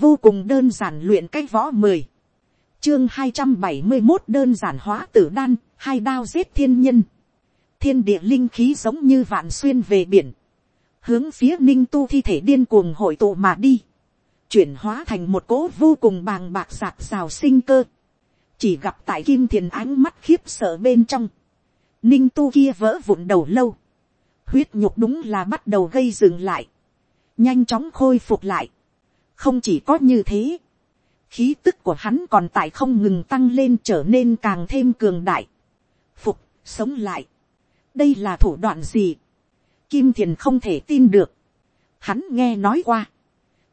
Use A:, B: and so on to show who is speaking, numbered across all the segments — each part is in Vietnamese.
A: vô cùng đơn giản luyện cái võ mười, chương hai trăm bảy mươi một đơn giản hóa tử đan, hai đao giết thiên nhân, thiên địa linh khí giống như vạn xuyên về biển, hướng phía ninh tu thi thể điên cuồng hội tụ mà đi, chuyển hóa thành một cỗ vô cùng bàng bạc giạt rào sinh cơ, chỉ gặp tại kim thiền ánh mắt khiếp sợ bên trong, ninh tu kia vỡ vụn đầu lâu, huyết nhục đúng là bắt đầu gây dừng lại, nhanh chóng khôi phục lại, không chỉ có như thế, khí tức của hắn còn tại không ngừng tăng lên trở nên càng thêm cường đại. Phục, sống lại. đây là thủ đoạn gì. Kim thiền không thể tin được. Hắn nghe nói qua.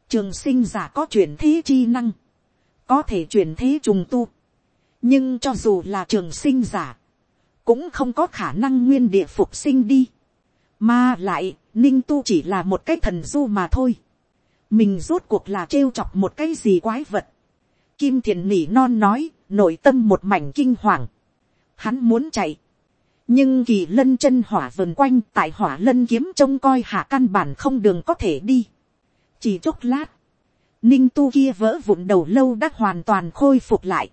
A: trường sinh giả có chuyển thế chi năng. có thể chuyển thế trùng tu. nhưng cho dù là trường sinh giả, cũng không có khả năng nguyên địa phục sinh đi. mà lại, ninh tu chỉ là một cái thần du mà thôi mình rốt cuộc là trêu chọc một cái gì quái vật. Kim thiền nỉ non nói, nội tâm một mảnh kinh hoàng. Hắn muốn chạy. Nhưng kỳ lân chân hỏa vần quanh tại hỏa lân kiếm trông coi hạ căn bản không đường có thể đi. Chỉ chốc lát. Ninh tu kia vỡ vụn đầu lâu đã hoàn toàn khôi phục lại.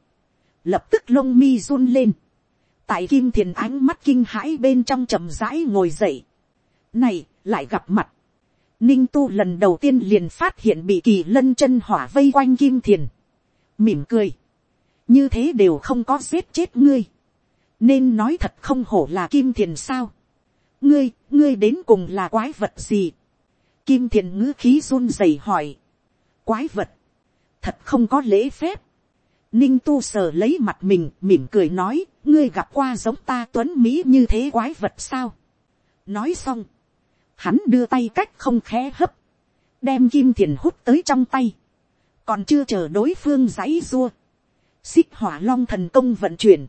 A: Lập tức lông mi run lên. Tại kim thiền ánh mắt kinh hãi bên trong chậm rãi ngồi dậy. Này, lại gặp mặt Ninh tu lần đầu tiên liền phát hiện bị kỳ lân chân hỏa vây quanh kim thiền. Mỉm cười. Như thế đều không có giết chết ngươi. Nên nói thật không hổ là kim thiền sao. Ngươi, ngươi đến cùng là quái vật gì? Kim thiền ngữ khí run rẩy hỏi. Quái vật. Thật không có lễ phép. Ninh tu sờ lấy mặt mình, mỉm cười nói, ngươi gặp qua giống ta tuấn Mỹ như thế quái vật sao? Nói xong hắn đưa tay cách không khẽ hấp, đem kim thiền hút tới trong tay, còn chưa chờ đối phương giãy dua, xích hỏa long thần công vận chuyển,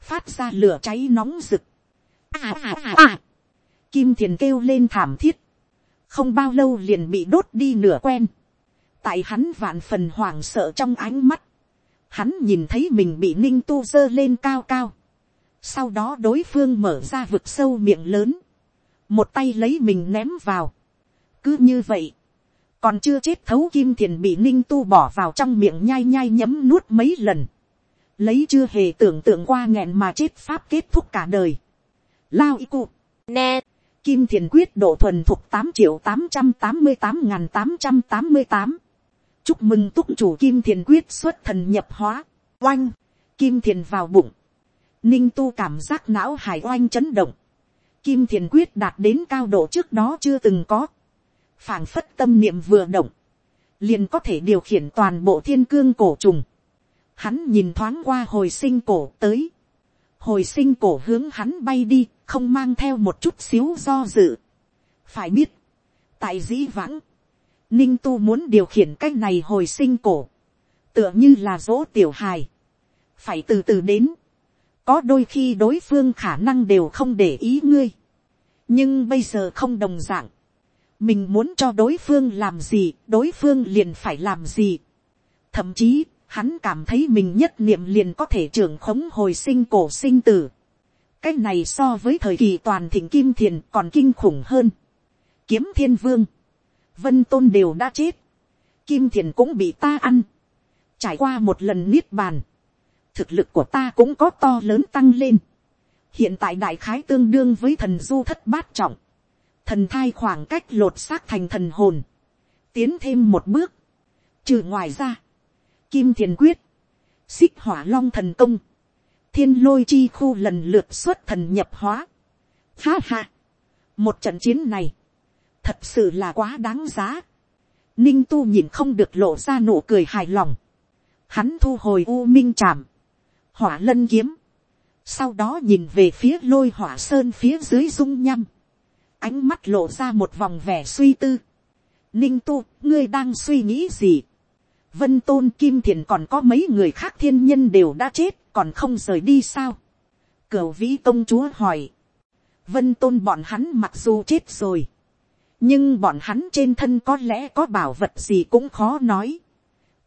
A: phát ra lửa cháy nóng rực, à à à à, kim thiền kêu lên thảm thiết, không bao lâu liền bị đốt đi nửa quen, tại hắn vạn phần hoảng sợ trong ánh mắt, hắn nhìn thấy mình bị ninh tu dơ lên cao cao, sau đó đối phương mở ra vực sâu miệng lớn, một tay lấy mình ném vào. cứ như vậy, còn chưa chết thấu kim thiền bị ninh tu bỏ vào trong miệng nhai nhai nhấm nuốt mấy lần. lấy chưa hề tưởng tượng qua nghẹn mà chết pháp kết thúc cả đời. lao y cụ, ne, kim thiền quyết độ thuần thuộc tám triệu tám trăm tám mươi tám n g h n tám trăm tám mươi tám. chúc mừng túc chủ kim thiền quyết xuất thần nhập hóa, oanh, kim thiền vào bụng. ninh tu cảm giác não hải oanh chấn động kim thiền quyết đạt đến cao độ trước đó chưa từng có, phảng phất tâm niệm vừa động, liền có thể điều khiển toàn bộ thiên cương cổ trùng. Hắn nhìn thoáng qua hồi sinh cổ tới, hồi sinh cổ hướng hắn bay đi, không mang theo một chút xíu do dự. phải biết, tại dĩ vãng, ninh tu muốn điều khiển cái này hồi sinh cổ, tựa như là dỗ tiểu hài, phải từ từ đến, có đôi khi đối phương khả năng đều không để ý ngươi, nhưng bây giờ không đồng d ạ n g mình muốn cho đối phương làm gì, đối phương liền phải làm gì. Thậm chí, hắn cảm thấy mình nhất niệm liền có thể trưởng khống hồi sinh cổ sinh tử. Cái này so với thời kỳ toàn thịnh kim thiền còn kinh khủng hơn. Kiếm thiên vương, vân tôn đều đã chết. Kim thiền cũng bị ta ăn. Trải qua một lần niết bàn thực lực của ta cũng có to lớn tăng lên. hiện tại đại khái tương đương với thần du thất bát trọng. thần thai khoảng cách lột xác thành thần hồn. tiến thêm một bước. trừ ngoài ra, kim thiền quyết, xích hỏa long thần công, thiên lôi chi khu lần lượt xuất thần nhập hóa. Ha ha! Một trận chiến này, thật sự là quá đáng giá. Ninh tu nhìn không được lộ ra nụ cười hài lòng. Hắn thu hồi u minh chạm hỏa lân kiếm, sau đó nhìn về phía lôi hỏa sơn phía dưới dung nhăm, ánh mắt lộ ra một vòng vẻ suy tư. Ninh tu, ngươi đang suy nghĩ gì? Vân tôn kim thiền còn có mấy người khác thiên nhân đều đã chết, còn không rời đi sao? Cửu vĩ công chúa hỏi. Vân tôn bọn hắn mặc dù chết rồi, nhưng bọn hắn trên thân có lẽ có bảo vật gì cũng khó nói.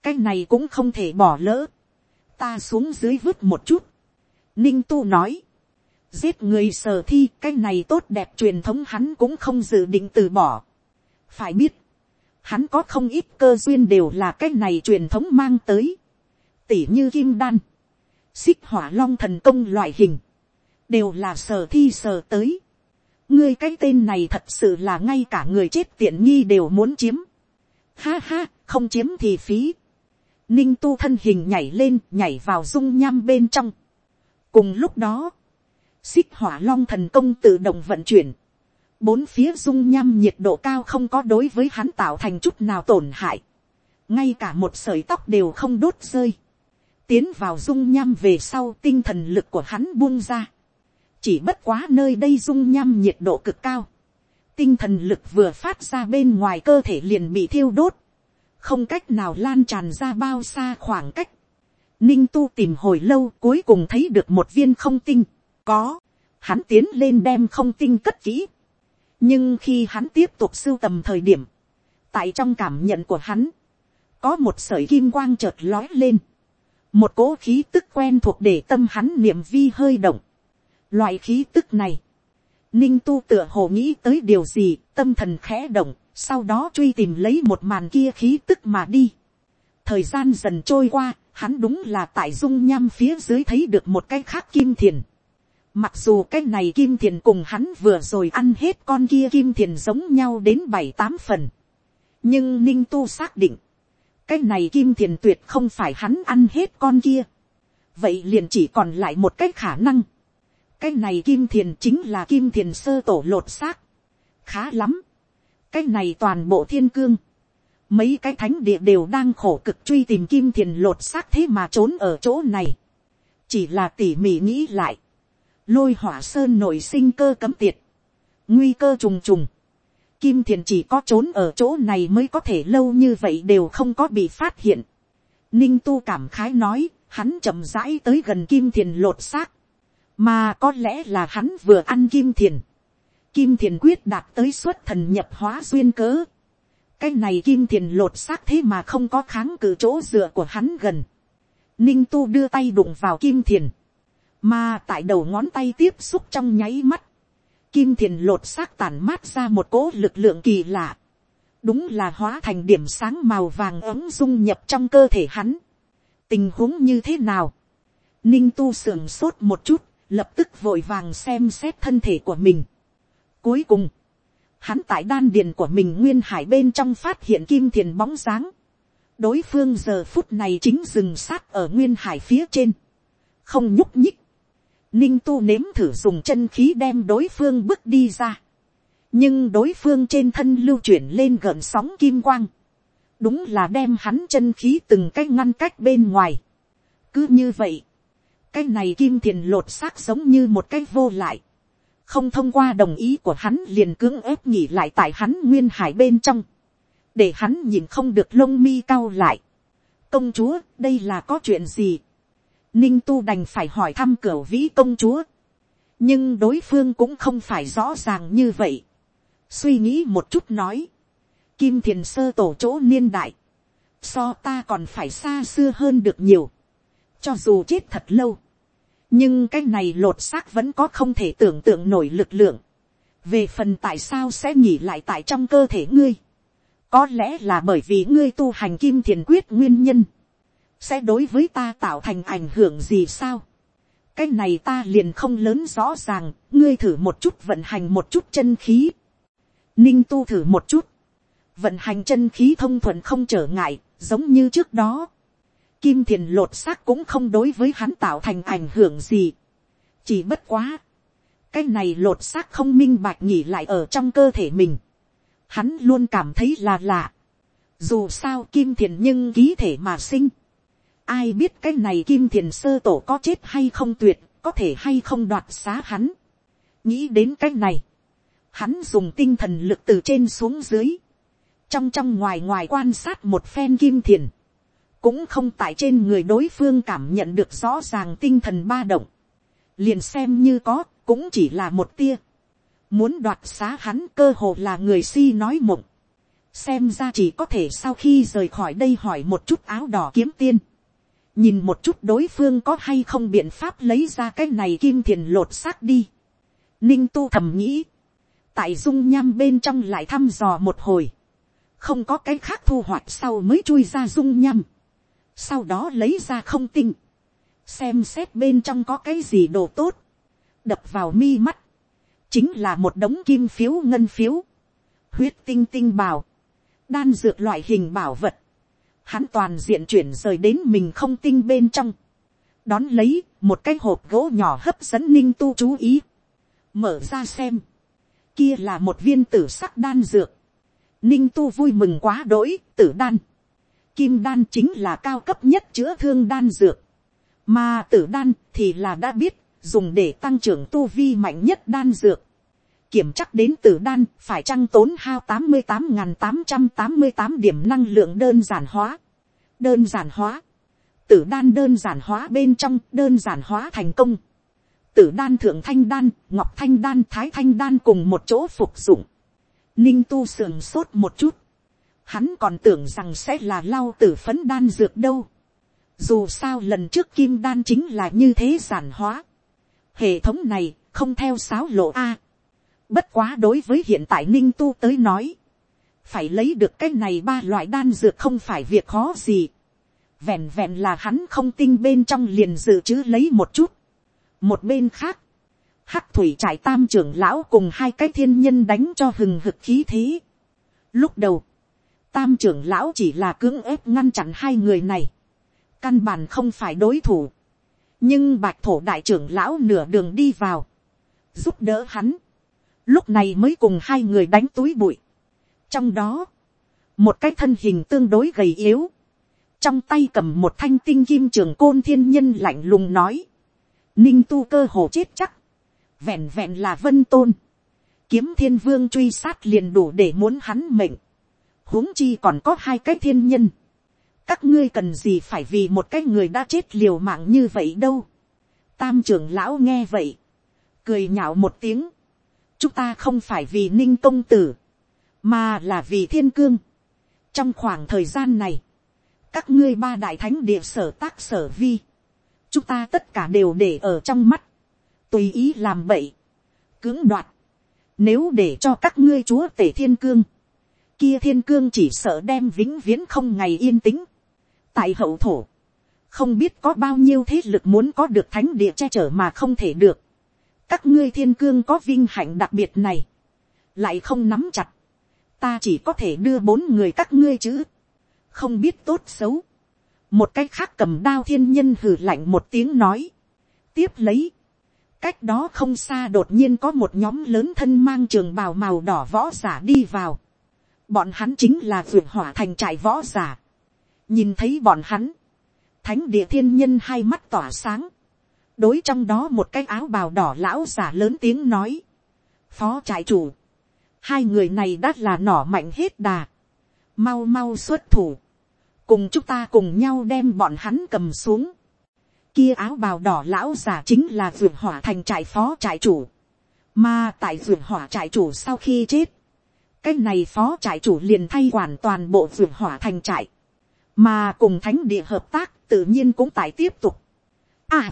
A: cái này cũng không thể bỏ lỡ ta xuống dưới vứt một chút. Ninh tu nói, giết người sở thi cái này tốt đẹp truyền thống hắn cũng không dự định từ bỏ. phải biết, hắn có không ít cơ duyên đều là cái này truyền thống mang tới. tỉ như kim đan, xích hỏa long thần công loại hình, đều là sở thi sở tới. ngươi cái tên này thật sự là ngay cả người chết tiện nghi đều muốn chiếm. ha ha, không chiếm thì phí ninh tu thân hình nhảy lên nhảy vào dung nham bên trong. cùng lúc đó, xích hỏa long thần công tự động vận chuyển. bốn phía dung nham nhiệt độ cao không có đối với hắn tạo thành chút nào tổn hại. ngay cả một sợi tóc đều không đốt rơi. tiến vào dung nham về sau tinh thần lực của hắn buông ra. chỉ bất quá nơi đây dung nham nhiệt độ cực cao. tinh thần lực vừa phát ra bên ngoài cơ thể liền bị thiêu đốt không cách nào lan tràn ra bao xa khoảng cách. Ninh tu tìm hồi lâu cuối cùng thấy được một viên không tinh. Có, hắn tiến lên đem không tinh cất kỹ. Nhưng khi hắn tiếp tục sưu tầm thời điểm, tại trong cảm nhận của hắn, có một sợi kim quang chợt lói lên. Một cỗ khí tức quen thuộc để tâm hắn niệm vi hơi động. Loại khí tức này, ninh tu tựa hồ nghĩ tới điều gì, tâm thần khẽ động, sau đó truy tìm lấy một màn kia khí tức mà đi. thời gian dần trôi qua, hắn đúng là tại dung nham phía dưới thấy được một cái khác kim thiền. mặc dù cái này kim thiền cùng hắn vừa rồi ăn hết con kia kim thiền giống nhau đến bảy tám phần. nhưng ninh tu xác định, cái này kim thiền tuyệt không phải hắn ăn hết con kia. vậy liền chỉ còn lại một cái khả năng. cái này kim thiền chính là kim thiền sơ tổ lột xác. khá lắm cái này toàn bộ thiên cương, mấy cái thánh địa đều đang khổ cực truy tìm kim thiền lột xác thế mà trốn ở chỗ này, chỉ là tỉ mỉ nghĩ lại, lôi hỏa sơn nổi sinh cơ cấm tiệt, nguy cơ trùng trùng, kim thiền chỉ có trốn ở chỗ này mới có thể lâu như vậy đều không có bị phát hiện, ninh tu cảm khái nói, hắn chậm rãi tới gần kim thiền lột xác, mà có lẽ là hắn vừa ăn kim thiền, Kim thiền quyết đạt tới suất thần nhập hóa duyên cớ. Cái này kim thiền lột xác thế mà không có kháng cự chỗ dựa của hắn gần. Ninh tu đưa tay đụng vào kim thiền. Mà tại đầu ngón tay tiếp xúc trong nháy mắt. Kim thiền lột xác tản mát ra một cỗ lực lượng kỳ lạ. Đúng là hóa thành điểm sáng màu vàng ấm dung nhập trong cơ thể hắn. Tình huống như thế nào? Ninh tu sưởng sốt một chút, lập tức vội vàng xem xét thân thể của mình Cuối cùng, hắn tại đan điền của mình nguyên hải bên trong phát hiện kim thiền bóng dáng. Đối phương giờ phút này chính dừng sát ở nguyên hải phía trên. Không nhúc nhích. Ninh tu nếm thử dùng chân khí đem đối phương bước đi ra. Nhưng đối phương trên thân lưu chuyển lên gợn sóng kim quang. Đúng là đem hắn chân khí từng cách ngăn cách bên ngoài. Cứ như vậy. Cái này kim thiền lột xác giống như một cái vô lại không thông qua đồng ý của hắn liền cưỡng ép nghỉ lại tại hắn nguyên hải bên trong, để hắn nhìn không được lông mi cao lại. công chúa đây là có chuyện gì, ninh tu đành phải hỏi thăm cửa vĩ công chúa, nhưng đối phương cũng không phải rõ ràng như vậy. suy nghĩ một chút nói, kim thiền sơ tổ chỗ niên đại, so ta còn phải xa xưa hơn được nhiều, cho dù chết thật lâu, nhưng cái này lột xác vẫn có không thể tưởng tượng nổi lực lượng. về phần tại sao sẽ nghỉ lại tại trong cơ thể ngươi. có lẽ là bởi vì ngươi tu hành kim thiền quyết nguyên nhân. sẽ đối với ta tạo thành ảnh hưởng gì sao. cái này ta liền không lớn rõ ràng, ngươi thử một chút vận hành một chút chân khí. ninh tu thử một chút. vận hành chân khí thông thuận không trở ngại, giống như trước đó kim thiền lột xác cũng không đối với hắn tạo thành ảnh hưởng gì. chỉ bất quá, cái này lột xác không minh bạch nhỉ lại ở trong cơ thể mình. hắn luôn cảm thấy là lạ. dù sao kim thiền nhưng ký thể mà sinh. ai biết cái này kim thiền sơ tổ có chết hay không tuyệt, có thể hay không đoạt xá hắn. nghĩ đến cái này, hắn dùng tinh thần lực từ trên xuống dưới trong trong ngoài ngoài quan sát một phen kim thiền cũng không tại trên người đối phương cảm nhận được rõ ràng tinh thần ba động, liền xem như có, cũng chỉ là một tia, muốn đoạt xá hắn cơ hồ là người si nói mộng, xem ra chỉ có thể sau khi rời khỏi đây hỏi một chút áo đỏ kiếm tiên, nhìn một chút đối phương có hay không biện pháp lấy ra cái này kim thiền lột xác đi, ninh tu thầm nghĩ, tại dung nham bên trong lại thăm dò một hồi, không có cái khác thu hoạch sau mới chui ra dung nham sau đó lấy ra không tinh, xem xét bên trong có cái gì đồ tốt, đập vào mi mắt, chính là một đống kim phiếu ngân phiếu, huyết tinh tinh bảo, đan dược loại hình bảo vật, hắn toàn diện chuyển rời đến mình không tinh bên trong, đón lấy một cái hộp gỗ nhỏ hấp dẫn ninh tu chú ý, mở ra xem, kia là một viên tử sắc đan dược, ninh tu vui mừng quá đỗi tử đan, kim đan chính là cao cấp nhất chữa thương đan dược, mà tử đan thì là đã biết dùng để tăng trưởng tu vi mạnh nhất đan dược. Kiểm chắc đến tử đan phải trăng tốn hao tám mươi tám tám trăm tám mươi tám điểm năng lượng đơn giản hóa. Đơn giản hóa. Tử đan đơn giản hóa bên trong đơn giản hóa thành công. Tử đan thượng thanh đan, ngọc thanh đan, thái thanh đan cùng một chỗ phục dụng. Ninh tu sườn sốt một chút hắn còn tưởng rằng sẽ là lau tử phấn đan dược đâu. Dù sao lần trước kim đan chính là như thế giản hóa. Hệ thống này không theo sáo lộ A. Bất quá đối với hiện tại ninh tu tới nói. Phải lấy được cái này ba loại đan dược không phải việc khó gì. Vẹn vẹn là hắn không tinh bên trong liền dự chứ lấy một chút. Một bên khác. Hắc thủy trải tam trưởng lão cùng hai cái thiên nhân đánh cho hừng hực khí thế. Lúc đầu Tam trưởng lão chỉ là cưỡng ép ngăn chặn hai người này. Căn bản không phải đối thủ. Nhưng bạch thổ đại trưởng lão nửa đường đi vào. Giúp đỡ hắn. Lúc này mới cùng hai người đánh túi bụi. Trong đó. Một cái thân hình tương đối gầy yếu. Trong tay cầm một thanh tinh kim trường côn thiên nhân lạnh lùng nói. Ninh tu cơ hồ chết chắc. Vẹn vẹn là vân tôn kiếm thiên vương truy sát liền đủ để muốn hắn mệnh huống chi còn có hai cái thiên nhân. các ngươi cần gì phải vì một cái người đã chết liều mạng như vậy đâu. tam trưởng lão nghe vậy, cười nhạo một tiếng. chúng ta không phải vì ninh công tử, mà là vì thiên cương. trong khoảng thời gian này, các ngươi ba đại thánh địa sở tác sở vi, chúng ta tất cả đều để ở trong mắt, tùy ý làm bậy, cưỡng đoạt, nếu để cho các ngươi chúa tể thiên cương, kia thiên cương chỉ sợ đem vĩnh viễn không ngày yên tĩnh. tại hậu thổ, không biết có bao nhiêu thế lực muốn có được thánh địa che chở mà không thể được. các ngươi thiên cương có vinh hạnh đặc biệt này, lại không nắm chặt. ta chỉ có thể đưa bốn người các ngươi chứ, không biết tốt xấu. một cách khác cầm đao thiên nhân hử lạnh một tiếng nói. tiếp lấy, cách đó không xa đột nhiên có một nhóm lớn thân mang trường bào màu đỏ võ giả đi vào. Bọn hắn chính là vượt hỏa thành trại võ giả. Nhìn thấy bọn hắn. Thánh địa thiên nhân hai mắt tỏa sáng. Đối trong đó một cái áo bào đỏ lão giả lớn tiếng nói. Phó trại chủ. Hai người này đã là nỏ mạnh hết đà. Mau mau xuất thủ. Cùng chúng ta cùng nhau đem bọn hắn cầm xuống kia áo bào đỏ lão giả chính là vườn hỏa thành trại phó trại chủ. Mà tại vườn hỏa trại chủ sau khi chết, cái này phó trại chủ liền thay quản toàn bộ vườn hỏa thành trại, mà cùng thánh địa hợp tác tự nhiên cũng tại tiếp tục. À,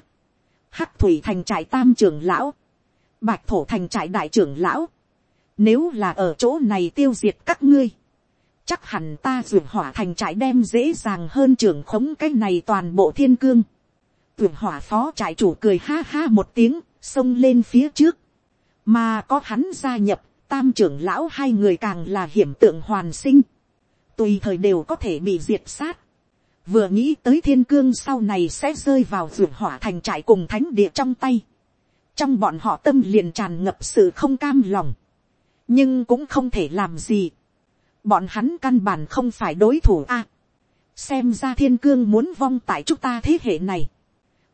A: hắc thủy thành trại tam trưởng lão, bạch thổ thành trại đại trưởng lão, nếu là ở chỗ này tiêu diệt các ngươi, chắc hẳn ta vườn hỏa thành trại đem dễ dàng hơn trưởng khống cái này toàn bộ thiên cương. Vườn hỏa phó trại chủ cười ha ha một tiếng, xông lên phía trước. Mà có hắn gia nhập tam trưởng lão hai người càng là hiểm tượng hoàn sinh, tùy thời đều có thể bị diệt sát, vừa nghĩ tới thiên cương sau này sẽ rơi vào ruột hỏa thành trại cùng thánh địa trong tay, trong bọn họ tâm liền tràn ngập sự không cam lòng, nhưng cũng không thể làm gì, bọn hắn căn bản không phải đối thủ a, xem ra thiên cương muốn vong tại chúng ta thế hệ này,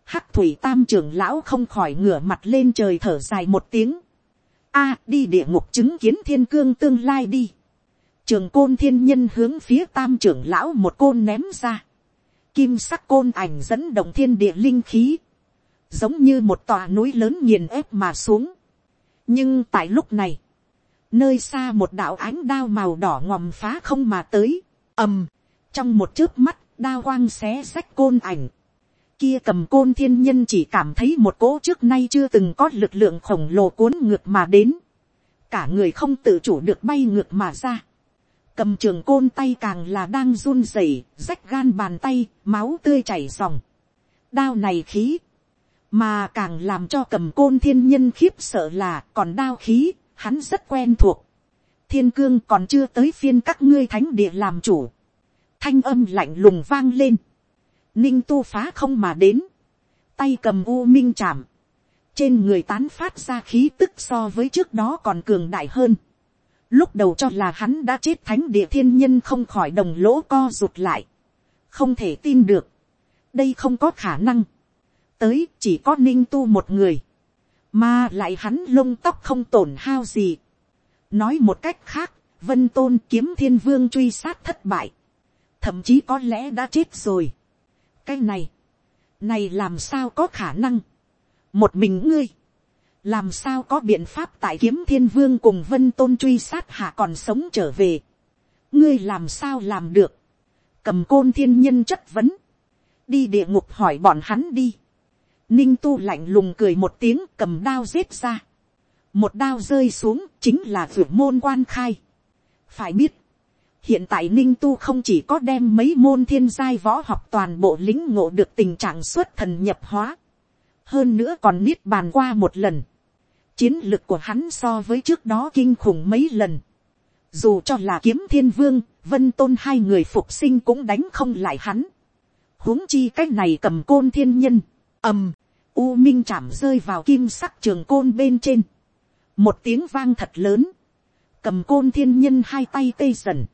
A: hắc thủy tam trưởng lão không khỏi ngửa mặt lên trời thở dài một tiếng, a đi địa ngục chứng kiến thiên cương tương lai đi. Trường côn thiên nhân hướng phía tam trưởng lão một côn ném ra. Kim sắc côn ảnh dẫn động thiên địa linh khí. Giống như một tòa núi lớn nghiền ép mà xuống. Nhưng tại lúc này. Nơi xa một đạo ánh đao màu đỏ ngòm phá không mà tới. ầm Trong một chớp mắt, đao quang xé sách côn ảnh kia cầm côn thiên nhân chỉ cảm thấy một cỗ trước nay chưa từng có lực lượng khổng lồ cuốn ngược mà đến. Cả người không tự chủ được bay ngược mà ra. Cầm trường côn tay càng là đang run rẩy, rách gan bàn tay, máu tươi chảy ròng. Đao này khí. Mà càng làm cho cầm côn thiên nhân khiếp sợ là còn đao khí, hắn rất quen thuộc. Thiên cương còn chưa tới phiên các ngươi thánh địa làm chủ. Thanh âm lạnh lùng vang lên ninh tu phá không mà đến, tay cầm u minh chạm, trên người tán phát ra khí tức so với trước đó còn cường đại hơn. Lúc đầu cho là hắn đã chết thánh địa thiên nhân không khỏi đồng lỗ co rụt lại. Không thể tin được. Đây không có khả năng. Tới chỉ có ninh tu một người. Mà lại hắn lông tóc không tổn hao gì. Nói một cách khác, vân tôn kiếm thiên vương truy sát thất bại. Thậm chí có lẽ đã chết rồi cái này, này làm sao có khả năng, một mình ngươi, làm sao có biện pháp tại kiếm thiên vương cùng vân tôn truy sát hạ còn sống trở về, ngươi làm sao làm được, cầm côn thiên nhân chất vấn, đi địa ngục hỏi bọn hắn đi, ninh tu lạnh lùng cười một tiếng cầm đao giết ra, một đao rơi xuống chính là v môn quan khai, phải biết, hiện tại ninh tu không chỉ có đem mấy môn thiên giai võ học toàn bộ lính ngộ được tình trạng xuất thần nhập hóa, hơn nữa còn niết bàn qua một lần. Chiến lực của hắn so với trước đó kinh khủng mấy lần. Dù cho là kiếm thiên vương, vân tôn hai người phục sinh cũng đánh không lại hắn. huống chi cái này cầm côn thiên nhân, ầm, u minh chạm rơi vào kim sắc trường côn bên trên. Một tiếng vang thật lớn. Cầm côn thiên nhân hai tay tê dần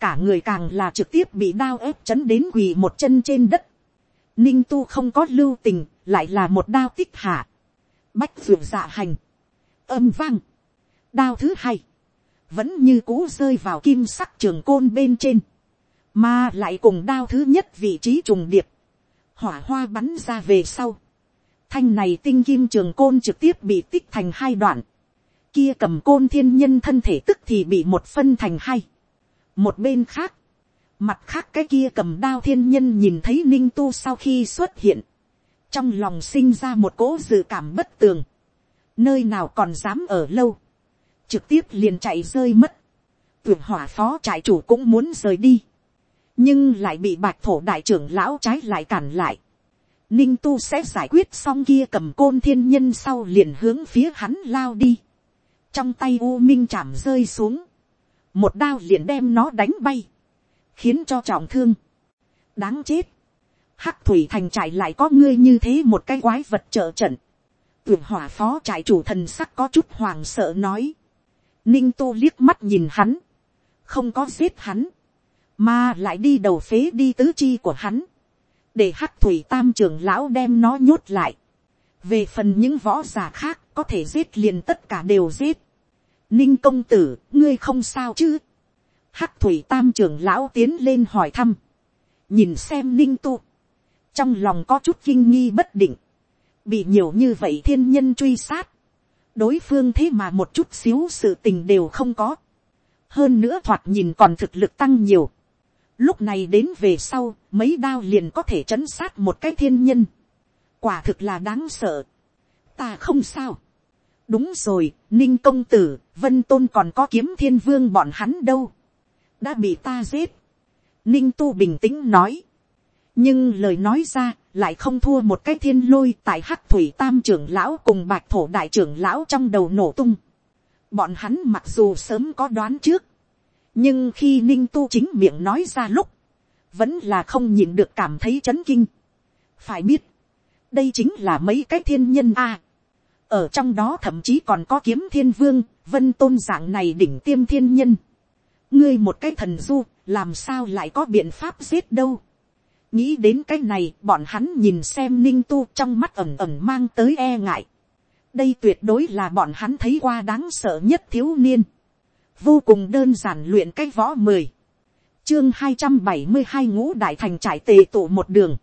A: cả người càng là trực tiếp bị đao ép chấn đến quỳ một chân trên đất. Ninh tu không có lưu tình, lại là một đao tích hạ. Bách vượt dạ hành. Âm vang. Đao thứ hai. Vẫn như cũ rơi vào kim sắc trường côn bên trên. Mà lại cùng đao thứ nhất vị trí trùng điệp. Hỏa hoa bắn ra về sau. Thanh này tinh kim trường côn trực tiếp bị tích thành hai đoạn. Kia cầm côn thiên nhân thân thể tức thì bị một phân thành hai một bên khác, mặt khác cái kia cầm đao thiên nhân nhìn thấy ninh tu sau khi xuất hiện. Trong lòng sinh ra một cỗ dự cảm bất tường. Nơi nào còn dám ở lâu. Trực tiếp liền chạy rơi mất. Tưởng hỏa phó trại chủ cũng muốn rời đi. Nhưng lại bị bạch thổ đại trưởng lão trái lại cản lại. Ninh tu sẽ giải quyết xong kia cầm côn thiên nhân sau liền hướng phía hắn lao đi. Trong tay u minh chạm rơi xuống một đao liền đem nó đánh bay, khiến cho trọng thương. đáng chết, hắc thủy thành trại lại có ngươi như thế một cái quái vật trợ trận. tưởng hỏa phó trại chủ thần sắc có chút hoàng sợ nói. ninh tu liếc mắt nhìn hắn, không có giết hắn, mà lại đi đầu phế đi tứ chi của hắn, để hắc thủy tam trưởng lão đem nó nhốt lại. về phần những võ giả khác có thể giết liền tất cả đều giết ninh công tử, ngươi không sao chứ. hắc thủy tam trưởng lão tiến lên hỏi thăm. nhìn xem ninh tu. trong lòng có chút kinh nghi bất định. bị nhiều như vậy thiên nhân truy sát. đối phương thế mà một chút xíu sự tình đều không có. hơn nữa thoạt nhìn còn thực lực tăng nhiều. lúc này đến về sau, mấy đao liền có thể chấn sát một cái thiên nhân. quả thực là đáng sợ. ta không sao đúng rồi, ninh công tử, vân tôn còn có kiếm thiên vương bọn hắn đâu, đã bị ta giết, ninh tu bình tĩnh nói, nhưng lời nói ra lại không thua một cái thiên lôi tại hắc thủy tam trưởng lão cùng bạch thổ đại trưởng lão trong đầu nổ tung. Bọn hắn mặc dù sớm có đoán trước, nhưng khi ninh tu chính miệng nói ra lúc, vẫn là không nhìn được cảm thấy chấn kinh. phải biết, đây chính là mấy cái thiên nhân a. ở trong đó thậm chí còn có kiếm thiên vương, vân tôn dạng này đỉnh tiêm thiên nhân. ngươi một cái thần du, làm sao lại có biện pháp giết đâu. nghĩ đến cái này, bọn hắn nhìn xem ninh tu trong mắt ẩm ẩm mang tới e ngại. đây tuyệt đối là bọn hắn thấy qua đáng sợ nhất thiếu niên. vô cùng đơn giản luyện cái võ mười. chương hai trăm bảy mươi hai ngũ đại thành trải tề tụ một đường.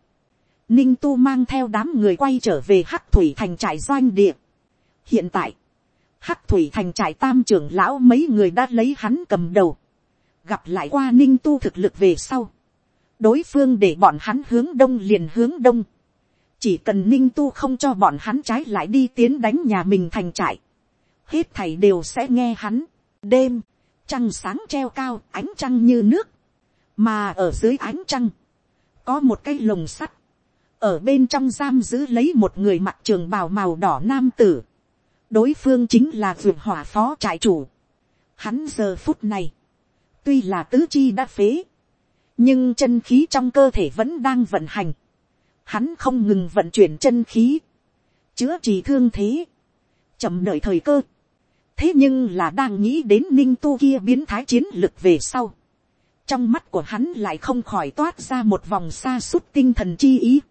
A: ninh tu mang theo đám người quay trở về hắc thủy thành trải doanh địa. hiện tại, Hắc thủy thành trại tam trưởng lão mấy người đã lấy hắn cầm đầu. Gặp lại qua ninh tu thực lực về sau. Đối phương để bọn hắn hướng đông liền hướng đông. Chỉ cần ninh tu không cho bọn hắn trái lại đi tiến đánh nhà mình thành trại. Hết thảy đều sẽ nghe hắn. Đêm, trăng sáng treo cao, ánh trăng như nước. Mà ở dưới ánh trăng, có một cây lồng sắt. Ở bên trong giam giữ lấy một người mặc trường bào màu đỏ nam tử đối phương chính là vườn hỏa phó trại chủ. Hắn giờ phút này, tuy là tứ chi đã phế, nhưng chân khí trong cơ thể vẫn đang vận hành. Hắn không ngừng vận chuyển chân khí, chữa trị thương thế, chậm đợi thời cơ. thế nhưng là đang nghĩ đến ninh tu kia biến thái chiến lực về sau. trong mắt của hắn lại không khỏi toát ra một vòng xa suốt tinh thần chi ý.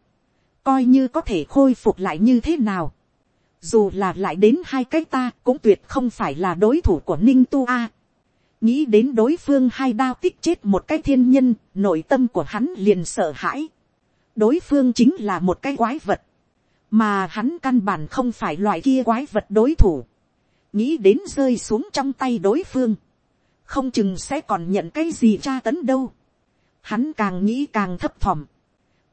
A: coi như có thể khôi phục lại như thế nào dù là lại đến hai cái ta cũng tuyệt không phải là đối thủ của ninh tu a. nghĩ đến đối phương hai đao tích chết một cái thiên nhân, nội tâm của hắn liền sợ hãi. đối phương chính là một cái quái vật, mà hắn căn bản không phải loại kia quái vật đối thủ. nghĩ đến rơi xuống trong tay đối phương, không chừng sẽ còn nhận cái gì tra tấn đâu. hắn càng nghĩ càng thấp thỏm,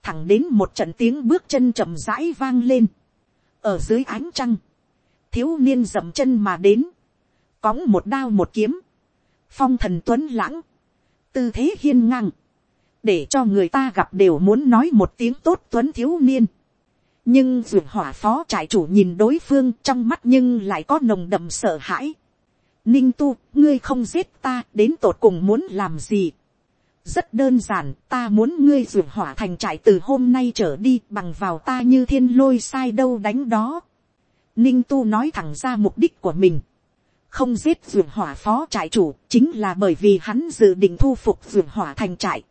A: thẳng đến một trận tiếng bước chân chậm rãi vang lên ở dưới ánh trăng, thiếu niên dậm chân mà đến, cóng một đao một kiếm, phong thần tuấn lãng, tư thế hiên ngang, để cho người ta gặp đều muốn nói một tiếng tốt tuấn thiếu niên. nhưng dược hỏa phó trại chủ nhìn đối phương trong mắt nhưng lại có nồng đậm sợ hãi. ninh tu, ngươi không giết ta đến tột cùng muốn làm gì rất đơn giản, ta muốn ngươi ruột hỏa thành trại từ hôm nay trở đi bằng vào ta như thiên lôi sai đâu đánh đó. Ninh Tu nói thẳng ra mục đích của mình. Không giết ruột hỏa phó trại chủ chính là bởi vì hắn dự định thu phục ruột hỏa thành trại.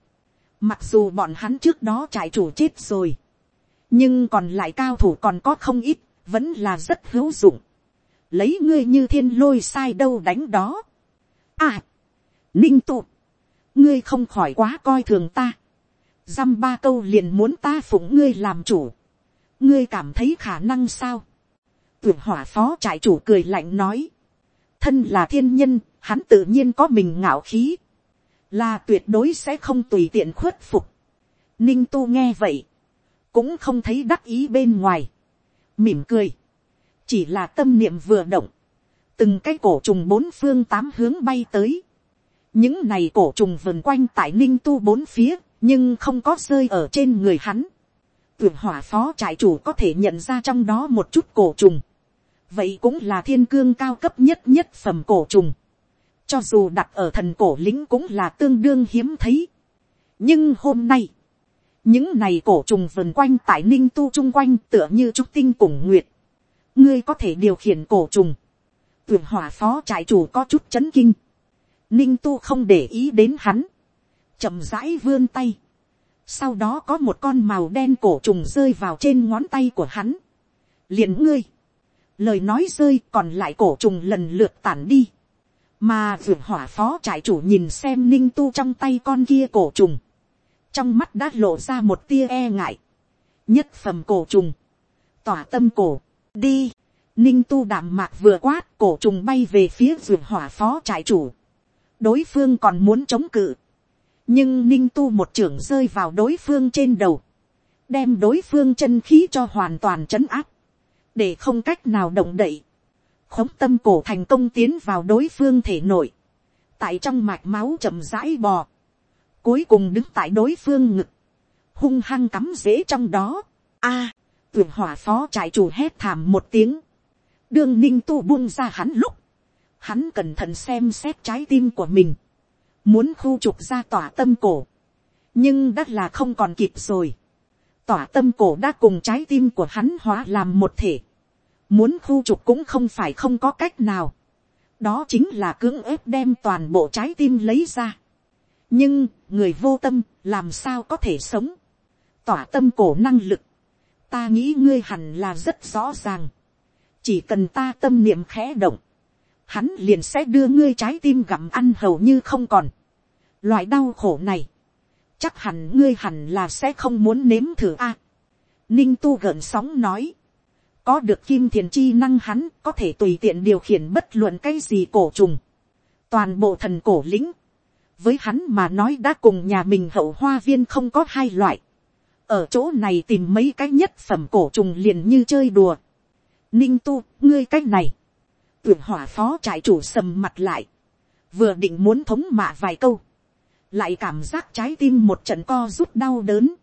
A: Mặc dù bọn hắn trước đó trại chủ chết rồi. Nhưng còn lại cao thủ còn có không ít, vẫn là rất hữu dụng. Lấy ngươi như thiên lôi sai đâu đánh đó. À! Ninh Tu! ngươi không khỏi quá coi thường ta, dăm ba câu liền muốn ta phụng ngươi làm chủ, ngươi cảm thấy khả năng sao, tuyển hỏa phó trại chủ cười lạnh nói, thân là thiên nhân, hắn tự nhiên có mình ngạo khí, là tuyệt đối sẽ không tùy tiện khuất phục. Ninh tu nghe vậy, cũng không thấy đắc ý bên ngoài, mỉm cười, chỉ là tâm niệm vừa động, từng cái cổ trùng bốn phương tám hướng bay tới, những này cổ trùng vần quanh tại ninh tu bốn phía, nhưng không có rơi ở trên người hắn. Tưởng hỏa phó trại chủ có thể nhận ra trong đó một chút cổ trùng. Vậy cũng là thiên cương cao cấp nhất nhất phẩm cổ trùng. Cho dù đặt ở thần cổ lính cũng là tương đương hiếm thấy. Nhưng hôm nay, những này cổ trùng vần quanh tại ninh tu chung quanh tựa như trúc tinh cùng nguyệt. Ngươi có thể điều khiển cổ trùng. Tưởng hỏa phó trại chủ có chút chấn kinh ninh tu không để ý đến hắn, chậm rãi vươn tay, sau đó có một con màu đen cổ trùng rơi vào trên ngón tay của hắn, liền ngươi, lời nói rơi còn lại cổ trùng lần lượt tản đi, mà vượt hỏa phó trại chủ nhìn xem ninh tu trong tay con kia cổ trùng, trong mắt đã lộ ra một tia e ngại, nhất phẩm cổ trùng, tỏa tâm cổ, đi, ninh tu đạm mạc vừa quát cổ trùng bay về phía vườn hỏa phó trại chủ đối phương còn muốn chống cự. nhưng ninh tu một trưởng rơi vào đối phương trên đầu, đem đối phương chân khí cho hoàn toàn c h ấ n áp, để không cách nào động đậy. khống tâm cổ thành công tiến vào đối phương thể nội, tại trong mạch máu chậm rãi bò, cuối cùng đứng tại đối phương ngực, hung hăng cắm rễ trong đó. a, à, hỏa phó trại chủ hét thảm một tiếng, đương ninh tu buông ra hắn lúc, hắn cẩn thận xem xét trái tim của mình, muốn khu trục ra tỏa tâm cổ, nhưng đã là không còn kịp rồi. Tỏa tâm cổ đã cùng trái tim của hắn hóa làm một thể, muốn khu trục cũng không phải không có cách nào, đó chính là cưỡng ép đem toàn bộ trái tim lấy ra. nhưng người vô tâm làm sao có thể sống, tỏa tâm cổ năng lực, ta nghĩ ngươi hẳn là rất rõ ràng, chỉ cần ta tâm niệm khẽ động, hắn liền sẽ đưa ngươi trái tim gặm ăn hầu như không còn. Loại đau khổ này, chắc hẳn ngươi hẳn là sẽ không muốn nếm thử a. Ninh tu gợn sóng nói, có được kim thiền chi năng hắn có thể tùy tiện điều khiển bất luận cái gì cổ trùng. Toàn bộ thần cổ lĩnh, với hắn mà nói đã cùng nhà mình hậu hoa viên không có hai loại. Ở chỗ này tìm mấy cái nhất phẩm cổ trùng liền như chơi đùa. Ninh tu, ngươi cách này tuyển hỏa phó trại chủ sầm mặt lại, vừa định muốn thống mạ vài câu, lại cảm giác trái tim một trận co rút đau đớn,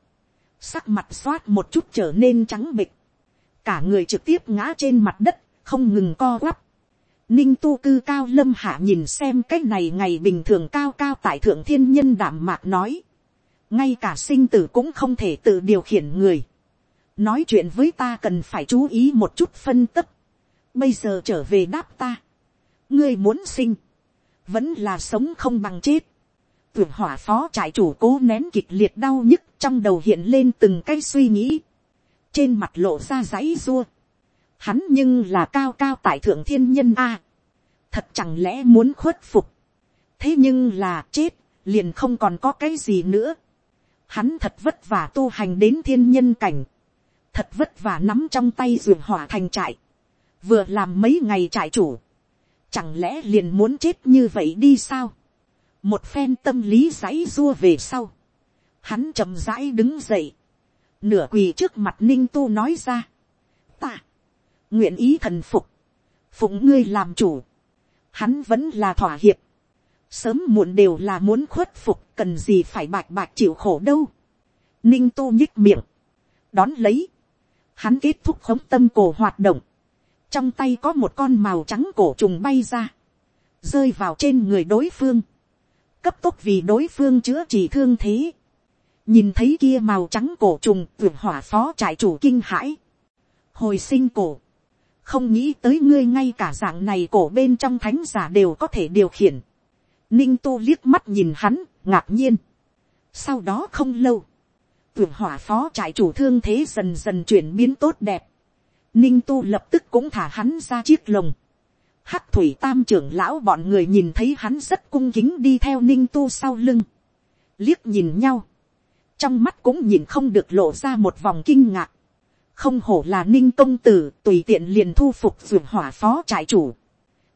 A: sắc mặt xoát một chút trở nên trắng bịch, cả người trực tiếp ngã trên mặt đất, không ngừng co quắp. Ninh tu cư cao lâm hạ nhìn xem cái này ngày bình thường cao cao tại thượng thiên nhân đảm mạc nói. Ngay cả sinh tử cũng không thể tự điều khiển người. Nói chuyện với ta cần phải chú ý một chút phân tích bây giờ trở về đáp ta, ngươi muốn sinh, vẫn là sống không bằng chết, tưởng hỏa phó trại chủ cố nén kịch liệt đau nhức trong đầu hiện lên từng cái suy nghĩ, trên mặt lộ ra giấy dua, hắn nhưng là cao cao tại thượng thiên nhân a, thật chẳng lẽ muốn khuất phục, thế nhưng là chết, liền không còn có cái gì nữa, hắn thật vất vả tu hành đến thiên nhân cảnh, thật vất vả nắm trong tay ruộng hỏa thành trại, vừa làm mấy ngày trại chủ, chẳng lẽ liền muốn chết như vậy đi sao, một phen tâm lý dãy dua về sau, hắn chậm rãi đứng dậy, nửa quỳ trước mặt ninh tu nói ra, ta, nguyện ý thần phục, phụng ngươi làm chủ, hắn vẫn là thỏa hiệp, sớm muộn đều là muốn khuất phục cần gì phải bạc bạc chịu khổ đâu, ninh tu nhích miệng, đón lấy, hắn kết thúc khống tâm cổ hoạt động, trong tay có một con màu trắng cổ trùng bay ra, rơi vào trên người đối phương, cấp tốc vì đối phương chữa trị thương thế, nhìn thấy kia màu trắng cổ trùng tưởng hỏa phó trại chủ kinh hãi, hồi sinh cổ, không nghĩ tới ngươi ngay cả dạng này cổ bên trong thánh giả đều có thể điều khiển, ninh tu liếc mắt nhìn hắn, ngạc nhiên, sau đó không lâu, tưởng hỏa phó trại chủ thương thế dần dần chuyển biến tốt đẹp, ninh tu lập tức cũng thả hắn ra chiếc lồng. hắc thủy tam trưởng lão bọn người nhìn thấy hắn rất cung kính đi theo ninh tu sau lưng. liếc nhìn nhau. trong mắt cũng nhìn không được lộ ra một vòng kinh ngạc. không hổ là ninh công tử tùy tiện liền thu phục ruộng hỏa phó trại chủ.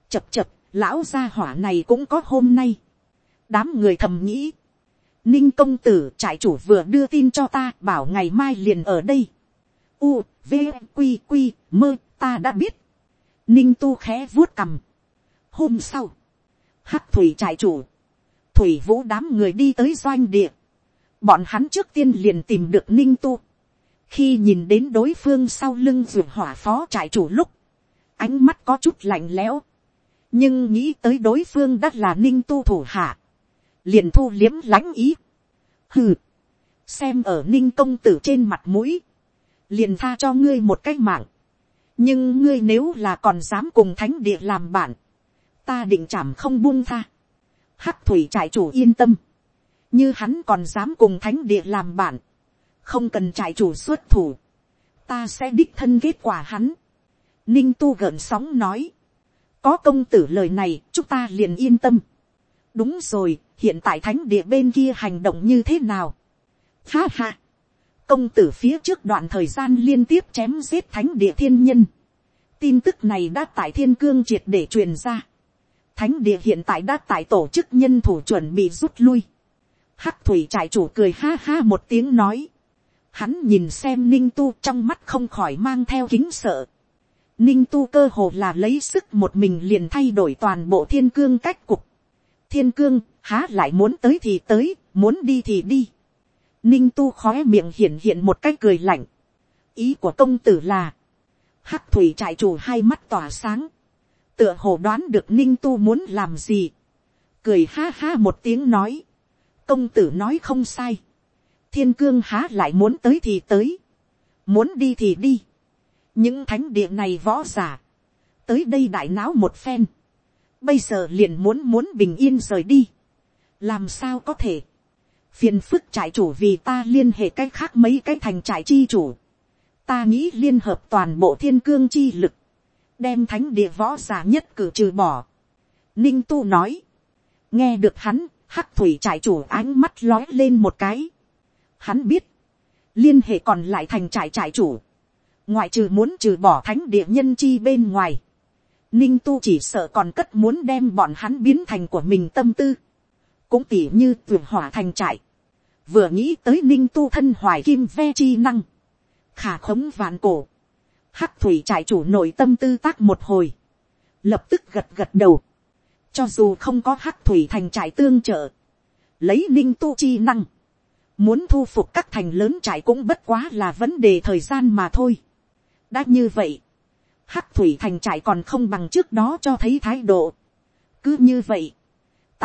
A: chập chập, lão gia hỏa này cũng có hôm nay. đám người thầm nghĩ. ninh công tử trại chủ vừa đưa tin cho ta bảo ngày mai liền ở đây u, v, q q mơ, ta đã biết. Ninh tu khẽ vuốt cầm. Hôm sau, hắc thủy trại chủ, thủy vũ đám người đi tới doanh địa. Bọn hắn trước tiên liền tìm được ninh tu. Khi nhìn đến đối phương sau lưng ruột hỏa phó trại chủ lúc, ánh mắt có chút lạnh lẽo. Nhưng nghĩ tới đối phương đã là ninh tu thủ hạ. Liền thu liếm lãnh ý. Hừ. Xem ở ninh công tử trên mặt mũi liền tha cho ngươi một cách mạng. nhưng ngươi nếu là còn dám cùng thánh địa làm bạn, ta định chảm không buông tha. hắc thủy trại chủ yên tâm. như hắn còn dám cùng thánh địa làm bạn, không cần trại chủ xuất thủ, ta sẽ đích thân kết quả hắn. ninh tu gợn sóng nói, có công tử lời này chúng ta liền yên tâm. đúng rồi, hiện tại thánh địa bên kia hành động như thế nào. Ha ha công tử phía trước đoạn thời gian liên tiếp chém giết thánh địa thiên nhân. tin tức này đã tại thiên cương triệt để truyền ra. thánh địa hiện tại đã tại tổ chức nhân thủ chuẩn bị rút lui. hắc thủy trại chủ cười ha ha một tiếng nói. hắn nhìn xem ninh tu trong mắt không khỏi mang theo kính sợ. ninh tu cơ hồ là lấy sức một mình liền thay đổi toàn bộ thiên cương cách cục. thiên cương há lại muốn tới thì tới, muốn đi thì đi ninh tu khói miệng hiện hiện một cái cười lạnh. ý của công tử là, hắc thủy trại chủ hai mắt tỏa sáng, tựa hồ đoán được ninh tu muốn làm gì, cười ha ha một tiếng nói, công tử nói không sai, thiên cương há lại muốn tới thì tới, muốn đi thì đi, những thánh địa này võ giả tới đây đại não một phen, bây giờ liền muốn muốn bình yên rời đi, làm sao có thể, phiền phức trại chủ vì ta liên hệ cái khác mấy cái thành trại chi chủ. Ta nghĩ liên hợp toàn bộ thiên cương chi lực. Đem thánh địa võ giả nhất cử trừ bỏ. Ninh Tu nói. Nghe được hắn, hắc thủy trại chủ ánh mắt lói lên một cái. Hắn biết. Liên hệ còn lại thành trại trại chủ. Ngoại trừ muốn trừ bỏ thánh địa nhân chi bên ngoài. Ninh Tu chỉ sợ còn cất muốn đem bọn hắn biến thành của mình tâm tư cũng tỉ như tuyển hỏa thành trại, vừa nghĩ tới ninh tu thân hoài kim ve chi năng, khả khống vạn cổ, hắc thủy trại chủ nội tâm tư tác một hồi, lập tức gật gật đầu, cho dù không có hắc thủy thành trại tương trợ, lấy ninh tu chi năng, muốn thu phục các thành lớn trại cũng bất quá là vấn đề thời gian mà thôi. đã như vậy, hắc thủy thành trại còn không bằng trước đó cho thấy thái độ. cứ như vậy,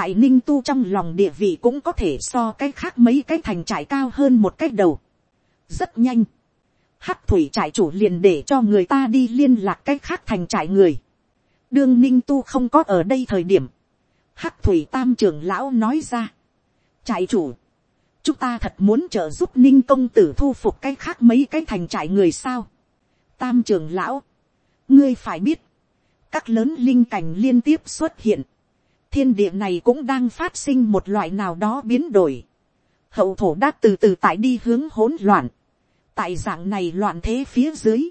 A: tại ninh tu trong lòng địa vị cũng có thể so cái khác mấy cái thành trại cao hơn một cái đầu. rất nhanh. hắc thủy trại chủ liền để cho người ta đi liên lạc cái khác thành trại người. đương ninh tu không có ở đây thời điểm. hắc thủy tam trưởng lão nói ra. trại chủ. chúng ta thật muốn trợ giúp ninh công tử thu phục cái khác mấy cái thành trại người sao. tam trưởng lão. ngươi phải biết. các lớn linh cảnh liên tiếp xuất hiện thiên địa này cũng đang phát sinh một loại nào đó biến đổi. hậu thổ đã từ từ tại đi hướng hỗn loạn. tại dạng này loạn thế phía dưới.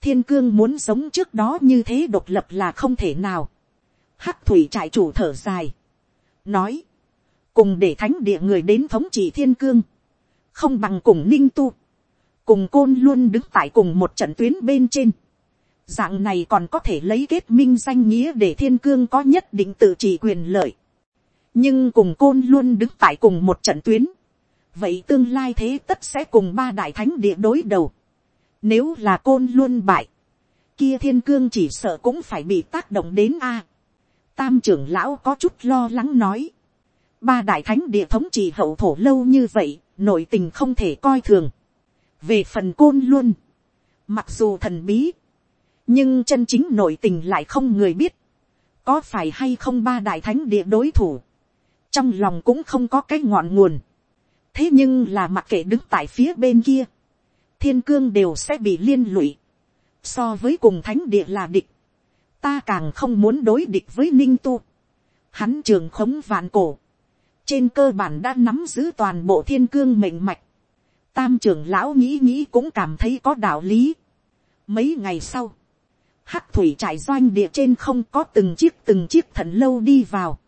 A: thiên cương muốn sống trước đó như thế độc lập là không thể nào. hắc thủy trại chủ thở dài. nói. cùng để thánh địa người đến thống trị thiên cương. không bằng cùng ninh tu. cùng côn luôn đứng tại cùng một trận tuyến bên trên dạng này còn có thể lấy kết minh danh nghĩa để thiên cương có nhất định tự trị quyền lợi. nhưng cùng côn luôn đứng tại cùng một trận tuyến. vậy tương lai thế tất sẽ cùng ba đại thánh địa đối đầu. nếu là côn luôn bại, kia thiên cương chỉ sợ cũng phải bị tác động đến a. tam trưởng lão có chút lo lắng nói. ba đại thánh địa thống trị hậu thổ lâu như vậy, nội tình không thể coi thường. về phần côn luôn, mặc dù thần bí, nhưng chân chính nội tình lại không người biết, có phải hay không ba đại thánh địa đối thủ, trong lòng cũng không có cái ngọn nguồn, thế nhưng là mặc kệ đứng tại phía bên kia, thiên cương đều sẽ bị liên lụy, so với cùng thánh địa là địch, ta càng không muốn đối địch với ninh tu, hắn trường khống vạn cổ, trên cơ bản đã nắm giữ toàn bộ thiên cương mệnh mạch, tam trưởng lão nghĩ nghĩ cũng cảm thấy có đạo lý. Mấy ngày sau, hắc thủy trại doanh địa trên không có từng chiếc từng chiếc thần lâu đi vào,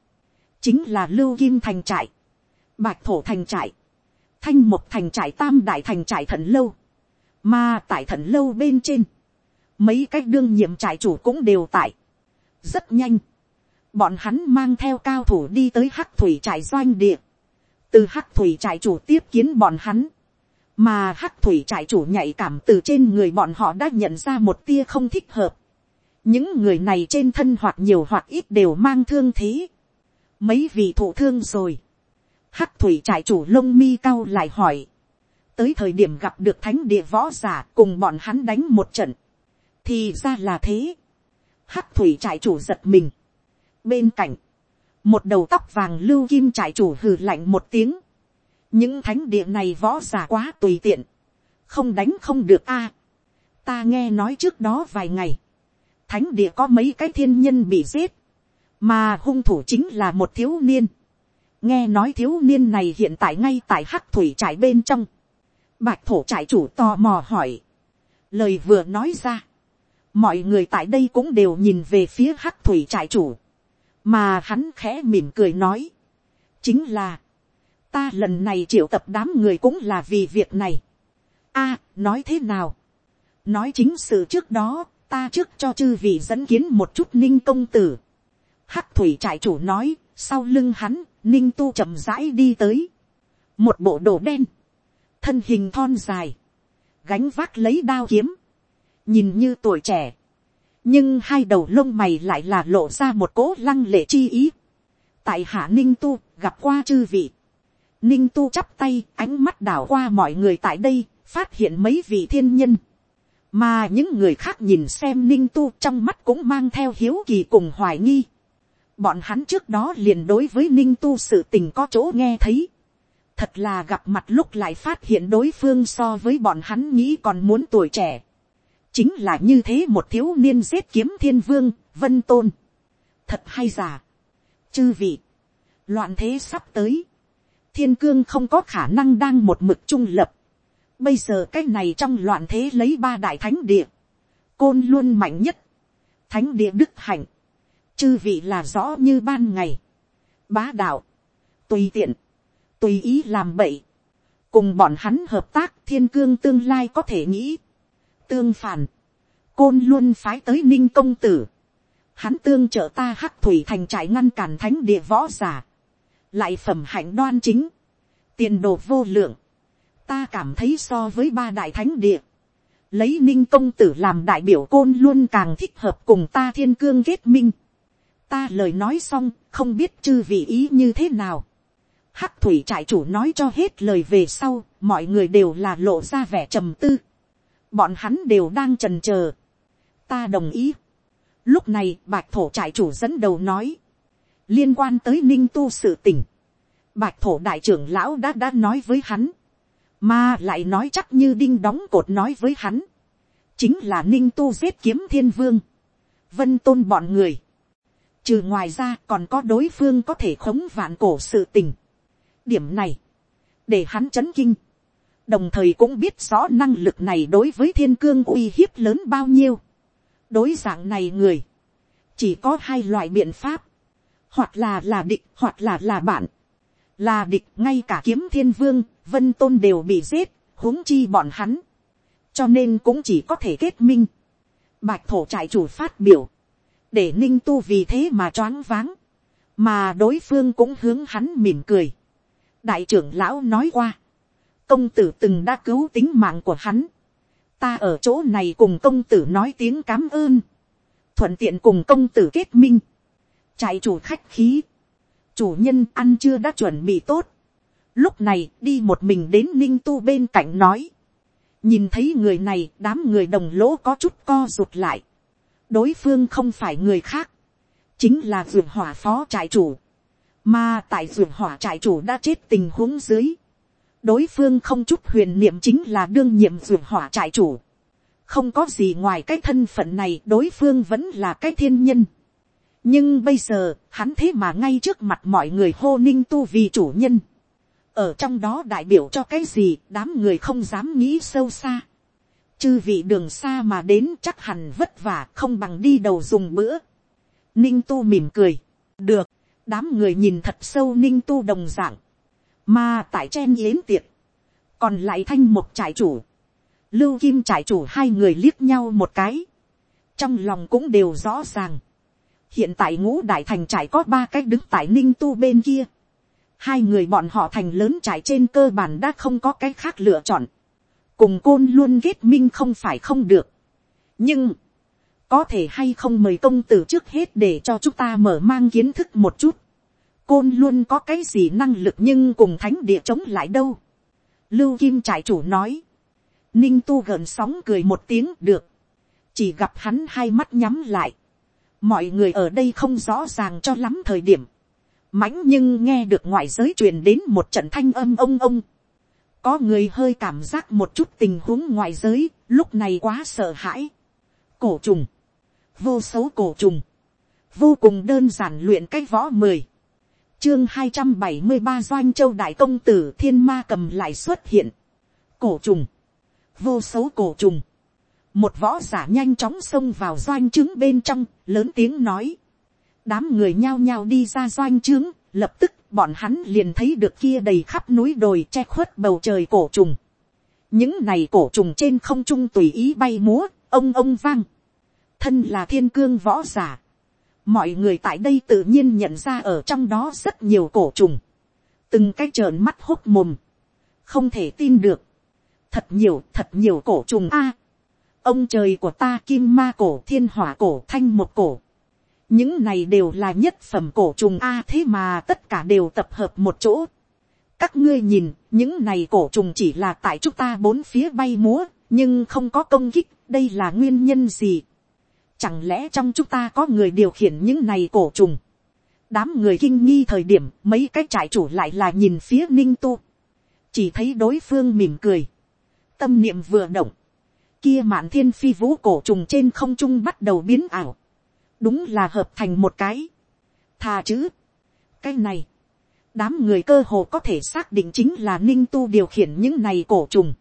A: chính là lưu kim thành trại, bạch thổ thành trại, thanh một thành trại tam đại thành trại thần lâu, mà tại thần lâu bên trên, mấy cách đương nhiệm trại chủ cũng đều tại, rất nhanh, bọn hắn mang theo cao thủ đi tới hắc thủy trại doanh địa, từ hắc thủy trại chủ tiếp kiến bọn hắn, mà hắc thủy trại chủ nhạy cảm từ trên người bọn họ đã nhận ra một tia không thích hợp, những người này trên thân hoặc nhiều hoặc ít đều mang thương thế. mấy vị thụ thương rồi. hắc thủy trại chủ lông mi cao lại hỏi. tới thời điểm gặp được thánh địa võ giả cùng bọn hắn đánh một trận. thì ra là thế. hắc thủy trại chủ giật mình. bên cạnh, một đầu tóc vàng lưu kim trại chủ hừ lạnh một tiếng. những thánh địa này võ giả quá tùy tiện. không đánh không được a. ta nghe nói trước đó vài ngày thánh địa có mấy cái thiên nhân bị giết, mà hung thủ chính là một thiếu niên. nghe nói thiếu niên này hiện tại ngay tại hắc thủy trại bên trong. bạch thổ trại chủ tò mò hỏi. lời vừa nói ra. mọi người tại đây cũng đều nhìn về phía hắc thủy trại chủ. mà hắn khẽ mỉm cười nói. chính là, ta lần này triệu tập đám người cũng là vì việc này. a, nói thế nào. nói chính sự trước đó ta trước cho chư vị dẫn kiến một chút ninh công tử. Hắc thủy trại chủ nói, sau lưng hắn, ninh tu chậm rãi đi tới. Một bộ đồ đen, thân hình thon dài, gánh vác lấy đao kiếm, nhìn như tuổi trẻ, nhưng hai đầu lông mày lại là lộ ra một cố lăng lệ chi ý. Tại hạ ninh tu, gặp qua chư vị. Ninh tu chắp tay, ánh mắt đảo qua mọi người tại đây, phát hiện mấy vị thiên nhân mà những người khác nhìn xem ninh tu trong mắt cũng mang theo hiếu kỳ cùng hoài nghi. bọn hắn trước đó liền đối với ninh tu sự tình có chỗ nghe thấy. thật là gặp mặt lúc lại phát hiện đối phương so với bọn hắn nghĩ còn muốn tuổi trẻ. chính là như thế một thiếu niên giết kiếm thiên vương, vân tôn. thật hay giả. chư vị, loạn thế sắp tới. thiên cương không có khả năng đang một mực trung lập Bây giờ cái này trong loạn thế lấy ba đại thánh địa. Côn luôn mạnh nhất. Thánh địa đức hạnh. Chư vị là rõ như ban ngày. Bá đạo. Tùy tiện. Tùy ý làm bậy. Cùng bọn hắn hợp tác thiên cương tương lai có thể nghĩ. Tương phản. Côn luôn phái tới ninh công tử. Hắn tương trợ ta hắc thủy thành trại ngăn cản thánh địa võ giả. Lại phẩm hạnh đoan chính tiền đồ vô lượng, ta cảm thấy so với ba đại thánh địa, lấy ninh công tử làm đại biểu côn luôn càng thích hợp cùng ta thiên cương kết minh. ta lời nói xong, không biết chư vị ý như thế nào. hắc thủy trại chủ nói cho hết lời về sau, mọi người đều là lộ ra vẻ trầm tư. bọn hắn đều đang trần c h ờ ta đồng ý. lúc này bạch thổ trại chủ dẫn đầu nói, liên quan tới ninh tu sự tỉnh. bạch thổ đại trưởng lão đã đã nói với hắn, mà lại nói chắc như đinh đóng cột nói với hắn, chính là ninh tu giết kiếm thiên vương, vân tôn bọn người, trừ ngoài ra còn có đối phương có thể khống vạn cổ sự tình. điểm này, để hắn c h ấ n kinh, đồng thời cũng biết rõ năng lực này đối với thiên cương uy hiếp lớn bao nhiêu, đối dạng này người, chỉ có hai loại biện pháp, hoặc là là địch hoặc là là bạn, là địch ngay cả kiếm thiên vương vân tôn đều bị giết, huống chi bọn hắn. cho nên cũng chỉ có thể kết minh. bạch thổ trại chủ phát biểu, để ninh tu vì thế mà choáng váng, mà đối phương cũng hướng hắn mỉm cười. đại trưởng lão nói qua, công tử từng đã cứu tính mạng của hắn. ta ở chỗ này cùng công tử nói tiếng cám ơn, thuận tiện cùng công tử kết minh. trại chủ khách khí, chủ nhân ăn chưa đã chuẩn bị tốt, lúc này đi một mình đến ninh tu bên cạnh nói. nhìn thấy người này đám người đồng lỗ có chút co rụt lại. đối phương không phải người khác. chính là ruộng hỏa phó trại chủ. mà tại ruộng hỏa trại chủ đã chết tình huống dưới. đối phương không chút huyền niệm chính là đương nhiệm ruộng hỏa trại chủ. không có gì ngoài cái thân phận này đối phương vẫn là cái thiên nhân nhưng bây giờ hắn thế mà ngay trước mặt mọi người hô ninh tu vì chủ nhân ở trong đó đại biểu cho cái gì đám người không dám nghĩ sâu xa chư vị đường xa mà đến chắc hẳn vất vả không bằng đi đầu dùng bữa ninh tu mỉm cười được đám người nhìn thật sâu ninh tu đồng dạng. ạ mà tại chen yến tiệc còn lại thanh một trại chủ lưu kim trại chủ hai người liếc nhau một cái trong lòng cũng đều rõ ràng hiện tại ngũ đại thành trại có ba cách đứng tại ninh tu bên kia hai người bọn họ thành lớn trải trên cơ bản đã không có cái khác lựa chọn. cùng côn luôn ghét minh không phải không được. nhưng, có thể hay không mời công tử trước hết để cho chúng ta mở mang kiến thức một chút. côn luôn có cái gì năng lực nhưng cùng thánh địa chống lại đâu. lưu kim trải chủ nói. ninh tu gần sóng cười một tiếng được. chỉ gặp hắn hai mắt nhắm lại. mọi người ở đây không rõ ràng cho lắm thời điểm mãnh nhưng nghe được ngoại giới truyền đến một trận thanh âm ông ông. có người hơi cảm giác một chút tình huống ngoại giới, lúc này quá sợ hãi. cổ trùng, vô số cổ trùng, vô cùng đơn giản luyện cái võ mười, chương hai trăm bảy mươi ba doanh châu đại công tử thiên ma cầm lại xuất hiện, cổ trùng, vô số cổ trùng, một võ giả nhanh chóng xông vào doanh trứng bên trong, lớn tiếng nói, đám người nhao nhao đi ra doanh trướng, lập tức bọn hắn liền thấy được kia đầy khắp núi đồi che khuất bầu trời cổ trùng. những này cổ trùng trên không trung tùy ý bay múa, ông ông vang. thân là thiên cương võ giả. mọi người tại đây tự nhiên nhận ra ở trong đó rất nhiều cổ trùng. từng cái trợn mắt hốt mồm. không thể tin được. thật nhiều, thật nhiều cổ trùng a. ông trời của ta kim ma cổ thiên hỏa cổ thanh một cổ những này đều là nhất phẩm cổ trùng a thế mà tất cả đều tập hợp một chỗ. các ngươi nhìn, những này cổ trùng chỉ là tại chúng ta bốn phía bay múa, nhưng không có công kích, đây là nguyên nhân gì. chẳng lẽ trong chúng ta có người điều khiển những này cổ trùng. đám người kinh nghi thời điểm mấy cái trại chủ lại là nhìn phía ninh tu. chỉ thấy đối phương mỉm cười. tâm niệm vừa động. kia mạn thiên phi vũ cổ trùng trên không trung bắt đầu biến ảo đúng là hợp thành một cái. thà chứ, cái này, đám người cơ hồ có thể xác định chính là ninh tu điều khiển những này cổ trùng,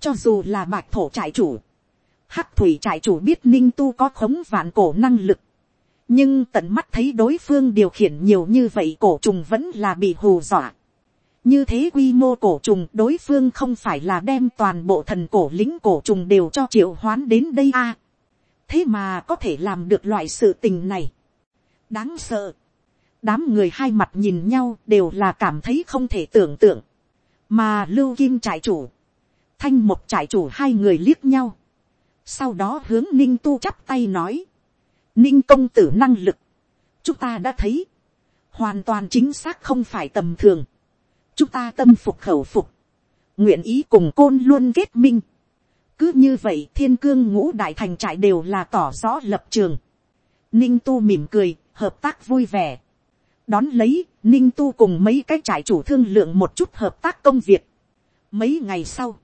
A: cho dù là bạch thổ trại chủ, hắc thủy trại chủ biết ninh tu có khống vạn cổ năng lực, nhưng tận mắt thấy đối phương điều khiển nhiều như vậy cổ trùng vẫn là bị hù dọa. như thế quy mô cổ trùng đối phương không phải là đem toàn bộ thần cổ lính cổ trùng đều cho triệu hoán đến đây a. À, thế mà có thể làm được loại sự tình này. đáng sợ. đám người hai mặt nhìn nhau đều là cảm thấy không thể tưởng tượng. mà lưu kim trại chủ, thanh một trại chủ hai người liếc nhau. sau đó hướng ninh tu chắp tay nói. ninh công tử năng lực. chúng ta đã thấy. hoàn toàn chính xác không phải tầm thường. chúng ta tâm phục khẩu phục. nguyện ý cùng côn luôn kết minh cứ như vậy thiên cương ngũ đại thành trại đều là tỏ rõ lập trường. ninh tu mỉm cười, hợp tác vui vẻ. đón lấy, ninh tu cùng mấy cái trại chủ thương lượng một chút hợp tác công việc. mấy ngày sau,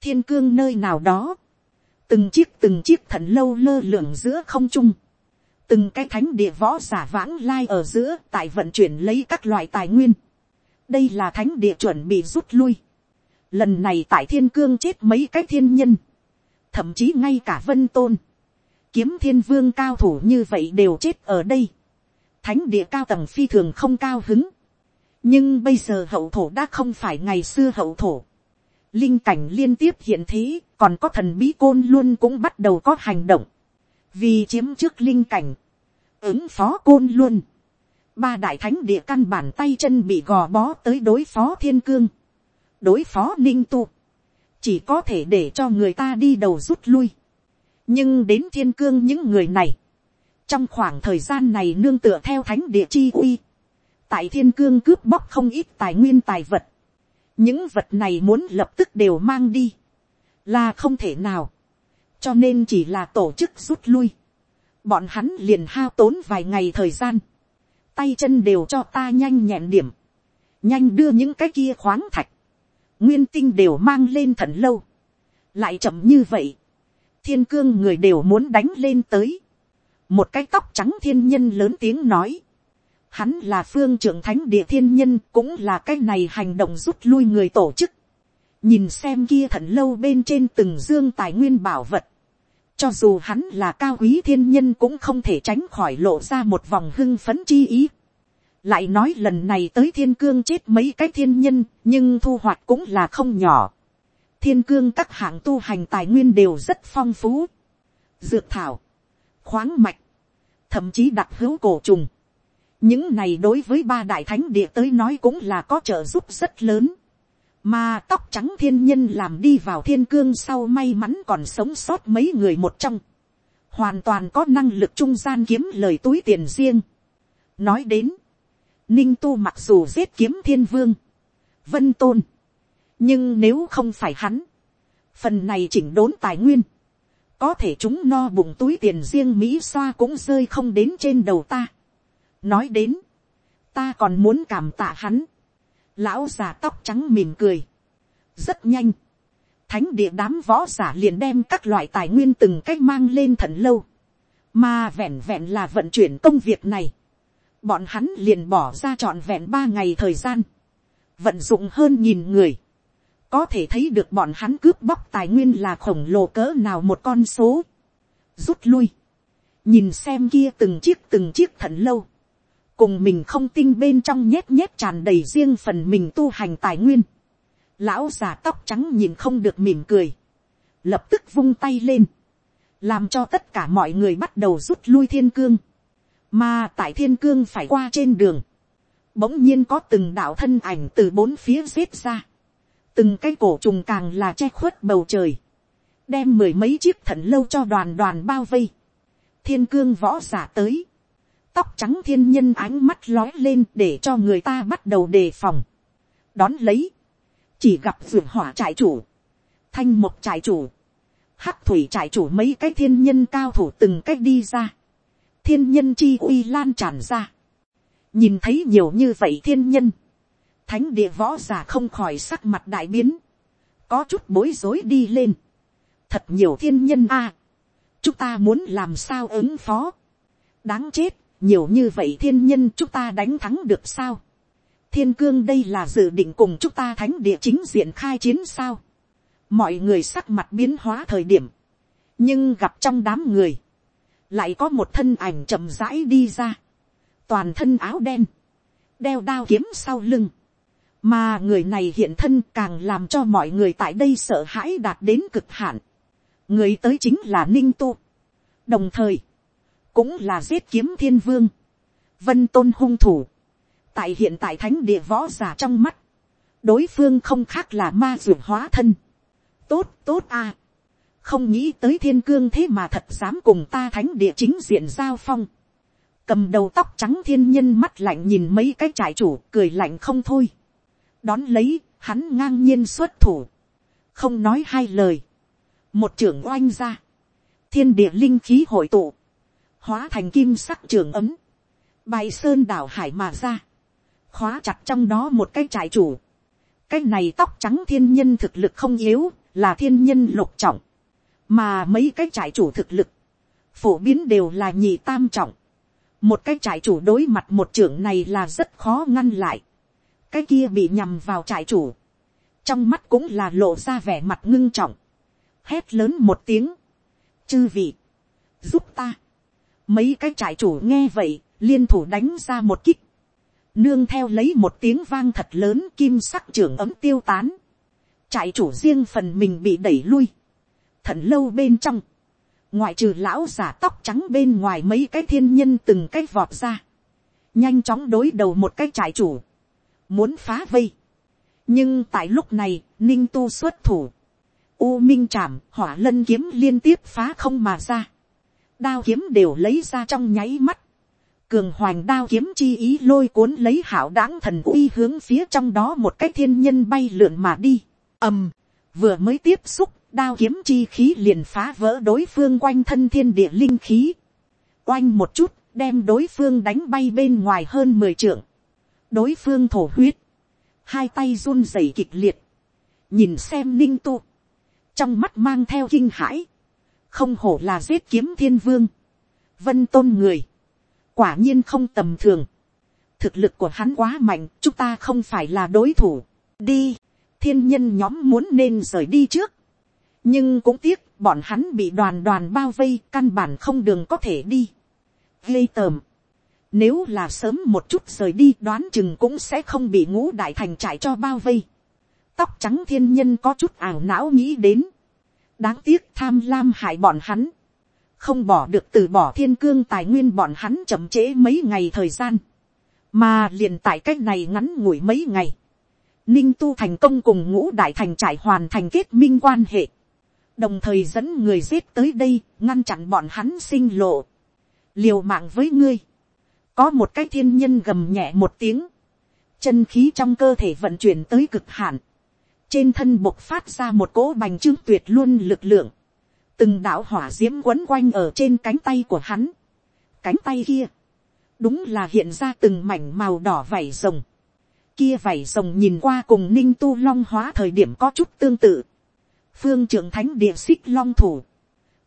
A: thiên cương nơi nào đó, từng chiếc từng chiếc thần lâu lơ lửng giữa không trung, từng cái thánh địa võ giả vãng lai ở giữa tại vận chuyển lấy các loại tài nguyên. đây là thánh địa chuẩn bị rút lui lần này tại thiên cương chết mấy cái thiên nhân, thậm chí ngay cả vân tôn, kiếm thiên vương cao thủ như vậy đều chết ở đây, thánh địa cao tầng phi thường không cao hứng, nhưng bây giờ hậu thổ đã không phải ngày xưa hậu thổ, linh cảnh liên tiếp hiện thế, còn có thần bí côn luôn cũng bắt đầu có hành động, vì chiếm trước linh cảnh, ứng phó côn luôn, ba đại thánh địa căn bản tay chân bị gò bó tới đối phó thiên cương, đối phó ninh tu, chỉ có thể để cho người ta đi đầu rút lui. nhưng đến thiên cương những người này, trong khoảng thời gian này nương tựa theo thánh địa chi uy, tại thiên cương cướp bóc không ít tài nguyên tài vật, những vật này muốn lập tức đều mang đi, là không thể nào, cho nên chỉ là tổ chức rút lui, bọn hắn liền hao tốn vài ngày thời gian, tay chân đều cho ta nhanh nhẹn điểm, nhanh đưa những cái kia khoáng thạch, nguyên tinh đều mang lên thần lâu, lại chậm như vậy, thiên cương người đều muốn đánh lên tới, một cái tóc trắng thiên nhân lớn tiếng nói, hắn là phương trưởng thánh địa thiên nhân cũng là cái này hành động rút lui người tổ chức, nhìn xem kia thần lâu bên trên từng dương tài nguyên bảo vật, cho dù hắn là cao quý thiên nhân cũng không thể tránh khỏi lộ ra một vòng hưng phấn chi ý lại nói lần này tới thiên cương chết mấy cái thiên nhân nhưng thu hoạch cũng là không nhỏ thiên cương các hạng tu hành tài nguyên đều rất phong phú dược thảo khoáng mạch thậm chí đặc hữu cổ trùng những này đối với ba đại thánh địa tới nói cũng là có trợ giúp rất lớn mà tóc trắng thiên nhân làm đi vào thiên cương sau may mắn còn sống sót mấy người một trong hoàn toàn có năng lực trung gian kiếm lời túi tiền riêng nói đến ninh tu mặc dù giết kiếm thiên vương, vân tôn, nhưng nếu không phải hắn, phần này chỉnh đốn tài nguyên, có thể chúng no bụng túi tiền riêng mỹ xoa cũng rơi không đến trên đầu ta. nói đến, ta còn muốn cảm tạ hắn, lão già tóc trắng mỉm cười, rất nhanh, thánh địa đám võ giả liền đem các loại tài nguyên từng cách mang lên thần lâu, mà vẹn vẹn là vận chuyển công việc này, bọn hắn liền bỏ ra trọn vẹn ba ngày thời gian, vận dụng hơn nghìn người, có thể thấy được bọn hắn cướp bóc tài nguyên là khổng lồ cỡ nào một con số, rút lui, nhìn xem kia từng chiếc từng chiếc thận lâu, cùng mình không tin bên trong nhét nhét tràn đầy riêng phần mình tu hành tài nguyên, lão già tóc trắng nhìn không được mỉm cười, lập tức vung tay lên, làm cho tất cả mọi người bắt đầu rút lui thiên cương, mà tại thiên cương phải qua trên đường. Bỗng nhiên có từng đạo thân ảnh từ bốn phía xếp ra. Từng cái cổ trùng càng là che khuất bầu trời. Đem mười mấy chiếc thần lâu cho đoàn đoàn bao vây. Thiên cương võ giả tới. Tóc trắng thiên nhân ánh mắt lói lên để cho người ta bắt đầu đề phòng. Đón lấy. Chỉ gặp phượng hỏa trại chủ. Thanh một trại chủ hắc thủy trại chủ mấy cái thiên nhân cao thủ từng cách đi ra thiên nhân chi uy lan tràn ra. nhìn thấy nhiều như vậy thiên nhân, thánh địa võ g i ả không khỏi sắc mặt đại biến, có chút bối rối đi lên, thật nhiều thiên nhân a, chúng ta muốn làm sao ứng phó, đáng chết, nhiều như vậy thiên nhân chúng ta đánh thắng được sao, thiên cương đây là dự định cùng chúng ta thánh địa chính diện khai chiến sao, mọi người sắc mặt biến hóa thời điểm, nhưng gặp trong đám người, lại có một thân ảnh chậm rãi đi ra, toàn thân áo đen, đeo đao kiếm sau lưng, mà người này hiện thân càng làm cho mọi người tại đây sợ hãi đạt đến cực hạn, người tới chính là ninh tu, đồng thời, cũng là giết kiếm thiên vương, vân tôn hung thủ, tại hiện tại thánh địa võ giả trong mắt, đối phương không khác là ma ruột hóa thân, tốt tốt a à không nghĩ tới thiên cương thế mà thật dám cùng ta thánh địa chính diện giao phong. cầm đầu tóc trắng thiên nhân mắt lạnh nhìn mấy cái trại chủ cười lạnh không thôi. đón lấy, hắn ngang nhiên xuất thủ. không nói hai lời. một trưởng oanh ra. thiên địa linh khí hội tụ. hóa thành kim sắc trường ấm. bài sơn đảo hải mà ra. khóa chặt trong đó một cái trại chủ. cái này tóc trắng thiên nhân thực lực không yếu, là thiên nhân lục trọng mà mấy cái trại chủ thực lực, phổ biến đều là nhị tam trọng, một cái trại chủ đối mặt một trưởng này là rất khó ngăn lại, cái kia bị nhằm vào trại chủ, trong mắt cũng là lộ ra vẻ mặt ngưng trọng, hét lớn một tiếng, chư vị, giúp ta, mấy cái trại chủ nghe vậy, liên thủ đánh ra một kích, nương theo lấy một tiếng vang thật lớn kim sắc trưởng ấm tiêu tán, trại chủ riêng phần mình bị đẩy lui, thận lâu bên trong, ngoại trừ lão giả tóc trắng bên ngoài mấy cái thiên nhân từng cái vọt ra, nhanh chóng đối đầu một cái trại chủ, muốn phá vây. nhưng tại lúc này, ninh tu xuất thủ, u minh chạm hỏa lân kiếm liên tiếp phá không mà ra, đao kiếm đều lấy ra trong nháy mắt, cường hoành đao kiếm chi ý lôi cuốn lấy hảo đáng thần uy hướng phía trong đó một cái thiên nhân bay lượn mà đi. ầm, vừa mới tiếp xúc đao kiếm chi khí liền phá vỡ đối phương quanh thân thiên địa linh khí. Oanh một chút, đem đối phương đánh bay bên ngoài hơn mười trượng. Đối phương thổ huyết. Hai tay run rẩy kịch liệt. Nhìn xem ninh tu. Trong mắt mang theo kinh hãi. Không hổ là giết kiếm thiên vương. Vân tôn người. Quả nhiên không tầm thường. Thực lực của hắn quá mạnh, chúng ta không phải là đối thủ. Đi, thiên nhân nhóm muốn nên rời đi trước nhưng cũng tiếc bọn hắn bị đoàn đoàn bao vây căn bản không đường có thể đi. ghê tởm. Nếu là sớm một chút rời đi đoán chừng cũng sẽ không bị ngũ đại thành trại cho bao vây. Tóc trắng thiên nhân có chút ảo não nghĩ đến. Đáng tiếc tham lam hại bọn hắn. Không bỏ được từ bỏ thiên cương tài nguyên bọn hắn chậm trễ mấy ngày thời gian. Mà liền tại cách này ngắn ngủi mấy ngày. Ninh tu thành công cùng ngũ đại thành trại hoàn thành kết minh quan hệ đồng thời dẫn người giết tới đây, ngăn chặn bọn hắn sinh lộ, liều mạng với ngươi, có một cái thiên nhân gầm nhẹ một tiếng, chân khí trong cơ thể vận chuyển tới cực hạn, trên thân bộc phát ra một cỗ bành trướng tuyệt luôn lực lượng, từng đạo hỏa d i ễ m quấn quanh ở trên cánh tay của hắn, cánh tay kia, đúng là hiện ra từng mảnh màu đỏ vảy rồng, kia vảy rồng nhìn qua cùng ninh tu long hóa thời điểm có chút tương tự, phương trưởng thánh địa xích long thủ,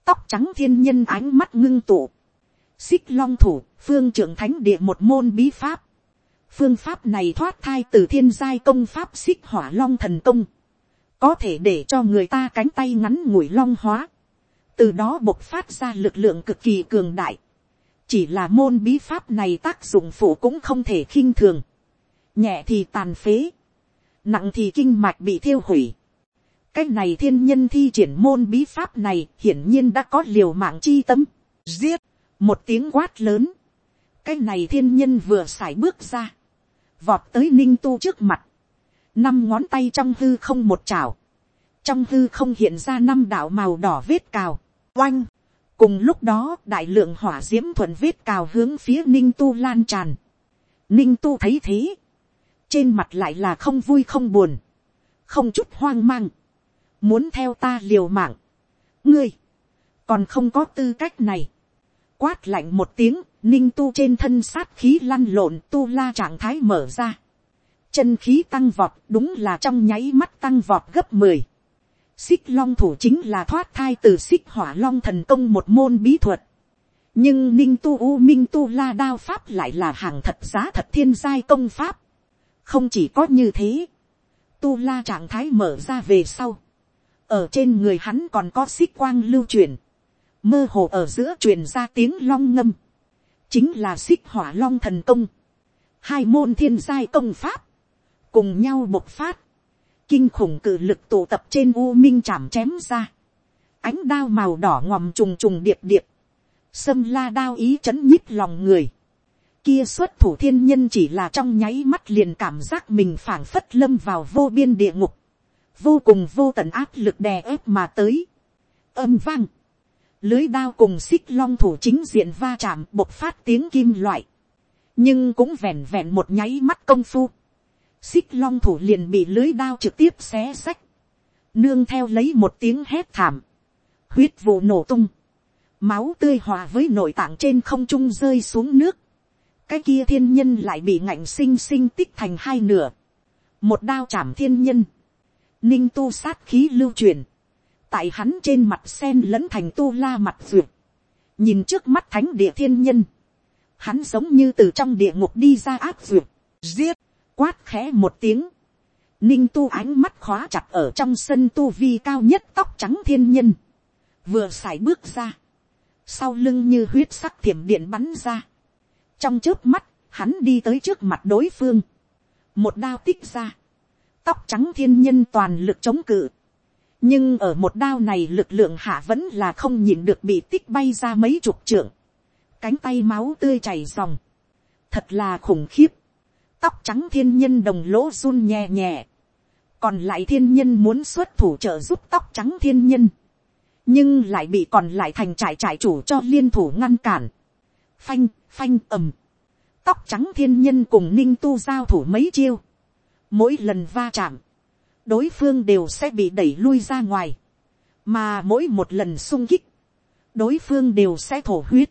A: tóc trắng thiên nhân ánh mắt ngưng tụ, xích long thủ, phương trưởng thánh địa một môn bí pháp, phương pháp này thoát thai từ thiên giai công pháp xích hỏa long thần công, có thể để cho người ta cánh tay ngắn ngủi long hóa, từ đó bộc phát ra lực lượng cực kỳ cường đại, chỉ là môn bí pháp này tác dụng phụ cũng không thể khinh thường, nhẹ thì tàn phế, nặng thì kinh mạch bị thiêu hủy, cái này thiên nhân thi triển môn bí pháp này hiển nhiên đã có liều mạng chi tâm, giết, một tiếng quát lớn, cái này thiên nhân vừa xài bước ra, vọt tới ninh tu trước mặt, năm ngón tay trong hư không một chảo, trong hư không hiện ra năm đạo màu đỏ vết cào, oanh, cùng lúc đó đại lượng hỏa diễm i ễ thuận vết cào hướng phía ninh tu lan tràn, ninh tu thấy thế, trên mặt lại là không vui không buồn, không chút hoang mang, muốn theo ta liều mạng, ngươi, còn không có tư cách này, quát lạnh một tiếng, ninh tu trên thân sát khí lăn lộn tu la trạng thái mở ra, chân khí tăng vọt đúng là trong nháy mắt tăng vọt gấp mười, xích long thủ chính là thoát thai từ xích hỏa long thần công một môn bí thuật, nhưng ninh tu u minh tu la đao pháp lại là hàng thật giá thật thiên giai công pháp, không chỉ có như thế, tu la trạng thái mở ra về sau, ở trên người hắn còn có xích quang lưu truyền, mơ hồ ở giữa truyền ra tiếng long ngâm, chính là xích hỏa long thần công, hai môn thiên giai công pháp, cùng nhau bộc phát, kinh khủng cự lực tụ tập trên u minh chạm chém ra, ánh đao màu đỏ ngòm trùng trùng điệp điệp, sâm la đao ý c h ấ n nhít lòng người, kia xuất thủ thiên nhân chỉ là trong nháy mắt liền cảm giác mình phảng phất lâm vào vô biên địa ngục, vô cùng vô tận áp lực đè ép mà tới. âm vang, lưới đao cùng xích long thủ chính diện va chạm bộc phát tiếng kim loại, nhưng cũng vẹn vẹn một nháy mắt công phu. xích long thủ liền bị lưới đao trực tiếp xé xách, nương theo lấy một tiếng hét thảm, huyết vụ nổ tung, máu tươi hòa với nội tạng trên không trung rơi xuống nước, cái kia thiên nhân lại bị ngạnh sinh sinh tích thành hai nửa, một đao chạm thiên nhân, Ninh tu sát khí lưu truyền. Tại hắn trên mặt sen lẫn thành tu la mặt vượt. Nhìn trước mắt thánh địa thiên nhân. Hắn giống như từ trong địa ngục đi ra áp vượt. Giết. Quát khẽ một tiếng. Ninh tu ánh mắt khóa chặt ở trong sân tu vi cao nhất tóc trắng thiên nhân. Vừa xài bước ra. Sau lưng như huyết sắc thiểm điện bắn ra. Trong trước mắt, hắn đi tới trước mặt đối phương. Một đao tích ra tóc trắng thiên nhân toàn lực chống cự. nhưng ở một đao này lực lượng hạ vẫn là không nhìn được bị tích bay ra mấy chục trượng. cánh tay máu tươi chảy dòng. thật là khủng khiếp. tóc trắng thiên nhân đồng lỗ run nhẹ nhẹ. còn lại thiên nhân muốn xuất thủ trợ giúp tóc trắng thiên nhân. nhưng lại bị còn lại thành trại trại chủ cho liên thủ ngăn cản. phanh, phanh ầm. tóc trắng thiên nhân cùng ninh tu giao thủ mấy chiêu Mỗi lần va chạm, đối phương đều sẽ bị đẩy lui ra ngoài. Mà mỗi một lần sung kích, đối phương đều sẽ thổ huyết.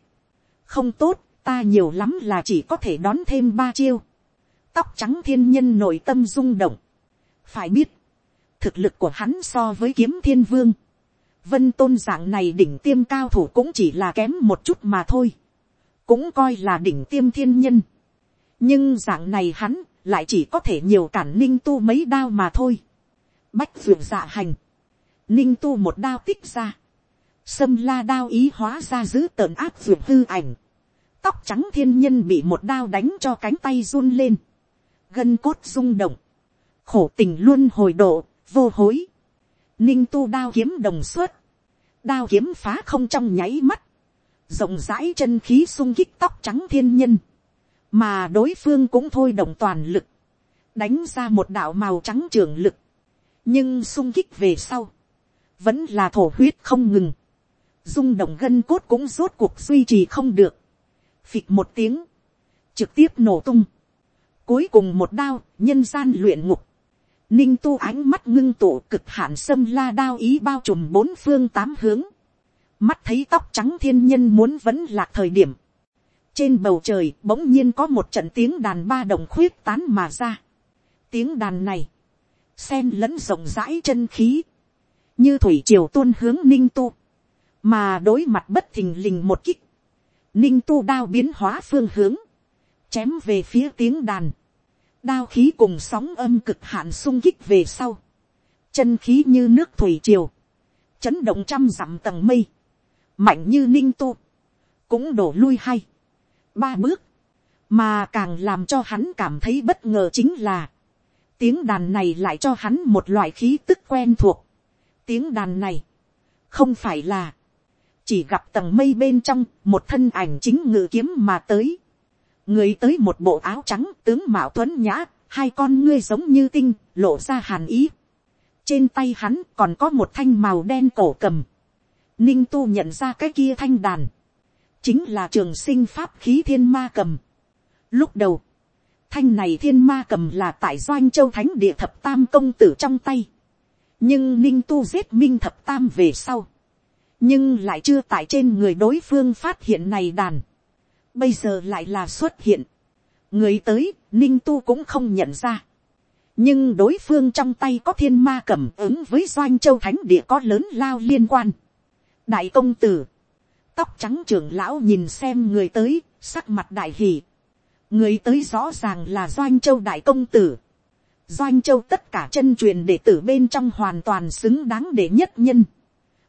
A: Không tốt, ta nhiều lắm là chỉ có thể đón thêm ba chiêu. Tóc trắng thiên nhân nội tâm rung động. Phải biết, thực lực của hắn so với kiếm thiên vương. Vân tôn dạng này đỉnh tiêm cao thủ cũng chỉ là kém một chút mà thôi. Cũng coi là đỉnh tiêm thiên nhân. Nhưng dạng này hắn lại chỉ có thể nhiều cản ninh tu mấy đao mà thôi. bách vượng dạ hành, ninh tu một đao tích ra, sâm la đao ý hóa ra giữ tợn áp vượng hư ảnh, tóc trắng thiên nhân bị một đao đánh cho cánh tay run lên, gân cốt rung động, khổ tình luôn hồi độ, vô hối, ninh tu đao kiếm đồng suất, đao kiếm phá không trong nháy mắt, rộng rãi chân khí sung kích tóc trắng thiên nhân, mà đối phương cũng thôi động toàn lực, đánh ra một đạo màu trắng trường lực, nhưng sung kích về sau, vẫn là thổ huyết không ngừng, rung động gân cốt cũng rốt cuộc duy trì không được, phịch một tiếng, trực tiếp nổ tung, cuối cùng một đao, nhân gian luyện ngục, ninh tu ánh mắt ngưng tụ cực hạn sâm la đao ý bao trùm bốn phương tám hướng, mắt thấy tóc trắng thiên nhân muốn vẫn lạc thời điểm, trên bầu trời bỗng nhiên có một trận tiếng đàn ba đồng khuyết tán mà ra. tiếng đàn này, sen lẫn rộng rãi chân khí, như thủy triều tuôn hướng ninh tu, mà đối mặt bất thình lình một kích, ninh tu đao biến hóa phương hướng, chém về phía tiếng đàn, đao khí cùng sóng âm cực hạn sung kích về sau, chân khí như nước thủy triều, chấn động trăm dặm tầng mây, mạnh như ninh tu, cũng đổ lui hay, ba bước, mà càng làm cho hắn cảm thấy bất ngờ chính là, tiếng đàn này lại cho hắn một loại khí tức quen thuộc. tiếng đàn này, không phải là, chỉ gặp tầng mây bên trong một thân ảnh chính ngự kiếm mà tới. người tới một bộ áo trắng tướng mạo thuấn nhã, hai con ngươi giống như tinh, lộ ra hàn ý. trên tay hắn còn có một thanh màu đen cổ cầm. ninh tu nhận ra cái kia thanh đàn chính là trường sinh pháp khí thiên ma cầm. Lúc đầu, thanh này thiên ma cầm là tại doanh châu thánh địa thập tam công tử trong tay. nhưng ninh tu giết minh thập tam về sau. nhưng lại chưa tại trên người đối phương phát hiện này đàn. bây giờ lại là xuất hiện. người tới, ninh tu cũng không nhận ra. nhưng đối phương trong tay có thiên ma cầm ứng với doanh châu thánh địa có lớn lao liên quan. đại công tử, tóc trắng trưởng lão nhìn xem người tới, sắc mặt đại hỉ. Người tới rõ ràng là Doanh Châu Đại Công Tử. Doanh Châu tất cả chân truyền đệ tử bên trong hoàn toàn xứng đáng để nhất nhân.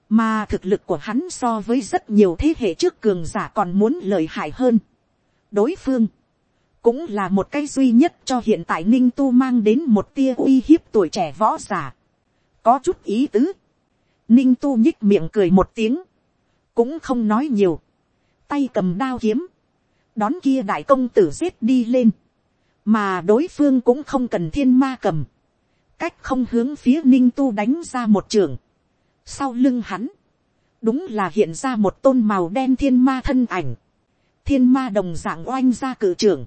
A: Mà thực lực của hắn so với rất nhiều thế hệ trước cường giả còn muốn lợi hại hơn. Đối phương cũng là một cái duy nhất cho hiện tại ninh tu mang đến một tia uy hiếp tuổi trẻ võ giả. có chút ý tứ. ninh tu nhích miệng cười một tiếng cũng không nói nhiều, tay cầm đao kiếm, đón kia đại công tử giết đi lên, mà đối phương cũng không cần thiên ma cầm, cách không hướng phía ninh tu đánh ra một trường, sau lưng hắn, đúng là hiện ra một tôn màu đen thiên ma thân ảnh, thiên ma đồng dạng oanh ra cử trưởng,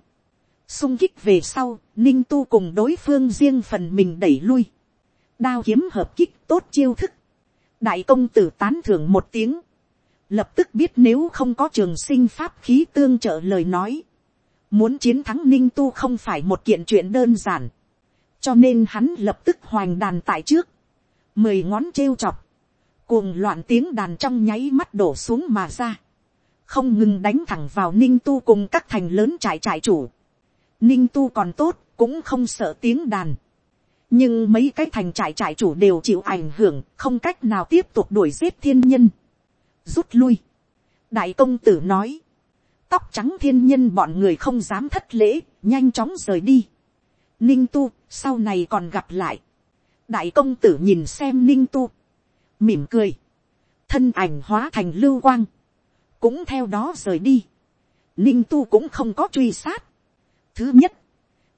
A: sung kích về sau, ninh tu cùng đối phương riêng phần mình đẩy lui, đao kiếm hợp kích tốt chiêu thức, đại công tử tán thưởng một tiếng, lập tức biết nếu không có trường sinh pháp khí tương trợ lời nói, muốn chiến thắng ninh tu không phải một kiện chuyện đơn giản, cho nên hắn lập tức hoành đàn tại trước, mười ngón trêu chọc, cuồng loạn tiếng đàn trong nháy mắt đổ xuống mà ra, không ngừng đánh thẳng vào ninh tu cùng các thành lớn trại trại chủ. Ninh tu còn tốt, cũng không sợ tiếng đàn. nhưng mấy cái thành trại trại chủ đều chịu ảnh hưởng, không cách nào tiếp tục đuổi giết thiên nhân rút lui. đại công tử nói, tóc trắng thiên nhân bọn người không dám thất lễ, nhanh chóng rời đi. ninh tu, sau này còn gặp lại. đại công tử nhìn xem ninh tu, mỉm cười, thân ảnh hóa thành lưu quang, cũng theo đó rời đi. ninh tu cũng không có truy sát. thứ nhất,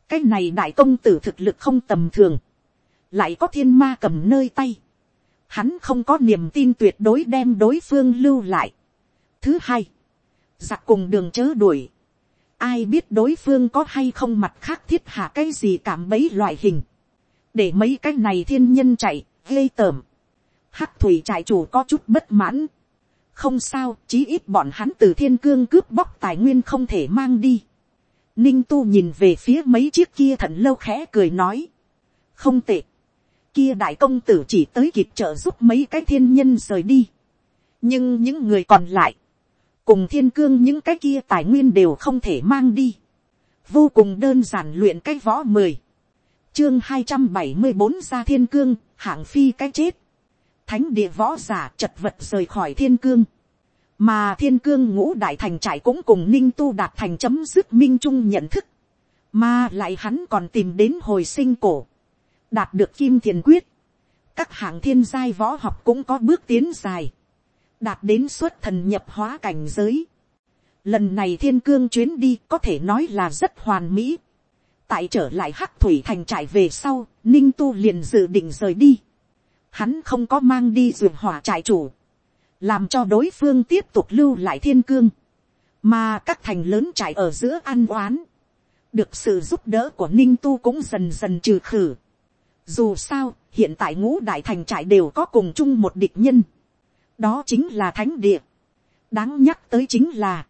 A: cái này đại công tử thực lực không tầm thường, lại có thiên ma cầm nơi tay, hắn không có niềm tin tuyệt đối đem đối phương lưu lại. Thứ hai, giặc dạ cùng đường chớ đuổi. Ai biết đối phương có hay không mặt khác thiết hạ cái gì cảm mấy loại hình. Để mấy cái này thiên nhân chạy, gây tởm. Hắc thủy trại chủ có chút bất mãn. Không sao, chí ít bọn hắn từ thiên cương cướp bóc tài nguyên không thể mang đi. Ninh tu nhìn về phía mấy chiếc kia thận lâu khẽ cười nói. Không tệ kia đại công tử chỉ tới kịp trợ giúp mấy cái thiên nhân rời đi. nhưng những người còn lại, cùng thiên cương những cái kia tài nguyên đều không thể mang đi. vô cùng đơn giản luyện cái võ mười. chương hai trăm bảy mươi bốn ra thiên cương, hạng phi cái chết. thánh địa võ giả chật vật rời khỏi thiên cương. mà thiên cương ngũ đại thành trại cũng cùng ninh tu đạt thành chấm dứt minh trung nhận thức. mà lại hắn còn tìm đến hồi sinh cổ đạt được kim thiền quyết, các hạng thiên giai võ học cũng có bước tiến dài, đạt đến xuất thần nhập hóa cảnh giới. Lần này thiên cương chuyến đi có thể nói là rất hoàn mỹ. Tại trở lại hắc thủy thành trại về sau, ninh tu liền dự định rời đi. Hắn không có mang đi dường hỏa trại chủ, làm cho đối phương tiếp tục lưu lại thiên cương, mà các thành lớn trại ở giữa an oán, được sự giúp đỡ của ninh tu cũng dần dần trừ khử. Dù sao, hiện tại ngũ đại thành trại đều có cùng chung một địch nhân. Đó chính là thánh địa. Đáng nhắc tới chính là,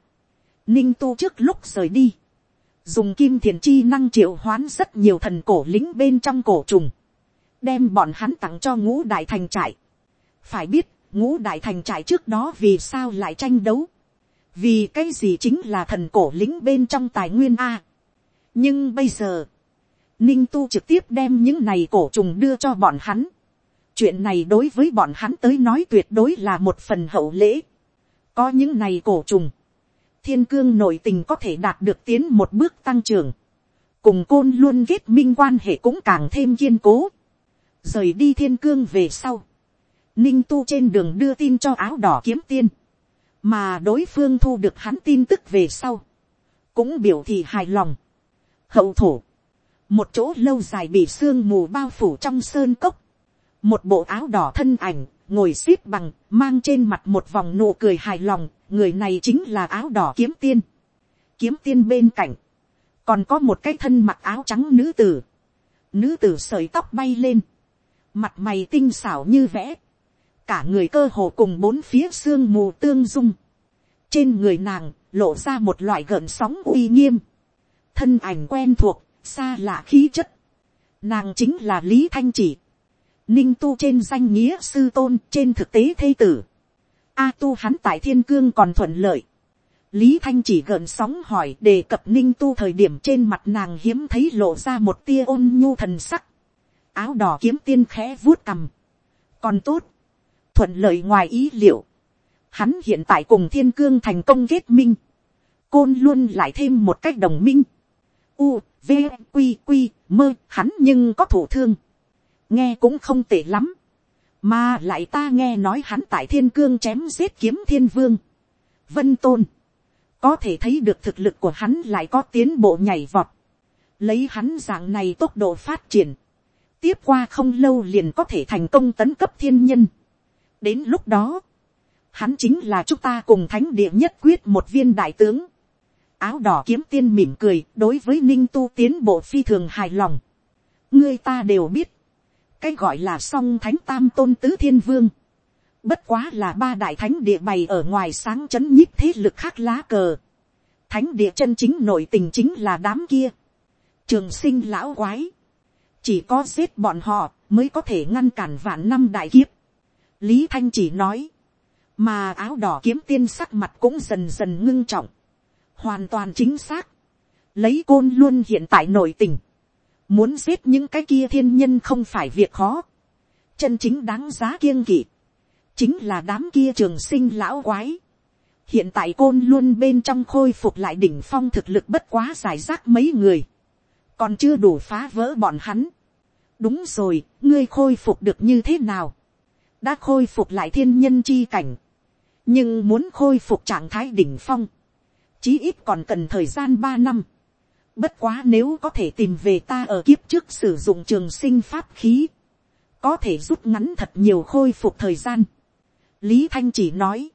A: ninh tu trước lúc rời đi, dùng kim thiền chi năng triệu hoán rất nhiều thần cổ lính bên trong cổ trùng, đem bọn hắn tặng cho ngũ đại thành trại. phải biết, ngũ đại thành trại trước đó vì sao lại tranh đấu, vì cái gì chính là thần cổ lính bên trong tài nguyên a. nhưng bây giờ, ninh tu trực tiếp đem những này cổ trùng đưa cho bọn hắn. chuyện này đối với bọn hắn tới nói tuyệt đối là một phần hậu lễ. có những này cổ trùng, thiên cương nội tình có thể đạt được tiến một bước tăng trưởng. cùng côn luôn kết minh quan hệ cũng càng thêm kiên cố. rời đi thiên cương về sau. ninh tu trên đường đưa tin cho áo đỏ kiếm tiên. mà đối phương thu được hắn tin tức về sau. cũng biểu thị hài lòng. hậu thổ một chỗ lâu dài bị sương mù bao phủ trong sơn cốc, một bộ áo đỏ thân ảnh, ngồi x ế p bằng, mang trên mặt một vòng nụ cười hài lòng, người này chính là áo đỏ kiếm tiên. kiếm tiên bên cạnh, còn có một cái thân mặc áo trắng nữ tử, nữ tử sợi tóc bay lên, mặt mày tinh xảo như vẽ, cả người cơ hồ cùng bốn phía sương mù tương dung, trên người nàng lộ ra một loại gợn sóng uy nghiêm, thân ảnh quen thuộc xa lạ khí chất. Nàng chính là Lý Thanh Chỉ. Ninh tu trên danh nghĩa sư tôn trên thực tế thê tử. A tu hắn tại thiên cương còn thuận lợi. Lý Thanh chỉ gần sóng hỏi đề cập ninh tu thời điểm trên mặt nàng hiếm thấy lộ ra một tia ôn nhu thần sắc. Áo đỏ kiếm tiên khẽ vuốt cầm. Còn tốt. Thuận lợi ngoài ý liệu. Hắn hiện tại cùng thiên cương thành công kết minh. Côn luôn lại thêm một cách đồng minh u, v, q q mơ, hắn nhưng có thủ thương. Nghe cũng không tệ lắm. Mà lại ta nghe nói hắn tại thiên cương chém giết kiếm thiên vương. Vân tôn. Có thể thấy được thực lực của hắn lại có tiến bộ nhảy vọt. Lấy hắn dạng này tốc độ phát triển. Tiếp qua không lâu liền có thể thành công tấn cấp thiên nhân. Đến lúc đó. Hắn chính là chúng ta cùng thánh địa nhất quyết một viên đại tướng áo đỏ kiếm tiên mỉm cười đối với ninh tu tiến bộ phi thường hài lòng. ngươi ta đều biết, cái gọi là song thánh tam tôn tứ thiên vương, bất quá là ba đại thánh địa bày ở ngoài sáng c h ấ n nhíp thế lực khác lá cờ. thánh địa chân chính nội tình chính là đám kia, trường sinh lão quái, chỉ có giết bọn họ mới có thể ngăn cản vạn năm đại kiếp. lý thanh chỉ nói, mà áo đỏ kiếm tiên sắc mặt cũng dần dần ngưng trọng hoàn toàn chính xác, lấy côn luôn hiện tại nội tình, muốn giết những cái kia thiên nhân không phải việc khó, chân chính đáng giá kiêng kỵ, chính là đám kia trường sinh lão quái, hiện tại côn luôn bên trong khôi phục lại đỉnh phong thực lực bất quá giải rác mấy người, còn chưa đủ phá vỡ bọn hắn. đúng rồi, ngươi khôi phục được như thế nào, đã khôi phục lại thiên nhân chi cảnh, nhưng muốn khôi phục trạng thái đỉnh phong, chí ít còn cần thời gian ba năm. Bất quá nếu có thể tìm về ta ở kiếp trước sử dụng trường sinh pháp khí, có thể rút ngắn thật nhiều khôi phục thời gian. Lý Thanh chỉ nói,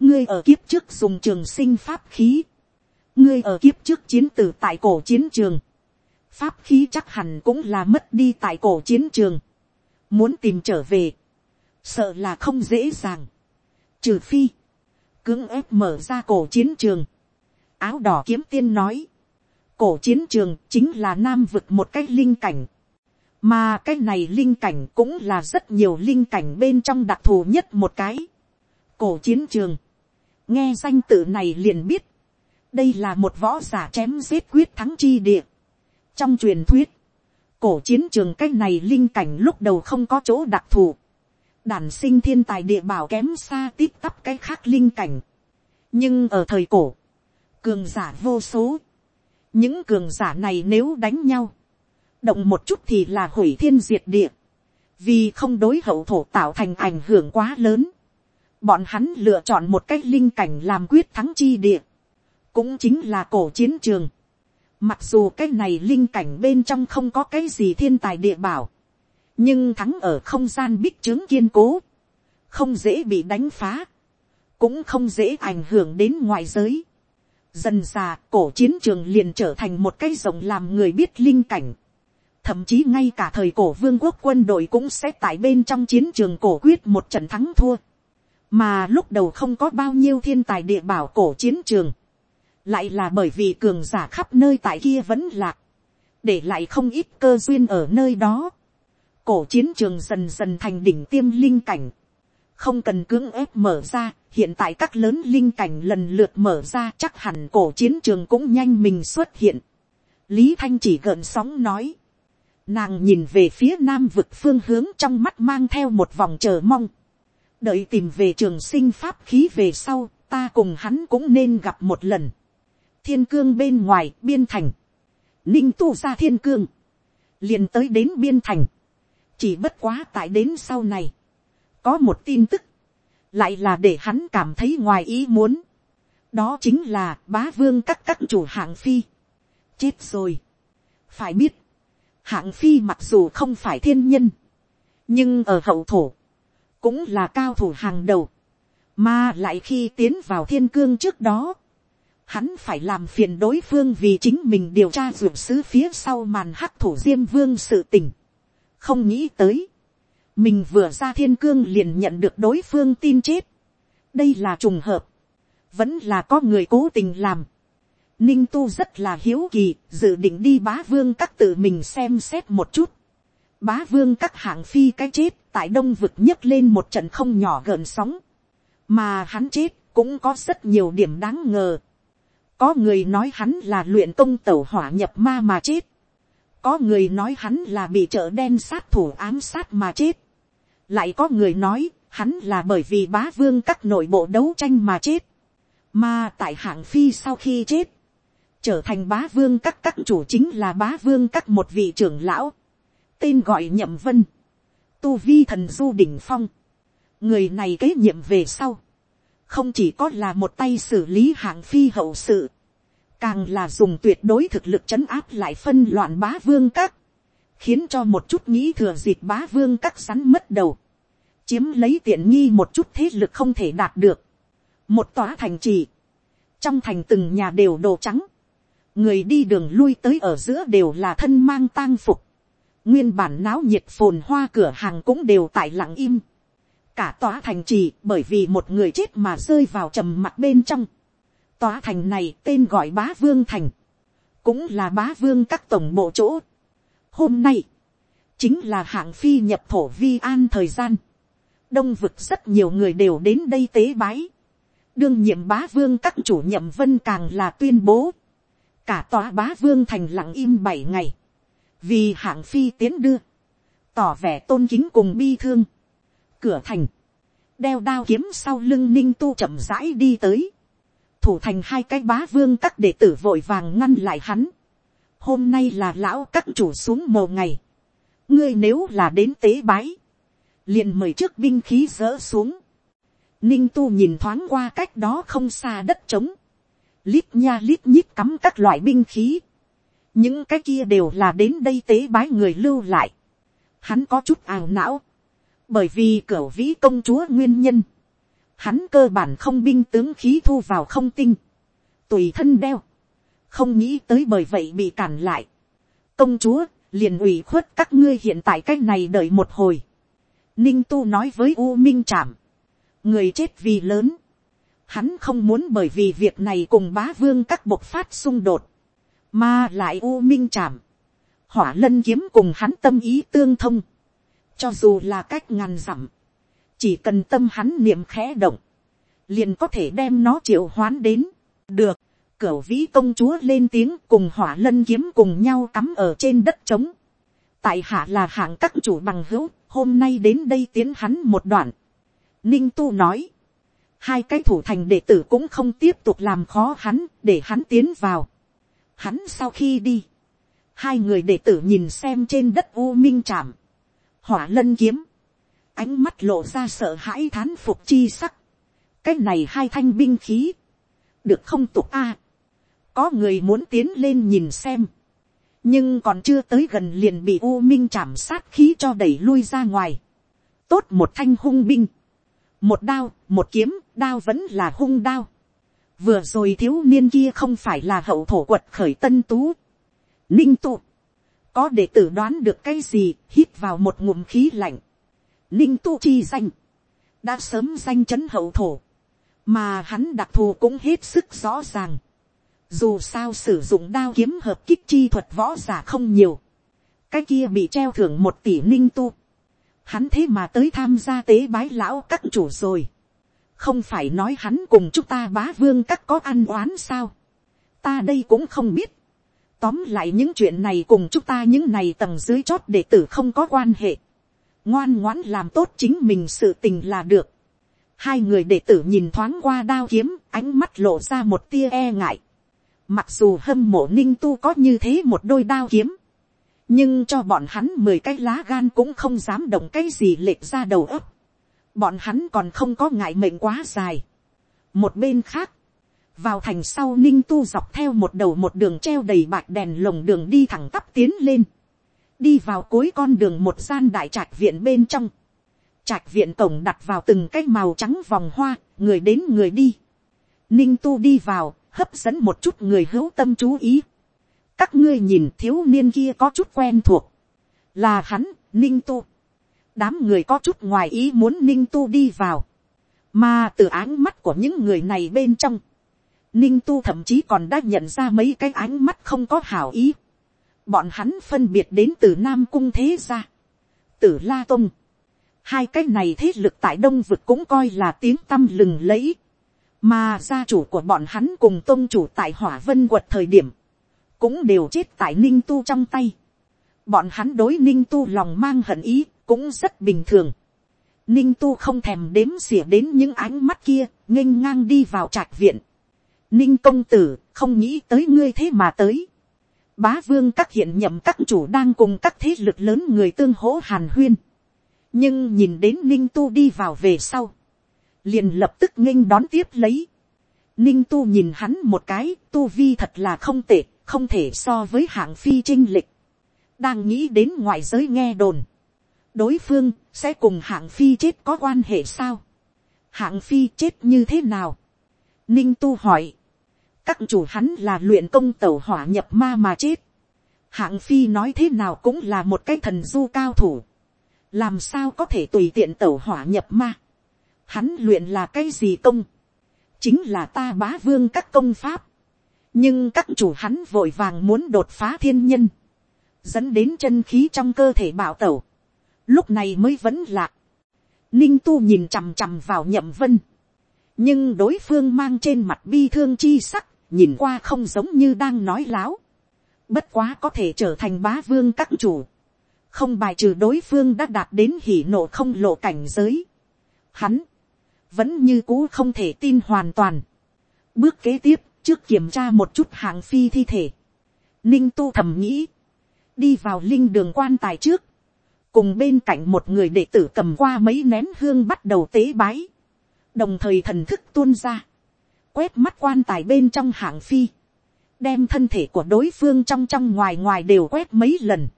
A: ngươi ở kiếp trước dùng trường sinh pháp khí, ngươi ở kiếp trước chiến tử tại cổ chiến trường, pháp khí chắc hẳn cũng là mất đi tại cổ chiến trường, muốn tìm trở về, sợ là không dễ dàng, trừ phi, cưỡng ép mở ra cổ chiến trường, áo đỏ kiếm tiên nói, cổ chiến trường chính là nam vực một cái linh cảnh, mà cái này linh cảnh cũng là rất nhiều linh cảnh bên trong đặc thù nhất một cái. cổ chiến trường, nghe danh tự này liền biết, đây là một võ giả chém giết quyết thắng chi địa. trong truyền thuyết, cổ chiến trường cái này linh cảnh lúc đầu không có chỗ đặc thù, đàn sinh thiên tài địa bảo kém xa tiếp tắp cái khác linh cảnh. nhưng ở thời cổ, cường giả vô số, những cường giả này nếu đánh nhau, động một chút thì là hủy thiên diệt địa, vì không đối hậu thổ tạo thành ảnh hưởng quá lớn, bọn hắn lựa chọn một cách linh cảnh làm quyết thắng chi địa, cũng chính là cổ chiến trường. Mặc dù cái này linh cảnh bên trong không có cái gì thiên tài địa bảo, nhưng thắng ở không gian bích trướng kiên cố, không dễ bị đánh phá, cũng không dễ ảnh hưởng đến ngoại giới. Dần già, cổ chiến trường liền trở thành một cái rộng làm người biết linh cảnh. Thậm chí ngay cả thời cổ vương quốc quân đội cũng sẽ tại bên trong chiến trường cổ quyết một trận thắng thua. Mà lúc đầu không có bao nhiêu thiên tài địa bảo cổ chiến trường. Lại là bởi vì cường giả khắp nơi tại kia vẫn lạc. Để lại không ít cơ duyên ở nơi đó. Cổ chiến trường dần dần thành đỉnh tiêm linh cảnh không cần cưỡng ép mở ra, hiện tại các lớn linh cảnh lần lượt mở ra chắc hẳn cổ chiến trường cũng nhanh mình xuất hiện. Lý Thanh chỉ gợn sóng nói. Nàng nhìn về phía nam vực phương hướng trong mắt mang theo một vòng chờ mong. Đợi tìm về trường sinh pháp khí về sau, ta cùng hắn cũng nên gặp một lần. Thiên cương bên ngoài, biên thành. Ninh tu ra thiên cương. liền tới đến biên thành. Chỉ bất quá tại đến sau này có một tin tức. Lại là để hắn cảm thấy ngoài ý muốn. Đó chính là bá vương các các chủ hạng phi. Chết rồi. Phải biết. Hạng phi mặc dù không phải thiên nhân. Nhưng ở hậu thổ. Cũng là cao thủ hàng đầu. Mà lại khi tiến vào thiên cương trước đó hắn phải làm phiền đối phương vì chính mình điều tra ruộng sứ phía sau màn hắc thủ diêm vương sự tình. không nghĩ tới, mình vừa ra thiên cương liền nhận được đối phương tin chết. đây là trùng hợp, vẫn là có người cố tình làm. ninh tu rất là hiếu kỳ, dự định đi bá vương các tự mình xem xét một chút. bá vương các hạng phi cái chết tại đông vực nhấc lên một trận không nhỏ gợn sóng. mà hắn chết cũng có rất nhiều điểm đáng ngờ. có người nói hắn là luyện công tẩu hỏa nhập ma mà chết. có người nói hắn là bị chợ đen sát thủ ám sát mà chết lại có người nói, hắn là bởi vì bá vương các nội bộ đấu tranh mà chết, mà tại hạng phi sau khi chết, trở thành bá vương các các chủ chính là bá vương các một vị trưởng lão, tên gọi nhậm vân, tu vi thần du đ ỉ n h phong, người này kế nhiệm về sau, không chỉ có là một tay xử lý hạng phi hậu sự, càng là dùng tuyệt đối thực lực chấn áp lại phân loạn bá vương các, khiến cho một chút nghĩ thừa dịp bá vương cắt sắn mất đầu, chiếm lấy tiện nghi một chút thế lực không thể đạt được. một tòa thành trì, trong thành từng nhà đều đồ trắng, người đi đường lui tới ở giữa đều là thân mang tang phục, nguyên bản náo nhiệt phồn hoa cửa hàng cũng đều tại lặng im. cả tòa thành trì bởi vì một người chết mà rơi vào trầm mặt bên trong. tòa thành này tên gọi bá vương thành, cũng là bá vương các tổng bộ chỗ Hôm nay, chính là hạng phi nhập thổ vi an thời gian. Đông vực rất nhiều người đều đến đây tế bái. Đương nhiệm bá vương các chủ nhậm vân càng là tuyên bố. Cả tòa bá vương thành lặng im bảy ngày. Vì hạng phi tiến đưa. Tỏ vẻ tôn kính cùng bi thương. Cửa thành. Đeo đao kiếm sau lưng ninh tu chậm rãi đi tới thủ thành hai cái bá vương các đệ tử vội vàng ngăn lại hắn hôm nay là lão các chủ xuống mồ ngày, ngươi nếu là đến tế bái, liền mời trước binh khí dỡ xuống, ninh tu nhìn thoáng qua cách đó không xa đất trống, lít nha lít nhít cắm các loại binh khí, những cái kia đều là đến đây tế bái người lưu lại, hắn có chút ảo não, bởi vì cửa vĩ công chúa nguyên nhân, hắn cơ bản không binh tướng khí thu vào không tinh, tùy thân đeo, không nghĩ tới bởi vậy bị cản lại. công chúa, liền ủy khuất các ngươi hiện tại cái này đợi một hồi. ninh tu nói với u minh trảm. người chết vì lớn. hắn không muốn bởi vì việc này cùng bá vương các bộc phát xung đột. mà lại u minh trảm. hỏa lân kiếm cùng hắn tâm ý tương thông. cho dù là cách ngàn dặm. chỉ cần tâm hắn niệm khẽ động. liền có thể đem nó triệu hoán đến. được cửu vĩ công chúa lên tiếng cùng hỏa lân kiếm cùng nhau cắm ở trên đất trống. Tại hạ là hạng các chủ bằng hữu, hôm nay đến đây tiến hắn một đoạn. Ninh tu nói. Hai cái thủ thành đệ tử cũng không tiếp tục làm khó hắn, để hắn tiến vào. Hắn sau khi đi. Hai người đệ tử nhìn xem trên đất u minh chạm. Hỏa lân kiếm. Ánh mắt lộ ra sợ hãi thán phục chi sắc. Cái này hai thanh binh khí. Được không tục a có người muốn tiến lên nhìn xem. nhưng còn chưa tới gần liền bị u minh chạm sát khí cho đẩy lui ra ngoài. tốt một thanh hung binh. một đao, một kiếm, đao vẫn là hung đao. vừa rồi thiếu niên kia không phải là hậu thổ quật khởi tân tú. ninh tụ. có để tử đoán được cái gì, hít vào một ngụm khí lạnh. ninh Tụ chi danh. đã sớm danh chấn hậu thổ mà hắn đặc thù cũng hết sức rõ ràng. Dù sao sử dụng đao kiếm hợp kích chi thuật võ giả không nhiều. Cái kia bị treo thưởng một tỷ ninh tu. Hắn thế mà tới tham gia tế bái lão các chủ rồi. Không phải nói hắn cùng chúng ta bá vương các có ăn oán sao. Ta đây cũng không biết. Tóm lại những chuyện này cùng chúng ta những này tầng dưới chót đệ tử không có quan hệ. Ngoan ngoãn làm tốt chính mình sự tình là được. Hai người đệ tử nhìn thoáng qua đao kiếm, ánh mắt lộ ra một tia e ngại. Mặc dù hâm mộ ninh tu có như thế một đôi đao kiếm. Nhưng cho bọn hắn mười cái lá gan cũng không dám động cái gì lệch ra đầu ấp. Bọn hắn còn không có ngại mệnh quá dài. Một bên khác. Vào thành sau ninh tu dọc theo một đầu một đường treo đầy bạc đèn lồng đường đi thẳng tắp tiến lên. Đi vào cuối con đường một gian đại trạch viện bên trong trạch viện tổng đặt vào từng cái màu trắng vòng hoa, người đến người đi. Ninh tu đi vào, hấp dẫn một chút người hữu tâm chú ý. các ngươi nhìn thiếu niên kia có chút quen thuộc, là hắn, ninh tu. đám người có chút ngoài ý muốn ninh tu đi vào, mà từ ánh mắt của những người này bên trong, ninh tu thậm chí còn đã nhận ra mấy cái ánh mắt không có hảo ý. bọn hắn phân biệt đến từ nam cung thế gia, từ la t hai cái này thế lực tại đông vực cũng coi là tiếng tăm lừng lẫy mà gia chủ của bọn hắn cùng tôn chủ tại hỏa vân quật thời điểm, cũng đều chết tại ninh tu trong tay. bọn hắn đối ninh tu lòng mang hận ý, cũng rất bình thường. ninh tu không thèm đếm xỉa đến những ánh mắt kia, nghênh ngang đi vào trạc viện. ninh công tử, không nghĩ tới ngươi thế mà tới. bá vương các hiện nhậm các chủ đang cùng các thế lực lớn người tương hỗ hàn huyên. nhưng nhìn đến ninh tu đi vào về sau liền lập tức nghênh đón tiếp lấy. Ninh tu nhìn hắn một cái, tu vi thật là không tệ, không thể so với hạng phi trinh lịch. Đang nghĩ đến ngoại giới nghe đồn. Đối phương sẽ cùng hạng phi chết có quan hệ sao? Hạng phi chết như thế nào? Ninh tu hỏi. Các chủ hắn là luyện công tẩu hỏa nhập ma mà chết. Hạng phi nói thế nào cũng là một cái thần du cao thủ. Làm sao có thể tùy tiện tẩu hỏa nhập ma? hắn luyện là cái gì công, chính là ta bá vương các công pháp, nhưng các chủ hắn vội vàng muốn đột phá thiên nhân, dẫn đến chân khí trong cơ thể bảo tẩu, lúc này mới vẫn lạc, ninh tu nhìn chằm chằm vào nhậm vân, nhưng đối phương mang trên mặt bi thương chi sắc, nhìn qua không giống như đang nói láo, bất quá có thể trở thành bá vương các chủ, không bài trừ đối phương đã đạt đến hỉ nộ không lộ cảnh giới. Hắn, vẫn như cũ không thể tin hoàn toàn. Bước kế tiếp, trước kiểm tra một chút hạng phi thi thể. Ninh tu thầm nghĩ. Đi vào linh đường quan tài trước. Cùng bên cạnh một người đệ tử cầm qua mấy nén hương bắt đầu tế bái. Đồng thời thần thức tuôn ra. Quét mắt quan tài bên trong hạng phi. Đem thân thể của đối phương trong trong ngoài ngoài đều quét mấy lần.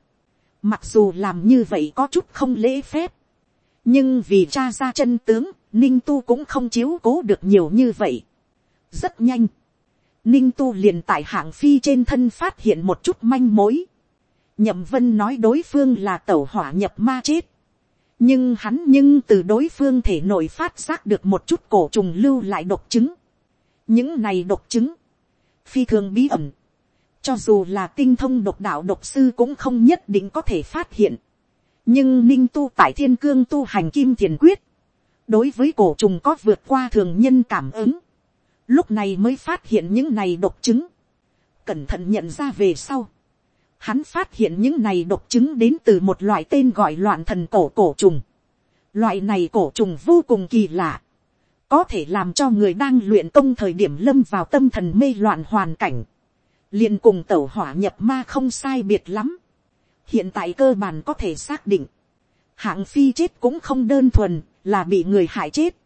A: Mặc dù làm như vậy có chút không lễ phép nhưng vì cha ra chân tướng, ninh tu cũng không chiếu cố được nhiều như vậy. rất nhanh, ninh tu liền tại hạng phi trên thân phát hiện một chút manh mối. nhậm vân nói đối phương là tẩu hỏa nhập ma chết. nhưng hắn nhưng từ đối phương thể nội phát giác được một chút cổ trùng lưu lại độc chứng. những này độc chứng, phi thường bí ẩn. cho dù là tinh thông độc đạo độc sư cũng không nhất định có thể phát hiện nhưng ninh tu tại thiên cương tu hành kim thiền quyết, đối với cổ trùng có vượt qua thường nhân cảm ứng, lúc này mới phát hiện những này độc chứng, cẩn thận nhận ra về sau, hắn phát hiện những này độc chứng đến từ một loại tên gọi loạn thần cổ cổ trùng, loại này cổ trùng vô cùng kỳ lạ, có thể làm cho người đang luyện công thời điểm lâm vào tâm thần mê loạn hoàn cảnh, liền cùng tẩu hỏa nhập ma không sai biệt lắm hiện tại cơ bản có thể xác định, hạng phi chết cũng không đơn thuần là bị người hại chết,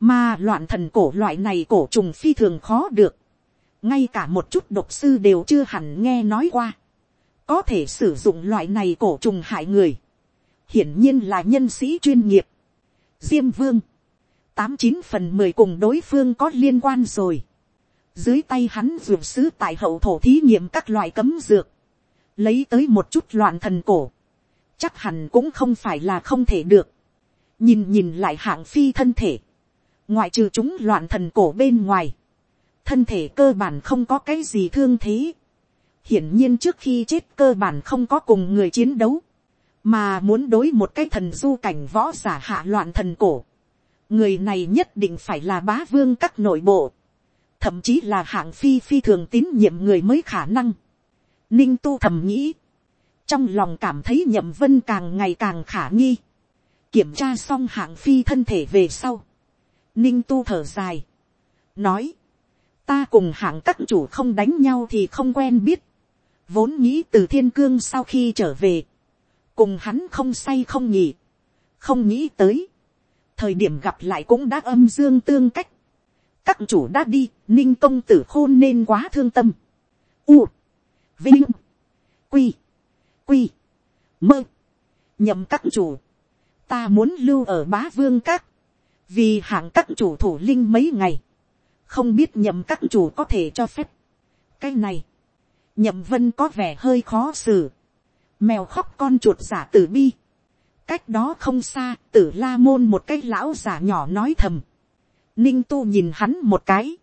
A: mà loạn thần cổ loại này cổ trùng phi thường khó được, ngay cả một chút độc sư đều chưa hẳn nghe nói qua, có thể sử dụng loại này cổ trùng hại người, hiển nhiên là nhân sĩ chuyên nghiệp, diêm vương, tám chín phần mười cùng đối phương có liên quan rồi, dưới tay hắn dược sứ tại hậu thổ thí nghiệm các loại cấm dược, lấy tới một chút loạn thần cổ, chắc hẳn cũng không phải là không thể được, nhìn nhìn lại hạng phi thân thể, ngoại trừ chúng loạn thần cổ bên ngoài, thân thể cơ bản không có cái gì thương thế, hiển nhiên trước khi chết cơ bản không có cùng người chiến đấu, mà muốn đối một cái thần du cảnh võ giả hạ loạn thần cổ, người này nhất định phải là bá vương các nội bộ, thậm chí là hạng phi phi thường tín nhiệm người mới khả năng. Ninh tu thầm nghĩ. Trong lòng cảm thấy nhậm vân càng ngày càng khả nghi. Kiểm tra xong hạng phi thân thể về sau. Ninh tu thở dài. Nói. Ta cùng hạng các chủ không đánh nhau thì không quen biết. Vốn nghĩ từ thiên cương sau khi trở về. Cùng hắn không say không nhỉ. Không nghĩ tới. Thời điểm gặp lại cũng đã âm dương tương cách. Các chủ đã đi. Ninh công tử khôn nên quá thương tâm. U vinh, quy, quy, mơ, nhậm các chủ, ta muốn lưu ở bá vương các, vì hạng các chủ thủ linh mấy ngày, không biết nhậm các chủ có thể cho phép. cái này, nhậm vân có vẻ hơi khó xử, mèo khóc con chuột giả tử bi, cách đó không xa tử la môn một cái lão giả nhỏ nói thầm, ninh tu nhìn hắn một cái,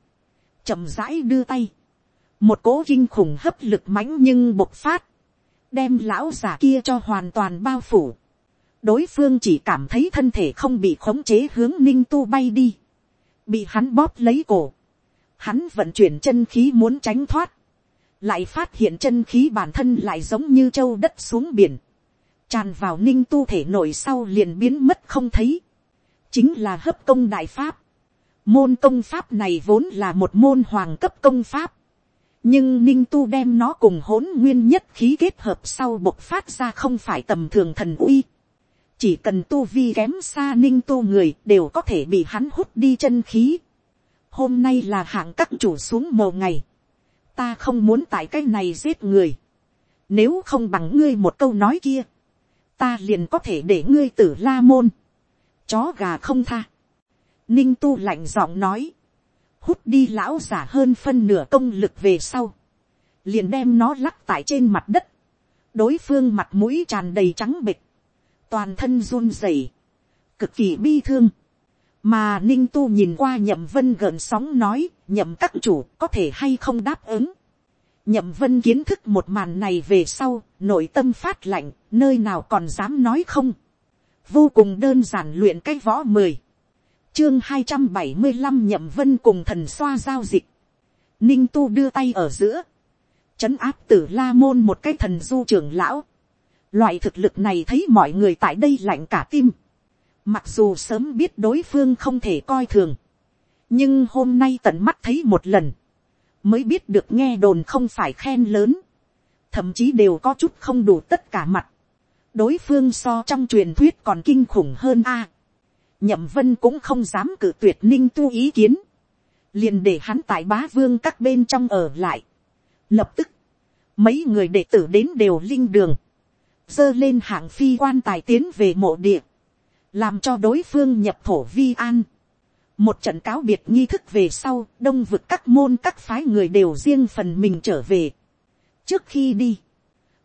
A: chậm rãi đưa tay, một cố kinh khủng hấp lực mãnh nhưng bộc phát, đem lão giả kia cho hoàn toàn bao phủ. đối phương chỉ cảm thấy thân thể không bị khống chế hướng ninh tu bay đi, bị hắn bóp lấy cổ, hắn vận chuyển chân khí muốn tránh thoát, lại phát hiện chân khí bản thân lại giống như châu đất xuống biển, tràn vào ninh tu thể nổi sau liền biến mất không thấy, chính là hấp công đại pháp. Môn công pháp này vốn là một môn hoàng cấp công pháp, nhưng ninh tu đem nó cùng hỗn nguyên nhất khí kết hợp sau bộc phát ra không phải tầm thường thần uy. chỉ cần tu vi kém xa ninh tu người đều có thể bị hắn hút đi chân khí. hôm nay là hạng các chủ xuống mồ ngày. ta không muốn tại cái này giết người. nếu không bằng ngươi một câu nói kia, ta liền có thể để ngươi tử la môn. chó gà không tha. ninh tu lạnh giọng nói hút đi lão giả hơn phân nửa công lực về sau, liền đem nó lắc tại trên mặt đất, đối phương mặt mũi tràn đầy trắng bịch, toàn thân run rẩy, cực kỳ bi thương, mà ninh tu nhìn qua nhậm vân gợn sóng nói, nhậm các chủ có thể hay không đáp ứng, nhậm vân kiến thức một màn này về sau, nội tâm phát lạnh, nơi nào còn dám nói không, vô cùng đơn giản luyện cái võ mười, chương hai trăm bảy mươi 275 nhậm vân cùng thần xoa giao dịch. Ninh tu đưa tay ở giữa. Chấn áp tử la môn một cái thần du trưởng lão. Loại thực lực này thấy mọi người tại đây lạnh cả tim. Mặc dù sớm biết đối phương không thể coi thường. Nhưng hôm nay tận mắt thấy một lần. Mới biết được nghe đồn không phải khen lớn. Thậm chí đều có chút không đủ tất cả mặt. Đối phương so trong truyền thuyết còn kinh khủng hơn a nhậm vân cũng không dám cử tuyệt ninh tu ý kiến, liền để hắn tại bá vương các bên trong ở lại. Lập tức, mấy người đệ tử đến đều linh đường, dơ lên hạng phi quan tài tiến về mộ địa, làm cho đối phương nhập thổ vi an. Một trận cáo biệt nghi thức về sau, đông vực các môn các phái người đều riêng phần mình trở về. Trước khi đi,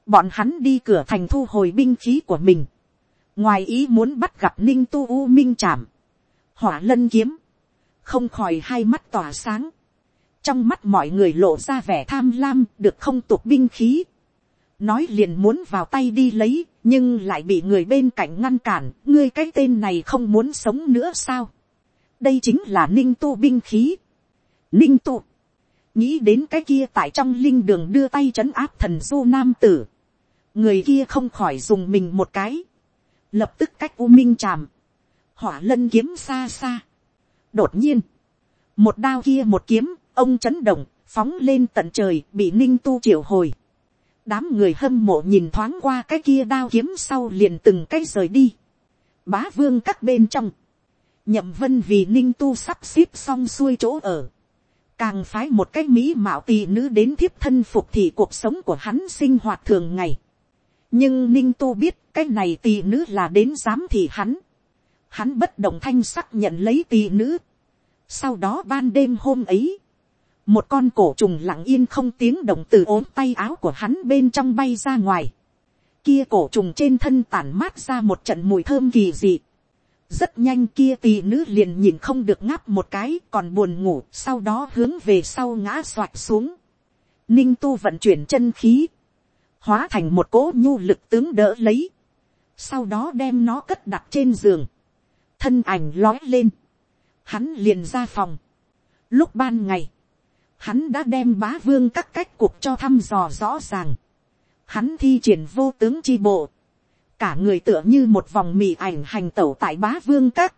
A: bọn hắn đi cửa thành thu hồi binh khí của mình ngoài ý muốn bắt gặp ninh tu u minh chạm, hỏa lân kiếm, không khỏi hai mắt tỏa sáng, trong mắt mọi người lộ ra vẻ tham lam được không tục binh khí, nói liền muốn vào tay đi lấy, nhưng lại bị người bên cạnh ngăn cản, ngươi cái tên này không muốn sống nữa sao, đây chính là ninh tu binh khí, ninh tu, nghĩ đến cái kia tại trong linh đường đưa tay c áp thần du nam tử, người kia không khỏi dùng mình một cái, lập tức cách u minh chạm, hỏa lân kiếm xa xa. đột nhiên, một đao kia một kiếm, ông chấn động, phóng lên tận trời, bị ninh tu triệu hồi. đám người hâm mộ nhìn thoáng qua cái kia đao kiếm sau liền từng cái rời đi. bá vương các bên trong, nhậm vân vì ninh tu sắp xếp xong xuôi chỗ ở. càng phái một cái mỹ mạo tì nữ đến thiếp thân phục thì cuộc sống của hắn sinh hoạt thường ngày nhưng ninh tu biết cái này tỳ nữ là đến dám thì hắn. hắn bất động thanh sắc nhận lấy tỳ nữ. sau đó ban đêm hôm ấy, một con cổ trùng lặng yên không tiếng động từ ốm tay áo của hắn bên trong bay ra ngoài. kia cổ trùng trên thân tản mát ra một trận mùi thơm kỳ dị. rất nhanh kia tỳ nữ liền nhìn không được ngáp một cái còn buồn ngủ sau đó hướng về sau ngã soạt xuống. ninh tu vận chuyển chân khí hóa thành một cố nhu lực tướng đỡ lấy, sau đó đem nó cất đặt trên giường, thân ảnh lói lên, hắn liền ra phòng. Lúc ban ngày, hắn đã đem bá vương các cách cuộc cho thăm dò rõ ràng, hắn thi triển vô tướng chi bộ, cả người tựa như một vòng mì ảnh hành tẩu tại bá vương các,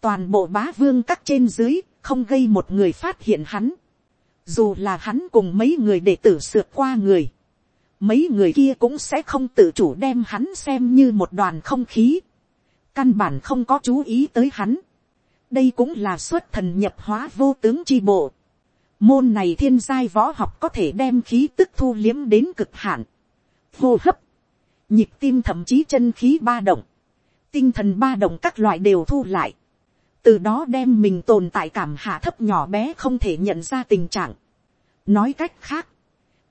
A: toàn bộ bá vương các trên dưới không gây một người phát hiện hắn, dù là hắn cùng mấy người đệ tử sượt qua người, mấy người kia cũng sẽ không tự chủ đem hắn xem như một đoàn không khí, căn bản không có chú ý tới hắn. đây cũng là xuất thần nhập hóa vô tướng chi bộ. môn này thiên giai võ học có thể đem khí tức thu liếm đến cực hạn, hô hấp, nhịp tim thậm chí chân khí ba động, tinh thần ba động các loại đều thu lại, từ đó đem mình tồn tại cảm hạ thấp nhỏ bé không thể nhận ra tình trạng. nói cách khác,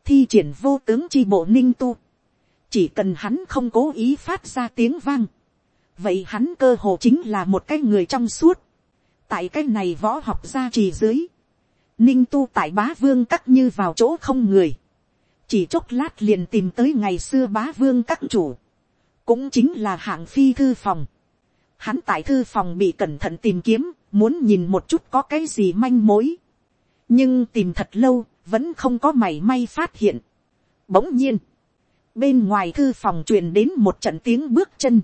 A: thi triển vô tướng chi bộ ninh tu. Chỉ cần hắn không cố ý phát ra tiếng vang. Vậy hắn cơ hồ chính là một cái người trong suốt. Tại cái này võ học gia trì dưới. Ninh tu tại bá vương cắt như vào chỗ không người. Chỉ chốc lát liền tìm tới ngày xưa bá vương các chủ. Cũng chính là hạng phi thư phòng. Hắn tại thư phòng bị cẩn thận tìm kiếm, muốn nhìn một chút có cái gì manh mối. Nhưng tìm thật lâu, vẫn không có mảy may phát hiện. Bỗng nhiên, bên ngoài thư phòng truyền đến một trận tiếng bước chân.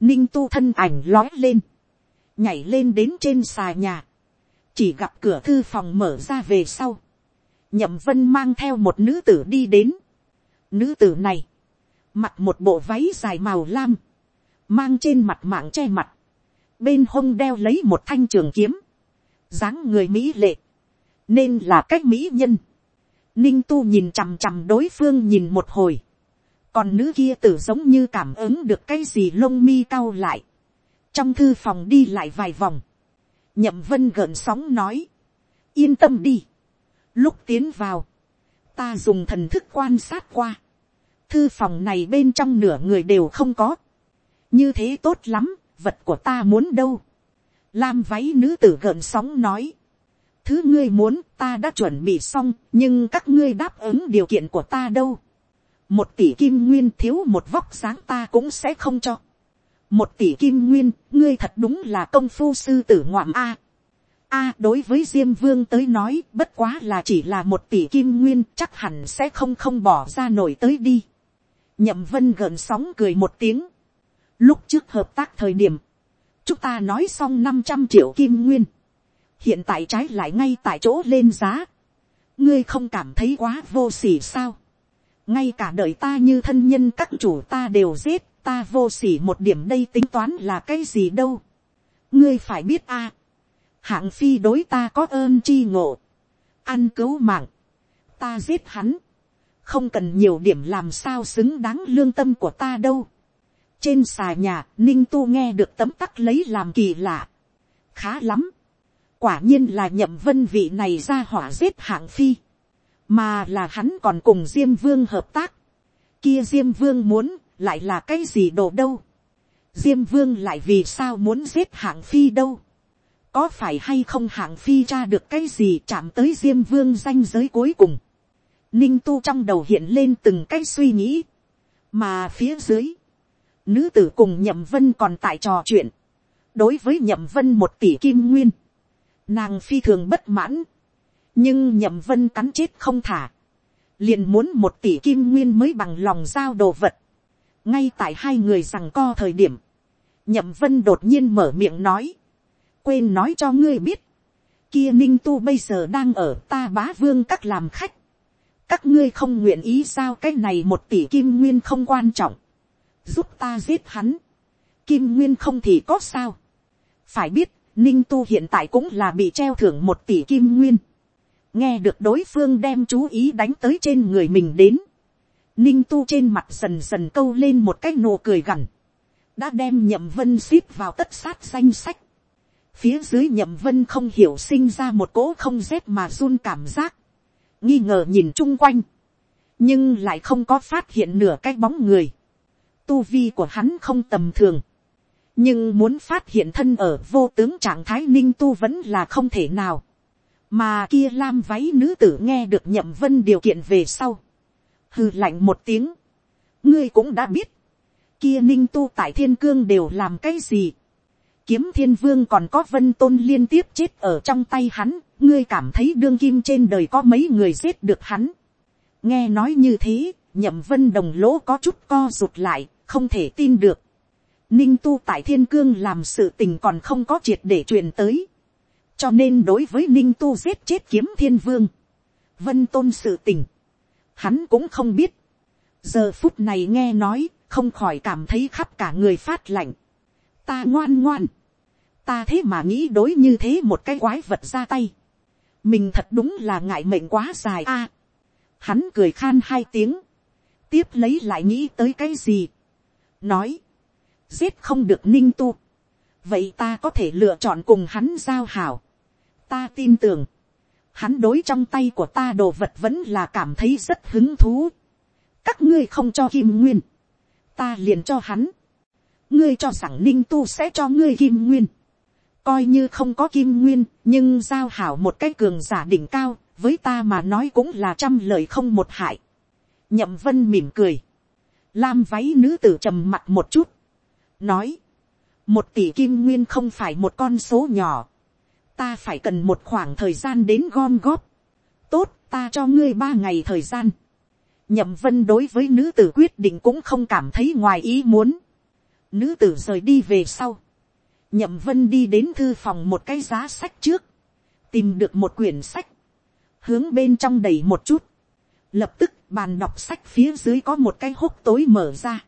A: Ninh tu thân ảnh lói lên, nhảy lên đến trên xà nhà. Chỉ gặp cửa thư phòng mở ra về sau. Nhậm vân mang theo một nữ tử đi đến. Nữ tử này, mặc một bộ váy dài màu lam, mang trên mặt mạng che mặt. Bên hông đeo lấy một thanh trường kiếm, dáng người mỹ lệ nên là cách mỹ nhân. ninh tu nhìn chằm chằm đối phương nhìn một hồi. còn nữ kia tử giống như cảm ứng được cái gì lông mi cau lại. trong thư phòng đi lại vài vòng. nhậm vân gợn sóng nói. yên tâm đi. lúc tiến vào, ta dùng thần thức quan sát qua. thư phòng này bên trong nửa người đều không có. như thế tốt lắm, vật của ta muốn đâu. lam váy nữ tử gợn sóng nói thứ ngươi muốn ta đã chuẩn bị xong nhưng các ngươi đáp ứng điều kiện của ta đâu một tỷ kim nguyên thiếu một vóc dáng ta cũng sẽ không cho một tỷ kim nguyên ngươi thật đúng là công phu sư tử ngoạm a a đối với diêm vương tới nói bất quá là chỉ là một tỷ kim nguyên chắc hẳn sẽ không không bỏ ra nổi tới đi nhậm vân gợn sóng cười một tiếng lúc trước hợp tác thời điểm chúng ta nói xong năm trăm triệu kim nguyên hiện tại trái lại ngay tại chỗ lên giá, ngươi không cảm thấy quá vô s ỉ sao, ngay cả đời ta như thân nhân các chủ ta đều giết, ta vô s ỉ một điểm đây tính toán là cái gì đâu, ngươi phải biết a, hạng phi đối ta có ơn chi ngộ, ăn cứu mạng, ta giết hắn, không cần nhiều điểm làm sao xứng đáng lương tâm của ta đâu. trên xà nhà, ninh tu nghe được tấm tắc lấy làm kỳ lạ. khá lắm, quả nhiên là nhậm vân vị này ra hỏa giết hạng phi, mà là hắn còn cùng diêm vương hợp tác, kia diêm vương muốn lại là cái gì đồ đâu, diêm vương lại vì sao muốn giết hạng phi đâu, có phải hay không hạng phi ra được cái gì chạm tới diêm vương danh giới cuối cùng, ninh tu trong đầu hiện lên từng cái suy nghĩ, mà phía dưới, nữ tử cùng nhậm vân còn tại trò chuyện, đối với nhậm vân một tỷ kim nguyên, Nàng phi thường bất mãn. Nhưng nhậm vân cắn chết không thả. Liền muốn một tỷ kim nguyên mới bằng lòng giao đồ vật. Ngay tại hai người rằng co thời điểm. Nhậm vân đột nhiên mở miệng nói. Quên nói cho ngươi biết. Kia ninh tu bây giờ đang ở ta bá vương các làm khách. Các ngươi không nguyện ý sao cái này một tỷ kim nguyên không quan trọng. Giúp ta giết hắn. Kim nguyên không thì có sao phải biết Ninh tu hiện tại cũng là bị treo thưởng một tỷ kim nguyên. Nghe được đối phương đem chú ý đánh tới trên người mình đến. Ninh tu trên mặt dần dần câu lên một cái nụ cười gằn. Đã đem nhậm vân ship vào tất sát danh sách. Phía dưới nhậm vân không hiểu sinh ra một cỗ không rét mà run cảm giác. Nghi ngờ nhìn chung quanh. Nhưng lại không có phát hiện nửa cái bóng người. Tu vi của hắn không tầm thường nhưng muốn phát hiện thân ở vô tướng trạng thái ninh tu vẫn là không thể nào. mà kia lam váy nữ tử nghe được nhậm vân điều kiện về sau. hư lạnh một tiếng. ngươi cũng đã biết. kia ninh tu tại thiên cương đều làm cái gì. kiếm thiên vương còn có vân tôn liên tiếp chết ở trong tay hắn. ngươi cảm thấy đương kim trên đời có mấy người giết được hắn. nghe nói như thế, nhậm vân đồng lỗ có chút co rụt lại, không thể tin được ninh tu tại thiên cương làm sự tình còn không có triệt để truyền tới. cho nên đối với ninh tu giết chết kiếm thiên vương, vân tôn sự tình, hắn cũng không biết. giờ phút này nghe nói, không khỏi cảm thấy khắp cả người phát lạnh. ta ngoan ngoan, ta thế mà nghĩ đối như thế một cái quái vật ra tay. mình thật đúng là ngại mệnh quá dài a. hắn cười khan hai tiếng, tiếp lấy lại nghĩ tới cái gì. nói, giết không được ninh tu, vậy ta có thể lựa chọn cùng hắn giao hảo. ta tin tưởng, hắn đối trong tay của ta đồ vật vẫn là cảm thấy rất hứng thú. các ngươi không cho kim nguyên, ta liền cho hắn. ngươi cho rằng ninh tu sẽ cho ngươi kim nguyên. coi như không có kim nguyên, nhưng giao hảo một cái cường giả đỉnh cao, với ta mà nói cũng là trăm lời không một hại. nhậm vân mỉm cười. lam váy nữ tử trầm mặt một chút nói, một tỷ kim nguyên không phải một con số nhỏ, ta phải cần một khoảng thời gian đến gom góp, tốt ta cho ngươi ba ngày thời gian, nhậm vân đối với nữ tử quyết định cũng không cảm thấy ngoài ý muốn, nữ tử rời đi về sau, nhậm vân đi đến thư phòng một cái giá sách trước, tìm được một quyển sách, hướng bên trong đầy một chút, lập tức bàn đọc sách phía dưới có một cái hốc tối mở ra,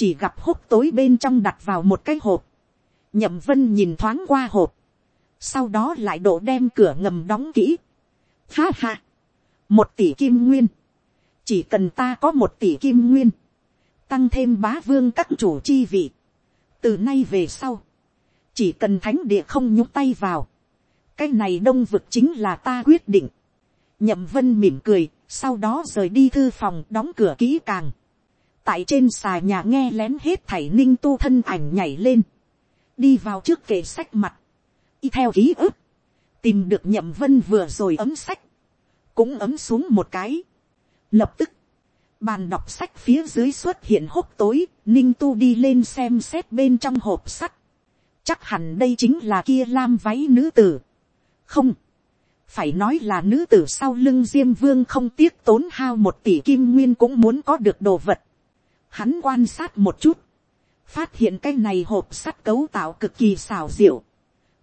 A: chỉ gặp hốc tối bên trong đặt vào một cái hộp, nhậm vân nhìn thoáng qua hộp, sau đó lại đổ đem cửa ngầm đóng kỹ. Ha ha, một tỷ kim nguyên, chỉ cần ta có một tỷ kim nguyên, tăng thêm bá vương các chủ chi vị, từ nay về sau, chỉ cần thánh địa không nhúc tay vào, cái này đông vực chính là ta quyết định. Nhậm vân mỉm cười, sau đó rời đi thư phòng đóng cửa kỹ càng tại trên xà nhà nghe lén hết thảy ninh tu thân ảnh nhảy lên, đi vào trước kệ sách mặt, y theo ký ức, tìm được nhậm vân vừa rồi ấm sách, cũng ấm xuống một cái. Lập tức, bàn đọc sách phía dưới xuất hiện hốc tối, ninh tu đi lên xem xét bên trong hộp sắt. Chắc hẳn đây chính là kia lam váy nữ tử. Không, phải nói là nữ tử sau lưng diêm vương không tiếc tốn hao một tỷ kim nguyên cũng muốn có được đồ vật. Hắn quan sát một chút. Phát hiện cái này hộp sắt cấu tạo cực kỳ xảo diệu.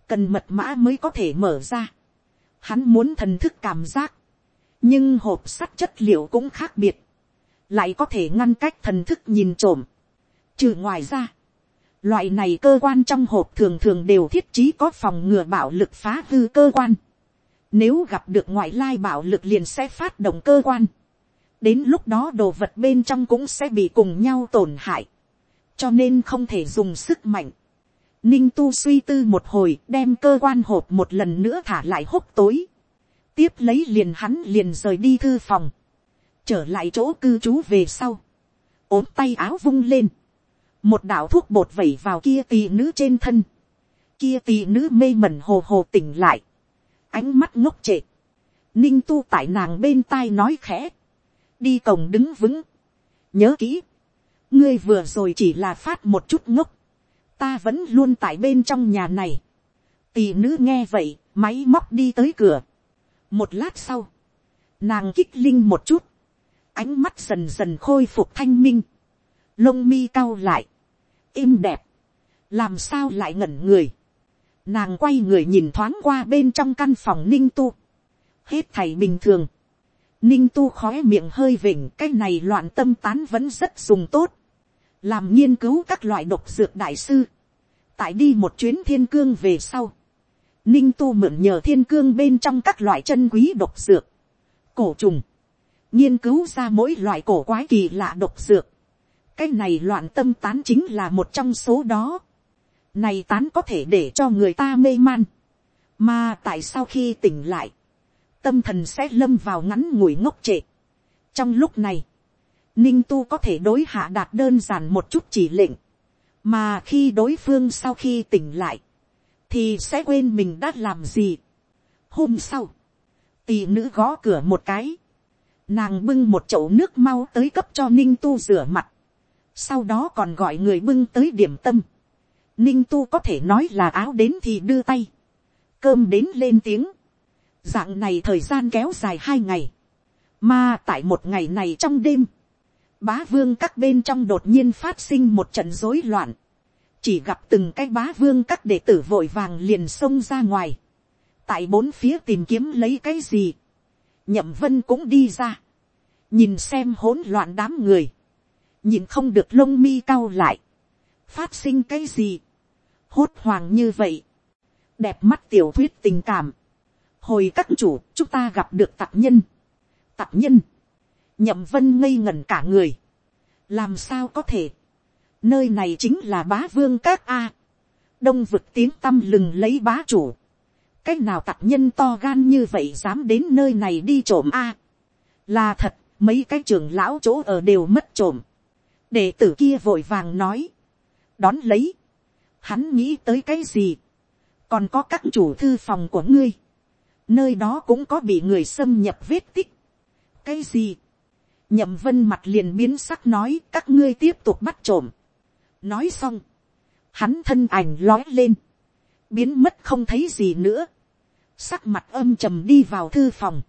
A: Cần mật mã mới có thể mở ra. Hắn muốn thần thức cảm giác. Nhưng hộp sắt chất liệu cũng khác biệt. Lại có thể ngăn cách thần thức nhìn trộm. Trừ ngoài ra. Loại này cơ quan trong hộp thường thường đều thiết trí có phòng ngừa bạo lực phá hư cơ quan. Nếu gặp được ngoại lai bạo lực liền sẽ phát động cơ quan đến lúc đó đồ vật bên trong cũng sẽ bị cùng nhau tổn hại, cho nên không thể dùng sức mạnh. Ninh tu suy tư một hồi đem cơ quan hộp một lần nữa thả lại hốc tối, tiếp lấy liền hắn liền rời đi thư phòng, trở lại chỗ cư trú về sau, ốm tay áo vung lên, một đạo thuốc bột vẩy vào kia tì nữ trên thân, kia tì nữ mê mẩn hồ hồ tỉnh lại, ánh mắt ngốc trệ, ninh tu tại nàng bên tai nói khẽ, đi cổng đứng vững, nhớ kỹ, ngươi vừa rồi chỉ là phát một chút ngốc, ta vẫn luôn tại bên trong nhà này, tỳ nữ nghe vậy, máy móc đi tới cửa, một lát sau, nàng kích linh một chút, ánh mắt dần dần khôi phục thanh minh, lông mi cau lại, im đẹp, làm sao lại ngẩn người, nàng quay người nhìn thoáng qua bên trong căn phòng ninh tu, hết thầy bình thường, Ninh tu khói miệng hơi vỉnh cái này loạn tâm tán vẫn rất dùng tốt. Làm nghiên cứu các loại độc dược đại sư. Tại đi một chuyến thiên cương về sau. Ninh tu mượn nhờ thiên cương bên trong các loại chân quý độc dược. Cổ trùng. Nghiên cứu ra mỗi loại cổ quái kỳ lạ độc dược. Cái này loạn tâm tán chính là một trong số đó. Này tán có thể để cho người ta mê man. Mà tại sao khi tỉnh lại tâm thần sẽ lâm vào ngắn ngủi ngốc trệ. trong lúc này, ninh tu có thể đối hạ đạt đơn giản một chút chỉ lệnh, mà khi đối phương sau khi tỉnh lại, thì sẽ quên mình đã làm gì. hôm sau, tỷ nữ gõ cửa một cái, nàng bưng một chậu nước mau tới cấp cho ninh tu rửa mặt, sau đó còn gọi người bưng tới điểm tâm. ninh tu có thể nói là áo đến thì đưa tay, cơm đến lên tiếng, Dạng này thời gian kéo dài hai ngày. Mà tại một ngày này trong đêm. Bá vương các bên trong đột nhiên phát sinh một trận rối loạn. Chỉ gặp từng cái bá vương các đệ tử vội vàng liền xông ra ngoài. Tại bốn phía tìm kiếm lấy cái gì. Nhậm vân cũng đi ra. Nhìn xem hỗn loạn đám người. Nhìn không được lông mi cau lại. Phát sinh cái gì. Hốt hoàng như vậy. Đẹp mắt tiểu thuyết tình cảm hồi các chủ chúng ta gặp được tạc nhân tạc nhân nhậm vân ngây ngẩn cả người làm sao có thể nơi này chính là bá vương các a đông vực tiếng tăm lừng lấy bá chủ cái nào tạc nhân to gan như vậy dám đến nơi này đi trộm a là thật mấy cái trưởng lão chỗ ở đều mất trộm đệ tử kia vội vàng nói đón lấy hắn nghĩ tới cái gì còn có các chủ thư phòng của ngươi nơi đó cũng có bị người xâm nhập vết tích. cái gì, nhậm vân mặt liền biến sắc nói các ngươi tiếp tục bắt trộm. nói xong, hắn thân ảnh lói lên, biến mất không thấy gì nữa, sắc mặt âm trầm đi vào thư phòng,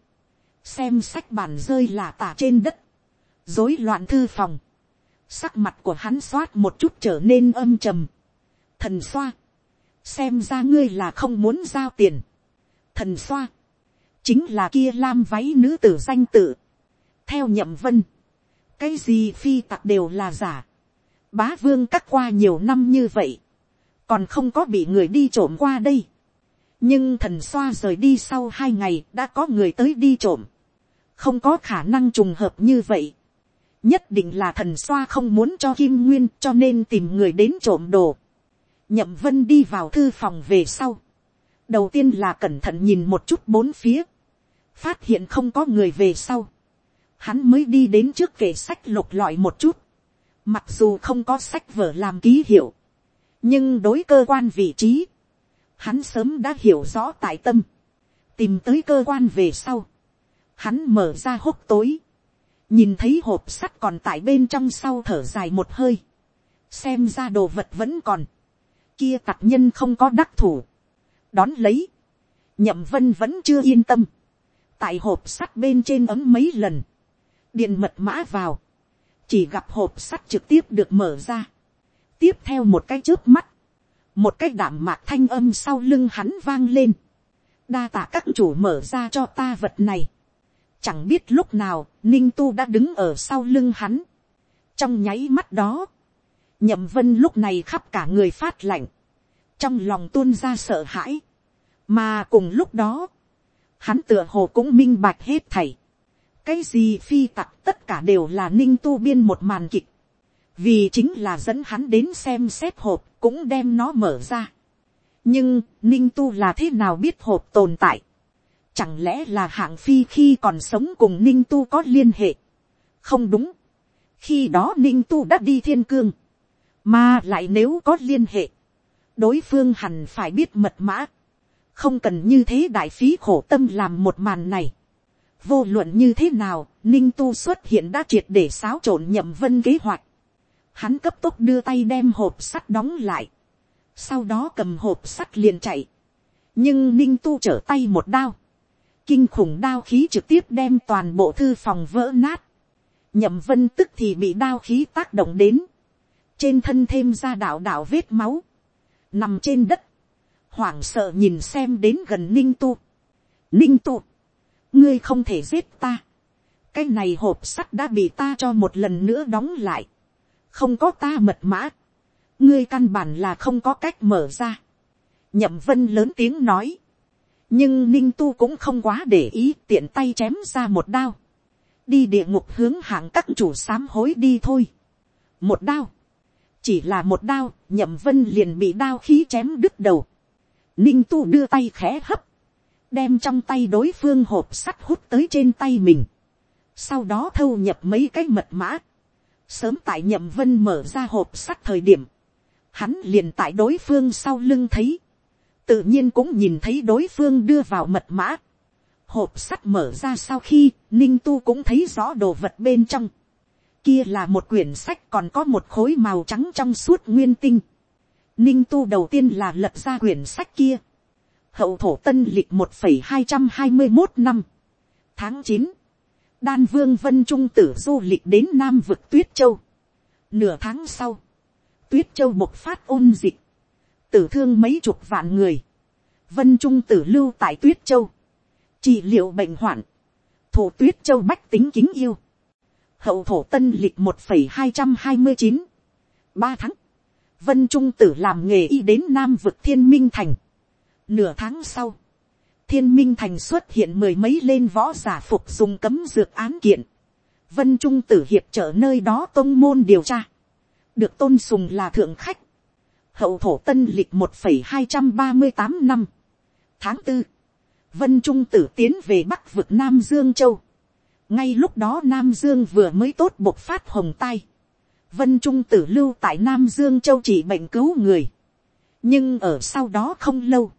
A: xem sách bàn rơi là tả trên đất, rối loạn thư phòng, sắc mặt của hắn xoát một chút trở nên âm trầm, thần xoa, xem ra ngươi là không muốn giao tiền, thần xoa, chính là kia lam váy nữ tử danh tự, theo nhậm vân, cái gì phi tặc đều là giả, bá vương cắt qua nhiều năm như vậy, còn không có bị người đi trộm qua đây, nhưng thần xoa rời đi sau hai ngày đã có người tới đi trộm, không có khả năng trùng hợp như vậy, nhất định là thần xoa không muốn cho kim nguyên cho nên tìm người đến trộm đồ. nhậm vân đi vào thư phòng về sau, đầu tiên là cẩn thận nhìn một chút bốn phía, phát hiện không có người về sau, hắn mới đi đến trước kệ sách lục lọi một chút, mặc dù không có sách vở làm ký hiệu, nhưng đối cơ quan vị trí, hắn sớm đã hiểu rõ tại tâm, tìm tới cơ quan về sau, hắn mở ra hốc tối, nhìn thấy hộp sắt còn tại bên trong sau thở dài một hơi, xem ra đồ vật vẫn còn, kia tặc nhân không có đắc thủ, đón lấy, nhậm vân vẫn chưa yên tâm, tại hộp sắt bên trên ấm mấy lần, điền mật mã vào, chỉ gặp hộp sắt trực tiếp được mở ra, tiếp theo một cái trước mắt, một cái đảm mạc thanh âm sau lưng hắn vang lên, đa tạ các chủ mở ra cho ta vật này, chẳng biết lúc nào ninh tu đã đứng ở sau lưng hắn, trong nháy mắt đó, nhậm vân lúc này khắp cả người phát lạnh, trong lòng tuôn ra sợ hãi, mà cùng lúc đó, hắn tựa hồ cũng minh bạch hết thảy, cái gì phi tặc tất cả đều là ninh tu biên một màn kịch, vì chính là dẫn hắn đến xem xếp hộp cũng đem nó mở ra. nhưng ninh tu là thế nào biết hộp tồn tại, chẳng lẽ là hạng phi khi còn sống cùng ninh tu có liên hệ, không đúng, khi đó ninh tu đã đi thiên cương, mà lại nếu có liên hệ, đối phương hẳn phải biết mật mã, không cần như thế đại phí khổ tâm làm một màn này. vô luận như thế nào, ninh tu xuất hiện đã triệt để xáo trộn nhậm vân kế hoạch. hắn cấp tốc đưa tay đem hộp sắt đóng lại, sau đó cầm hộp sắt liền chạy, nhưng ninh tu trở tay một đao, kinh khủng đao khí trực tiếp đem toàn bộ thư phòng vỡ nát, nhậm vân tức thì bị đao khí tác động đến, trên thân thêm ra đạo đạo vết máu, nằm trên đất, hoảng sợ nhìn xem đến gần ninh tu. ninh tu, ngươi không thể giết ta. cái này hộp sắt đã bị ta cho một lần nữa đóng lại. không có ta mật mã. ngươi căn bản là không có cách mở ra. nhậm vân lớn tiếng nói. nhưng ninh tu cũng không quá để ý tiện tay chém ra một đao. đi địa ngục hướng hạng các chủ sám hối đi thôi. một đao chỉ là một đao, nhậm vân liền bị đao khí chém đứt đầu. Ninh tu đưa tay khẽ hấp, đem trong tay đối phương hộp sắt hút tới trên tay mình. Sau đó thâu nhập mấy cái mật mã. Sớm tại nhậm vân mở ra hộp sắt thời điểm, hắn liền tại đối phương sau lưng thấy. Tự nhiên cũng nhìn thấy đối phương đưa vào mật mã. Hộp sắt mở ra sau khi, ninh tu cũng thấy rõ đồ vật bên trong kia là một quyển sách còn có một khối màu trắng trong suốt nguyên tinh. Ninh tu đầu tiên là lập ra quyển sách kia. Hậu thổ tân lịch một hai trăm hai mươi một năm. Tháng chín Đan Vương Vân Trung tử du lịch đến Nam vực Tuyết Châu. Nửa tháng sau. Tuyết Châu bộc phát ôn dịch. Tử thương mấy chục vạn người. Vân Trung tử lưu tại Tuyết Châu. Trị liệu bệnh hoạn. Thủ Tuyết Châu bách tính kính yêu hậu thổ tân lịch một phẩy hai trăm hai mươi chín, ba tháng, vân trung tử làm nghề y đến nam vực thiên minh thành. Nửa tháng sau, thiên minh thành xuất hiện mười mấy lên võ giả phục dùng cấm dược án kiện. Vân trung tử hiệp trở nơi đó tôn môn điều tra. Được tôn sùng là thượng khách. Hậu thổ tân lịch một phẩy hai trăm ba mươi tám năm. Tháng 4. Vân trung tử tiến về bắc vực Nam Dương Châu ngay lúc đó nam dương vừa mới tốt bộc phát hồng tai, vân trung tử lưu tại nam dương châu chỉ bệnh cứu người, nhưng ở sau đó không lâu,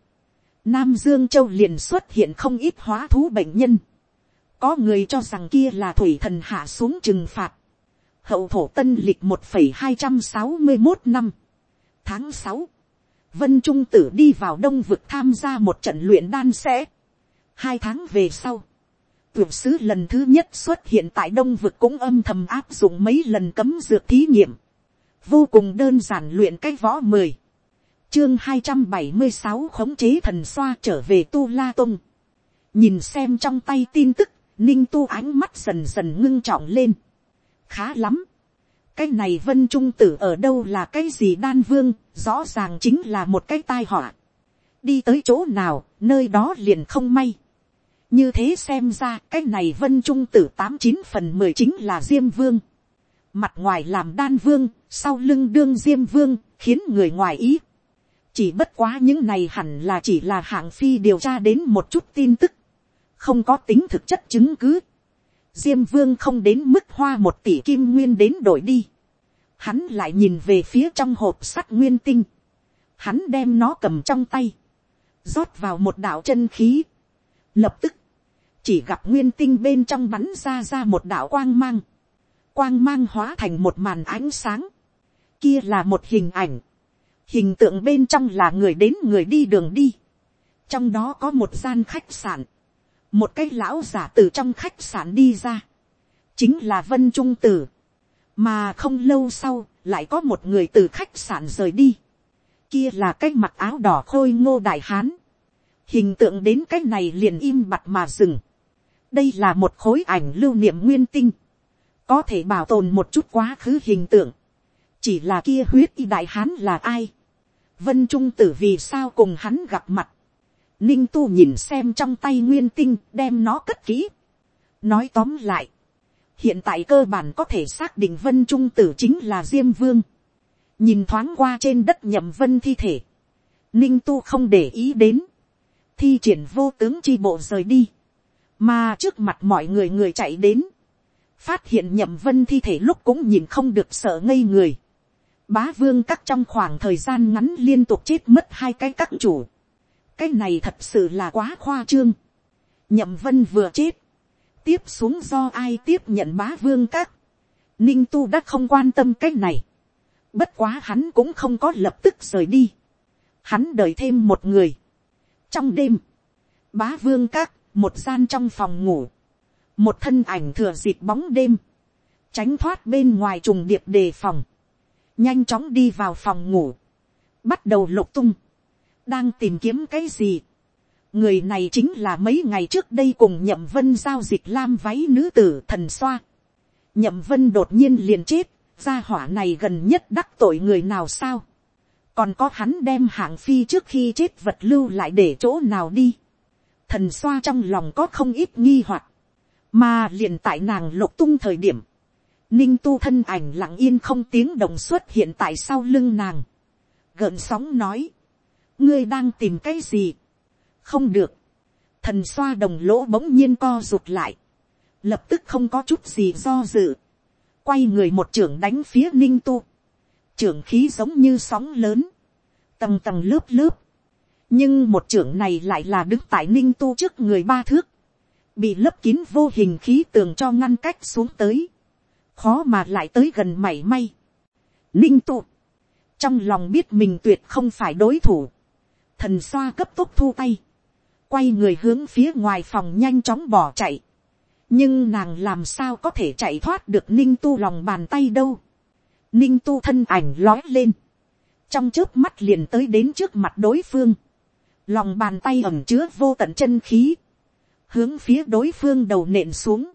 A: nam dương châu liền xuất hiện không ít hóa thú bệnh nhân, có người cho rằng kia là thủy thần hạ xuống trừng phạt, hậu thổ tân lịch một phẩy hai trăm sáu mươi một năm, tháng sáu, vân trung tử đi vào đông vực tham gia một trận luyện đan sẽ, hai tháng về sau, Tưởng sứ lần thứ nhất xuất hiện tại Đông Vực cũng âm thầm áp dụng mấy lần cấm dược thí nghiệm. Vô cùng đơn giản luyện cái võ mười Chương hai trăm bảy mươi sáu khống chế thần xoa trở về Tu La Tông. Nhìn xem trong tay tin tức, Ninh Tu ánh mắt dần dần ngưng trọng lên. Khá lắm. Cái này Vân Trung Tử ở đâu là cái gì đan vương, rõ ràng chính là một cái tai họa. Đi tới chỗ nào, nơi đó liền không may như thế xem ra cái này vân trung tử tám chín phần mười chính là diêm vương mặt ngoài làm đan vương sau lưng đương diêm vương khiến người ngoài ý chỉ bất quá những này hẳn là chỉ là hạng phi điều tra đến một chút tin tức không có tính thực chất chứng cứ diêm vương không đến mức hoa một tỷ kim nguyên đến đổi đi hắn lại nhìn về phía trong hộp sắt nguyên tinh hắn đem nó cầm trong tay rót vào một đạo chân khí lập tức chỉ gặp nguyên tinh bên trong bắn ra ra một đạo quang mang, quang mang hóa thành một màn ánh sáng, kia là một hình ảnh, hình tượng bên trong là người đến người đi đường đi, trong đó có một gian khách sạn, một cái lão giả từ trong khách sạn đi ra, chính là vân trung tử, mà không lâu sau lại có một người từ khách sạn rời đi, kia là cái mặc áo đỏ khôi ngô đại hán, hình tượng đến cái này liền im mặt mà dừng, đây là một khối ảnh lưu niệm nguyên tinh, có thể bảo tồn một chút quá khứ hình tượng, chỉ là kia huyết y đại hán là ai, vân trung tử vì sao cùng hắn gặp mặt, ninh tu nhìn xem trong tay nguyên tinh đem nó cất kỹ, nói tóm lại, hiện tại cơ bản có thể xác định vân trung tử chính là diêm vương, nhìn thoáng qua trên đất nhậm vân thi thể, ninh tu không để ý đến, thi triển vô tướng chi bộ rời đi, mà trước mặt mọi người người chạy đến. Phát hiện nhậm vân thi thể lúc cũng nhìn không được sợ ngây người. Bá vương các trong khoảng thời gian ngắn liên tục chết mất hai cái các chủ. Cái này thật sự là quá khoa trương. Nhậm vân vừa chết. Tiếp xuống do ai tiếp nhận bá vương các. Ninh tu đã không quan tâm cái này. Bất quá hắn cũng không có lập tức rời đi. Hắn đợi thêm một người. Trong đêm, bá vương các, một gian trong phòng ngủ, một thân ảnh thừa dịp bóng đêm, tránh thoát bên ngoài trùng điệp đề phòng, nhanh chóng đi vào phòng ngủ, bắt đầu lục tung, đang tìm kiếm cái gì. người này chính là mấy ngày trước đây cùng nhậm vân giao dịch lam váy nữ tử thần xoa. nhậm vân đột nhiên liền chết, gia hỏa này gần nhất đắc tội người nào sao. còn có hắn đem hạng phi trước khi chết vật lưu lại để chỗ nào đi thần xoa trong lòng có không ít nghi hoặc, mà liền tại nàng lục tung thời điểm, ninh tu thân ảnh lặng yên không tiếng đồng xuất hiện tại sau lưng nàng, gợn sóng nói, ngươi đang tìm cái gì, không được, thần xoa đồng lỗ bỗng nhiên co r ụ t lại, lập tức không có chút gì do dự, quay người một trưởng đánh phía ninh tu, trưởng khí giống như sóng lớn, tầng tầng lớp lớp, nhưng một trưởng này lại là đứng tại ninh tu trước người ba thước, bị lấp kín vô hình khí tường cho ngăn cách xuống tới, khó mà lại tới gần mảy may. Ninh tu, trong lòng biết mình tuyệt không phải đối thủ, thần xoa cấp tốc thu tay, quay người hướng phía ngoài phòng nhanh chóng bỏ chạy, nhưng nàng làm sao có thể chạy thoát được ninh tu lòng bàn tay đâu. ninh tu thân ảnh lói lên, trong trước mắt liền tới đến trước mặt đối phương, lòng bàn tay ẩm chứa vô tận chân khí, hướng phía đối phương đầu nện xuống,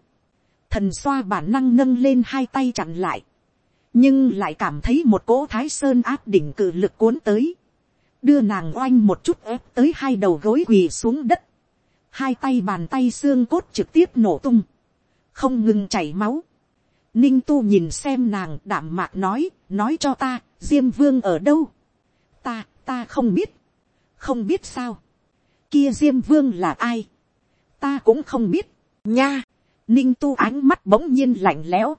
A: thần xoa bản năng nâng lên hai tay chặn lại, nhưng lại cảm thấy một cỗ thái sơn áp đỉnh cự lực cuốn tới, đưa nàng oanh một chút ép tới hai đầu gối quỳ xuống đất, hai tay bàn tay xương cốt trực tiếp nổ tung, không ngừng chảy máu. Ninh tu nhìn xem nàng đảm mạc nói, nói cho ta, diêm vương ở đâu. ta, ta không biết không biết sao, kia diêm vương là ai, ta cũng không biết, nha, ninh tu ánh mắt bỗng nhiên lạnh lẽo,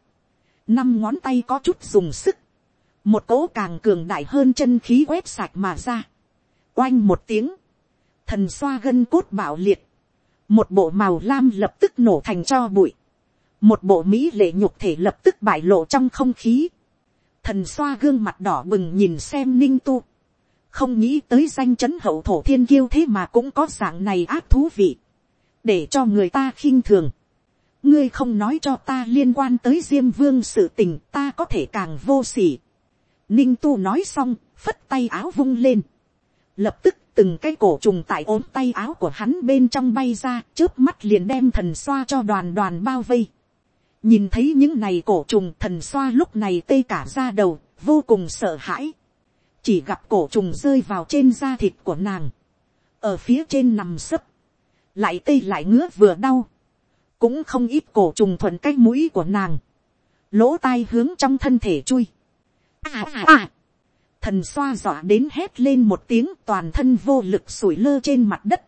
A: năm ngón tay có chút dùng sức, một cỗ càng cường đại hơn chân khí quét sạch mà ra, oanh một tiếng, thần xoa gân cốt bạo liệt, một bộ màu lam lập tức nổ thành cho bụi, một bộ mỹ lệ nhục thể lập tức bại lộ trong không khí, thần xoa gương mặt đỏ bừng nhìn xem ninh tu, không nghĩ tới danh chấn hậu thổ thiên kiêu thế mà cũng có dạng này ác thú vị, để cho người ta khinh thường. ngươi không nói cho ta liên quan tới diêm vương sự tình ta có thể càng vô s ỉ ninh tu nói xong, phất tay áo vung lên. lập tức từng cái cổ trùng tại ốm tay áo của hắn bên trong bay ra, trước mắt liền đem thần xoa cho đoàn đoàn bao vây. nhìn thấy những này cổ trùng thần xoa lúc này tê cả ra đầu, vô cùng sợ hãi chỉ gặp cổ trùng rơi vào trên da thịt của nàng, ở phía trên nằm sấp, lại tê lại ngứa vừa đau, cũng không ít cổ trùng thuận cái mũi của nàng, lỗ tai hướng trong thân thể chui. À, à, à. Thần xoa dọa đến hét lên một tiếng toàn thân vô lực sủi lơ trên mặt đất.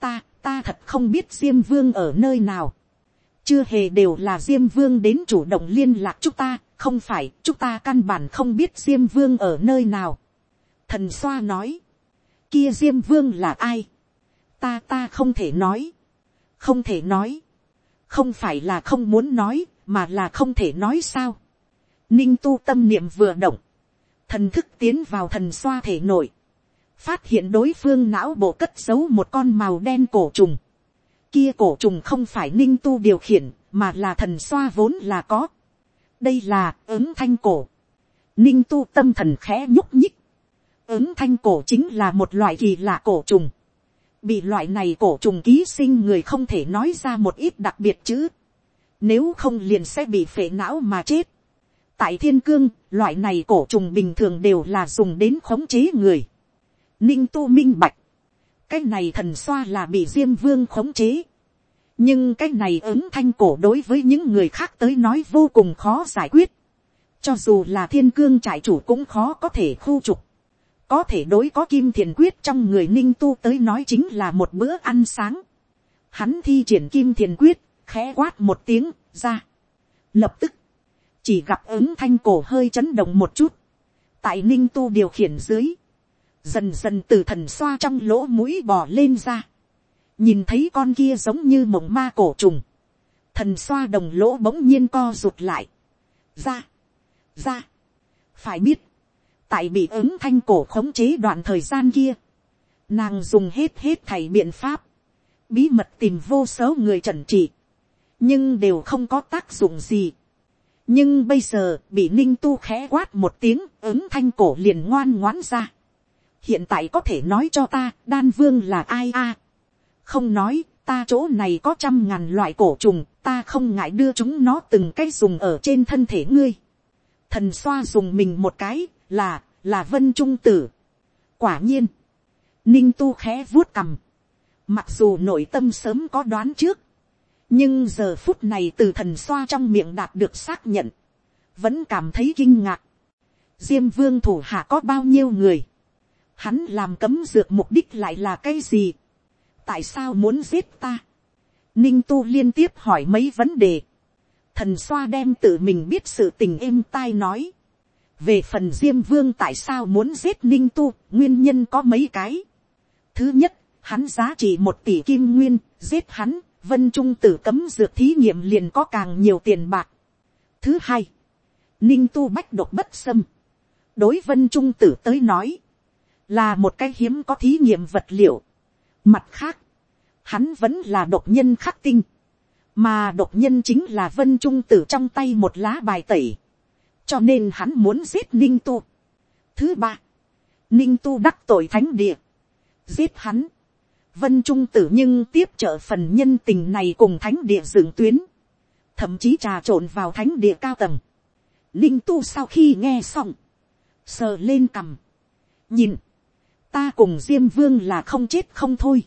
A: Ta, ta thật không biết diêm vương ở nơi nào. Chưa hề đều là diêm vương đến chủ động liên lạc chúng ta, không phải chúng ta căn bản không biết diêm vương ở nơi nào thần xoa nói, kia diêm vương là ai, ta ta không thể nói, không thể nói, không phải là không muốn nói, mà là không thể nói sao. Ninh tu tâm niệm vừa động, thần thức tiến vào thần xoa thể nội, phát hiện đối phương não bộ cất giấu một con màu đen cổ trùng. Kia cổ trùng không phải ninh tu điều khiển, mà là thần xoa vốn là có. đây là ứng thanh cổ. Ninh tu tâm thần khẽ nhúc nhích, ứng thanh cổ chính là một loại kỳ lạ cổ trùng. Bị loại này cổ trùng ký sinh người không thể nói ra một ít đặc biệt chứ. Nếu không liền sẽ bị phệ não mà chết. Tại thiên cương, loại này cổ trùng bình thường đều là dùng đến khống chế người. Ninh tu minh bạch. Cái này thần xoa là bị diêm vương khống chế. Nhưng cái này ứng thanh cổ đối với những người khác tới nói vô cùng khó giải quyết. Cho dù là thiên cương trại chủ cũng khó có thể khu trục có thể đối có kim thiền quyết trong người ninh tu tới nói chính là một bữa ăn sáng. Hắn thi triển kim thiền quyết, khẽ quát một tiếng, ra. Lập tức, chỉ gặp ứng thanh cổ hơi chấn động một chút. Tại ninh tu điều khiển dưới, dần dần từ thần xoa trong lỗ mũi bò lên ra. Nhìn thấy con kia giống như mộng ma cổ trùng. Thần xoa đồng lỗ bỗng nhiên co rụt lại. Ra, ra. Phải biết, tại bị ứng thanh cổ khống chế đoạn thời gian kia, nàng dùng hết hết thầy biện pháp, bí mật tìm vô số người trần trị, nhưng đều không có tác dụng gì. nhưng bây giờ bị ninh tu khẽ quát một tiếng ứng thanh cổ liền ngoan ngoãn ra. hiện tại có thể nói cho ta đan vương là ai a. không nói ta chỗ này có trăm ngàn loại cổ trùng ta không ngại đưa chúng nó từng cái dùng ở trên thân thể ngươi. thần xoa dùng mình một cái là, là vân trung tử. quả nhiên, ninh tu khẽ vuốt c ầ m mặc dù nội tâm sớm có đoán trước, nhưng giờ phút này từ thần xoa trong miệng đạt được xác nhận, vẫn cảm thấy kinh ngạc. diêm vương thủ hạ có bao nhiêu người, hắn làm cấm dược mục đích lại là cái gì, tại sao muốn giết ta. Ninh tu liên tiếp hỏi mấy vấn đề. Thần xoa đem tự mình biết sự tình êm tai nói về phần diêm vương tại sao muốn giết ninh tu nguyên nhân có mấy cái thứ nhất hắn giá trị một tỷ kim nguyên giết hắn vân trung tử cấm dược thí nghiệm liền có càng nhiều tiền bạc thứ hai ninh tu bách độc bất xâm đối vân trung tử tới nói là một cái hiếm có thí nghiệm vật liệu mặt khác hắn vẫn là độc nhân khắc tinh mà độc nhân chính là vân trung tử trong tay một lá bài tẩy cho nên hắn muốn giết ninh tu. thứ ba, ninh tu đắc tội thánh địa, giết hắn, vân trung tử nhưng tiếp trợ phần nhân tình này cùng thánh địa dựng tuyến, thậm chí trà trộn vào thánh địa cao tầng. ninh tu sau khi nghe xong, sờ lên cằm, nhìn, ta cùng diêm vương là không chết không thôi,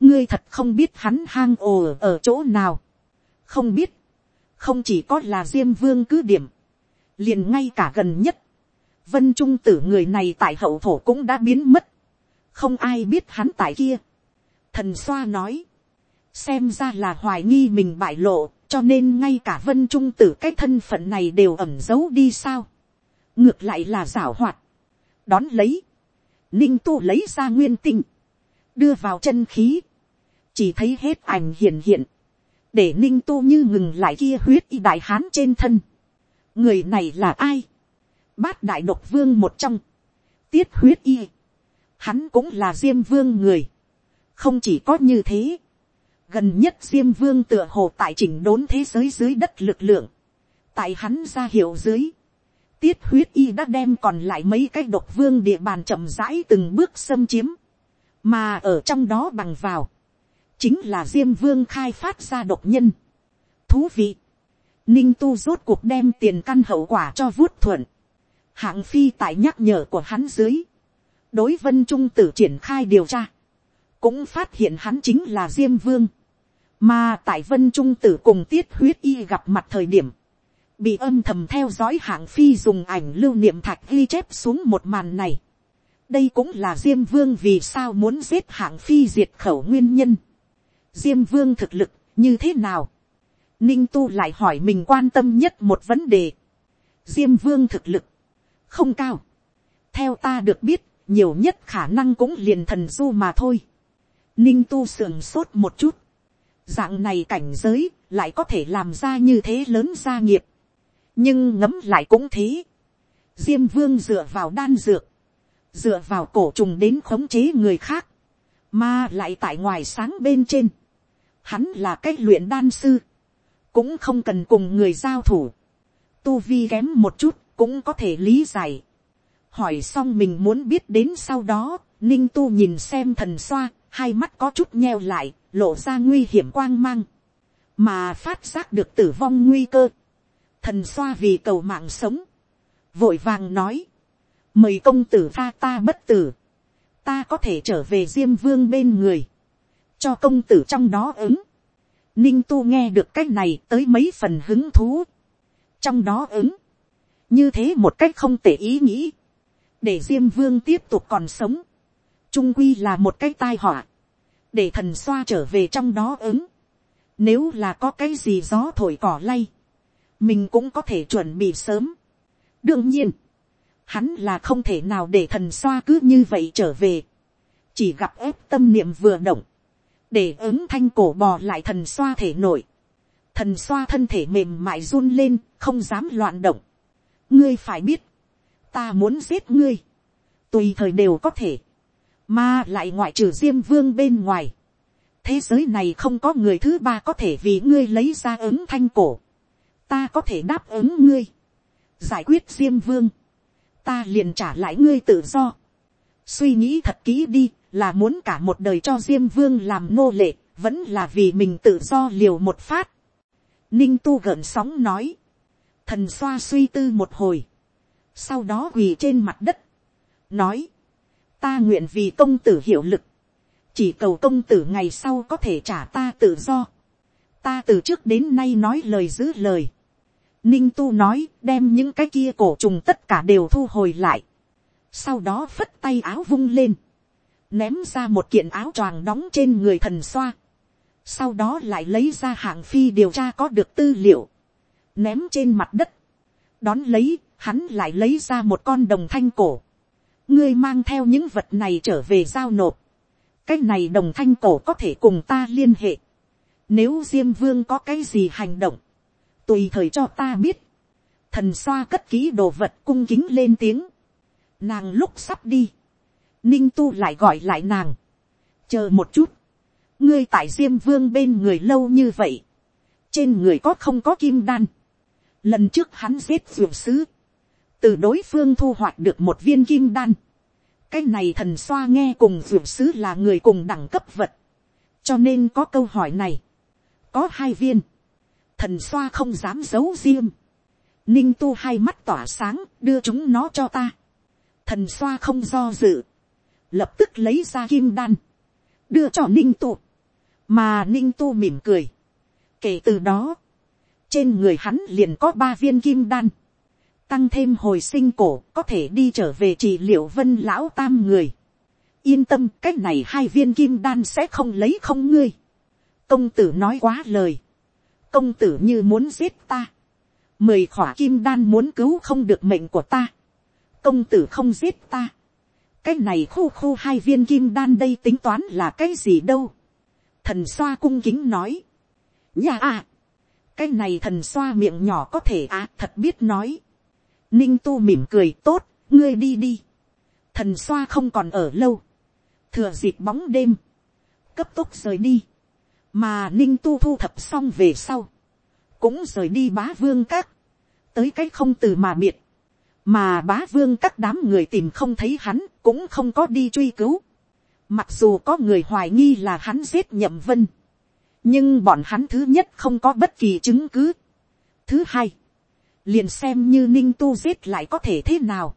A: ngươi thật không biết hắn hang ồ ở chỗ nào, không biết, không chỉ có là diêm vương cứ điểm, liền ngay cả gần nhất, vân trung tử người này tại hậu thổ cũng đã biến mất, không ai biết hắn tại kia. Thần xoa nói, xem ra là hoài nghi mình bại lộ, cho nên ngay cả vân trung tử cái thân phận này đều ẩm giấu đi sao. ngược lại là giảo hoạt, đón lấy, ninh tu lấy ra nguyên tinh, đưa vào chân khí, chỉ thấy hết ảnh hiện hiện, để ninh tu như ngừng lại kia huyết y đại hán trên thân người này là ai, bát đại độc vương một trong, tiết huyết y, hắn cũng là diêm vương người, không chỉ có như thế, gần nhất diêm vương tựa hồ tại chỉnh đốn thế giới dưới đất lực lượng, tại hắn ra hiệu dưới, tiết huyết y đã đem còn lại mấy cái độc vương địa bàn chậm rãi từng bước xâm chiếm, mà ở trong đó bằng vào, chính là diêm vương khai phát ra độc nhân. Thú vị, ninh tu rốt cuộc đem tiền căn hậu quả cho vuốt thuận. hạng phi tại nhắc nhở của hắn dưới, đối vân trung tử triển khai điều tra, cũng phát hiện hắn chính là diêm vương, mà tại vân trung tử cùng tiết huyết y gặp mặt thời điểm, bị âm thầm theo dõi hạng phi dùng ảnh lưu niệm thạch ghi chép xuống một màn này. đây cũng là diêm vương vì sao muốn giết hạng phi diệt khẩu nguyên nhân. diêm vương thực lực như thế nào ninh tu lại hỏi mình quan tâm nhất một vấn đề. diêm vương thực lực, không cao. theo ta được biết, nhiều nhất khả năng cũng liền thần du mà thôi. ninh tu sườn sốt một chút. dạng này cảnh giới, lại có thể làm ra như thế lớn gia nghiệp. nhưng ngấm lại cũng thế. diêm vương dựa vào đan dược, dựa vào cổ trùng đến khống chế người khác, mà lại tại ngoài sáng bên trên. Hắn là cách luyện đan sư cũng không cần cùng người giao thủ, tu vi kém một chút cũng có thể lý giải. hỏi xong mình muốn biết đến sau đó, ninh tu nhìn xem thần xoa, hai mắt có chút nheo lại, lộ ra nguy hiểm quang mang, mà phát giác được tử vong nguy cơ. thần xoa vì cầu mạng sống, vội vàng nói, mời công tử pha ta bất tử, ta có thể trở về diêm vương bên người, cho công tử trong đó ứng, ninh tu nghe được cách này tới mấy phần hứng thú, trong đó ứng, như thế một cách không tệ ý nghĩ, để diêm vương tiếp tục còn sống, trung quy là một cái tai họa, để thần xoa trở về trong đó ứng, nếu là có cái gì gió thổi cỏ lay, mình cũng có thể chuẩn bị sớm. đương nhiên, hắn là không thể nào để thần xoa cứ như vậy trở về, chỉ gặp ép tâm niệm vừa động, để ứng thanh cổ bò lại thần xoa thể nổi, thần xoa thân thể mềm mại run lên, không dám loạn động. ngươi phải biết, ta muốn giết ngươi, tùy thời đều có thể, mà lại ngoại trừ diêm vương bên ngoài. thế giới này không có người thứ ba có thể vì ngươi lấy ra ứng thanh cổ, ta có thể đáp ứng ngươi, giải quyết diêm vương, ta liền trả lại ngươi tự do. suy nghĩ thật kỹ đi, là muốn cả một đời cho diêm vương làm nô lệ, vẫn là vì mình tự do liều một phát. Ninh tu gợn sóng nói, thần xoa suy tư một hồi, sau đó quỳ trên mặt đất, nói, ta nguyện vì công tử hiệu lực, chỉ cầu công tử ngày sau có thể trả ta tự do, ta từ trước đến nay nói lời giữ lời, Ninh Tu nói đem những cái kia cổ trùng tất cả đều thu hồi lại. Sau đó phất tay áo vung lên ném ra một kiện áo choàng đóng trên người thần xoa, sau đó lại lấy ra hạng phi điều tra có được tư liệu, ném trên mặt đất, đón lấy, hắn lại lấy ra một con đồng thanh cổ, ngươi mang theo những vật này trở về giao nộp, cái này đồng thanh cổ có thể cùng ta liên hệ, nếu diêm vương có cái gì hành động, tùy thời cho ta biết, thần xoa cất k đồ vật cung kính lên tiếng, nàng lúc sắp đi, ninh tu lại gọi lại nàng, chờ một chút, ngươi tại diêm vương bên người lâu như vậy, trên người có không có kim đan, lần trước hắn giết ruột sứ, từ đối phương thu hoạch được một viên kim đan, cái này thần xoa nghe cùng ruột sứ là người cùng đẳng cấp vật, cho nên có câu hỏi này, có hai viên, thần xoa không dám giấu Diêm. ninh tu hai mắt tỏa sáng đưa chúng nó cho ta, thần xoa không do dự, lập tức lấy ra kim đan, đưa cho ninh tu, mà ninh tu mỉm cười. kể từ đó, trên người hắn liền có ba viên kim đan, tăng thêm hồi sinh cổ có thể đi trở về trị liệu vân lão tam người. yên tâm c á c h này hai viên kim đan sẽ không lấy không ngươi. công tử nói quá lời, công tử như muốn giết ta, mười khỏa kim đan muốn cứu không được mệnh của ta, công tử không giết ta cái này khô khô hai viên kim đan đây tính toán là cái gì đâu. thần xoa cung kính nói. nhà à, cái này thần xoa miệng nhỏ có thể à thật biết nói. ninh tu mỉm cười tốt, ngươi đi đi. thần xoa không còn ở lâu. thừa dịp bóng đêm, cấp tốc rời đi. mà ninh tu thu thập xong về sau, cũng rời đi bá vương các, tới cái không từ mà biệt mà bá vương các đám người tìm không thấy hắn cũng không có đi truy cứu. Mặc dù có người hoài nghi là hắn giết nhậm vân, nhưng bọn hắn thứ nhất không có bất kỳ chứng cứ. Thứ hai, liền xem như ninh tu giết lại có thể thế nào.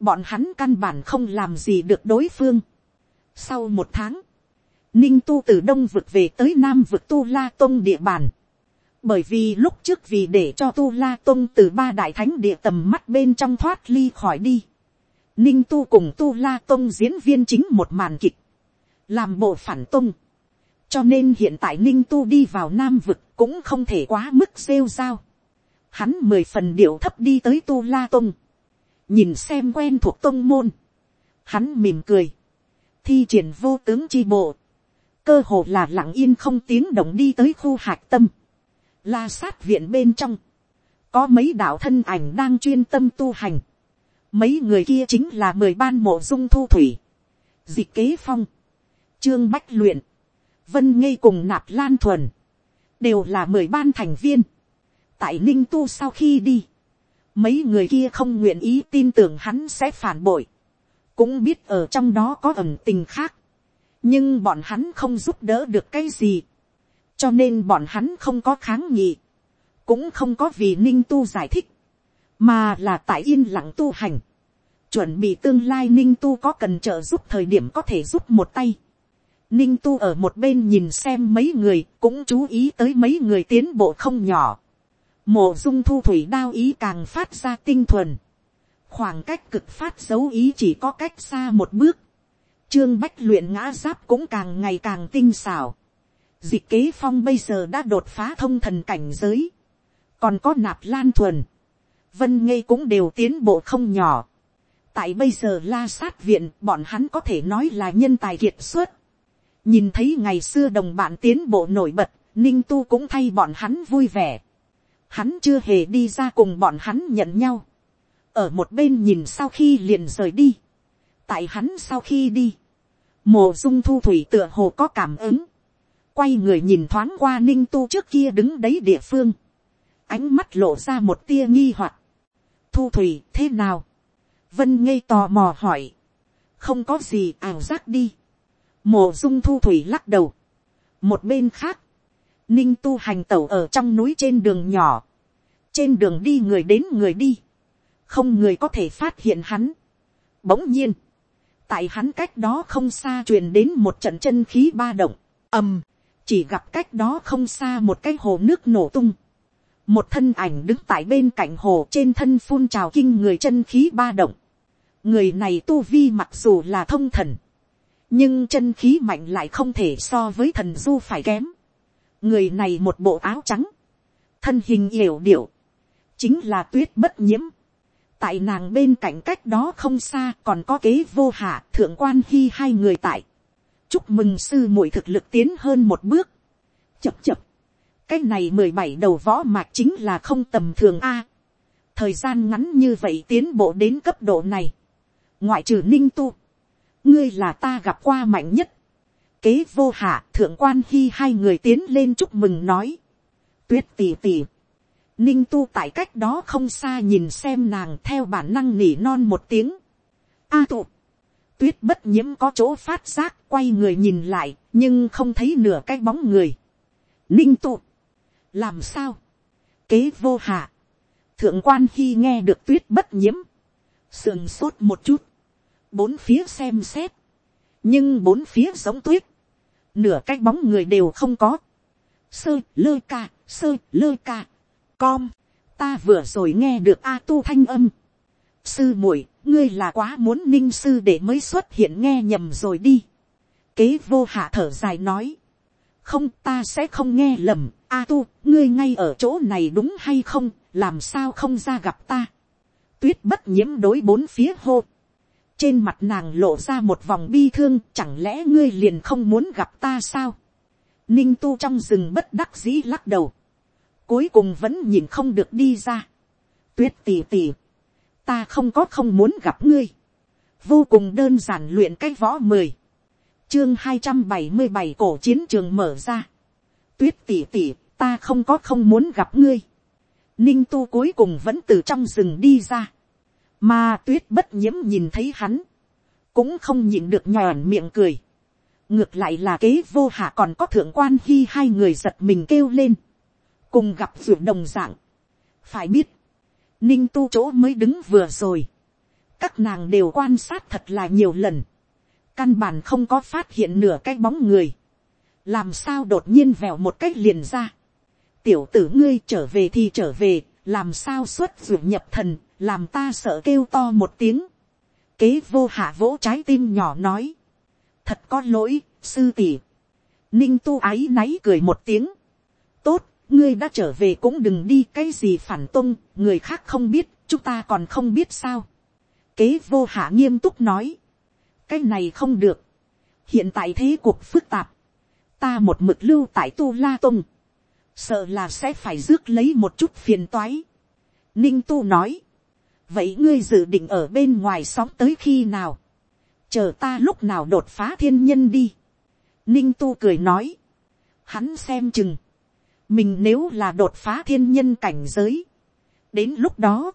A: Bọn hắn căn bản không làm gì được đối phương. Sau một tháng, ninh tu từ đông vực về tới nam vực tu la tông địa bàn bởi vì lúc trước vì để cho tu la tôn từ ba đại thánh địa tầm mắt bên trong thoát ly khỏi đi, ninh tu cùng tu la tôn diễn viên chính một màn kịch, làm bộ phản tôn, cho nên hiện tại ninh tu đi vào nam vực cũng không thể quá mức rêu r hắn mười phần điệu thấp đi tới tu la tôn, nhìn xem quen thuộc tôn môn, hắn mỉm cười, thi triển vô tướng chi bộ, cơ hồ là lặng yên không tiếng động đi tới khu hạc tâm, La sát viện bên trong. Có mấy đạo thân ảnh đang chuyên tâm tu hành. Mấy người kia chính là mười ban mộ dung thu thủy. Dịch kế phong. Trương Bách Luyện. Vân Ngây cùng nạp lan thuần. Đều là mười ban thành viên. Tại Ninh Tu sau khi đi. Mấy người kia không nguyện ý tin tưởng hắn sẽ phản bội. Cũng biết ở trong đó có ẩn tình khác. Nhưng bọn hắn không giúp đỡ được cái gì cho nên bọn hắn không có kháng nghị, cũng không có vì ninh tu giải thích, mà là tại yên lặng tu hành, chuẩn bị tương lai ninh tu có cần trợ giúp thời điểm có thể giúp một tay. Ninh tu ở một bên nhìn xem mấy người cũng chú ý tới mấy người tiến bộ không nhỏ. Mộ dung thu thủy đao ý càng phát ra tinh thuần. Khoảng cách cực phát dấu ý chỉ có cách xa một bước. Trương Bách luyện ngã giáp cũng càng ngày càng tinh xảo. Dịch kế phong bây giờ đã đột phá thông thần cảnh giới. Còn có nạp lan thuần. Vân Ngây cũng đều tiến bộ không nhỏ. Tại bây giờ la sát viện bọn hắn có thể nói là nhân tài kiệt xuất. Nhìn thấy ngày xưa đồng bạn tiến bộ nổi bật, Ninh Tu cũng thay bọn hắn vui vẻ. Hắn chưa hề đi ra cùng bọn hắn nhận nhau. Ở một bên nhìn sau khi liền rời đi. Tại hắn sau khi đi. mồ dung thu thủy tựa hồ có cảm ứng quay người nhìn thoáng qua ninh tu trước kia đứng đấy địa phương, ánh mắt lộ ra một tia nghi hoặc, thu thủy thế nào, vân ngây tò mò hỏi, không có gì ảo giác đi, mổ dung thu thủy lắc đầu, một bên khác, ninh tu hành tẩu ở trong núi trên đường nhỏ, trên đường đi người đến người đi, không người có thể phát hiện hắn. Bỗng nhiên, tại hắn cách đó không xa truyền đến một trận chân khí ba động, ầm, chỉ gặp cách đó không xa một cái hồ nước nổ tung. một thân ảnh đứng tại bên cạnh hồ trên thân phun trào kinh người chân khí ba động. người này tu vi mặc dù là thông thần, nhưng chân khí mạnh lại không thể so với thần du phải kém. người này một bộ áo trắng, thân hình yểu điệu, chính là tuyết bất nhiễm. tại nàng bên cạnh cách đó không xa còn có kế vô hạ thượng quan hy hai người tại chúc mừng sư muội thực lực tiến hơn một bước. chập chập, cái này mười bảy đầu võ mạc chính là không tầm thường a. thời gian ngắn như vậy tiến bộ đến cấp độ này. ngoại trừ ninh tu, ngươi là ta gặp qua mạnh nhất. kế vô hạ thượng quan khi hai người tiến lên chúc mừng nói. tuyết tì tì. ninh tu tại cách đó không xa nhìn xem nàng theo bản năng nỉ non một tiếng. a tụ tuyết bất nhiễm có chỗ phát giác quay người nhìn lại nhưng không thấy nửa cái bóng người. ninh tụ. làm sao. kế vô hạ. thượng quan khi nghe được tuyết bất nhiễm. sườn sốt một chút. bốn phía xem xét. nhưng bốn phía giống tuyết. nửa cái bóng người đều không có. sơ lơ ca sơ lơ ca. com. ta vừa rồi nghe được a tu thanh âm. sư muội ngươi là quá muốn ninh sư để mới xuất hiện nghe nhầm rồi đi. kế vô hạ thở dài nói, không ta sẽ không nghe lầm, a tu, ngươi ngay ở chỗ này đúng hay không, làm sao không ra gặp ta. tuyết bất nhiễm đối bốn phía hô. trên mặt nàng lộ ra một vòng bi thương, chẳng lẽ ngươi liền không muốn gặp ta sao. ninh tu trong rừng bất đắc dĩ lắc đầu. cuối cùng vẫn nhìn không được đi ra. tuyết tì tì ta không có không muốn gặp ngươi, vô cùng đơn giản luyện cách võ mười, chương hai trăm bảy mươi bảy cổ chiến trường mở ra, tuyết tỷ tỷ ta không có không muốn gặp ngươi, ninh tu cuối cùng vẫn từ trong rừng đi ra, mà tuyết bất nhiễm nhìn thấy hắn, cũng không nhìn được nhòn miệng cười, ngược lại là kế vô hạ còn có thượng quan khi hai người giật mình kêu lên, cùng gặp ruộng đồng dạng. phải biết, ninh tu chỗ mới đứng vừa rồi, các nàng đều quan sát thật là nhiều lần, căn bản không có phát hiện nửa cái bóng người, làm sao đột nhiên vèo một cách liền ra, tiểu tử ngươi trở về thì trở về, làm sao xuất ruột nhập thần, làm ta sợ kêu to một tiếng, kế vô hạ vỗ trái tim nhỏ nói, thật có lỗi, sư tỷ, ninh tu ái náy cười một tiếng, tốt, ngươi đã trở về cũng đừng đi cái gì phản tung, người khác không biết, chúng ta còn không biết sao. Kế vô hạ nghiêm túc nói, cái này không được, hiện tại thế cuộc phức tạp, ta một mực lưu tại tu la tung, sợ là sẽ phải rước lấy một chút phiền toái. Ninh tu nói, vậy ngươi dự định ở bên ngoài xóm tới khi nào, chờ ta lúc nào đột phá thiên nhân đi. Ninh tu cười nói, hắn xem chừng, mình nếu là đột phá thiên nhân cảnh giới, đến lúc đó,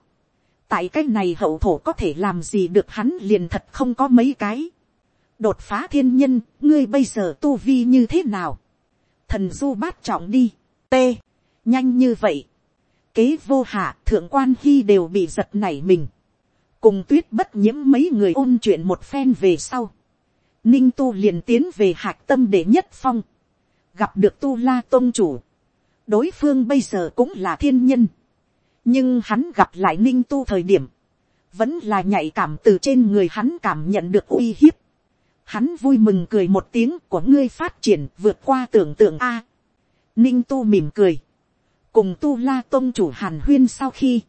A: tại cái này hậu thổ có thể làm gì được hắn liền thật không có mấy cái. đột phá thiên nhân, ngươi bây giờ tu vi như thế nào. thần du bát trọng đi, t, nhanh như vậy. kế vô hạ thượng quan khi đều bị giật nảy mình. cùng tuyết bất nhiễm mấy người ôn chuyện một phen về sau. ninh tu liền tiến về hạc tâm để nhất phong. gặp được tu la tôn chủ đối phương bây giờ cũng là thiên nhân, nhưng hắn gặp lại ninh tu thời điểm, vẫn là nhạy cảm từ trên người hắn cảm nhận được uy hiếp. Hắn vui mừng cười một tiếng của ngươi phát triển vượt qua tưởng tượng a. Ninh tu mỉm cười, cùng tu la tôn chủ hàn huyên sau khi,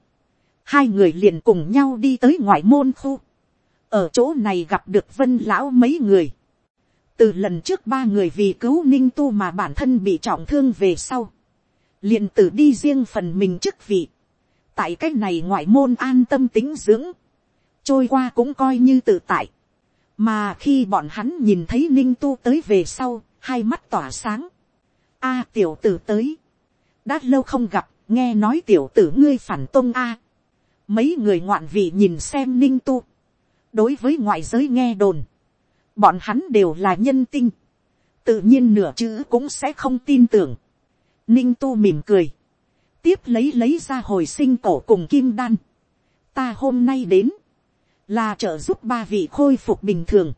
A: hai người liền cùng nhau đi tới ngoài môn khu, ở chỗ này gặp được vân lão mấy người. từ lần trước ba người vì cứu ninh tu mà bản thân bị trọng thương về sau, liền tự đi riêng phần mình chức vị, tại cách này ngoại môn an tâm tính dưỡng, trôi qua cũng coi như tự tại, mà khi bọn hắn nhìn thấy ninh tu tới về sau, hai mắt tỏa sáng, a tiểu tử tới, đã lâu không gặp, nghe nói tiểu tử ngươi phản tông a, mấy người ngoạn vị nhìn xem ninh tu, đối với ngoại giới nghe đồn, bọn hắn đều là nhân tinh, tự nhiên nửa chữ cũng sẽ không tin tưởng, Ninh tu mỉm cười. Tiếp lấy lấy ra hồi sinh cổ cùng kim đan. Ta hôm nay đến. Là trợ giúp ba vị khôi phục bình thường.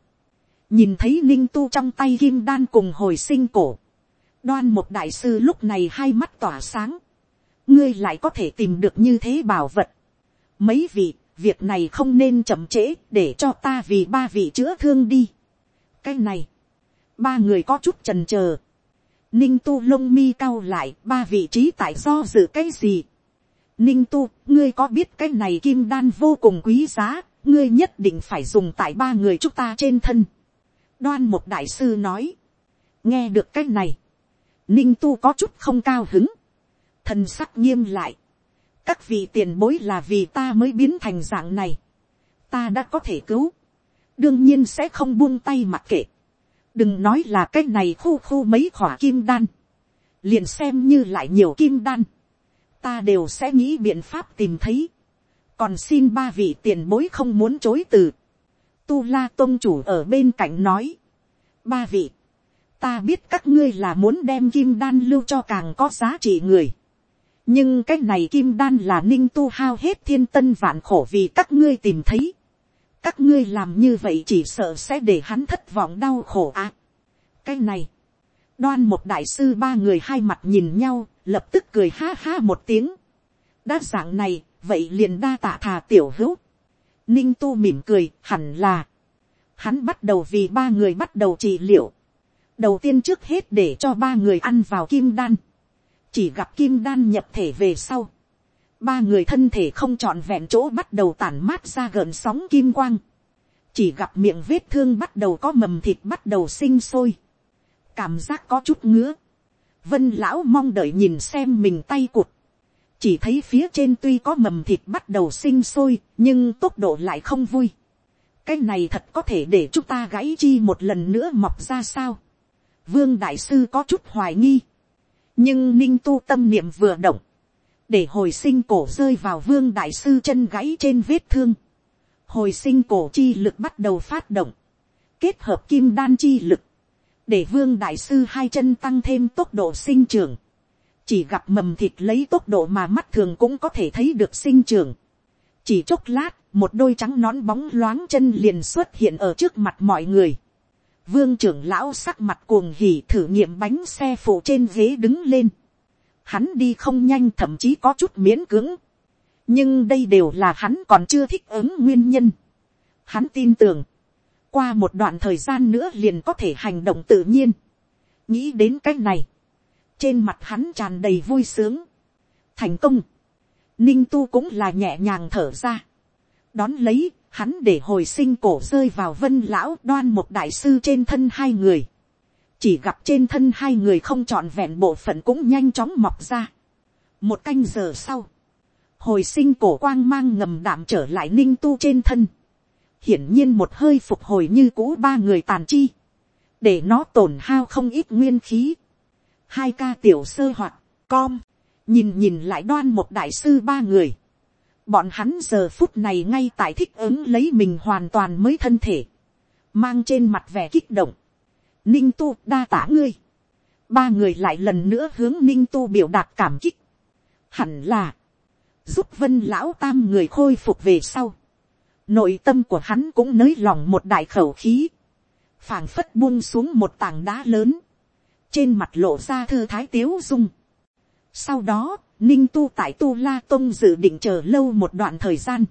A: Nhìn thấy Ninh tu trong tay kim đan cùng hồi sinh cổ. Đoan một đại sư lúc này hai mắt tỏa sáng. Ngươi lại có thể tìm được như thế bảo vật. Mấy vị, việc này không nên chậm trễ để cho ta vì ba vị chữa thương đi. Cái này, ba người có chút trần chờ Ninh tu lông mi cao lại ba vị trí tại do dự cái gì. Ninh tu, ngươi có biết cái này kim đan vô cùng quý giá, ngươi nhất định phải dùng tại ba người chúng ta trên thân. Đoan một đại sư nói. Nghe được cái này. Ninh tu có chút không cao hứng. Thần sắc nghiêm lại. Các vị tiền bối là vì ta mới biến thành dạng này. Ta đã có thể cứu. Đương nhiên sẽ không buông tay mặc kệ đừng nói là cái này khu khu mấy khỏa kim đan, liền xem như lại nhiều kim đan, ta đều sẽ nghĩ biện pháp tìm thấy, còn xin ba vị tiền bối không muốn chối từ, tu la tôn chủ ở bên cạnh nói, ba vị, ta biết các ngươi là muốn đem kim đan lưu cho càng có giá trị người, nhưng cái này kim đan là ninh tu hao hết thiên tân vạn khổ vì các ngươi tìm thấy, các ngươi làm như vậy chỉ sợ sẽ để hắn thất vọng đau khổ ạ. À, cái này, đoan một đại sư ba người hai mặt nhìn nhau, lập tức cười ha ha một tiếng. đã dạng này, vậy liền đa tạ thà tiểu hữu. ninh tu mỉm cười, hẳn là, hắn bắt đầu vì ba người bắt đầu trị liệu. đầu tiên trước hết để cho ba người ăn vào kim đan. chỉ gặp kim đan nhập thể về sau ba người thân thể không trọn vẹn chỗ bắt đầu tản mát ra gợn sóng kim quang, chỉ gặp miệng vết thương bắt đầu có mầm thịt bắt đầu sinh sôi, cảm giác có chút ngứa, vân lão mong đợi nhìn xem mình tay cụt, chỉ thấy phía trên tuy có mầm thịt bắt đầu sinh sôi nhưng tốc độ lại không vui, cái này thật có thể để chúng ta gãy chi một lần nữa mọc ra sao, vương đại sư có chút hoài nghi, nhưng ninh tu tâm niệm vừa động, để hồi sinh cổ rơi vào vương đại sư chân gãy trên vết thương, hồi sinh cổ chi lực bắt đầu phát động, kết hợp kim đan chi lực, để vương đại sư hai chân tăng thêm tốc độ sinh trưởng, chỉ gặp mầm thịt lấy tốc độ mà mắt thường cũng có thể thấy được sinh trưởng. chỉ chốc lát, một đôi trắng nón bóng loáng chân liền xuất hiện ở trước mặt mọi người. vương trưởng lão sắc mặt cuồng hỉ thử nghiệm bánh xe phụ trên ghế đứng lên hắn đi không nhanh thậm chí có chút miễn cưỡng. nhưng đây đều là hắn còn chưa thích ứng nguyên nhân. hắn tin tưởng, qua một đoạn thời gian nữa liền có thể hành động tự nhiên. nghĩ đến cái này, trên mặt hắn tràn đầy vui sướng. thành công, ninh tu cũng là nhẹ nhàng thở ra. đón lấy, hắn để hồi sinh cổ rơi vào vân lão đoan một đại sư trên thân hai người chỉ gặp trên thân hai người không trọn vẹn bộ phận cũng nhanh chóng mọc ra. một canh giờ sau, hồi sinh cổ quang mang ngầm đảm trở lại ninh tu trên thân. hiển nhiên một hơi phục hồi như cũ ba người tàn chi, để nó tổn hao không ít nguyên khí. hai ca tiểu sơ hoạt, com, nhìn nhìn lại đoan một đại sư ba người. bọn hắn giờ phút này ngay tại thích ứng lấy mình hoàn toàn mới thân thể, mang trên mặt vẻ kích động ninh tu đa tả ngươi. ba người lại lần nữa hướng ninh tu biểu đạt cảm kích. hẳn là, giúp vân lão tam người khôi phục về sau. nội tâm của hắn cũng nới lòng một đại khẩu khí. phảng phất buông xuống một tảng đá lớn. trên mặt lộ ra thư thái tiếu dung. sau đó, ninh tu tại tu la tông dự định chờ lâu một đoạn thời gian.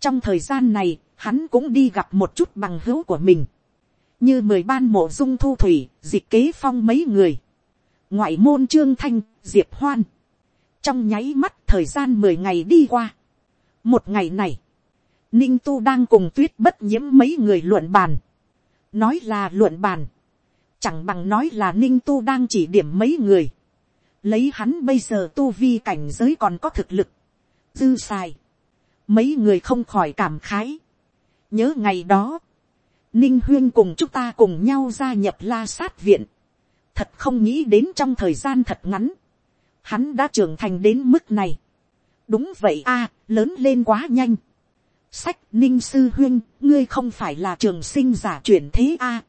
A: trong thời gian này, hắn cũng đi gặp một chút bằng hữu của mình như mười ban mộ dung thu thủy, dịch kế phong mấy người, ngoại môn trương thanh, diệp hoan, trong nháy mắt thời gian mười ngày đi qua. một ngày này, ninh tu đang cùng tuyết bất nhiễm mấy người luận bàn, nói là luận bàn, chẳng bằng nói là ninh tu đang chỉ điểm mấy người, lấy hắn bây giờ tu vi cảnh giới còn có thực lực, dư xài, mấy người không khỏi cảm khái, nhớ ngày đó, ninh huyên cùng chúng ta cùng nhau gia nhập la sát viện, thật không nghĩ đến trong thời gian thật ngắn, hắn đã trưởng thành đến mức này. đúng vậy a, lớn lên quá nhanh. sách ninh sư huyên, ngươi không phải là trường sinh giả chuyển thế a.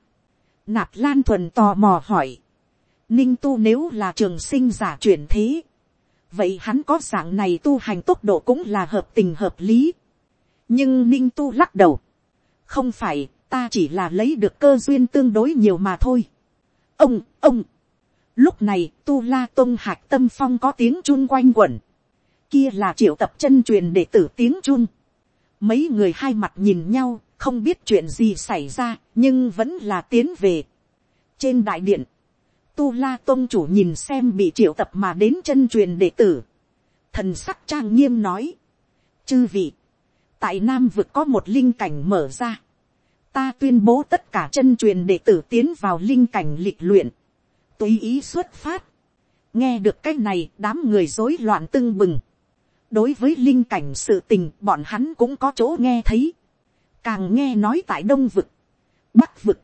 A: nạp lan thuần tò mò hỏi. ninh tu nếu là trường sinh giả chuyển thế, vậy hắn có dạng này tu hành tốc độ cũng là hợp tình hợp lý. nhưng ninh tu lắc đầu. không phải, ta chỉ là lấy được cơ duyên tương đối nhiều mà thôi. ông, ông, lúc này tu la tôn hạc tâm phong có tiếng chun quanh quẩn, kia là triệu tập chân truyền để tử tiếng chun. mấy người hai mặt nhìn nhau, không biết chuyện gì xảy ra, nhưng vẫn là tiến về. trên đại điện, tu la tôn chủ nhìn xem bị triệu tập mà đến chân truyền đệ tử, thần sắc trang nghiêm nói, chư vị, tại nam vực có một linh cảnh mở ra, ta tuyên bố tất cả chân truyền đệ tử tiến vào linh cảnh lịch luyện, tùy ý xuất phát, nghe được cái này đám người rối loạn tưng bừng, đối với linh cảnh sự tình bọn hắn cũng có chỗ nghe thấy, càng nghe nói tại đông vực, bắc vực,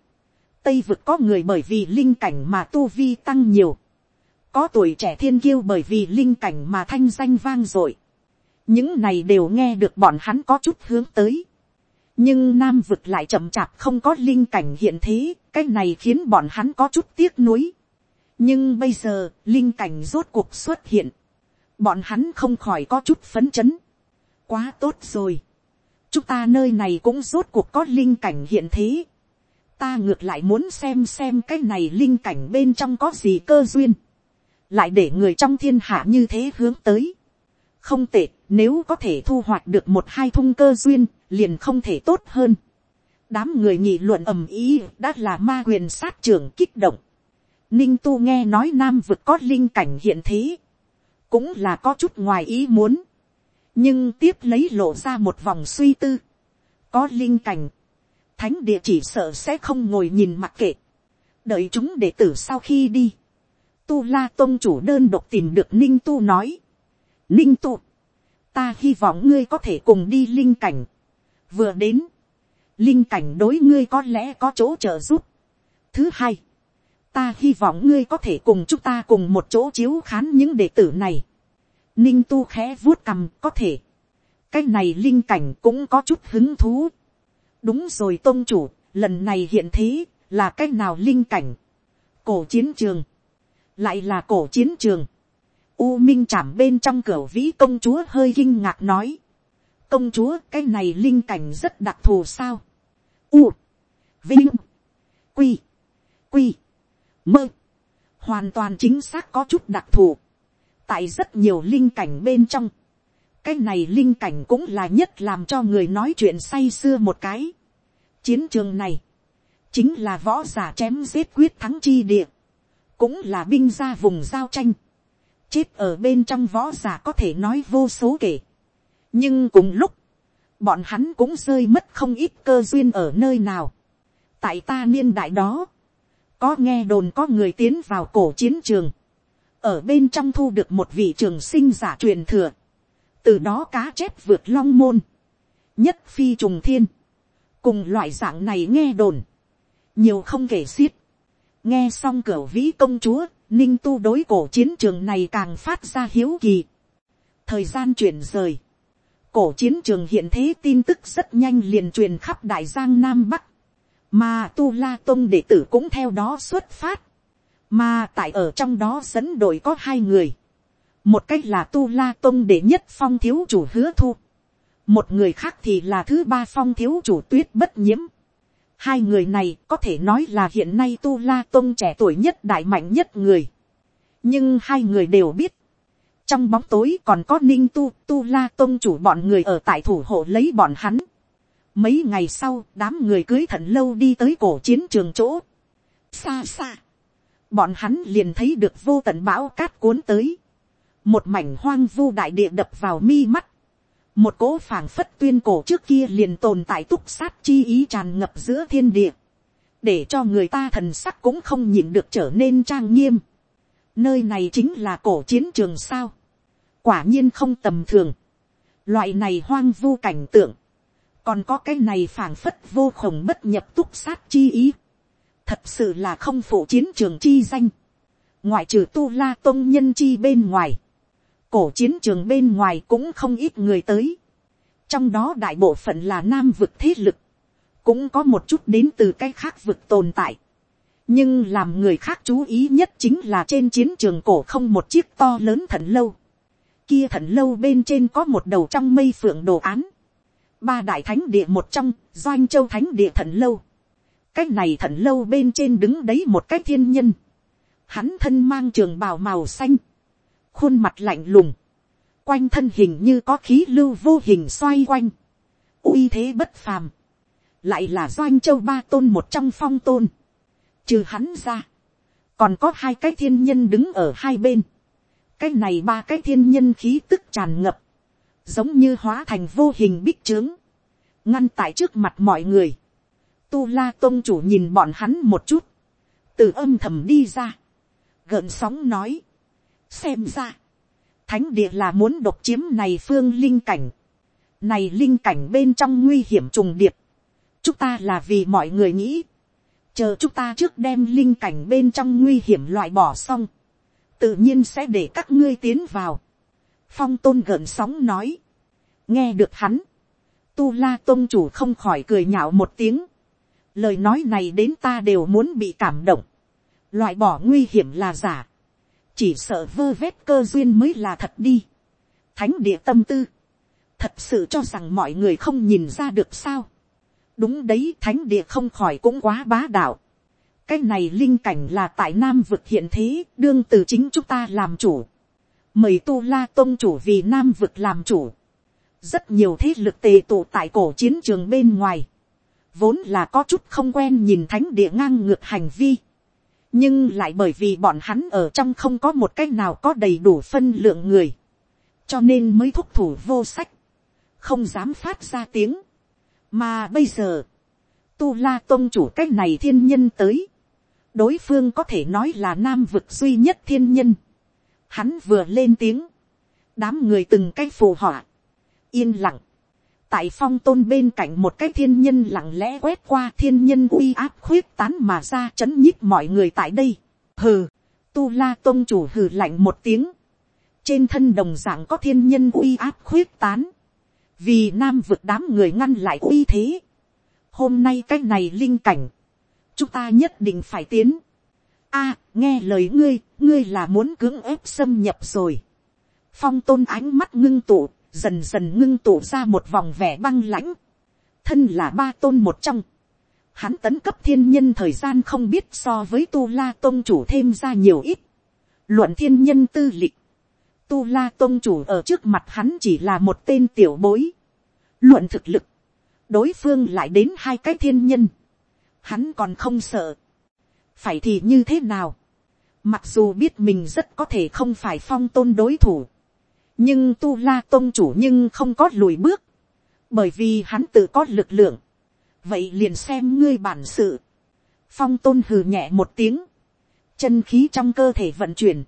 A: tây vực có người bởi vì linh cảnh mà tu vi tăng nhiều, có tuổi trẻ thiên kiêu bởi vì linh cảnh mà thanh danh vang dội, những này đều nghe được bọn hắn có chút hướng tới, nhưng nam vực lại chậm chạp không có linh cảnh hiện thế, cái này khiến bọn hắn có chút tiếc nuối. nhưng bây giờ, linh cảnh rốt cuộc xuất hiện, bọn hắn không khỏi có chút phấn chấn. quá tốt rồi, chúng ta nơi này cũng rốt cuộc có linh cảnh hiện thế. ta ngược lại muốn xem xem cái này linh cảnh bên trong có gì cơ duyên, lại để người trong thiên hạ như thế hướng tới. không tệ, nếu có thể thu hoạch được một hai thung cơ duyên, liền không thể tốt hơn. đám người nghị luận ầm ý đã là ma quyền sát trưởng kích động. ninh tu nghe nói nam vực có linh cảnh hiện thế, cũng là có chút ngoài ý muốn, nhưng tiếp lấy lộ ra một vòng suy tư, có linh cảnh, thánh địa chỉ sợ sẽ không ngồi nhìn mặc kệ, đợi chúng đ ệ tử sau khi đi, tu la tôn chủ đơn độc tìm được ninh tu nói, ninh tu, ta hy vọng ngươi có thể cùng đi linh cảnh, vừa đến, linh cảnh đối ngươi có lẽ có chỗ trợ giúp. Thứ hai, ta hy vọng ngươi có thể cùng chúng ta cùng một chỗ chiếu khán những đệ tử này. Ninh tu khẽ vuốt cằm có thể. Cái này linh cảnh cũng có chút hứng thú. Đúng rồi tôn chủ, lần này hiện thế, là cái nào linh cảnh? Cổ chiến trường. Lại là cổ chiến trường. U Minh chạm bên trong cửa vĩ công chúa hơi kinh ngạc nói công chúa cái này linh cảnh rất đặc thù sao. U, vinh, quy, quy, mơ, hoàn toàn chính xác có chút đặc thù. tại rất nhiều linh cảnh bên trong, cái này linh cảnh cũng là nhất làm cho người nói chuyện say sưa một cái. chiến trường này, chính là võ giả chém giết quyết thắng chi địa, cũng là binh ra vùng giao tranh, chết ở bên trong võ giả có thể nói vô số kể nhưng cùng lúc, bọn hắn cũng rơi mất không ít cơ duyên ở nơi nào. tại ta niên đại đó, có nghe đồn có người tiến vào cổ chiến trường, ở bên trong thu được một vị trường sinh giả truyền thừa, từ đó cá chép vượt long môn, nhất phi trùng thiên, cùng loại dạng này nghe đồn, nhiều không kể xiết, nghe xong cửa vĩ công chúa, ninh tu đối cổ chiến trường này càng phát ra hiếu kỳ, thời gian chuyển rời, cổ chiến trường hiện thế tin tức rất nhanh liền truyền khắp đại giang nam bắc, mà tu la tôn đệ tử cũng theo đó xuất phát, mà tại ở trong đó dẫn đội có hai người, một cách là tu la tôn đệ nhất phong thiếu chủ hứa thu, một người khác thì là thứ ba phong thiếu chủ tuyết bất nhiễm, hai người này có thể nói là hiện nay tu la tôn trẻ tuổi nhất đại mạnh nhất người, nhưng hai người đều biết, trong bóng tối còn có ninh tu tu la tôn chủ bọn người ở tại thủ hộ lấy bọn hắn. mấy ngày sau đám người cưới thận lâu đi tới cổ chiến trường chỗ. xa xa, bọn hắn liền thấy được vô tận bão cát cuốn tới. một mảnh hoang vu đại địa đập vào mi mắt. một cỗ phảng phất tuyên cổ trước kia liền tồn tại túc sát chi ý tràn ngập giữa thiên địa. để cho người ta thần sắc cũng không nhìn được trở nên trang nghiêm nơi này chính là cổ chiến trường sao quả nhiên không tầm thường, loại này hoang vu cảnh tượng, còn có cái này phảng phất vô khổng bất nhập túc sát chi ý, thật sự là không phụ chiến trường chi danh, ngoại trừ tu la tôn nhân chi bên ngoài, cổ chiến trường bên ngoài cũng không ít người tới, trong đó đại bộ phận là nam vực thế lực, cũng có một chút đến từ cái khác vực tồn tại, nhưng làm người khác chú ý nhất chính là trên chiến trường cổ không một chiếc to lớn thần lâu, kia thần lâu bên trên có một đầu trong mây phượng đồ án. Ba đại thánh địa một trong, doanh châu thánh địa thần lâu. cách này thần lâu bên trên đứng đấy một cách thiên nhân. Hắn thân mang trường bào màu xanh. Khuôn mặt lạnh lùng. Quanh thân hình như có khí lưu vô hình xoay quanh. uy thế bất phàm. Lại là doanh châu ba tôn một trong phong tôn. Trừ hắn ra. Còn có hai cái thiên nhân đứng ở hai bên cái này ba cái thiên nhân khí tức tràn ngập, giống như hóa thành vô hình bích trướng, ngăn tại trước mặt mọi người. Tu la tôn chủ nhìn bọn hắn một chút, từ âm thầm đi ra, gợn sóng nói, xem ra, thánh địa là muốn độc chiếm này phương linh cảnh, này linh cảnh bên trong nguy hiểm trùng điệp, chúng ta là vì mọi người nghĩ, chờ chúng ta trước đem linh cảnh bên trong nguy hiểm loại bỏ xong, tự nhiên sẽ để các ngươi tiến vào. phong tôn gợn sóng nói, nghe được hắn, tu la tôn chủ không khỏi cười nhạo một tiếng, lời nói này đến ta đều muốn bị cảm động, loại bỏ nguy hiểm là giả, chỉ sợ vơ vét cơ duyên mới là thật đi, thánh địa tâm tư, thật sự cho rằng mọi người không nhìn ra được sao, đúng đấy thánh địa không khỏi cũng quá bá đạo, cái này linh cảnh là tại nam vực hiện thế đương từ chính chúng ta làm chủ mời tu la tôn chủ vì nam vực làm chủ rất nhiều thế lực tề tụ tại cổ chiến trường bên ngoài vốn là có chút không quen nhìn thánh địa ngang ngược hành vi nhưng lại bởi vì bọn hắn ở trong không có một cách nào có đầy đủ phân lượng người cho nên mới thúc thủ vô sách không dám phát ra tiếng mà bây giờ tu la tôn chủ cách này thiên nhân tới đối phương có thể nói là nam vực duy nhất thiên nhân. Hắn vừa lên tiếng, đám người từng cái phù họa, yên lặng. Tại phong tôn bên cạnh một cái thiên nhân lặng lẽ quét qua thiên nhân uy áp khuyết tán mà ra chấn nhích mọi người tại đây. Hừ, tu la tôn chủ hừ lạnh một tiếng. Trên thân đồng dạng có thiên nhân uy áp khuyết tán. Vì nam vực đám người ngăn lại uy thế. Hôm nay cái này linh cảnh chúng ta nhất định phải tiến. a, nghe lời ngươi, ngươi là muốn cưỡng ép xâm nhập rồi. phong tôn ánh mắt ngưng tụ, dần dần ngưng tụ ra một vòng vẻ băng lãnh. thân là ba tôn một trong. hắn tấn cấp thiên nhân thời gian không biết so với tu la tôn chủ thêm ra nhiều ít. luận thiên nhân tư lịch. tu la tôn chủ ở trước mặt hắn chỉ là một tên tiểu bối. luận thực lực. đối phương lại đến hai cái thiên nhân hắn còn không sợ. phải thì như thế nào. mặc dù biết mình rất có thể không phải phong tôn đối thủ. nhưng tu la tôn chủ nhưng không có lùi bước. bởi vì hắn tự có lực lượng. vậy liền xem ngươi bản sự. phong tôn hừ nhẹ một tiếng. chân khí trong cơ thể vận chuyển.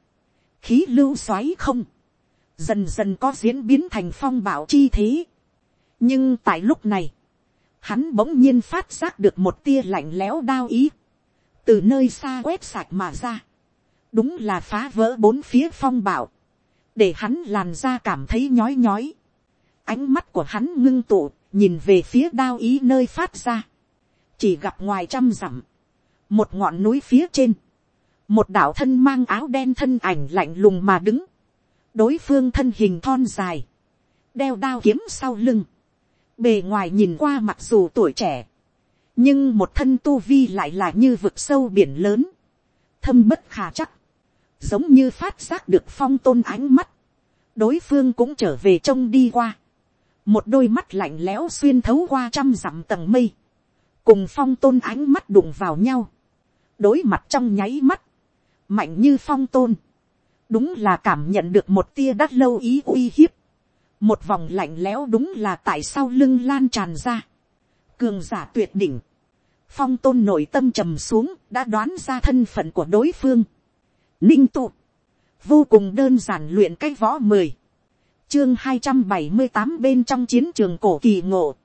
A: khí lưu xoáy không. dần dần có diễn biến thành phong bảo chi thế. nhưng tại lúc này, hắn bỗng nhiên phát giác được một tia lạnh lẽo đao ý, từ nơi xa quét sạch mà ra, đúng là phá vỡ bốn phía phong bạo để hắn làn ra cảm thấy nhói nhói, ánh mắt của hắn ngưng tụ, nhìn về phía đao ý nơi phát ra, chỉ gặp ngoài trăm dặm, một ngọn núi phía trên, một đạo thân mang áo đen thân ảnh lạnh lùng mà đứng, đối phương thân hình thon dài, đeo đao kiếm sau lưng, Bề ngoài nhìn qua mặc dù tuổi trẻ. Nhưng một thân tu vi lại là như vực sâu biển lớn. Thâm bất khả chắc. Giống như phát giác được phong tôn ánh mắt. Đối phương cũng trở về trông đi qua. Một đôi mắt lạnh lẽo xuyên thấu qua trăm dặm tầng mây. Cùng phong tôn ánh mắt đụng vào nhau. Đối mặt trong nháy mắt. Mạnh như phong tôn đúng là cảm nhận được một tia đắt lâu ý uy hiếp một vòng lạnh lẽo đúng là tại sao lưng lan tràn ra. cường giả tuyệt đỉnh, phong tôn nội tâm trầm xuống đã đoán ra thân phận của đối phương. ninh tụ, vô cùng đơn giản luyện cái võ mười, chương hai trăm bảy mươi tám bên trong chiến trường cổ kỳ ngộ.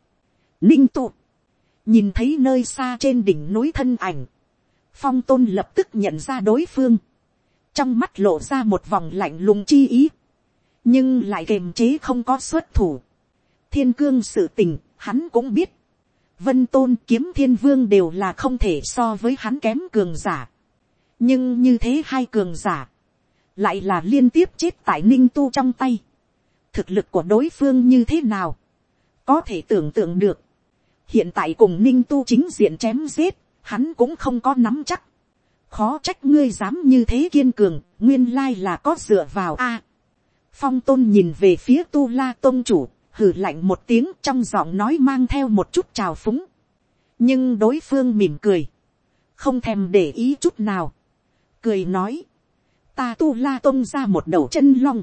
A: ninh tụ, nhìn thấy nơi xa trên đỉnh núi thân ảnh, phong tôn lập tức nhận ra đối phương, trong mắt lộ ra một vòng lạnh lùng chi ý, nhưng lại kềm chế không có xuất thủ. thiên cương sự tình, hắn cũng biết. vân tôn kiếm thiên vương đều là không thể so với hắn kém cường giả. nhưng như thế hai cường giả, lại là liên tiếp chết tại ninh tu trong tay. thực lực của đối phương như thế nào, có thể tưởng tượng được. hiện tại cùng ninh tu chính diện chém giết, hắn cũng không có nắm chắc. khó trách ngươi dám như thế kiên cường, nguyên lai là có dựa vào a phong tôn nhìn về phía tu la tôn chủ, hử lạnh một tiếng trong giọng nói mang theo một chút trào phúng. nhưng đối phương mỉm cười, không thèm để ý chút nào, cười nói, ta tu la tôn ra một đầu chân long,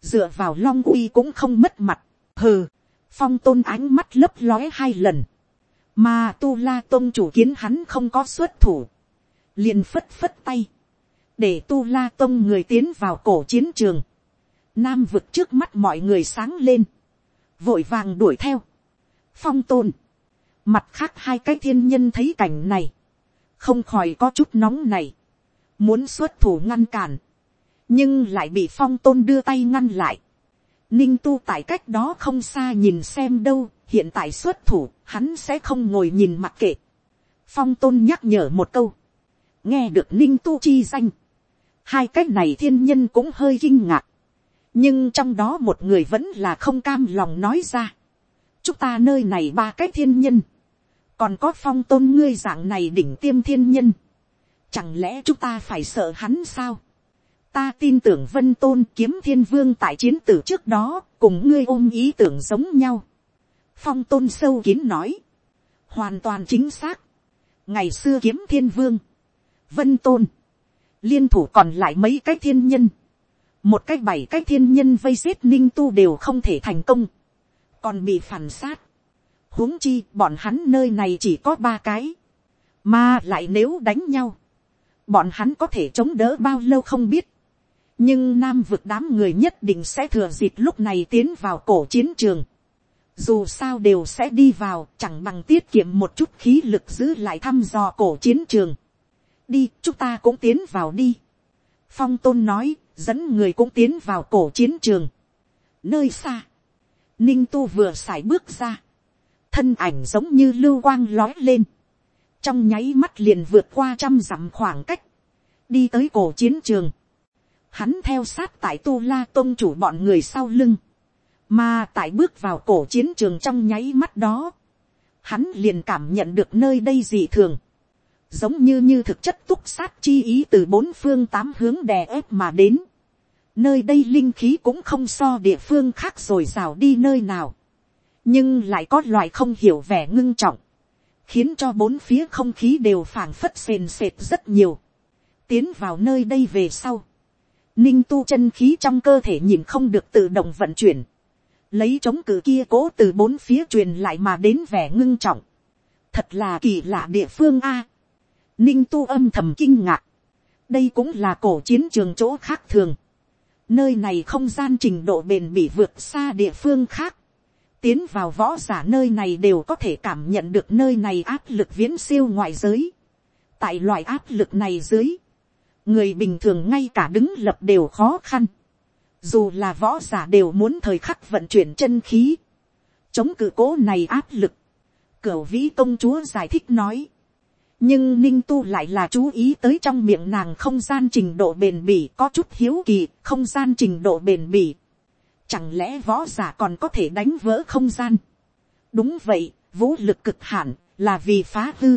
A: dựa vào long uy cũng không mất mặt, hừ, phong tôn ánh mắt lấp lóe hai lần, mà tu la tôn chủ kiến hắn không có xuất thủ, liền phất phất tay, để tu la tôn người tiến vào cổ chiến trường, Nam vực trước mắt mọi người sáng lên. Vội vàng đuổi theo. Phong tôn. Mặt khác hai cái thiên nhân thấy cảnh này. Không khỏi có chút nóng này. Muốn xuất thủ ngăn cản. Nhưng lại bị phong tôn đưa tay ngăn lại. Ninh tu tại cách đó không xa nhìn xem đâu. Hiện tại xuất thủ, hắn sẽ không ngồi nhìn mặc kệ. Phong tôn nhắc nhở một câu. Nghe được ninh tu chi danh. Hai cách này thiên nhân cũng hơi kinh ngạc nhưng trong đó một người vẫn là không cam lòng nói ra. chúng ta nơi này ba cái thiên nhân, còn có phong tôn ngươi dạng này đỉnh tiêm thiên nhân. chẳng lẽ chúng ta phải sợ hắn sao. ta tin tưởng vân tôn kiếm thiên vương tại chiến tử trước đó cùng ngươi ôm ý tưởng giống nhau. phong tôn sâu kín nói, hoàn toàn chính xác. ngày xưa kiếm thiên vương, vân tôn, liên thủ còn lại mấy cái thiên nhân, một cách bảy cách thiên nhân vây giết ninh tu đều không thể thành công, còn bị phản sát. huống chi bọn hắn nơi này chỉ có ba cái, mà lại nếu đánh nhau, bọn hắn có thể chống đỡ bao lâu không biết. nhưng nam vực đám người nhất định sẽ thừa dịp lúc này tiến vào cổ chiến trường. dù sao đều sẽ đi vào chẳng bằng tiết kiệm một chút khí lực giữ lại thăm dò cổ chiến trường. đi chúng ta cũng tiến vào đi. phong tôn nói dẫn người cũng tiến vào cổ chiến trường. Nơi xa, ninh tu vừa sải bước ra, thân ảnh giống như lưu quang lói lên, trong nháy mắt liền vượt qua trăm dặm khoảng cách, đi tới cổ chiến trường. Hắn theo sát tại tu la tôn chủ bọn người sau lưng, mà tại bước vào cổ chiến trường trong nháy mắt đó, hắn liền cảm nhận được nơi đây dị thường, giống như như thực chất túc sát chi ý từ bốn phương tám hướng đè ép mà đến. Nơi đây linh khí cũng không so địa phương khác rồi rào đi nơi nào. Nhưng lại có loại không hiểu vẻ ngưng trọng. Khiến cho bốn phía không khí đều phảng phất sền sệt rất nhiều. Tiến vào nơi đây về sau. Ninh tu chân khí trong cơ thể nhìn không được tự động vận chuyển. Lấy chống cử kia cố từ bốn phía truyền lại mà đến vẻ ngưng trọng. Thật là kỳ lạ địa phương a. Ninh tu âm thầm kinh ngạc. Đây cũng là cổ chiến trường chỗ khác thường. Nơi này không gian trình độ bền bị vượt xa địa phương khác. Tiến vào võ giả nơi này đều có thể cảm nhận được nơi này áp lực viễn siêu ngoại giới. Tại loại áp lực này dưới. Người bình thường ngay cả đứng lập đều khó khăn. Dù là võ giả đều muốn thời khắc vận chuyển chân khí. Chống cự cố này áp lực. Cửu vĩ công chúa giải thích nói nhưng ninh tu lại là chú ý tới trong miệng nàng không gian trình độ bền bỉ có chút hiếu kỳ không gian trình độ bền bỉ chẳng lẽ võ giả còn có thể đánh vỡ không gian đúng vậy vũ lực cực hạn là vì phá hư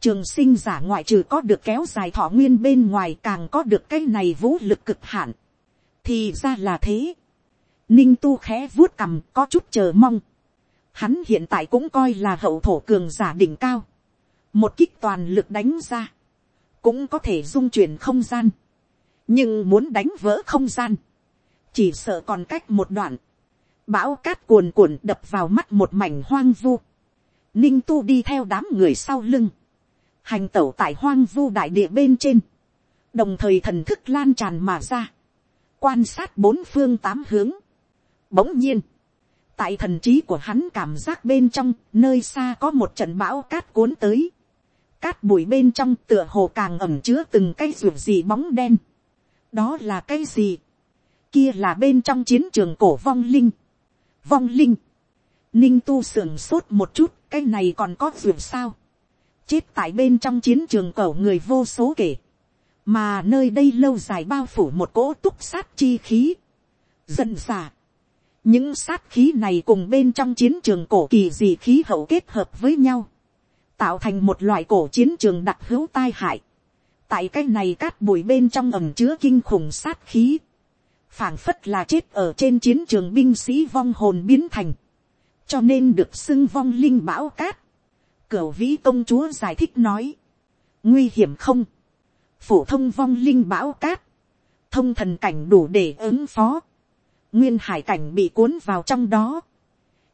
A: trường sinh giả ngoại trừ có được kéo dài thọ nguyên bên ngoài càng có được cái này vũ lực cực hạn thì ra là thế ninh tu khẽ vuốt cằm có chút chờ mong hắn hiện tại cũng coi là hậu thổ cường giả đỉnh cao một kích toàn lực đánh ra, cũng có thể dung chuyển không gian, nhưng muốn đánh vỡ không gian, chỉ sợ còn cách một đoạn, bão cát cuồn cuộn đập vào mắt một mảnh hoang vu, ninh tu đi theo đám người sau lưng, hành tẩu tại hoang vu đại địa bên trên, đồng thời thần thức lan tràn mà ra, quan sát bốn phương tám hướng. Bỗng nhiên, tại thần trí của hắn cảm giác bên trong, nơi xa có một trận bão cát cuốn tới cát bụi bên trong tựa hồ càng ẩm chứa từng cây ruột gì bóng đen. đó là cây gì. kia là bên trong chiến trường cổ vong linh. vong linh. ninh tu sưởng sốt một chút cây này còn có ruột sao. chết tại bên trong chiến trường cổ người vô số kể. mà nơi đây lâu dài bao phủ một cỗ túc sát chi khí. dần xả những sát khí này cùng bên trong chiến trường cổ kỳ dị khí hậu kết hợp với nhau tạo thành một loại cổ chiến trường đặc hữu tai hại. tại cái này cát bụi bên trong ẩm chứa kinh khủng sát khí. phảng phất là chết ở trên chiến trường binh sĩ vong hồn biến thành. cho nên được xưng vong linh bão cát. cửu vĩ công chúa giải thích nói. nguy hiểm không. phổ thông vong linh bão cát. thông thần cảnh đủ để ứng phó. nguyên hải cảnh bị cuốn vào trong đó.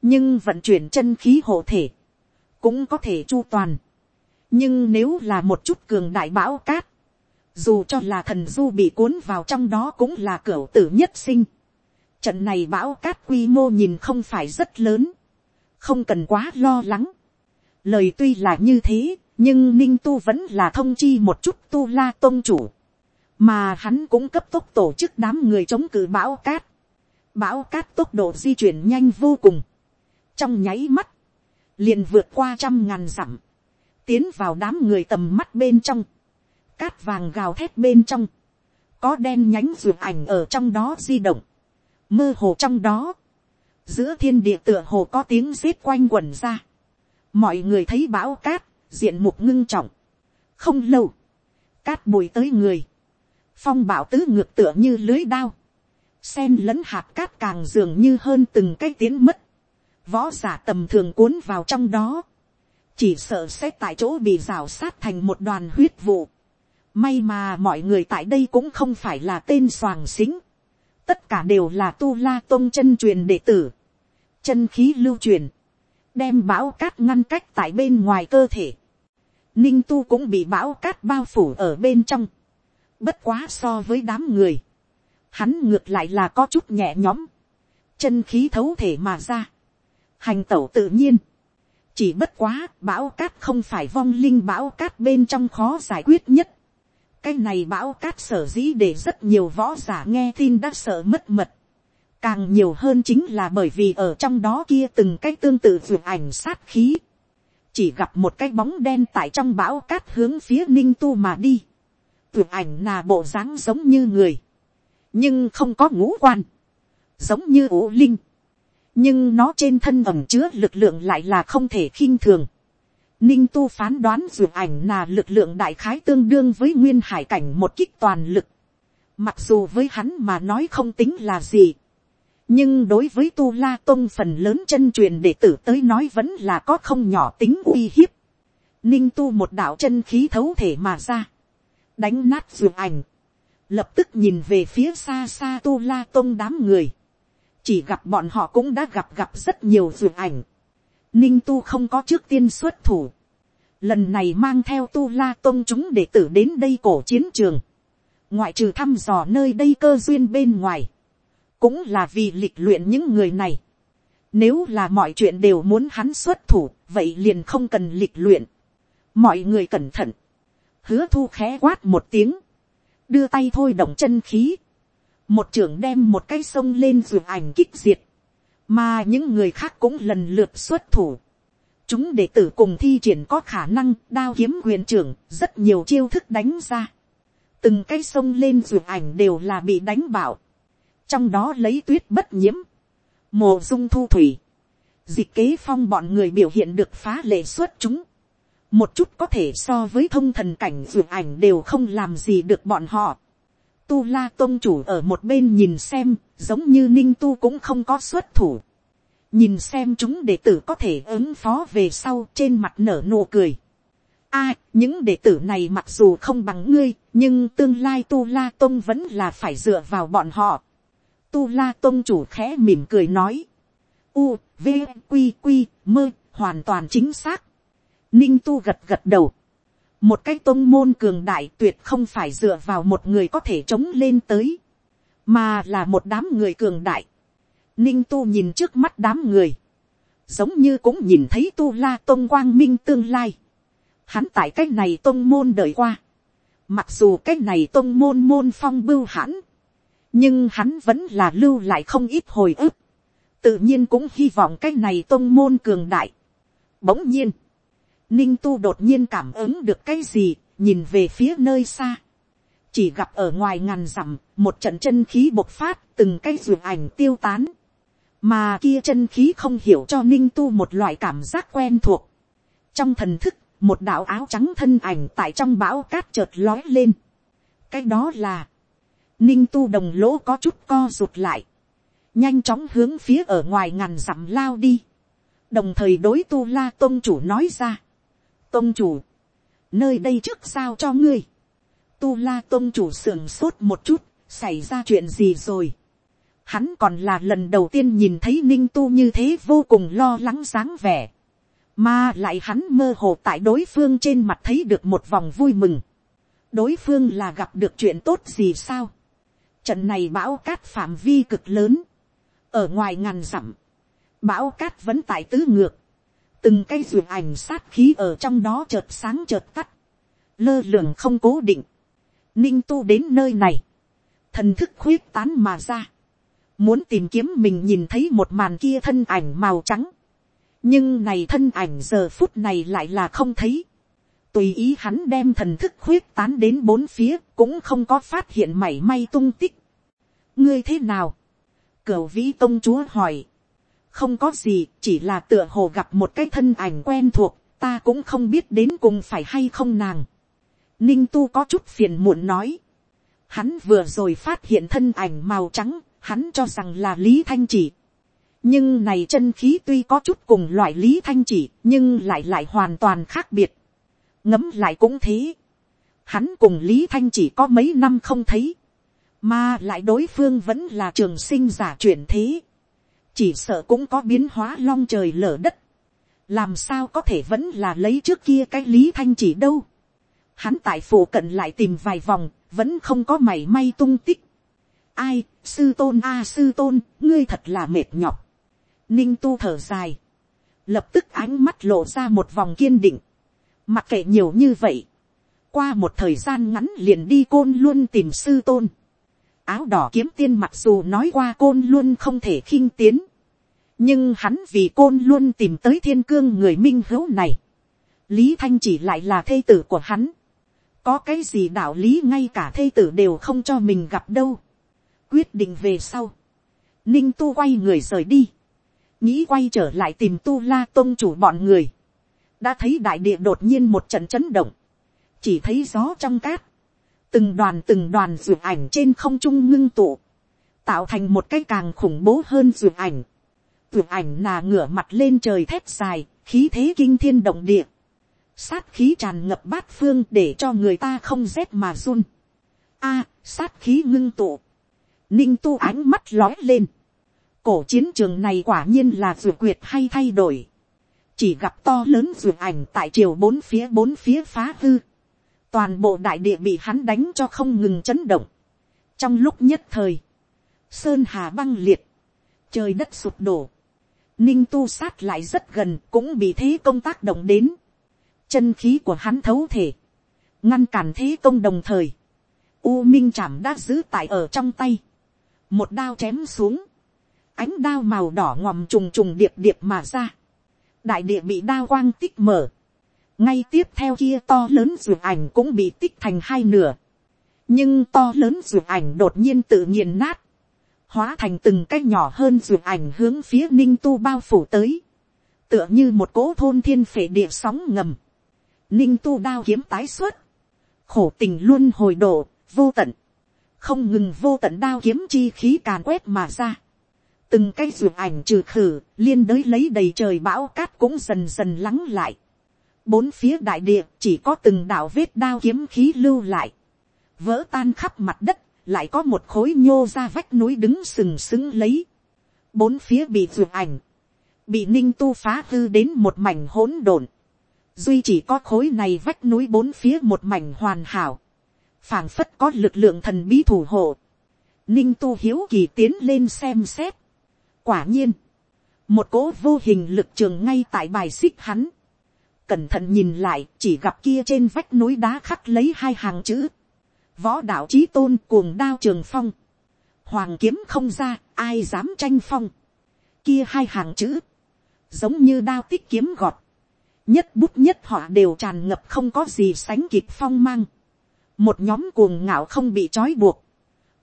A: nhưng vận chuyển chân khí hộ thể cũng có thể chu toàn. nhưng nếu là một chút cường đại bão cát, dù cho là thần du bị cuốn vào trong đó cũng là cửa tử nhất sinh. Trận này bão cát quy mô nhìn không phải rất lớn, không cần quá lo lắng. Lời tuy là như thế, nhưng ninh tu vẫn là thông chi một chút tu la tôn chủ, mà hắn cũng cấp tốc tổ chức đám người chống cự bão cát. Bão cát tốc độ di chuyển nhanh vô cùng, trong nháy mắt, liền vượt qua trăm ngàn dặm, tiến vào đám người tầm mắt bên trong, cát vàng gào thét bên trong, có đen nhánh ruột ảnh ở trong đó di động, mơ hồ trong đó, giữa thiên địa tựa hồ có tiếng rết quanh quẩn ra, mọi người thấy bão cát, diện mục ngưng trọng, không lâu, cát bùi tới người, phong bạo tứ ngược tựa như lưới đao, sen lẫn hạt cát càng dường như hơn từng cái tiến mất, võ giả tầm thường cuốn vào trong đó, chỉ sợ sẽ tại chỗ bị rào sát thành một đoàn huyết vụ. May mà mọi người tại đây cũng không phải là tên soàng xính, tất cả đều là tu la tôn chân truyền đệ tử, chân khí lưu truyền, đem bão cát ngăn cách tại bên ngoài cơ thể. Ninh tu cũng bị bão cát bao phủ ở bên trong, bất quá so với đám người, hắn ngược lại là có chút nhẹ nhõm, chân khí thấu thể mà ra, hành tẩu tự nhiên. chỉ bất quá bão cát không phải vong linh bão cát bên trong khó giải quyết nhất. cái này bão cát sở dĩ để rất nhiều võ giả nghe tin đã sợ mất mật. càng nhiều hơn chính là bởi vì ở trong đó kia từng cái tương tự vượt ảnh sát khí. chỉ gặp một cái bóng đen tại trong bão cát hướng phía ninh tu mà đi. vượt ảnh là bộ dáng giống như người. nhưng không có ngũ quan. giống như ủ linh nhưng nó trên thân ẩm chứa lực lượng lại là không thể khinh thường. Ninh tu phán đoán dược ảnh là lực lượng đại khái tương đương với nguyên hải cảnh một kích toàn lực. Mặc dù với hắn mà nói không tính là gì. Nhưng đối với tu la tông phần lớn chân truyền đệ tử tới nói vẫn là có không nhỏ tính uy hiếp. Ninh tu một đạo chân khí thấu thể mà ra. Đánh nát dược ảnh. Lập tức nhìn về phía xa xa tu la tông đám người chỉ gặp bọn họ cũng đã gặp gặp rất nhiều dự ảnh. Ninh tu không có trước tiên xuất thủ. Lần này mang theo tu la Tông chúng để tử đến đây cổ chiến trường. Ngoại trừ thăm dò nơi đây cơ duyên bên ngoài. Cũng là vì lịch luyện những người này. Nếu là mọi chuyện đều muốn hắn xuất thủ, vậy liền không cần lịch luyện. Mọi người cẩn thận. Hứa thu khẽ quát một tiếng. Đưa tay thôi động chân khí một trưởng đem một cái sông lên ruột ảnh kích diệt, mà những người khác cũng lần lượt xuất thủ. chúng đệ tử cùng thi triển có khả năng đao kiếm quyền trưởng rất nhiều chiêu thức đánh ra. từng cái sông lên ruột ảnh đều là bị đánh bảo, trong đó lấy tuyết bất nhiễm, mồ dung thu thủy, dịch kế phong bọn người biểu hiện được phá lệ xuất chúng. một chút có thể so với thông thần cảnh ruột ảnh đều không làm gì được bọn họ tu la tôn chủ ở một bên nhìn xem, giống như ninh tu cũng không có xuất thủ. nhìn xem chúng đệ tử có thể ứng phó về sau trên mặt nở nụ cười. a, những đệ tử này mặc dù không bằng ngươi, nhưng tương lai tu la tôn vẫn là phải dựa vào bọn họ. tu la tôn chủ khẽ mỉm cười nói. u, v, q, q, mơ, hoàn toàn chính xác. ninh tu gật gật đầu một cái tôn môn cường đại tuyệt không phải dựa vào một người có thể chống lên tới, mà là một đám người cường đại. Ninh tu nhìn trước mắt đám người, giống như cũng nhìn thấy tu la tôn quang minh tương lai. Hắn tại cái này tôn môn đời qua, mặc dù cái này tôn môn môn phong bưu hãn, nhưng hắn vẫn là lưu lại không ít hồi ức, tự nhiên cũng hy vọng cái này tôn môn cường đại. Bỗng nhiên, ninh tu đột nhiên cảm ứng được cái gì, nhìn về phía nơi xa. chỉ gặp ở ngoài ngàn dặm, một trận chân khí bộc phát, từng cái ruộng ảnh tiêu tán. mà kia chân khí không hiểu cho ninh tu một loại cảm giác quen thuộc. trong thần thức, một đạo áo trắng thân ảnh tại trong bão cát chợt lói lên. cái đó là, ninh tu đồng lỗ có chút co rụt lại, nhanh chóng hướng phía ở ngoài ngàn dặm lao đi, đồng thời đối tu la tôn chủ nói ra, tôn chủ, nơi đây trước sao cho ngươi, tu la tôn chủ sưởng sốt một chút, xảy ra chuyện gì rồi. Hắn còn là lần đầu tiên nhìn thấy ninh tu như thế vô cùng lo lắng dáng vẻ, mà lại hắn mơ hồ tại đối phương trên mặt thấy được một vòng vui mừng, đối phương là gặp được chuyện tốt gì sao. Trận này bão cát phạm vi cực lớn, ở ngoài ngàn dặm, bão cát vẫn tại tứ ngược, từng cái ruột ảnh sát khí ở trong đó chợt sáng chợt tắt, lơ lường không cố định, ninh tu đến nơi này, thần thức khuyết tán mà ra, muốn tìm kiếm mình nhìn thấy một màn kia thân ảnh màu trắng, nhưng này thân ảnh giờ phút này lại là không thấy, tùy ý hắn đem thần thức khuyết tán đến bốn phía cũng không có phát hiện mảy may tung tích. ngươi thế nào, cửa vĩ công chúa hỏi, không có gì, chỉ là tựa hồ gặp một cái thân ảnh quen thuộc, ta cũng không biết đến cùng phải hay không nàng. Ninh tu có chút phiền muộn nói. Hắn vừa rồi phát hiện thân ảnh màu trắng, hắn cho rằng là lý thanh chỉ. nhưng này chân khí tuy có chút cùng loại lý thanh chỉ, nhưng lại lại hoàn toàn khác biệt. ngấm lại cũng thế. Hắn cùng lý thanh chỉ có mấy năm không thấy, mà lại đối phương vẫn là trường sinh giả chuyển thế chỉ sợ cũng có biến hóa long trời lở đất, làm sao có thể vẫn là lấy trước kia cái lý thanh chỉ đâu. Hắn tại phủ cận lại tìm vài vòng, vẫn không có mảy may tung tích. Ai, sư tôn a sư tôn, ngươi thật là mệt nhọc. Ninh tu thở dài, lập tức ánh mắt lộ ra một vòng kiên định. Mặc kệ nhiều như vậy, qua một thời gian ngắn liền đi côn luôn tìm sư tôn áo đỏ kiếm tiên mặc dù nói qua côn luôn không thể khinh tiến. Nhưng hắn vì côn luôn tìm tới thiên cương người minh hữu này. Lý Thanh chỉ lại là thê tử của hắn. Có cái gì đạo lý ngay cả thê tử đều không cho mình gặp đâu. Quyết định về sau. Ninh Tu quay người rời đi. Nghĩ quay trở lại tìm Tu La Tông chủ bọn người. Đã thấy đại địa đột nhiên một trận chấn động. Chỉ thấy gió trong cát từng đoàn từng đoàn ruột ảnh trên không trung ngưng tụ, tạo thành một cái càng khủng bố hơn ruột ảnh. Ruột ảnh là ngửa mặt lên trời thép dài, khí thế kinh thiên động địa, sát khí tràn ngập bát phương để cho người ta không rét mà run. A, sát khí ngưng tụ, ninh tu ánh mắt lói lên, cổ chiến trường này quả nhiên là ruột quyệt hay thay đổi, chỉ gặp to lớn ruột ảnh tại chiều bốn phía bốn phía phá hư, toàn bộ đại địa bị hắn đánh cho không ngừng chấn động. trong lúc nhất thời, sơn hà băng liệt, trời đất sụp đổ, ninh tu sát lại rất gần cũng bị thế công tác động đến, chân khí của hắn thấu thể, ngăn cản thế công đồng thời, u minh chảm đã giữ tại ở trong tay, một đao chém xuống, ánh đao màu đỏ ngòm trùng trùng điệp điệp mà ra, đại địa bị đao quang tích mở, ngay tiếp theo kia to lớn ruột ảnh cũng bị tích thành hai nửa, nhưng to lớn ruột ảnh đột nhiên tự nhiên nát, hóa thành từng cái nhỏ hơn ruột ảnh hướng phía ninh tu bao phủ tới, tựa như một cỗ thôn thiên phể địa sóng ngầm, ninh tu đao kiếm tái xuất, khổ tình luôn hồi độ, vô tận, không ngừng vô tận đao kiếm chi khí càn quét mà ra, từng cái ruột ảnh trừ khử, liên đới lấy đầy trời bão cát cũng dần dần lắng lại, bốn phía đại địa chỉ có từng đạo vết đao kiếm khí lưu lại, vỡ tan khắp mặt đất, lại có một khối nhô ra vách núi đứng sừng sững lấy, bốn phía bị ruột ảnh, bị ninh tu phá hư đến một mảnh hỗn độn, duy chỉ có khối này vách núi bốn phía một mảnh hoàn hảo, phảng phất có lực lượng thần bí thủ hộ, ninh tu hiếu kỳ tiến lên xem xét, quả nhiên, một cỗ vô hình lực trường ngay tại bài xích hắn, cẩn thận nhìn lại chỉ gặp kia trên vách núi đá khắc lấy hai hàng chữ võ đạo trí tôn cuồng đao trường phong hoàng kiếm không ra ai dám tranh phong kia hai hàng chữ giống như đao tích kiếm gọt nhất bút nhất họ đều tràn ngập không có gì sánh kịp phong mang một nhóm cuồng ngạo không bị trói buộc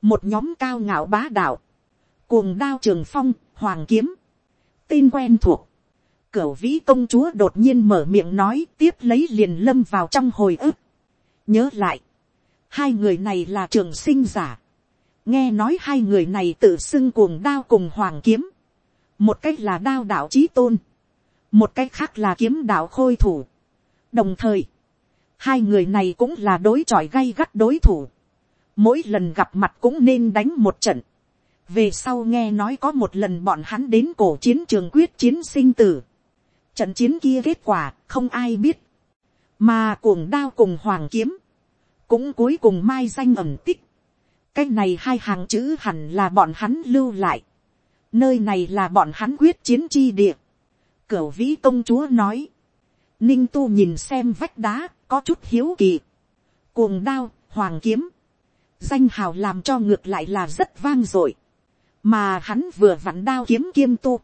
A: một nhóm cao ngạo bá đạo cuồng đao trường phong hoàng kiếm tên quen thuộc Cửu vĩ công chúa đột nhiên mở miệng nói tiếp lấy liền lâm vào trong hồi ức. Nhớ lại. Hai người này là trường sinh giả. Nghe nói hai người này tự xưng cuồng đao cùng hoàng kiếm. Một cách là đao đạo chí tôn. Một cách khác là kiếm đạo khôi thủ. Đồng thời. Hai người này cũng là đối tròi gay gắt đối thủ. Mỗi lần gặp mặt cũng nên đánh một trận về sau nghe nói có một lần bọn hắn đến cổ chiến trường quyết chiến sinh tử. Trận chiến kia kết quả không ai biết. Mà cuồng đao cùng hoàng kiếm. Cũng cuối cùng mai danh ẩm tích. Cái này hai hàng chữ hẳn là bọn hắn lưu lại. Nơi này là bọn hắn quyết chiến chi địa. Cửu vĩ công chúa nói. Ninh tu nhìn xem vách đá, có chút hiếu kỳ. Cuồng đao, hoàng kiếm. Danh hào làm cho ngược lại là rất vang dội. Mà hắn vừa vặn đao kiếm kiêm tu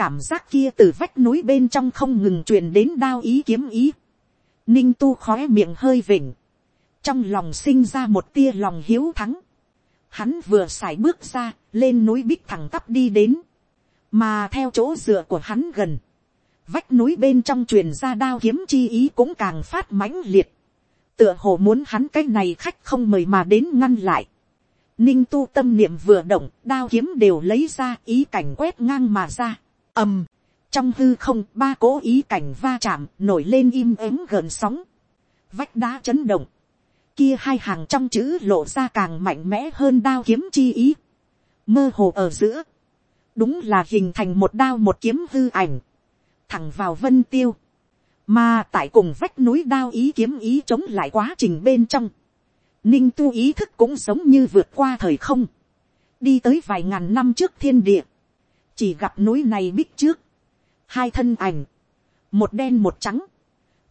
A: cảm giác kia từ vách núi bên trong không ngừng truyền đến đao ý kiếm ý. Ninh tu khóe miệng hơi vỉnh. Trong lòng sinh ra một tia lòng hiếu thắng. Hắn vừa xài bước ra, lên núi bích thẳng tắp đi đến. Mà theo chỗ dựa của hắn gần. Vách núi bên trong truyền ra đao kiếm chi ý cũng càng phát mãnh liệt. Tựa hồ muốn hắn cái này khách không mời mà đến ngăn lại. Ninh tu tâm niệm vừa động, đao kiếm đều lấy ra ý cảnh quét ngang mà ra ầm, trong hư không ba cố ý cảnh va chạm nổi lên im ắng gợn sóng, vách đá chấn động, kia hai hàng trong chữ lộ ra càng mạnh mẽ hơn đao kiếm chi ý, mơ hồ ở giữa, đúng là hình thành một đao một kiếm hư ảnh, thẳng vào vân tiêu, mà tại cùng vách núi đao ý kiếm ý chống lại quá trình bên trong, ninh tu ý thức cũng giống như vượt qua thời không, đi tới vài ngàn năm trước thiên địa, chỉ gặp núi này bích trước, hai thân ảnh, một đen một trắng,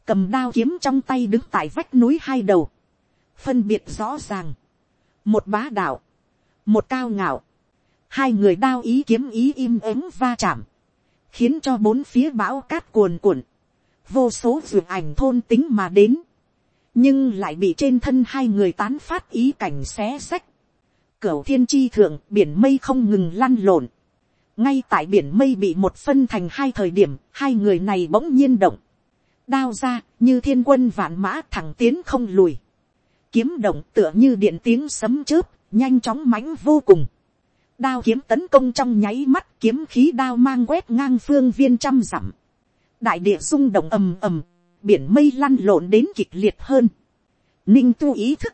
A: cầm đao kiếm trong tay đứng tại vách núi hai đầu, phân biệt rõ ràng, một bá đạo, một cao ngạo, hai người đao ý kiếm ý im ắng va chạm, khiến cho bốn phía bão cát cuồn cuộn, vô số ruột ảnh thôn tính mà đến, nhưng lại bị trên thân hai người tán phát ý cảnh xé sách. Cửu thiên chi thượng biển mây không ngừng lăn lộn, ngay tại biển mây bị một phân thành hai thời điểm, hai người này bỗng nhiên động. Đao ra, như thiên quân vạn mã thẳng tiến không lùi. Kiếm động tựa như điện tiếng sấm chớp, nhanh chóng mãnh vô cùng. Đao kiếm tấn công trong nháy mắt kiếm khí đao mang quét ngang phương viên trăm dặm. Đại địa rung động ầm ầm, biển mây lăn lộn đến kịch liệt hơn. Ninh tu ý thức.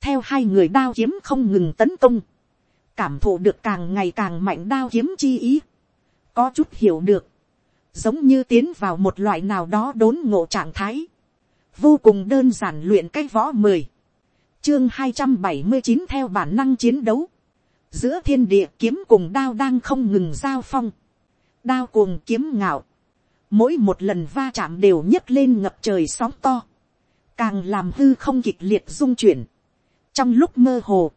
A: Theo hai người đao kiếm không ngừng tấn công cảm thụ được càng ngày càng mạnh đao kiếm chi ý, có chút hiểu được, giống như tiến vào một loại nào đó đốn ngộ trạng thái, vô cùng đơn giản luyện cái võ mười, chương hai trăm bảy mươi chín theo bản năng chiến đấu, giữa thiên địa kiếm cùng đao đang không ngừng giao phong, đao cuồng kiếm ngạo, mỗi một lần va chạm đều nhấc lên ngập trời sóng to, càng làm hư không kịch liệt dung chuyển, trong lúc mơ hồ,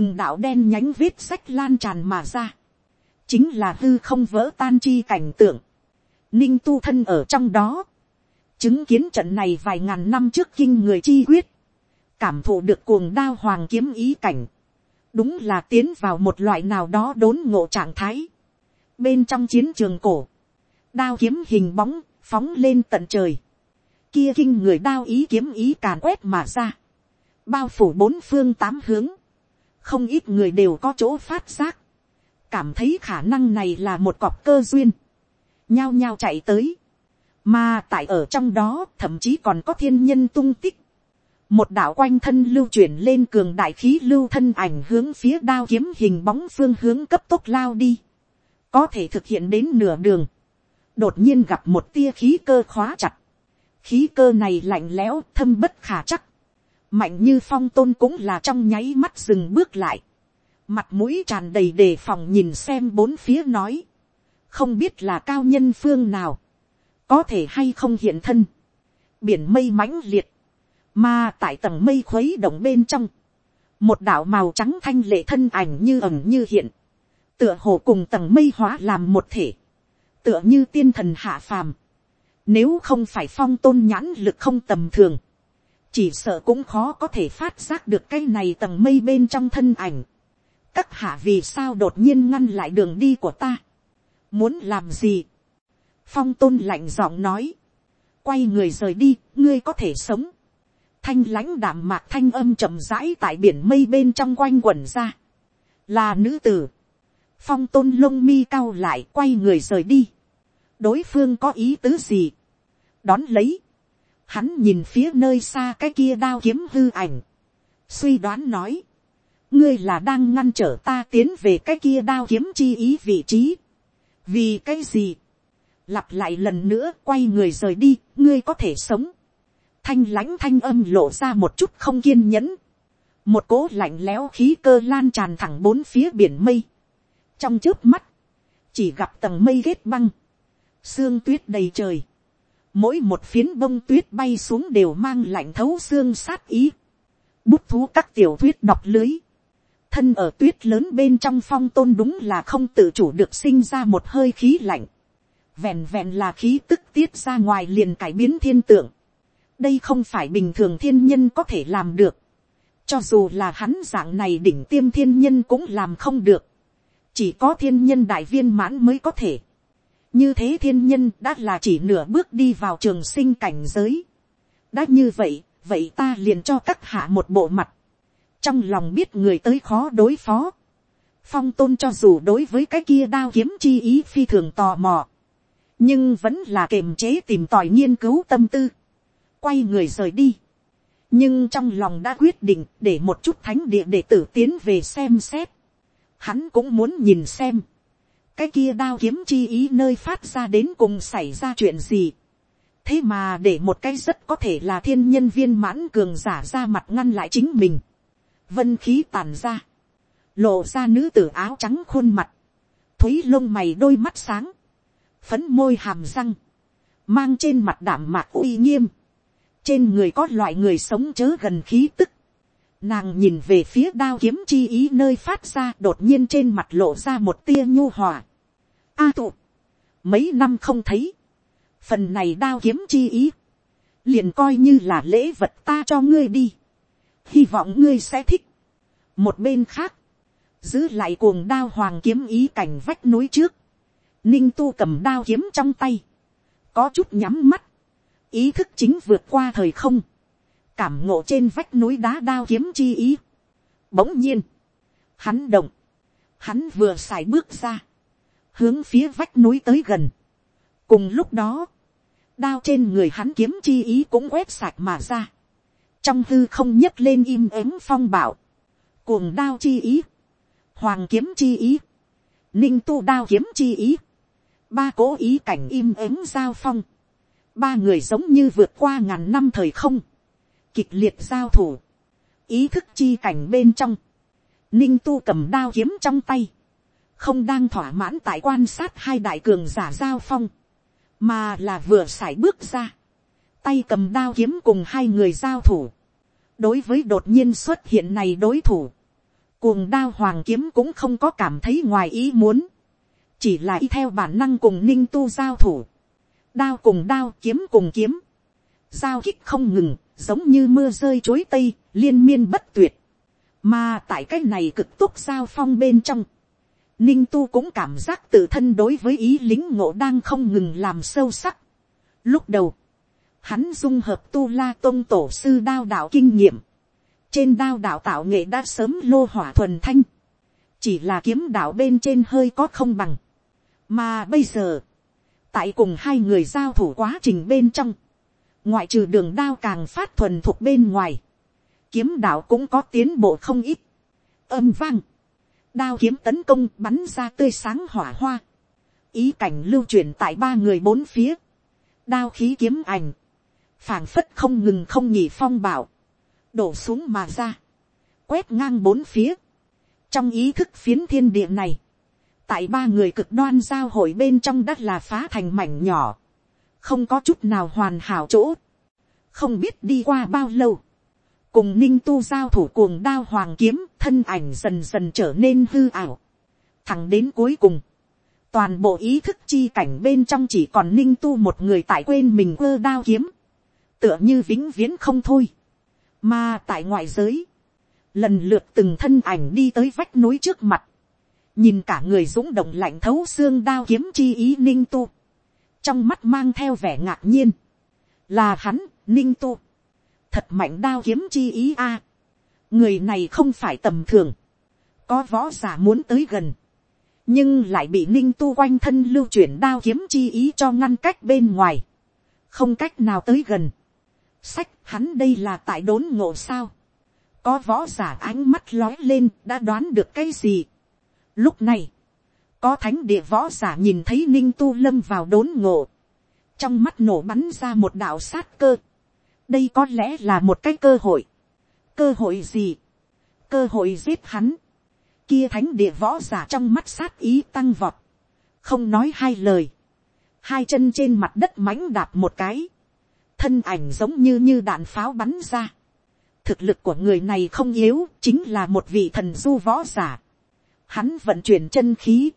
A: từng đạo đen nhánh vết sách lan tràn mà ra, chính là hư không vỡ tan chi cảnh tượng, ninh tu thân ở trong đó, chứng kiến trận này vài ngàn năm trước kinh người chi quyết, cảm thụ được cuồng đao hoàng kiếm ý cảnh, đúng là tiến vào một loại nào đó đốn ngộ trạng thái, bên trong chiến trường cổ, đao kiếm hình bóng phóng lên tận trời, kia kinh người đao ý kiếm ý càn quét mà ra, bao phủ bốn phương tám hướng, không ít người đều có chỗ phát giác, cảm thấy khả năng này là một cọp cơ duyên, nhao nhao chạy tới, mà tại ở trong đó thậm chí còn có thiên nhân tung tích, một đạo quanh thân lưu chuyển lên cường đại khí lưu thân ảnh hướng phía đao kiếm hình bóng phương hướng cấp tốc lao đi, có thể thực hiện đến nửa đường, đột nhiên gặp một tia khí cơ khóa chặt, khí cơ này lạnh lẽo thâm bất khả chắc mạnh như phong tôn cũng là trong nháy mắt dừng bước lại, mặt mũi tràn đầy đề phòng nhìn xem bốn phía nói, không biết là cao nhân phương nào, có thể hay không hiện thân, biển mây mãnh liệt, mà tại tầng mây khuấy động bên trong, một đạo màu trắng thanh lệ thân ảnh như ẩn như hiện, tựa hồ cùng tầng mây hóa làm một thể, tựa như tiên thần hạ phàm, nếu không phải phong tôn nhãn lực không tầm thường, chỉ sợ cũng khó có thể phát giác được cái này tầng mây bên trong thân ảnh. các hạ vì sao đột nhiên ngăn lại đường đi của ta. muốn làm gì. phong tôn lạnh giọng nói. quay người rời đi, ngươi có thể sống. thanh lãnh đảm mạc thanh âm chậm rãi tại biển mây bên trong quanh quẩn ra. là nữ tử. phong tôn lông mi cao lại quay người rời đi. đối phương có ý tứ gì. đón lấy Hắn nhìn phía nơi xa cái kia đao kiếm hư ảnh. Suy đoán nói. Ngươi là đang ngăn trở ta tiến về cái kia đao kiếm chi ý vị trí. Vì cái gì? Lặp lại lần nữa quay người rời đi, ngươi có thể sống. Thanh lãnh thanh âm lộ ra một chút không kiên nhẫn. Một cố lạnh lẽo khí cơ lan tràn thẳng bốn phía biển mây. Trong trước mắt, chỉ gặp tầng mây ghét băng. Sương tuyết đầy trời mỗi một phiến bông tuyết bay xuống đều mang lạnh thấu xương sát ý. Bút thú các tiểu thuyết đọc lưới. Thân ở tuyết lớn bên trong phong tôn đúng là không tự chủ được sinh ra một hơi khí lạnh. Vẹn vẹn là khí tức tiết ra ngoài liền cải biến thiên tượng. Đây không phải bình thường thiên nhân có thể làm được. Cho dù là hắn dạng này đỉnh tiêm thiên nhân cũng làm không được. Chỉ có thiên nhân đại viên mãn mới có thể như thế thiên nhân đã là chỉ nửa bước đi vào trường sinh cảnh giới. đã như vậy, vậy ta liền cho các hạ một bộ mặt. trong lòng biết người tới khó đối phó. phong tôn cho dù đối với cái kia đao kiếm chi ý phi thường tò mò. nhưng vẫn là kiềm chế tìm tòi nghiên cứu tâm tư. quay người rời đi. nhưng trong lòng đã quyết định để một chút thánh địa để tử tiến về xem xét. hắn cũng muốn nhìn xem cái kia đao kiếm chi ý nơi phát ra đến cùng xảy ra chuyện gì. thế mà để một cái rất có thể là thiên nhân viên mãn cường giả ra mặt ngăn lại chính mình. vân khí tàn ra, lộ ra nữ tử áo trắng khuôn mặt, thúy lông mày đôi mắt sáng, phấn môi hàm răng, mang trên mặt đảm mạc uy nghiêm, trên người có loại người sống chớ gần khí tức, nàng nhìn về phía đao kiếm chi ý nơi phát ra đột nhiên trên mặt lộ ra một tia nhu hòa a tụ, mấy năm không thấy, phần này đao kiếm chi ý, liền coi như là lễ vật ta cho ngươi đi, hy vọng ngươi sẽ thích. một bên khác, giữ lại cuồng đao hoàng kiếm ý cảnh vách núi trước, ninh tu cầm đao kiếm trong tay, có chút nhắm mắt, ý thức chính vượt qua thời không, cảm ngộ trên vách núi đá đao kiếm chi ý. Bỗng nhiên, hắn động, hắn vừa xài bước ra, hướng phía vách núi tới gần. cùng lúc đó, đao trên người hắn kiếm chi ý cũng quét sạch mà ra. trong h ư không nhấc lên im ắng phong bảo. cuồng đao chi ý, hoàng kiếm chi ý, ninh tu đao kiếm chi ý, ba cố ý cảnh im ắng giao phong, ba người giống như vượt qua ngàn năm thời không, kịch liệt giao thủ, ý thức chi cảnh bên trong, ninh tu cầm đao kiếm trong tay, không đang thỏa mãn tại quan sát hai đại cường giả giao phong, mà là vừa sải bước ra, tay cầm đao kiếm cùng hai người giao thủ. đối với đột nhiên xuất hiện này đối thủ, cuồng đao hoàng kiếm cũng không có cảm thấy ngoài ý muốn, chỉ là y theo bản năng cùng ninh tu giao thủ, đao cùng đao kiếm cùng kiếm, giao kích không ngừng, giống như mưa rơi chối tây, liên miên bất tuyệt, mà tại cái này cực túc giao phong bên trong, ninh tu cũng cảm giác tự thân đối với ý lính ngộ đang không ngừng làm sâu sắc. Lúc đầu, hắn dung hợp tu la tôn tổ sư đao đạo kinh nghiệm. Trên đao đạo tạo nghệ đã sớm lô hỏa thuần thanh. Chỉ là kiếm đạo bên trên hơi có không bằng. Mà bây giờ, tại cùng hai người giao thủ quá trình bên trong. Ngoại trừ đường đao càng phát thuần thuộc bên ngoài. Kiếm đạo cũng có tiến bộ không ít. Âm vang đao kiếm tấn công bắn ra tươi sáng hỏa hoa, ý cảnh lưu truyền tại ba người bốn phía, đao khí kiếm ảnh, phảng phất không ngừng không nhỉ phong bảo, đổ xuống mà ra, quét ngang bốn phía, trong ý thức phiến thiên địa này, tại ba người cực đoan giao hội bên trong đất là phá thành mảnh nhỏ, không có chút nào hoàn hảo chỗ, không biết đi qua bao lâu, cùng ninh tu giao thủ cuồng đao hoàng kiếm thân ảnh dần dần trở nên hư ảo. thẳng đến cuối cùng, toàn bộ ý thức chi cảnh bên trong chỉ còn ninh tu một người tại quên mình ơ đao kiếm, tựa như vĩnh viễn không thôi. mà tại ngoại giới, lần lượt từng thân ảnh đi tới vách núi trước mặt, nhìn cả người dũng động lạnh thấu xương đao kiếm chi ý ninh tu, trong mắt mang theo vẻ ngạc nhiên, là hắn, ninh tu, thật mạnh đao kiếm chi ý a. À, người này không phải tầm thường, có võ giả muốn tới gần, nhưng lại bị ninh tu quanh thân lưu chuyển đao kiếm chi ý cho ngăn cách bên ngoài, không cách nào tới gần. Sách hắn đây là tại đốn ngộ sao, có võ giả ánh mắt lói lên đã đoán được cái gì. Lúc này, có thánh địa võ giả nhìn thấy ninh tu lâm vào đốn ngộ, trong mắt nổ bắn ra một đạo sát cơ, đây có lẽ là một cái cơ hội, cơ hội gì, cơ hội giết hắn, kia thánh địa võ giả trong mắt sát ý tăng vọt, không nói hai lời, hai chân trên mặt đất mánh đạp một cái, thân ảnh giống như như đạn pháo bắn ra, thực lực của người này không yếu, chính là một vị thần du võ giả. Hắn vận chuyển chân khí,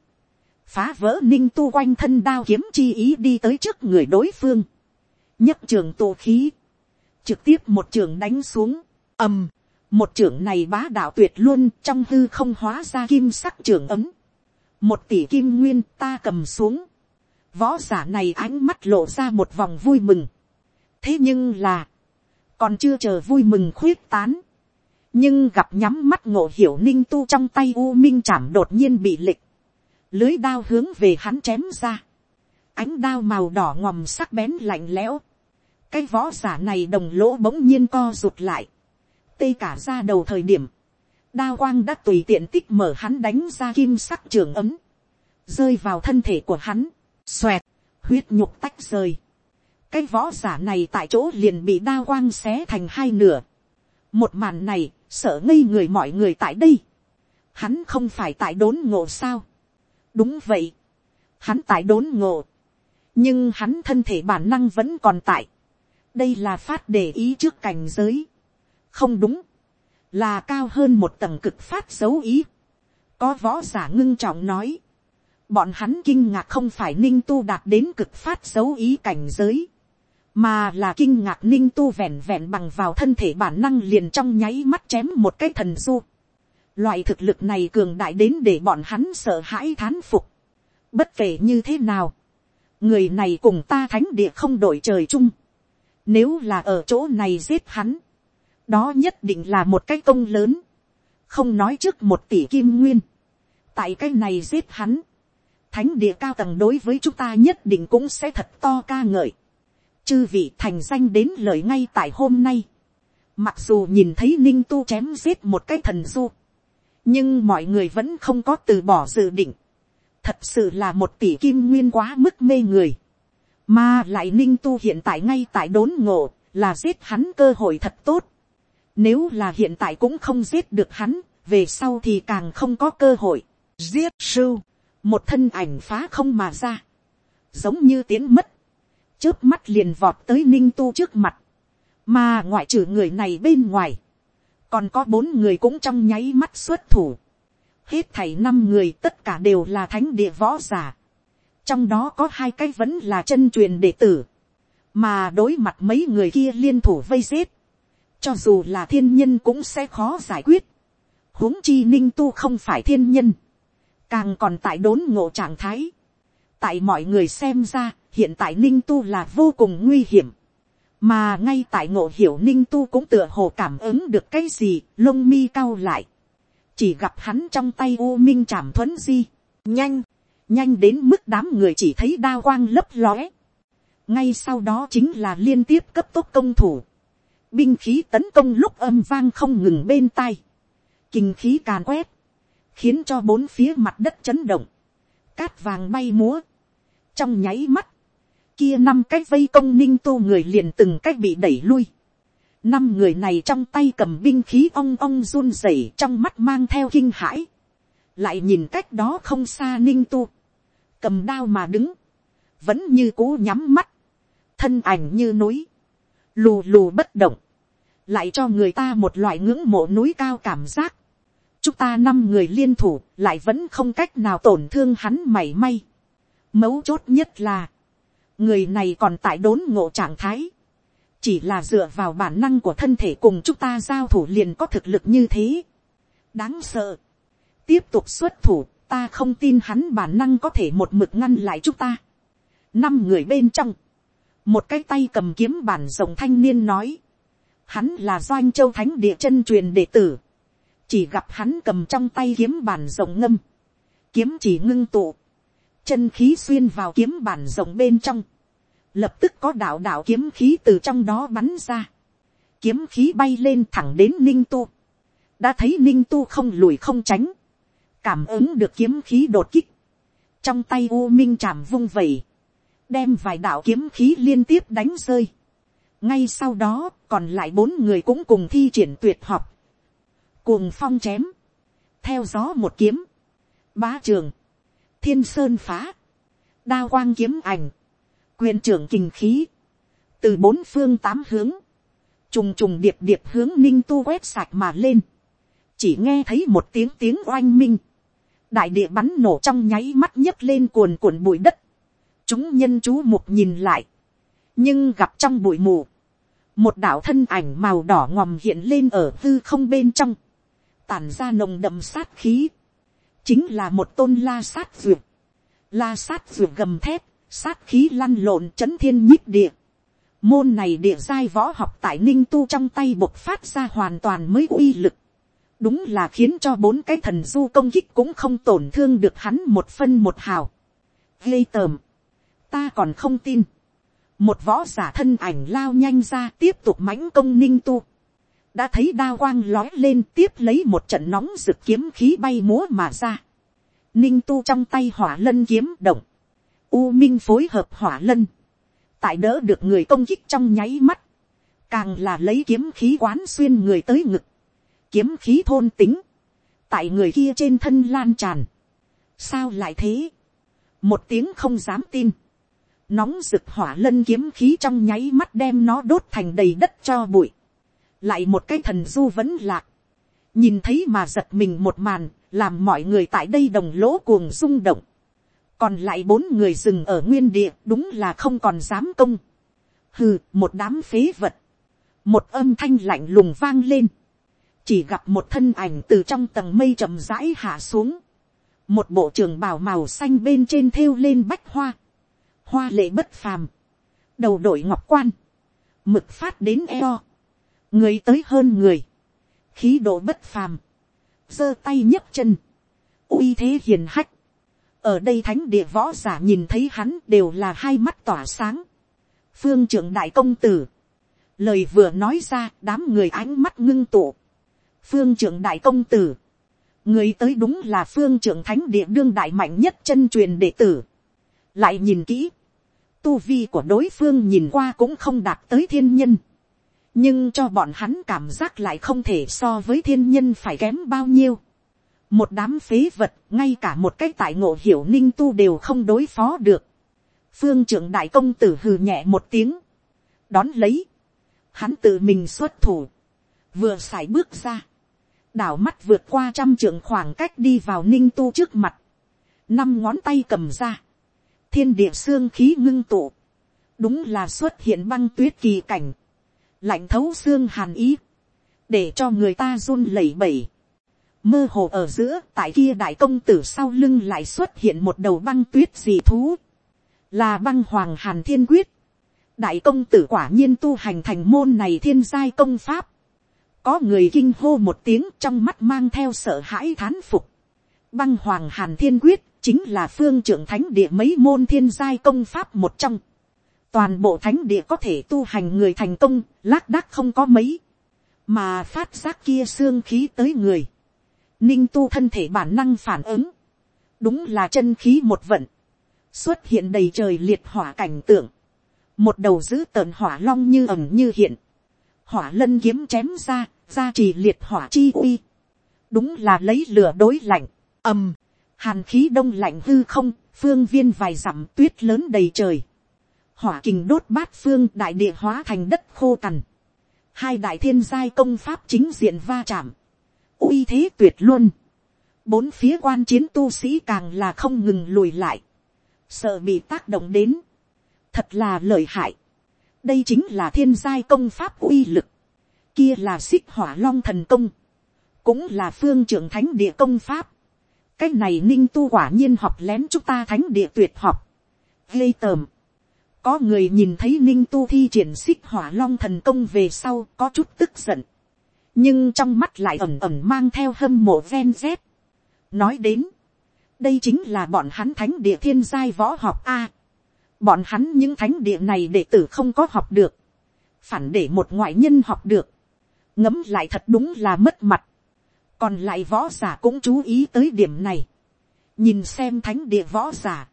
A: phá vỡ ninh tu quanh thân đao kiếm chi ý đi tới trước người đối phương. nhất trường tổ khí, trực tiếp một trưởng đánh xuống, ầm, một trưởng này bá đạo tuyệt luôn trong hư không hóa ra kim sắc trưởng ấm. Một tỷ kim nguyên ta cầm xuống. Võ giả này ánh mắt lộ ra một vòng vui mừng. Thế nhưng là. Còn chưa chờ vui mừng khuyết tán. Nhưng gặp nhắm mắt ngộ hiểu ninh tu trong tay U Minh chảm đột nhiên bị lịch. Lưới đao hướng về hắn chém ra. Ánh đao màu đỏ ngòm sắc bén lạnh lẽo cái võ giả này đồng lỗ bỗng nhiên co rụt lại, tê cả ra đầu thời điểm, đa quang đã tùy tiện tích mở hắn đánh ra kim sắc trường ấm, rơi vào thân thể của hắn, xoẹt, huyết nhục tách rời. cái võ giả này tại chỗ liền bị đa quang xé thành hai nửa. một màn này, sợ ngây người mọi người tại đây. hắn không phải tại đốn ngộ sao. đúng vậy, hắn tại đốn ngộ. nhưng hắn thân thể bản năng vẫn còn tại đây là phát để ý trước cảnh giới, không đúng, là cao hơn một tầng cực phát dấu ý, có võ giả ngưng trọng nói, bọn hắn kinh ngạc không phải ninh tu đạt đến cực phát dấu ý cảnh giới, mà là kinh ngạc ninh tu vẹn vẹn bằng vào thân thể bản năng liền trong nháy mắt chém một cái thần du. Loại thực lực này cường đại đến để bọn hắn sợ hãi thán phục. Bất kể như thế nào, người này cùng ta thánh địa không đổi trời chung. Nếu là ở chỗ này giết hắn. Đó nhất định là một cái công lớn. Không nói trước một tỷ kim nguyên. Tại cái này giết hắn. Thánh địa cao tầng đối với chúng ta nhất định cũng sẽ thật to ca ngợi. Chư vị thành danh đến lời ngay tại hôm nay. Mặc dù nhìn thấy Ninh Tu chém giết một cái thần du. Nhưng mọi người vẫn không có từ bỏ dự định. Thật sự là một tỷ kim nguyên quá mức mê người mà lại ninh tu hiện tại ngay tại đốn ngộ, là giết hắn cơ hội thật tốt. Nếu là hiện tại cũng không giết được hắn, về sau thì càng không có cơ hội. Giết sưu, một thân ảnh phá không mà ra. Giống như tiến mất. Chớp mắt liền vọt tới ninh tu trước mặt. Mà ngoại trừ người này bên ngoài. Còn có bốn người cũng trong nháy mắt xuất thủ. Hết thảy năm người tất cả đều là thánh địa võ giả trong đó có hai cái vẫn là chân truyền đệ tử, mà đối mặt mấy người kia liên thủ vây giết, cho dù là thiên nhân cũng sẽ khó giải quyết, huống chi ninh tu không phải thiên nhân, càng còn tại đốn ngộ trạng thái, tại mọi người xem ra hiện tại ninh tu là vô cùng nguy hiểm, mà ngay tại ngộ hiểu ninh tu cũng tựa hồ cảm ứng được cái gì lông mi cao lại, chỉ gặp hắn trong tay u minh chảm thuấn di, nhanh, nhanh đến mức đám người chỉ thấy đa quang lấp lóe. ngay sau đó chính là liên tiếp cấp tốc công thủ. binh khí tấn công lúc âm vang không ngừng bên tai. kinh khí càn quét, khiến cho bốn phía mặt đất chấn động, cát vàng bay múa. trong nháy mắt, kia năm cái vây công ninh tu người liền từng cái bị đẩy lui. năm người này trong tay cầm binh khí ong ong run rẩy trong mắt mang theo kinh hãi. lại nhìn cách đó không xa ninh tu cầm đao mà đứng, vẫn như cú nhắm mắt, thân ảnh như núi, lù lù bất động, lại cho người ta một loại ngưỡng mộ núi cao cảm giác. chúng ta năm người liên thủ lại vẫn không cách nào tổn thương hắn mảy may. mấu chốt nhất là, người này còn tại đốn ngộ trạng thái, chỉ là dựa vào bản năng của thân thể cùng chúng ta giao thủ liền có thực lực như thế. đáng sợ, tiếp tục xuất thủ, ta không tin hắn bản năng có thể một mực ngăn lại chúng ta. năm người bên trong, một cái tay cầm kiếm bản rồng thanh niên nói, hắn là doanh châu thánh địa chân truyền đệ tử, chỉ gặp hắn cầm trong tay kiếm bản rồng ngâm, kiếm chỉ ngưng tụ, chân khí xuyên vào kiếm bản rồng bên trong, lập tức có đạo đạo kiếm khí từ trong đó bắn ra, kiếm khí bay lên thẳng đến ninh tu, đã thấy ninh tu không lùi không tránh, cảm ứng được kiếm khí đột kích, trong tay u minh chạm vung vẩy, đem vài đạo kiếm khí liên tiếp đánh rơi. ngay sau đó, còn lại bốn người cũng cùng thi triển tuyệt học, cuồng phong chém, theo gió một kiếm, bá trường, thiên sơn phá, đa quang kiếm ảnh, quyền trưởng kinh khí, từ bốn phương tám hướng, trùng trùng điệp điệp hướng ninh tu quét sạch mà lên, chỉ nghe thấy một tiếng tiếng oanh minh, đại địa bắn nổ trong nháy mắt nhấc lên cuồn cuộn bụi đất, chúng nhân chú mục nhìn lại, nhưng gặp trong bụi mù, một đạo thân ảnh màu đỏ ngòm hiện lên ở tư không bên trong, tàn ra nồng đậm sát khí, chính là một tôn la sát duyệt, la sát duyệt gầm thép, sát khí lăn lộn c h ấ n thiên nhích địa, môn này địa giai võ học tại ninh tu trong tay bộc phát ra hoàn toàn mới uy lực, đúng là khiến cho bốn cái thần du công kích cũng không tổn thương được hắn một phân một hào. Gây tờm, ta còn không tin. Một võ giả thân ảnh lao nhanh ra tiếp tục mãnh công ninh tu. Đã thấy đao quang lói lên tiếp lấy một trận nóng rực kiếm khí bay múa mà ra. Ninh tu trong tay hỏa lân kiếm động. U minh phối hợp hỏa lân. Tại đỡ được người công kích trong nháy mắt. Càng là lấy kiếm khí quán xuyên người tới ngực kiếm khí thôn tính, tại người kia trên thân lan tràn. sao lại thế, một tiếng không dám tin, nóng rực hỏa lân kiếm khí trong nháy mắt đem nó đốt thành đầy đất cho bụi, lại một cái thần du vẫn lạc, nhìn thấy mà giật mình một màn, làm mọi người tại đây đồng lỗ cuồng rung động, còn lại bốn người dừng ở nguyên địa đúng là không còn dám công, hừ một đám phế vật, một âm thanh lạnh lùng vang lên, chỉ gặp một thân ảnh từ trong tầng mây chậm rãi hạ xuống, một bộ trường bào màu xanh bên trên thêu lên bách hoa, hoa lệ bất phàm, đầu đội ngọc quan, mực phát đến eo, người tới hơn người, khí độ bất phàm, giơ tay nhấc chân, uy thế hiền hách, ở đây thánh địa võ giả nhìn thấy hắn đều là hai mắt tỏa sáng, phương trưởng đại công tử, lời vừa nói ra đám người ánh mắt ngưng tụ phương trưởng đại công tử, người tới đúng là phương trưởng thánh địa đương đại mạnh nhất chân truyền đệ tử, lại nhìn kỹ, tu vi của đối phương nhìn qua cũng không đạt tới thiên nhân, nhưng cho bọn hắn cảm giác lại không thể so với thiên nhân phải kém bao nhiêu. một đám phế vật ngay cả một cái tại ngộ hiểu ninh tu đều không đối phó được. phương trưởng đại công tử hừ nhẹ một tiếng, đón lấy, hắn tự mình xuất thủ, vừa xài bước ra, đảo mắt vượt qua trăm trượng khoảng cách đi vào ninh tu trước mặt, năm ngón tay cầm ra, thiên địa xương khí ngưng tụ, đúng là xuất hiện băng tuyết kỳ cảnh, lạnh thấu xương hàn ý, để cho người ta run lẩy bẩy. Mơ hồ ở giữa, tại kia đại công tử sau lưng lại xuất hiện một đầu băng tuyết dị thú, là băng hoàng hàn thiên quyết. Đại công tử quả nhiên tu hành thành môn này thiên giai công pháp, có người kinh hô một tiếng trong mắt mang theo sợ hãi thán phục. Băng Hoàng Hàn Thiên Quyết chính là phương trưởng thánh địa mấy môn thiên giai công pháp một trong. Toàn bộ thánh địa có thể tu hành người thành công, lác đác không có mấy. Mà phát giác kia xương khí tới người. Ninh tu thân thể bản năng phản ứng. Đúng là chân khí một vận. Xuất hiện đầy trời liệt hỏa cảnh tượng. Một đầu giữ tợn hỏa long như ẩm như hiện hỏa lân kiếm chém ra, ra trì liệt hỏa chi uy. đúng là lấy lửa đối lạnh, ầm, hàn khí đông lạnh hư không, phương viên vài dặm tuyết lớn đầy trời. hỏa kình đốt bát phương đại địa hóa thành đất khô cằn. hai đại thiên giai công pháp chính diện va chạm. uy thế tuyệt luôn. bốn phía quan chiến tu sĩ càng là không ngừng lùi lại. sợ bị tác động đến. thật là lợi hại đây chính là thiên giai công pháp uy lực, kia là xích hỏa long thần công, cũng là phương trưởng thánh địa công pháp, cái này ninh tu quả nhiên học lén chúng ta thánh địa tuyệt học, ghê tởm, có người nhìn thấy ninh tu thi triển xích hỏa long thần công về sau có chút tức giận, nhưng trong mắt lại ẩm ẩm mang theo hâm mộ ven z. nói đến, đây chính là bọn hắn thánh địa thiên giai võ học a. Bọn hắn những thánh địa này đệ tử không có học được. Phản để một ngoại nhân học được. Ngấm lại thật đúng là mất mặt. Còn lại võ giả cũng chú ý tới điểm này. Nhìn xem thánh địa võ giả.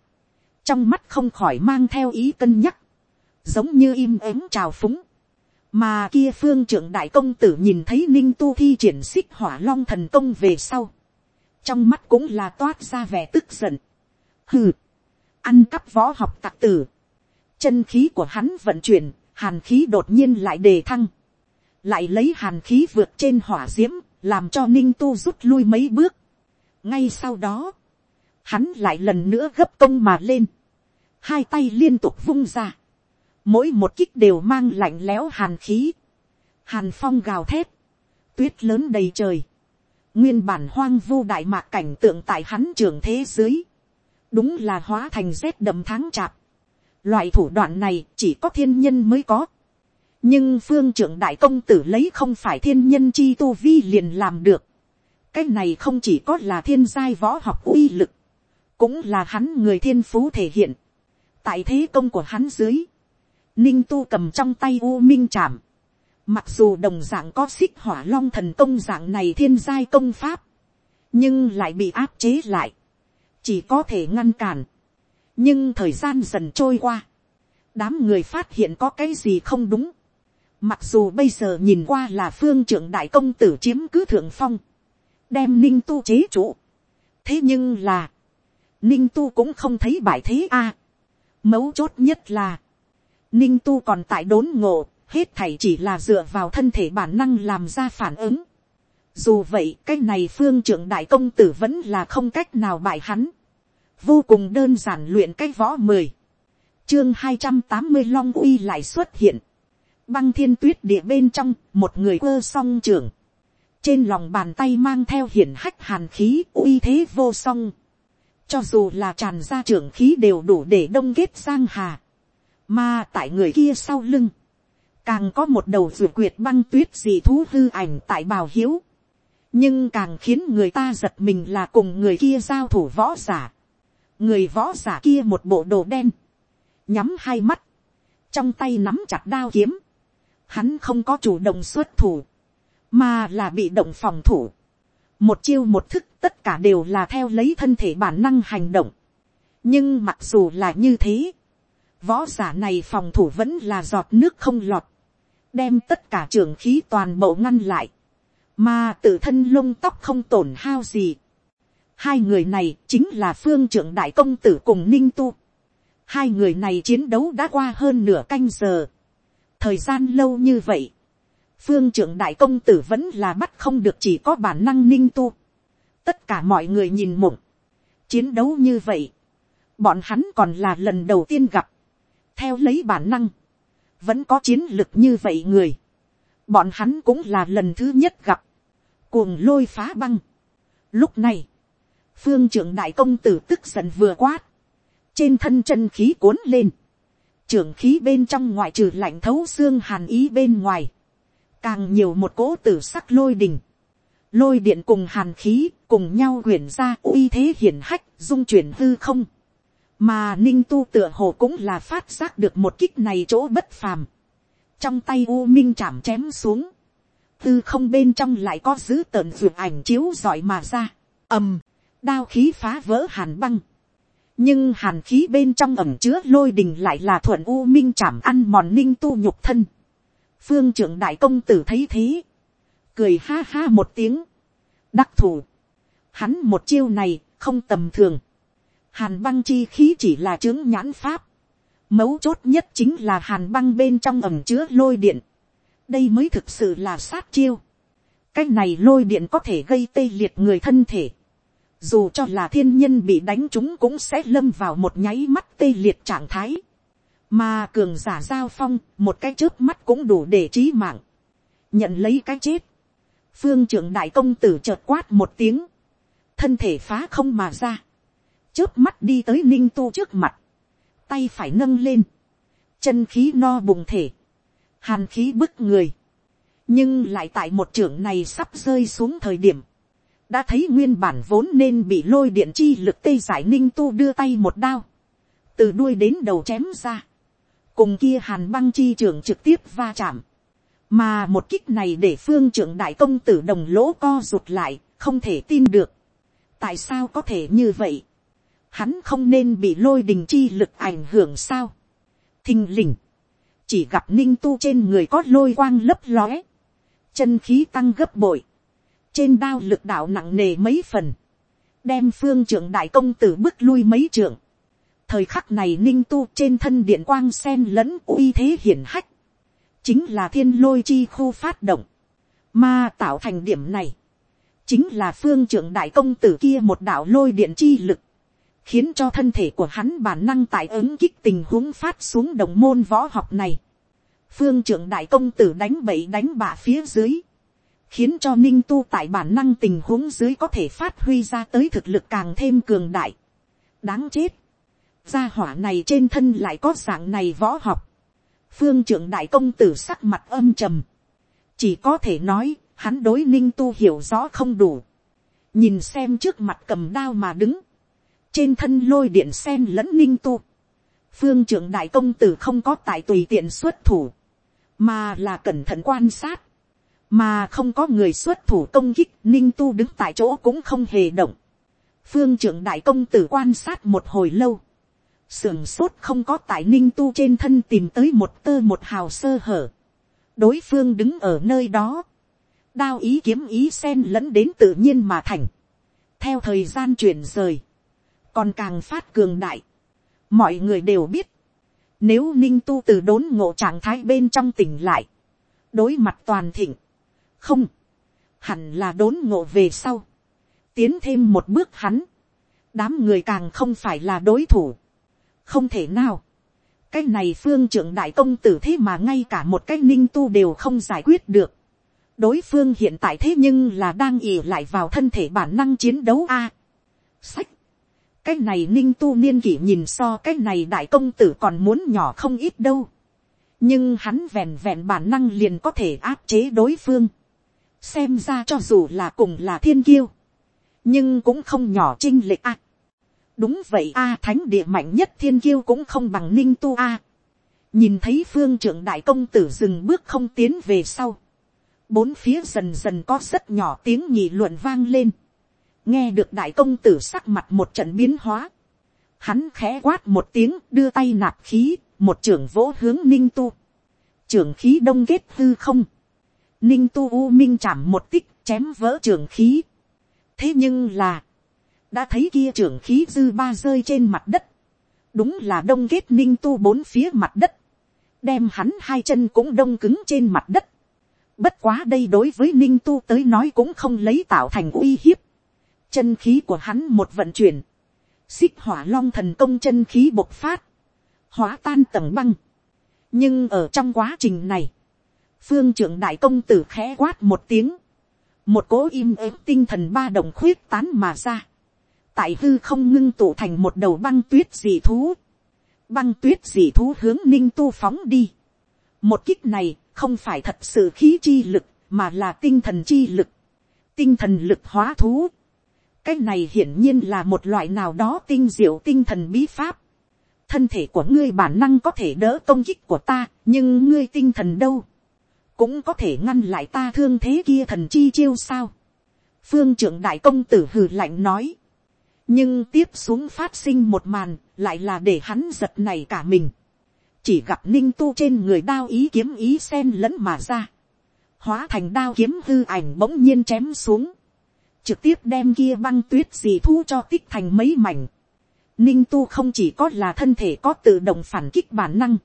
A: Trong mắt không khỏi mang theo ý cân nhắc. Giống như im ắng trào phúng. Mà kia phương trưởng đại công tử nhìn thấy ninh tu thi triển xích hỏa long thần công về sau. Trong mắt cũng là toát ra vẻ tức giận. Hừ ăn cắp võ học tặc tử. Chân khí của hắn vận chuyển, hàn khí đột nhiên lại đề thăng. Lại lấy hàn khí vượt trên hỏa diễm, làm cho ninh tu rút lui mấy bước. Ngay sau đó, hắn lại lần nữa gấp công mà lên. Hai tay liên tục vung ra. Mỗi một kích đều mang lạnh lẽo hàn khí. Hàn phong gào thét. Tuyết lớn đầy trời. Nguyên bản hoang vu đại mạc cảnh tượng tại hắn trường thế giới đúng là hóa thành rét đậm tháng chạp. Loại thủ đoạn này chỉ có thiên nhân mới có. Nhưng phương trưởng đại công tử lấy không phải thiên nhân chi tu vi liền làm được. Cái này không chỉ có là thiên giai võ học uy lực. Cũng là hắn người thiên phú thể hiện. Tại thế công của hắn dưới. Ninh tu cầm trong tay u minh chảm. Mặc dù đồng dạng có xích hỏa long thần công dạng này thiên giai công pháp. Nhưng lại bị áp chế lại chỉ có thể ngăn cản. nhưng thời gian dần trôi qua, đám người phát hiện có cái gì không đúng. mặc dù bây giờ nhìn qua là phương trưởng đại công tử chiếm cứ thượng phong, đem ninh tu chế chủ. thế nhưng là, ninh tu cũng không thấy bại thế a. mấu chốt nhất là, ninh tu còn tại đốn ngộ, hết thảy chỉ là dựa vào thân thể bản năng làm ra phản ứng dù vậy cái này phương trưởng đại công tử vẫn là không cách nào bại hắn. Vô cùng đơn giản luyện cái võ mười. Chương hai trăm tám mươi Long Uy lại xuất hiện. Băng thiên tuyết địa bên trong, một người quơ song trưởng. Trên lòng bàn tay mang theo hiển hách hàn khí uy thế vô song. Cho dù là tràn ra trưởng khí đều đủ để đông kết sang hà. Mà tại người kia sau lưng càng có một đầu ruột quyệt băng tuyết dị thú hư ảnh tại bào hiếu nhưng càng khiến người ta giật mình là cùng người kia giao thủ võ giả. người võ giả kia một bộ đồ đen, nhắm hai mắt, trong tay nắm chặt đao kiếm, hắn không có chủ động xuất thủ, mà là bị động phòng thủ. một chiêu một thức tất cả đều là theo lấy thân thể bản năng hành động. nhưng mặc dù là như thế, võ giả này phòng thủ vẫn là giọt nước không lọt, đem tất cả trường khí toàn bộ ngăn lại mà tự thân lông tóc không tổn hao gì. Hai người này chính là phương trưởng đại công tử cùng ninh tu. Hai người này chiến đấu đã qua hơn nửa canh giờ. Thời gian lâu như vậy. Phương trưởng đại công tử vẫn là bắt không được chỉ có bản năng ninh tu. Tất cả mọi người nhìn mộng. Chiến đấu như vậy. Bọn hắn còn là lần đầu tiên gặp. Theo lấy bản năng. Vẫn có chiến lực như vậy người bọn hắn cũng là lần thứ nhất gặp cuồng lôi phá băng. Lúc này, phương trưởng đại công tử tức giận vừa quát, trên thân chân khí cuốn lên, trưởng khí bên trong ngoại trừ lạnh thấu xương hàn ý bên ngoài, càng nhiều một cỗ tử sắc lôi đỉnh lôi điện cùng hàn khí cùng nhau quyển ra uy thế hiển hách dung chuyển hư không, mà ninh tu tựa hồ cũng là phát giác được một kích này chỗ bất phàm, trong tay u minh chạm chém xuống, tư không bên trong lại có dữ tợn ruột ảnh chiếu giỏi mà ra, ầm, đao khí phá vỡ hàn băng. nhưng hàn khí bên trong ẩm chứa lôi đình lại là thuận u minh chảm ăn mòn ninh tu nhục thân. phương trưởng đại công tử thấy thế, cười ha ha một tiếng, đắc thù hắn một chiêu này không tầm thường. hàn băng chi khí chỉ là chứng nhãn pháp. mấu chốt nhất chính là hàn băng bên trong ẩm chứa lôi điện đây mới thực sự là sát chiêu. cái này lôi điện có thể gây tê liệt người thân thể. dù cho là thiên nhân bị đánh chúng cũng sẽ lâm vào một nháy mắt tê liệt trạng thái. mà cường giả giao phong một cái trước mắt cũng đủ để trí mạng. nhận lấy cái chết. phương trưởng đại công tử chợt quát một tiếng. thân thể phá không mà ra. trước mắt đi tới ninh tu trước mặt. tay phải nâng lên. chân khí no bùng thể hàn khí bức người, nhưng lại tại một trưởng này sắp rơi xuống thời điểm, đã thấy nguyên bản vốn nên bị lôi điện chi lực tây giải ninh tu đưa tay một đao, từ đuôi đến đầu chém ra, cùng kia hàn băng chi trưởng trực tiếp va chạm, mà một kích này để phương trưởng đại công tử đồng lỗ co rụt lại, không thể tin được, tại sao có thể như vậy, hắn không nên bị lôi đình chi lực ảnh hưởng sao, thình lình, chỉ gặp ninh tu trên người có lôi quang lấp lóe, chân khí tăng gấp bội, trên đao lực đạo nặng nề mấy phần, đem phương trưởng đại công tử bước lui mấy trưởng, thời khắc này ninh tu trên thân điện quang sen lẫn uy thế hiển hách, chính là thiên lôi chi khu phát động, mà tạo thành điểm này, chính là phương trưởng đại công tử kia một đạo lôi điện chi lực, khiến cho thân thể của hắn bản năng tại ứng kích tình huống phát xuống đồng môn võ học này. Phương trưởng đại công tử đánh bậy đánh bạ phía dưới, khiến cho ninh tu tại bản năng tình huống dưới có thể phát huy ra tới thực lực càng thêm cường đại. Đáng chết, gia hỏa này trên thân lại có dạng này võ học. Phương trưởng đại công tử sắc mặt âm trầm, chỉ có thể nói hắn đối ninh tu hiểu rõ không đủ. Nhìn xem trước mặt cầm đao mà đứng trên thân lôi điện sen lẫn ninh tu, phương trưởng đại công tử không có tại tùy tiện xuất thủ, mà là cẩn thận quan sát, mà không có người xuất thủ công kích ninh tu đứng tại chỗ cũng không hề động, phương trưởng đại công tử quan sát một hồi lâu, sưởng sốt không có tại ninh tu trên thân tìm tới một tơ một hào sơ hở, đối phương đứng ở nơi đó, đao ý kiếm ý sen lẫn đến tự nhiên mà thành, theo thời gian chuyển rời, còn càng phát cường đại. Mọi người đều biết, nếu ninh tu từ đốn ngộ trạng thái bên trong tỉnh lại, đối mặt toàn thịnh, không, hẳn là đốn ngộ về sau, tiến thêm một bước hắn, đám người càng không phải là đối thủ, không thể nào, cái này phương trưởng đại công tử thế mà ngay cả một cái ninh tu đều không giải quyết được, đối phương hiện tại thế nhưng là đang ỉ lại vào thân thể bản năng chiến đấu a. sách, cái này ninh tu niên kỷ nhìn so cái này đại công tử còn muốn nhỏ không ít đâu. nhưng hắn vèn vèn bản năng liền có thể áp chế đối phương. xem ra cho dù là cùng là thiên kiêu, nhưng cũng không nhỏ chinh lệch a. đúng vậy a thánh địa mạnh nhất thiên kiêu cũng không bằng ninh tu a. nhìn thấy phương trưởng đại công tử dừng bước không tiến về sau. bốn phía dần dần có rất nhỏ tiếng nhị luận vang lên nghe được đại công tử sắc mặt một trận biến hóa, hắn khẽ quát một tiếng đưa tay nạp khí, một trưởng vỗ hướng ninh tu, trưởng khí đông kết hư không, ninh tu u minh chạm một tích chém vỡ trưởng khí, thế nhưng là, đã thấy kia trưởng khí dư ba rơi trên mặt đất, đúng là đông kết ninh tu bốn phía mặt đất, đem hắn hai chân cũng đông cứng trên mặt đất, bất quá đây đối với ninh tu tới nói cũng không lấy tạo thành uy hiếp, Chân khí của hắn một vận chuyển. Xích hỏa long thần công chân khí bộc phát. Hóa tan tầng băng. Nhưng ở trong quá trình này. Phương trưởng đại công tử khẽ quát một tiếng. Một cố im ếm tinh thần ba đồng khuyết tán mà ra. Tại hư không ngưng tụ thành một đầu băng tuyết dị thú. Băng tuyết dị thú hướng ninh tu phóng đi. Một kích này không phải thật sự khí chi lực mà là tinh thần chi lực, tinh thần lực hóa thú, cái này hiển nhiên là một loại nào đó tinh diệu tinh thần bí pháp. thân thể của ngươi bản năng có thể đỡ công kích của ta, nhưng ngươi tinh thần đâu, cũng có thể ngăn lại ta thương thế kia thần chi chiêu sao. phương trưởng đại công tử hừ lạnh nói, nhưng tiếp xuống phát sinh một màn, lại là để hắn giật này cả mình. chỉ gặp ninh tu trên người đao ý kiếm ý sen lẫn mà ra hóa thành đao kiếm hư ảnh bỗng nhiên chém xuống trực tiếp đem kia băng tuyết dị thu cho tích thành mấy mảnh. Ninh tu không chỉ có là thân thể có tự động phản kích bản năng,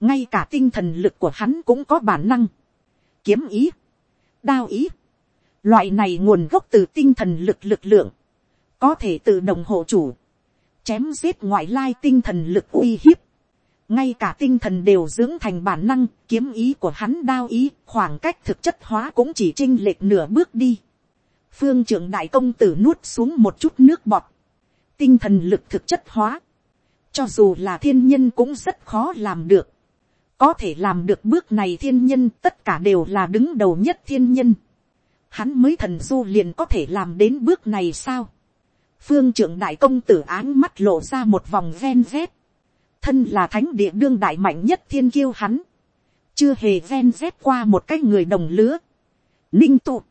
A: ngay cả tinh thần lực của hắn cũng có bản năng. Kiếm ý, đao ý, loại này nguồn gốc từ tinh thần lực lực lượng, có thể tự động hộ chủ, chém giết ngoại lai tinh thần lực uy hiếp, ngay cả tinh thần đều dưỡng thành bản năng, kiếm ý của hắn đao ý, khoảng cách thực chất hóa cũng chỉ chinh lệch nửa bước đi phương trưởng đại công tử nuốt xuống một chút nước bọt, tinh thần lực thực chất hóa, cho dù là thiên nhân cũng rất khó làm được, có thể làm được bước này thiên nhân tất cả đều là đứng đầu nhất thiên nhân, hắn mới thần du liền có thể làm đến bước này sao, phương trưởng đại công tử áng mắt lộ ra một vòng ven vét, thân là thánh địa đương đại mạnh nhất thiên kiêu hắn, chưa hề ven vét qua một cái người đồng lứa, ninh tụt,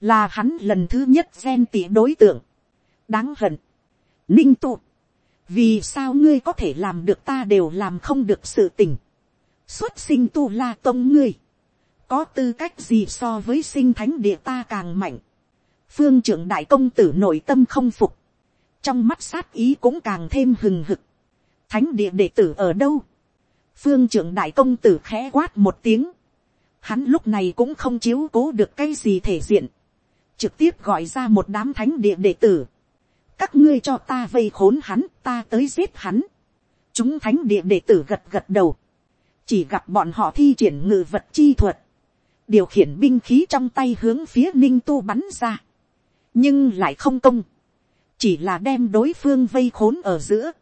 A: là hắn lần thứ nhất ghen tỉ đối tượng, đáng hận, ninh tụ, vì sao ngươi có thể làm được ta đều làm không được sự tình, xuất sinh tu la tông ngươi, có tư cách gì so với sinh thánh địa ta càng mạnh, phương trưởng đại công tử nội tâm không phục, trong mắt sát ý cũng càng thêm hừng hực, thánh địa đệ tử ở đâu, phương trưởng đại công tử khẽ quát một tiếng, hắn lúc này cũng không chiếu cố được cái gì thể diện, trực tiếp gọi ra một đám thánh địa đệ tử. các ngươi cho ta vây khốn hắn, ta tới giết hắn. chúng thánh địa đệ tử gật gật đầu. chỉ gặp bọn họ thi triển ngự vật chi thuật. điều khiển binh khí trong tay hướng phía ninh tu bắn ra. nhưng lại không công. chỉ là đem đối phương vây khốn ở giữa.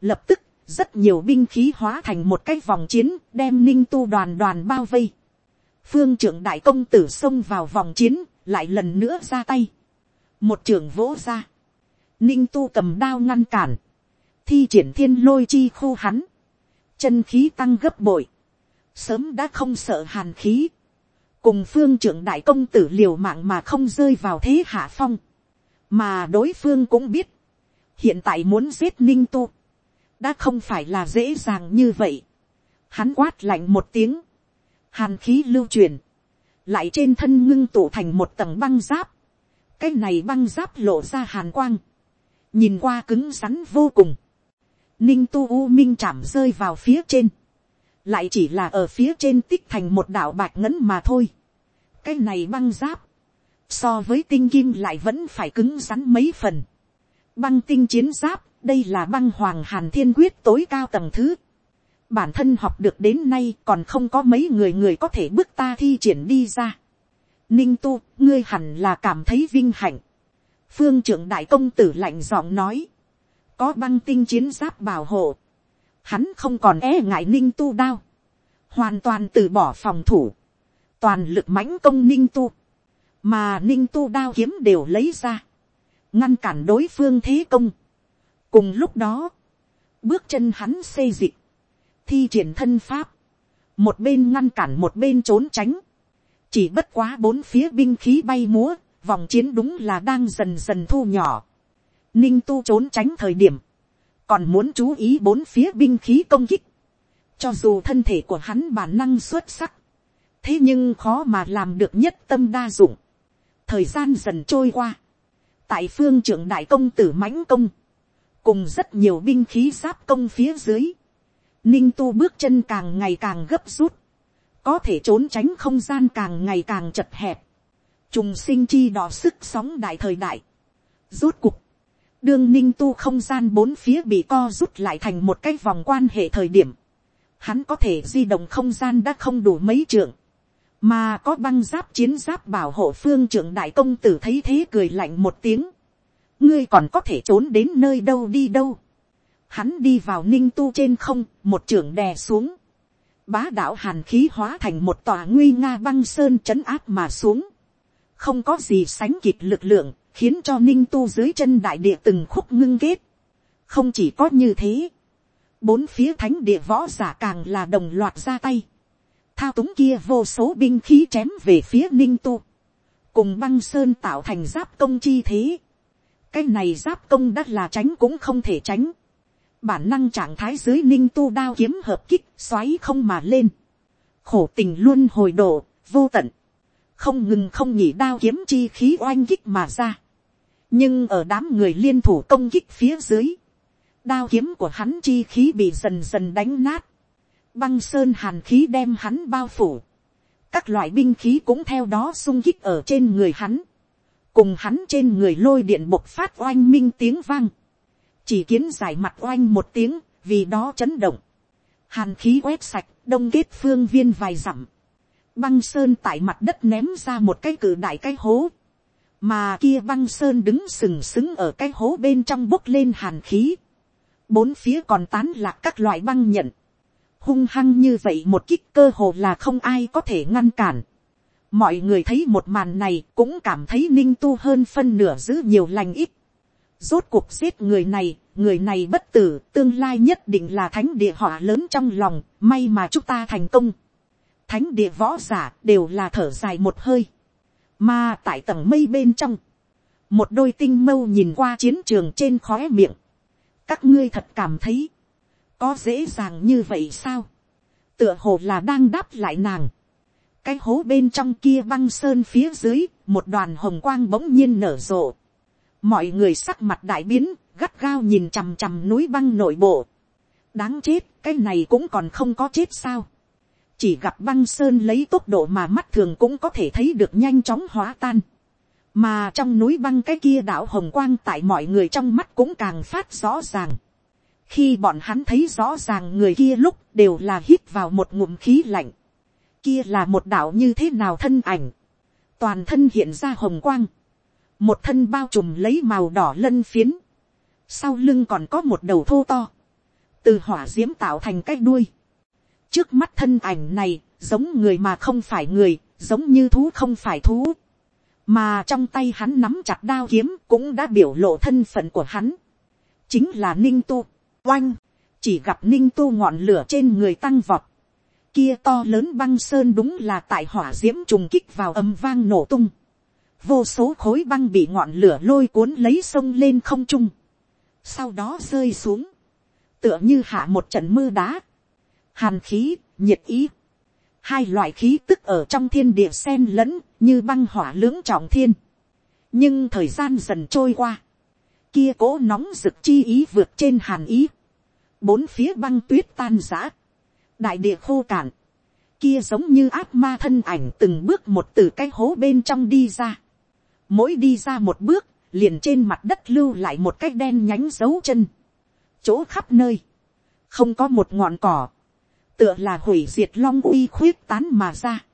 A: lập tức, rất nhiều binh khí hóa thành một cái vòng chiến, đem ninh tu đoàn đoàn bao vây phương trưởng đại công tử xông vào vòng chiến, lại lần nữa ra tay, một trường vỗ ra, ninh tu cầm đao ngăn cản, thi triển thiên lôi chi khu hắn, chân khí tăng gấp bội, sớm đã không sợ hàn khí, cùng phương trưởng đại công tử liều mạng mà không rơi vào thế hạ phong, mà đối phương cũng biết, hiện tại muốn giết ninh tu, đã không phải là dễ dàng như vậy, hắn quát lạnh một tiếng, hàn khí lưu truyền, lại trên thân ngưng tụ thành một tầng băng giáp, cái này băng giáp lộ ra hàn quang, nhìn qua cứng rắn vô cùng, ninh tu u minh chạm rơi vào phía trên, lại chỉ là ở phía trên tích thành một đảo bạch ngấn mà thôi, cái này băng giáp, so với tinh kim lại vẫn phải cứng rắn mấy phần, băng tinh chiến giáp, đây là băng hoàng hàn thiên quyết tối cao tầng thứ, bản thân học được đến nay còn không có mấy người người có thể bước ta thi triển đi ra. Ninh tu, ngươi hẳn là cảm thấy vinh hạnh. Phương trưởng đại công tử lạnh giọng nói. Có băng tinh chiến giáp bảo hộ. Hắn không còn e ngại ninh tu đao. Hoàn toàn từ bỏ phòng thủ. Toàn lực mãnh công ninh tu. Mà ninh tu đao kiếm đều lấy ra. Ngăn cản đối phương thế công. Cùng lúc đó. Bước chân hắn xây dịch thi triển thân pháp, một bên ngăn cản một bên trốn tránh, chỉ bất quá bốn phía binh khí bay múa, vòng chiến đúng là đang dần dần thu nhỏ. Ninh tu trốn tránh thời điểm, còn muốn chú ý bốn phía binh khí công kích, cho dù thân thể của hắn bản năng xuất sắc, thế nhưng khó mà làm được nhất tâm đa dụng. thời gian dần trôi qua, tại phương trưởng đại công tử mãnh công, cùng rất nhiều binh khí giáp công phía dưới, ninh tu bước chân càng ngày càng gấp rút, có thể trốn tránh không gian càng ngày càng chật hẹp, trùng sinh chi đỏ sức sóng đại thời đại. Rốt cục, đường ninh tu không gian bốn phía bị co rút lại thành một cái vòng quan hệ thời điểm, hắn có thể di động không gian đã không đủ mấy trường, mà có băng giáp chiến giáp bảo hộ phương trưởng đại công tử thấy thế cười lạnh một tiếng, ngươi còn có thể trốn đến nơi đâu đi đâu, hắn đi vào ninh tu trên không, một trưởng đè xuống. Bá đạo hàn khí hóa thành một tòa nguy nga băng sơn trấn áp mà xuống. Không có gì sánh kịp lực lượng, khiến cho ninh tu dưới chân đại địa từng khúc ngưng kết. Không chỉ có như thế. Bốn phía thánh địa võ giả càng là đồng loạt ra tay. Thao túng kia vô số binh khí chém về phía ninh tu. Cùng băng sơn tạo thành giáp công chi thế. Cái này giáp công đắt là tránh cũng không thể tránh bản năng trạng thái dưới ninh tu đao kiếm hợp kích xoáy không mà lên. khổ tình luôn hồi độ, vô tận. không ngừng không nhỉ đao kiếm chi khí oanh kích mà ra. nhưng ở đám người liên thủ công kích phía dưới, đao kiếm của hắn chi khí bị dần dần đánh nát. băng sơn hàn khí đem hắn bao phủ. các loại binh khí cũng theo đó sung kích ở trên người hắn. cùng hắn trên người lôi điện bộc phát oanh minh tiếng vang chỉ kiến giải mặt oanh một tiếng, vì đó chấn động. Hàn khí quét sạch, đông kết phương viên vài dặm. Băng sơn tại mặt đất ném ra một cái cử đại cái hố. Mà kia băng sơn đứng sừng sững ở cái hố bên trong bốc lên hàn khí. Bốn phía còn tán lạc các loại băng nhận. Hung hăng như vậy một kích cơ hồ là không ai có thể ngăn cản. Mọi người thấy một màn này cũng cảm thấy ninh tu hơn phân nửa giữ nhiều lành ít. Rốt cuộc giết người này, người này bất tử, tương lai nhất định là thánh địa họa lớn trong lòng, may mà chúng ta thành công. Thánh địa võ giả đều là thở dài một hơi. Mà tại tầng mây bên trong, một đôi tinh mâu nhìn qua chiến trường trên khóe miệng. Các ngươi thật cảm thấy, có dễ dàng như vậy sao? Tựa hồ là đang đáp lại nàng cái hố bên trong kia băng sơn phía dưới, một đoàn hồng quang bỗng nhiên nở rộ mọi người sắc mặt đại biến, gắt gao nhìn chằm chằm núi băng nội bộ. đáng chết, cái này cũng còn không có chết sao. chỉ gặp băng sơn lấy tốc độ mà mắt thường cũng có thể thấy được nhanh chóng hóa tan. mà trong núi băng cái kia đảo hồng quang tại mọi người trong mắt cũng càng phát rõ ràng. khi bọn hắn thấy rõ ràng người kia lúc đều là hít vào một ngụm khí lạnh. kia là một đảo như thế nào thân ảnh. toàn thân hiện ra hồng quang một thân bao trùm lấy màu đỏ lân phiến, sau lưng còn có một đầu thô to, từ hỏa d i ễ m tạo thành cái đuôi. trước mắt thân ảnh này, giống người mà không phải người, giống như thú không phải thú, mà trong tay hắn nắm chặt đao kiếm cũng đã biểu lộ thân phận của hắn, chính là ninh tu, oanh, chỉ gặp ninh tu ngọn lửa trên người tăng vọt, kia to lớn băng sơn đúng là tại hỏa d i ễ m trùng kích vào âm vang nổ tung, vô số khối băng bị ngọn lửa lôi cuốn lấy sông lên không trung, sau đó rơi xuống, tựa như hạ một trận mưa đá, hàn khí, nhiệt ý, hai loại khí tức ở trong thiên địa sen lẫn như băng hỏa lưỡng trọng thiên, nhưng thời gian dần trôi qua, kia cố nóng rực chi ý vượt trên hàn ý, bốn phía băng tuyết tan giã, đại địa khô cạn, kia giống như ác ma thân ảnh từng bước một từ cái hố bên trong đi ra. Mỗi đi ra một bước, liền trên mặt đất lưu lại một cái đen nhánh dấu chân. Chỗ khắp nơi. Không có một ngọn cỏ. Tựa là hủy diệt long uy khuyết tán mà ra.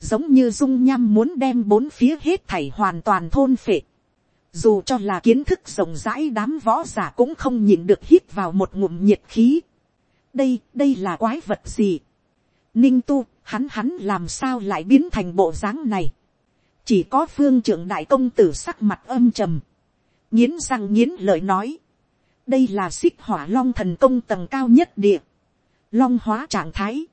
A: Giống như dung nham muốn đem bốn phía hết thảy hoàn toàn thôn phệ. Dù cho là kiến thức rộng rãi đám võ giả cũng không nhìn được hít vào một ngụm nhiệt khí. Đây, đây là quái vật gì? Ninh tu, hắn hắn làm sao lại biến thành bộ dáng này? chỉ có phương trưởng đại công tử sắc mặt âm trầm, nghiến răng nghiến lợi nói, đây là xích hỏa long thần công tầng cao nhất địa, long hóa trạng thái,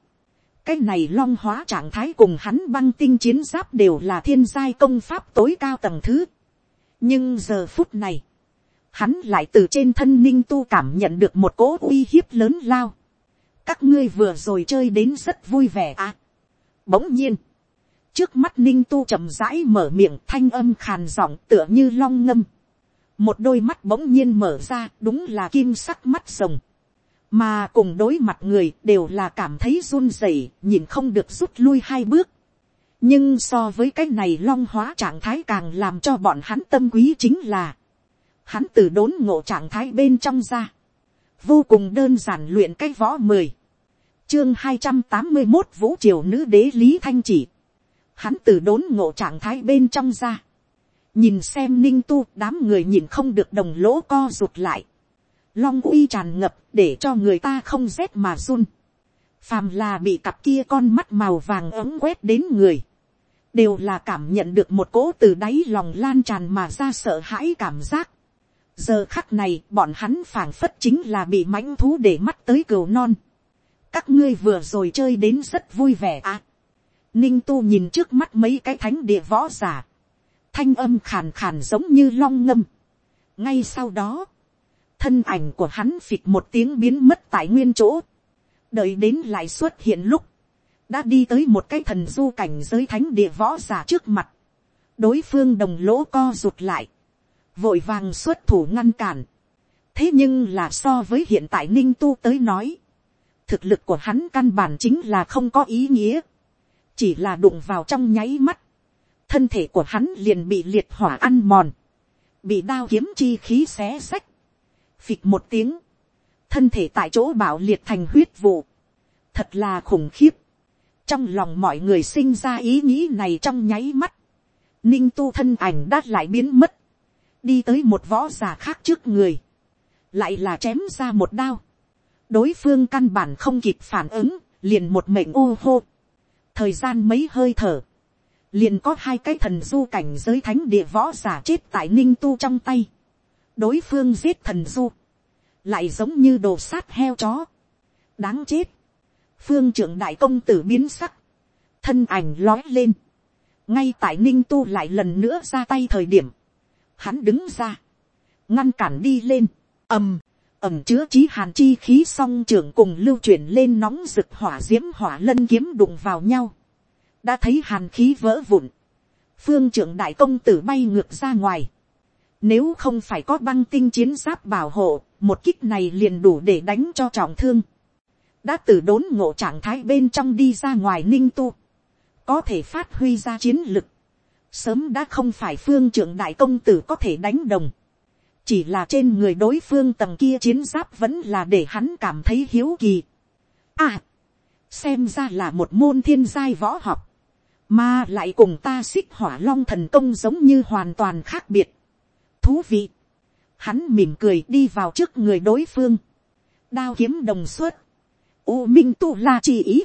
A: cái này long hóa trạng thái cùng hắn băng tinh chiến giáp đều là thiên giai công pháp tối cao tầng thứ. nhưng giờ phút này, hắn lại từ trên thân ninh tu cảm nhận được một cỗ uy hiếp lớn lao. các ngươi vừa rồi chơi đến rất vui vẻ à. bỗng nhiên, trước mắt ninh tu chậm rãi mở miệng thanh âm khàn giọng tựa như long ngâm. một đôi mắt bỗng nhiên mở ra đúng là kim sắc mắt rồng. mà cùng đối mặt người đều là cảm thấy run rẩy nhìn không được rút lui hai bước. nhưng so với cái này long hóa trạng thái càng làm cho bọn hắn tâm quý chính là hắn từ đốn ngộ trạng thái bên trong ra. Vô cùng đơn giản luyện cái võ mười. Chương hai trăm tám mươi một Vũ Triều Nữ Đế Lý Thanh Chỉ hắn từ đốn ngộ trạng thái bên trong ra, nhìn xem ninh tu đám người nhìn không được đồng lỗ co rụt lại, long uy tràn ngập để cho người ta không rét mà run, phàm là bị cặp kia con mắt màu vàng ấm quét đến người, đều là cảm nhận được một cỗ từ đáy lòng lan tràn mà ra sợ hãi cảm giác. giờ khắc này bọn hắn phảng phất chính là bị mãnh thú để mắt tới cừu non. các ngươi vừa rồi chơi đến rất vui vẻ ạ. À, ninh tu nhìn trước mắt mấy cái thánh địa võ giả, thanh âm khàn khàn giống như long ngâm. ngay sau đó, thân ảnh của hắn phịch một tiếng biến mất tại nguyên chỗ, đợi đến lại xuất hiện lúc, đã đi tới một cái thần du cảnh giới thánh địa võ giả trước mặt, đối phương đồng lỗ co rụt lại, vội vàng xuất thủ ngăn cản, thế nhưng là so với hiện tại ninh tu tới nói, thực lực của hắn căn bản chính là không có ý nghĩa chỉ là đụng vào trong nháy mắt, thân thể của hắn liền bị liệt hỏa ăn mòn, bị đao kiếm chi khí xé xách, phịch một tiếng, thân thể tại chỗ bảo liệt thành huyết vụ, thật là khủng khiếp, trong lòng mọi người sinh ra ý nghĩ này trong nháy mắt, ninh tu thân ảnh đã lại biến mất, đi tới một võ già khác trước người, lại là chém ra một đao, đối phương căn bản không kịp phản ứng, liền một mệnh ô hô, thời gian mấy hơi thở, liền có hai cái thần du cảnh giới thánh địa võ giả chết tại ninh tu trong tay. đối phương giết thần du, lại giống như đồ sát heo chó. đáng chết, phương trưởng đại công tử biến sắc, thân ảnh lói lên, ngay tại ninh tu lại lần nữa ra tay thời điểm, hắn đứng ra, ngăn cản đi lên, ầm, ẩm chứa chí hàn chi khí song trưởng cùng lưu chuyển lên nóng rực hỏa d i ễ m hỏa lân kiếm đụng vào nhau, đã thấy hàn khí vỡ vụn, phương trưởng đại công tử bay ngược ra ngoài, nếu không phải có băng tinh chiến giáp bảo hộ, một kích này liền đủ để đánh cho trọng thương, đã từ đốn ngộ trạng thái bên trong đi ra ngoài ninh tu, có thể phát huy ra chiến lực, sớm đã không phải phương trưởng đại công tử có thể đánh đồng, chỉ là trên người đối phương tầng kia chiến giáp vẫn là để hắn cảm thấy hiếu kỳ. À, xem ra là một môn thiên giai võ học, mà lại cùng ta xích hỏa long thần công giống như hoàn toàn khác biệt. Thú vị, hắn mỉm cười đi vào trước người đối phương, đao kiếm đồng suất, u minh tu la chi ý,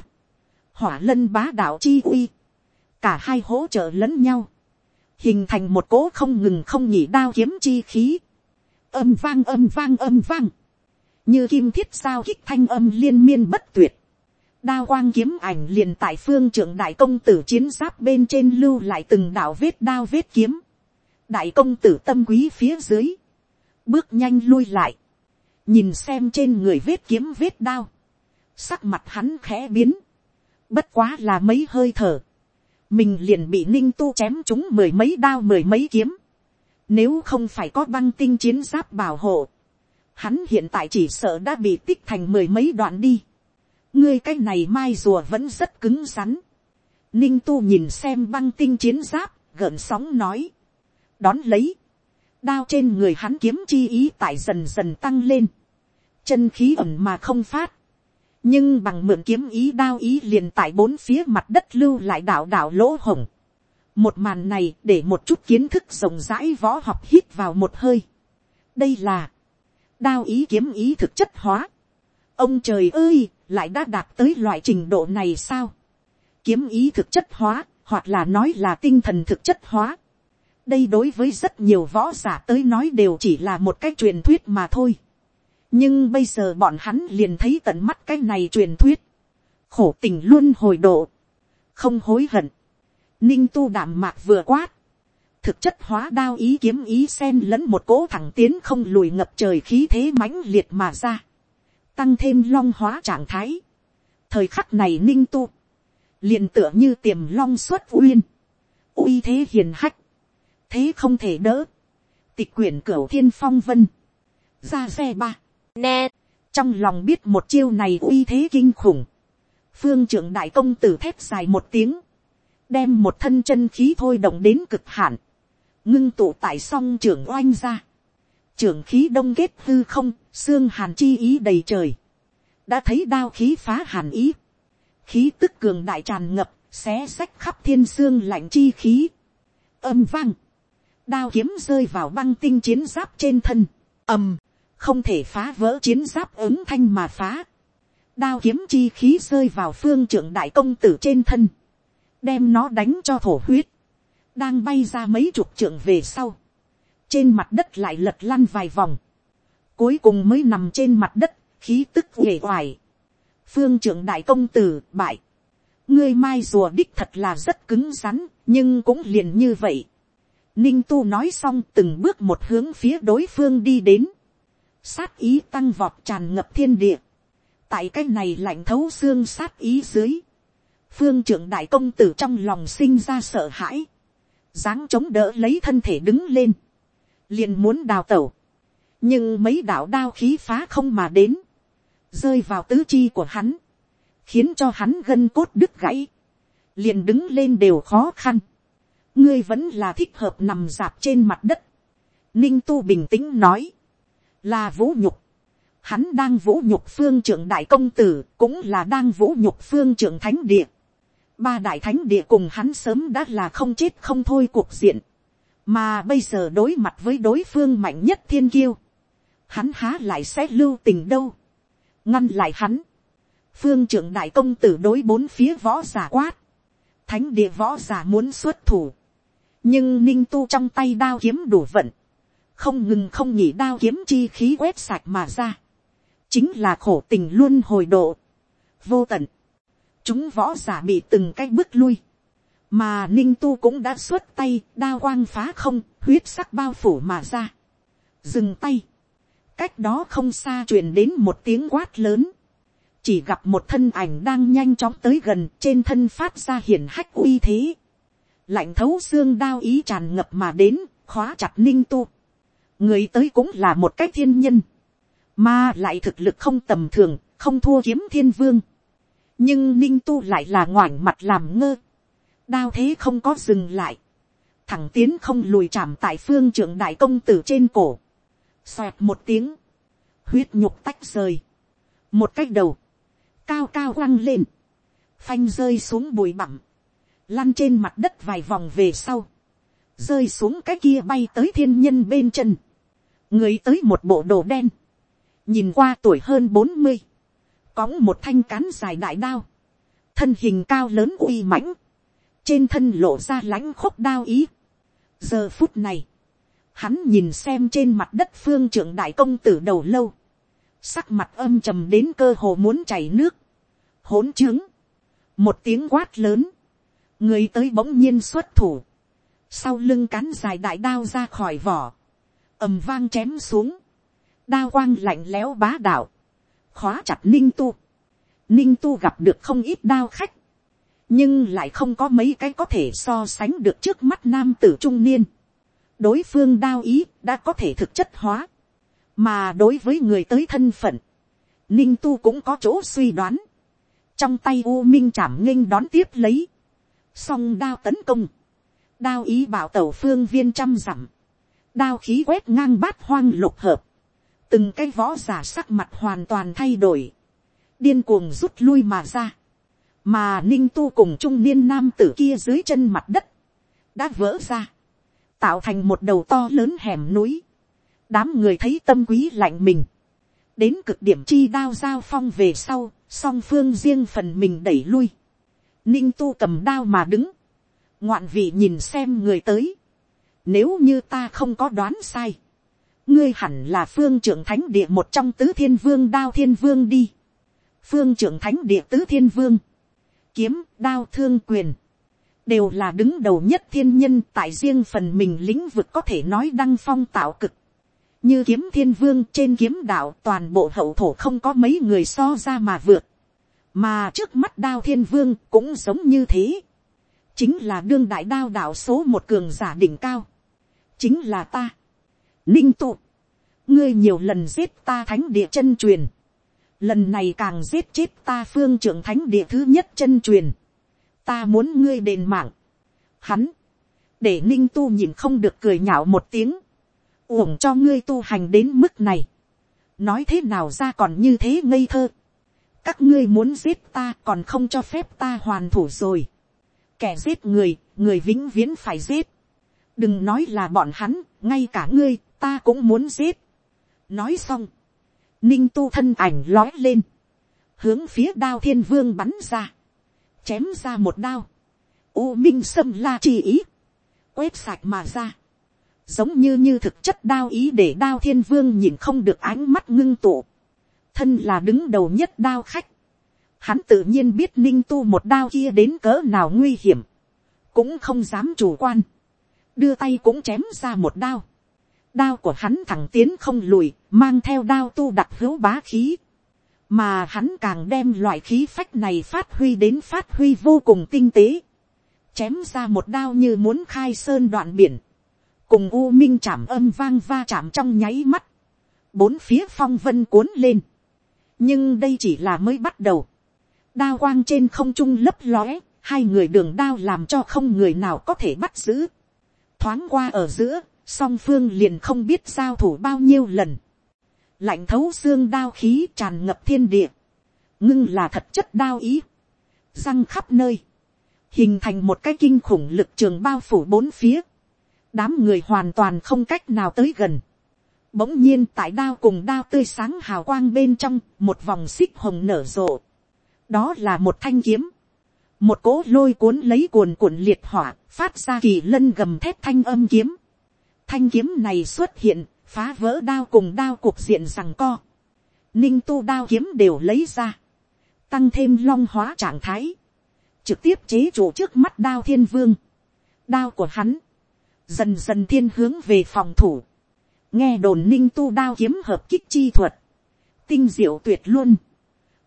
A: hỏa lân bá đạo chi uy, cả hai hỗ trợ lẫn nhau, hình thành một cố không ngừng không nhỉ đao kiếm chi khí, âm vang âm vang âm vang, như kim thiết sao kích thanh âm liên miên bất tuyệt, đao quang kiếm ảnh liền tại phương trưởng đại công tử chiến giáp bên trên lưu lại từng đạo vết đao vết kiếm, đại công tử tâm quý phía dưới, bước nhanh lui lại, nhìn xem trên người vết kiếm vết đao, sắc mặt hắn khẽ biến, bất quá là mấy hơi thở, mình liền bị ninh tu chém chúng mười mấy đao mười mấy kiếm, nếu không phải có băng tinh chiến giáp bảo hộ. Hắn hiện tại chỉ sợ đã bị tích thành mười mấy đoạn đi. Ngươi cái này mai rùa vẫn rất cứng rắn. Ninh tu nhìn xem băng tinh chiến giáp, gợn sóng nói. Đón lấy. Đao trên người hắn kiếm chi ý tại dần dần tăng lên. Chân khí ẩm mà không phát. Nhưng bằng mượn kiếm ý đao ý liền tại bốn phía mặt đất lưu lại đảo đảo lỗ hồng một màn này để một chút kiến thức rộng rãi võ học hít vào một hơi. đây là, đao ý kiếm ý thực chất hóa. ông trời ơi, lại đã đạt tới loại trình độ này sao. kiếm ý thực chất hóa, hoặc là nói là tinh thần thực chất hóa. đây đối với rất nhiều võ giả tới nói đều chỉ là một cái truyền thuyết mà thôi. nhưng bây giờ bọn hắn liền thấy tận mắt cái này truyền thuyết. khổ tình luôn hồi độ. không hối hận ninh tu đảm mạc vừa quát, thực chất hóa đao ý kiếm ý sen lẫn một cỗ thẳng tiến không lùi ngập trời khí thế mãnh liệt mà ra, tăng thêm long hóa trạng thái. thời khắc này ninh tu, liền tựa như tiềm long xuất uyên, uy thế hiền hách, thế không thể đỡ, tịch quyển cửa thiên phong vân, ra xe ba, nè, trong lòng biết một chiêu này uy thế kinh khủng, phương trưởng đại công tử thép dài một tiếng, đem một thân chân khí thôi động đến cực hạn, ngưng tụ tại song trưởng oanh ra, trưởng khí đông kết hư không, xương hàn chi ý đầy trời, đã thấy đao khí phá hàn ý, khí tức cường đại tràn ngập, xé sách khắp thiên xương lạnh chi khí, âm vang, đao kiếm rơi vào băng tinh chiến giáp trên thân, ầm, không thể phá vỡ chiến giáp ứng thanh mà phá, đao kiếm chi khí rơi vào phương trưởng đại công tử trên thân, đem nó đánh cho thổ huyết, đang bay ra mấy chục trượng về sau, trên mặt đất lại lật lăn vài vòng, cuối cùng mới nằm trên mặt đất, khí tức uể hoài phương trưởng đại công tử bại, ngươi mai rùa đích thật là rất cứng rắn, nhưng cũng liền như vậy. Ninh tu nói xong từng bước một hướng phía đối phương đi đến, sát ý tăng vọt tràn ngập thiên địa, tại cái này lạnh thấu xương sát ý dưới, phương trưởng đại công tử trong lòng sinh ra sợ hãi, dáng chống đỡ lấy thân thể đứng lên, liền muốn đào tẩu, nhưng mấy đạo đao khí phá không mà đến, rơi vào tứ chi của hắn, khiến cho hắn gân cốt đứt gãy, liền đứng lên đều khó khăn, ngươi vẫn là thích hợp nằm dạp trên mặt đất, ninh tu bình tĩnh nói, là vũ nhục, hắn đang vũ nhục phương trưởng đại công tử, cũng là đang vũ nhục phương trưởng thánh địa ba đại thánh địa cùng hắn sớm đã là không chết không thôi cuộc diện, mà bây giờ đối mặt với đối phương mạnh nhất thiên kiêu, hắn há lại sẽ lưu tình đâu, ngăn lại hắn, phương trưởng đại công tử đối bốn phía võ giả quát, thánh địa võ giả muốn xuất thủ, nhưng ninh tu trong tay đao kiếm đủ vận, không ngừng không nhỉ đao kiếm chi khí quét sạch mà ra, chính là khổ tình luôn hồi độ, vô tận, chúng võ giả bị từng cái bước lui, mà ninh tu cũng đã xuất tay, đa quang phá không, huyết sắc bao phủ mà ra, dừng tay, cách đó không xa truyền đến một tiếng quát lớn, chỉ gặp một thân ảnh đang nhanh chóng tới gần trên thân phát ra hiển hách uy thế, lạnh thấu xương đao ý tràn ngập mà đến, khóa chặt ninh tu, người tới cũng là một cách thiên nhân, mà lại thực lực không tầm thường, không thua kiếm thiên vương nhưng ninh tu lại là ngoảnh mặt làm ngơ, đao thế không có dừng lại, thẳng tiến không lùi chạm tại phương trưởng đại công tử trên cổ, xoẹt một tiếng, huyết nhục tách rời, một cách đầu, cao cao quăng lên, phanh rơi xuống bụi bặm, lăn trên mặt đất vài vòng về sau, rơi xuống cái kia bay tới thiên nhân bên chân, người tới một bộ đồ đen, nhìn qua tuổi hơn bốn mươi, cõng một thanh cán dài đại đao, thân hình cao lớn uy mãnh, trên thân lộ ra lãnh khúc đao ý. giờ phút này, hắn nhìn xem trên mặt đất phương trưởng đại công tử đầu lâu, sắc mặt âm trầm đến cơ hồ muốn chảy nước, hỗn trướng, một tiếng quát lớn, người tới bỗng nhiên xuất thủ, sau lưng cán dài đại đao ra khỏi vỏ, ầm vang chém xuống, đao quang lạnh lẽo bá đạo, khóa chặt ninh tu. ninh tu gặp được không ít đao khách, nhưng lại không có mấy cái có thể so sánh được trước mắt nam tử trung niên. đối phương đao ý đã có thể thực chất hóa, mà đối với người tới thân phận, ninh tu cũng có chỗ suy đoán. trong tay u minh chảm nghênh đón tiếp lấy, song đao tấn công, đao ý bảo tàu phương viên trăm dặm, đao khí quét ngang bát hoang lục hợp, từng cái võ giả sắc mặt hoàn toàn thay đổi, điên cuồng rút lui mà ra, mà ninh tu cùng trung niên nam tử kia dưới chân mặt đất, đã vỡ ra, tạo thành một đầu to lớn hẻm núi, đám người thấy tâm quý lạnh mình, đến cực điểm chi đao giao phong về sau, song phương riêng phần mình đẩy lui, ninh tu cầm đao mà đứng, ngoạn vị nhìn xem người tới, nếu như ta không có đoán sai, ngươi hẳn là phương trưởng thánh địa một trong tứ thiên vương đao thiên vương đi. phương trưởng thánh địa tứ thiên vương, kiếm đao thương quyền, đều là đứng đầu nhất thiên nhân tại riêng phần mình lĩnh vực có thể nói đăng phong tạo cực. như kiếm thiên vương trên kiếm đạo toàn bộ hậu thổ không có mấy người so ra mà vượt. mà trước mắt đao thiên vương cũng giống như thế. chính là đương đại đao đạo số một cường giả đỉnh cao. chính là ta Ninh tụ. Ngươi nhiều lần giết ta thánh địa chân truyền. Lần này càng giết chết ta phương trưởng thánh địa thứ nhất chân truyền. Ta muốn ngươi đền mạng. Hắn. Để ninh tu nhìn không được cười nhạo một tiếng. Uổng cho ngươi tu hành đến mức này. Nói thế nào ra còn như thế ngây thơ. Các ngươi muốn giết ta còn không cho phép ta hoàn thủ rồi. Kẻ giết người, người vĩnh viễn phải giết. Đừng nói là bọn hắn, ngay cả ngươi ta cũng muốn giết. nói xong, ninh tu thân ảnh lói lên, hướng phía đao thiên vương bắn ra, chém ra một đao, u minh sâm la chi ý, quét sạch mà ra, giống như như thực chất đao ý để đao thiên vương nhìn không được ánh mắt ngưng tụ, thân là đứng đầu nhất đao khách, hắn tự nhiên biết ninh tu một đao kia đến cỡ nào nguy hiểm, cũng không dám chủ quan, đưa tay cũng chém ra một đao, Đao của hắn thẳng tiến không lùi, mang theo đao tu đặc hữu bá khí. Mà hắn càng đem loại khí phách này phát huy đến phát huy vô cùng tinh tế. Chém ra một đao như muốn khai sơn đoạn biển. Cùng u minh chạm âm vang va chạm trong nháy mắt. Bốn phía phong vân cuốn lên. Nhưng đây chỉ là mới bắt đầu. Đao quang trên không trung lấp lóe, hai người đường đao làm cho không người nào có thể bắt giữ. Thoáng qua ở giữa, song phương liền không biết giao thủ bao nhiêu lần, lạnh thấu xương đao khí tràn ngập thiên địa, ngưng là thật chất đao ý, răng khắp nơi, hình thành một cái kinh khủng lực trường bao phủ bốn phía, đám người hoàn toàn không cách nào tới gần, bỗng nhiên tại đao cùng đao tươi sáng hào quang bên trong một vòng xích hồng nở rộ, đó là một thanh kiếm, một cỗ lôi cuốn lấy cuồn cuộn liệt hỏa phát ra kỳ lân gầm thép thanh âm kiếm, Thanh kiếm này xuất hiện, phá vỡ đao cùng đao cuộc diện rằng co. Ninh tu đao kiếm đều lấy ra. Tăng thêm long hóa trạng thái. Trực tiếp chế chủ trước mắt đao thiên vương. Đao của hắn. Dần dần thiên hướng về phòng thủ. Nghe đồn ninh tu đao kiếm hợp kích chi thuật. Tinh diệu tuyệt luôn.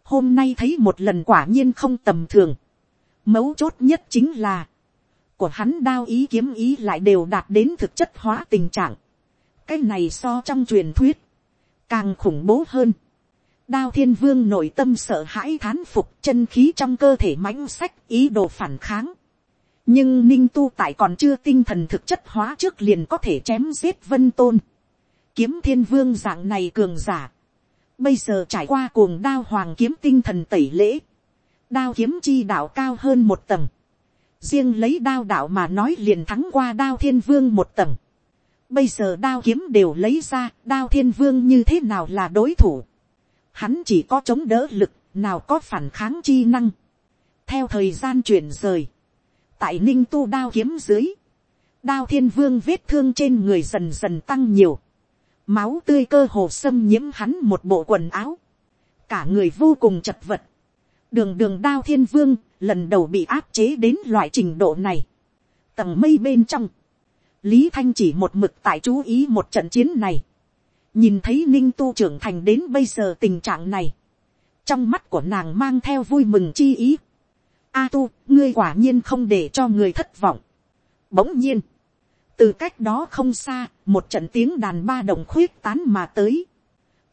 A: Hôm nay thấy một lần quả nhiên không tầm thường. Mấu chốt nhất chính là của hắn đao ý kiếm ý lại đều đạt đến thực chất hóa tình trạng. cái này so trong truyền thuyết, càng khủng bố hơn. đao thiên vương nội tâm sợ hãi thán phục chân khí trong cơ thể mãnh sách ý đồ phản kháng. nhưng ninh tu tại còn chưa tinh thần thực chất hóa trước liền có thể chém giết vân tôn. kiếm thiên vương dạng này cường giả. bây giờ trải qua cuồng đao hoàng kiếm tinh thần tẩy lễ. đao kiếm chi đạo cao hơn một tầng riêng lấy đao đạo mà nói liền thắng qua đao thiên vương một tầng. bây giờ đao kiếm đều lấy ra, đao thiên vương như thế nào là đối thủ. hắn chỉ có chống đỡ lực, nào có phản kháng chi năng. theo thời gian chuyển rời, tại ninh tu đao kiếm dưới, đao thiên vương vết thương trên người dần dần tăng nhiều. máu tươi cơ hồ xâm nhiễm hắn một bộ quần áo. cả người vô cùng chật vật đường đường đao thiên vương lần đầu bị áp chế đến loại trình độ này tầng mây bên trong lý thanh chỉ một mực tại chú ý một trận chiến này nhìn thấy ninh tu trưởng thành đến bây giờ tình trạng này trong mắt của nàng mang theo vui mừng chi ý a tu ngươi quả nhiên không để cho người thất vọng bỗng nhiên từ cách đó không xa một trận tiếng đàn ba đồng khuyết tán mà tới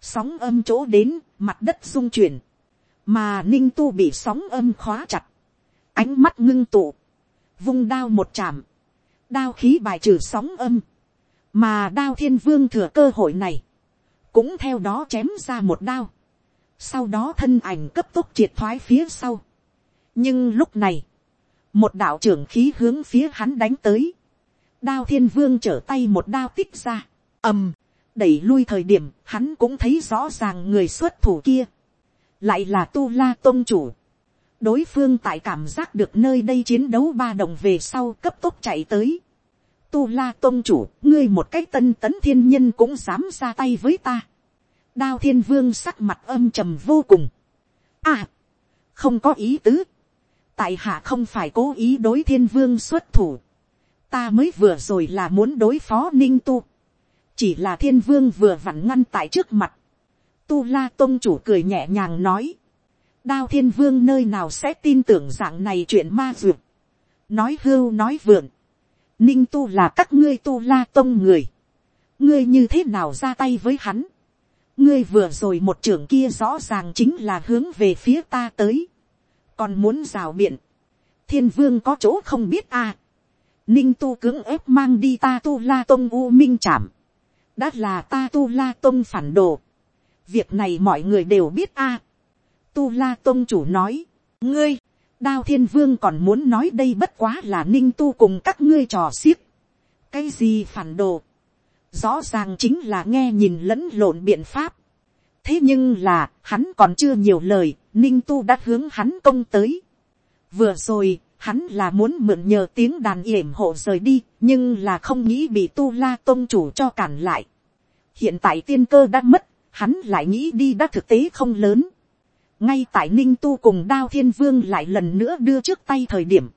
A: sóng âm chỗ đến mặt đất rung chuyển mà ninh tu bị sóng âm khóa chặt, ánh mắt ngưng tụ, vung đao một chạm, đao khí bài trừ sóng âm, mà đao thiên vương thừa cơ hội này, cũng theo đó chém ra một đao, sau đó thân ảnh cấp tốc triệt thoái phía sau. nhưng lúc này, một đạo trưởng khí hướng phía hắn đánh tới, đao thiên vương trở tay một đao tích ra, ầm, đẩy lui thời điểm hắn cũng thấy rõ ràng người xuất thủ kia lại là tu la tôn chủ. đối phương tại cảm giác được nơi đây chiến đấu ba đồng về sau cấp tốc chạy tới. tu la tôn chủ, ngươi một cái tân tấn thiên nhân cũng dám ra tay với ta. đao thiên vương sắc mặt âm trầm vô cùng. à, không có ý tứ. tại hạ không phải cố ý đối thiên vương xuất thủ. ta mới vừa rồi là muốn đối phó ninh tu. chỉ là thiên vương vừa vặn ngăn tại trước mặt Tu la tôn chủ cười nhẹ nhàng nói. Đao thiên vương nơi nào sẽ tin tưởng dạng này chuyện ma dược. Nói hưu nói vượn. Ninh tu là các ngươi tu la tông người. Ngươi như thế nào ra tay với hắn. Ngươi vừa rồi một trưởng kia rõ ràng chính là hướng về phía ta tới. Còn muốn rào biện. Thiên vương có chỗ không biết à. Ninh tu cưỡng ép mang đi ta tu la tông u minh chạm, Đã là ta tu la tông phản đồ việc này mọi người đều biết a. tu la tông chủ nói, ngươi, đao thiên vương còn muốn nói đây bất quá là ninh tu cùng các ngươi trò xiếc. cái gì phản đồ, rõ ràng chính là nghe nhìn lẫn lộn biện pháp. thế nhưng là, hắn còn chưa nhiều lời, ninh tu đã hướng hắn công tới. vừa rồi, hắn là muốn mượn nhờ tiếng đàn yểm hộ rời đi, nhưng là không nghĩ bị tu la tôn chủ cho cản lại. hiện tại tiên cơ đã mất, hắn lại nghĩ đi đã thực tế không lớn. ngay tại ninh tu cùng đao thiên vương lại lần nữa đưa trước tay thời điểm,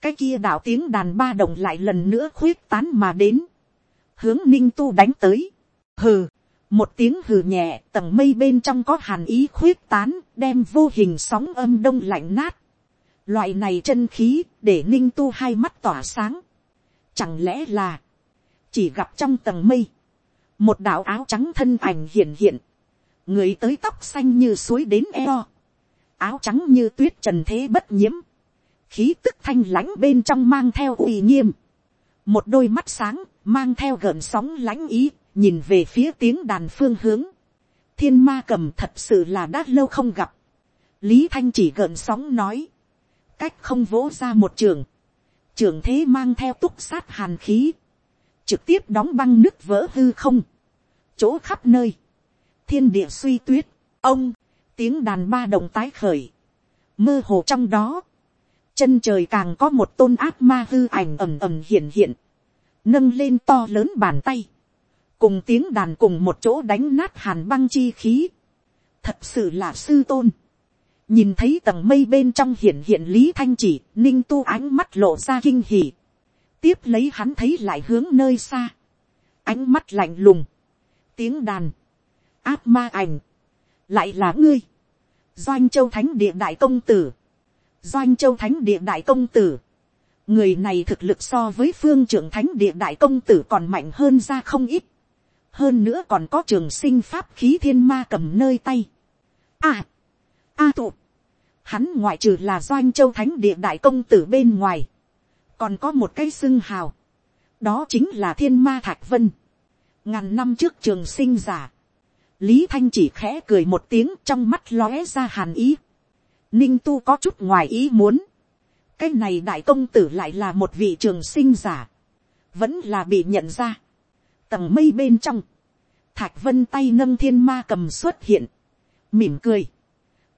A: cái kia đạo tiếng đàn ba đồng lại lần nữa khuyết tán mà đến, hướng ninh tu đánh tới, hừ, một tiếng hừ nhẹ tầng mây bên trong có hàn ý khuyết tán đem vô hình sóng âm đông lạnh nát, loại này chân khí để ninh tu hai mắt tỏa sáng, chẳng lẽ là chỉ gặp trong tầng mây một đạo áo trắng thân ảnh hiện hiện, người tới tóc xanh như suối đến eo, áo trắng như tuyết trần thế bất nhiễm, khí tức thanh lãnh bên trong mang theo uy nghiêm, một đôi mắt sáng mang theo gợn sóng lãnh ý nhìn về phía tiếng đàn phương hướng, thiên ma cầm thật sự là đã lâu không gặp, lý thanh chỉ gợn sóng nói, cách không vỗ ra một trường, trường thế mang theo túc sát hàn khí, trực tiếp đóng băng nước vỡ hư không, chỗ khắp nơi, thiên địa suy tuyết, ông, tiếng đàn ba động tái khởi, mơ hồ trong đó, chân trời càng có một tôn ác ma hư ảnh ầm ầm hiện hiện, nâng lên to lớn bàn tay, cùng tiếng đàn cùng một chỗ đánh nát hàn băng chi khí, thật sự là sư tôn, nhìn thấy tầng mây bên trong hiện hiện lý thanh chỉ, ninh tu ánh mắt lộ ra kinh hỉ, tiếp lấy hắn thấy lại hướng nơi xa, ánh mắt lạnh lùng, tiếng đàn, áp ma ảnh, lại là ngươi, doanh châu thánh địa đại công tử, doanh châu thánh địa đại công tử, người này thực lực so với phương trưởng thánh địa đại công tử còn mạnh hơn ra không ít, hơn nữa còn có trường sinh pháp khí thiên ma cầm nơi tay. À, a à tụ, hắn ngoại trừ là doanh châu thánh địa đại công tử bên ngoài, còn có một cái xưng hào, đó chính là thiên ma thạch vân, ngàn năm trước trường sinh giả, lý thanh chỉ khẽ cười một tiếng trong mắt lóe ra hàn ý, ninh tu có chút ngoài ý muốn, cái này đại công tử lại là một vị trường sinh giả, vẫn là bị nhận ra, tầng mây bên trong, thạch vân tay nâng thiên ma cầm xuất hiện, mỉm cười,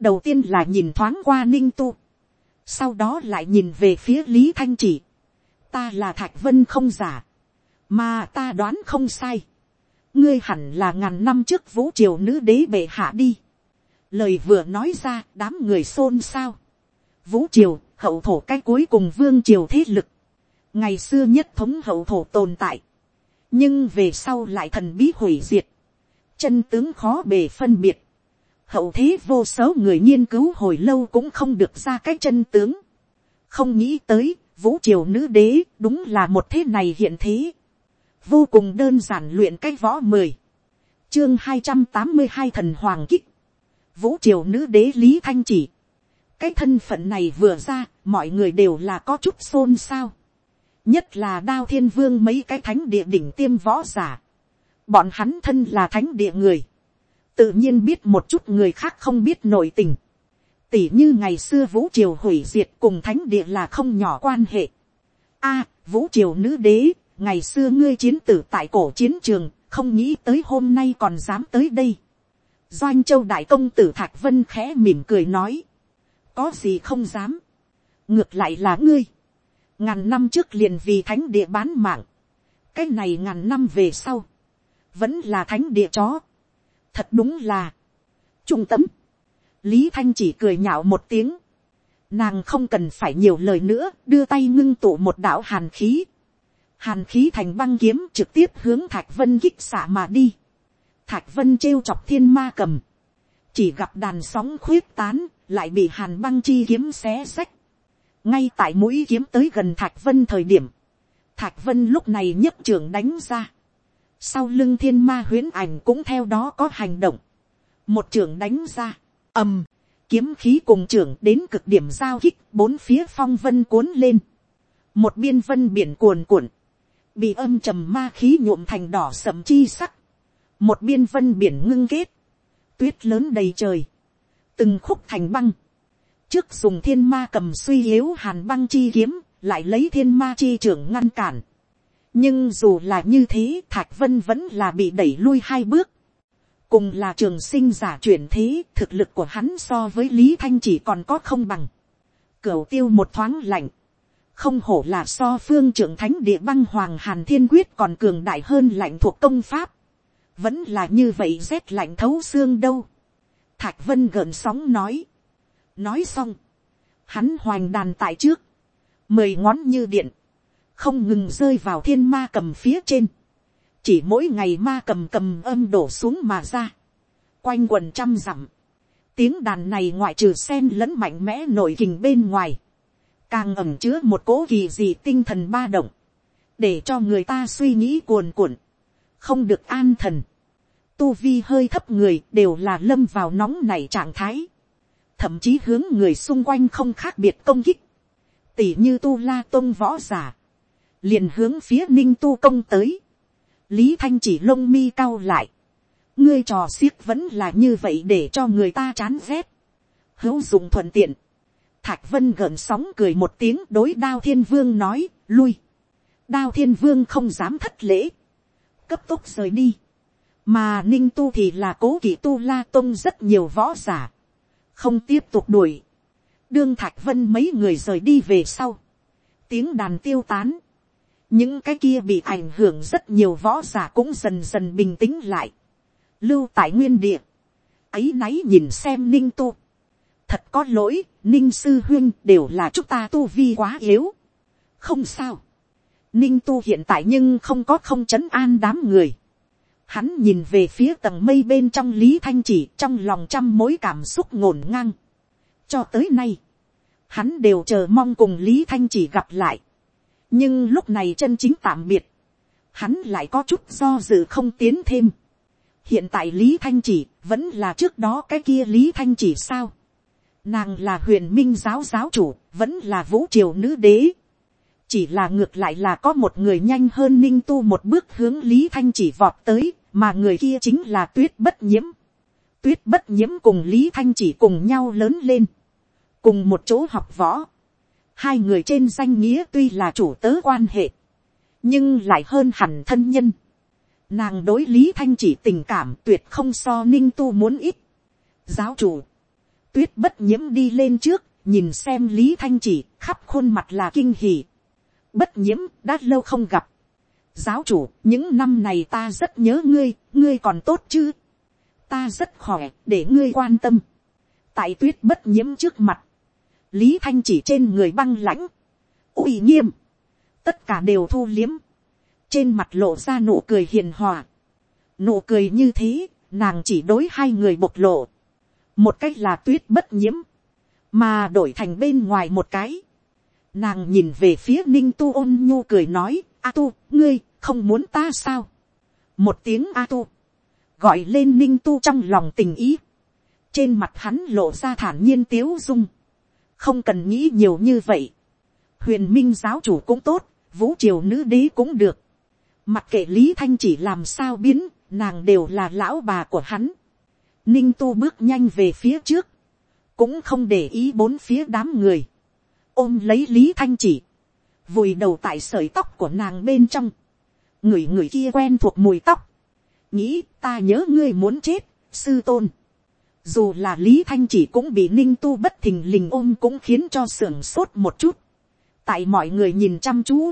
A: đầu tiên là nhìn thoáng qua ninh tu, sau đó lại nhìn về phía lý thanh chỉ, ta là thạch vân không giả, mà ta đoán không sai, ngươi hẳn là ngàn năm trước vũ triều nữ đế bệ hạ đi. Lời vừa nói ra đám người xôn xao. Vũ triều, hậu thổ cái cuối cùng vương triều thế lực. Ngày xưa nhất thống hậu thổ tồn tại. Nhưng về sau lại thần bí hủy diệt. Chân tướng khó bề phân biệt. Hậu thế vô số người nghiên cứu hồi lâu cũng không được ra cái chân tướng. Không nghĩ tới vũ triều nữ đế đúng là một thế này hiện thế. vô cùng đơn giản luyện cái võ mười. chương hai trăm tám mươi hai thần hoàng kích. vũ triều nữ đế lý thanh chỉ. cái thân phận này vừa ra mọi người đều là có chút xôn xao. nhất là đao thiên vương mấy cái thánh địa đỉnh tiêm võ giả. bọn hắn thân là thánh địa người. tự nhiên biết một chút người khác không biết nội tình tỉ như ngày xưa vũ triều hủy diệt cùng thánh địa là không nhỏ quan hệ. A, vũ triều nữ đế, ngày xưa ngươi chiến tử tại cổ chiến trường, không nghĩ tới hôm nay còn dám tới đây. Doanh châu đại công tử Thạc Vân khẽ mỉm cười nói. Có gì không dám. Ngược lại là ngươi. Ngàn năm trước liền vì thánh địa bán mạng. Cái này ngàn năm về sau. Vẫn là thánh địa chó. Thật đúng là. Trung tâm Lý Thanh chỉ cười nhạo một tiếng. Nàng không cần phải nhiều lời nữa, đưa tay ngưng tụ một đạo hàn khí. Hàn khí thành băng kiếm trực tiếp hướng Thạch Vân gích xả mà đi. Thạch Vân trêu chọc thiên ma cầm. Chỉ gặp đàn sóng khuyết tán, lại bị hàn băng chi kiếm xé sách. Ngay tại mũi kiếm tới gần Thạch Vân thời điểm. Thạch Vân lúc này nhấc trường đánh ra. Sau lưng thiên ma huyến ảnh cũng theo đó có hành động. Một trường đánh ra ầm, kiếm khí cùng trưởng đến cực điểm giao hích bốn phía phong vân cuốn lên. Một biên vân biển cuồn cuộn, bị âm trầm ma khí nhuộm thành đỏ sậm chi sắc. Một biên vân biển ngưng kết, tuyết lớn đầy trời, từng khúc thành băng. Trước dùng thiên ma cầm suy yếu hàn băng chi kiếm, lại lấy thiên ma chi trưởng ngăn cản. Nhưng dù là như thế, Thạch Vân vẫn là bị đẩy lui hai bước cùng là trường sinh giả chuyển thế thực lực của hắn so với lý thanh chỉ còn có không bằng cửu tiêu một thoáng lạnh không hổ là so phương trưởng thánh địa băng hoàng hàn thiên quyết còn cường đại hơn lạnh thuộc công pháp vẫn là như vậy rét lạnh thấu xương đâu thạch vân gợn sóng nói nói xong hắn hoành đàn tại trước mười ngón như điện không ngừng rơi vào thiên ma cầm phía trên chỉ mỗi ngày ma cầm cầm âm đổ xuống mà ra, quanh quần trăm dặm, tiếng đàn này ngoại trừ sen lẫn mạnh mẽ nổi kình bên ngoài, càng ẩm chứa một cố kỳ gì tinh thần ba động, để cho người ta suy nghĩ cuồn cuộn, không được an thần, tu vi hơi thấp người đều là lâm vào nóng này trạng thái, thậm chí hướng người xung quanh không khác biệt công kích, tỉ như tu la tôn võ giả, liền hướng phía ninh tu công tới, lý thanh chỉ lông mi cau lại, ngươi trò xiếc vẫn là như vậy để cho người ta chán rét, hữu dụng thuận tiện, thạch vân gợn sóng cười một tiếng đối đao thiên vương nói, lui, đao thiên vương không dám thất lễ, cấp tốc rời đi, mà ninh tu thì là cố kỵ tu la tôn rất nhiều võ giả, không tiếp tục đuổi, đương thạch vân mấy người rời đi về sau, tiếng đàn tiêu tán, những cái kia bị ảnh hưởng rất nhiều võ giả cũng dần dần bình tĩnh lại, lưu tại nguyên địa, ấy náy nhìn xem ninh tu, thật có lỗi, ninh sư huyên đều là chúng ta tu vi quá yếu, không sao, ninh tu hiện tại nhưng không có không c h ấ n an đám người, hắn nhìn về phía tầng mây bên trong lý thanh chỉ trong lòng trăm mối cảm xúc ngổn ngang, cho tới nay, hắn đều chờ mong cùng lý thanh chỉ gặp lại, nhưng lúc này chân chính tạm biệt, hắn lại có chút do dự không tiến thêm. hiện tại lý thanh chỉ vẫn là trước đó cái kia lý thanh chỉ sao. nàng là huyền minh giáo giáo chủ, vẫn là vũ triều nữ đế. chỉ là ngược lại là có một người nhanh hơn ninh tu một bước hướng lý thanh chỉ vọt tới, mà người kia chính là tuyết bất nhiễm. tuyết bất nhiễm cùng lý thanh chỉ cùng nhau lớn lên, cùng một chỗ học võ hai người trên danh nghĩa tuy là chủ tớ quan hệ, nhưng lại hơn hẳn thân nhân. Nàng đối lý thanh chỉ tình cảm tuyệt không so ninh tu muốn ít. Giáo chủ, tuyết bất nhiễm đi lên trước, nhìn xem lý thanh chỉ khắp khuôn mặt là kinh hỉ. Bất nhiễm đã lâu không gặp. Giáo chủ, những năm này ta rất nhớ ngươi, ngươi còn tốt chứ? Ta rất khỏe, để ngươi quan tâm. Tại tuyết bất nhiễm trước mặt lý thanh chỉ trên người băng lãnh, uy nghiêm, tất cả đều thu liếm, trên mặt lộ ra nụ cười hiền hòa, nụ cười như thế, nàng chỉ đối hai người bộc lộ, một cách là tuyết bất nhiễm, mà đổi thành bên ngoài một cái, nàng nhìn về phía ninh tu ôn nhu cười nói, a tu, ngươi, không muốn ta sao, một tiếng a tu, gọi lên ninh tu trong lòng tình ý, trên mặt hắn lộ ra thản nhiên tiếu dung, không cần nghĩ nhiều như vậy. huyền minh giáo chủ cũng tốt, vũ triều nữ đế cũng được. mặc kệ lý thanh chỉ làm sao biến, nàng đều là lão bà của hắn. ninh tu bước nhanh về phía trước, cũng không để ý bốn phía đám người, ôm lấy lý thanh chỉ, vùi đầu tại sợi tóc của nàng bên trong, người người kia quen thuộc mùi tóc, nghĩ ta nhớ ngươi muốn chết, sư tôn dù là lý thanh chỉ cũng bị ninh tu bất thình lình ôm cũng khiến cho sưởng sốt một chút. tại mọi người nhìn chăm chú,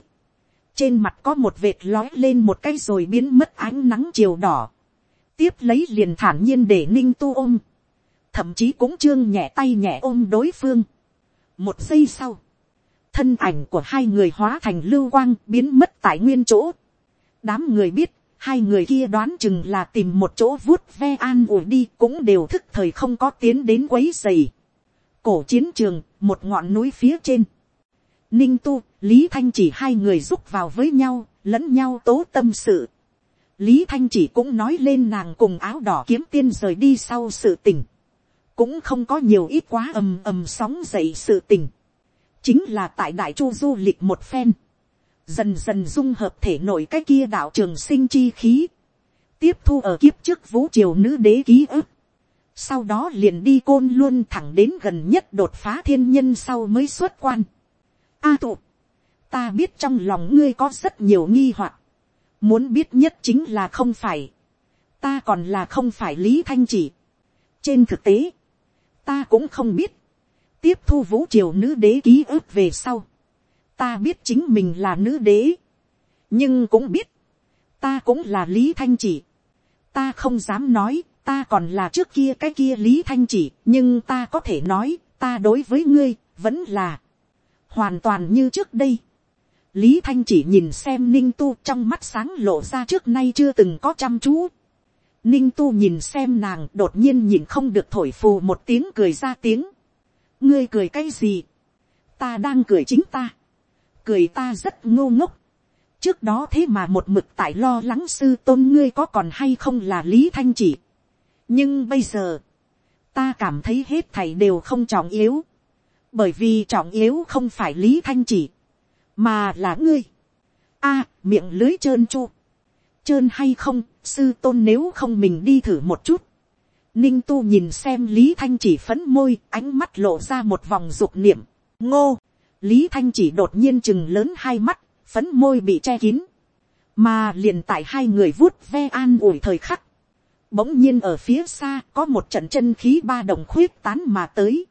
A: trên mặt có một vệt lói lên một cái rồi biến mất ánh nắng chiều đỏ. tiếp lấy liền thản nhiên để ninh tu ôm. thậm chí cũng trương nhẹ tay nhẹ ôm đối phương. một giây sau, thân ảnh của hai người hóa thành lưu quang biến mất tại nguyên chỗ. đám người biết hai người kia đoán chừng là tìm một chỗ vuốt ve an ủi đi cũng đều thức thời không có tiến đến quấy dày. Cổ chiến trường, một ngọn núi phía trên. Ninh tu, Lý Thanh chỉ hai người rúc vào với nhau, lẫn nhau tố tâm sự. Lý Thanh chỉ cũng nói lên nàng cùng áo đỏ kiếm tiên rời đi sau sự tình. Cũng không có nhiều ít quá ầm ầm sóng dậy sự tình. Chính là tại đại chu du lịch một phen dần dần dung hợp thể nội cái kia đạo trường sinh chi khí, tiếp thu ở kiếp trước vũ triều nữ đế ký ức, sau đó liền đi côn luôn thẳng đến gần nhất đột phá thiên nhân sau mới xuất quan. A tụ, ta biết trong lòng ngươi có rất nhiều nghi hoặc, muốn biết nhất chính là không phải, ta còn là không phải lý thanh chỉ. trên thực tế, ta cũng không biết, tiếp thu vũ triều nữ đế ký ức về sau, ta biết chính mình là nữ đế, nhưng cũng biết, ta cũng là lý thanh chỉ, ta không dám nói, ta còn là trước kia cái kia lý thanh chỉ, nhưng ta có thể nói, ta đối với ngươi, vẫn là, hoàn toàn như trước đây. lý thanh chỉ nhìn xem ninh tu trong mắt sáng lộ ra trước nay chưa từng có chăm chú. ninh tu nhìn xem nàng đột nhiên nhìn không được thổi phù một tiếng cười ra tiếng. ngươi cười cái gì, ta đang cười chính ta cười ta rất ngô ngốc. Trước đó thế mà một mực tại lo lắng sư tôn ngươi có còn hay không là Lý Thanh chỉ. Nhưng bây giờ, ta cảm thấy hết thầy đều không trọng yếu. Bởi vì trọng yếu không phải Lý Thanh chỉ, mà là ngươi. a miệng lưới trơn chu. Trơn hay không, sư tôn nếu không mình đi thử một chút. Ninh tu nhìn xem Lý Thanh chỉ phấn môi, ánh mắt lộ ra một vòng dục niệm. Ngô! lý thanh chỉ đột nhiên chừng lớn hai mắt, phấn môi bị che kín, mà liền tại hai người vuốt ve an ủi thời khắc, bỗng nhiên ở phía xa có một trận chân khí ba đồng khuyết tán mà tới,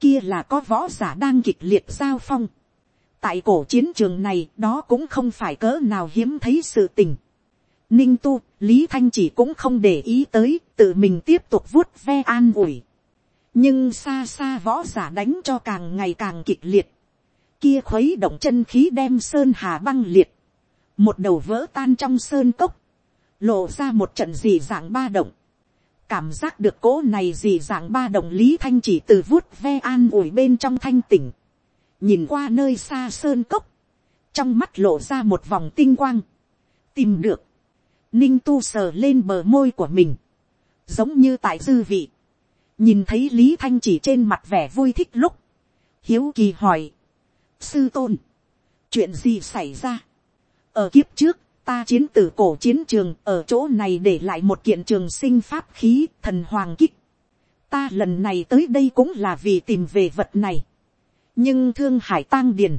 A: kia là có võ giả đang kịch liệt giao phong, tại cổ chiến trường này đó cũng không phải cỡ nào hiếm thấy sự tình, ninh tu, lý thanh chỉ cũng không để ý tới, tự mình tiếp tục vuốt ve an ủi, nhưng xa xa võ giả đánh cho càng ngày càng kịch liệt, kia khuấy động chân khí đem sơn hà băng liệt, một đầu vỡ tan trong sơn cốc, lộ ra một trận dị dạng ba động, cảm giác được cỗ này dị dạng ba động lý thanh chỉ từ vuốt ve an ủi bên trong thanh tỉnh, nhìn qua nơi xa sơn cốc, trong mắt lộ ra một vòng tinh quang, tìm được, ninh tu sờ lên bờ môi của mình, giống như tại dư vị, nhìn thấy lý thanh chỉ trên mặt vẻ vui thích lúc, hiếu kỳ hỏi, sư tôn, chuyện gì xảy ra. ở kiếp trước, ta chiến tử cổ chiến trường ở chỗ này để lại một kiện trường sinh pháp khí thần hoàng kích. ta lần này tới đây cũng là vì tìm về vật này. nhưng thương hải tang điền,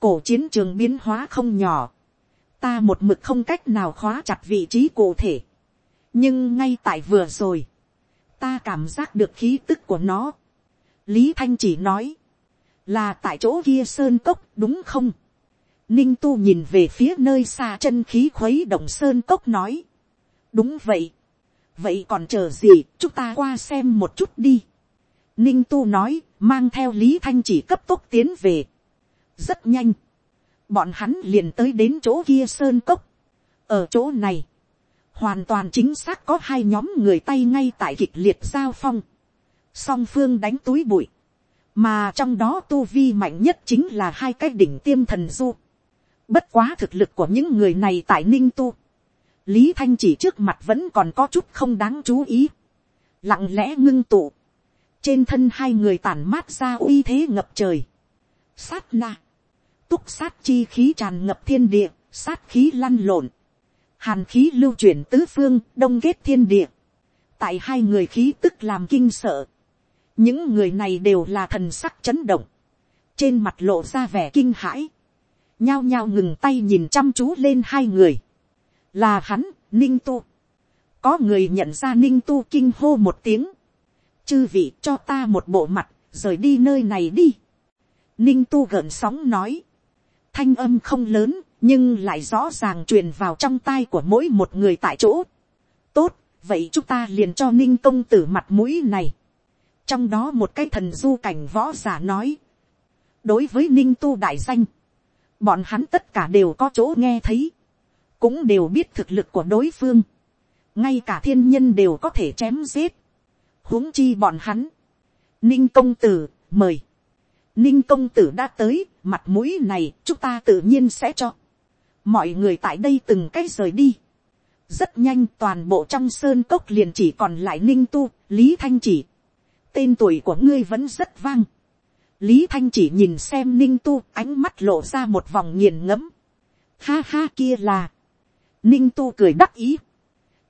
A: cổ chiến trường biến hóa không nhỏ. ta một mực không cách nào khóa chặt vị trí cụ thể. nhưng ngay tại vừa rồi, ta cảm giác được khí tức của nó. lý thanh chỉ nói, là tại chỗ kia sơn cốc đúng không. ninh tu nhìn về phía nơi xa chân khí khuấy động sơn cốc nói. đúng vậy. vậy còn chờ gì chúng ta qua xem một chút đi. ninh tu nói mang theo lý thanh chỉ cấp tốc tiến về. rất nhanh. bọn hắn liền tới đến chỗ kia sơn cốc. ở chỗ này hoàn toàn chính xác có hai nhóm người tay ngay tại kịch liệt giao phong, song phương đánh túi bụi, mà trong đó tu vi mạnh nhất chính là hai cái đỉnh tiêm thần du. Bất quá thực lực của những người này tại ninh tu. Lý Thanh chỉ trước mặt vẫn còn có chút không đáng chú ý. Lặng lẽ ngưng tụ. Trên thân hai người tản mát ra uy thế ngập trời. Sát na. Túc sát chi khí tràn ngập thiên địa, sát khí lăn lộn. Hàn khí lưu chuyển tứ phương, đông kết thiên địa. Tại hai người khí tức làm kinh sợ, những người này đều là thần sắc chấn động, trên mặt lộ ra vẻ kinh hãi, nhao nhao ngừng tay nhìn chăm chú lên hai người, là hắn, ninh tu, có người nhận ra ninh tu kinh hô một tiếng, chư vị cho ta một bộ mặt, rời đi nơi này đi, ninh tu gợn sóng nói, thanh âm không lớn, nhưng lại rõ ràng truyền vào trong tai của mỗi một người tại chỗ, tốt, vậy chúng ta liền cho ninh công tử mặt mũi này, trong đó một cái thần du cảnh võ giả nói, đối với ninh tu đại danh, bọn hắn tất cả đều có chỗ nghe thấy, cũng đều biết thực lực của đối phương, ngay cả thiên nhân đều có thể chém giết, huống chi bọn hắn, ninh công tử mời, ninh công tử đã tới, mặt mũi này chúng ta tự nhiên sẽ cho, mọi người tại đây từng cái rời đi, rất nhanh toàn bộ trong sơn cốc liền chỉ còn lại ninh tu, lý thanh chỉ tên tuổi của ngươi vẫn rất vang. lý thanh chỉ nhìn xem ninh tu ánh mắt lộ ra một vòng nghiền ngẫm. ha ha kia là. ninh tu cười đắc ý.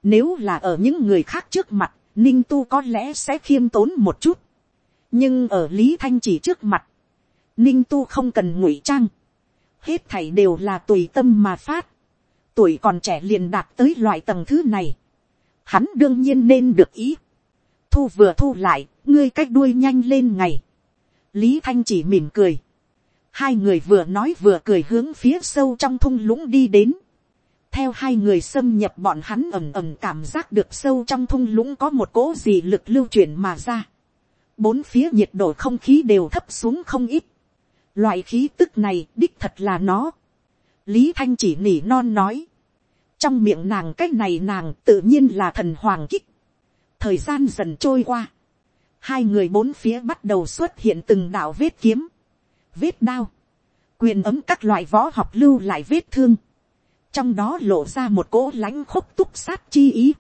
A: nếu là ở những người khác trước mặt, ninh tu có lẽ sẽ khiêm tốn một chút. nhưng ở lý thanh chỉ trước mặt, ninh tu không cần ngụy trang. hết thảy đều là tùy tâm mà phát. tuổi còn trẻ liền đạt tới loại tầng thứ này. hắn đương nhiên nên được ý thu vừa thu lại, ngươi cách đuôi nhanh lên ngày. lý thanh chỉ mỉm cười. hai người vừa nói vừa cười hướng phía sâu trong thung lũng đi đến. theo hai người xâm nhập bọn hắn ầm ầm cảm giác được sâu trong thung lũng có một cỗ gì lực lưu chuyển mà ra. bốn phía nhiệt độ không khí đều thấp xuống không ít. loại khí tức này đích thật là nó. lý thanh chỉ nỉ non nói. trong miệng nàng cái này nàng tự nhiên là thần hoàng kích thời gian dần trôi qua hai người bốn phía bắt đầu xuất hiện từng đạo vết kiếm, vết đao, quyền ấm các loại võ học lưu lại vết thương, trong đó lộ ra một cỗ lãnh khúc túc sát chi ý,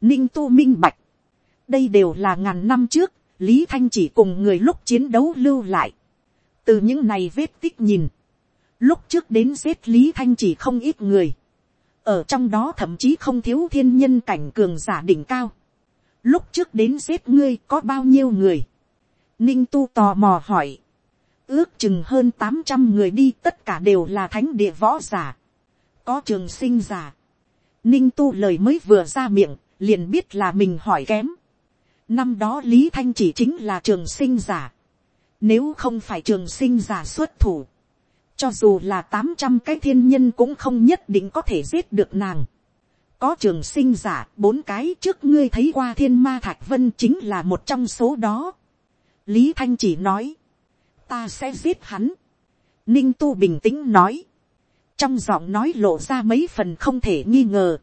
A: ninh tu minh bạch, đây đều là ngàn năm trước, lý thanh chỉ cùng người lúc chiến đấu lưu lại, từ những này vết tích nhìn, lúc trước đến giết lý thanh chỉ không ít người, ở trong đó thậm chí không thiếu thiên nhân cảnh cường giả đỉnh cao, lúc trước đến giết ngươi có bao nhiêu người, ninh tu tò mò hỏi, ước chừng hơn tám trăm người đi tất cả đều là thánh địa võ giả, có trường sinh giả, ninh tu lời mới vừa ra miệng, liền biết là mình hỏi kém, năm đó lý thanh chỉ chính là trường sinh giả, nếu không phải trường sinh giả xuất thủ, cho dù là tám trăm cái thiên nhân cũng không nhất định có thể giết được nàng có trường sinh giả bốn cái trước ngươi thấy qua thiên ma thạch vân chính là một trong số đó. lý thanh chỉ nói, ta sẽ giết hắn. ninh tu bình tĩnh nói, trong giọng nói lộ ra mấy phần không thể nghi ngờ.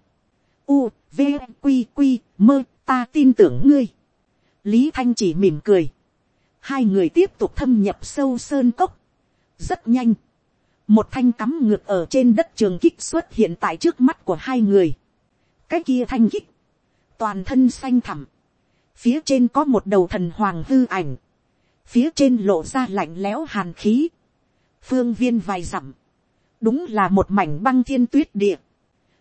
A: u, v, q, q, mơ, ta tin tưởng ngươi. lý thanh chỉ mỉm cười. hai người tiếp tục thâm nhập sâu sơn cốc. rất nhanh một thanh cắm ngược ở trên đất trường kích xuất hiện tại trước mắt của hai người cái kia thanh kích, toàn thân xanh thẳm, phía trên có một đầu thần hoàng hư ảnh, phía trên lộ ra lạnh lẽo hàn khí, phương viên vài dặm, đúng là một mảnh băng thiên tuyết địa,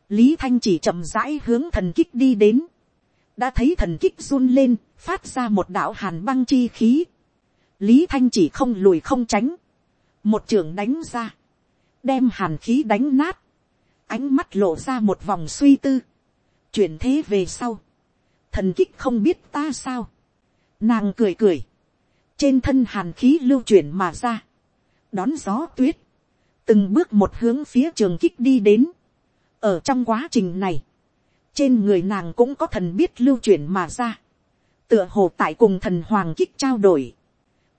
A: lý thanh chỉ chậm rãi hướng thần kích đi đến, đã thấy thần kích run lên, phát ra một đạo hàn băng chi khí, lý thanh chỉ không lùi không tránh, một trường đánh ra, đem hàn khí đánh nát, ánh mắt lộ ra một vòng suy tư, chuyển thế về sau, thần kích không biết ta sao, nàng cười cười, trên thân hàn khí lưu chuyển mà ra, đón gió tuyết, từng bước một hướng phía trường kích đi đến, ở trong quá trình này, trên người nàng cũng có thần biết lưu chuyển mà ra, tựa hồ tại cùng thần hoàng kích trao đổi,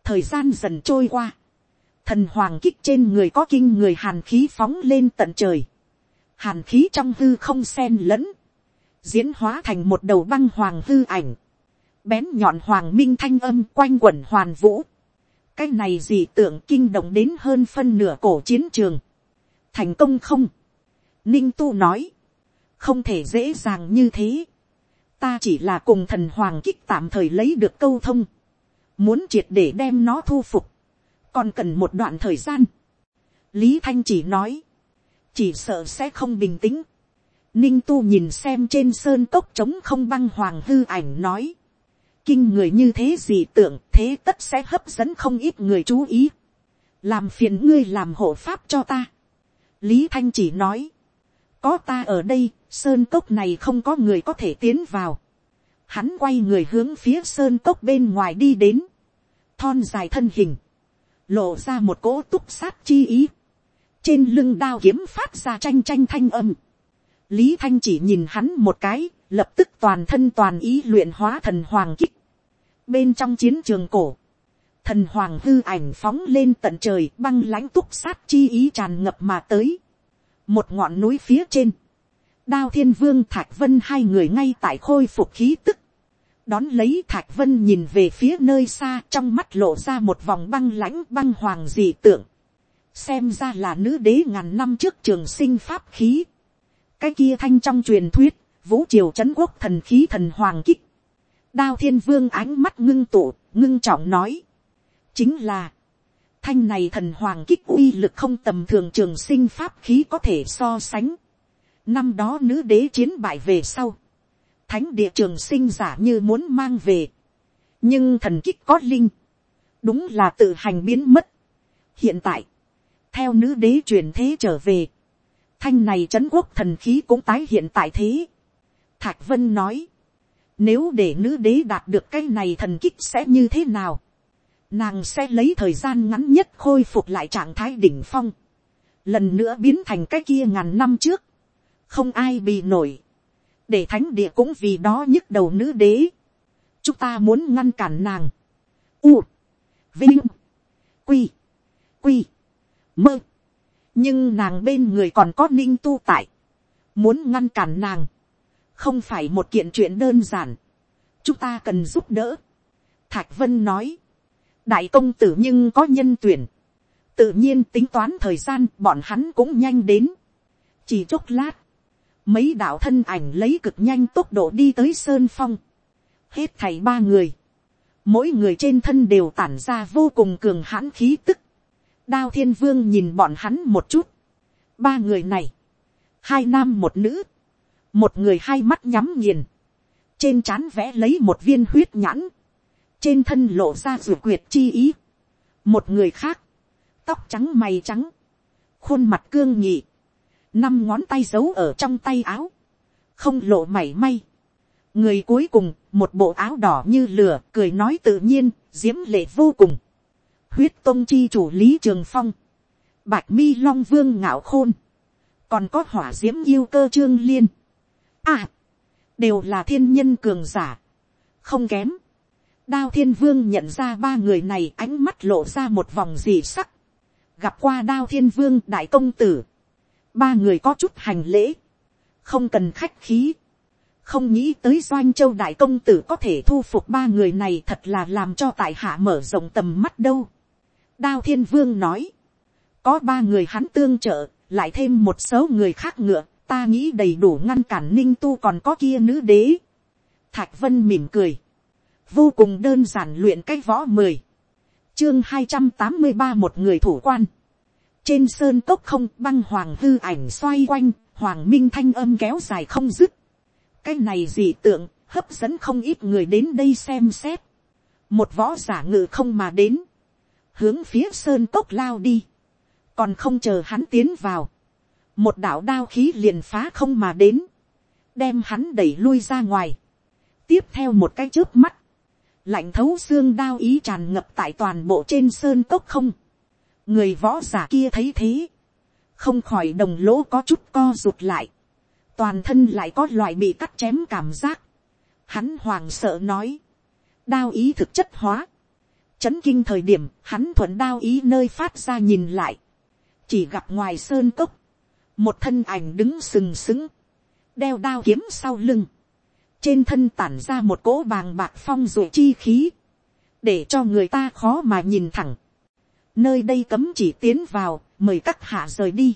A: thời gian dần trôi qua, thần hoàng kích trên người có kinh người hàn khí phóng lên tận trời, hàn khí trong hư không sen lẫn, diễn hóa thành một đầu băng hoàng hư ảnh, bén nhọn hoàng minh thanh âm quanh quẩn hoàn vũ, cái này gì tưởng kinh động đến hơn phân nửa cổ chiến trường, thành công không, ninh tu nói, không thể dễ dàng như thế, ta chỉ là cùng thần hoàng kích tạm thời lấy được câu thông, muốn triệt để đem nó thu phục, còn cần một đoạn thời gian. lý thanh chỉ nói, chỉ sợ sẽ không bình tĩnh, Ninh tu nhìn xem trên sơn cốc trống không băng hoàng hư ảnh nói. Kinh người như thế gì tưởng thế tất sẽ hấp dẫn không ít người chú ý. Làm phiền ngươi làm hộ pháp cho ta. Lý Thanh chỉ nói. Có ta ở đây, sơn cốc này không có người có thể tiến vào. Hắn quay người hướng phía sơn cốc bên ngoài đi đến. Thon dài thân hình. Lộ ra một cỗ túc sát chi ý. Trên lưng đao kiếm phát ra tranh tranh thanh âm Lý Thanh chỉ nhìn hắn một cái, lập tức toàn thân toàn ý luyện hóa thần hoàng kích. Bên trong chiến trường cổ, thần hoàng hư ảnh phóng lên tận trời băng lãnh túc sát chi ý tràn ngập mà tới. Một ngọn núi phía trên, đao thiên vương Thạch Vân hai người ngay tại khôi phục khí tức. Đón lấy Thạch Vân nhìn về phía nơi xa trong mắt lộ ra một vòng băng lãnh băng hoàng dị tượng. Xem ra là nữ đế ngàn năm trước trường sinh pháp khí cái kia thanh trong truyền thuyết, vũ triều c quốc thần khí thần hoàng kích. đao thiên vương ánh mắt ngưng tụ, ngưng trọng nói. chính là, thanh này thần hoàng kích uy lực không tầm thường trường sinh pháp khí có thể so sánh. năm đó nữ đế chiến bại về sau, thánh địa trường sinh giả như muốn mang về. nhưng thần kích có linh, đúng là tự hành biến mất. hiện tại, theo nữ đế truyền thế trở về, thanh này trấn quốc thần khí cũng tái hiện tại thế. Thạch Vân nói, nếu để nữ đế đạt được cái này thần kích sẽ như thế nào? Nàng sẽ lấy thời gian ngắn nhất khôi phục lại trạng thái đỉnh phong. Lần nữa biến thành cái kia ngàn năm trước. Không ai bị nổi. Để thánh địa cũng vì đó nhức đầu nữ đế. Chúng ta muốn ngăn cản nàng. U. Vinh. Quy. Quy. Mơ nhưng nàng bên người còn có ninh tu tại, muốn ngăn cản nàng, không phải một kiện chuyện đơn giản, chúng ta cần giúp đỡ. Thạch vân nói, đại công tử nhưng có nhân tuyển, tự nhiên tính toán thời gian bọn hắn cũng nhanh đến, chỉ chốc lát, mấy đạo thân ảnh lấy cực nhanh tốc độ đi tới sơn phong, hết thầy ba người, mỗi người trên thân đều tản ra vô cùng cường hãn khí tức, đao thiên vương nhìn bọn hắn một chút. Ba người này. Hai nam một nữ. Một người hai mắt nhắm nghiền. Trên trán vẽ lấy một viên huyết nhãn. Trên thân lộ ra rủ quyệt chi ý. Một người khác. Tóc trắng mày trắng. Khuôn mặt cương nhị. Năm ngón tay giấu ở trong tay áo. Không lộ mảy may. Người cuối cùng, một bộ áo đỏ như lửa, cười nói tự nhiên, diễm lệ vô cùng huyết tông chi chủ lý trường phong, bạch mi long vương ngạo khôn, còn có hỏa d i ễ m yêu cơ trương liên, à, đều là thiên nhân cường giả, không kém, đao thiên vương nhận ra ba người này ánh mắt lộ ra một vòng dị sắc, gặp qua đao thiên vương đại công tử, ba người có chút hành lễ, không cần khách khí, không nghĩ tới doanh châu đại công tử có thể thu phục ba người này thật là làm cho tại hạ mở rộng tầm mắt đâu đao thiên vương nói. Có ba người hắn tương trợ, lại thêm một số người khác ngựa, ta nghĩ đầy đủ ngăn cản ninh tu còn có kia nữ đế. Thạch vân mỉm cười. Vô cùng đơn giản luyện cái võ mười. Chương hai trăm tám mươi ba một người thủ quan. Trên sơn cốc không băng hoàng hư ảnh xoay quanh, hoàng minh thanh âm kéo dài không dứt. Cái này dị tượng, hấp dẫn không ít người đến đây xem xét. Một võ giả ngự không mà đến hướng phía sơn cốc lao đi, còn không chờ hắn tiến vào, một đạo đao khí liền phá không mà đến, đem hắn đẩy lui ra ngoài, tiếp theo một cái trước mắt, lạnh thấu xương đao ý tràn ngập tại toàn bộ trên sơn cốc không, người võ giả kia thấy thế, không khỏi đồng lỗ có chút co rụt lại, toàn thân lại có loại bị cắt chém cảm giác, hắn hoàng sợ nói, đao ý thực chất hóa, Chấn kinh thời điểm, hắn thuận đao ý nơi phát ra nhìn lại. Chỉ gặp ngoài sơn cốc. Một thân ảnh đứng sừng sững. Đeo đao kiếm sau lưng. Trên thân tản ra một cỗ bàng bạc phong rụi chi khí. Để cho người ta khó mà nhìn thẳng. Nơi đây cấm chỉ tiến vào, mời các hạ rời đi.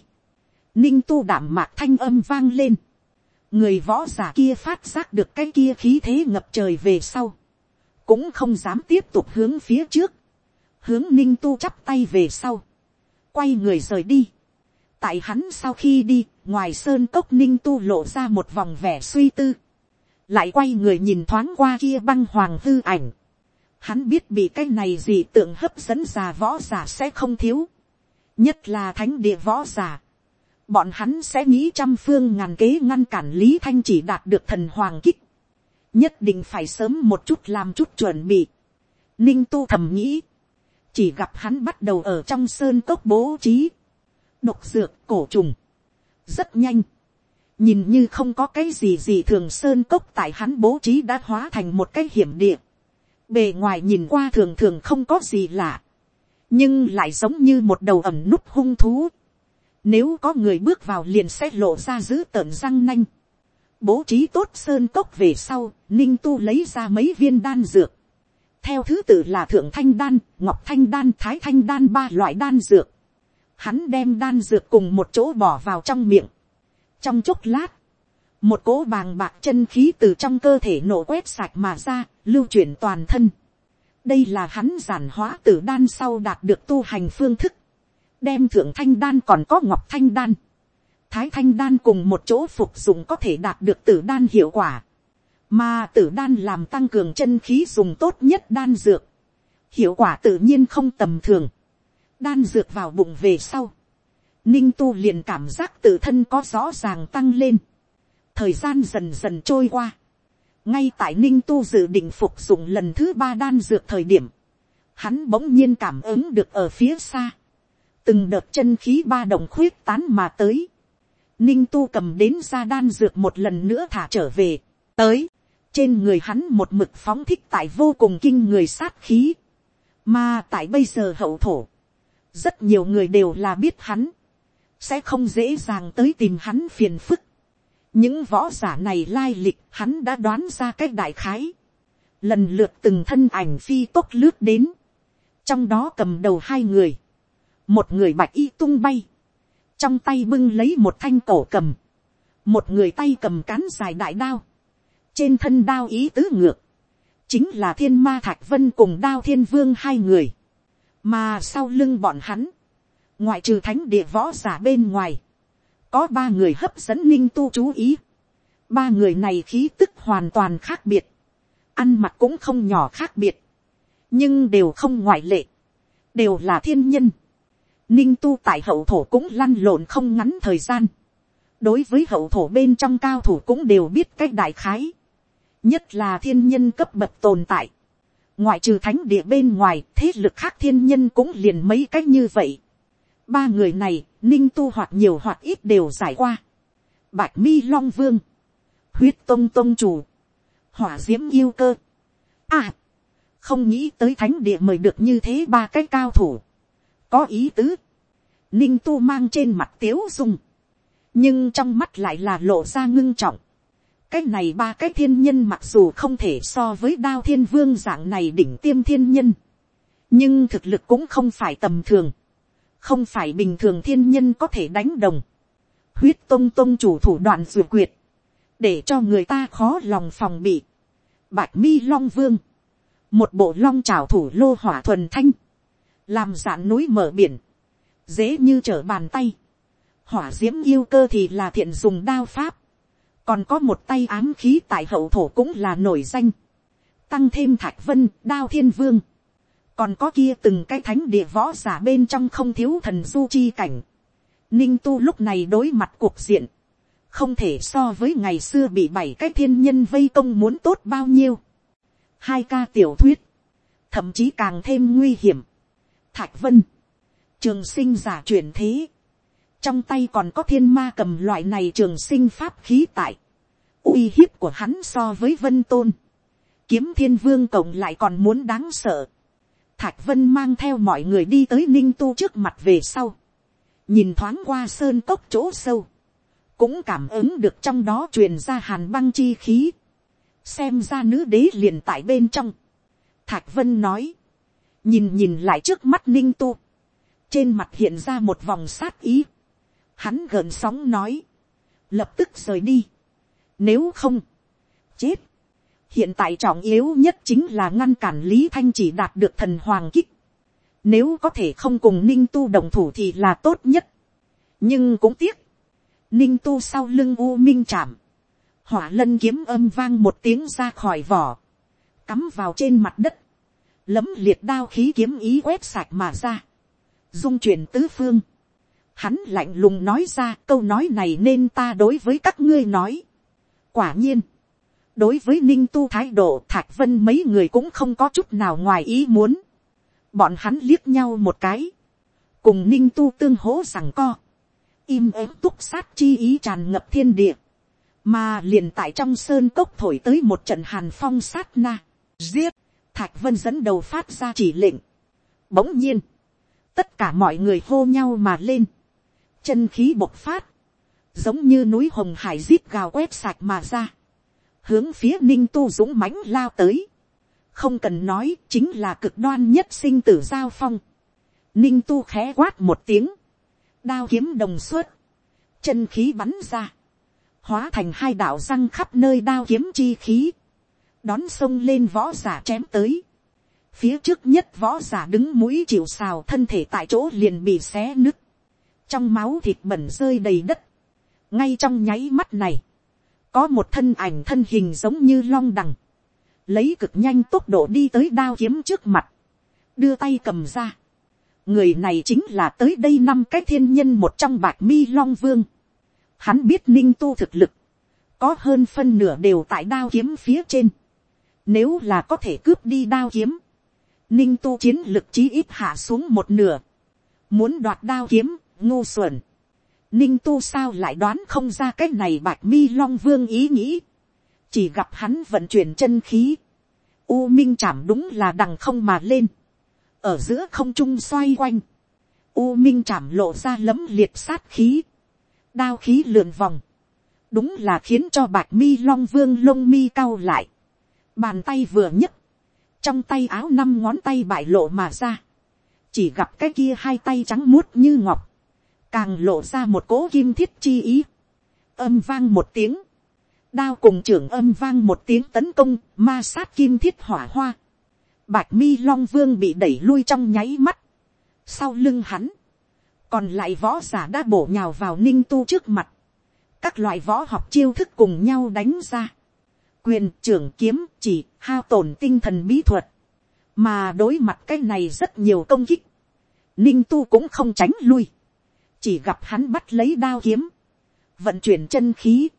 A: Ninh tu đảm mạc thanh âm vang lên. Người võ giả kia phát giác được cái kia khí thế ngập trời về sau cũng không dám tiếp tục hướng phía trước, hướng ninh tu chắp tay về sau, quay người rời đi. tại hắn sau khi đi, ngoài sơn cốc ninh tu lộ ra một vòng vẻ suy tư, lại quay người nhìn thoáng qua kia băng hoàng tư ảnh. Hắn biết bị cái này gì tượng hấp dẫn già võ giả sẽ không thiếu, nhất là thánh địa võ giả. Bọn hắn sẽ nghĩ trăm phương ngàn kế ngăn cản Lý Thanh chỉ đạt được thần hoàng kích nhất định phải sớm một chút làm chút chuẩn bị. Ninh tu thầm nghĩ, chỉ gặp hắn bắt đầu ở trong sơn cốc bố trí, độc dược cổ trùng, rất nhanh. nhìn như không có cái gì gì thường sơn cốc tại hắn bố trí đã hóa thành một cái hiểm địa. bề ngoài nhìn qua thường thường không có gì lạ, nhưng lại giống như một đầu ẩm núp hung thú. nếu có người bước vào liền sẽ lộ ra dữ tợn răng nanh bố trí tốt sơn cốc về sau, ninh tu lấy ra mấy viên đan dược. theo thứ tự là thượng thanh đan, ngọc thanh đan, thái thanh đan ba loại đan dược. hắn đem đan dược cùng một chỗ bỏ vào trong miệng. trong chốc lát, một cỗ bàng bạc chân khí từ trong cơ thể nổ quét sạch mà ra, lưu chuyển toàn thân. đây là hắn giản hóa từ đan sau đạt được tu hành phương thức, đem thượng thanh đan còn có ngọc thanh đan thái thanh đan cùng một chỗ phục dụng có thể đạt được tử đan hiệu quả. Mà tử đan làm tăng cường chân khí dùng tốt nhất đan dược. Hiệu quả tự nhiên không tầm thường. Đan dược vào bụng về sau. Ninh tu liền cảm giác tự thân có rõ ràng tăng lên. Thời gian dần dần trôi qua. Ngay tại Ninh tu dự định phục dụng lần thứ ba đan dược thời điểm. Hắn bỗng nhiên cảm ứng được ở phía xa từng đợt chân khí ba đồng khuyết tán mà tới, ninh tu cầm đến ra đan dược một lần nữa thả trở về, tới, trên người hắn một mực phóng thích tại vô cùng kinh người sát khí, mà tại bây giờ hậu thổ, rất nhiều người đều là biết hắn, sẽ không dễ dàng tới tìm hắn phiền phức. những võ giả này lai lịch hắn đã đoán ra cách đại khái, lần lượt từng thân ảnh phi tốt lướt đến, trong đó cầm đầu hai người, một người bạch y tung bay, trong tay bưng lấy một thanh cổ cầm, một người tay cầm cán dài đại đao, trên thân đao ý tứ ngược, chính là thiên ma thạch vân cùng đao thiên vương hai người, mà sau lưng bọn hắn, ngoại trừ thánh địa võ giả bên ngoài, có ba người hấp dẫn ninh tu chú ý, ba người này khí tức hoàn toàn khác biệt, ăn mặc cũng không nhỏ khác biệt, nhưng đều không ngoại lệ, đều là thiên nhân, ninh tu tại hậu thổ cũng lăn lộn không ngắn thời gian. đối với hậu thổ bên trong cao thủ cũng đều biết cách đại khái. nhất là thiên nhân cấp bậc tồn tại. ngoại trừ thánh địa bên ngoài thế lực khác thiên nhân cũng liền mấy cách như vậy. ba người này ninh tu hoặc nhiều hoặc ít đều giải qua. bạch mi long vương, huyết tông tông chủ, hỏa d i ễ m yêu cơ. À, không nghĩ tới thánh địa mời được như thế ba cái cao thủ. Có ý tứ ninh tu mang trên mặt tiếu dung, nhưng trong mắt lại là lộ ra ngưng trọng. cái này ba cái thiên nhân mặc dù không thể so với đao thiên vương dạng này đỉnh tiêm thiên nhân, nhưng thực lực cũng không phải tầm thường, không phải bình thường thiên nhân có thể đánh đồng. huyết tông tông chủ thủ đoạn duyệt quyệt, để cho người ta khó lòng phòng bị. bạch mi long vương, một bộ long trào thủ lô hỏa thuần thanh, làm dạn núi mở biển, dễ như trở bàn tay. Hỏa diễm yêu cơ thì là thiện dùng đao pháp. Còn có một tay ám khí tại hậu thổ cũng là nổi danh. Tăng thêm thạch vân, đao thiên vương. Còn có kia từng cái thánh địa võ giả bên trong không thiếu thần du chi cảnh. Ninh tu lúc này đối mặt cuộc diện. Không thể so với ngày xưa bị bảy cái thiên nhân vây công muốn tốt bao nhiêu. Hai ca tiểu thuyết. Thậm chí càng thêm nguy hiểm. Thạch Vân trường sinh giả chuyển thế, trong tay còn có thiên ma cầm loại này trường sinh pháp khí tại, uy hiếp của hắn so với vân tôn, kiếm thiên vương cộng lại còn muốn đáng sợ, thạch vân mang theo mọi người đi tới ninh tu trước mặt về sau, nhìn thoáng qua sơn cốc chỗ sâu, cũng cảm ứng được trong đó truyền ra hàn băng chi khí, xem ra nữ đế liền tại bên trong, thạch vân nói, nhìn nhìn lại trước mắt ninh tu, trên mặt hiện ra một vòng sát ý, hắn gợn sóng nói, lập tức rời đi, nếu không, chết, hiện tại trọng yếu nhất chính là ngăn cản lý thanh chỉ đạt được thần hoàng kích, nếu có thể không cùng ninh tu đồng thủ thì là tốt nhất, nhưng cũng tiếc, ninh tu sau lưng u minh chạm, hỏa lân kiếm âm vang một tiếng ra khỏi vỏ, cắm vào trên mặt đất, lấm liệt đao khí kiếm ý quét sạch mà ra, dung chuyển tứ phương. Hắn lạnh lùng nói ra câu nói này nên ta đối với các ngươi nói. Quả nhiên, đối với ninh tu thái độ thạch vân mấy người cũng không có chút nào ngoài ý muốn. Bọn hắn liếc nhau một cái, cùng ninh tu tương hố rằng co. Im ếm túc sát chi ý tràn ngập thiên địa, mà liền tại trong sơn cốc thổi tới một trận hàn phong sát na, giết, thạch vân dẫn đầu phát ra chỉ lệnh. Bỗng nhiên, tất cả mọi người hô nhau mà lên, chân khí bộc phát, giống như núi hồng hải rít gào quét sạch mà ra, hướng phía ninh tu dũng mãnh lao tới, không cần nói chính là cực đoan nhất sinh tử giao phong, ninh tu khẽ quát một tiếng, đao kiếm đồng suất, chân khí bắn ra, hóa thành hai đạo răng khắp nơi đao kiếm chi khí, đón sông lên võ giả chém tới, Phía trước nhất võ giả đứng mũi chịu xào thân thể tại chỗ liền bị xé nứt. Trong máu thịt bẩn rơi đầy đất. Ngay trong nháy mắt này. Có một thân ảnh thân hình giống như long đằng. Lấy cực nhanh tốc độ đi tới đao kiếm trước mặt. Đưa tay cầm ra. Người này chính là tới đây năm cái thiên nhân một trong bạc mi long vương. Hắn biết ninh tu thực lực có hơn phân nửa đều tại đao kiếm phía trên. Nếu là có thể cướp đi đao kiếm, ninh tu chiến lực chí ít hạ xuống một nửa, muốn đoạt đao kiếm, ngu xuẩn. ninh tu sao lại đoán không ra cái này bạch mi long vương ý nghĩ, chỉ gặp hắn vận chuyển chân khí, u minh chảm đúng là đằng không mà lên, ở giữa không trung xoay quanh, u minh chảm lộ ra lấm liệt sát khí, đao khí lượn vòng, đúng là khiến cho bạch mi long vương lông mi cao lại, bàn tay vừa nhấc trong tay áo năm ngón tay bại lộ mà ra, chỉ gặp cái kia hai tay trắng muốt như ngọc, càng lộ ra một cố kim thiết chi ý, âm vang một tiếng, đao cùng trưởng âm vang một tiếng tấn công, ma sát kim thiết hỏa hoa, bạch mi long vương bị đẩy lui trong nháy mắt, sau lưng hắn, còn lại võ giả đã bổ nhào vào ninh tu trước mặt, các loại võ học chiêu thức cùng nhau đánh ra, quyền trưởng kiếm chỉ hao tổn tinh thần bí thuật, mà đối mặt cái này rất nhiều công kích, ninh tu cũng không tránh lui, chỉ gặp hắn bắt lấy đao kiếm, vận chuyển chân khí,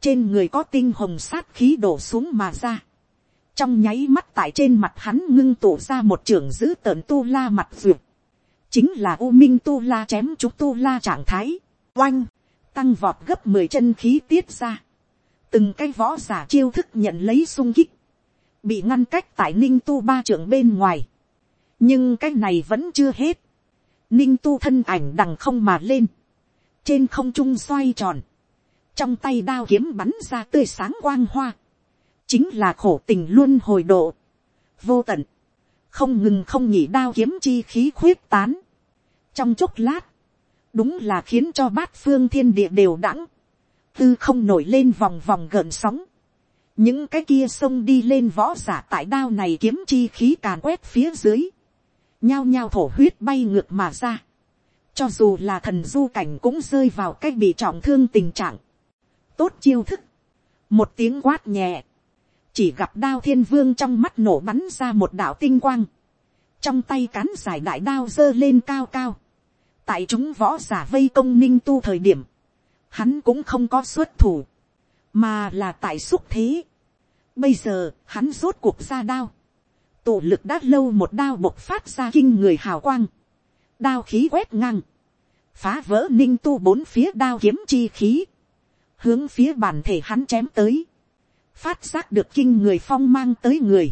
A: trên người có tinh hồng sát khí đổ xuống mà ra, trong nháy mắt tại trên mặt hắn ngưng tụ ra một trường giữ tợn tu la mặt duyệt, chính là u minh tu la chém chúng tu la trạng thái, oanh, tăng vọt gấp mười chân khí tiết ra, từng cái võ giả chiêu thức nhận lấy sung kích, bị ngăn cách tại ninh tu ba trưởng bên ngoài. nhưng cái này vẫn chưa hết. ninh tu thân ảnh đằng không mà lên. trên không trung xoay tròn. trong tay đao kiếm bắn ra tươi sáng quang hoa. chính là khổ tình luôn hồi độ. vô tận. không ngừng không nhỉ đao kiếm chi khí khuyết tán. trong chốc lát, đúng là khiến cho bát phương thiên địa đều đẳng, tư không nổi lên vòng vòng gợn sóng, những cái kia xông đi lên võ giả tại đao này kiếm chi khí càn quét phía dưới, nhao nhao thổ huyết bay ngược mà ra, cho dù là thần du cảnh cũng rơi vào cái bị trọng thương tình trạng, tốt chiêu thức, một tiếng quát nhẹ, chỉ gặp đao thiên vương trong mắt nổ bắn ra một đạo tinh quang, trong tay cán giải đại đao giơ lên cao cao, tại chúng võ giả vây công ninh tu thời điểm, hắn cũng không có xuất thủ, mà là tại xúc thế, Bây giờ, hắn rốt cuộc ra đao. Tụ lực đát lâu một đao bộc phát ra kinh người hào quang. Đao khí quét ngang. Phá vỡ ninh tu bốn phía đao kiếm chi khí. Hướng phía bản thể hắn chém tới. Phát giác được kinh người phong mang tới người.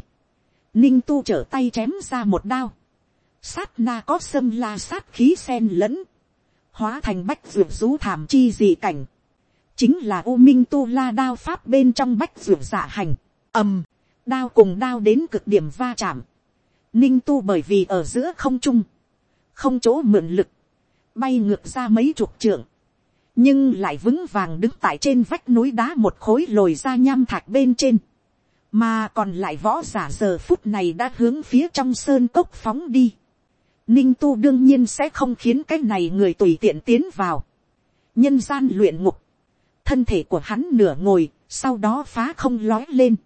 A: Ninh tu trở tay chém ra một đao. Sát na có sâm la sát khí sen lẫn. Hóa thành bách ruột rú thảm chi dị cảnh chính là u minh tu la đao pháp bên trong bách ruộng giả dạ hành ầm, đao cùng đao đến cực điểm va chạm. Ninh tu bởi vì ở giữa không trung, không chỗ mượn lực, bay ngược ra mấy chục trượng, nhưng lại vững vàng đứng tại trên vách núi đá một khối lồi ra nham thạch bên trên, mà còn lại võ giả giờ phút này đã hướng phía trong sơn cốc phóng đi. Ninh tu đương nhiên sẽ không khiến cái này người tùy tiện tiến vào. nhân gian luyện ngục, thân thể của hắn nửa ngồi, sau đó phá không lói lên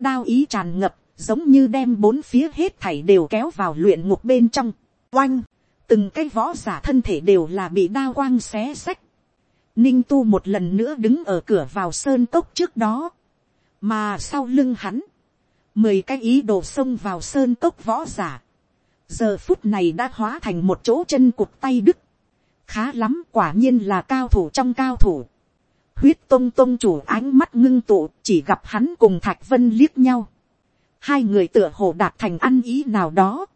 A: Đao ý tràn ngập, giống như đem bốn phía hết thảy đều kéo vào luyện ngục bên trong. Oanh, từng cái võ giả thân thể đều là bị đao quang xé sách. Ninh tu một lần nữa đứng ở cửa vào sơn cốc trước đó. Mà sau lưng hắn, mười cái ý đồ xông vào sơn cốc võ giả. Giờ phút này đã hóa thành một chỗ chân cục tay đứt. Khá lắm quả nhiên là cao thủ trong cao thủ huyết tông tông chủ ánh mắt ngưng tụ chỉ gặp hắn cùng thạch vân liếc nhau. hai người tựa hồ đạt thành ăn ý nào đó.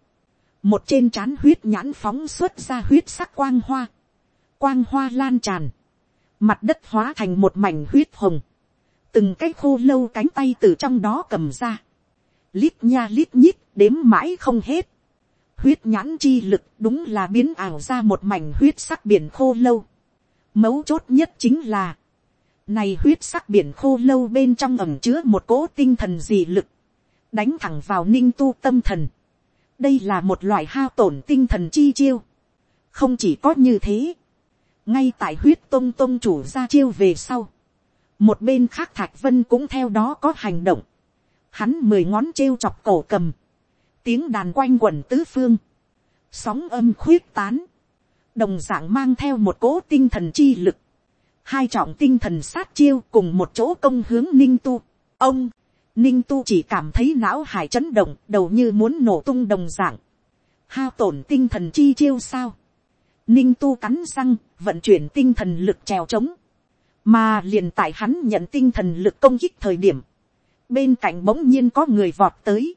A: một trên c h á n huyết nhãn phóng xuất ra huyết sắc quang hoa. quang hoa lan tràn. mặt đất hóa thành một mảnh huyết hồng. từng cái khô lâu cánh tay từ trong đó cầm ra. lít nha lít nhít đếm mãi không hết. huyết nhãn chi lực đúng là biến ảo ra một mảnh huyết sắc biển khô lâu. mấu chốt nhất chính là này huyết sắc biển khô lâu bên trong ẩm chứa một cỗ tinh thần dị lực. Đánh thẳng vào ninh tu tâm thần. Đây là một loại hao tổn tinh thần chi chiêu. Không chỉ có như thế. Ngay tại huyết tông tông chủ ra chiêu về sau. Một bên khác Thạch Vân cũng theo đó có hành động. Hắn mười ngón trêu chọc cổ cầm. Tiếng đàn quanh quẩn tứ phương. Sóng âm khuyết tán. Đồng dạng mang theo một cỗ tinh thần chi lực hai trọng tinh thần sát chiêu cùng một chỗ công hướng ninh tu. ông, ninh tu chỉ cảm thấy não hải chấn động, đầu như muốn nổ tung đồng dạng. hao tổn tinh thần chi chiêu sao. ninh tu cắn răng, vận chuyển tinh thần lực trèo trống. mà liền tại hắn nhận tinh thần lực công kích thời điểm. bên cạnh bỗng nhiên có người vọt tới.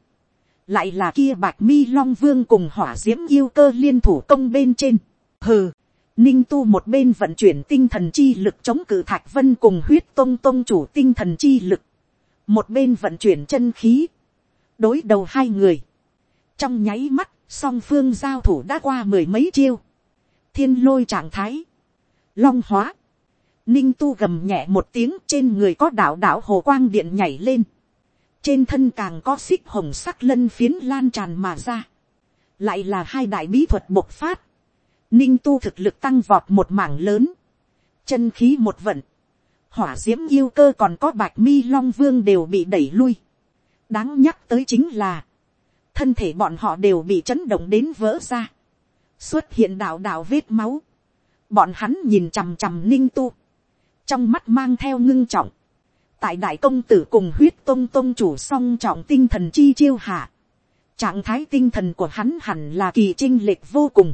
A: lại là kia bạc mi long vương cùng hỏa d i ễ m yêu cơ liên thủ công bên trên. hừ Ninh tu một bên vận chuyển tinh thần chi lực chống cự thạch vân cùng huyết tông tông chủ tinh thần chi lực. Một bên vận chuyển chân khí. Đối đầu hai người. Trong nháy mắt, song phương giao thủ đã qua mười mấy chiêu. Thiên lôi trạng thái. Long hóa. Ninh tu gầm nhẹ một tiếng trên người có đảo đảo hồ quang điện nhảy lên. Trên thân càng có xích hồng sắc lân phiến lan tràn mà ra. Lại là hai đại bí thuật bộc phát ninh tu thực lực tăng vọt một mảng lớn, chân khí một vận, hỏa d i ễ m yêu cơ còn có bạch mi long vương đều bị đẩy lui. đáng nhắc tới chính là, thân thể bọn họ đều bị chấn động đến vỡ ra, xuất hiện đạo đạo vết máu, bọn hắn nhìn chằm chằm ninh tu, trong mắt mang theo ngưng trọng, tại đại công tử cùng huyết tôn tôn chủ song trọng tinh thần chi chiêu hạ, trạng thái tinh thần của hắn hẳn là kỳ trinh lệch vô cùng,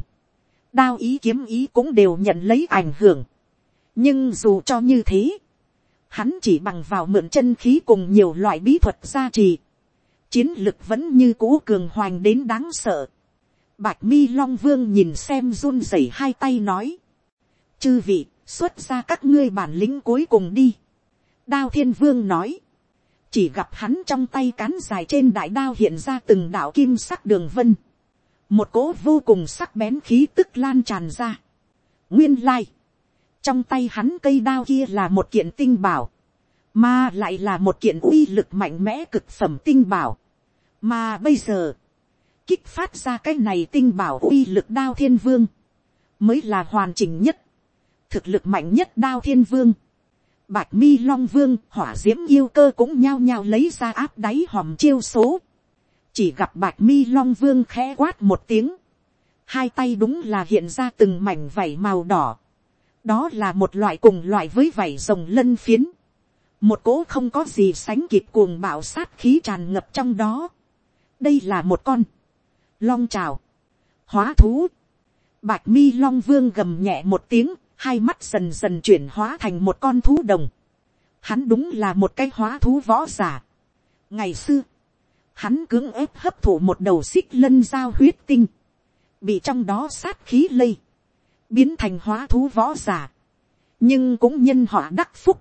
A: đao ý kiếm ý cũng đều nhận lấy ảnh hưởng. nhưng dù cho như thế, hắn chỉ bằng vào mượn chân khí cùng nhiều loại bí thuật gia trì. chiến lực vẫn như cũ cường hoành đến đáng sợ. bạch mi long vương nhìn xem run rẩy hai tay nói. chư vị, xuất ra các ngươi bản lính cuối cùng đi. đao thiên vương nói. chỉ gặp hắn trong tay cán dài trên đại đao hiện ra từng đạo kim sắc đường vân một cỗ vô cùng sắc bén khí tức lan tràn ra. nguyên lai, trong tay hắn cây đao kia là một kiện tinh bảo, mà lại là một kiện uy lực mạnh mẽ cực phẩm tinh bảo. mà bây giờ, kích phát ra cái này tinh bảo uy lực đao thiên vương, mới là hoàn chỉnh nhất, thực lực mạnh nhất đao thiên vương. Bạch mi long vương hỏa d i ễ m yêu cơ cũng nhao nhao lấy ra áp đáy hòm chiêu số chỉ gặp bạch mi long vương khẽ quát một tiếng, hai tay đúng là hiện ra từng mảnh vảy màu đỏ, đó là một loại cùng loại với vảy rồng lân phiến, một cỗ không có gì sánh kịp cuồng bạo sát khí tràn ngập trong đó, đây là một con, long trào, hóa thú, bạch mi long vương gầm nhẹ một tiếng, hai mắt dần dần chuyển hóa thành một con thú đồng, hắn đúng là một cái hóa thú võ giả. ngày xưa, hắn cưỡng ép hấp thụ một đầu xích lân dao huyết tinh, bị trong đó sát khí lây, biến thành hóa thú võ giả, nhưng cũng nhân họa đắc phúc,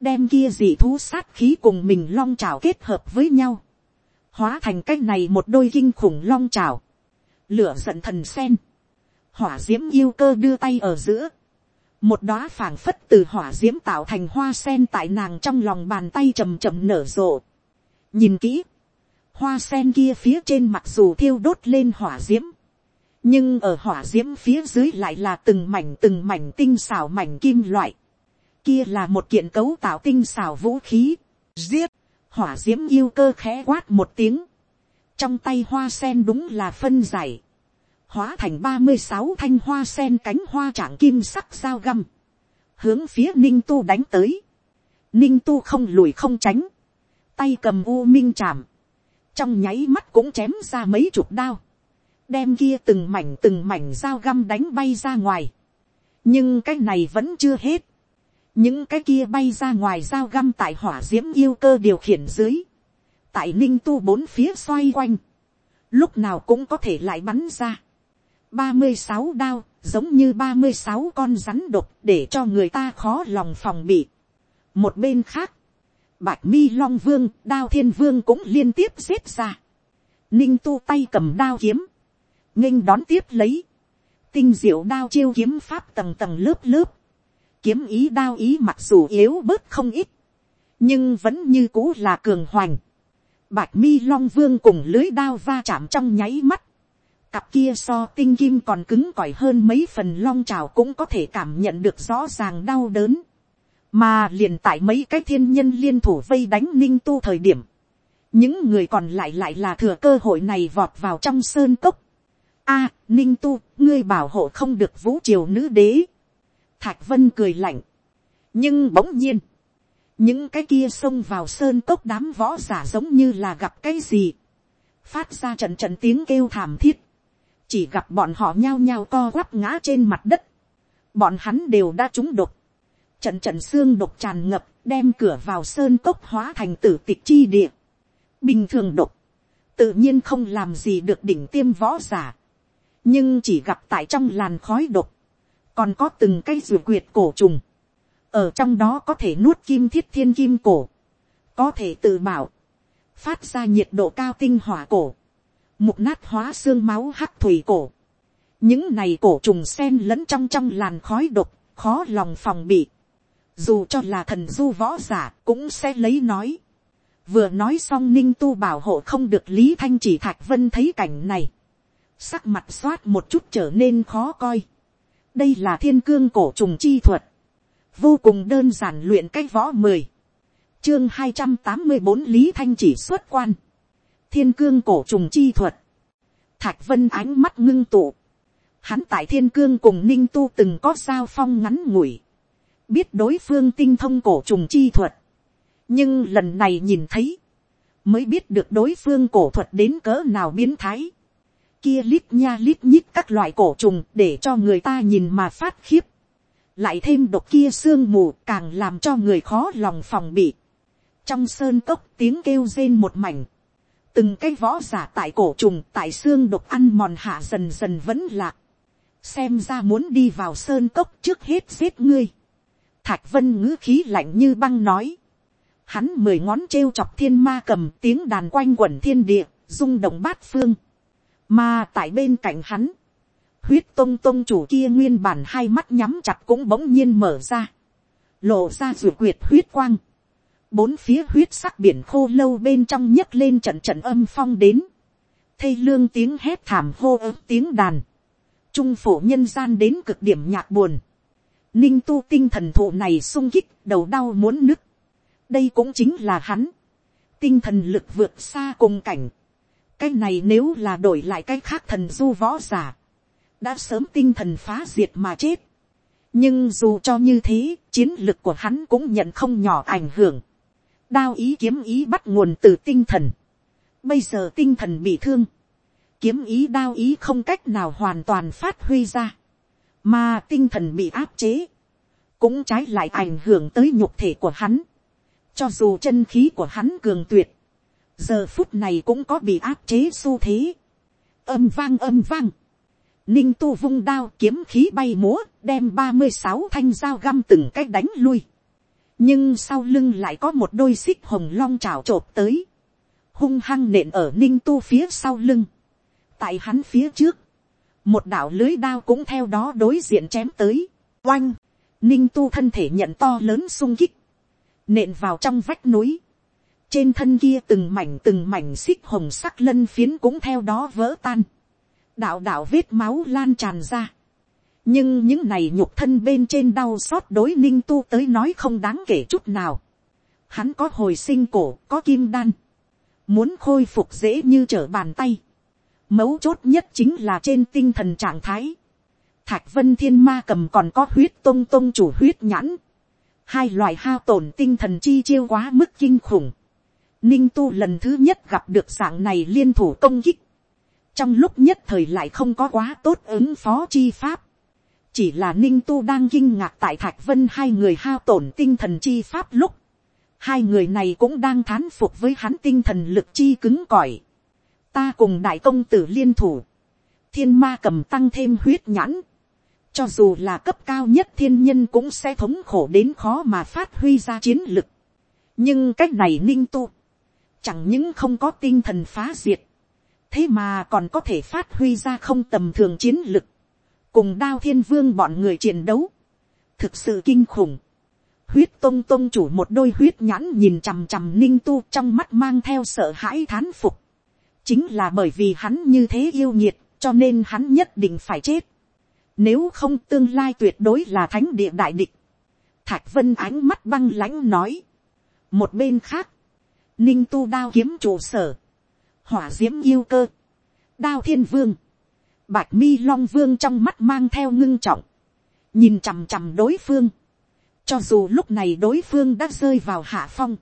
A: đem kia dị thú sát khí cùng mình long trào kết hợp với nhau, hóa thành cái này một đôi kinh khủng long trào, lửa giận thần sen, hỏa d i ễ m yêu cơ đưa tay ở giữa, một đóa phảng phất từ hỏa d i ễ m tạo thành hoa sen tại nàng trong lòng bàn tay chầm chậm nở rộ, nhìn kỹ, Hoa sen kia phía trên mặc dù thiêu đốt lên hỏa diễm. Nhưng ở hỏa diễm phía dưới lại là từng mảnh từng mảnh tinh xảo mảnh kim loại. Kia là một kiện cấu tạo tinh xảo vũ khí. Giết. Hỏa diễm yêu cơ khẽ quát một tiếng. Trong tay hoa sen đúng là phân giải hóa thành ba mươi sáu thanh hoa sen cánh hoa trạng kim sắc dao găm, hướng phía ninh tu đánh tới. Ninh tu không lùi không tránh, tay cầm u minh chạm, trong nháy mắt cũng chém ra mấy chục đao, đem kia từng mảnh từng mảnh dao găm đánh bay ra ngoài. nhưng cái này vẫn chưa hết. những cái kia bay ra ngoài dao găm tại hỏa d i ễ m yêu cơ điều khiển dưới, tại ninh tu bốn phía xoay quanh, lúc nào cũng có thể lại bắn ra. ba mươi sáu đao, giống như ba mươi sáu con rắn độc để cho người ta khó lòng phòng bị. Một bên khác, Bạch mi long vương, đao thiên vương cũng liên tiếp xếp ra. Ninh tu tay cầm đao kiếm. nghênh đón tiếp lấy. Tinh diệu đao chiêu kiếm pháp tầng tầng lớp lớp. Kiếm ý đao ý mặc dù yếu bớt không ít. Nhưng vẫn như cũ là cường hoành. Bạch mi long vương cùng lưới đao va chạm trong nháy mắt. Cặp kia so tinh kim còn cứng cỏi hơn mấy phần long trào cũng có thể cảm nhận được rõ ràng đau đớn mà liền tại mấy cái thiên nhân liên thủ vây đánh ninh tu thời điểm, những người còn lại lại là thừa cơ hội này vọt vào trong sơn cốc. a, ninh tu, ngươi bảo hộ không được vũ triều nữ đế. thạch vân cười lạnh, nhưng bỗng nhiên, những cái kia xông vào sơn cốc đám võ giả giống như là gặp cái gì, phát ra trận trận tiếng kêu thảm thiết, chỉ gặp bọn họ nhao nhao co quắp ngã trên mặt đất, bọn hắn đều đã trúng độc, Trận trận xương độc tràn ngập, đem cửa vào sơn cốc hóa thành tử tịch chi địa. Bình thường độc, tự nhiên không làm gì được đỉnh tiêm võ giả. Nhưng chỉ gặp tại trong làn khói độc, còn có từng cây rùa quyệt cổ trùng. Ở trong đó có thể nuốt kim thiết thiên kim cổ, có thể tự bảo, phát ra nhiệt độ cao tinh hỏa cổ, mục nát hóa xương máu hắc thủy cổ. Những này cổ trùng sen lẫn trong trong làn khói độc, khó lòng phòng bị dù cho là thần du võ giả cũng sẽ lấy nói. vừa nói xong ninh tu bảo hộ không được lý thanh chỉ thạch vân thấy cảnh này. sắc mặt xoát một chút trở nên khó coi. đây là thiên cương cổ trùng chi thuật. vô cùng đơn giản luyện cách võ mười. chương hai trăm tám mươi bốn lý thanh chỉ xuất quan. thiên cương cổ trùng chi thuật. thạch vân ánh mắt ngưng tụ. hắn tại thiên cương cùng ninh tu từng có giao phong ngắn ngủi biết đối phương tinh thông cổ trùng chi thuật, nhưng lần này nhìn thấy, mới biết được đối phương cổ thuật đến cỡ nào biến thái. Kia lít nha lít nhít các loại cổ trùng để cho người ta nhìn mà phát khiếp. Lại thêm độc kia sương mù càng làm cho người khó lòng phòng bị. Trong sơn cốc tiếng kêu rên một mảnh. Từng cái võ giả tại cổ trùng tại xương độc ăn mòn hạ dần dần vẫn lạc. Xem ra muốn đi vào sơn cốc trước hết giết ngươi. Thạch Vân ngữ khí lạnh như băng nói. Hắn mười ngón trêu chọc thiên ma cầm tiếng đàn quanh quẩn thiên địa, rung động bát phương. Mà tại bên cạnh hắn, huyết tông tông chủ kia nguyên bản hai mắt nhắm chặt cũng bỗng nhiên mở ra. Lộ ra rùa quyệt huyết quang. Bốn phía huyết sắc biển khô lâu bên trong nhấc lên trận trận âm phong đến. Thây lương tiếng hét thảm hô ớt tiếng đàn. Trung phổ nhân gian đến cực điểm nhạc buồn Ninh tu tinh thần thụ này sung kích đầu đau muốn nứt. Đây cũng chính là hắn. Tinh thần lực vượt xa cùng cảnh. Cái này nếu là đổi lại cái khác thần du võ giả. Đã sớm tinh thần phá diệt mà chết. Nhưng dù cho như thế, chiến lực của hắn cũng nhận không nhỏ ảnh hưởng. Đao ý kiếm ý bắt nguồn từ tinh thần. Bây giờ tinh thần bị thương. Kiếm ý đao ý không cách nào hoàn toàn phát huy ra mà tinh thần bị áp chế, cũng trái lại ảnh hưởng tới nhục thể của hắn, cho dù chân khí của hắn cường tuyệt, giờ phút này cũng có bị áp chế xu thế, âm vang âm vang, ninh tu vung đao kiếm khí bay múa đem ba mươi sáu thanh dao găm từng cách đánh lui, nhưng sau lưng lại có một đôi xích hồng long trào chộp tới, hung hăng nện ở ninh tu phía sau lưng, tại hắn phía trước, một đạo lưới đao cũng theo đó đối diện chém tới, oanh, ninh tu thân thể nhận to lớn sung kích, nện vào trong vách núi, trên thân kia từng mảnh từng mảnh xích hồng sắc lân phiến cũng theo đó vỡ tan, đạo đạo vết máu lan tràn ra, nhưng những này nhục thân bên trên đau xót đối ninh tu tới nói không đáng kể chút nào, hắn có hồi sinh cổ có kim đan, muốn khôi phục dễ như trở bàn tay, Mấu chốt nhất chính là trên tinh thần trạng thái. Thạch Vân Thiên Ma cầm còn có huyết tông tông chủ huyết nhãn. Hai loại hao tổn tinh thần chi chiêu quá mức kinh khủng. Ninh Tu lần thứ nhất gặp được dạng này liên thủ công kích. Trong lúc nhất thời lại không có quá tốt ứng phó chi pháp. Chỉ là Ninh Tu đang kinh ngạc tại Thạch Vân hai người hao tổn tinh thần chi pháp lúc. Hai người này cũng đang thán phục với hắn tinh thần lực chi cứng cỏi ta cùng đại công tử liên thủ, thiên ma cầm tăng thêm huyết nhãn, cho dù là cấp cao nhất thiên nhân cũng sẽ thống khổ đến khó mà phát huy ra chiến lực. nhưng cách này ninh tu, chẳng những không có tinh thần phá diệt, thế mà còn có thể phát huy ra không tầm thường chiến lực, cùng đao thiên vương bọn người chiến đấu, thực sự kinh khủng. huyết tông tông chủ một đôi huyết nhãn nhìn chằm chằm ninh tu trong mắt mang theo sợ hãi thán phục chính là bởi vì hắn như thế yêu nhiệt, cho nên hắn nhất định phải chết. Nếu không tương lai tuyệt đối là thánh địa đại địch. Thạch Vân ánh mắt băng lãnh nói. Một bên khác, Ninh Tu đao kiếm trụ sở, hỏa diễm yêu cơ, đao thiên vương, bạch mi long vương trong mắt mang theo ngưng trọng, nhìn chằm chằm đối phương, cho dù lúc này đối phương đã rơi vào hạ phong,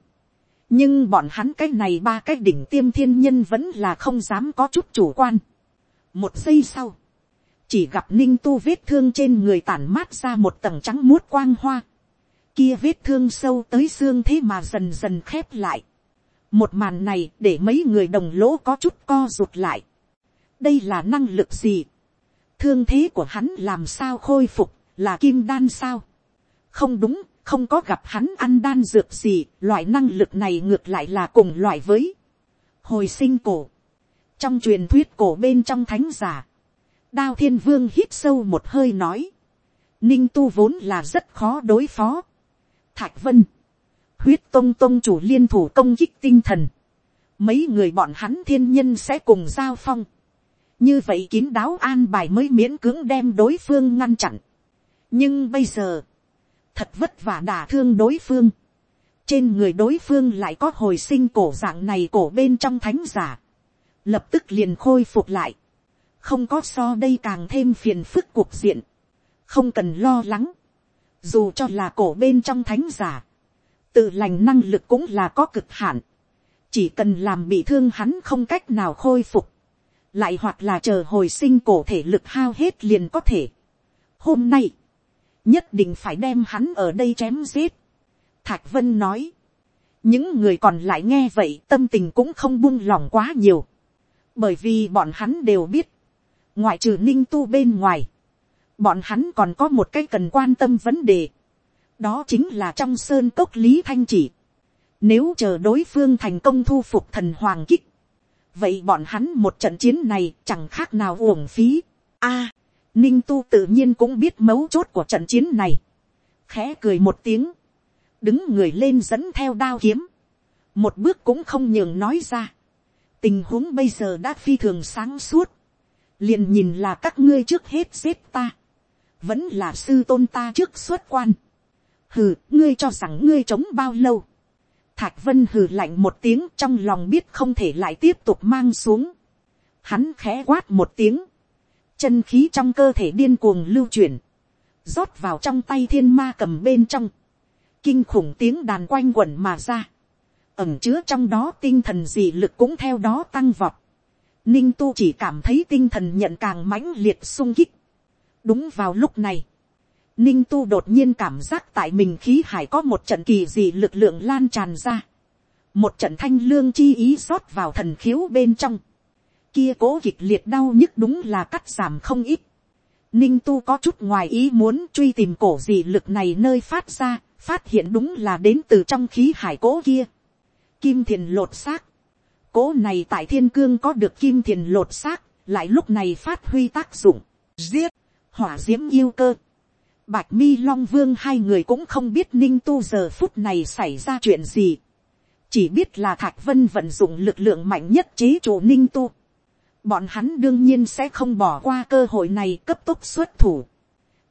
A: nhưng bọn hắn cái này ba cái đỉnh tiêm thiên nhân vẫn là không dám có chút chủ quan. một giây sau, chỉ gặp ninh tu vết thương trên người tản mát ra một tầng trắng muốt quang hoa. kia vết thương sâu tới xương thế mà dần dần khép lại. một màn này để mấy người đồng lỗ có chút co rụt lại. đây là năng lực gì. thương thế của hắn làm sao khôi phục là kim đan sao. không đúng không có gặp hắn ăn đan dược gì, loại năng lực này ngược lại là cùng loại với hồi sinh cổ. Trong truyền thuyết cổ bên trong thánh giả, đao thiên vương hít sâu một hơi nói, ninh tu vốn là rất khó đối phó. Thạch vân, huyết tông tông chủ liên thủ công kích tinh thần, mấy người bọn hắn thiên nhân sẽ cùng giao phong. như vậy kín đáo an bài mới miễn cưỡng đem đối phương ngăn chặn. nhưng bây giờ, thật vất vả đả thương đối phương. trên người đối phương lại có hồi sinh cổ dạng này cổ bên trong thánh giả. lập tức liền khôi phục lại. không có so đây càng thêm phiền phức cuộc diện. không cần lo lắng. dù cho là cổ bên trong thánh giả. tự lành năng lực cũng là có cực hạn. chỉ cần làm bị thương hắn không cách nào khôi phục. lại hoặc là chờ hồi sinh cổ thể lực hao hết liền có thể. hôm nay, nhất định phải đem hắn ở đây chém giết. Thạch Vân nói, những người còn lại nghe vậy tâm tình cũng không buông lòng quá nhiều, bởi vì bọn hắn đều biết, ngoại trừ ninh tu bên ngoài, bọn hắn còn có một cái cần quan tâm vấn đề, đó chính là trong sơn cốc lý thanh chỉ. Nếu chờ đối phương thành công thu phục thần hoàng kích, vậy bọn hắn một trận chiến này chẳng khác nào uổng phí. A, Ninh tu tự nhiên cũng biết mấu chốt của trận chiến này. Khẽ cười một tiếng. Đứng người lên dẫn theo đao kiếm. Một bước cũng không nhường nói ra. Tình huống bây giờ đã phi thường sáng suốt. Liền nhìn là các ngươi trước hết giết ta. Vẫn là sư tôn ta trước xuất quan. Hừ, ngươi cho rằng ngươi chống bao lâu. Thạch Vân hừ lạnh một tiếng trong lòng biết không thể lại tiếp tục mang xuống. Hắn khẽ quát một tiếng chân khí trong cơ thể điên cuồng lưu chuyển, rót vào trong tay thiên ma cầm bên trong, kinh khủng tiếng đàn quanh quẩn mà ra, ẩm chứa trong đó tinh thần dị lực cũng theo đó tăng vọt, ninh tu chỉ cảm thấy tinh thần nhận càng mãnh liệt sung kích. đúng vào lúc này, ninh tu đột nhiên cảm giác tại mình khí hải có một trận kỳ dị lực lượng lan tràn ra, một trận thanh lương chi ý rót vào thần khiếu bên trong, kia cố kịch liệt đau nhức đúng là cắt giảm không ít. Ninh tu có chút ngoài ý muốn truy tìm cổ dị lực này nơi phát ra, phát hiện đúng là đến từ trong khí hải cố kia. Kim thiền lột xác. Cố này tại thiên cương có được kim thiền lột xác, lại lúc này phát huy tác dụng. Giết, hỏa diễm yêu cơ. Bạch mi long vương hai người cũng không biết ninh tu giờ phút này xảy ra chuyện gì. Chỉ biết là Thạch Vân vận dụng lực lượng mạnh nhất chế chủ ninh tu bọn hắn đương nhiên sẽ không bỏ qua cơ hội này cấp tốc xuất thủ.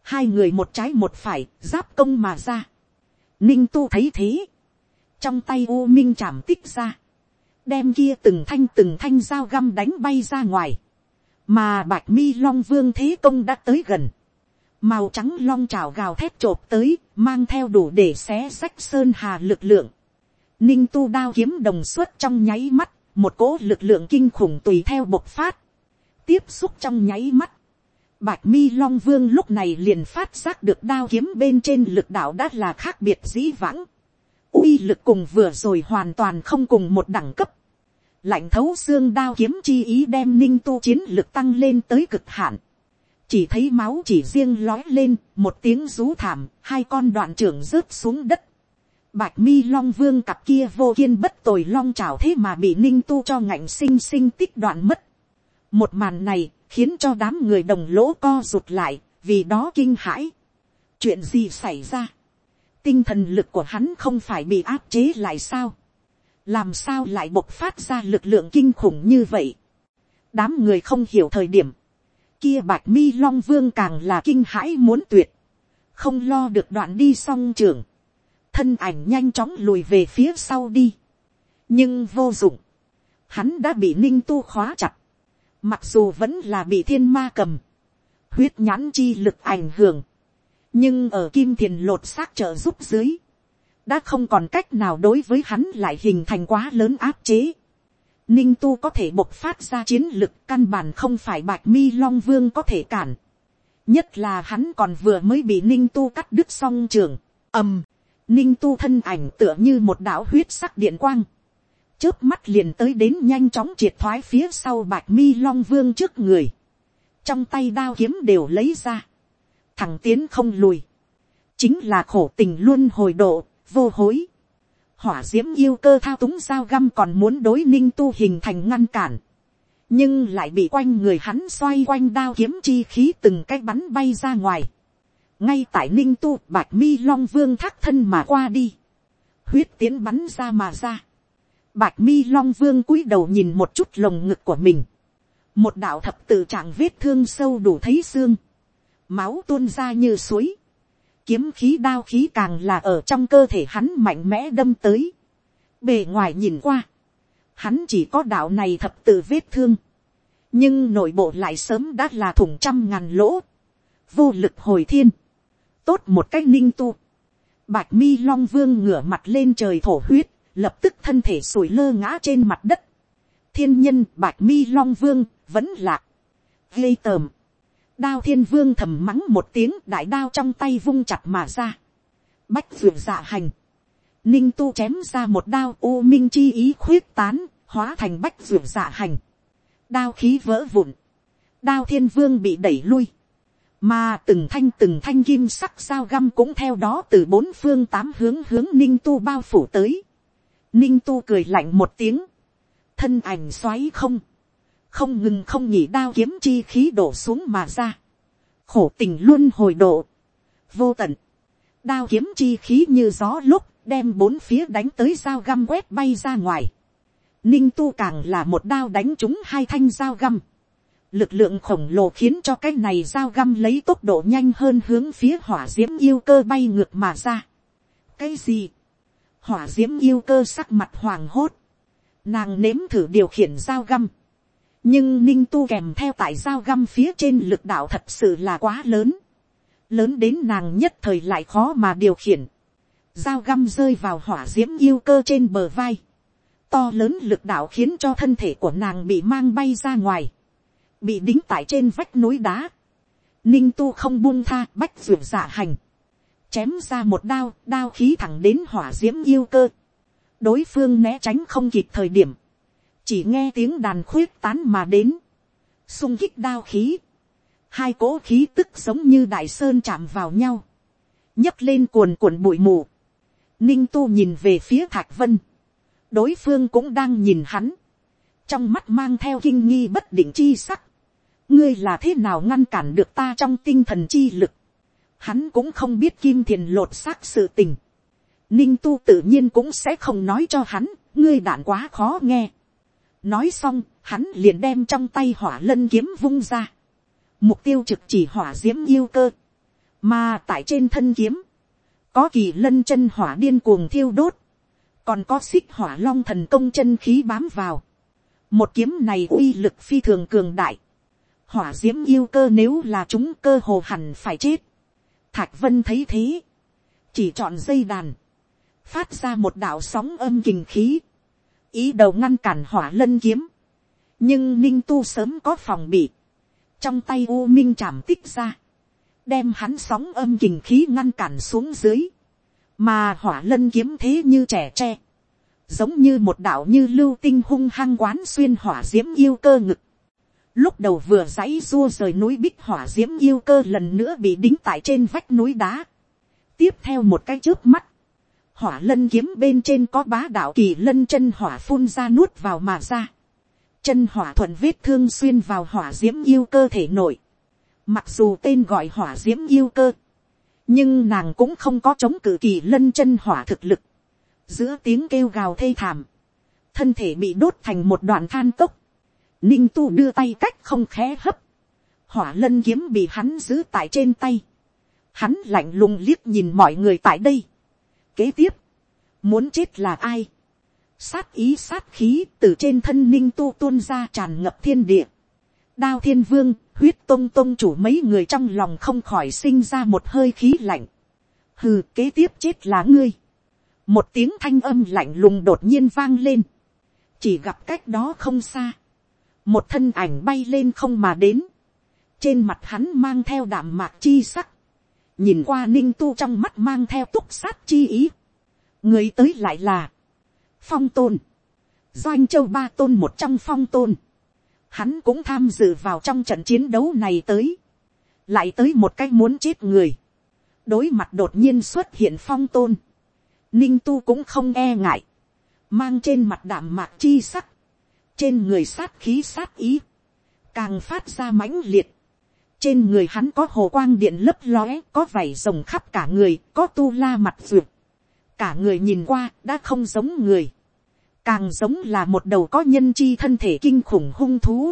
A: Hai người một trái một phải, giáp công mà ra. Ninh tu thấy thế. Trong tay u minh chảm tích ra. Đem kia từng thanh từng thanh dao găm đánh bay ra ngoài. Mà bạch mi long vương thế công đã tới gần. Màu trắng long trào gào thét chộp tới, mang theo đủ để xé sách sơn hà lực lượng. Ninh tu đao kiếm đồng suất trong nháy mắt một cỗ lực lượng kinh khủng tùy theo bộc phát, tiếp xúc trong nháy mắt, Bạch Mi Long Vương lúc này liền phát giác được đao kiếm bên trên lực đạo đã là khác biệt dĩ vãng. uy lực cùng vừa rồi hoàn toàn không cùng một đẳng cấp. Lạnh thấu xương đao kiếm chi ý đem ninh tu chiến lực tăng lên tới cực hạn. Chỉ thấy máu chỉ riêng lói lên, một tiếng rú thảm, hai con đoạn trưởng rớt xuống đất. Bạch mi long vương cặp kia vô kiên bất tồi long trào thế mà bị ninh tu cho ngạnh sinh sinh tích đoạn mất. Một màn này khiến cho đám người đồng lỗ co rụt lại vì đó kinh hãi. Chuyện gì xảy ra? Tinh thần lực của hắn không phải bị áp chế lại sao? Làm sao lại bộc phát ra lực lượng kinh khủng như vậy? Đám người không hiểu thời điểm. Kia bạch mi long vương càng là kinh hãi muốn tuyệt. Không lo được đoạn đi song trường thân ảnh nhanh chóng lùi về phía sau đi. nhưng vô dụng, hắn đã bị ninh tu khóa chặt, mặc dù vẫn là bị thiên ma cầm, huyết nhãn chi lực ảnh hưởng, nhưng ở kim thiền lột xác trợ giúp dưới, đã không còn cách nào đối với hắn lại hình thành quá lớn áp chế. Ninh tu có thể bộc phát ra chiến lực căn bản không phải bạch mi long vương có thể cản. nhất là hắn còn vừa mới bị ninh tu cắt đứt xong trường, ầm, ninh tu thân ảnh tựa như một đạo huyết sắc điện quang, trước mắt liền tới đến nhanh chóng triệt thoái phía sau bạch mi long vương trước người, trong tay đao kiếm đều lấy ra, thẳng tiến không lùi, chính là khổ tình luôn hồi độ, vô hối, hỏa d i ễ m yêu cơ thao túng dao găm còn muốn đối ninh tu hình thành ngăn cản, nhưng lại bị quanh người hắn xoay quanh đao kiếm chi khí từng cái bắn bay ra ngoài, ngay tại ninh tu bạch mi long vương thác thân mà qua đi, huyết tiến bắn ra mà ra, bạch mi long vương cúi đầu nhìn một chút lồng ngực của mình, một đạo thập tự trạng vết thương sâu đủ thấy xương, máu tuôn ra như suối, kiếm khí đao khí càng là ở trong cơ thể hắn mạnh mẽ đâm tới, bề ngoài nhìn qua, hắn chỉ có đạo này thập tự vết thương, nhưng nội bộ lại sớm đã là thủng trăm ngàn lỗ, vô lực hồi thiên, tốt một cái ninh tu. Bạch mi long vương ngửa mặt lên trời thổ huyết, lập tức thân thể sủi lơ ngã trên mặt đất. Thiên nhân bạch mi long vương, vẫn lạc. Gây tờm. Đao thiên vương thầm mắng một tiếng đại đao trong tay vung chặt mà ra. Bách vượt dạ hành. Ninh tu chém ra một đao u minh chi ý khuyết tán, hóa thành bách vượt dạ hành. Đao khí vỡ vụn. Đao thiên vương bị đẩy lui mà từng thanh từng thanh kim sắc dao găm cũng theo đó từ bốn phương tám hướng hướng ninh tu bao phủ tới. ninh tu cười lạnh một tiếng, thân ảnh xoáy không, không ngừng không nhỉ đao kiếm chi khí đổ xuống mà ra, khổ tình luôn hồi độ, vô tận, đao kiếm chi khí như gió lúc đem bốn phía đánh tới dao găm quét bay ra ngoài, ninh tu càng là một đao đánh chúng hai thanh dao găm, lực lượng khổng lồ khiến cho cái này dao găm lấy tốc độ nhanh hơn hướng phía hỏa d i ễ m yêu cơ bay ngược mà ra. cái gì, hỏa d i ễ m yêu cơ sắc mặt hoàng hốt, nàng nếm thử điều khiển dao găm, nhưng ninh tu kèm theo tại dao găm phía trên lực đạo thật sự là quá lớn, lớn đến nàng nhất thời lại khó mà điều khiển, dao găm rơi vào hỏa d i ễ m yêu cơ trên bờ vai, to lớn lực đạo khiến cho thân thể của nàng bị mang bay ra ngoài, bị đính tại trên vách núi đá, ninh tu không buông tha bách ruột giả hành, chém ra một đao, đao khí thẳng đến hỏa diễm yêu cơ, đối phương né tránh không kịp thời điểm, chỉ nghe tiếng đàn khuyết tán mà đến, sung kích đao khí, hai cỗ khí tức giống như đại sơn chạm vào nhau, nhấc lên cuồn cuộn bụi mù, ninh tu nhìn về phía thạch vân, đối phương cũng đang nhìn hắn, trong mắt mang theo kinh nghi bất định chi sắc, ngươi là thế nào ngăn cản được ta trong tinh thần chi lực. Hắn cũng không biết kim thiền lột xác sự tình. Ninh tu tự nhiên cũng sẽ không nói cho hắn, ngươi đạn quá khó nghe. Nói xong, hắn liền đem trong tay hỏa lân kiếm vung ra. Mục tiêu trực chỉ hỏa diễm yêu cơ. Mà tại trên thân kiếm, có kỳ lân chân hỏa điên cuồng thiêu đốt. Còn có xích hỏa long thần công chân khí bám vào. Một kiếm này uy lực phi thường cường đại hỏa d i ễ m yêu cơ nếu là chúng cơ hồ hẳn phải chết. thạch vân thấy thế, chỉ chọn dây đàn, phát ra một đạo sóng âm kình khí, ý đầu ngăn cản hỏa lân kiếm, nhưng ninh tu sớm có phòng bị, trong tay u minh chảm tích ra, đem hắn sóng âm kình khí ngăn cản xuống dưới, mà hỏa lân kiếm thế như trẻ tre, giống như một đạo như lưu tinh hung hăng quán xuyên hỏa d i ễ m yêu cơ ngực, Lúc đầu vừa giãy rua rời núi bích hỏa diễm yêu cơ lần nữa bị đính tại trên vách núi đá. Tiếp theo một cái trước mắt. Hỏa lân kiếm bên trên có bá đạo kỳ lân chân hỏa phun ra nuốt vào mà ra. Chân hỏa thuận vết thương xuyên vào hỏa diễm yêu cơ thể nội. Mặc dù tên gọi hỏa diễm yêu cơ. Nhưng nàng cũng không có chống cự kỳ lân chân hỏa thực lực. Giữa tiếng kêu gào thê thảm. Thân thể bị đốt thành một đoạn than tốc Ninh tu đưa tay cách không khẽ hấp. Hỏa lân kiếm bị hắn giữ tại trên tay. Hắn lạnh lùng liếc nhìn mọi người tại đây. Kế tiếp. Muốn chết là ai? Sát ý sát khí từ trên thân ninh tu tuôn ra tràn ngập thiên địa. Đao thiên vương, huyết tông tông chủ mấy người trong lòng không khỏi sinh ra một hơi khí lạnh. Hừ kế tiếp chết là ngươi. Một tiếng thanh âm lạnh lùng đột nhiên vang lên. Chỉ gặp cách đó không xa một thân ảnh bay lên không mà đến, trên mặt hắn mang theo đạm mạc chi sắc, nhìn qua ninh tu trong mắt mang theo túc sát chi ý, người tới lại là, phong tôn, doanh châu ba tôn một trong phong tôn, hắn cũng tham dự vào trong trận chiến đấu này tới, lại tới một cái muốn chết người, đối mặt đột nhiên xuất hiện phong tôn, ninh tu cũng không e ngại, mang trên mặt đảm mạc chi sắc, trên người sát khí sát ý, càng phát ra mãnh liệt. trên người hắn có hồ quang điện lấp lóe, có vảy rồng khắp cả người, có tu la mặt ruột. cả người nhìn qua đã không giống người, càng giống là một đầu có nhân chi thân thể kinh khủng hung thú.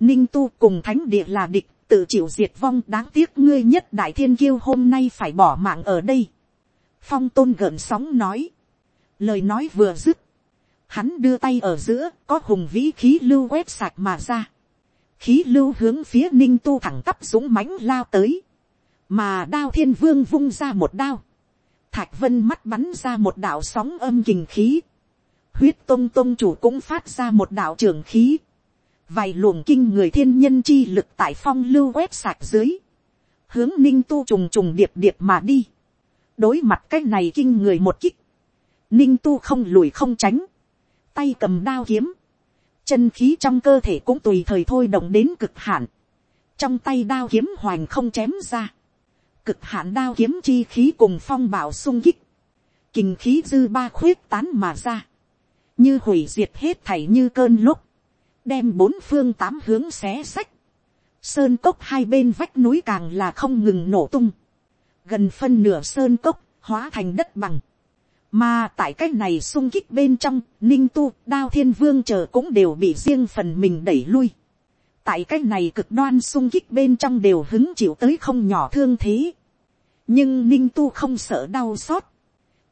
A: ninh tu cùng thánh địa là địch, tự chịu diệt vong đáng tiếc ngươi nhất đại thiên kiêu hôm nay phải bỏ mạng ở đây. phong tôn gợn sóng nói, lời nói vừa dứt hắn đưa tay ở giữa, có hùng vĩ khí lưu quét sạc mà ra. khí lưu hướng phía ninh tu thẳng tắp dũng mãnh lao tới. mà đao thiên vương vung ra một đao. thạch vân mắt bắn ra một đạo sóng âm kình khí. huyết tông tông chủ cũng phát ra một đạo trường khí. vài luồng kinh người thiên nhân chi lực tại phong lưu quét sạc dưới. hướng ninh tu trùng trùng điệp điệp mà đi. đối mặt cái này kinh người một kích. ninh tu không lùi không tránh tay cầm đao kiếm, chân khí trong cơ thể cũng tùy thời thôi động đến cực hạn, trong tay đao kiếm hoành không chém ra, cực hạn đao kiếm chi khí cùng phong bảo sung kích, kinh khí dư ba khuyết tán mà ra, như hủy diệt hết thảy như cơn lúc, đem bốn phương tám hướng xé sách, sơn cốc hai bên vách núi càng là không ngừng nổ tung, gần phân nửa sơn cốc hóa thành đất bằng, mà tại cái này sung kích bên trong, Ninh Tu, Đao Thiên Vương chờ cũng đều bị riêng phần mình đẩy lui. Tại cái này cực đoan sung kích bên trong đều hứng chịu tới không nhỏ thương thế. Nhưng Ninh Tu không sợ đau xót.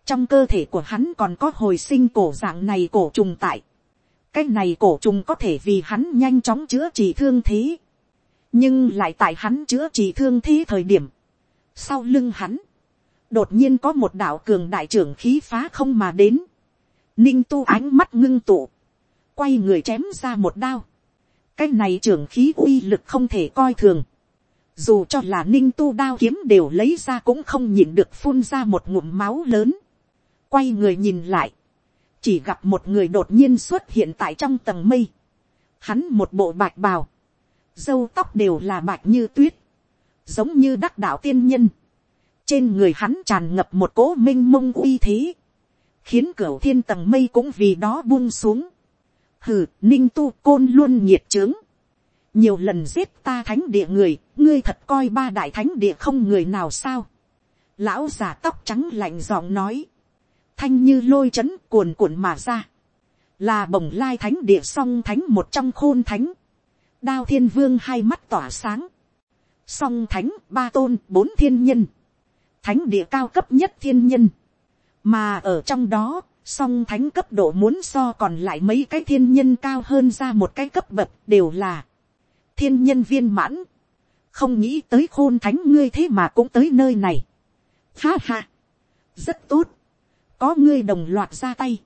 A: Trong cơ thể của hắn còn có hồi sinh cổ dạng này cổ trùng tại. Cái này cổ trùng có thể vì hắn nhanh chóng chữa trị thương thế. Nhưng lại tại hắn chữa trị thương thế thời điểm. Sau lưng hắn đột nhiên có một đạo cường đại trưởng khí phá không mà đến. Ninh tu ánh mắt ngưng tụ. Quay người chém ra một đao. Cái này trưởng khí uy lực không thể coi thường. Dù cho là ninh tu đao kiếm đều lấy ra cũng không nhìn được phun ra một ngụm máu lớn. Quay người nhìn lại. Chỉ gặp một người đột nhiên xuất hiện tại trong tầng mây. Hắn một bộ bạch bào. Dâu tóc đều là bạch như tuyết. Giống như đắc đạo tiên nhân trên người hắn tràn ngập một cố m i n h mông uy thế, khiến cửa thiên tầng mây cũng vì đó buông xuống. hừ, ninh tu côn luôn nhiệt trướng, nhiều lần giết ta thánh địa người, ngươi thật coi ba đại thánh địa không người nào sao. Lão già tóc trắng lạnh giọng nói, thanh như lôi c h ấ n cuồn cuộn mà ra, là bồng lai thánh địa song thánh một trong khôn thánh, đao thiên vương hai mắt tỏa sáng, song thánh ba tôn bốn thiên nhân, thánh địa cao cấp nhất thiên nhân. Mà ở trong đó, song thánh cấp độ muốn so còn lại mấy cái thiên nhân cao hơn ra một cái cấp bậc đều là thiên nhân viên mãn. Không nghĩ tới khôn thánh ngươi thế mà cũng tới nơi này. Ha ha! Rất tốt! Có ngươi đồng loạt ra tay.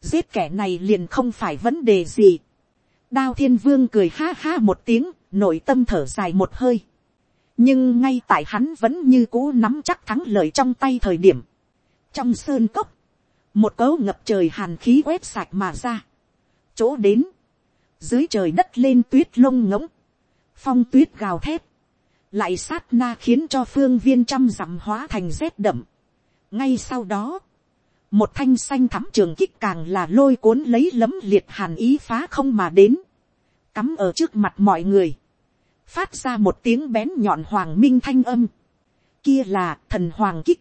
A: Giết kẻ này liền không phải vấn đề gì. Đao thiên vương cười ha ha một tiếng, nội tâm thở dài một hơi nhưng ngay tại hắn vẫn như cũ nắm chắc thắng lợi trong tay thời điểm. trong sơn cốc, một cấu ngập trời hàn khí quét sạch mà ra. chỗ đến, dưới trời đất lên tuyết lông ngỗng, phong tuyết gào thép, lại sát na khiến cho phương viên trăm dặm hóa thành rét đậm. ngay sau đó, một thanh xanh thắm trường kích càng là lôi cuốn lấy lấm liệt hàn ý phá không mà đến, cắm ở trước mặt mọi người, phát ra một tiếng bén nhọn hoàng minh thanh âm, kia là thần hoàng kích,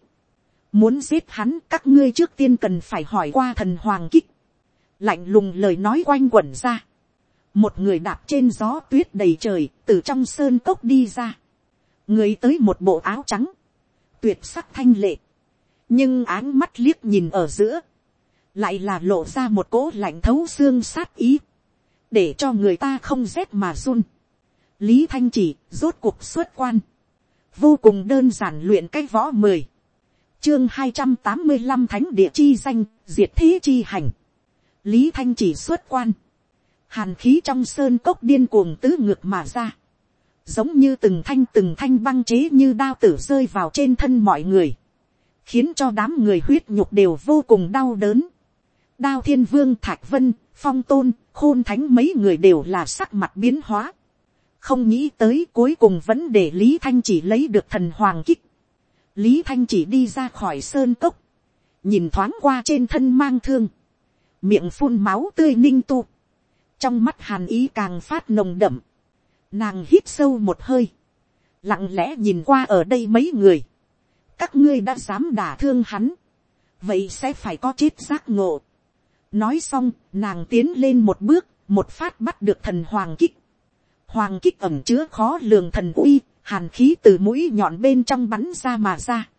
A: muốn giết hắn các ngươi trước tiên cần phải hỏi qua thần hoàng kích, lạnh lùng lời nói quanh quẩn ra, một người đạp trên gió tuyết đầy trời từ trong sơn cốc đi ra, người tới một bộ áo trắng, tuyệt sắc thanh lệ, nhưng áng mắt liếc nhìn ở giữa, lại là lộ ra một cỗ lạnh thấu xương sát ý, để cho người ta không rét mà run. Lý Thanh Chỉ rốt cuộc xuất quan. Vô cùng đơn giản luyện cách võ mười Chương hai trăm tám mươi 285 Thánh Địa Chi Danh, Diệt Thế Chi Hành. Lý Thanh Chỉ xuất quan. Hàn khí trong sơn cốc điên cuồng tứ ngược mà ra. Giống như từng thanh từng thanh băng chế như đao tử rơi vào trên thân mọi người. Khiến cho đám người huyết nhục đều vô cùng đau đớn. Đao Thiên Vương Thạch Vân, Phong Tôn, Khôn Thánh mấy người đều là sắc mặt biến hóa không nghĩ tới cuối cùng vẫn để lý thanh chỉ lấy được thần hoàng kích. lý thanh chỉ đi ra khỏi sơn cốc, nhìn thoáng qua trên thân mang thương, miệng phun máu tươi ninh tu, trong mắt hàn ý càng phát nồng đậm, nàng hít sâu một hơi, lặng lẽ nhìn qua ở đây mấy người, các ngươi đã dám đả thương hắn, vậy sẽ phải có chết giác ngộ. nói xong, nàng tiến lên một bước, một phát bắt được thần hoàng kích hoàng kích ẩm chứa khó lường thần uy, hàn khí từ mũi nhọn bên trong bắn ra mà ra.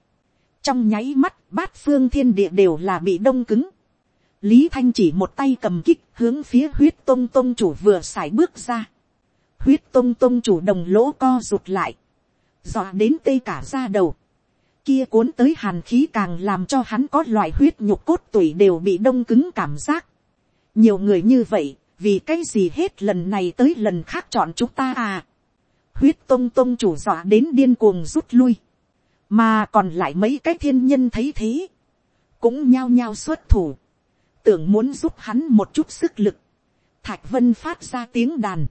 A: trong nháy mắt, bát phương thiên địa đều là bị đông cứng. lý thanh chỉ một tay cầm kích hướng phía huyết tôn tôn chủ vừa sải bước ra. huyết tôn tôn chủ đồng lỗ co rụt lại, dọa đến tê cả ra đầu. kia cuốn tới hàn khí càng làm cho hắn có loại huyết nhục cốt tủy đều bị đông cứng cảm giác. nhiều người như vậy vì cái gì hết lần này tới lần khác chọn chúng ta à. huyết tông tông chủ dọa đến điên cuồng rút lui, mà còn lại mấy cái thiên nhân thấy thế, cũng nhao nhao xuất thủ, tưởng muốn giúp hắn một chút sức lực, thạch vân phát ra tiếng đàn,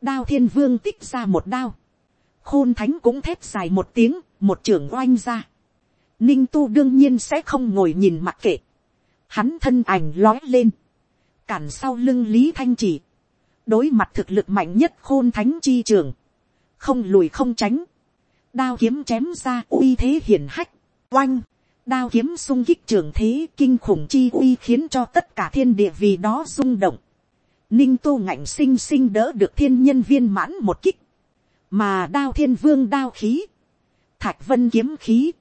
A: đao thiên vương tích ra một đao, khôn thánh cũng thép dài một tiếng, một trưởng oanh ra. Ninh tu đương nhiên sẽ không ngồi nhìn mặc kệ. Hắn thân ảnh lói lên cản sau lưng lý thanh chỉ, đối mặt thực lực mạnh nhất khôn thánh chi trường, không lùi không tránh, đao kiếm chém ra uy thế hiển hách, oanh, đao kiếm sung kích trường thế kinh khủng chi uy khiến cho tất cả thiên địa vì đó rung động, ninh tô ngạnh sinh sinh đỡ được thiên nhân viên mãn một kích, mà đao thiên vương đao khí, thạch vân kiếm khí,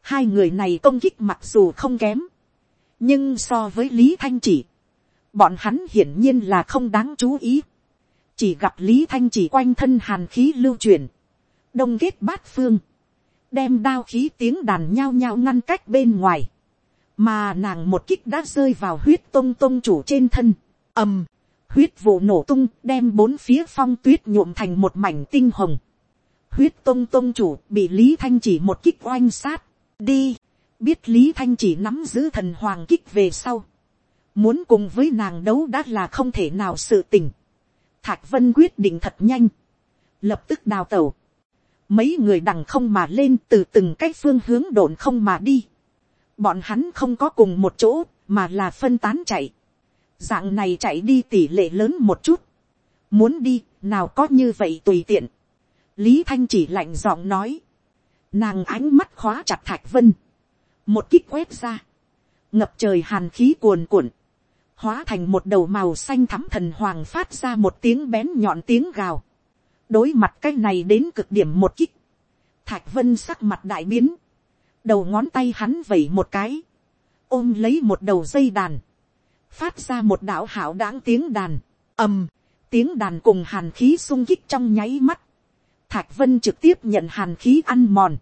A: hai người này công kích mặc dù không kém, nhưng so với lý thanh chỉ, bọn hắn hiển nhiên là không đáng chú ý, chỉ gặp lý thanh chỉ quanh thân hàn khí lưu truyền, đông kết bát phương, đem đao khí tiếng đàn nhao nhao ngăn cách bên ngoài, mà nàng một kích đã rơi vào huyết tông tông chủ trên thân, ầm, huyết vụ nổ tung đem bốn phía phong tuyết nhuộm thành một mảnh tinh hồng, huyết tông tông chủ bị lý thanh chỉ một kích oanh sát, đi, biết lý thanh chỉ nắm giữ thần hoàng kích về sau, muốn cùng với nàng đấu đã là không thể nào sự tình. Thạch Vân quyết định thật nhanh, lập tức đào tẩu. Mấy người đằng không mà lên từ từng cách phương hướng độn không mà đi. Bọn hắn không có cùng một chỗ, mà là phân tán chạy. Dạng này chạy đi tỷ lệ lớn một chút. Muốn đi, nào có như vậy tùy tiện. Lý Thanh chỉ lạnh giọng nói. Nàng ánh mắt khóa chặt Thạch Vân. Một kích quét ra. Ngập trời hàn khí cuồn cuộn hóa thành một đầu màu xanh thắm thần hoàng phát ra một tiếng bén nhọn tiếng gào. đối mặt cái này đến cực điểm một kích. thạch vân sắc mặt đại biến. đầu ngón tay hắn vẩy một cái. ôm lấy một đầu dây đàn. phát ra một đạo hảo đáng tiếng đàn. ầm. tiếng đàn cùng hàn khí sung kích trong nháy mắt. thạch vân trực tiếp nhận hàn khí ăn mòn.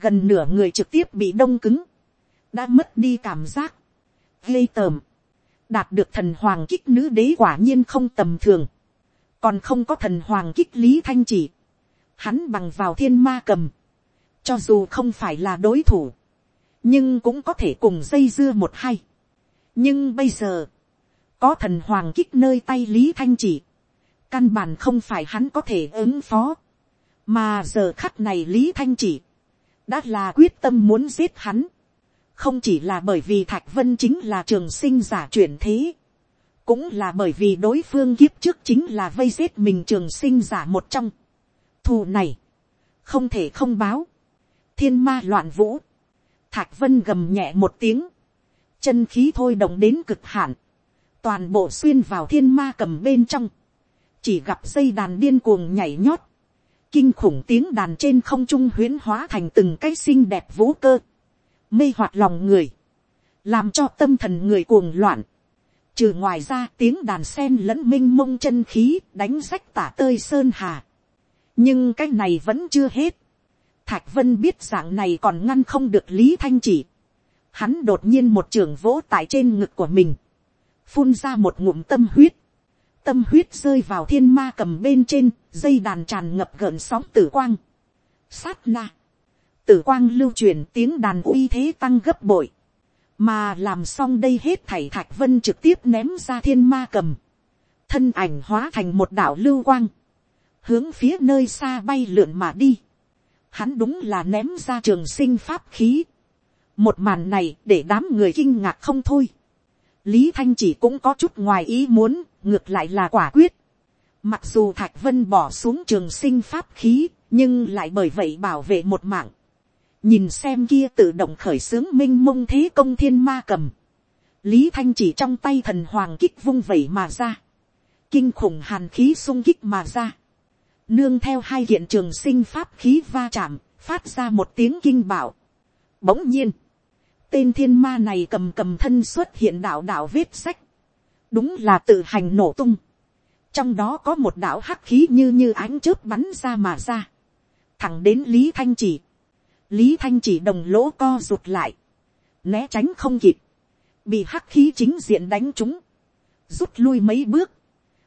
A: gần nửa người trực tiếp bị đông cứng. đã mất đi cảm giác. ghê tởm đạt được thần hoàng kích nữ đế quả nhiên không tầm thường, còn không có thần hoàng kích lý thanh chỉ, hắn bằng vào thiên ma cầm, cho dù không phải là đối thủ, nhưng cũng có thể cùng dây dưa một hai. nhưng bây giờ, có thần hoàng kích nơi tay lý thanh chỉ, căn bản không phải hắn có thể ứng phó, mà giờ khắc này lý thanh chỉ, đã là quyết tâm muốn giết hắn, không chỉ là bởi vì thạch vân chính là trường sinh giả chuyển thế, cũng là bởi vì đối phương kiếp trước chính là vây giết mình trường sinh giả một trong. thù này, không thể không báo, thiên ma loạn vũ, thạch vân gầm nhẹ một tiếng, chân khí thôi động đến cực hạn, toàn bộ xuyên vào thiên ma cầm bên trong, chỉ gặp dây đàn điên cuồng nhảy nhót, kinh khủng tiếng đàn trên không trung huyễn hóa thành từng cái xinh đẹp vũ cơ, mê hoặc lòng người, làm cho tâm thần người cuồng loạn. Trừ ngoài ra tiếng đàn sen lẫn m i n h mông chân khí đánh rách tả tơi sơn hà. nhưng cái này vẫn chưa hết. Thạch vân biết dạng này còn ngăn không được lý thanh chỉ. Hắn đột nhiên một trường vỗ tại trên ngực của mình. Phun ra một ngụm tâm huyết. Tâm huyết rơi vào thiên ma cầm bên trên, dây đàn tràn ngập gợn sóng tử quang. Sát na tử quang lưu truyền tiếng đàn uy thế tăng gấp bội. Mà làm xong đây hết thảy Thạch Vân trực tiếp ném ra thiên ma cầm. Thân ảnh hóa thành một đảo lưu quang. Hướng phía nơi xa bay lượn mà đi. Hắn đúng là ném ra trường sinh pháp khí. Một màn này để đám người kinh ngạc không thôi. Lý Thanh chỉ cũng có chút ngoài ý muốn, ngược lại là quả quyết. Mặc dù Thạch Vân bỏ xuống trường sinh pháp khí, nhưng lại bởi vậy bảo vệ một mạng nhìn xem kia tự động khởi xướng m i n h mông thế công thiên ma cầm, lý thanh chỉ trong tay thần hoàng kích vung vẩy mà ra, kinh khủng hàn khí sung kích mà ra, nương theo hai hiện trường sinh pháp khí va chạm, phát ra một tiếng kinh bảo. Bỗng nhiên, tên thiên ma này cầm cầm thân xuất hiện đạo đạo vết sách, đúng là tự hành nổ tung, trong đó có một đạo hắc khí như như ánh chớp bắn ra mà ra, thẳng đến lý thanh chỉ, lý thanh chỉ đồng lỗ co rụt lại, né tránh không kịp, bị hắc khí chính diện đánh trúng, rút lui mấy bước,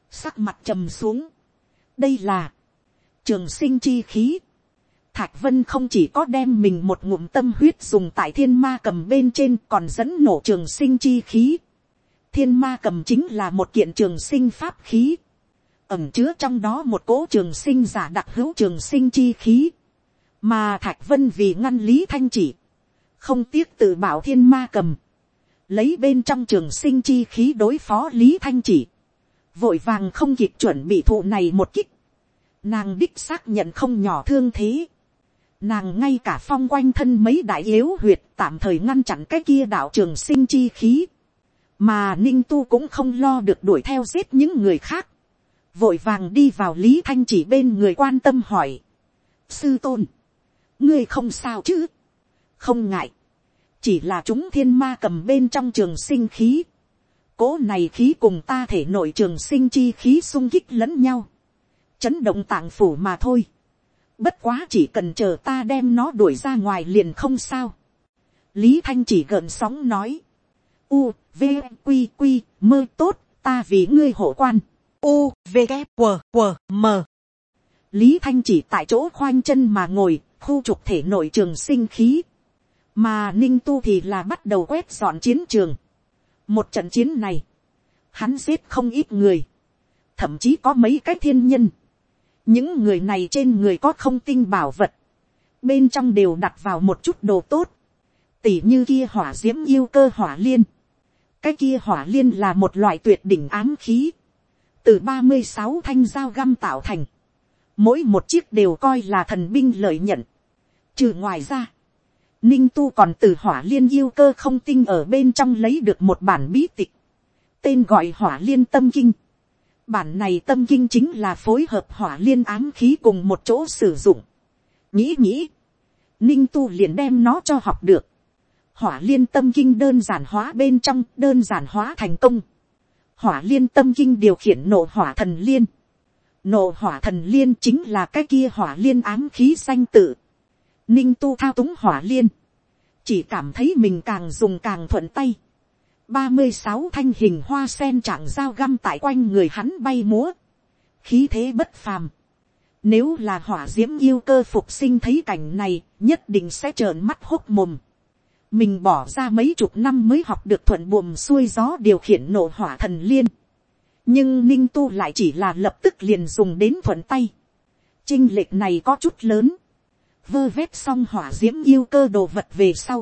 A: sắc mặt trầm xuống. đây là, trường sinh chi khí, Thạch Vân không chỉ có đem mình một ngụm tâm huyết dùng tại thiên ma cầm bên trên còn dẫn nổ trường sinh chi khí. Thiên ma cầm chính là một kiện trường sinh pháp khí. Ẩm chứa trong đó một cỗ trường sinh giả đặc hữu trường sinh chi khí mà thạch vân vì ngăn lý thanh chỉ, không tiếc tự bảo thiên ma cầm, lấy bên trong trường sinh chi khí đối phó lý thanh chỉ, vội vàng không kịp chuẩn bị thụ này một kích, nàng đích xác nhận không nhỏ thương thế, nàng ngay cả phong quanh thân mấy đại yếu huyệt tạm thời ngăn chặn cái kia đạo trường sinh chi khí, mà ninh tu cũng không lo được đuổi theo giết những người khác, vội vàng đi vào lý thanh chỉ bên người quan tâm hỏi, sư tôn, ngươi không sao chứ, không ngại, chỉ là chúng thiên ma cầm bên trong trường sinh khí, cố này khí cùng ta thể nội trường sinh chi khí sung kích lẫn nhau, chấn động tạng phủ mà thôi, bất quá chỉ cần chờ ta đem nó đuổi ra ngoài liền không sao, lý thanh chỉ gợn sóng nói, u, v, q, q, mơ tốt, ta vì ngươi hộ quan, u, v, k, q, q, m, Lý Thanh chỉ tại chỗ khoanh chân mà ngồi, khu trục thể nội trường sinh khí, mà ninh tu thì là bắt đầu quét dọn chiến trường. một trận chiến này, hắn giết không ít người, thậm chí có mấy cái thiên nhân. những người này trên người có không tinh bảo vật, bên trong đều đặt vào một chút đồ tốt, tỉ như kia hỏa diễm yêu cơ hỏa liên. cái kia hỏa liên là một loại tuyệt đỉnh ám khí, từ ba mươi sáu thanh dao găm tạo thành, mỗi một chiếc đều coi là thần binh lợi nhận. Trừ ngoài ra, ninh tu còn từ hỏa liên yêu cơ không tinh ở bên trong lấy được một bản bí tịch, tên gọi hỏa liên tâm kinh. Bản này tâm kinh chính là phối hợp hỏa liên ám khí cùng một chỗ sử dụng. Nghĩ nghĩ, ninh tu liền đem nó cho học được. Hỏa liên tâm kinh đơn giản hóa bên trong, đơn giản hóa thành công. Hỏa liên tâm kinh điều khiển nộ hỏa thần liên nộ hỏa thần liên chính là cái kia hỏa liên ám khí danh tự. ninh tu thao túng hỏa liên, chỉ cảm thấy mình càng dùng càng thuận tay. ba mươi sáu thanh hình hoa sen trạng dao găm tại quanh người hắn bay múa, khí thế bất phàm. Nếu là hỏa diễm yêu cơ phục sinh thấy cảnh này nhất định sẽ trợn mắt hốc mồm mình bỏ ra mấy chục năm mới học được thuận buồm xuôi gió điều khiển nổ hỏa thần liên nhưng ninh tu lại chỉ là lập tức liền dùng đến thuận tay. chinh lệch này có chút lớn. vơ vét xong hỏa d i ễ m yêu cơ đồ vật về sau.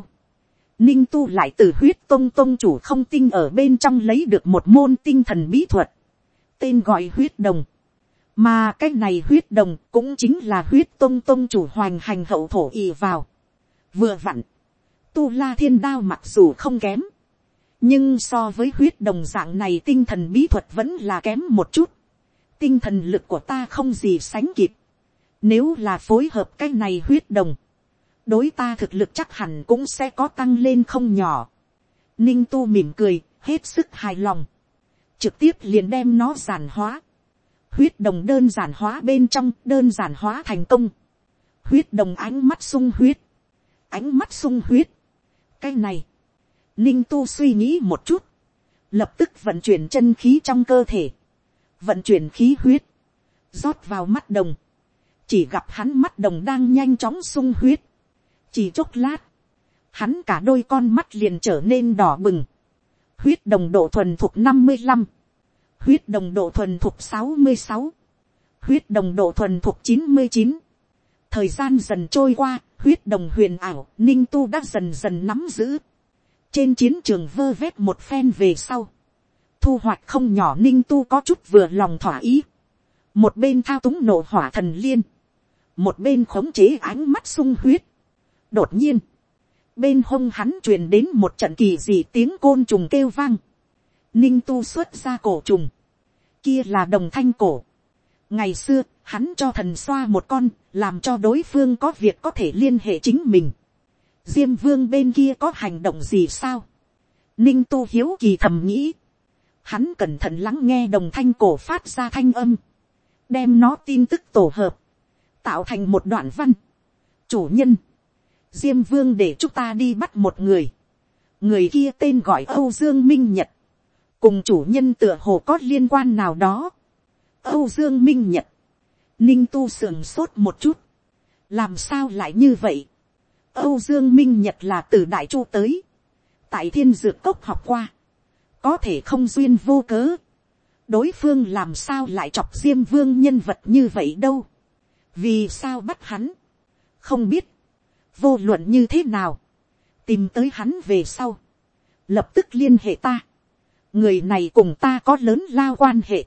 A: ninh tu lại từ huyết tông tông chủ không tinh ở bên trong lấy được một môn tinh thần bí thuật. tên gọi huyết đồng. mà cái này huyết đồng cũng chính là huyết tông tông chủ hoành hành hậu thổ ì vào. vừa vặn, tu la thiên đao mặc dù không kém nhưng so với huyết đồng dạng này tinh thần bí thuật vẫn là kém một chút. tinh thần lực của ta không gì sánh kịp. nếu là phối hợp cái này huyết đồng, đối ta thực lực chắc hẳn cũng sẽ có tăng lên không nhỏ. ninh tu mỉm cười, hết sức hài lòng. trực tiếp liền đem nó giản hóa. huyết đồng đơn giản hóa bên trong đơn giản hóa thành công. huyết đồng ánh mắt sung huyết. ánh mắt sung huyết. cái này Ninh tu suy nghĩ một chút. Lập tức vận chuyển chân khí trong cơ thể. Vận chuyển khí huyết. rót vào mắt đồng. Chỉ gặp hắn mắt đồng đang nhanh chóng sung huyết. Chỉ chốc lát. Hắn cả đôi con mắt liền trở nên đỏ bừng. Huyết đồng độ thuần thuộc 55. Huyết đồng độ thuần thuộc 66. Huyết đồng độ thuần thuộc 99 thời gian dần trôi qua, huyết đồng huyền ảo, ninh tu đã dần dần nắm giữ trên chiến trường vơ vét một phen về sau, thu hoạch không nhỏ ninh tu có chút vừa lòng thỏa ý, một bên thao túng nổ hỏa thần liên, một bên khống chế ánh mắt sung huyết. đột nhiên, bên hông hắn truyền đến một trận kỳ dị tiếng côn trùng kêu vang, ninh tu xuất ra cổ trùng, kia là đồng thanh cổ. ngày xưa, hắn cho thần xoa một con, làm cho đối phương có việc có thể liên hệ chính mình diêm vương bên kia có hành động gì sao, ninh tu hiếu kỳ thầm nghĩ, hắn cẩn thận lắng nghe đồng thanh cổ phát ra thanh âm, đem nó tin tức tổ hợp, tạo thành một đoạn văn. chủ nhân, diêm vương để chúng ta đi bắt một người, người kia tên gọi âu dương minh nhật, cùng chủ nhân tựa hồ có liên quan nào đó, âu dương minh nhật, ninh tu sườn sốt một chút, làm sao lại như vậy, Âu Dương Minh Nhật là từ Đại Chu tới. Tại thiên dược cốc học qua. Có thể không duyên vô cớ. Đối phương làm sao lại chọc Diêm Vương nhân vật như vậy đâu. Vì sao bắt hắn. Không biết. Vô luận như thế nào. Tìm tới hắn về sau. Lập tức liên hệ ta. Người này cùng ta có lớn lao quan hệ.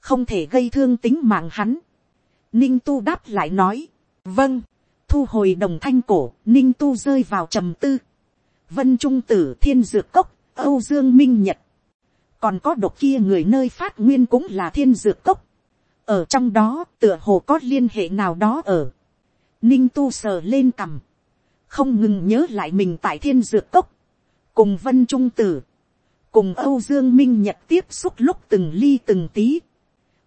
A: Không thể gây thương tính mạng hắn. Ninh Tu đáp lại nói. Vâng thu hồi đồng thanh cổ, ninh tu rơi vào trầm tư. vân trung tử thiên dược cốc, âu dương minh nhật. còn có độc kia người nơi phát nguyên cũng là thiên dược cốc. ở trong đó tựa hồ có liên hệ nào đó ở. ninh tu sờ lên cằm. không ngừng nhớ lại mình tại thiên dược cốc. cùng vân trung tử. cùng âu dương minh nhật tiếp xúc lúc từng ly từng tí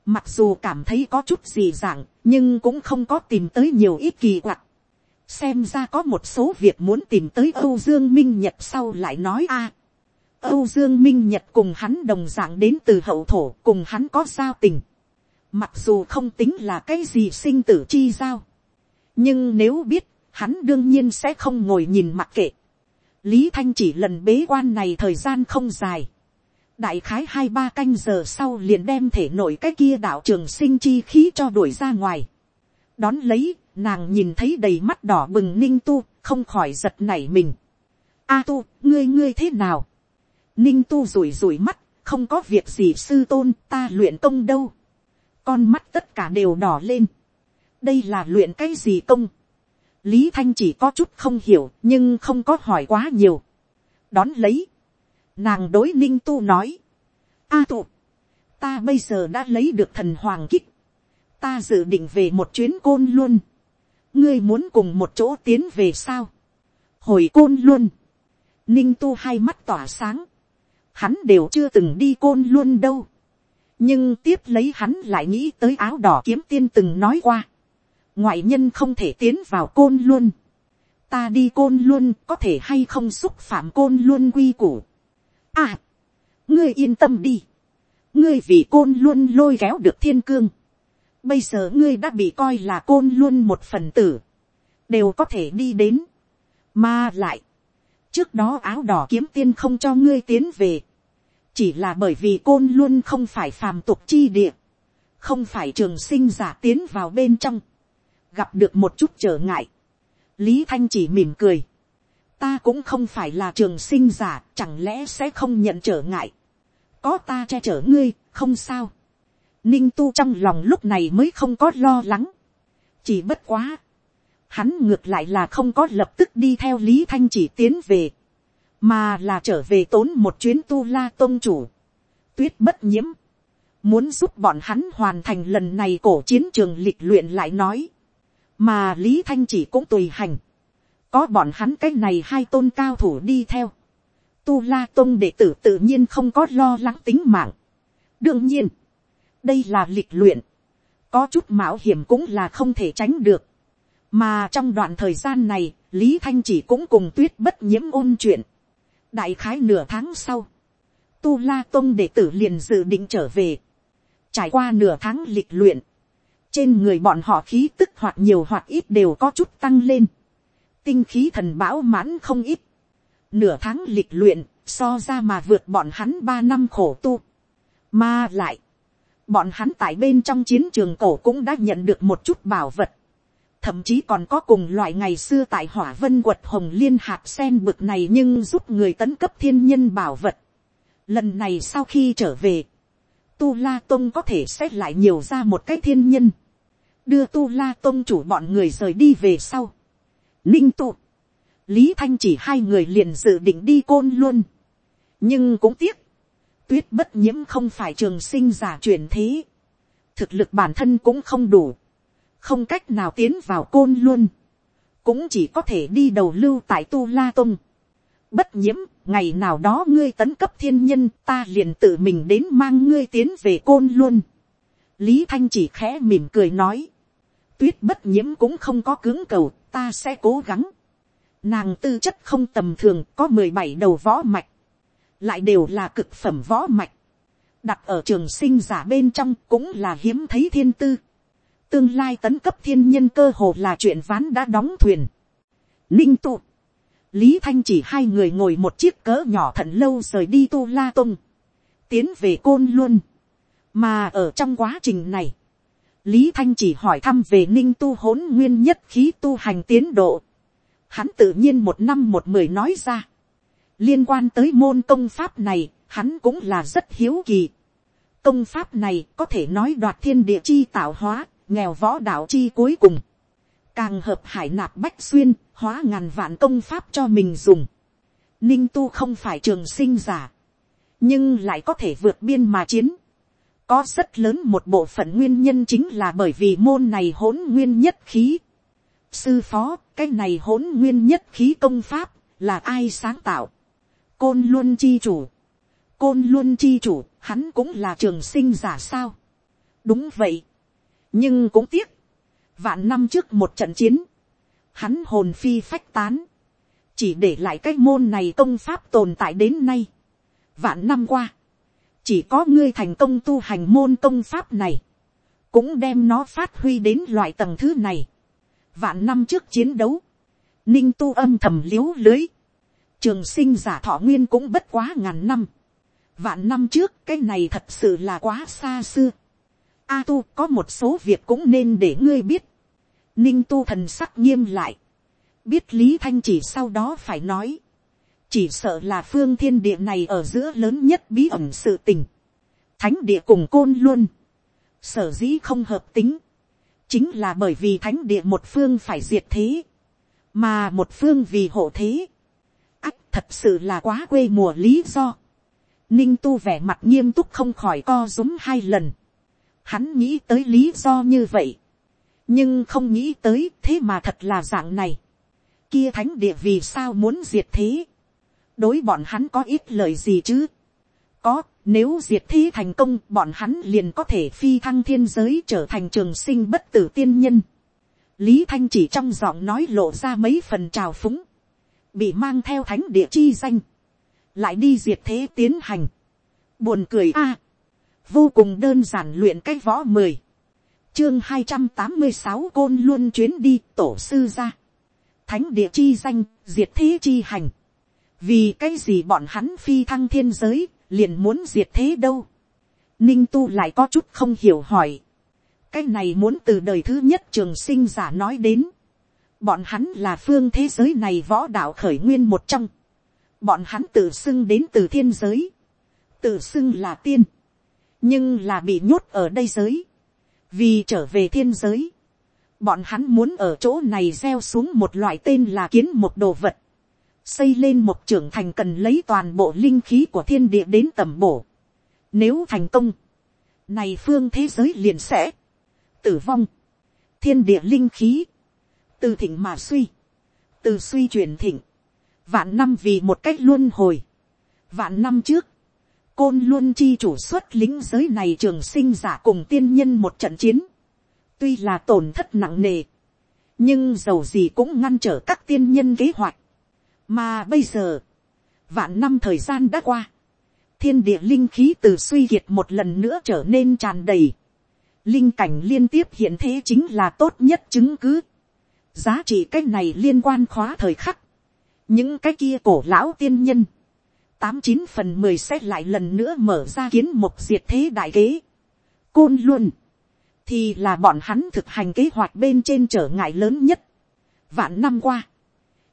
A: mặc dù cảm thấy có chút gì dạng, nhưng cũng không có tìm tới nhiều ít kỳ quặc xem ra có một số việc muốn tìm tới âu dương minh nhật sau lại nói a âu dương minh nhật cùng hắn đồng d ạ n g đến từ hậu thổ cùng hắn có giao tình mặc dù không tính là cái gì sinh tử chi giao nhưng nếu biết hắn đương nhiên sẽ không ngồi nhìn mặc kệ lý thanh chỉ lần bế quan này thời gian không dài đại khái hai ba canh giờ sau liền đem thể nổi cái kia đạo trường sinh chi khí cho đuổi ra ngoài đón lấy nàng nhìn thấy đầy mắt đỏ bừng ninh tu, không khỏi giật nảy mình. a tu, ngươi ngươi thế nào. ninh tu rủi rủi mắt, không có việc gì sư tôn ta luyện công đâu. con mắt tất cả đều đỏ lên. đây là luyện cái gì công. lý thanh chỉ có chút không hiểu nhưng không có hỏi quá nhiều. đón lấy. nàng đối ninh tu nói. a tu, ta bây giờ đã lấy được thần hoàng kích ta dự định về một chuyến côn luôn ngươi muốn cùng một chỗ tiến về sao, hồi côn luôn, ninh tu hai mắt tỏa sáng, hắn đều chưa từng đi côn luôn đâu, nhưng tiếp lấy hắn lại nghĩ tới áo đỏ kiếm tiên từng nói qua, ngoại nhân không thể tiến vào côn luôn, ta đi côn luôn có thể hay không xúc phạm côn luôn quy củ. À, ngươi yên tâm đi, ngươi vì côn luôn lôi kéo được thiên cương, bây giờ ngươi đã bị coi là côn luôn một phần tử, đều có thể đi đến, mà lại, trước đó áo đỏ kiếm tiên không cho ngươi tiến về, chỉ là bởi vì côn luôn không phải phàm tục chi địa, không phải trường sinh giả tiến vào bên trong, gặp được một chút trở ngại, lý thanh chỉ mỉm cười, ta cũng không phải là trường sinh giả, chẳng lẽ sẽ không nhận trở ngại, có ta che chở ngươi, không sao ninh tu trong lòng lúc này mới không có lo lắng, chỉ bất quá, hắn ngược lại là không có lập tức đi theo lý thanh chỉ tiến về, mà là trở về tốn một chuyến tu la tôn chủ, tuyết bất nhiễm, muốn giúp bọn hắn hoàn thành lần này cổ chiến trường lịch luyện lại nói, mà lý thanh chỉ cũng tùy hành, có bọn hắn cái này hai tôn cao thủ đi theo, tu la tôn đệ tử tự nhiên không có lo lắng tính mạng, đương nhiên, đây là lịch luyện, có chút mạo hiểm cũng là không thể tránh được. mà trong đoạn thời gian này, lý thanh chỉ cũng cùng tuyết bất nhiễm ôn chuyện. đại khái nửa tháng sau, tu la tôn đệ tử liền dự định trở về. trải qua nửa tháng lịch luyện, trên người bọn họ khí tức hoặc nhiều hoặc ít đều có chút tăng lên. tinh khí thần bão mãn không ít. nửa tháng lịch luyện so ra mà vượt bọn hắn ba năm khổ tu. Mà lại, Bọn hắn tại bên trong chiến trường cổ cũng đã nhận được một chút bảo vật. Thậm chí còn có cùng loại ngày xưa tại hỏa vân quật hồng liên hạt sen bực này nhưng giúp người tấn cấp thiên nhân bảo vật. Lần này sau khi trở về, Tu La Tông có thể xét lại nhiều ra một cái thiên nhân. Đưa Tu La Tông chủ bọn người rời đi về sau. Ninh tụ. Lý Thanh chỉ hai người liền dự định đi côn luôn. Nhưng cũng tiếc tuyết bất nhiễm không phải trường sinh giả truyền thế, thực lực bản thân cũng không đủ, không cách nào tiến vào côn luôn, cũng chỉ có thể đi đầu lưu tại tu la tung. bất nhiễm, ngày nào đó ngươi tấn cấp thiên nhân ta liền tự mình đến mang ngươi tiến về côn luôn. lý thanh chỉ khẽ mỉm cười nói, tuyết bất nhiễm cũng không có cứng cầu, ta sẽ cố gắng. Nàng tư chất không tầm thường có mười bảy đầu võ mạch lại đều là cực phẩm võ mạch, đặt ở trường sinh giả bên trong cũng là hiếm thấy thiên tư, tương lai tấn cấp thiên nhân cơ hồ là chuyện ván đã đóng thuyền. Ninh tu, lý thanh chỉ hai người ngồi một chiếc cỡ nhỏ thận lâu rời đi tu la tung, tiến về côn luôn, mà ở trong quá trình này, lý thanh chỉ hỏi thăm về ninh tu hốn nguyên nhất khí tu hành tiến độ, hắn tự nhiên một năm một mười nói ra liên quan tới môn công pháp này, hắn cũng là rất hiếu kỳ. công pháp này có thể nói đoạt thiên địa chi tạo hóa, nghèo võ đạo chi cuối cùng. càng hợp hải nạp bách xuyên, hóa ngàn vạn công pháp cho mình dùng. ninh tu không phải trường sinh giả, nhưng lại có thể vượt biên mà chiến. có rất lớn một bộ phận nguyên nhân chính là bởi vì môn này hỗn nguyên nhất khí. sư phó, cái này hỗn nguyên nhất khí công pháp, là ai sáng tạo côn luân chi chủ, côn luân chi chủ, hắn cũng là trường sinh giả sao. đúng vậy, nhưng cũng tiếc, vạn năm trước một trận chiến, hắn hồn phi phách tán, chỉ để lại cái môn này công pháp tồn tại đến nay. vạn năm qua, chỉ có ngươi thành công tu hành môn công pháp này, cũng đem nó phát huy đến loại tầng thứ này. vạn năm trước chiến đấu, ninh tu âm thầm liếu lưới, trường sinh giả thọ nguyên cũng bất quá ngàn năm. vạn năm trước cái này thật sự là quá xa xưa. a tu có một số việc cũng nên để ngươi biết. ninh tu thần sắc nghiêm lại. biết lý thanh chỉ sau đó phải nói. chỉ sợ là phương thiên địa này ở giữa lớn nhất bí ẩn sự tình. thánh địa cùng côn luôn. sở dĩ không hợp tính. chính là bởi vì thánh địa một phương phải diệt thế. mà một phương vì hộ thế thật sự là quá quê mùa lý do. ninh tu vẻ mặt nghiêm túc không khỏi co rúm hai lần. hắn nghĩ tới lý do như vậy. nhưng không nghĩ tới thế mà thật là dạng này. kia thánh địa vì sao muốn diệt thế. đối bọn hắn có ít lời gì chứ. có, nếu diệt thế thành công bọn hắn liền có thể phi thăng thiên giới trở thành trường sinh bất tử tiên nhân. lý thanh chỉ trong giọng nói lộ ra mấy phần trào phúng bị mang theo thánh địa chi danh, lại đi diệt thế tiến hành, buồn cười a, vô cùng đơn giản luyện cái võ mười, chương hai trăm tám mươi sáu côn luôn chuyến đi tổ sư ra, thánh địa chi danh, diệt thế chi hành, vì cái gì bọn hắn phi thăng thiên giới, liền muốn diệt thế đâu, ninh tu lại có chút không hiểu hỏi, cái này muốn từ đời thứ nhất trường sinh giả nói đến, Bọn hắn là phương thế giới này võ đạo khởi nguyên một trong. Bọn hắn tự xưng đến từ thiên giới. Tự xưng là tiên. Nhưng là bị nhốt ở đây giới. Vì trở về thiên giới. Bọn hắn muốn ở chỗ này gieo xuống một loại tên là kiến một đồ vật. Xây lên một trưởng thành cần lấy toàn bộ linh khí của thiên địa đến tầm bổ. Nếu thành công. Này phương thế giới liền sẽ. Tử vong. Thiên địa linh khí từ thịnh mà suy, từ suy chuyển thịnh, vạn năm vì một cách luôn hồi, vạn năm trước, côn luôn chi chủ xuất lính giới này trường sinh giả cùng tiên nhân một trận chiến, tuy là tổn thất nặng nề, nhưng dầu gì cũng ngăn trở các tiên nhân kế hoạch, mà bây giờ, vạn năm thời gian đã qua, thiên địa linh khí từ suy kiệt một lần nữa trở nên tràn đầy, linh cảnh liên tiếp hiện thế chính là tốt nhất chứng cứ giá trị cái này liên quan khóa thời khắc, những cái kia cổ lão tiên nhân, tám chín phần mười sẽ lại lần nữa mở ra kiến một diệt thế đại kế, côn luôn, thì là bọn hắn thực hành kế hoạch bên trên trở ngại lớn nhất, vạn năm qua,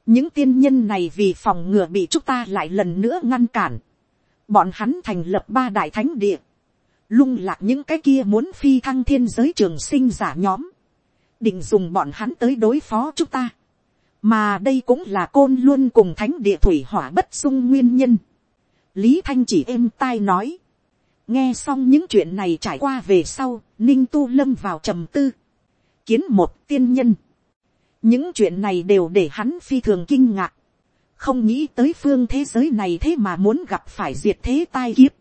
A: những tiên nhân này vì phòng ngừa bị chúng ta lại lần nữa ngăn cản, bọn hắn thành lập ba đại thánh địa, lung lạc những cái kia muốn phi thăng thiên giới trường sinh giả nhóm, định dùng bọn hắn tới đối phó chúng ta. mà đây cũng là côn luôn cùng thánh địa thủy hỏa bất dung nguyên nhân. lý thanh chỉ êm tai nói. nghe xong những chuyện này trải qua về sau, ninh tu lâm vào trầm tư. kiến một tiên nhân. những chuyện này đều để hắn phi thường kinh ngạc. không nghĩ tới phương thế giới này thế mà muốn gặp phải diệt thế tai kiếp.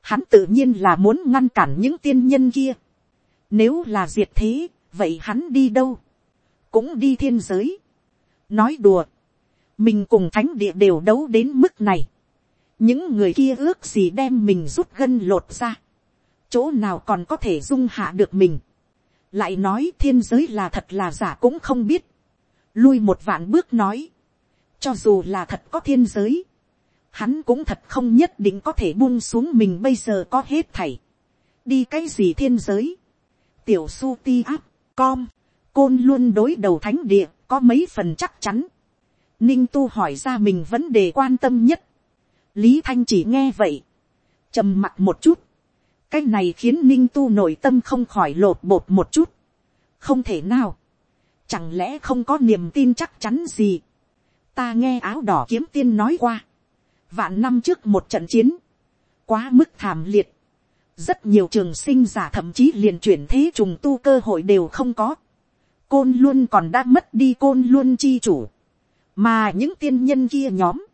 A: hắn tự nhiên là muốn ngăn cản những tiên nhân kia. Nếu là diệt thế, vậy hắn đi đâu, cũng đi thiên giới, nói đùa, mình cùng thánh địa đều đấu đến mức này, những người kia ước gì đem mình rút gân lột ra, chỗ nào còn có thể dung hạ được mình, lại nói thiên giới là thật là giả cũng không biết, lui một vạn bước nói, cho dù là thật có thiên giới, hắn cũng thật không nhất định có thể buông xuống mình bây giờ có hết thảy, đi cái gì thiên giới, tiểu su ti áp, com, côn luôn đối đầu thánh địa, có mấy phần chắc chắn. Ninh tu hỏi ra mình vấn đề quan tâm nhất. Lý Thanh chỉ nghe vậy. trầm mặt một chút. Cái này khiến Ninh tu nội tâm không khỏi lột bột một chút. Không thể nào. Chẳng lẽ không có niềm tin chắc chắn gì. Ta nghe áo đỏ kiếm tiên nói qua. Vạn năm trước một trận chiến. Quá mức thảm liệt rất nhiều trường sinh giả thậm chí liền chuyển thế trùng tu cơ hội đều không có. côn luôn còn đã mất đi côn luôn chi chủ. mà những tiên nhân kia nhóm,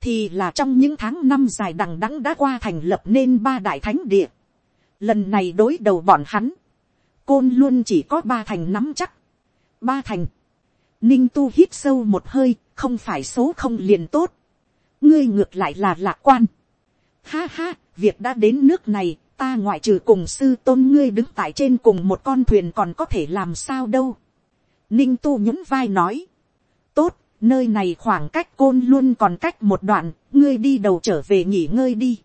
A: thì là trong những tháng năm dài đằng đẵng đã qua thành lập nên ba đại thánh địa. lần này đối đầu bọn hắn, côn luôn chỉ có ba thành nắm chắc. ba thành, ninh tu hít sâu một hơi, không phải số không liền tốt. ngươi ngược lại là lạc quan. ha ha, việc đã đến nước này, ta ngoại trừ cùng sư tôn ngươi đứng tại trên cùng một con thuyền còn có thể làm sao đâu. Ninh tu nhún vai nói. Tốt, nơi này khoảng cách côn luôn còn cách một đoạn, ngươi đi đầu trở về nghỉ ngơi đi.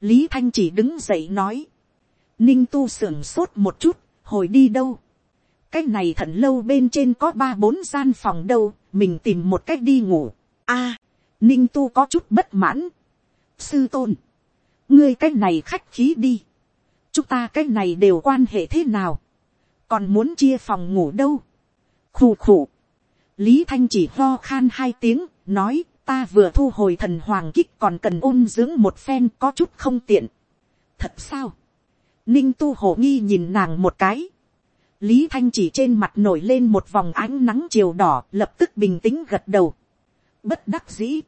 A: Lý Thanh chỉ đứng dậy nói. Ninh tu sưởng sốt một chút, hồi đi đâu. Cái này thận lâu bên trên có ba bốn gian phòng đâu, mình tìm một cách đi ngủ. a Ninh tu có chút bất mãn. Sư tôn ngươi cái này khách khí đi, chúng ta cái này đều quan hệ thế nào, còn muốn chia phòng ngủ đâu, khù khù, lý thanh chỉ lo khan hai tiếng, nói ta vừa thu hồi thần hoàng kích còn cần ôn dưỡng một phen có chút không tiện. Thật sao? Ninh tu hổ nghi nhìn nàng một cái. Lý Thanh chỉ trên mặt nổi lên một vòng ánh nắng chiều đỏ lập tức bình tĩnh gật đầu. Bất đắc dĩ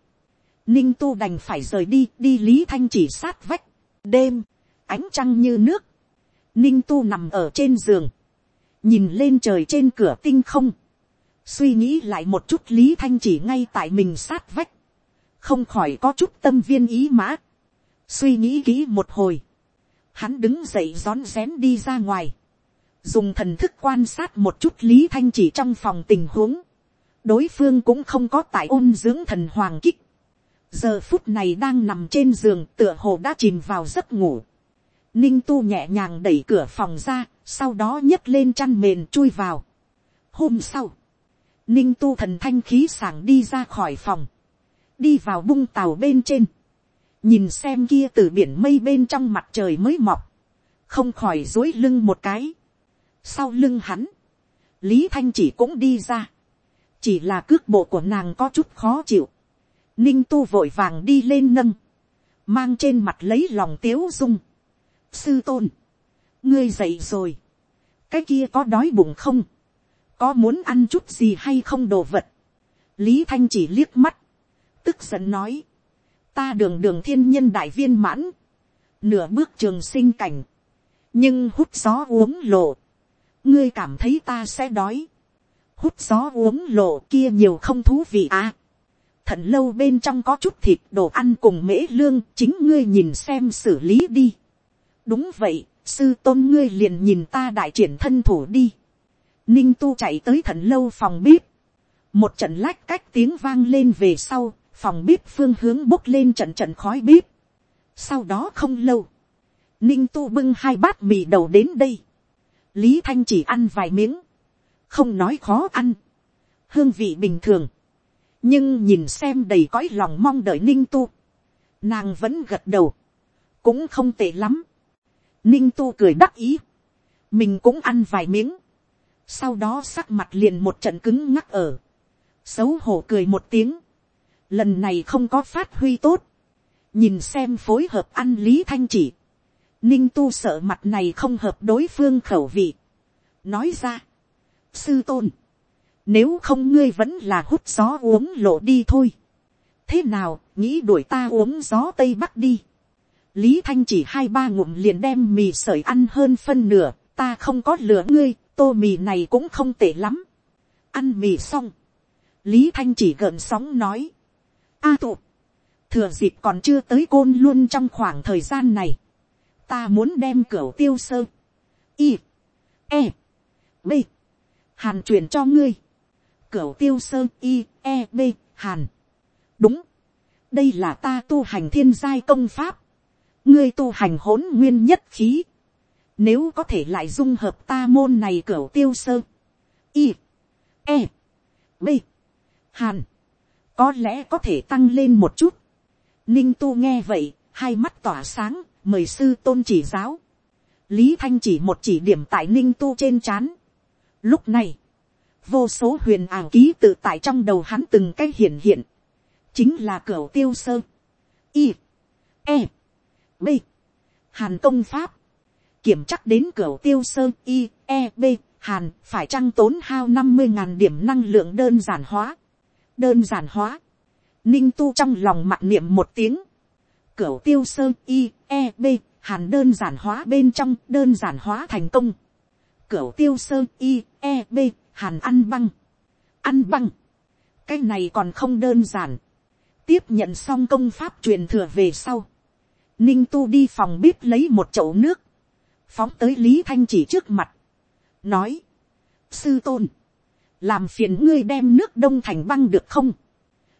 A: ninh tu đành phải rời đi, đi lý thanh chỉ sát vách. đêm, ánh trăng như nước, ninh tu nằm ở trên giường, nhìn lên trời trên cửa tinh không, suy nghĩ lại một chút lý thanh chỉ ngay tại mình sát vách, không khỏi có chút tâm viên ý mã, suy nghĩ kỹ một hồi, hắn đứng dậy rón rén đi ra ngoài, dùng thần thức quan sát một chút lý thanh chỉ trong phòng tình huống, đối phương cũng không có tại ôn dưỡng thần hoàng kích, giờ phút này đang nằm trên giường tựa hồ đã chìm vào giấc ngủ. ninh tu nhẹ nhàng đẩy cửa phòng ra, sau đó nhấc lên chăn mền chui vào. hôm sau, ninh tu thần thanh khí sảng đi ra khỏi phòng, đi vào bung tàu bên trên, nhìn xem kia từ biển mây bên trong mặt trời mới mọc, không khỏi dối lưng một cái. sau lưng hắn, lý thanh chỉ cũng đi ra, chỉ là cước bộ của nàng có chút khó chịu, ninh tu vội vàng đi lên nâng, mang trên mặt lấy lòng tiếu dung. sư tôn, ngươi dậy rồi, cái kia có đói bụng không, có muốn ăn chút gì hay không đồ vật. lý thanh chỉ liếc mắt, tức giận nói, ta đường đường thiên nhân đại viên mãn, nửa bước trường sinh cảnh, nhưng hút gió uống lộ, ngươi cảm thấy ta sẽ đói, hút gió uống lộ kia nhiều không thú vị à thận lâu bên trong có chút thịt đồ ăn cùng mễ lương chính ngươi nhìn xem xử lý đi. đúng vậy, sư tôn ngươi liền nhìn ta đại triển thân thủ đi. ninh tu chạy tới thận lâu phòng bếp. một trận lách cách tiếng vang lên về sau, phòng bếp phương hướng bốc lên trận trận khói bếp. sau đó không lâu, ninh tu bưng hai bát mì đầu đến đây. lý thanh chỉ ăn vài miếng, không nói khó ăn, hương vị bình thường nhưng nhìn xem đầy cõi lòng mong đợi ninh tu, nàng vẫn gật đầu, cũng không tệ lắm. ninh tu cười đắc ý, mình cũng ăn vài miếng, sau đó sắc mặt liền một trận cứng ngắc ở, xấu hổ cười một tiếng, lần này không có phát huy tốt, nhìn xem phối hợp ăn lý thanh chỉ, ninh tu sợ mặt này không hợp đối phương khẩu vị, nói ra, sư tôn, nếu không ngươi vẫn là hút gió uống lộ đi thôi. Thế nào, nghĩ đuổi ta uống gió Tây Bắc đi. Lý Thanh chỉ hai ba ngụm liền đem mì sợi ăn hơn phân nửa. Ta không có lửa ngươi, tô mì này cũng không tệ lắm. Ăn mì xong. Lý Thanh chỉ gợn sóng nói. A à tụ. Thừa dịp còn chưa tới côn luôn trong khoảng thời gian này. Ta muốn đem cửa tiêu sơ. Y. E. B. Hàn truyền cho ngươi Cửu tiêu sơn y, e, b, hàn. Đúng. Đây là ta tu hành thiên giai công pháp. Ngươi tu hành hỗn nguyên nhất khí. Nếu có thể lại dung hợp ta môn này cửu tiêu sơn. Y, e, b, hàn. Có lẽ có thể tăng lên một chút. Ninh tu nghe vậy, hai mắt tỏa sáng, mời sư tôn chỉ giáo. Lý Thanh chỉ một chỉ điểm tại ninh tu trên chán. Lúc này, vô số huyền ảo ký tự tại trong đầu hắn từng cái hiện hiện, chính là cửa tiêu sơ, y, e, b, hàn công pháp, kiểm chắc đến cửa tiêu sơ y, e, b, hàn phải trăng tốn hao năm mươi ngàn điểm năng lượng đơn giản hóa, đơn giản hóa, ninh tu trong lòng mặn niệm một tiếng, cửa tiêu sơ y, e, b, hàn đơn giản hóa bên trong đơn giản hóa thành công, cửa tiêu sơ y, e, b, hàn ăn băng, ăn băng, cái này còn không đơn giản, tiếp nhận xong công pháp truyền thừa về sau, ninh tu đi phòng bếp lấy một chậu nước, phóng tới lý thanh chỉ trước mặt, nói, sư tôn, làm phiền ngươi đem nước đông thành băng được không,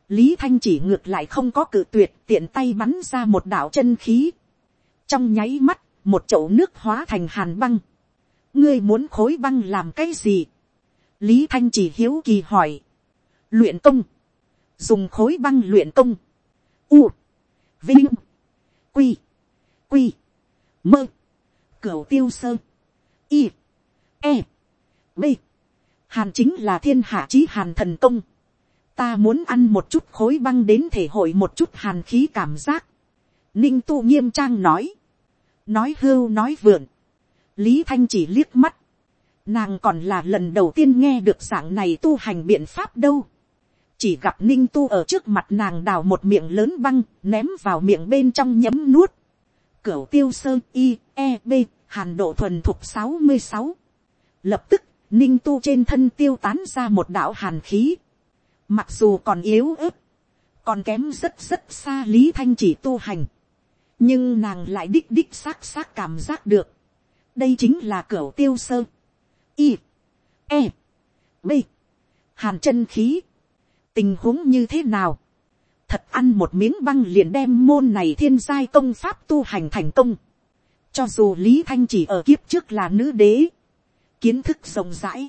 A: lý thanh chỉ ngược lại không có cự tuyệt tiện tay bắn ra một đảo chân khí, trong nháy mắt, một chậu nước hóa thành hàn băng, ngươi muốn khối băng làm cái gì, Lý Thanh chỉ hiếu kỳ hỏi. Luyện công. Dùng khối băng luyện công. U. Vinh. Quy. Quy. Mơ. Cửu tiêu sơ. Y. E. B. Hàn chính là thiên hạ chí hàn thần công. Ta muốn ăn một chút khối băng đến thể hội một chút hàn khí cảm giác. Ninh tu nghiêm trang nói. Nói hưu nói vượn. Lý Thanh chỉ liếc mắt Nàng còn là lần đầu tiên nghe được dạng này tu hành biện pháp đâu. Chỉ gặp ninh tu ở trước mặt nàng đào một miệng lớn băng, ném vào miệng bên trong nhấm nuốt. Cửu tiêu sơ y, e, b, hàn độ thuần thục sáu mươi sáu Lập tức, ninh tu trên thân tiêu tán ra một đạo hàn khí. Mặc dù còn yếu ớt, còn kém rất rất xa lý thanh chỉ tu hành. Nhưng nàng lại đích đích xác xác cảm giác được. Đây chính là cửu tiêu sơ i, e, b, hàn chân khí, tình huống như thế nào, thật ăn một miếng băng liền đem môn này thiên giai công pháp tu hành thành công, cho dù lý thanh chỉ ở kiếp trước là nữ đế, kiến thức rộng rãi,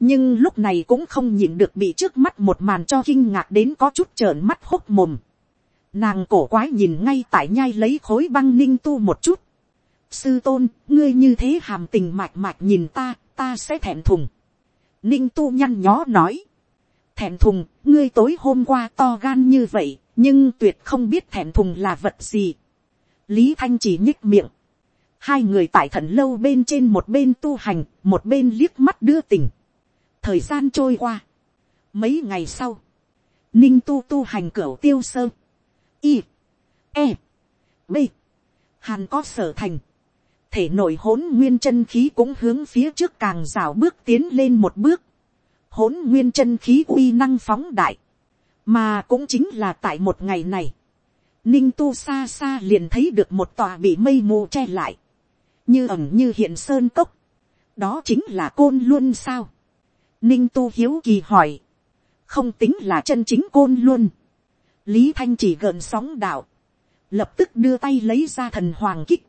A: nhưng lúc này cũng không nhìn được bị trước mắt một màn cho kinh ngạc đến có chút trợn mắt h ố c mồm, nàng cổ quái nhìn ngay tại nhai lấy khối băng ninh tu một chút, sư tôn ngươi như thế hàm tình mạch mạch nhìn ta ta sẽ thẹn thùng. Ninh tu nhăn nhó nói. Thẹn thùng, ngươi tối hôm qua to gan như vậy, nhưng tuyệt không biết thẹn thùng là vật gì. Lý Thanh chỉ nhích miệng. Hai người tại thần lâu bên trên một bên tu hành, một bên liếc mắt đưa tình. Thời gian trôi qua. Mấy ngày sau. Ninh tu tu hành cửa tiêu sơ. Y. E. B. Hàn có sở thành thể nội hỗn nguyên chân khí cũng hướng phía trước càng rào bước tiến lên một bước, hỗn nguyên chân khí uy năng phóng đại, mà cũng chính là tại một ngày này, ninh tu xa xa liền thấy được một tòa bị mây mù che lại, như ẩm như hiện sơn cốc, đó chính là côn luôn sao, ninh tu hiếu kỳ hỏi, không tính là chân chính côn luôn, lý thanh chỉ gợn sóng đạo, lập tức đưa tay lấy ra thần hoàng kích,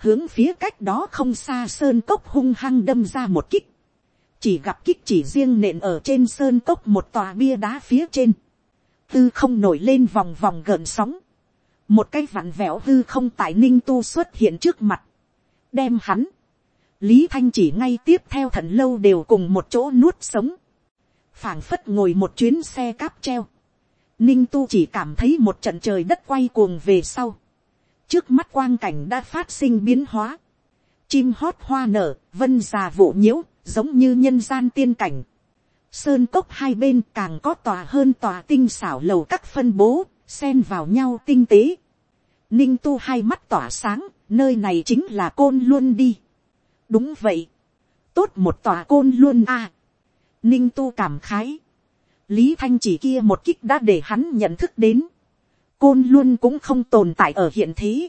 A: hướng phía cách đó không xa sơn cốc hung hăng đâm ra một kích, chỉ gặp kích chỉ riêng nện ở trên sơn cốc một tòa bia đá phía trên, tư không nổi lên vòng vòng gợn sóng, một cái vặn vẹo hư không tại ninh tu xuất hiện trước mặt, đem hắn, lý thanh chỉ ngay tiếp theo thần lâu đều cùng một chỗ nuốt sống, phảng phất ngồi một chuyến xe cáp treo, ninh tu chỉ cảm thấy một trận trời đất quay cuồng về sau, trước mắt quang cảnh đã phát sinh biến hóa. Chim hót hoa nở, vân già vụ nhiễu, giống như nhân gian tiên cảnh. Sơn cốc hai bên càng có tòa hơn tòa tinh xảo lầu các phân bố, xen vào nhau tinh tế. Ninh tu hai mắt tỏa sáng, nơi này chính là côn luôn đi. Đúng vậy. Tốt một tòa côn luôn a. À. Ninh tu cảm khái. Lý Thanh chỉ kia một kích đã để hắn nhận thức đến côn luôn cũng không tồn tại ở hiện thế,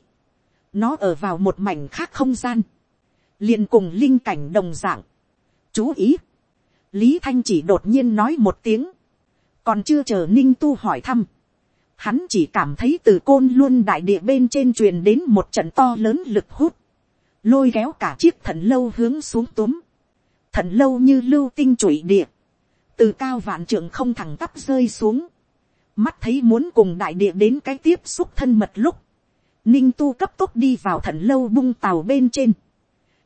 A: nó ở vào một mảnh khác không gian, liền cùng linh cảnh đồng dạng. chú ý, lý thanh chỉ đột nhiên nói một tiếng, còn chưa chờ ninh tu hỏi thăm, hắn chỉ cảm thấy từ côn luôn đại địa bên trên truyền đến một trận to lớn lực hút, lôi kéo cả chiếc thận lâu hướng xuống túm, thận lâu như lưu tinh trụy địa, từ cao vạn trượng không thẳng tắp rơi xuống, mắt thấy muốn cùng đại địa đến cái tiếp xúc thân mật lúc, ninh tu cấp tốc đi vào thần lâu bung tàu bên trên,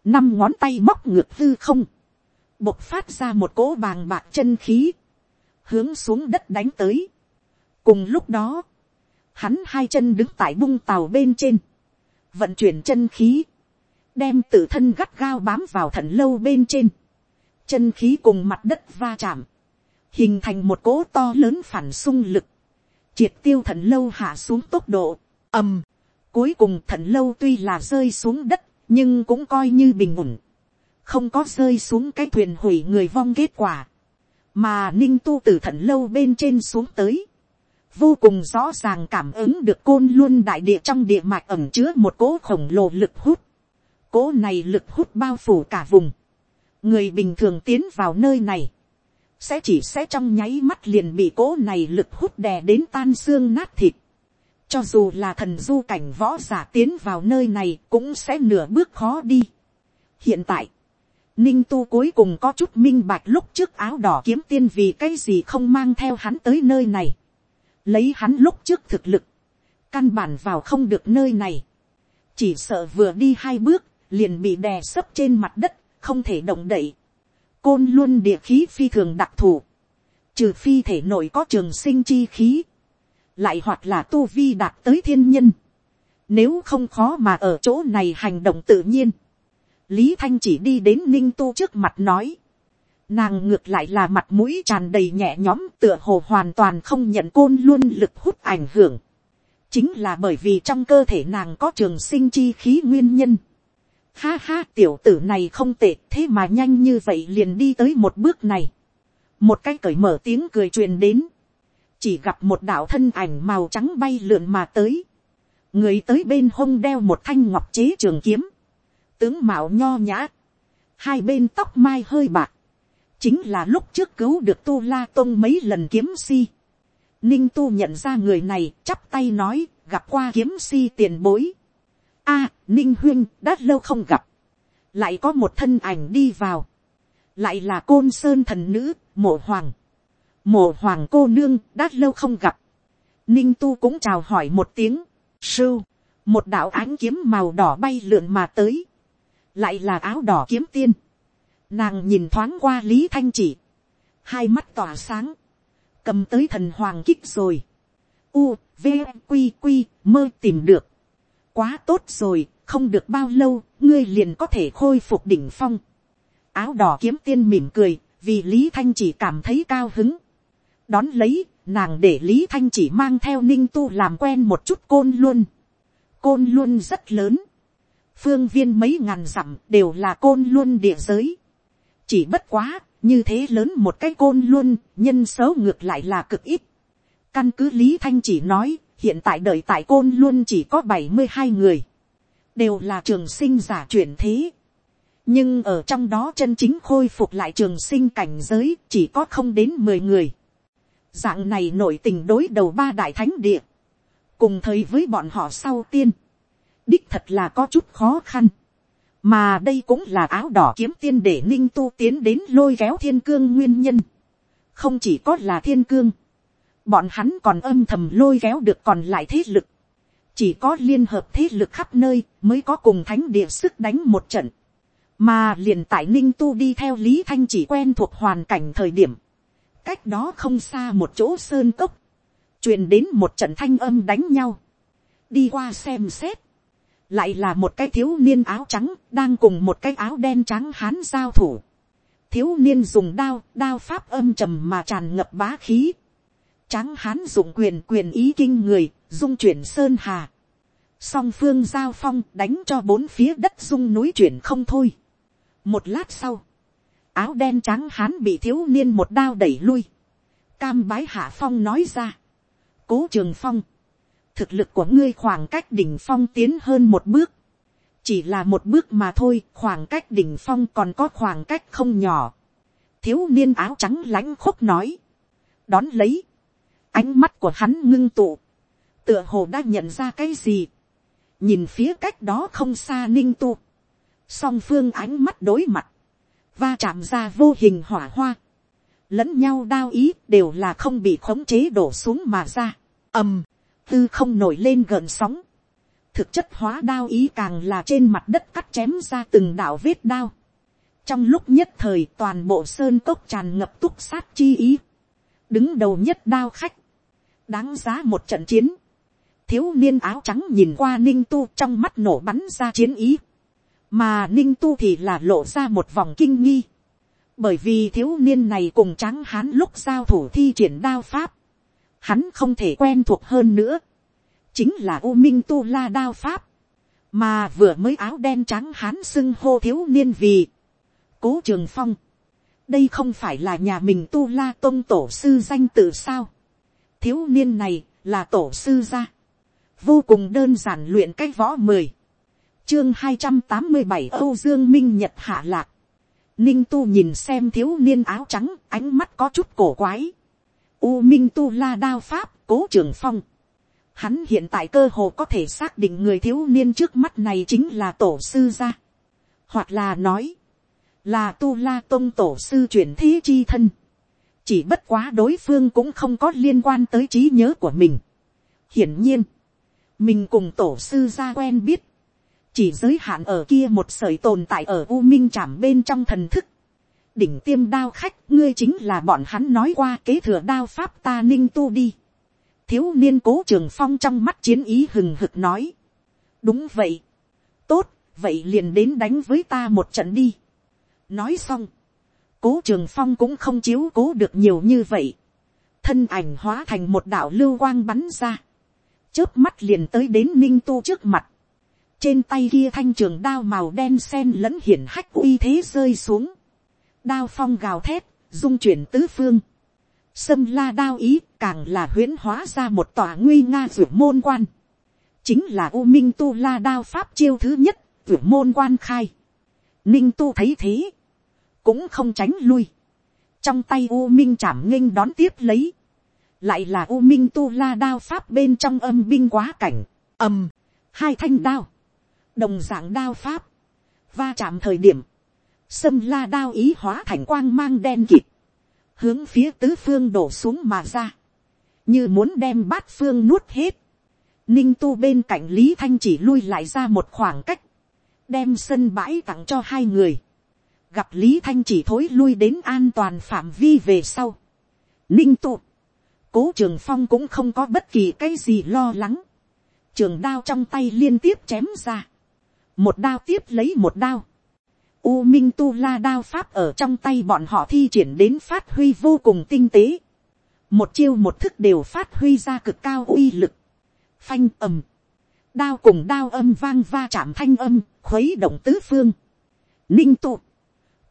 A: năm ngón tay móc ngược h ư không, bộc phát ra một cỗ bàng bạc chân khí, hướng xuống đất đánh tới. cùng lúc đó, hắn hai chân đứng tại bung tàu bên trên, vận chuyển chân khí, đem tự thân gắt gao bám vào thần lâu bên trên, chân khí cùng mặt đất va chạm, hình thành một cỗ to lớn phản xung lực, triệt tiêu thận lâu hạ xuống tốc độ, ầm, cuối cùng thận lâu tuy là rơi xuống đất, nhưng cũng coi như bình ổn, không có rơi xuống cái thuyền hủy người vong kết quả, mà ninh tu từ thận lâu bên trên xuống tới, vô cùng rõ ràng cảm ứng được côn luôn đại địa trong địa mạch ẩm chứa một cỗ khổng lồ lực hút, cỗ này lực hút bao phủ cả vùng, người bình thường tiến vào nơi này, sẽ chỉ sẽ trong nháy mắt liền bị cố này lực hút đè đến tan xương nát thịt. Cho dù là thần du cảnh võ giả tiến vào nơi này cũng sẽ nửa bước khó đi. Hiện tại, ninh tu cuối cùng có chút minh bạch lúc trước áo đỏ kiếm tiên vì cái gì không mang theo hắn tới nơi này. Lấy hắn lúc trước thực lực, căn bản vào không được nơi này. Chỉ sợ vừa đi hai bước, liền bị đè sấp trên mặt đất, không thể động đậy côn luôn địa khí phi thường đặc thù, trừ phi thể nội có trường sinh chi khí, lại hoặc là tu vi đạt tới thiên nhân, nếu không khó mà ở chỗ này hành động tự nhiên, lý thanh chỉ đi đến ninh tu trước mặt nói, nàng ngược lại là mặt mũi tràn đầy nhẹ nhõm tựa hồ hoàn toàn không nhận côn luôn lực hút ảnh hưởng, chính là bởi vì trong cơ thể nàng có trường sinh chi khí nguyên nhân, Ha ha tiểu tử này không tệ thế mà nhanh như vậy liền đi tới một bước này. Một cái cởi mở tiếng cười truyền đến. Chỉ gặp một đạo thân ảnh màu trắng bay lượn mà tới. Người tới bên hông đeo một thanh ngọc chế trường kiếm. Tướng mạo nho nhã. Hai bên tóc mai hơi bạc. Chính là lúc trước cứu được Tu La tôn mấy lần kiếm si. Ninh Tu nhận ra người này chắp tay nói gặp qua kiếm si tiền bối a ninh huyên đã lâu không gặp lại có một thân ảnh đi vào lại là côn sơn thần nữ mộ hoàng mộ hoàng cô nương đã lâu không gặp ninh tu cũng chào hỏi một tiếng sưu một đạo ánh kiếm màu đỏ bay lượn mà tới lại là áo đỏ kiếm tiên nàng nhìn thoáng qua lý thanh chỉ hai mắt tỏa sáng cầm tới thần hoàng kích rồi u v q q mơ tìm được quá tốt rồi, không được bao lâu, ngươi liền có thể khôi phục đỉnh phong. Áo đỏ kiếm tiên mỉm cười, vì Lý Thanh chỉ cảm thấy cao hứng. Đón lấy, nàng để Lý Thanh chỉ mang theo Ninh Tu làm quen một chút côn luôn. Côn luôn rất lớn. Phương viên mấy ngàn dặm đều là côn luôn địa giới. Chỉ bất quá, như thế lớn một cái côn luôn, nhân số ngược lại là cực ít. Căn cứ Lý Thanh chỉ nói, hiện tại đợi tại côn luôn chỉ có bảy mươi hai người, đều là trường sinh giả chuyển thế. nhưng ở trong đó chân chính khôi phục lại trường sinh cảnh giới chỉ có không đến mười người. dạng này nổi tình đối đầu ba đại thánh địa, cùng thời với bọn họ sau tiên, đích thật là có chút khó khăn. mà đây cũng là áo đỏ kiếm tiên để ninh tu tiến đến lôi kéo thiên cương nguyên nhân. không chỉ có là thiên cương, bọn hắn còn âm thầm lôi kéo được còn lại thế lực. chỉ có liên hợp thế lực khắp nơi mới có cùng thánh địa sức đánh một trận. mà liền tại ninh tu đi theo lý thanh chỉ quen thuộc hoàn cảnh thời điểm. cách đó không xa một chỗ sơn cốc. truyền đến một trận thanh âm đánh nhau. đi qua xem xét. lại là một cái thiếu niên áo trắng đang cùng một cái áo đen trắng hán giao thủ. thiếu niên dùng đao, đao pháp âm trầm mà tràn ngập bá khí Tráng hán dụng quyền quyền ý kinh người, dung chuyển sơn hà. Song phương giao phong đánh cho bốn phía đất dung núi chuyển không thôi. Một lát sau, áo đen tráng hán bị thiếu niên một đao đẩy lui. Cam bái hạ phong nói ra. Cố trường phong. Thực lực của ngươi khoảng cách đỉnh phong tiến hơn một bước. Chỉ là một bước mà thôi, khoảng cách đỉnh phong còn có khoảng cách không nhỏ thiếu niên áo trắng lãnh khúc nói. Đón lấy. Ánh mắt của hắn ngưng tụ. Tựa hồ đã nhận ra cái gì. Nhìn phía cách đó không xa ninh tu. Song phương ánh mắt đối mặt. Va chạm ra vô hình hỏa hoa. Lẫn nhau đao ý đều là không bị khống chế đổ xuống mà ra. ầm, tư không nổi lên gợn sóng. Thực chất hóa đao ý càng là trên mặt đất cắt chém ra từng đạo vết đao trong lúc nhất thời toàn bộ sơn cốc tràn ngập túc sát chi ý, đứng đầu nhất đao khách, đáng giá một trận chiến, thiếu niên áo trắng nhìn qua ninh tu trong mắt nổ bắn ra chiến ý, mà ninh tu thì là lộ ra một vòng kinh nghi, bởi vì thiếu niên này cùng trắng hán lúc giao thủ thi triển đao pháp, hắn không thể quen thuộc hơn nữa, chính là u minh tu la đao pháp, mà vừa mới áo đen trắng hán xưng hô thiếu niên vì cố trường phong đây không phải là nhà mình tu la tôn tổ sư danh tự sao thiếu niên này là tổ sư gia. Vô cùng đơn giản luyện cách võ mười. Chương hai trăm tám mươi bảy Âu Dương Minh Nhật Hạ Lạc. Ninh Tu nhìn xem thiếu niên áo trắng, ánh mắt có chút cổ quái. U Minh Tu La Đao Pháp, Cố Trường Phong. Hắn hiện tại cơ hồ có thể xác định người thiếu niên trước mắt này chính là tổ sư gia. Hoặc là nói, là Tu La Tông tổ sư chuyển thế chi thân chỉ bất quá đối phương cũng không có liên quan tới trí nhớ của mình. hiển nhiên, mình cùng tổ sư gia quen biết, chỉ giới hạn ở kia một sởi tồn tại ở u minh chạm bên trong thần thức. đỉnh tiêm đao khách ngươi chính là bọn hắn nói qua kế thừa đao pháp ta ninh tu đi. thiếu niên cố trường phong trong mắt chiến ý hừng hực nói. đúng vậy, tốt, vậy liền đến đánh với ta một trận đi. nói xong, cố trường phong cũng không chiếu cố được nhiều như vậy. thân ảnh hóa thành một đạo lưu quang bắn ra. chớp mắt liền tới đến ninh tu trước mặt. trên tay kia thanh trường đao màu đen sen lẫn hiển hách uy thế rơi xuống. đao phong gào thét, dung chuyển tứ phương. sâm la đao ý càng là huyễn hóa ra một tòa nguy nga ruột môn quan. chính là u minh tu la đao pháp chiêu thứ nhất, ruột môn quan khai. ninh tu thấy thế cũng không tránh lui, trong tay u minh chạm nghênh đón tiếp lấy, lại là u minh tu la đao pháp bên trong âm binh quá cảnh, ầm, hai thanh đao, đồng d ạ n g đao pháp, va chạm thời điểm, sâm la đao ý hóa thành quang mang đen kịp, hướng phía tứ phương đổ xuống mà ra, như muốn đem bát phương nuốt hết, ninh tu bên cạnh lý thanh chỉ lui lại ra một khoảng cách, đem sân bãi tặng cho hai người, gặp lý thanh chỉ thối lui đến an toàn phạm vi về sau. ninh tụ, cố trường phong cũng không có bất kỳ cái gì lo lắng. trường đao trong tay liên tiếp chém ra. một đao tiếp lấy một đao. U Minh Tu La đao pháp ở trong tay bọn họ thi triển đến phát huy vô cùng tinh tế. Một chiêu một thức đều phát huy ra cực cao uy lực. Phanh ầm. Đao cùng đao âm vang va chạm thanh âm, khuấy động tứ phương. Ninh tụ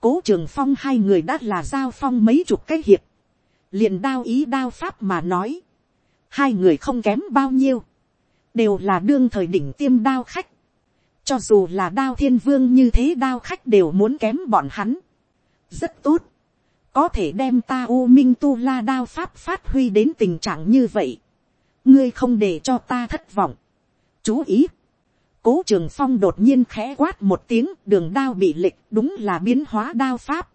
A: cố trường phong hai người đã là giao phong mấy chục cái hiệp, liền đao ý đao pháp mà nói, hai người không kém bao nhiêu, đều là đương thời đỉnh tiêm đao khách, cho dù là đao thiên vương như thế đao khách đều muốn kém bọn hắn, rất tốt, có thể đem ta u minh tu la đao pháp phát huy đến tình trạng như vậy, ngươi không để cho ta thất vọng, chú ý, Cố trường phong đột nhiên khẽ quát một tiếng đường đao bị lịch đúng là biến hóa đao pháp.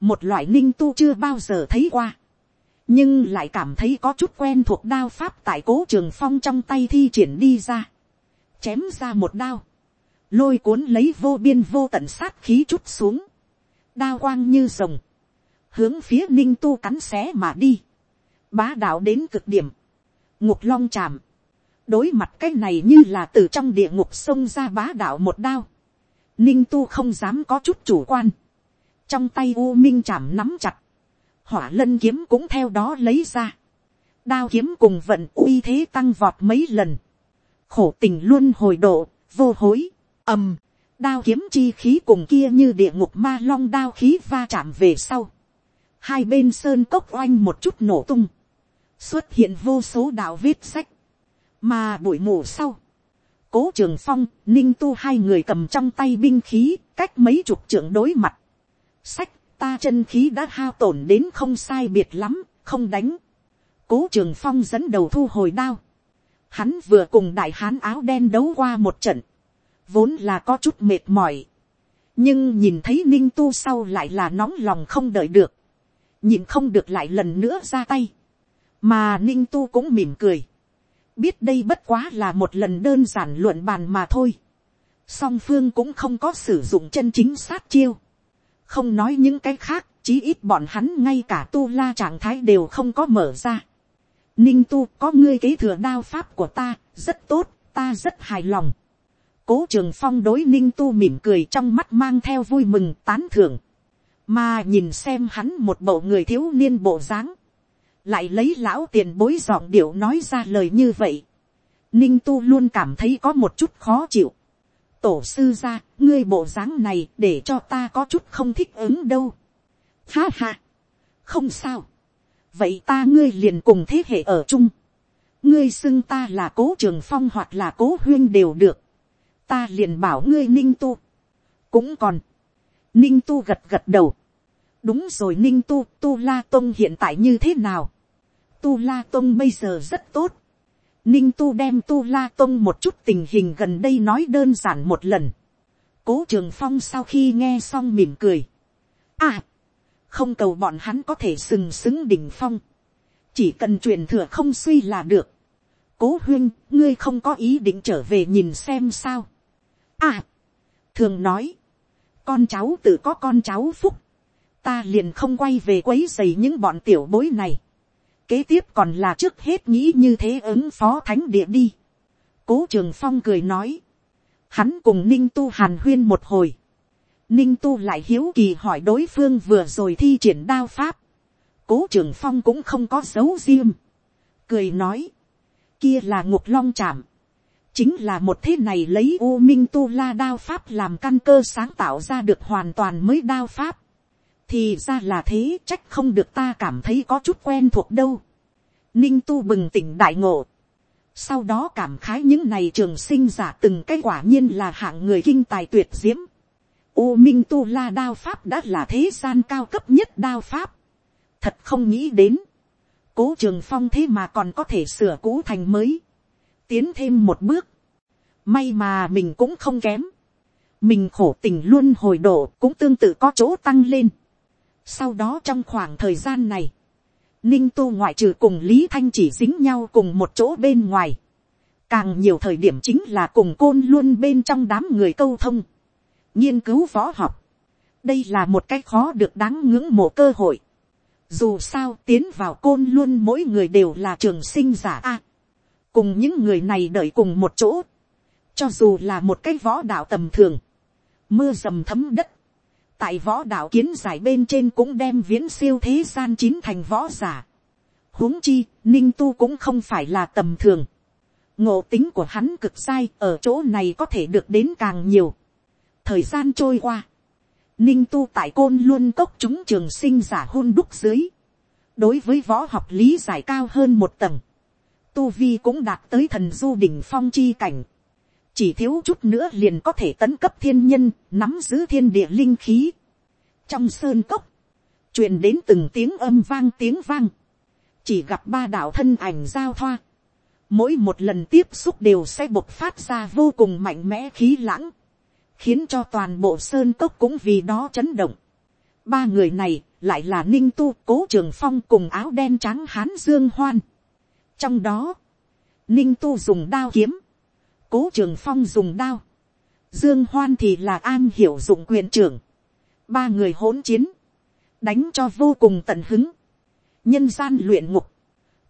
A: Một loại ninh tu chưa bao giờ thấy qua. Nhưng lại cảm thấy có chút quen thuộc đao pháp tại cố trường phong trong tay thi triển đi ra. Chém ra một đao. Lôi cuốn lấy vô biên vô tận sát khí chút xuống. Đao quang như rồng. Hướng phía ninh tu cắn xé mà đi. Bá đạo đến cực điểm. Ngục long chạm đối mặt cái này như là từ trong địa ngục xông ra bá đạo một đao, ninh tu không dám có chút chủ quan, trong tay u minh chạm nắm chặt, hỏa lân kiếm cũng theo đó lấy ra, đao kiếm cùng vận uy thế tăng vọt mấy lần, khổ tình luôn hồi độ, vô hối, ầm, đao kiếm chi khí cùng kia như địa ngục ma long đao khí va chạm về sau, hai bên sơn cốc oanh một chút nổ tung, xuất hiện vô số đạo vết sách, mà buổi mù sau, cố trường phong, ninh tu hai người cầm trong tay binh khí, cách mấy chục trưởng đối mặt. sách ta chân khí đã hao tổn đến không sai biệt lắm, không đánh. cố trường phong dẫn đầu thu hồi đao. hắn vừa cùng đại hán áo đen đấu qua một trận, vốn là có chút mệt mỏi. nhưng nhìn thấy ninh tu sau lại là nóng lòng không đợi được, nhìn không được lại lần nữa ra tay. mà ninh tu cũng mỉm cười biết đây bất quá là một lần đơn giản luận bàn mà thôi. Song phương cũng không có sử dụng chân chính sát chiêu. Không nói những cái khác, chí ít bọn hắn ngay cả tu la trạng thái đều không có mở ra. Ninh tu có ngươi kế thừa đao pháp của ta, rất tốt, ta rất hài lòng. Cố trường phong đối ninh tu mỉm cười trong mắt mang theo vui mừng tán thưởng. Mà nhìn xem hắn một bộ người thiếu niên bộ dáng lại lấy lão tiền bối giọng điệu nói ra lời như vậy, ninh tu luôn cảm thấy có một chút khó chịu. tổ sư ra, ngươi bộ dáng này để cho ta có chút không thích ứng đâu. ha ha, không sao. vậy ta ngươi liền cùng thế hệ ở chung. ngươi xưng ta là cố trường phong hoặc là cố huyên đều được. ta liền bảo ngươi ninh tu. cũng còn, ninh tu gật gật đầu. đúng rồi ninh tu tu la tông hiện tại như thế nào Tu La Tông bây giờ rất tốt. Ninh Tu đem Tu La Tông một chút tình hình gần đây nói đơn giản một lần. Cố Trường Phong sau khi nghe xong mỉm cười. À! Không cầu bọn hắn có thể sừng sững đỉnh phong. Chỉ cần truyền thừa không suy là được. Cố huyên, ngươi không có ý định trở về nhìn xem sao. À! Thường nói. Con cháu tự có con cháu phúc. Ta liền không quay về quấy giày những bọn tiểu bối này kế tiếp còn là trước hết nghĩ như thế ứng phó thánh địa đi. cố trường phong cười nói. hắn cùng ninh tu hàn huyên một hồi. ninh tu lại hiếu kỳ hỏi đối phương vừa rồi thi triển đao pháp. cố trường phong cũng không có dấu riêng. cười nói. kia là ngục long chạm. chính là một thế này lấy u minh tu la đao pháp làm căn cơ sáng tạo ra được hoàn toàn mới đao pháp thì ra là thế trách không được ta cảm thấy có chút quen thuộc đâu. ninh tu bừng tỉnh đại ngộ. sau đó cảm khái những này trường sinh giả từng cái quả nhiên là hạng người kinh tài tuyệt diễm. U minh tu la đao pháp đã là thế gian cao cấp nhất đao pháp. thật không nghĩ đến. cố trường phong thế mà còn có thể sửa cũ thành mới. tiến thêm một bước. may mà mình cũng không kém mình khổ tình luôn hồi độ cũng tương tự có chỗ tăng lên. Sau đó trong khoảng thời gian này, Ninh Tu ngoại trừ cùng Lý Thanh chỉ dính nhau cùng một chỗ bên ngoài. Càng nhiều thời điểm chính là cùng côn luôn bên trong đám người câu thông. Nghiên cứu võ học. Đây là một cái khó được đáng ngưỡng mộ cơ hội. Dù sao tiến vào côn luôn mỗi người đều là trường sinh giả a Cùng những người này đợi cùng một chỗ. Cho dù là một cái võ đạo tầm thường. Mưa rầm thấm đất tại võ đạo kiến giải bên trên cũng đem viễn siêu thế gian chín thành võ giả. huống chi, ninh tu cũng không phải là tầm thường. ngộ tính của hắn cực sai ở chỗ này có thể được đến càng nhiều. thời gian trôi qua, ninh tu tại côn luôn cốc chúng trường sinh giả hôn đúc dưới. đối với võ học lý giải cao hơn một tầng, tu vi cũng đạt tới thần du đỉnh phong chi cảnh chỉ thiếu chút nữa liền có thể tấn cấp thiên nhân, nắm giữ thiên địa linh khí. Trong sơn cốc, truyền đến từng tiếng âm vang tiếng vang, chỉ gặp ba đạo thân ảnh giao thoa. Mỗi một lần tiếp xúc đều sẽ bộc phát ra vô cùng mạnh mẽ khí lãng, khiến cho toàn bộ sơn cốc cũng vì đó chấn động. Ba người này lại là Ninh Tu, Cố Trường Phong cùng áo đen trắng hán Dương Hoan. Trong đó, Ninh Tu dùng đao kiếm cố trường phong dùng đao, dương hoan thì là an hiểu dụng quyền trưởng, ba người hỗn chiến, đánh cho vô cùng tận hứng, nhân gian luyện ngục,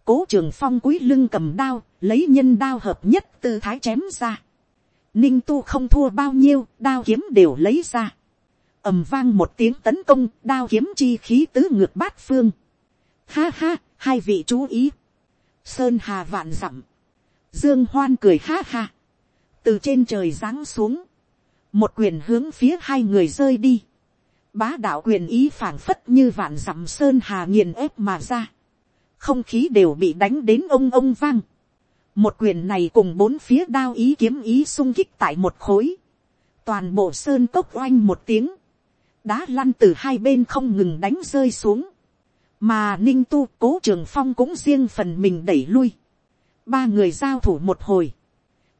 A: cố trường phong cúi lưng cầm đao, lấy nhân đao hợp nhất tư thái chém ra, ninh tu không thua bao nhiêu, đao kiếm đều lấy ra, ầm vang một tiếng tấn công, đao kiếm chi khí tứ ngược bát phương, ha ha, hai vị chú ý, sơn hà vạn dặm, dương hoan cười ha ha, từ trên trời giáng xuống, một quyền hướng phía hai người rơi đi, bá đạo quyền ý phảng phất như vạn dặm sơn hà nghiền ép mà ra, không khí đều bị đánh đến ông ông vang, một quyền này cùng bốn phía đao ý kiếm ý sung kích tại một khối, toàn bộ sơn cốc oanh một tiếng, đá lăn từ hai bên không ngừng đánh rơi xuống, mà ninh tu cố trường phong cũng riêng phần mình đẩy lui, ba người giao thủ một hồi,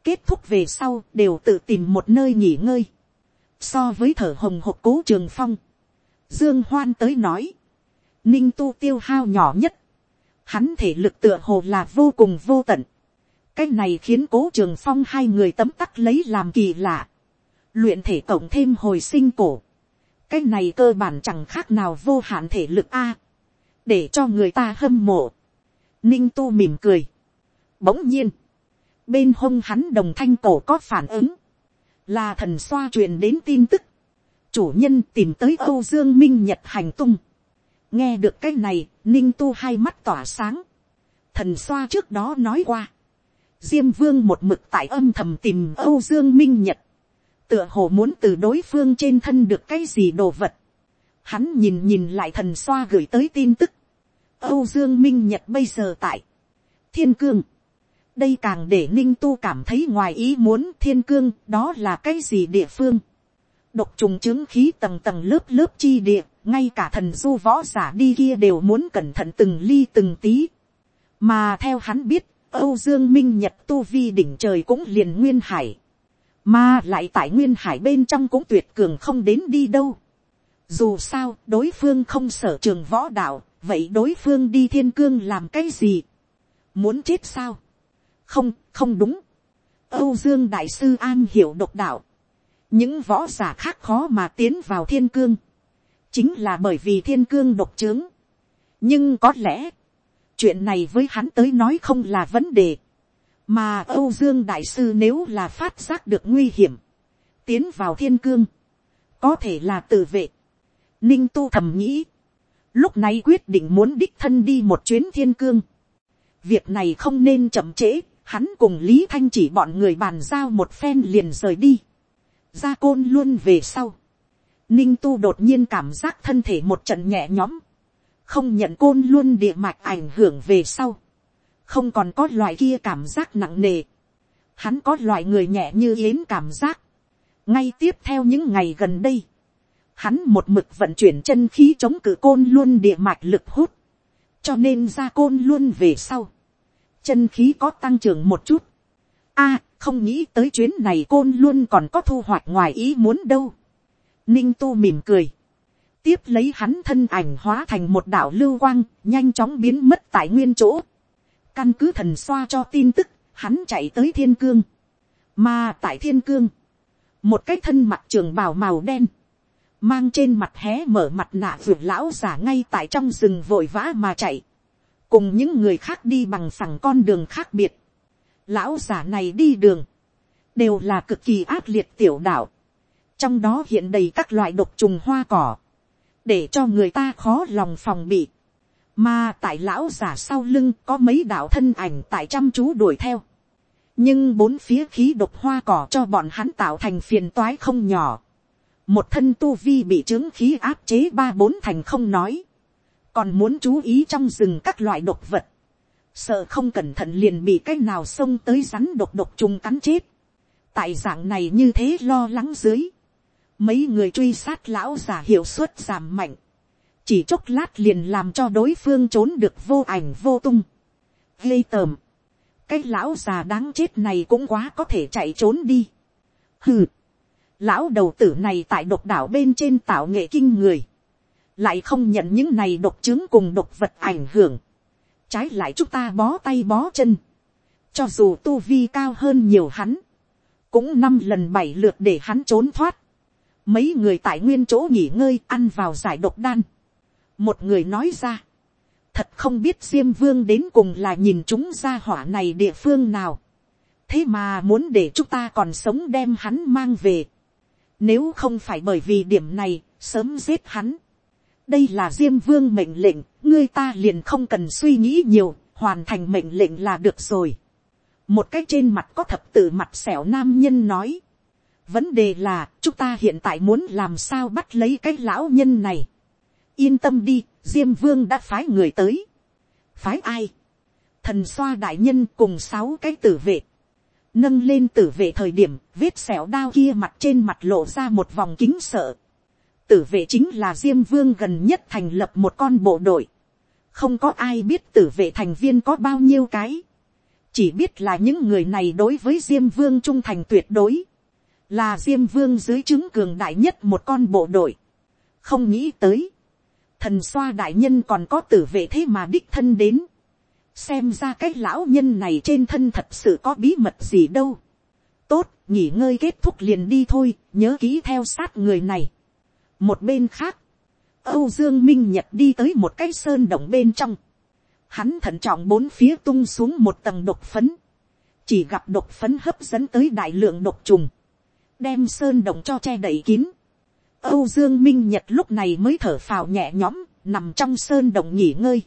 A: kết thúc về sau đều tự tìm một nơi nghỉ ngơi. So với thở hồng hộc cố trường phong. Dương Hoan tới nói. Ninh tu tiêu hao nhỏ nhất. Hắn thể lực tựa hồ là vô cùng vô tận. Cái này khiến cố trường phong hai người tấm tắc lấy làm kỳ lạ. Luyện thể cộng thêm hồi sinh cổ. Cái này cơ bản chẳng khác nào vô hạn thể lực A. Để cho người ta hâm mộ. Ninh tu mỉm cười. Bỗng nhiên bên hông hắn đồng thanh cổ có phản ứng, là thần xoa truyền đến tin tức, chủ nhân tìm tới âu dương minh nhật hành tung, nghe được cái này, ninh tu hai mắt tỏa sáng, thần xoa trước đó nói qua, diêm vương một mực tại âm thầm tìm âu dương minh nhật, tựa hồ muốn từ đối phương trên thân được cái gì đồ vật, hắn nhìn nhìn lại thần xoa gửi tới tin tức, âu dương minh nhật bây giờ tại thiên cương, đây càng để ninh tu cảm thấy ngoài ý muốn thiên cương đó là cái gì địa phương độc trùng chứng khí tầng tầng lớp lớp chi địa ngay cả thần du võ giả đi kia đều muốn cẩn thận từng ly từng tí mà theo hắn biết âu dương minh nhật tu vi đỉnh trời cũng liền nguyên hải mà lại tại nguyên hải bên trong cũng tuyệt cường không đến đi đâu dù sao đối phương không sở trường võ đạo vậy đối phương đi thiên cương làm cái gì muốn chết sao không, không đúng. Âu Dương Đại Sư An hiểu độc đạo. Những võ giả khác khó mà tiến vào thiên cương. Chính là bởi vì thiên cương độc trướng. Nhưng có lẽ, chuyện này với hắn tới nói không là vấn đề. Mà Âu Dương Đại Sư nếu là phát giác được nguy hiểm. Tiến vào thiên cương. Có thể là tự vệ. Ninh Tu thầm nghĩ. Lúc này quyết định muốn đích thân đi một chuyến thiên cương. Việc này không nên chậm trễ hắn cùng lý thanh chỉ bọn người bàn giao một phen liền rời đi, gia côn luôn về sau, ninh tu đột nhiên cảm giác thân thể một trận nhẹ nhõm, không nhận côn luôn địa mạch ảnh hưởng về sau, không còn có loại kia cảm giác nặng nề, hắn có loại người nhẹ như yến cảm giác, ngay tiếp theo những ngày gần đây, hắn một mực vận chuyển chân khí chống cự côn luôn địa mạch lực hút, cho nên ra côn luôn về sau, chân khí có tăng trưởng một chút. a, không nghĩ tới chuyến này côn luôn còn có thu hoạch ngoài ý muốn đâu. ninh tu mỉm cười. tiếp lấy hắn thân ảnh hóa thành một đạo lưu quang, nhanh chóng biến mất tại nguyên chỗ. căn cứ thần xoa cho tin tức, hắn chạy tới thiên cương. mà tại thiên cương, một cái thân mặt trường bào màu đen, mang trên mặt hé mở mặt nạ vượt lão giả ngay tại trong rừng vội vã mà chạy cùng những người khác đi bằng phẳng con đường khác biệt. Lão giả này đi đường, đều là cực kỳ ác liệt tiểu đạo. Trong đó hiện đầy các loại độc trùng hoa cỏ, để cho người ta khó lòng phòng bị. Mà tại lão giả sau lưng có mấy đạo thân ảnh tại chăm chú đuổi theo. Nhưng bốn phía khí độc hoa cỏ cho bọn hắn tạo thành phiền toái không nhỏ. Một thân tu vi bị chứng khí áp chế ba bốn thành không nói còn muốn chú ý trong rừng các loại độc vật, sợ không cẩn thận liền bị cái nào xông tới rắn độc độc trùng cắn chết. tại dạng này như thế lo lắng dưới, mấy người truy sát lão giả hiệu suất giảm mạnh, chỉ chốc lát liền làm cho đối phương trốn được vô ảnh vô tung. ghê tởm, cái lão già đáng chết này cũng quá có thể chạy trốn đi. hừ, lão đầu tử này tại độc đảo bên trên tạo nghệ kinh người, lại không nhận những này độc chứng cùng độc vật ảnh hưởng, trái lại chúng ta bó tay bó chân, cho dù tu vi cao hơn nhiều hắn, cũng năm lần bảy lượt để hắn trốn thoát, mấy người tại nguyên chỗ nghỉ ngơi ăn vào giải độc đan, một người nói ra, thật không biết diêm vương đến cùng là nhìn chúng ra hỏa này địa phương nào, thế mà muốn để chúng ta còn sống đem hắn mang về, nếu không phải bởi vì điểm này, sớm giết hắn đây là diêm vương mệnh lệnh, ngươi ta liền không cần suy nghĩ nhiều, hoàn thành mệnh lệnh là được rồi. một cái trên mặt có thập tự mặt xẻo nam nhân nói. vấn đề là, chúng ta hiện tại muốn làm sao bắt lấy cái lão nhân này. yên tâm đi, diêm vương đã phái người tới. phái ai. thần xoa đại nhân cùng sáu cái tử vệ. nâng lên tử vệ thời điểm, vết xẻo đao kia mặt trên mặt lộ ra một vòng kính sợ tử vệ chính là diêm vương gần nhất thành lập một con bộ đội. không có ai biết tử vệ thành viên có bao nhiêu cái. chỉ biết là những người này đối với diêm vương trung thành tuyệt đối. là diêm vương dưới chứng cường đại nhất một con bộ đội. không nghĩ tới. thần xoa đại nhân còn có tử vệ thế mà đích thân đến. xem ra cái lão nhân này trên thân thật sự có bí mật gì đâu. tốt, nghỉ ngơi kết thúc liền đi thôi, nhớ ký theo sát người này một bên khác, Âu Dương Minh Nhật đi tới một cái sơn động bên trong. Hắn thận trọng bốn phía tung xuống một tầng độc phấn. Chỉ gặp độc phấn hấp dẫn tới đại lượng độc trùng. Đem sơn động cho che đẩy kín. Âu Dương Minh Nhật lúc này mới thở phào nhẹ nhõm, nằm trong sơn động nghỉ ngơi.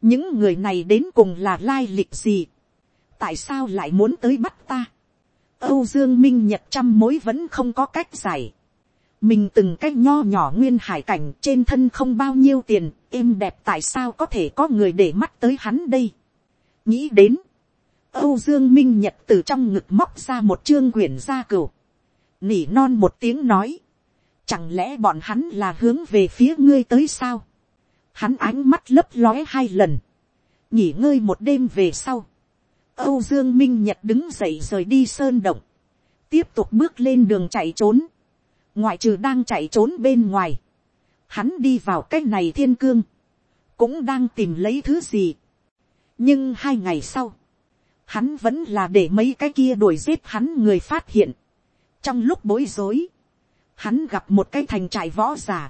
A: Những người này đến cùng là lai lịch gì? Tại sao lại muốn tới bắt ta? Âu Dương Minh Nhật trăm mối vẫn không có cách giải mình từng cái nho nhỏ nguyên hải cảnh trên thân không bao nhiêu tiền, êm đẹp tại sao có thể có người để mắt tới hắn đây. nghĩ đến, âu dương minh nhật từ trong ngực móc ra một chương quyển gia cửu, nỉ non một tiếng nói, chẳng lẽ bọn hắn là hướng về phía ngươi tới sao. hắn ánh mắt lấp lóe hai lần, nghỉ ngơi một đêm về sau, âu dương minh nhật đứng dậy rời đi sơn động, tiếp tục bước lên đường chạy trốn, ngoại trừ đang chạy trốn bên ngoài, hắn đi vào cái này thiên cương, cũng đang tìm lấy thứ gì. nhưng hai ngày sau, hắn vẫn là để mấy cái kia đuổi giết hắn người phát hiện. trong lúc bối rối, hắn gặp một cái thành trại võ g i ả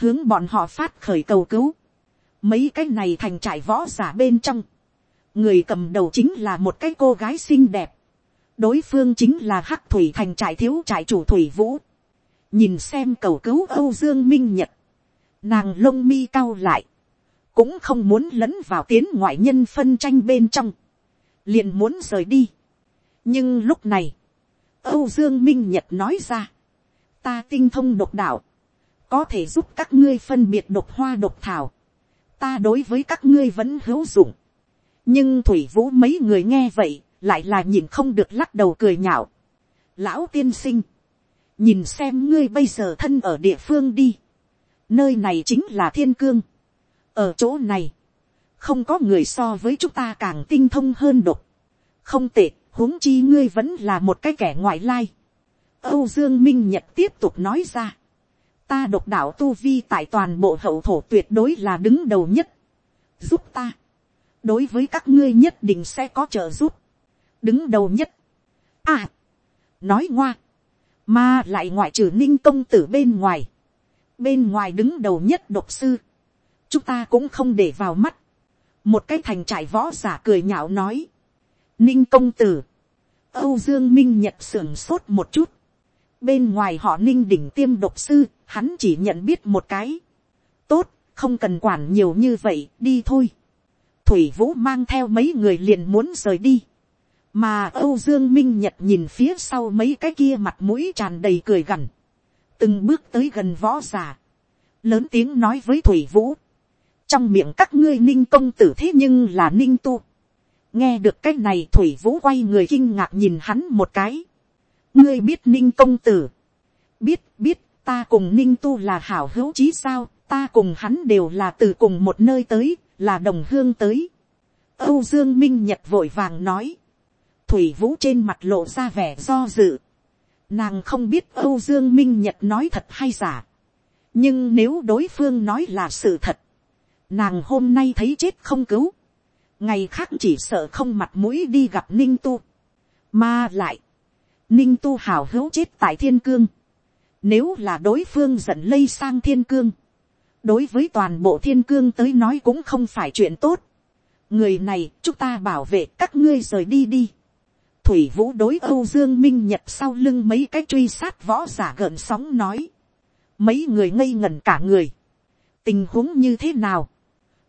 A: hướng bọn họ phát khởi cầu cứu. mấy cái này thành trại võ g i ả bên trong, người cầm đầu chính là một cái cô gái xinh đẹp, đối phương chính là hắc thủy thành trại thiếu trại chủ thủy vũ nhìn xem cầu cứu âu dương minh nhật, nàng lông mi cao lại, cũng không muốn lấn vào tiến ngoại nhân phân tranh bên trong, liền muốn rời đi. nhưng lúc này, âu dương minh nhật nói ra, ta tinh thông độc đạo, có thể giúp các ngươi phân biệt độc hoa độc thảo, ta đối với các ngươi vẫn hữu dụng, nhưng thủy vũ mấy người nghe vậy lại là nhìn không được lắc đầu cười nhạo, lão tiên sinh, nhìn xem ngươi bây giờ thân ở địa phương đi, nơi này chính là thiên cương, ở chỗ này, không có người so với chúng ta càng tinh thông hơn độc, không tệ, huống chi ngươi vẫn là một cái kẻ ngoại lai, âu dương minh nhật tiếp tục nói ra, ta độc đạo tu vi tại toàn bộ hậu thổ tuyệt đối là đứng đầu nhất, giúp ta, đối với các ngươi nhất định sẽ có trợ giúp, đứng đầu nhất, à, nói ngoa, mà lại ngoại trừ ninh công tử bên ngoài. Bên ngoài đứng đầu nhất độc sư. Chúng ta cũng không để vào mắt. Một cái thành trại võ giả cười nhạo nói. Ninh công tử. Âu Dương Minh Nhật sưởng sốt một chút. Bên ngoài họ ninh đỉnh tiêm độc sư, hắn chỉ nhận biết một cái. Tốt, không cần quản nhiều như vậy, đi thôi. Thủy Vũ mang theo mấy người liền muốn rời đi mà âu dương minh nhật nhìn phía sau mấy cái kia mặt mũi tràn đầy cười gằn, từng bước tới gần võ già, lớn tiếng nói với thủy vũ, trong miệng các ngươi ninh công tử thế nhưng là ninh tu, nghe được cái này thủy vũ quay người kinh ngạc nhìn hắn một cái, ngươi biết ninh công tử, biết biết ta cùng ninh tu là hảo hữu chí sao, ta cùng hắn đều là từ cùng một nơi tới, là đồng hương tới. âu dương minh nhật vội vàng nói, thủy vũ trên mặt lộ ra vẻ do dự. Nàng không biết âu dương minh nhật nói thật hay giả. nhưng nếu đối phương nói là sự thật, nàng hôm nay thấy chết không cứu. ngày khác chỉ sợ không mặt mũi đi gặp ninh tu. mà lại, ninh tu hào hữu chết tại thiên cương. Nếu là đối phương giận lây sang thiên cương. Đối với toàn bộ thiên cương tới nói cũng không phải chuyện tốt. Người này, chúng ta bảo vệ các ngươi rời đi đi thủy vũ đối âu dương minh nhật sau lưng mấy cái truy sát võ giả gợn sóng nói. mấy người ngây ngẩn cả người. tình huống như thế nào.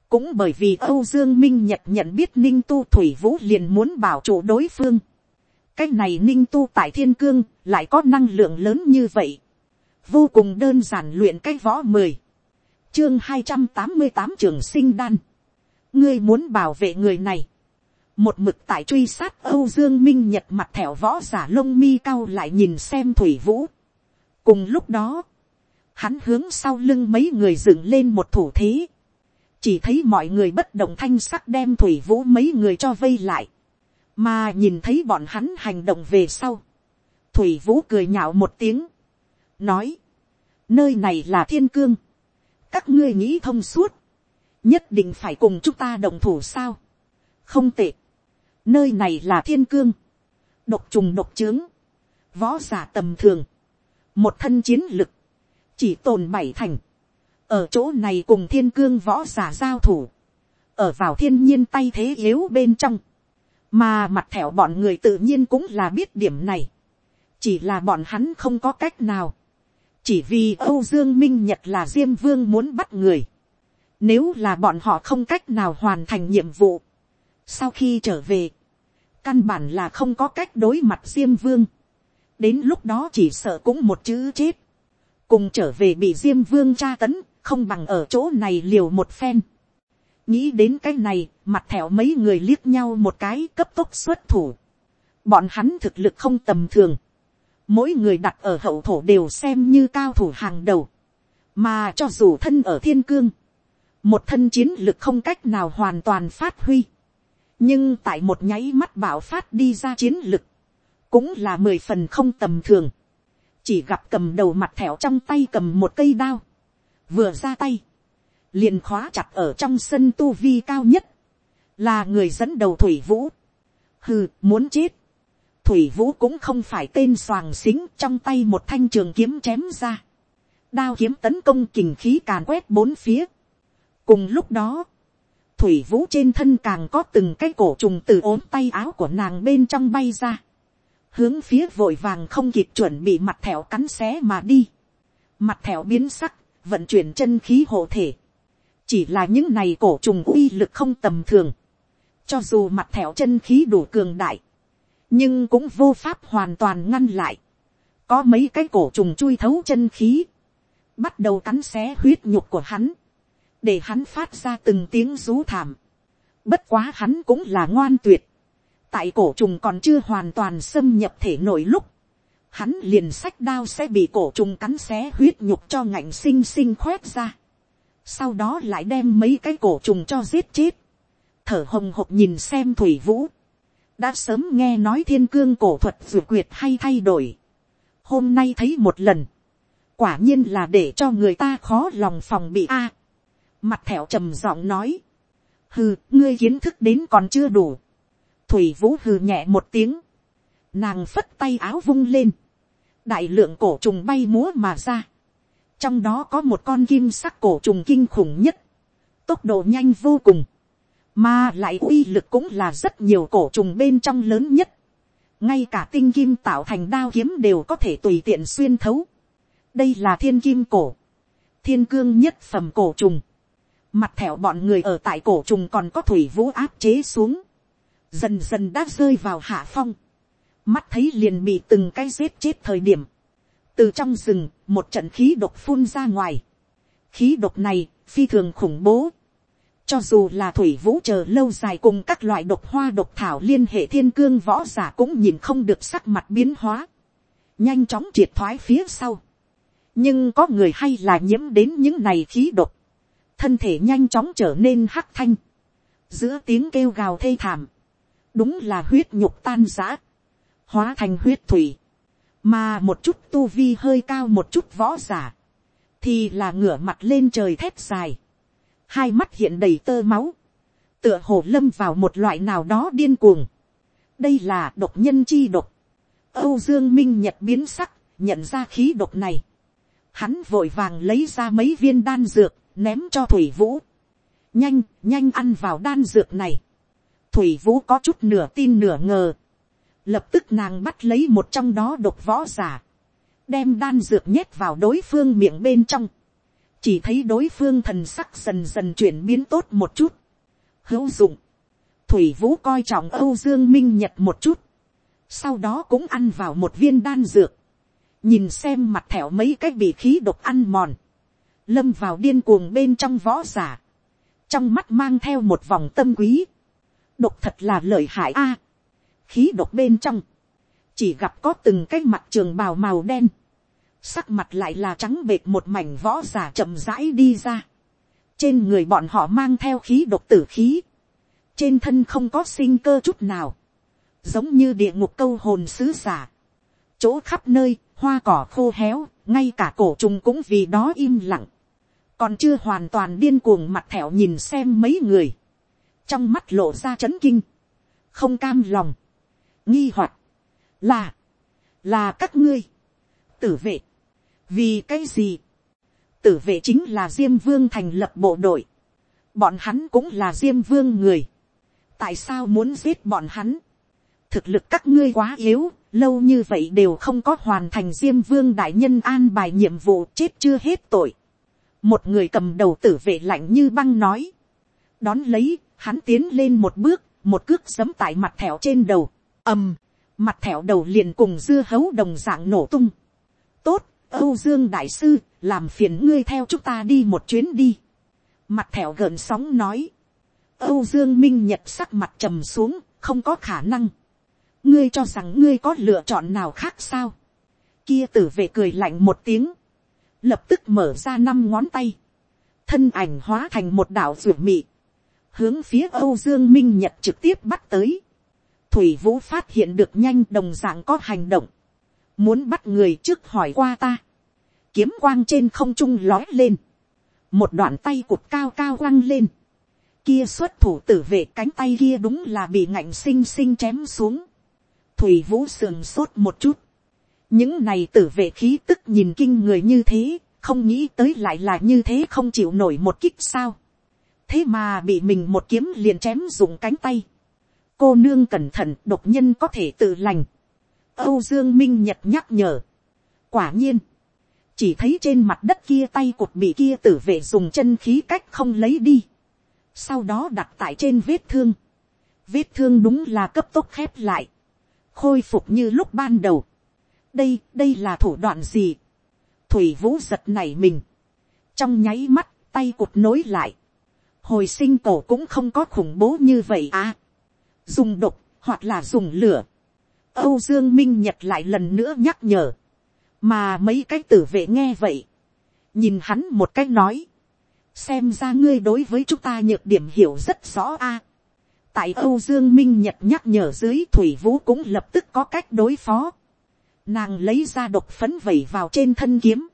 A: cũng bởi vì âu dương minh nhật nhận biết ninh tu thủy vũ liền muốn bảo chủ đối phương. cái này ninh tu tại thiên cương lại có năng lượng lớn như vậy. vô cùng đơn giản luyện cái võ mười. chương hai trăm tám mươi tám trường sinh đan. ngươi muốn bảo vệ người này một mực tại truy sát âu dương minh nhật mặt thẻo võ giả lông mi cao lại nhìn xem thủy vũ. cùng lúc đó, hắn hướng sau lưng mấy người dựng lên một thủ thế. chỉ thấy mọi người bất động thanh sắc đem thủy vũ mấy người cho vây lại. mà nhìn thấy bọn hắn hành động về sau. thủy vũ cười nhạo một tiếng. nói, nơi này là thiên cương. các ngươi nghĩ thông suốt. nhất định phải cùng chúng ta đồng thủ sao. không tệ Nơi này là thiên cương. Độc trùng độc trướng. Võ giả tầm thường. Một thân chiến lực. Chỉ tồn bảy thành. Ở chỗ này cùng thiên cương võ giả giao thủ. Ở vào thiên nhiên tay thế yếu bên trong. Mà mặt thẻo bọn người tự nhiên cũng là biết điểm này. Chỉ là bọn hắn không có cách nào. Chỉ vì Âu Dương Minh Nhật là Diêm Vương muốn bắt người. Nếu là bọn họ không cách nào hoàn thành nhiệm vụ. Sau khi trở về căn bản là không có cách đối mặt diêm vương, đến lúc đó chỉ sợ cũng một chữ chết, cùng trở về bị diêm vương tra tấn, không bằng ở chỗ này liều một phen. nghĩ đến cái này, mặt thẹo mấy người liếc nhau một cái cấp tốc xuất thủ. bọn hắn thực lực không tầm thường, mỗi người đặt ở hậu thổ đều xem như cao thủ hàng đầu, mà cho dù thân ở thiên cương, một thân chiến lực không cách nào hoàn toàn phát huy, nhưng tại một nháy mắt bạo phát đi ra chiến lực, cũng là mười phần không tầm thường, chỉ gặp cầm đầu mặt thẻo trong tay cầm một cây đao, vừa ra tay, liền khóa chặt ở trong sân tu vi cao nhất, là người dẫn đầu thủy vũ, hừ muốn chết, thủy vũ cũng không phải tên soàng xính trong tay một thanh trường kiếm chém ra, đao kiếm tấn công kình khí càn quét bốn phía, cùng lúc đó, thủy vũ trên thân càng có từng cái cổ trùng từ ốm tay áo của nàng bên trong bay ra. Hướng phía vội vàng không kịp chuẩn bị mặt thẻo cắn xé mà đi. Mặt thẻo biến sắc, vận chuyển chân khí hộ thể. Chỉ là những này cổ trùng uy lực không tầm thường. Cho dù mặt thẻo chân khí đủ cường đại. Nhưng cũng vô pháp hoàn toàn ngăn lại. Có mấy cái cổ trùng chui thấu chân khí. Bắt đầu cắn xé huyết nhục của hắn để hắn phát ra từng tiếng rú thảm. Bất quá hắn cũng là ngoan tuyệt. Tại cổ trùng còn chưa hoàn toàn xâm nhập thể nội lúc. Hắn liền sách đao sẽ bị cổ trùng cắn xé huyết nhục cho ngạnh sinh sinh khoét ra. Sau đó lại đem mấy cái cổ trùng cho giết chết. Thở hồng hộc nhìn xem Thủy Vũ. Đã sớm nghe nói thiên cương cổ thuật dù quyệt hay thay đổi. Hôm nay thấy một lần. Quả nhiên là để cho người ta khó lòng phòng bị a Mặt thẻo trầm giọng nói. Hừ, ngươi kiến thức đến còn chưa đủ. Thủy vũ hừ nhẹ một tiếng. Nàng phất tay áo vung lên. Đại lượng cổ trùng bay múa mà ra. Trong đó có một con kim sắc cổ trùng kinh khủng nhất. Tốc độ nhanh vô cùng. Mà lại uy lực cũng là rất nhiều cổ trùng bên trong lớn nhất ngay cả tinh kim tạo thành đao kiếm đều có thể tùy tiện xuyên thấu. đây là thiên kim cổ, thiên cương nhất phẩm cổ trùng, Mặt thẻo bọn người ở tại cổ trùng còn có thủy vũ áp chế xuống. Dần dần đã rơi vào hạ phong. Mắt thấy liền bị từng cái giết chết thời điểm. Từ trong rừng, một trận khí độc phun ra ngoài. Khí độc này, phi thường khủng bố. Cho dù là thủy vũ chờ lâu dài cùng các loại độc hoa độc thảo liên hệ thiên cương võ giả cũng nhìn không được sắc mặt biến hóa. Nhanh chóng triệt thoái phía sau. Nhưng có người hay là nhiễm đến những này khí độc thân thể nhanh chóng trở nên hắc thanh, giữa tiếng kêu gào thê thảm, đúng là huyết nhục tan giã, hóa thành huyết thủy, mà một chút tu vi hơi cao một chút võ giả, thì là ngửa mặt lên trời thép dài, hai mắt hiện đầy tơ máu, tựa hồ lâm vào một loại nào đó điên cuồng. đây là độc nhân chi độc. âu dương minh nhật biến sắc, nhận ra khí độc này. hắn vội vàng lấy ra mấy viên đan dược, ném cho thủy vũ. nhanh, nhanh ăn vào đan dược này. thủy vũ có chút nửa tin nửa ngờ. lập tức nàng bắt lấy một trong đó độc võ giả. đem đan dược nhét vào đối phương miệng bên trong. chỉ thấy đối phương thần sắc dần dần chuyển biến tốt một chút. hữu dụng. thủy vũ coi trọng âu dương minh nhật một chút. sau đó cũng ăn vào một viên đan dược. nhìn xem mặt thẻo mấy cái bị khí độc ăn mòn lâm vào điên cuồng bên trong võ giả, trong mắt mang theo một vòng tâm quý, độc thật là lợi hại a, khí độc bên trong, chỉ gặp có từng cái mặt trường bào màu đen, sắc mặt lại là trắng bệt một mảnh võ giả chậm rãi đi ra, trên người bọn họ mang theo khí độc tử khí, trên thân không có sinh cơ chút nào, giống như địa ngục câu hồn sứ giả, chỗ khắp nơi, hoa cỏ khô héo, ngay cả cổ trùng cũng vì đó im lặng còn chưa hoàn toàn điên cuồng mặt thẹo nhìn xem mấy người, trong mắt lộ ra c h ấ n kinh, không cam lòng, nghi hoạt, là, là các ngươi, tử vệ, vì cái gì, tử vệ chính là diêm vương thành lập bộ đội, bọn hắn cũng là diêm vương người, tại sao muốn giết bọn hắn, thực lực các ngươi quá yếu, lâu như vậy đều không có hoàn thành diêm vương đại nhân an bài nhiệm vụ chết chưa hết tội, một người cầm đầu tử vệ lạnh như băng nói, đón lấy, hắn tiến lên một bước, một cước giấm tại mặt thẻo trên đầu, ầm, mặt thẻo đầu liền cùng dưa hấu đồng dạng nổ tung. tốt, âu dương đại sư, làm phiền ngươi theo chúng ta đi một chuyến đi. mặt thẻo gợn sóng nói, âu dương minh nhật sắc mặt trầm xuống, không có khả năng. ngươi cho rằng ngươi có lựa chọn nào khác sao. kia tử vệ cười lạnh một tiếng, lập tức mở ra năm ngón tay, thân ảnh hóa thành một đảo ruột mị, hướng phía âu dương minh nhật trực tiếp bắt tới, thủy vũ phát hiện được nhanh đồng d ạ n g có hành động, muốn bắt người trước hỏi qua ta, kiếm quang trên không trung lói lên, một đoạn tay cụt cao cao quăng lên, kia xuất thủ tử vệ cánh tay kia đúng là bị ngạnh xinh xinh chém xuống, thủy vũ sườn sốt một chút, những này tử vệ khí tức nhìn kinh người như thế, không nghĩ tới lại là như thế không chịu nổi một kích sao. thế mà bị mình một kiếm liền chém dùng cánh tay. cô nương cẩn thận độc nhân có thể tự lành. âu dương minh nhật nhắc nhở. quả nhiên, chỉ thấy trên mặt đất kia tay cột bị kia tử vệ dùng chân khí cách không lấy đi. sau đó đặt tại trên vết thương. vết thương đúng là cấp tốc khép lại. khôi phục như lúc ban đầu đây, đây là thủ đoạn gì. Thủy vũ giật nảy mình. Trong nháy mắt, tay cụt nối lại. Hồi sinh cổ cũng không có khủng bố như vậy à. Dùng độc, hoặc là dùng lửa. Âu Dương Minh Nhật lại lần nữa nhắc nhở. Mà mấy cái tử vệ nghe vậy. Nhìn hắn một cách nói. Xem ra ngươi đối với chúng ta nhược điểm hiểu rất rõ a. À. Tại Âu Dương Minh Nhật nhắc nhở dưới Thủy Vũ cũng lập tức có cách đối phó nàng lấy ra độc phấn vẩy vào trên thân kiếm,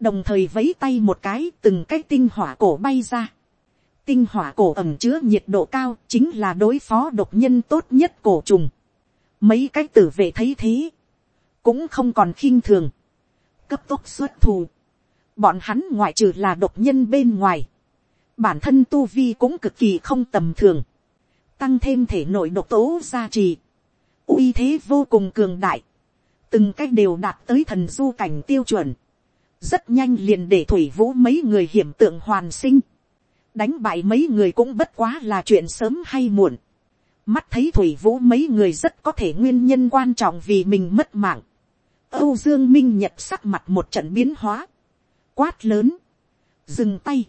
A: đồng thời vấy tay một cái từng cái tinh hỏa cổ bay ra. Tinh hỏa cổ ẩm chứa nhiệt độ cao chính là đối phó độc nhân tốt nhất cổ trùng. Mấy cái tử vệ thấy thế, cũng không còn khinh thường, cấp tốc xuất thù. Bọn hắn ngoại trừ là độc nhân bên ngoài, bản thân tu vi cũng cực kỳ không tầm thường, tăng thêm thể nội độc tố gia trì, uy thế vô cùng cường đại từng cách đều đạt tới thần du cảnh tiêu chuẩn, rất nhanh liền để thủy vũ mấy người hiểm tượng hoàn sinh, đánh bại mấy người cũng bất quá là chuyện sớm hay muộn, mắt thấy thủy vũ mấy người rất có thể nguyên nhân quan trọng vì mình mất mạng, âu dương minh nhật sắc mặt một trận biến hóa, quát lớn, dừng tay,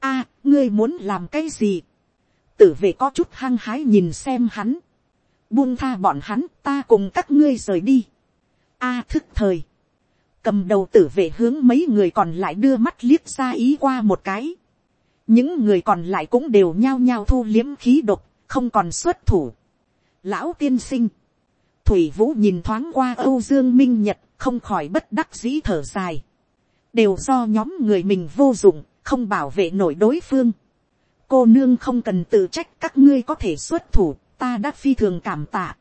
A: a, ngươi muốn làm cái gì, tử về có chút hăng hái nhìn xem hắn, buông tha bọn hắn ta cùng các ngươi rời đi a thức thời, cầm đầu tử về hướng mấy người còn lại đưa mắt liếc ra ý qua một cái. những người còn lại cũng đều nhao nhao thu liếm khí độc, không còn xuất thủ. lão tiên sinh, thủy vũ nhìn thoáng qua âu dương minh nhật, không khỏi bất đắc dĩ thở dài. đều do nhóm người mình vô dụng, không bảo vệ nổi đối phương. cô nương không cần tự trách các ngươi có thể xuất thủ, ta đã phi thường cảm tạ.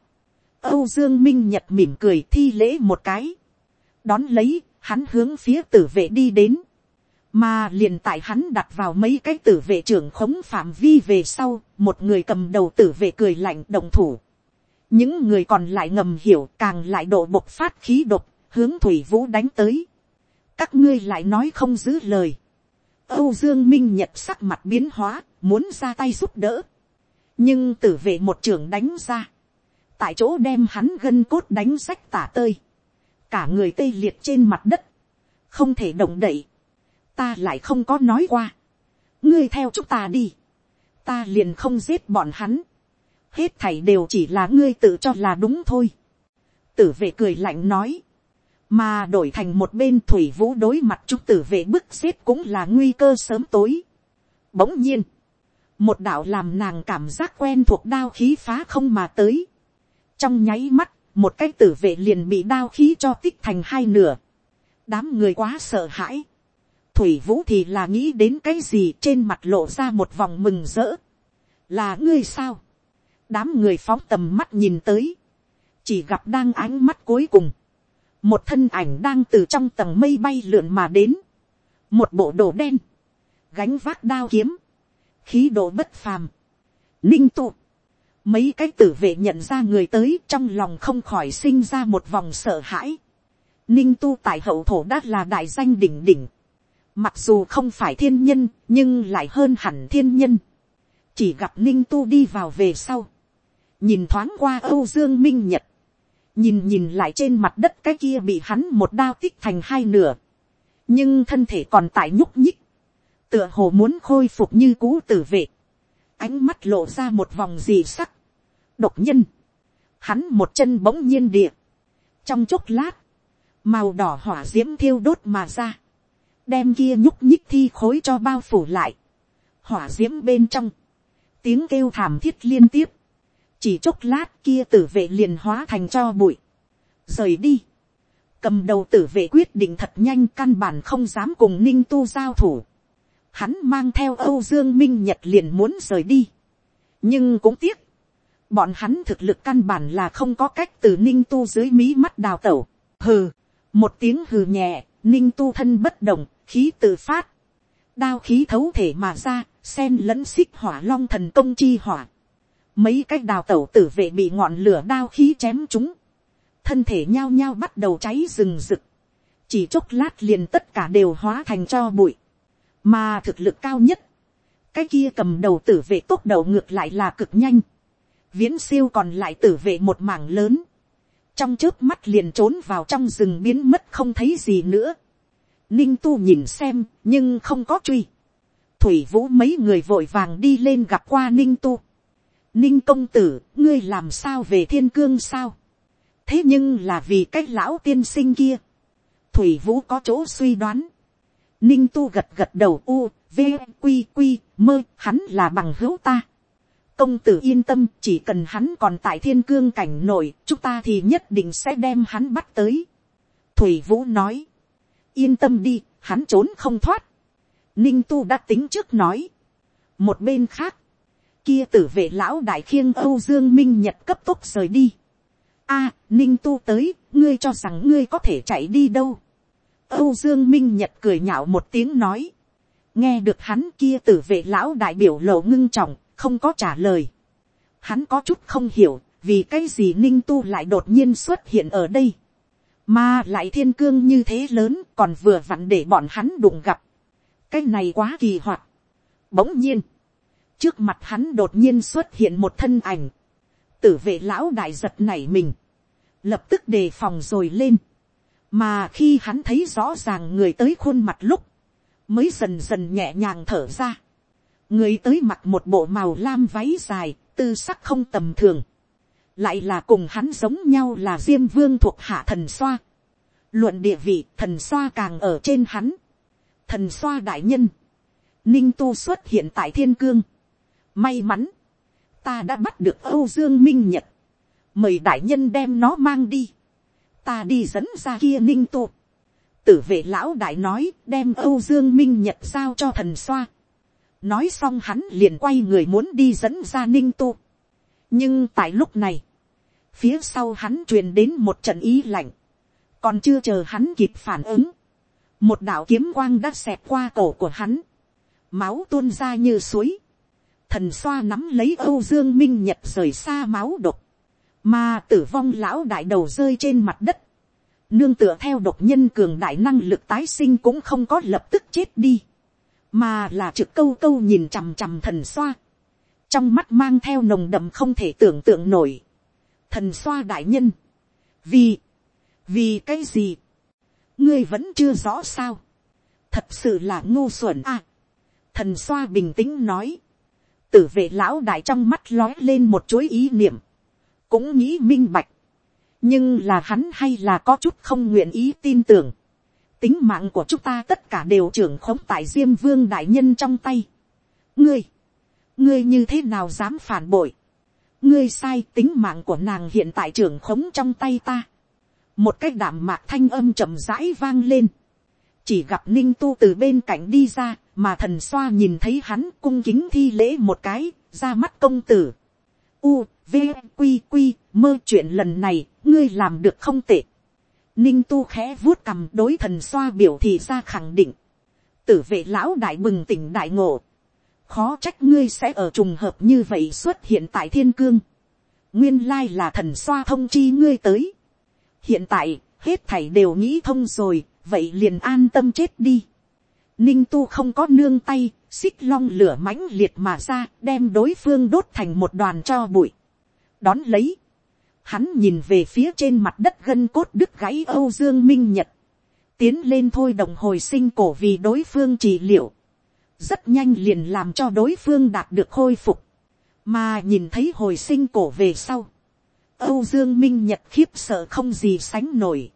A: Âu Dương Minh Nhật mỉm cười thi lễ một cái. Đón lấy, hắn hướng phía tử vệ đi đến. Mà liền tại hắn đặt vào mấy cái tử vệ trưởng khống phạm vi về sau, một người cầm đầu tử vệ cười lạnh động thủ. Những người còn lại ngầm hiểu càng lại độ bộc phát khí độc, hướng Thủy Vũ đánh tới. Các ngươi lại nói không giữ lời. Âu Dương Minh Nhật sắc mặt biến hóa, muốn ra tay giúp đỡ. Nhưng tử vệ một trưởng đánh ra tại chỗ đem hắn gân cốt đánh rách tả tơi, cả người tê liệt trên mặt đất, không thể động đậy, ta lại không có nói qua, ngươi theo chúng ta đi, ta liền không giết bọn hắn, hết thảy đều chỉ là ngươi tự cho là đúng thôi, tử vệ cười lạnh nói, mà đổi thành một bên thủy vũ đối mặt chúng tử vệ bức xếp cũng là nguy cơ sớm tối. Bỗng nhiên, một đạo làm nàng cảm giác quen thuộc đao khí phá không mà tới, trong nháy mắt, một cái tử vệ liền bị đao khí cho tích thành hai nửa. đám người quá sợ hãi. thủy vũ thì là nghĩ đến cái gì trên mặt lộ ra một vòng mừng rỡ. là ngươi sao. đám người phóng tầm mắt nhìn tới. chỉ gặp đang ánh mắt cuối cùng. một thân ảnh đang từ trong tầng mây bay lượn mà đến. một bộ đồ đen. gánh vác đao kiếm. khí độ bất phàm. ninh tụ Mấy cái tử vệ nhận ra người tới trong lòng không khỏi sinh ra một vòng sợ hãi. Ninh tu tại hậu thổ đã là đại danh đỉnh đỉnh. Mặc dù không phải thiên nhân, nhưng lại hơn hẳn thiên nhân. Chỉ gặp Ninh tu đi vào về sau. Nhìn thoáng qua Âu Dương Minh Nhật. Nhìn nhìn lại trên mặt đất cái kia bị hắn một đao tích thành hai nửa. Nhưng thân thể còn tại nhúc nhích. Tựa hồ muốn khôi phục như cũ tử vệ ánh mắt lộ ra một vòng dị sắc. đột nhiên, hắn một chân bỗng nhiên địa. trong chốc lát, màu đỏ hỏa d i ễ m thiêu đốt mà ra, đem kia nhúc nhích thi khối cho bao phủ lại. hỏa d i ễ m bên trong, tiếng kêu thảm thiết liên tiếp, chỉ chốc lát kia tử vệ liền hóa thành cho bụi, rời đi. cầm đầu tử vệ quyết định thật nhanh căn bản không dám cùng ninh tu giao thủ hắn mang theo âu dương minh nhật liền muốn rời đi. nhưng cũng tiếc, bọn hắn thực lực căn bản là không có cách từ ninh tu dưới mí mắt đào tẩu. hừ, một tiếng hừ nhẹ, ninh tu thân bất động khí tự phát. đao khí thấu thể mà ra, sen lẫn xích hỏa long thần công chi hỏa. mấy cái đào tẩu tử vệ bị ngọn lửa đao khí chém chúng. thân thể nhao nhao bắt đầu cháy rừng rực. chỉ chốc lát liền tất cả đều hóa thành cho bụi mà thực lực cao nhất, cái kia cầm đầu tử vệ tốc đầu ngược lại là cực nhanh, viễn siêu còn lại tử vệ một mảng lớn, trong trước mắt liền trốn vào trong rừng biến mất không thấy gì nữa, ninh tu nhìn xem nhưng không có truy, thủy vũ mấy người vội vàng đi lên gặp qua ninh tu, ninh công tử ngươi làm sao về thiên cương sao, thế nhưng là vì cái lão tiên sinh kia, thủy vũ có chỗ suy đoán, Ninh tu gật gật đầu u, v, quy quy, mơ, hắn là bằng hữu ta. Công tử yên tâm, chỉ cần hắn còn tại thiên cương cảnh nổi, chúng ta thì nhất định sẽ đem hắn bắt tới. Thủy Vũ nói, yên tâm đi, hắn trốn không thoát. Ninh tu đã tính trước nói. Một bên khác, kia tử vệ lão đại khiêng Âu Dương Minh Nhật cấp tốc rời đi. a Ninh tu tới, ngươi cho rằng ngươi có thể chạy đi đâu Âu Dương Minh Nhật cười nhạo một tiếng nói. Nghe được hắn kia tử vệ lão đại biểu lộ ngưng trọng, không có trả lời. Hắn có chút không hiểu, vì cái gì Ninh Tu lại đột nhiên xuất hiện ở đây. Mà lại thiên cương như thế lớn còn vừa vặn để bọn hắn đụng gặp. Cái này quá kỳ hoạt. Bỗng nhiên. Trước mặt hắn đột nhiên xuất hiện một thân ảnh. Tử vệ lão đại giật nảy mình. Lập tức đề phòng rồi lên mà khi hắn thấy rõ ràng người tới khuôn mặt lúc, mới dần dần nhẹ nhàng thở ra. người tới mặc một bộ màu lam váy dài, tư sắc không tầm thường, lại là cùng hắn giống nhau là diêm vương thuộc hạ thần xoa. luận địa vị thần xoa càng ở trên hắn, thần xoa đại nhân, ninh tu xuất hiện tại thiên cương, may mắn, ta đã bắt được âu dương minh nhật, mời đại nhân đem nó mang đi ta đi dẫn ra kia ninh tu. tử vệ lão đại nói đem âu dương minh nhật giao cho thần xoa. nói xong hắn liền quay người muốn đi dẫn ra ninh tu. nhưng tại lúc này, phía sau hắn truyền đến một trận ý lạnh, còn chưa chờ hắn kịp phản ứng. một đạo kiếm quang đã xẹt qua cổ của hắn, máu tuôn ra như suối. thần xoa nắm lấy âu dương minh nhật rời xa máu độc mà tử vong lão đại đầu rơi trên mặt đất, nương tựa theo độc nhân cường đại năng lực tái sinh cũng không có lập tức chết đi, mà là trực câu câu nhìn chằm chằm thần xoa, trong mắt mang theo nồng đậm không thể tưởng tượng nổi, thần xoa đại nhân, vì, vì cái gì, ngươi vẫn chưa rõ sao, thật sự là ngô xuẩn à, thần xoa bình tĩnh nói, tử vệ lão đại trong mắt lói lên một chuỗi ý niệm, cũng nghĩ minh bạch, nhưng là hắn hay là có chút không nguyện ý tin tưởng, tính mạng của chúng ta tất cả đều trưởng khống tại diêm vương đại nhân trong tay. ngươi, ngươi như thế nào dám phản bội, ngươi sai tính mạng của nàng hiện tại trưởng khống trong tay ta. một cái đảm mạc thanh âm chậm rãi vang lên, chỉ gặp ninh tu từ bên cạnh đi ra, mà thần xoa nhìn thấy hắn cung kính thi lễ một cái, ra mắt công tử u, v, q q mơ chuyện lần này, ngươi làm được không tệ. Ninh tu khẽ vuốt cầm đối thần xoa biểu thì ra khẳng định. Tử vệ lão đại mừng tỉnh đại ngộ. Khó trách ngươi sẽ ở trùng hợp như vậy xuất hiện tại thiên cương. Nguyên lai là thần xoa thông chi ngươi tới. Hiện tại, hết thảy đều nghĩ thông rồi, vậy liền an tâm chết đi. Ninh tu không có nương tay, xích long lửa mãnh liệt mà ra, đem đối phương đốt thành một đoàn cho bụi. Đón lấy. Hắn nhìn về phía trên mặt đất gân cốt đứt gãy Âu Dương Minh Nhật. Tiến lên thôi đồng hồi sinh cổ vì đối phương trị liệu. Rất nhanh liền làm cho đối phương đạt được khôi phục. Mà nhìn thấy hồi sinh cổ về sau. Âu Dương Minh Nhật khiếp sợ không gì sánh nổi.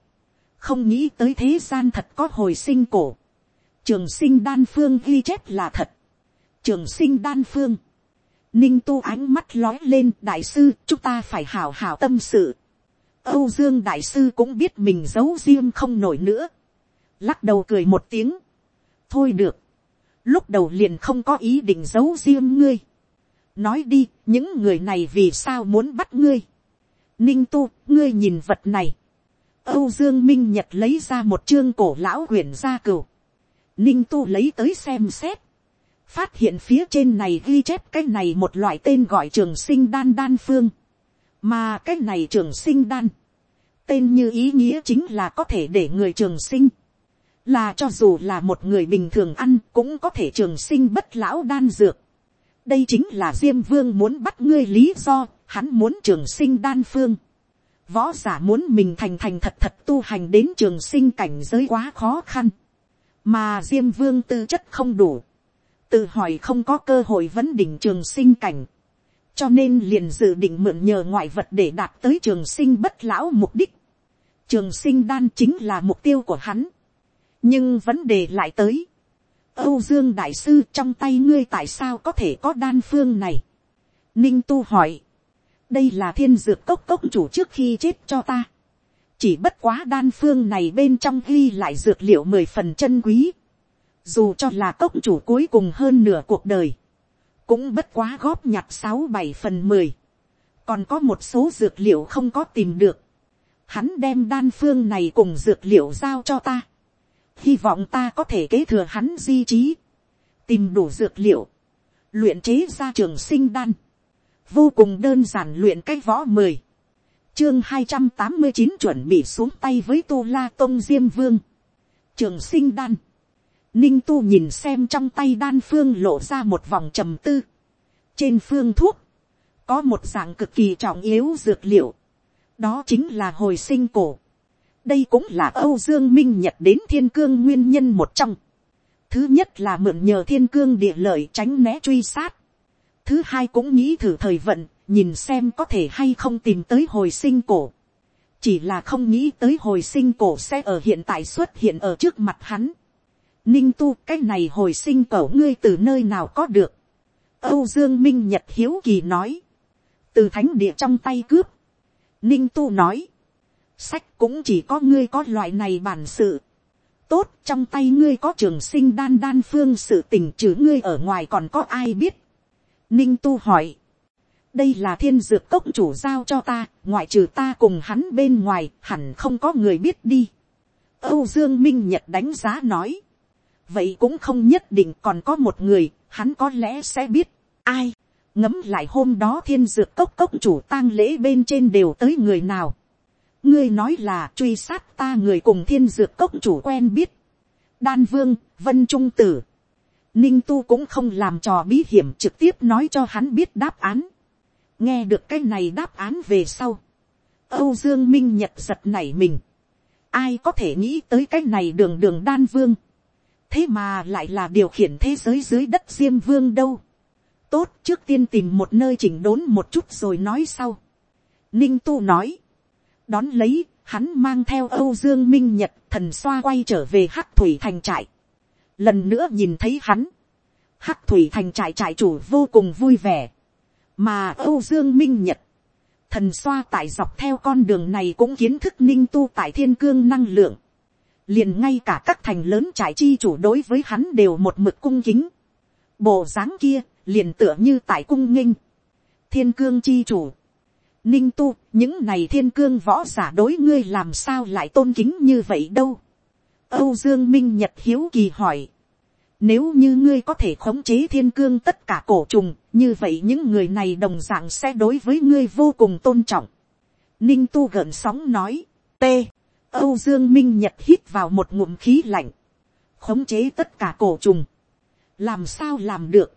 A: Không nghĩ tới thế gian thật có hồi sinh cổ trường sinh đan phương ghi chép là thật, trường sinh đan phương, ninh tu ánh mắt lói lên đại sư chúng ta phải hào hào tâm sự, âu dương đại sư cũng biết mình giấu riêng không nổi nữa, lắc đầu cười một tiếng, thôi được, lúc đầu liền không có ý định giấu riêng ngươi, nói đi những người này vì sao muốn bắt ngươi, ninh tu ngươi nhìn vật này, âu dương minh nhật lấy ra một chương cổ lão huyền gia cừu, ninh tu lấy tới xem xét, phát hiện phía trên này ghi chép cái này một loại tên gọi trường sinh đan đan phương, mà cái này trường sinh đan, tên như ý nghĩa chính là có thể để người trường sinh, là cho dù là một người bình thường ăn cũng có thể trường sinh bất lão đan dược. đây chính là diêm vương muốn bắt ngươi lý do, hắn muốn trường sinh đan phương. võ giả muốn mình thành thành thật thật tu hành đến trường sinh cảnh giới quá khó khăn mà diêm vương tư chất không đủ, tự hỏi không có cơ hội vấn đỉnh trường sinh cảnh, cho nên liền dự định mượn nhờ ngoại vật để đạt tới trường sinh bất lão mục đích. Trường sinh đan chính là mục tiêu của hắn. nhưng vấn đề lại tới. âu dương đại sư trong tay ngươi tại sao có thể có đan phương này. ninh tu hỏi. đây là thiên dược cốc cốc chủ trước khi chết cho ta chỉ bất quá đan phương này bên trong ghi lại dược liệu mười phần chân quý. Dù cho là cốc chủ cuối cùng hơn nửa cuộc đời. Cũng bất quá góp nhặt sáu bảy phần mười. Còn có một số dược liệu không có tìm được. Hắn đem đan phương này cùng dược liệu giao cho ta. Hy vọng ta có thể kế thừa hắn di trí. Tìm đủ dược liệu. Luyện chế ra trường sinh đan. Vô cùng đơn giản luyện cách võ mười chương hai trăm tám mươi chín chuẩn bị xuống tay với tu la tông diêm vương. trường sinh đan. ninh tu nhìn xem trong tay đan phương lộ ra một vòng trầm tư. trên phương thuốc, có một dạng cực kỳ trọng yếu dược liệu. đó chính là hồi sinh cổ. đây cũng là âu dương minh nhật đến thiên cương nguyên nhân một trong. thứ nhất là mượn nhờ thiên cương địa lợi tránh né truy sát. thứ hai cũng nghĩ thử thời vận nhìn xem có thể hay không tìm tới hồi sinh cổ. chỉ là không nghĩ tới hồi sinh cổ sẽ ở hiện tại xuất hiện ở trước mặt hắn. ninh tu cái này hồi sinh cổ ngươi từ nơi nào có được. âu dương minh nhật hiếu kỳ nói. từ thánh địa trong tay cướp. ninh tu nói. sách cũng chỉ có ngươi có loại này bản sự tốt trong tay ngươi có trường sinh đan đan phương sự tình chứ ngươi ở ngoài còn có ai biết ninh tu hỏi đây là thiên dược cốc chủ giao cho ta, ngoại trừ ta cùng hắn bên ngoài, hẳn không có người biết đi. Âu Dương Minh Nhật đánh giá nói. Vậy cũng không nhất định còn có một người, hắn có lẽ sẽ biết, ai. Ngấm lại hôm đó thiên dược cốc cốc chủ tang lễ bên trên đều tới người nào. Ngươi nói là truy sát ta người cùng thiên dược cốc chủ quen biết. Đan Vương, Vân Trung Tử. Ninh Tu cũng không làm trò bí hiểm trực tiếp nói cho hắn biết đáp án nghe được cái này đáp án về sau, âu dương minh nhật giật nảy mình, ai có thể nghĩ tới cái này đường đường đan vương, thế mà lại là điều khiển thế giới dưới đất diêm vương đâu, tốt trước tiên tìm một nơi chỉnh đốn một chút rồi nói sau, ninh tu nói, đón lấy, hắn mang theo âu dương minh nhật thần xoa quay trở về hắc thủy thành trại, lần nữa nhìn thấy hắn, hắc thủy thành trại trại chủ vô cùng vui vẻ, mà âu dương minh nhật, thần xoa tại dọc theo con đường này cũng kiến thức ninh tu tại thiên cương năng lượng, liền ngay cả các thành lớn trải chi chủ đối với hắn đều một mực cung kính, bộ dáng kia liền tựa như tại cung nghinh, thiên cương chi chủ, ninh tu những này thiên cương võ giả đối ngươi làm sao lại tôn kính như vậy đâu, âu dương minh nhật hiếu kỳ hỏi, nếu như ngươi có thể khống chế thiên cương tất cả cổ trùng, như vậy những người này đồng dạng sẽ đối với ngươi vô cùng tôn trọng. Ninh tu gợn sóng nói, t, Âu Dương Minh Nhật hít vào một ngụm khí lạnh. Khống chế tất cả cổ trùng. Làm sao làm được?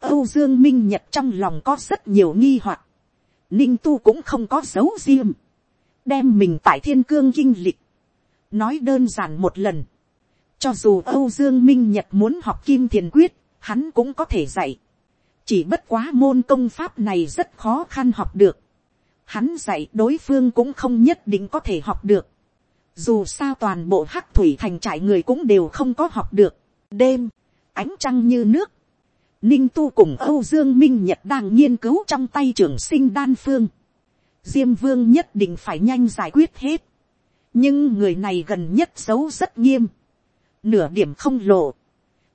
A: Âu Dương Minh Nhật trong lòng có rất nhiều nghi hoặc. Ninh tu cũng không có dấu riêng. Đem mình tại thiên cương kinh lịch. Nói đơn giản một lần cho dù Âu Dương Minh Nhật muốn học Kim Thiền Quyết, hắn cũng có thể dạy. Chỉ bất quá môn công pháp này rất khó khăn học được. Hắn dạy đối phương cũng không nhất định có thể học được. Dù sao toàn bộ hắc thủy thành trại người cũng đều không có học được. Đêm, ánh trăng như nước. Ninh Tu cùng Âu Dương Minh Nhật đang nghiên cứu trong tay trưởng sinh đan phương. Diêm Vương nhất định phải nhanh giải quyết hết. Nhưng người này gần nhất giấu rất nghiêm nửa điểm không lộ,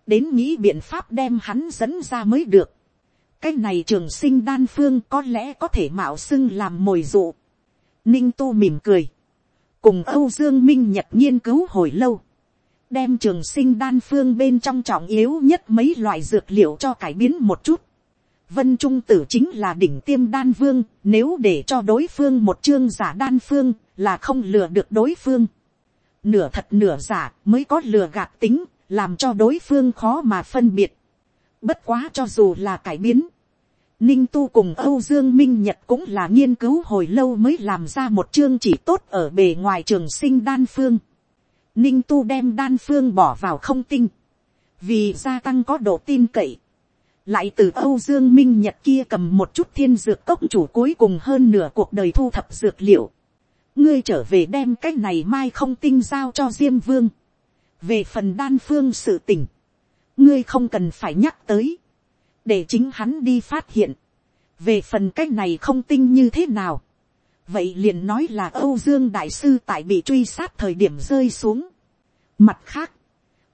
A: đến nghĩ biện pháp đem hắn dẫn ra mới được. cái này trường sinh đan phương có lẽ có thể mạo xưng làm mồi dụ. ninh tu mỉm cười, cùng âu dương minh nhật nghiên cứu hồi lâu, đem trường sinh đan phương bên trong trọng yếu nhất mấy loại dược liệu cho cải biến một chút. Vân Trung Tử chính là đỉnh tiêm đan vương, nếu để cho đối phương một chương giả đan phương, là không lừa được đối phương nửa thật nửa giả mới có lừa gạt tính, làm cho đối phương khó mà phân biệt. Bất quá cho dù là cải biến, Ninh Tu cùng Âu Dương Minh Nhật cũng là nghiên cứu hồi lâu mới làm ra một chương chỉ tốt ở bề ngoài trường sinh đan phương. Ninh Tu đem đan phương bỏ vào không tinh, vì gia tăng có độ tin cậy. Lại từ Âu Dương Minh Nhật kia cầm một chút thiên dược cốc chủ cuối cùng hơn nửa cuộc đời thu thập dược liệu ngươi trở về đem cái này mai không tinh giao cho diêm vương. về phần đan phương sự tình, ngươi không cần phải nhắc tới, để chính hắn đi phát hiện, về phần cái này không tinh như thế nào, vậy liền nói là âu dương đại sư tại bị truy sát thời điểm rơi xuống. mặt khác,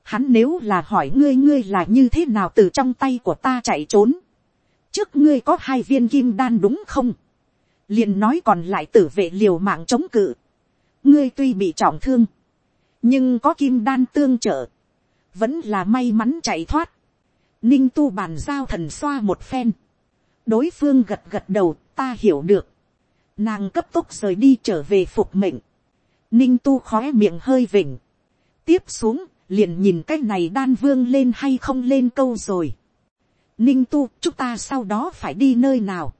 A: hắn nếu là hỏi ngươi ngươi là như thế nào từ trong tay của ta chạy trốn, trước ngươi có hai viên kim đan đúng không, liền nói còn lại tử vệ liều mạng chống cự. ngươi tuy bị trọng thương, nhưng có kim đan tương trợ, vẫn là may mắn chạy thoát. ninh tu bàn giao thần xoa một phen. đối phương gật gật đầu ta hiểu được. nàng cấp tốc rời đi trở về phục mệnh. ninh tu khó miệng hơi vỉnh. tiếp xuống, liền nhìn cái này đan vương lên hay không lên câu rồi. ninh tu chúng ta sau đó phải đi nơi nào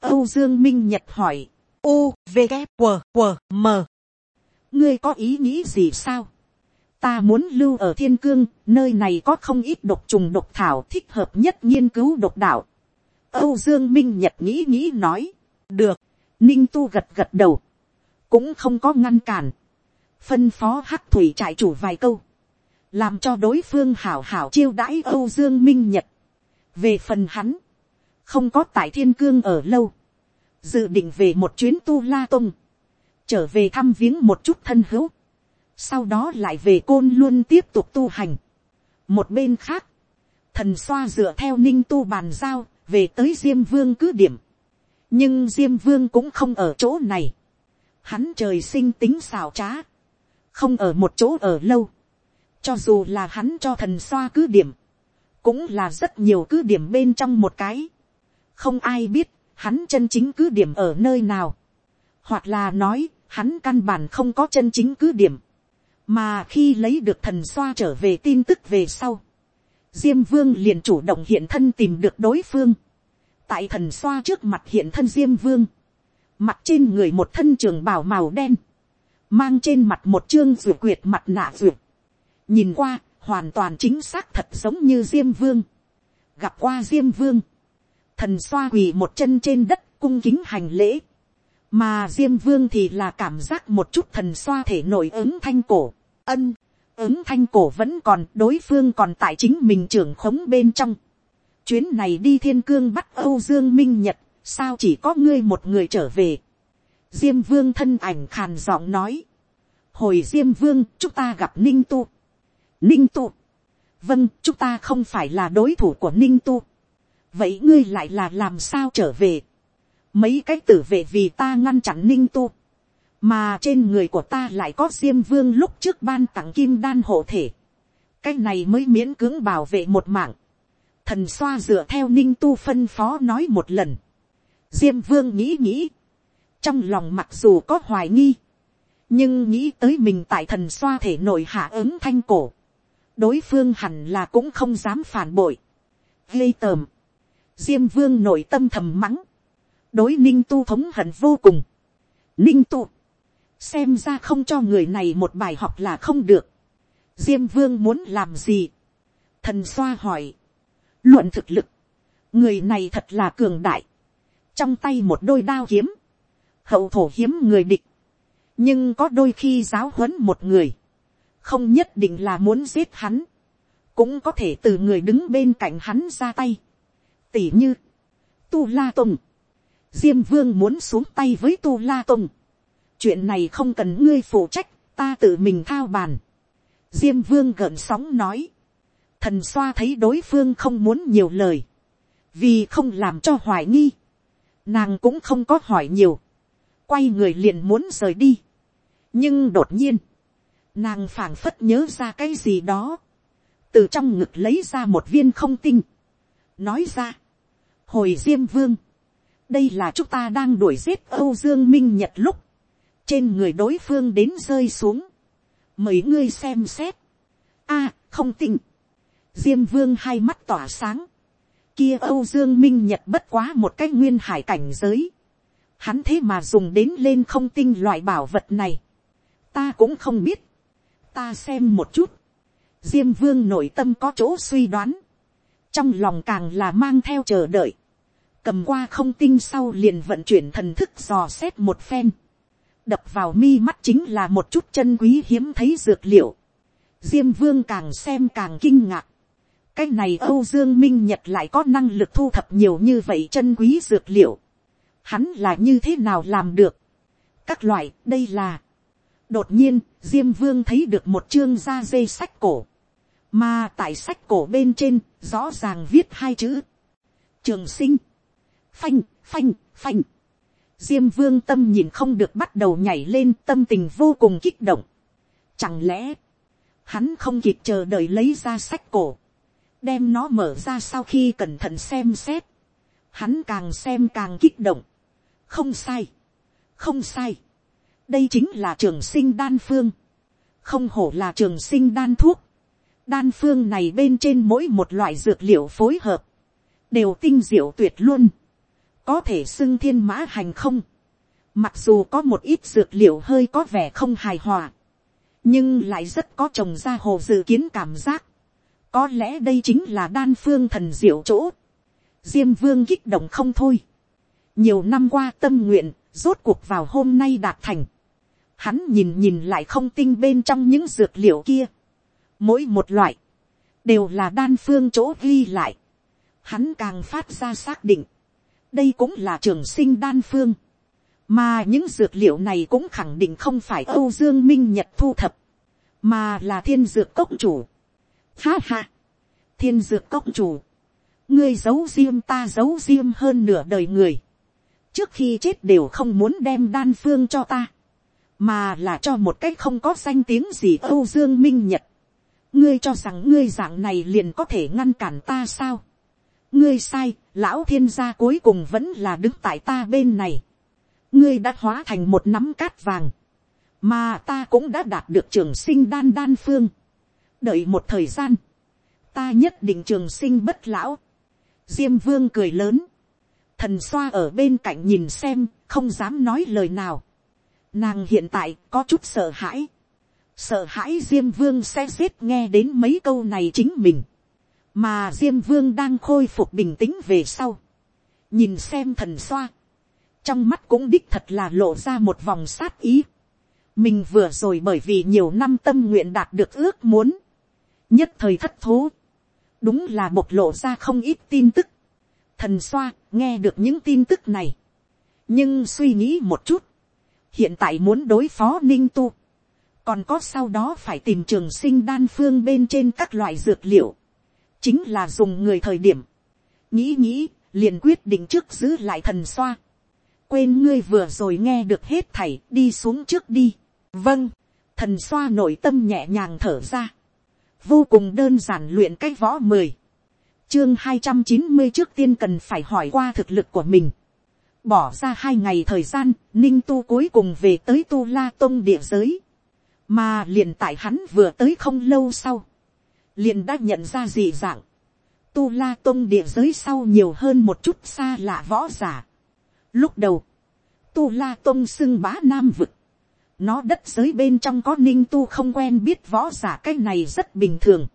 A: Âu Dương Minh Nhật hỏi. U, V, K, q W, M. Ngươi có ý nghĩ gì sao? Ta muốn lưu ở thiên cương, nơi này có không ít độc trùng độc thảo thích hợp nhất nghiên cứu độc đạo. Âu Dương Minh Nhật nghĩ nghĩ nói. Được, Ninh Tu gật gật đầu. Cũng không có ngăn cản. Phân phó hắc thủy trại chủ vài câu. Làm cho đối phương hảo hảo chiêu đãi Âu Dương Minh Nhật. Về phần hắn không có tại thiên cương ở lâu, dự định về một chuyến tu la tông, trở về thăm viếng một chút thân hữu, sau đó lại về côn luôn tiếp tục tu hành. một bên khác, thần xoa dựa theo ninh tu bàn giao, về tới diêm vương cứ điểm, nhưng diêm vương cũng không ở chỗ này, hắn trời sinh tính xào trá, không ở một chỗ ở lâu, cho dù là hắn cho thần xoa cứ điểm, cũng là rất nhiều cứ điểm bên trong một cái không ai biết, hắn chân chính cứ điểm ở nơi nào. Hoặc là nói, hắn căn bản không có chân chính cứ điểm. Mà khi lấy được thần xoa trở về tin tức về sau. Diêm vương liền chủ động hiện thân tìm được đối phương. Tại thần xoa trước mặt hiện thân Diêm vương. Mặt trên người một thân trường bảo màu đen. Mang trên mặt một chương rượu quyệt mặt nạ rượu. Nhìn qua, hoàn toàn chính xác thật giống như Diêm vương. Gặp qua Diêm vương thần xoa quỳ một chân trên đất cung kính hành lễ. mà diêm vương thì là cảm giác một chút thần xoa thể nổi ứng thanh cổ. ân, ứng thanh cổ vẫn còn đối phương còn tại chính mình trưởng khống bên trong. chuyến này đi thiên cương bắt âu dương minh nhật, sao chỉ có ngươi một người trở về. diêm vương thân ảnh khàn giọng nói. hồi diêm vương chúng ta gặp ninh tu. ninh tu. vâng chúng ta không phải là đối thủ của ninh tu vậy ngươi lại là làm sao trở về, mấy cái tử vệ vì ta ngăn chặn ninh tu, mà trên người của ta lại có diêm vương lúc trước ban tặng kim đan hộ thể, cái này mới miễn cưỡng bảo vệ một mạng, thần xoa dựa theo ninh tu phân phó nói một lần, diêm vương nghĩ nghĩ, trong lòng mặc dù có hoài nghi, nhưng nghĩ tới mình tại thần xoa thể nội hạ ứng thanh cổ, đối phương hẳn là cũng không dám phản bội, gây tờm, diêm vương nội tâm thầm mắng, đối ninh tu thống hận vô cùng. ninh tu, xem ra không cho người này một bài học là không được. diêm vương muốn làm gì. thần xoa hỏi, luận thực lực, người này thật là cường đại, trong tay một đôi đao hiếm, hậu thổ hiếm người địch, nhưng có đôi khi giáo huấn một người, không nhất định là muốn giết hắn, cũng có thể từ người đứng bên cạnh hắn ra tay tỉ như, tu la tùng, diêm vương muốn xuống tay với tu la tùng, chuyện này không cần ngươi phụ trách, ta tự mình thao bàn. diêm vương gợn sóng nói, thần xoa thấy đối phương không muốn nhiều lời, vì không làm cho hoài nghi, nàng cũng không có hỏi nhiều, quay người liền muốn rời đi, nhưng đột nhiên, nàng phảng phất nhớ ra cái gì đó, từ trong ngực lấy ra một viên không tinh, nói ra, hồi diêm vương, đây là chúng ta đang đuổi giết âu dương minh nhật lúc, trên người đối phương đến rơi xuống, Mời ngươi xem xét, a, à, không tình, diêm vương hai mắt tỏa sáng, kia âu dương minh nhật bất quá một cái nguyên hải cảnh giới, hắn thế mà dùng đến lên không tinh loại bảo vật này, ta cũng không biết, ta xem một chút, diêm vương nội tâm có chỗ suy đoán, trong lòng càng là mang theo chờ đợi, cầm qua không tinh sau liền vận chuyển thần thức dò xét một phen, đập vào mi mắt chính là một chút chân quý hiếm thấy dược liệu, diêm vương càng xem càng kinh ngạc, cái này âu dương minh nhật lại có năng lực thu thập nhiều như vậy chân quý dược liệu, hắn là như thế nào làm được, các loại đây là, đột nhiên diêm vương thấy được một chương da dây sách cổ, mà tại sách cổ bên trên, rõ ràng viết hai chữ. Trường sinh. Phanh, phanh, phanh. Diêm vương tâm nhìn không được bắt đầu nhảy lên tâm tình vô cùng kích động. Chẳng lẽ, hắn không kịp chờ đợi lấy ra sách cổ. Đem nó mở ra sau khi cẩn thận xem xét. Hắn càng xem càng kích động. Không sai. Không sai. Đây chính là trường sinh đan phương. Không hổ là trường sinh đan thuốc đan phương này bên trên mỗi một loại dược liệu phối hợp, đều tinh diệu tuyệt luôn, có thể xưng thiên mã hành không, mặc dù có một ít dược liệu hơi có vẻ không hài hòa, nhưng lại rất có trồng ra hồ dự kiến cảm giác, có lẽ đây chính là đan phương thần diệu chỗ, diêm vương kích động không thôi, nhiều năm qua tâm nguyện, rốt cuộc vào hôm nay đạt thành, hắn nhìn nhìn lại không tinh bên trong những dược liệu kia, Mỗi một loại, đều là đan phương chỗ ghi lại. Hắn càng phát ra xác định, đây cũng là trường sinh đan phương. Mà những dược liệu này cũng khẳng định không phải Âu Dương Minh Nhật thu thập, mà là thiên dược cốc chủ. Ha ha, thiên dược cốc chủ, ngươi giấu diêm ta giấu diêm hơn nửa đời người. Trước khi chết đều không muốn đem đan phương cho ta, mà là cho một cách không có danh tiếng gì Âu Dương Minh Nhật ngươi cho rằng ngươi dạng này liền có thể ngăn cản ta sao. ngươi sai, lão thiên gia cuối cùng vẫn là đứng tại ta bên này. ngươi đã hóa thành một nắm cát vàng, mà ta cũng đã đạt được trường sinh đan đan phương. đợi một thời gian, ta nhất định trường sinh bất lão. diêm vương cười lớn, thần xoa ở bên cạnh nhìn xem, không dám nói lời nào. Nàng hiện tại có chút sợ hãi sợ hãi diêm vương sẽ giết nghe đến mấy câu này chính mình, mà diêm vương đang khôi phục bình tĩnh về sau, nhìn xem thần xoa, trong mắt cũng đích thật là lộ ra một vòng sát ý, mình vừa rồi bởi vì nhiều năm tâm nguyện đạt được ước muốn, nhất thời thất thố, đúng là bộc lộ ra không ít tin tức, thần xoa nghe được những tin tức này, nhưng suy nghĩ một chút, hiện tại muốn đối phó ninh tu, còn có sau đó phải tìm trường sinh đan phương bên trên các loại dược liệu, chính là dùng người thời điểm, nghĩ nghĩ, liền quyết định trước giữ lại thần xoa, quên ngươi vừa rồi nghe được hết thầy đi xuống trước đi, vâng, thần xoa nội tâm nhẹ nhàng thở ra, vô cùng đơn giản luyện cái võ mười, chương hai trăm chín mươi trước tiên cần phải hỏi qua thực lực của mình, bỏ ra hai ngày thời gian, ninh tu cuối cùng về tới tu la tông địa giới, mà liền tại hắn vừa tới không lâu sau, liền đã nhận ra dị dạng, tu la tôn địa giới sau nhiều hơn một chút xa lạ võ giả. Lúc đầu, tu la tôn xưng bá nam vực, nó đất giới bên trong có ninh tu không quen biết võ giả cái này rất bình thường,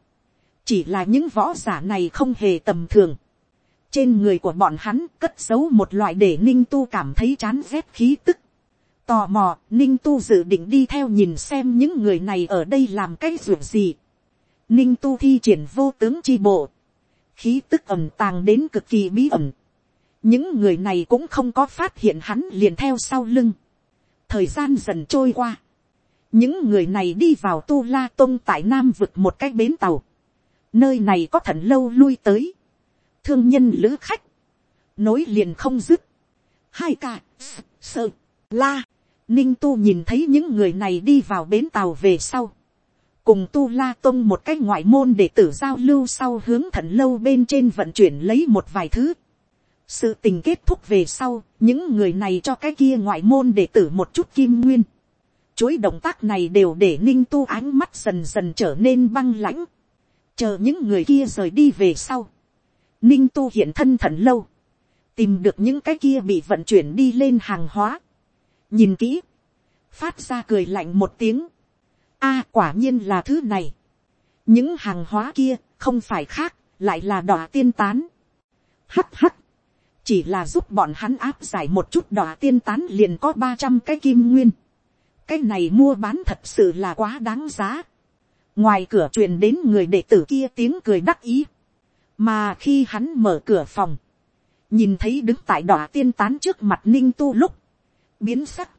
A: chỉ là những võ giả này không hề tầm thường. Trên người của bọn hắn cất giấu một loại để ninh tu cảm thấy chán rét khí tức Tò mò, Ninh Tu dự định đi theo nhìn xem những người này ở đây làm cái ruộng gì. Ninh Tu thi triển vô tướng chi bộ. Khí tức ẩm tàng đến cực kỳ bí ẩn. Những người này cũng không có phát hiện hắn liền theo sau lưng. Thời gian dần trôi qua. Những người này đi vào Tu La Tông tại Nam vực một cái bến tàu. Nơi này có thần lâu lui tới. Thương nhân lữ khách. Nối liền không dứt. Hai cả, sợ, la Ninh Tu nhìn thấy những người này đi vào bến tàu về sau. Cùng Tu La Tông một cách ngoại môn để tử giao lưu sau hướng thận lâu bên trên vận chuyển lấy một vài thứ. Sự tình kết thúc về sau, những người này cho cái kia ngoại môn để tử một chút kim nguyên. Chuỗi động tác này đều để Ninh Tu ánh mắt dần dần trở nên băng lãnh. Chờ những người kia rời đi về sau. Ninh Tu hiện thân thần lâu. Tìm được những cái kia bị vận chuyển đi lên hàng hóa nhìn kỹ, phát ra cười lạnh một tiếng, a quả nhiên là thứ này, những hàng hóa kia không phải khác, lại là đỏ tiên tán, hắt hắt, chỉ là giúp bọn hắn áp giải một chút đỏ tiên tán liền có ba trăm cái kim nguyên, cái này mua bán thật sự là quá đáng giá, ngoài cửa truyền đến người đệ tử kia tiếng cười đắc ý, mà khi hắn mở cửa phòng, nhìn thấy đứng tại đỏ tiên tán trước mặt ninh tu lúc, biến sắc,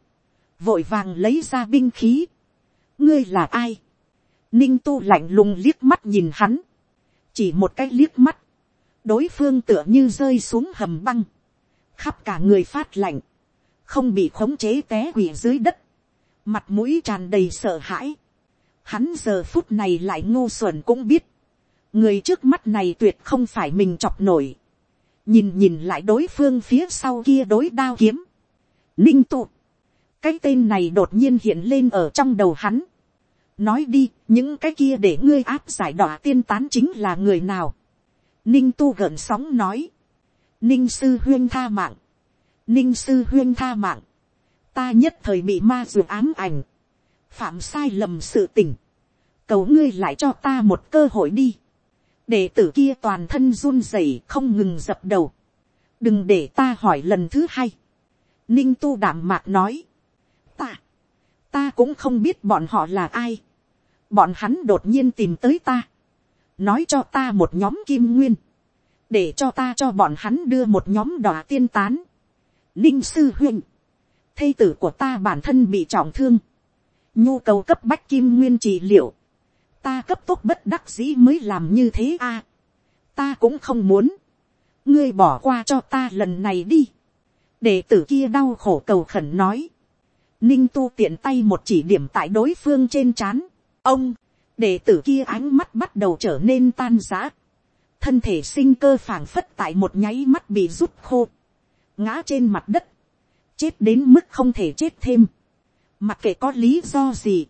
A: vội vàng lấy ra binh khí. ngươi là ai, ninh tu lạnh lùng liếc mắt nhìn hắn, chỉ một cái liếc mắt, đối phương tựa như rơi xuống hầm băng, khắp cả người phát lạnh, không bị khống chế té quỳ dưới đất, mặt mũi tràn đầy sợ hãi, hắn giờ phút này lại ngu xuẩn cũng biết, người trước mắt này tuyệt không phải mình chọc nổi, nhìn nhìn lại đối phương phía sau kia đối đao kiếm, Ninh tụ. Cái tên này đột nhiên hiện lên ở trong đầu hắn. Nói đi, những cái kia để ngươi áp giải đỏ tiên tán chính là người nào. Ninh tu gợn sóng nói. Ninh sư huyên tha mạng. Ninh sư huyên tha mạng. Ta nhất thời bị ma dù ám ảnh. Phạm sai lầm sự tình. Cầu ngươi lại cho ta một cơ hội đi. Đệ tử kia toàn thân run rẩy không ngừng dập đầu. Đừng để ta hỏi lần thứ hai ninh tu đảm mạc nói, ta, ta cũng không biết bọn họ là ai, bọn hắn đột nhiên tìm tới ta, nói cho ta một nhóm kim nguyên, để cho ta cho bọn hắn đưa một nhóm đỏ tiên tán, ninh sư huynh, thây tử của ta bản thân bị trọng thương, nhu cầu cấp bách kim nguyên trị liệu, ta cấp tốc bất đắc dĩ mới làm như thế a, à? ta cũng không muốn, ngươi bỏ qua cho ta lần này đi, Đệ tử kia đau khổ cầu khẩn nói. Ninh tu tiện tay một chỉ điểm tại đối phương trên chán, Ông, đệ tử kia ánh mắt bắt đầu trở nên tan rã. Thân thể sinh cơ phảng phất tại một nháy mắt bị rút khô. Ngã trên mặt đất. Chết đến mức không thể chết thêm. Mặc kệ có lý do gì.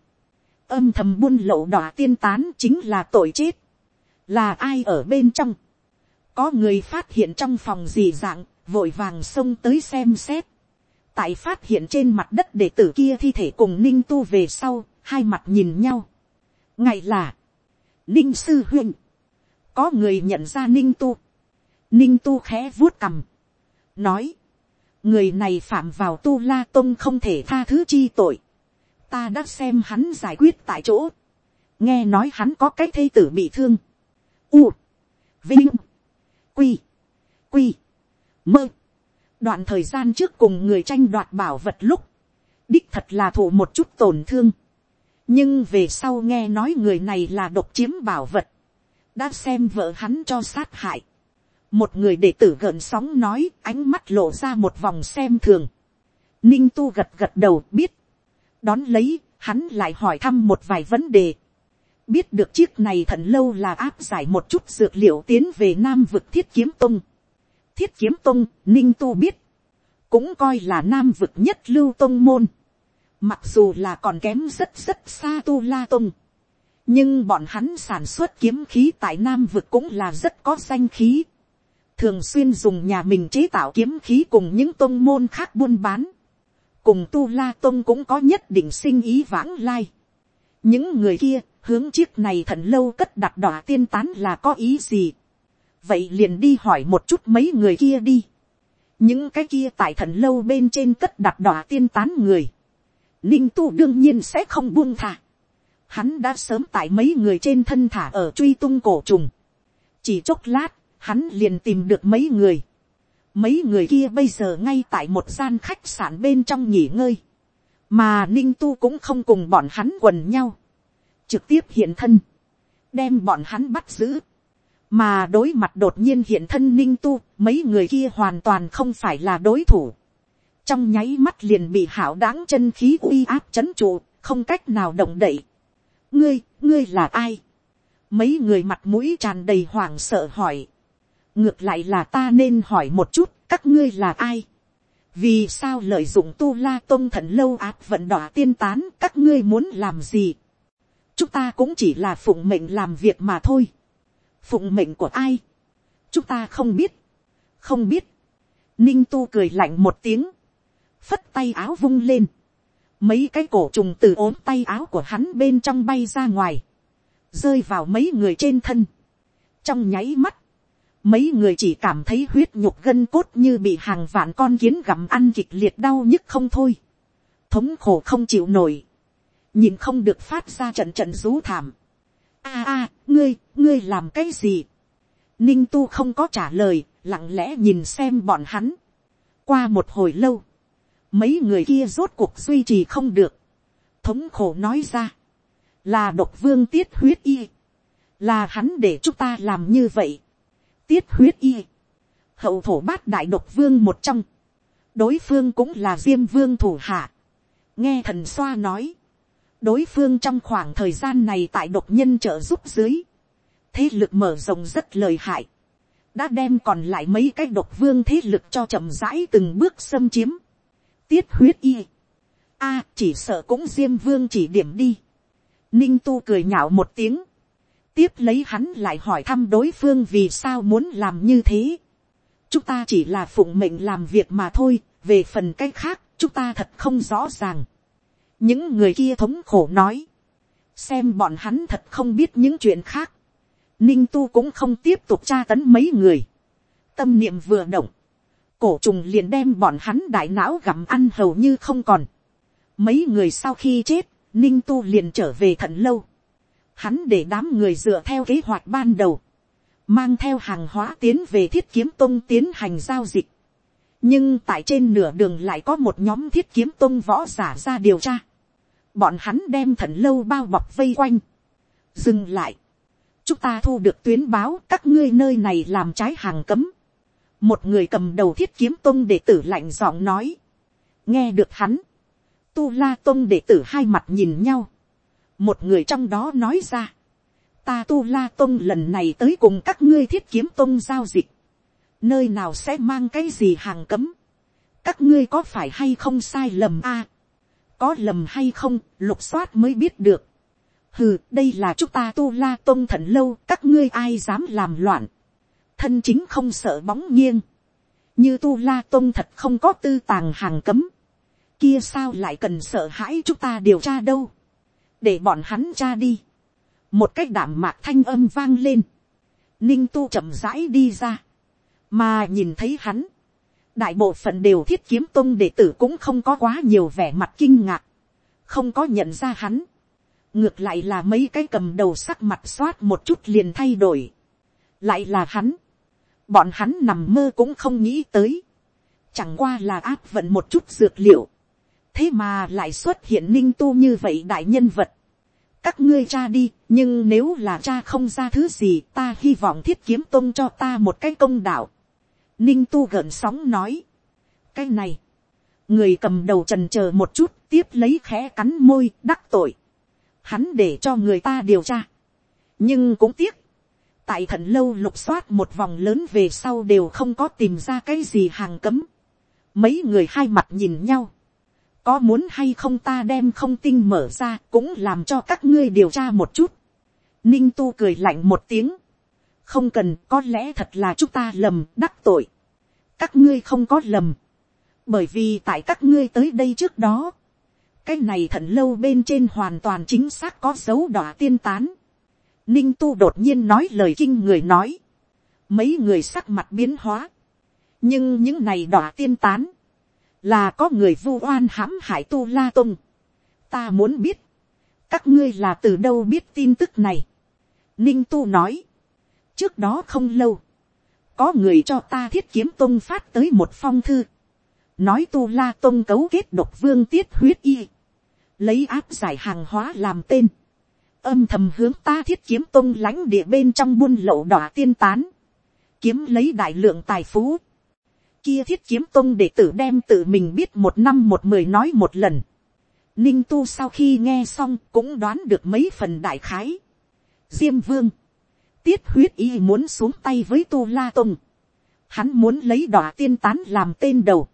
A: Âm thầm buôn lậu đỏ tiên tán chính là tội chết. Là ai ở bên trong? Có người phát hiện trong phòng gì dạng vội vàng xông tới xem xét, tại phát hiện trên mặt đất đệ tử kia thi thể cùng ninh tu về sau, hai mặt nhìn nhau. ngày là, ninh sư huyện có người nhận ra ninh tu, ninh tu khẽ vuốt cầm nói, người này phạm vào tu la tông không thể tha thứ chi tội, ta đã xem hắn giải quyết tại chỗ, nghe nói hắn có cái thây tử bị thương, u, vinh, quy, quy, Mơ. Đoạn thời gian trước cùng người tranh đoạt bảo vật lúc. Đích thật là thụ một chút tổn thương. Nhưng về sau nghe nói người này là độc chiếm bảo vật. Đã xem vợ hắn cho sát hại. Một người đệ tử gợn sóng nói ánh mắt lộ ra một vòng xem thường. Ninh tu gật gật đầu biết. Đón lấy, hắn lại hỏi thăm một vài vấn đề biết được chiếc này thận lâu là áp giải một chút dược liệu tiến về nam vực thiết kiếm tung thiết kiếm tông, ninh tu biết, cũng coi là nam vực nhất lưu tông môn, mặc dù là còn kém rất rất xa tu la tông, nhưng bọn hắn sản xuất kiếm khí tại nam vực cũng là rất có danh khí, thường xuyên dùng nhà mình chế tạo kiếm khí cùng những tông môn khác buôn bán. Cùng tu la Tông cũng có nhất định sinh ý vãng lai. Những người kia hướng chiếc này thận lâu cất đặt đỏ tiên tán là có ý gì vậy liền đi hỏi một chút mấy người kia đi. những cái kia tại thần lâu bên trên cất đặt đỏ tiên tán người. ninh tu đương nhiên sẽ không buông thả. hắn đã sớm tại mấy người trên thân thả ở truy tung cổ trùng. chỉ chốc lát, hắn liền tìm được mấy người. mấy người kia bây giờ ngay tại một gian khách sạn bên trong nghỉ ngơi. mà ninh tu cũng không cùng bọn hắn quần nhau. trực tiếp hiện thân. đem bọn hắn bắt giữ mà đối mặt đột nhiên hiện thân ninh tu, mấy người kia hoàn toàn không phải là đối thủ. trong nháy mắt liền bị hảo đáng chân khí uy áp c h ấ n trụ, không cách nào động đậy. ngươi, ngươi là ai. mấy người mặt mũi tràn đầy hoảng sợ hỏi. ngược lại là ta nên hỏi một chút các ngươi là ai. vì sao lợi dụng tu la tôn thần lâu áp vận đỏ tiên tán các ngươi muốn làm gì. chúng ta cũng chỉ là phụng mệnh làm việc mà thôi phụng mệnh của ai, chúng ta không biết, không biết, ninh tu cười lạnh một tiếng, phất tay áo vung lên, mấy cái cổ trùng từ ốm tay áo của hắn bên trong bay ra ngoài, rơi vào mấy người trên thân, trong nháy mắt, mấy người chỉ cảm thấy huyết nhục gân cốt như bị hàng vạn con kiến gặm ăn kịch liệt đau nhức không thôi, thống khổ không chịu nổi, nhìn không được phát ra trận trận rú thảm, a a ngươi ngươi làm cái gì ninh tu không có trả lời lặng lẽ nhìn xem bọn hắn qua một hồi lâu mấy người kia rốt cuộc duy trì không được thống khổ nói ra là độc vương tiết huyết y là hắn để chúng ta làm như vậy tiết huyết y hậu thổ bát đại độc vương một trong đối phương cũng là diêm vương thủ hạ nghe thần xoa nói đối phương trong khoảng thời gian này tại độc nhân trợ giúp dưới, thế lực mở rộng rất lời hại, đã đem còn lại mấy cái độc vương thế lực cho chậm rãi từng bước xâm chiếm, tiết huyết y, a chỉ sợ cũng diêm vương chỉ điểm đi, ninh tu cười nhạo một tiếng, tiếp lấy hắn lại hỏi thăm đối phương vì sao muốn làm như thế, chúng ta chỉ là phụng mệnh làm việc mà thôi, về phần cái khác chúng ta thật không rõ ràng những người kia thống khổ nói, xem bọn hắn thật không biết những chuyện khác, ninh tu cũng không tiếp tục tra tấn mấy người, tâm niệm vừa động, cổ trùng liền đem bọn hắn đại não gặm ăn hầu như không còn, mấy người sau khi chết, ninh tu liền trở về thận lâu, hắn để đám người dựa theo kế hoạch ban đầu, mang theo hàng hóa tiến về thiết kiếm tông tiến hành giao dịch, nhưng tại trên nửa đường lại có một nhóm thiết kiếm tông võ giả ra điều tra bọn hắn đem thần lâu bao bọc vây quanh, dừng lại, chúng ta thu được tuyến báo các ngươi nơi này làm trái hàng cấm, một người cầm đầu thiết kiếm tôn đệ tử lạnh giọng nói, nghe được hắn, tu la tôn đệ tử hai mặt nhìn nhau, một người trong đó nói ra, ta tu la tôn lần này tới cùng các ngươi thiết kiếm tôn giao dịch, nơi nào sẽ mang cái gì hàng cấm, các ngươi có phải hay không sai lầm a, có lầm hay không, lục soát mới biết được. Hừ, đây là chúng ta tu la tôn thần lâu, các ngươi ai dám làm loạn. Thân chính không sợ bóng nghiêng. Như tu la tôn thật không có tư tàng hàng cấm. Kia sao lại cần sợ hãi chúng ta điều tra đâu. Để bọn hắn tra đi. Một cách đảm mạc thanh âm vang lên. Ninh tu chậm rãi đi ra. Mà nhìn thấy hắn đại bộ phận đều thiết kiếm tông đệ tử cũng không có quá nhiều vẻ mặt kinh ngạc, không có nhận ra hắn. ngược lại là mấy cái cầm đầu sắc mặt xoát một chút liền thay đổi. lại là hắn. bọn hắn nằm mơ cũng không nghĩ tới. chẳng qua là áp vận một chút dược liệu. thế mà lại xuất hiện ninh tu như vậy đại nhân vật. các ngươi cha đi, nhưng nếu là cha không ra thứ gì ta hy vọng thiết kiếm tôn cho ta một cái công đạo ninh tu gợn sóng nói, cái này, người cầm đầu trần chờ một chút tiếp lấy khẽ cắn môi đắc tội, hắn để cho người ta điều tra, nhưng cũng tiếc, tại thần lâu lục soát một vòng lớn về sau đều không có tìm ra cái gì hàng cấm, mấy người hai mặt nhìn nhau, có muốn hay không ta đem không tin mở ra cũng làm cho các ngươi điều tra một chút, ninh tu cười lạnh một tiếng, không cần có lẽ thật là chúng ta lầm đắc tội. các ngươi không có lầm. bởi vì tại các ngươi tới đây trước đó, cái này thận lâu bên trên hoàn toàn chính xác có dấu đỏ tiên tán. ninh tu đột nhiên nói lời kinh người nói. mấy người sắc mặt biến hóa. nhưng những này đỏ tiên tán, là có người vu oan hãm hại tu la tung. ta muốn biết, các ngươi là từ đâu biết tin tức này. ninh tu nói, trước đó không lâu, có người cho ta thiết kiếm tôn phát tới một phong thư, nói tu la tôn cấu kết độc vương tiết huyết y, lấy áp giải hàng hóa làm tên, âm thầm hướng ta thiết kiếm tôn lãnh địa bên trong buôn lậu đỏ tiên tán, kiếm lấy đại lượng tài phú, kia thiết kiếm tôn để tử đem tự mình biết một năm một mười nói một lần, ninh tu sau khi nghe xong cũng đoán được mấy phần đại khái, diêm vương, tiết huyết y muốn xuống tay với tu la tông. Hắn muốn lấy đỏ tiên tán làm tên đầu.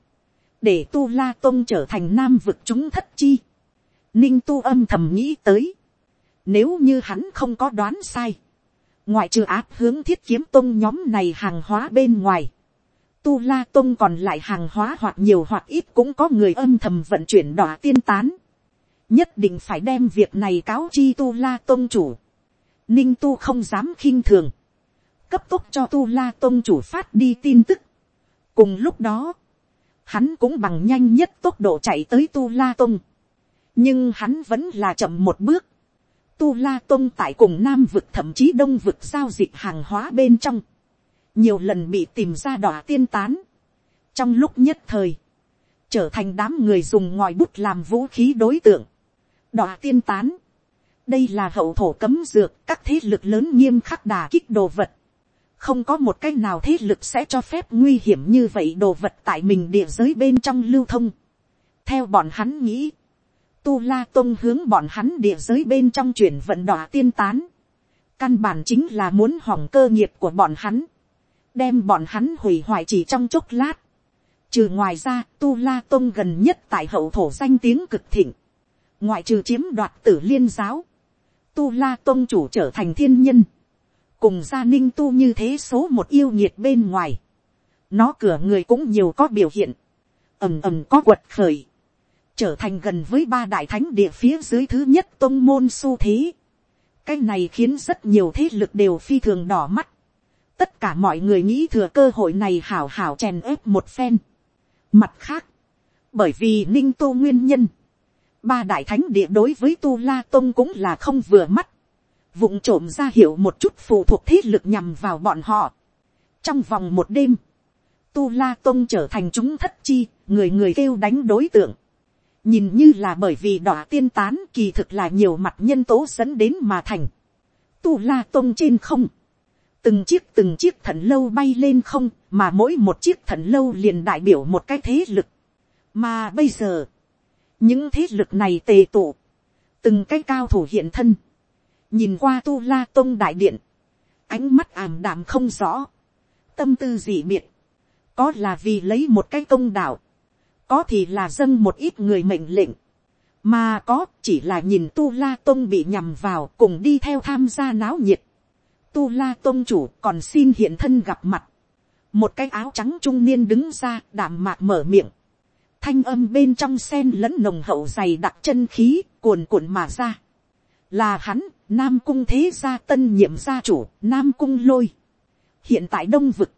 A: Để tu la tông trở thành nam vực chúng thất chi. Ninh tu âm thầm nghĩ tới. Nếu như hắn không có đoán sai. Ngoại trừ áp hướng thiết kiếm tông nhóm này hàng hóa bên ngoài. Tu la tông còn lại hàng hóa hoặc nhiều hoặc ít cũng có người âm thầm vận chuyển đỏ tiên tán. Nhất định phải đem việc này cáo chi tu la tông chủ ninh tu không dám khinh thường, cấp tốc cho tu la tôn chủ phát đi tin tức. cùng lúc đó, hắn cũng bằng nhanh nhất tốc độ chạy tới tu la tôn, nhưng hắn vẫn là chậm một bước. Tu La Tông tại cùng Nam vực thậm chí Đông vực giao dịch hàng hóa bên trong. Nhiều lần bị tìm ra đỏ tiên tán. Trong lúc nhất thời. Trở thành đám người dùng ngòi bút làm vũ khí đối tượng. Đỏ tiên tán đây là hậu thổ cấm dược các thế lực lớn nghiêm khắc đà kích đồ vật không có một cái nào thế lực sẽ cho phép nguy hiểm như vậy đồ vật tại mình địa giới bên trong lưu thông theo bọn hắn nghĩ tu la tôn hướng bọn hắn địa giới bên trong chuyển vận đỏ tiên tán căn bản chính là muốn hỏng cơ nghiệp của bọn hắn đem bọn hắn hủy hoại chỉ trong chốc lát trừ ngoài ra tu la tôn gần nhất tại hậu thổ danh tiếng cực thịnh ngoại trừ chiếm đoạt tử liên giáo, tu la tôn chủ trở thành thiên nhân, cùng gia ninh tu như thế số một yêu nhiệt bên ngoài, nó cửa người cũng nhiều có biểu hiện, ầm ầm có quật khởi, trở thành gần với ba đại thánh địa phía dưới thứ nhất tôn môn su thế. cái này khiến rất nhiều thế lực đều phi thường đỏ mắt. tất cả mọi người nghĩ thừa cơ hội này hảo hảo chèn ớp một phen. mặt khác, bởi vì ninh tu nguyên nhân, ba đại thánh địa đối với tu la tôn cũng là không vừa mắt, vụng trộm ra hiểu một chút phụ thuộc thế lực nhằm vào bọn họ. trong vòng một đêm, tu la tôn trở thành chúng thất chi, người người kêu đánh đối tượng. nhìn như là bởi vì đọa tiên tán kỳ thực là nhiều mặt nhân tố dẫn đến mà thành. tu la tôn trên không, từng chiếc từng chiếc thần lâu bay lên không, mà mỗi một chiếc thần lâu liền đại biểu một cái thế lực. mà bây giờ, những thế lực này tề tụ, từng cái cao thủ hiện thân, nhìn qua tu la tôn đại điện, ánh mắt ảm đạm không rõ, tâm tư dị biệt, có là vì lấy một cái công đạo, có thì là dâng một ít người mệnh lệnh, mà có chỉ là nhìn tu la tôn bị nhằm vào cùng đi theo tham gia náo nhiệt, tu la tôn chủ còn xin hiện thân gặp mặt, một cái áo trắng trung niên đứng ra đảm mạc mở miệng, thanh âm bên trong sen lẫn nồng hậu dày đặc chân khí cuồn cuộn mà ra. Là hắn, Nam Cung thế gia tân nhiệm gia chủ, Nam Cung lôi. Hiện tại đông vực,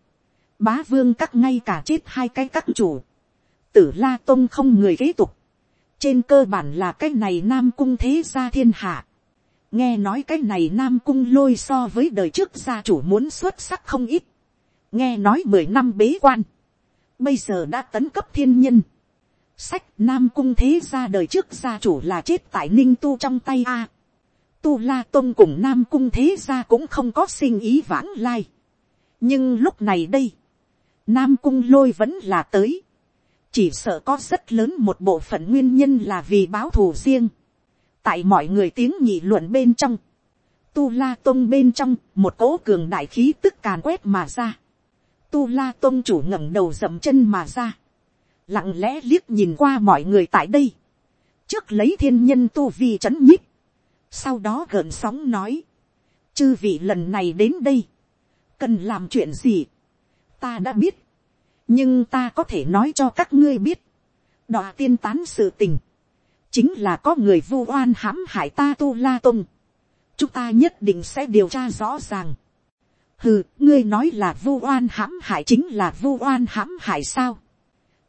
A: bá vương cắt ngay cả chết hai cái các chủ. Tử La Tông không người kế tục. Trên cơ bản là cái này Nam Cung thế gia thiên hạ. Nghe nói cái này Nam Cung lôi so với đời trước gia chủ muốn xuất sắc không ít. Nghe nói mười năm bế quan. Bây giờ đã tấn cấp thiên nhân sách nam cung thế gia đời trước gia chủ là chết tại ninh tu trong tay a. tu la tôn cùng nam cung thế gia cũng không có sinh ý vãng lai. nhưng lúc này đây, nam cung lôi vẫn là tới. chỉ sợ có rất lớn một bộ phận nguyên nhân là vì báo thù riêng. tại mọi người tiếng nhị luận bên trong, tu la tôn bên trong một cỗ cường đại khí tức càn quét mà ra. tu la tôn chủ ngẩng đầu dậm chân mà ra lặng lẽ liếc nhìn qua mọi người tại đây, trước lấy thiên nhân tu vi c h ấ n nhích, sau đó gợn sóng nói, chư vị lần này đến đây, cần làm chuyện gì, ta đã biết, nhưng ta có thể nói cho các ngươi biết, đọa tiên tán sự tình, chính là có người vu oan hãm hại ta tu la tôn, chúng ta nhất định sẽ điều tra rõ ràng. Hừ, ngươi nói là vu oan hãm hại chính là vu oan hãm hại sao?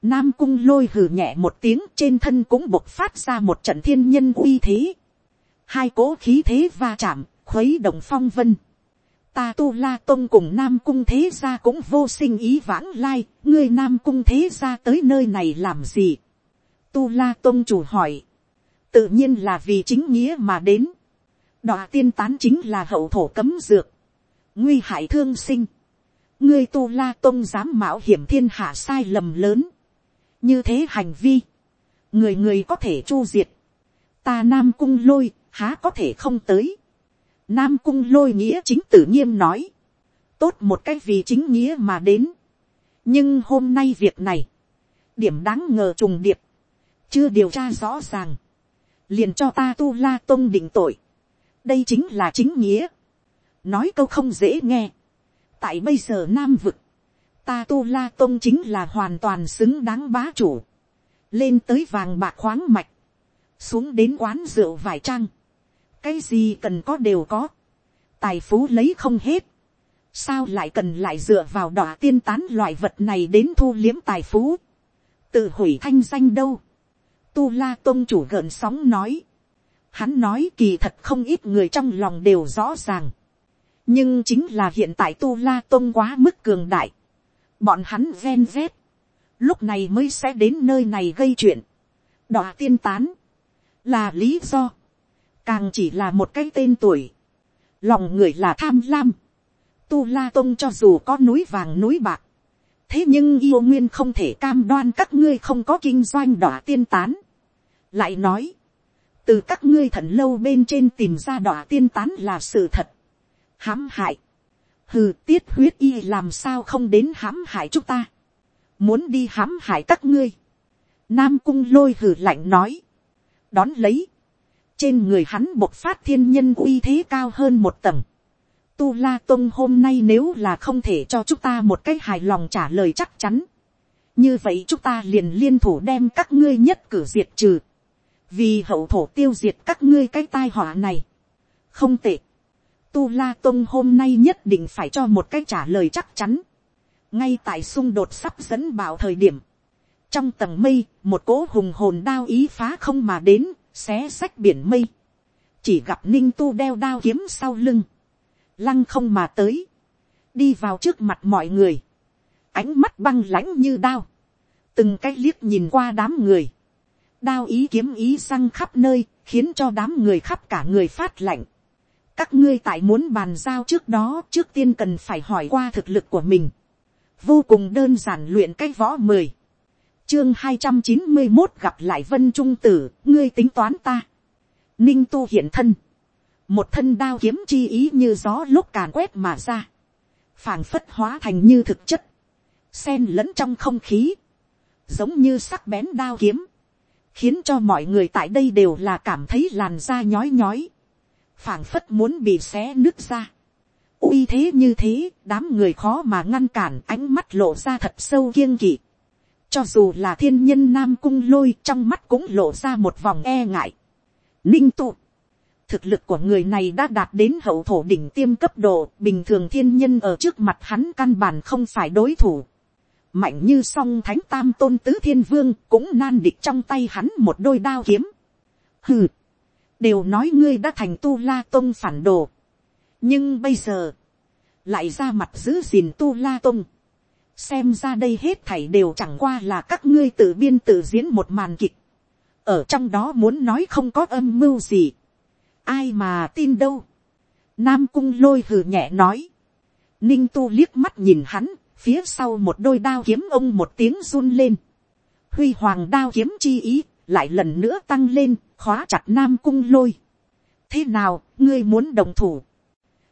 A: Nam cung lôi hừ nhẹ một tiếng trên thân cũng bộc phát ra một trận thiên nhân uy thế. Hai cỗ khí thế va chạm, khuấy động phong vân. Ta tu la tông cùng Nam cung thế gia cũng vô sinh ý vãng lai, ngươi Nam cung thế gia tới nơi này làm gì? Tu la tông chủ hỏi. Tự nhiên là vì chính nghĩa mà đến. Đọa tiên tán chính là hậu thổ cấm dược. Nguy hại thương sinh. Ngươi tu la tông dám mạo hiểm thiên hạ sai lầm lớn như thế hành vi, người người có thể chu diệt, ta nam cung lôi, há có thể không tới. Nam cung lôi nghĩa chính tử nghiêm nói, tốt một cái vì chính nghĩa mà đến, nhưng hôm nay việc này, điểm đáng ngờ trùng điệp, chưa điều tra rõ ràng, liền cho ta tu la tôn định tội, đây chính là chính nghĩa, nói câu không dễ nghe, tại bây giờ nam vực, ta tu la tông chính là hoàn toàn xứng đáng bá chủ, lên tới vàng bạc khoáng mạch, xuống đến quán rượu vải trang, cái gì cần có đều có, tài phú lấy không hết, sao lại cần lại dựa vào đỏ tiên tán loại vật này đến thu liếm tài phú, tự hủy thanh danh đâu, tu la tôn chủ gợn sóng nói, hắn nói kỳ thật không ít người trong lòng đều rõ ràng, nhưng chính là hiện tại tu la tôn quá mức cường đại, bọn hắn gen z, lúc này mới sẽ đến nơi này gây chuyện, đọa tiên tán, là lý do, càng chỉ là một cái tên tuổi, lòng người là tham lam, tu la tôn cho dù có núi vàng núi bạc, thế nhưng yêu nguyên không thể cam đoan các ngươi không có kinh doanh đọa tiên tán, lại nói, từ các ngươi thần lâu bên trên tìm ra đọa tiên tán là sự thật, hãm hại, hừ tiết huyết y làm sao không đến hãm hại chúng ta, muốn đi hãm hại các ngươi, nam cung lôi hừ lạnh nói, đón lấy, trên người hắn bộc phát thiên nhân uy thế cao hơn một tầng, tu la tông hôm nay nếu là không thể cho chúng ta một cái hài lòng trả lời chắc chắn, như vậy chúng ta liền liên thủ đem các ngươi nhất cử diệt trừ, vì hậu thổ tiêu diệt các ngươi cái tai họa này, không tệ, tu la tông hôm nay nhất định phải cho một cái trả lời chắc chắn. ngay tại xung đột sắp dẫn bảo thời điểm, trong tầng mây, một cỗ hùng hồn đao ý phá không mà đến, xé sách biển mây. chỉ gặp ninh tu đeo đao kiếm sau lưng, lăng không mà tới, đi vào trước mặt mọi người, ánh mắt băng lãnh như đao, từng cái liếc nhìn qua đám người, đao ý kiếm ý sang khắp nơi, khiến cho đám người khắp cả người phát lạnh các ngươi tại muốn bàn giao trước đó trước tiên cần phải hỏi qua thực lực của mình. vô cùng đơn giản luyện cái võ mười. chương hai trăm chín mươi một gặp lại vân trung tử, ngươi tính toán ta. ninh tu hiện thân. một thân đao kiếm chi ý như gió lúc càn quét mà ra. phảng phất hóa thành như thực chất. xen lẫn trong không khí. giống như sắc bén đao kiếm. khiến cho mọi người tại đây đều là cảm thấy làn da nhói nhói phảng phất muốn bị xé nứt ra. uy thế như thế, đám người khó mà ngăn cản ánh mắt lộ ra thật sâu kiêng kỵ. cho dù là thiên nhân nam cung lôi trong mắt cũng lộ ra một vòng e ngại. ninh tụ. thực lực của người này đã đạt đến hậu thổ đỉnh tiêm cấp độ, bình thường thiên nhân ở trước mặt hắn căn bản không phải đối thủ. mạnh như song thánh tam tôn tứ thiên vương cũng nan địch trong tay hắn một đôi đao kiếm. hừ đều nói ngươi đã thành tu la tông phản đồ, nhưng bây giờ, lại ra mặt giữ gìn tu la tông, xem ra đây hết thảy đều chẳng qua là các ngươi tự biên tự diễn một màn kịch, ở trong đó muốn nói không có âm mưu gì, ai mà tin đâu, nam cung lôi hừ nhẹ nói, ninh tu liếc mắt nhìn hắn, phía sau một đôi đao kiếm ông một tiếng run lên, huy hoàng đao kiếm chi ý, lại lần nữa tăng lên, khóa chặt nam cung lôi. thế nào, ngươi muốn đồng thủ.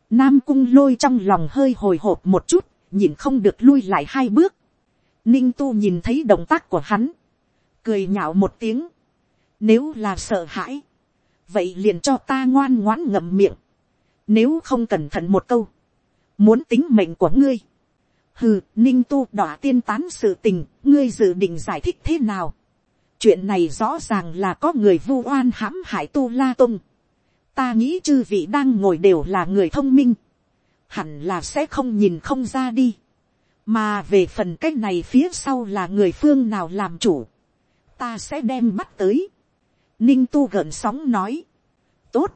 A: nam cung lôi trong lòng hơi hồi hộp một chút, nhìn không được lui lại hai bước. ninh tu nhìn thấy động tác của hắn, cười nhạo một tiếng. nếu là sợ hãi, vậy liền cho ta ngoan ngoãn ngậm miệng. nếu không cẩn thận một câu, muốn tính mệnh của ngươi. Hừ, ninh tu đỏ tiên tán sự tình, ngươi dự định giải thích thế nào? chuyện này rõ ràng là có người vu oan hãm hại tu la tung. ta nghĩ chư vị đang ngồi đều là người thông minh. hẳn là sẽ không nhìn không ra đi. mà về phần c á c h này phía sau là người phương nào làm chủ. ta sẽ đem mắt tới. ninh tu gợn sóng nói. tốt.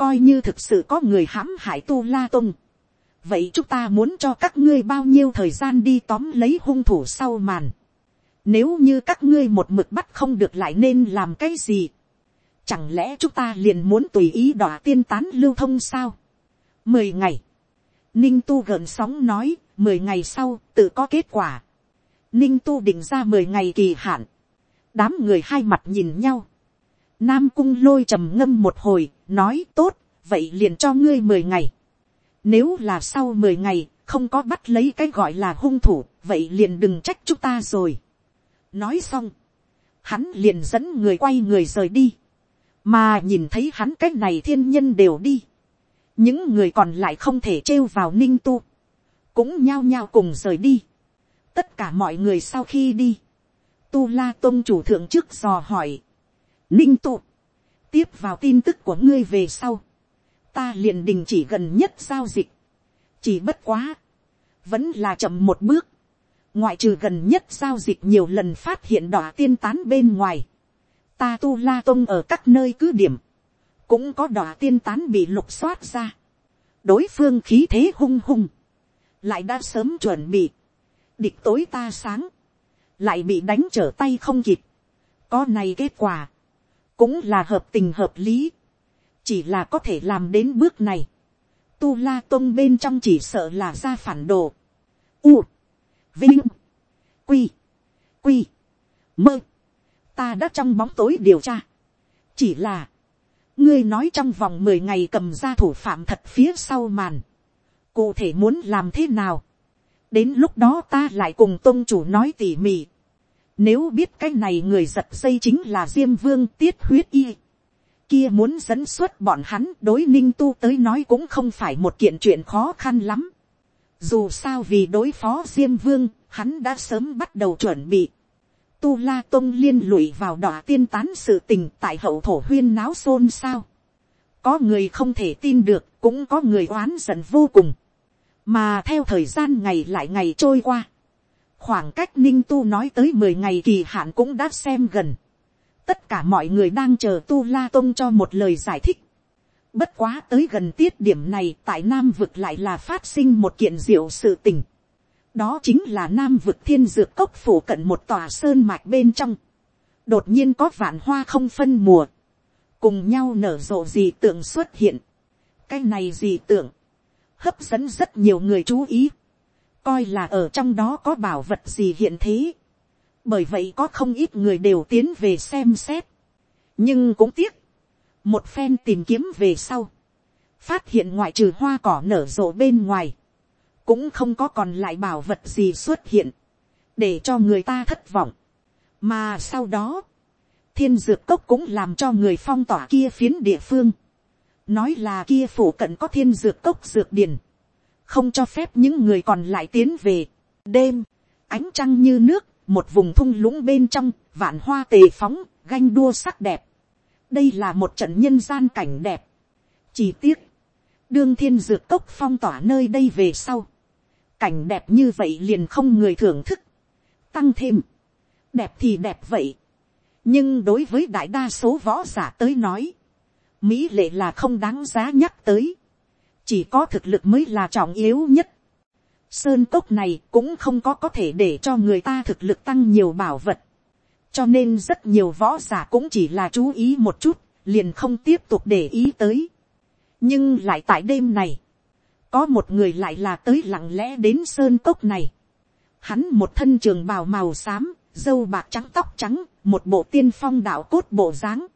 A: coi như thực sự có người hãm hại tu la tung. vậy chúng ta muốn cho các ngươi bao nhiêu thời gian đi tóm lấy hung thủ sau màn nếu như các ngươi một mực bắt không được lại nên làm cái gì? Chẳng lẽ chúng ta liền muốn tùy ý đỏ tiên tán lưu thông sao? Mười ngày. Ninh Tu gợn sóng nói, mười ngày sau, tự có kết quả. Ninh Tu định ra mười ngày kỳ hạn. Đám người hai mặt nhìn nhau. Nam cung lôi trầm ngâm một hồi, nói tốt, vậy liền cho ngươi mười ngày. Nếu là sau mười ngày, không có bắt lấy cái gọi là hung thủ, vậy liền đừng trách chúng ta rồi nói xong, hắn liền dẫn người quay người rời đi, mà nhìn thấy hắn cái này thiên nhân đều đi, những người còn lại không thể trêu vào ninh tu, cũng nhao nhao cùng rời đi, tất cả mọi người sau khi đi, tu la tôn chủ thượng trước dò hỏi, ninh tu, tiếp vào tin tức của ngươi về sau, ta liền đình chỉ gần nhất giao dịch, chỉ bất quá, vẫn là chậm một bước, ngoại trừ gần nhất giao dịch nhiều lần phát hiện đỏ tiên tán bên ngoài, ta tu la tông ở các nơi cứ điểm, cũng có đỏ tiên tán bị lục soát ra, đối phương khí thế hung hung, lại đã sớm chuẩn bị, địch tối ta sáng, lại bị đánh trở tay không kịp, có này kết quả, cũng là hợp tình hợp lý, chỉ là có thể làm đến bước này, tu la tông bên trong chỉ sợ là ra phản đồ, u, Vinh. Quy. Quy. Mơ. Ta đã trong bóng tối điều tra. Chỉ là. Ngươi nói trong vòng mười ngày cầm ra thủ phạm thật phía sau màn. Cụ thể muốn làm thế nào? Đến lúc đó ta lại cùng tôn chủ nói tỉ mỉ. Nếu biết cái này người giật dây chính là Diêm Vương tiết huyết y. Kia muốn dẫn xuất bọn hắn đối ninh tu tới nói cũng không phải một kiện chuyện khó khăn lắm dù sao vì đối phó Diêm Vương, hắn đã sớm bắt đầu chuẩn bị. Tu La Tông liên lụy vào đỏ tiên tán sự tình tại hậu thổ huyên náo xôn sao Có người không thể tin được, cũng có người oán giận vô cùng. Mà theo thời gian ngày lại ngày trôi qua. Khoảng cách Ninh Tu nói tới 10 ngày kỳ hạn cũng đã xem gần. Tất cả mọi người đang chờ Tu La Tông cho một lời giải thích. Bất quá tới gần tiết điểm này tại Nam vực lại là phát sinh một kiện diệu sự tình. Đó chính là Nam vực thiên dược cốc phủ cận một tòa sơn mạch bên trong. Đột nhiên có vạn hoa không phân mùa. Cùng nhau nở rộ dị tượng xuất hiện. Cái này dị tượng. Hấp dẫn rất nhiều người chú ý. Coi là ở trong đó có bảo vật gì hiện thế. Bởi vậy có không ít người đều tiến về xem xét. Nhưng cũng tiếc một phen tìm kiếm về sau, phát hiện ngoại trừ hoa cỏ nở rộ bên ngoài, cũng không có còn lại bảo vật gì xuất hiện, để cho người ta thất vọng. mà sau đó, thiên dược cốc cũng làm cho người phong tỏa kia phiến địa phương, nói là kia phủ cận có thiên dược cốc dược điền, không cho phép những người còn lại tiến về. đêm, ánh trăng như nước, một vùng thung lũng bên trong, vạn hoa tề phóng, ganh đua sắc đẹp đây là một trận nhân gian cảnh đẹp. chỉ tiếc, đương thiên dược cốc phong tỏa nơi đây về sau. cảnh đẹp như vậy liền không người thưởng thức. tăng thêm, đẹp thì đẹp vậy. nhưng đối với đại đa số võ giả tới nói, mỹ lệ là không đáng giá nhắc tới. chỉ có thực lực mới là trọng yếu nhất. sơn cốc này cũng không có có thể để cho người ta thực lực tăng nhiều bảo vật cho nên rất nhiều võ giả cũng chỉ là chú ý một chút, liền không tiếp tục để ý tới. nhưng lại tại đêm này, có một người lại là tới lặng lẽ đến sơn cốc này. hắn một thân trường bào màu xám, dâu bạc trắng tóc trắng, một bộ tiên phong đạo cốt bộ dáng.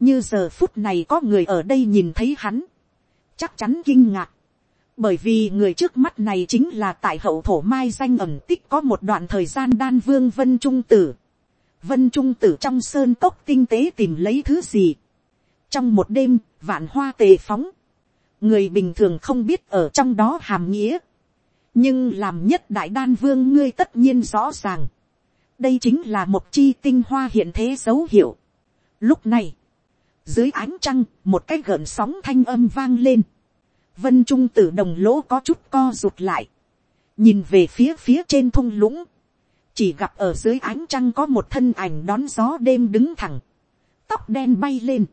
A: như giờ phút này có người ở đây nhìn thấy hắn, chắc chắn kinh ngạc. Bởi vì người trước mắt này chính là tại hậu thổ mai danh ẩm tích có một đoạn thời gian đan vương vân trung tử vân trung tử trong sơn cốc tinh tế tìm lấy thứ gì. trong một đêm, vạn hoa tề phóng, người bình thường không biết ở trong đó hàm nghĩa, nhưng làm nhất đại đan vương ngươi tất nhiên rõ ràng. đây chính là một chi tinh hoa hiện thế dấu hiệu. lúc này, dưới ánh trăng, một cái gợn sóng thanh âm vang lên. vân trung tử đồng lỗ có chút co rụt lại. nhìn về phía phía trên thung lũng chỉ gặp ở dưới ánh trăng có một thân ảnh đón gió đêm đứng thẳng, tóc đen bay lên,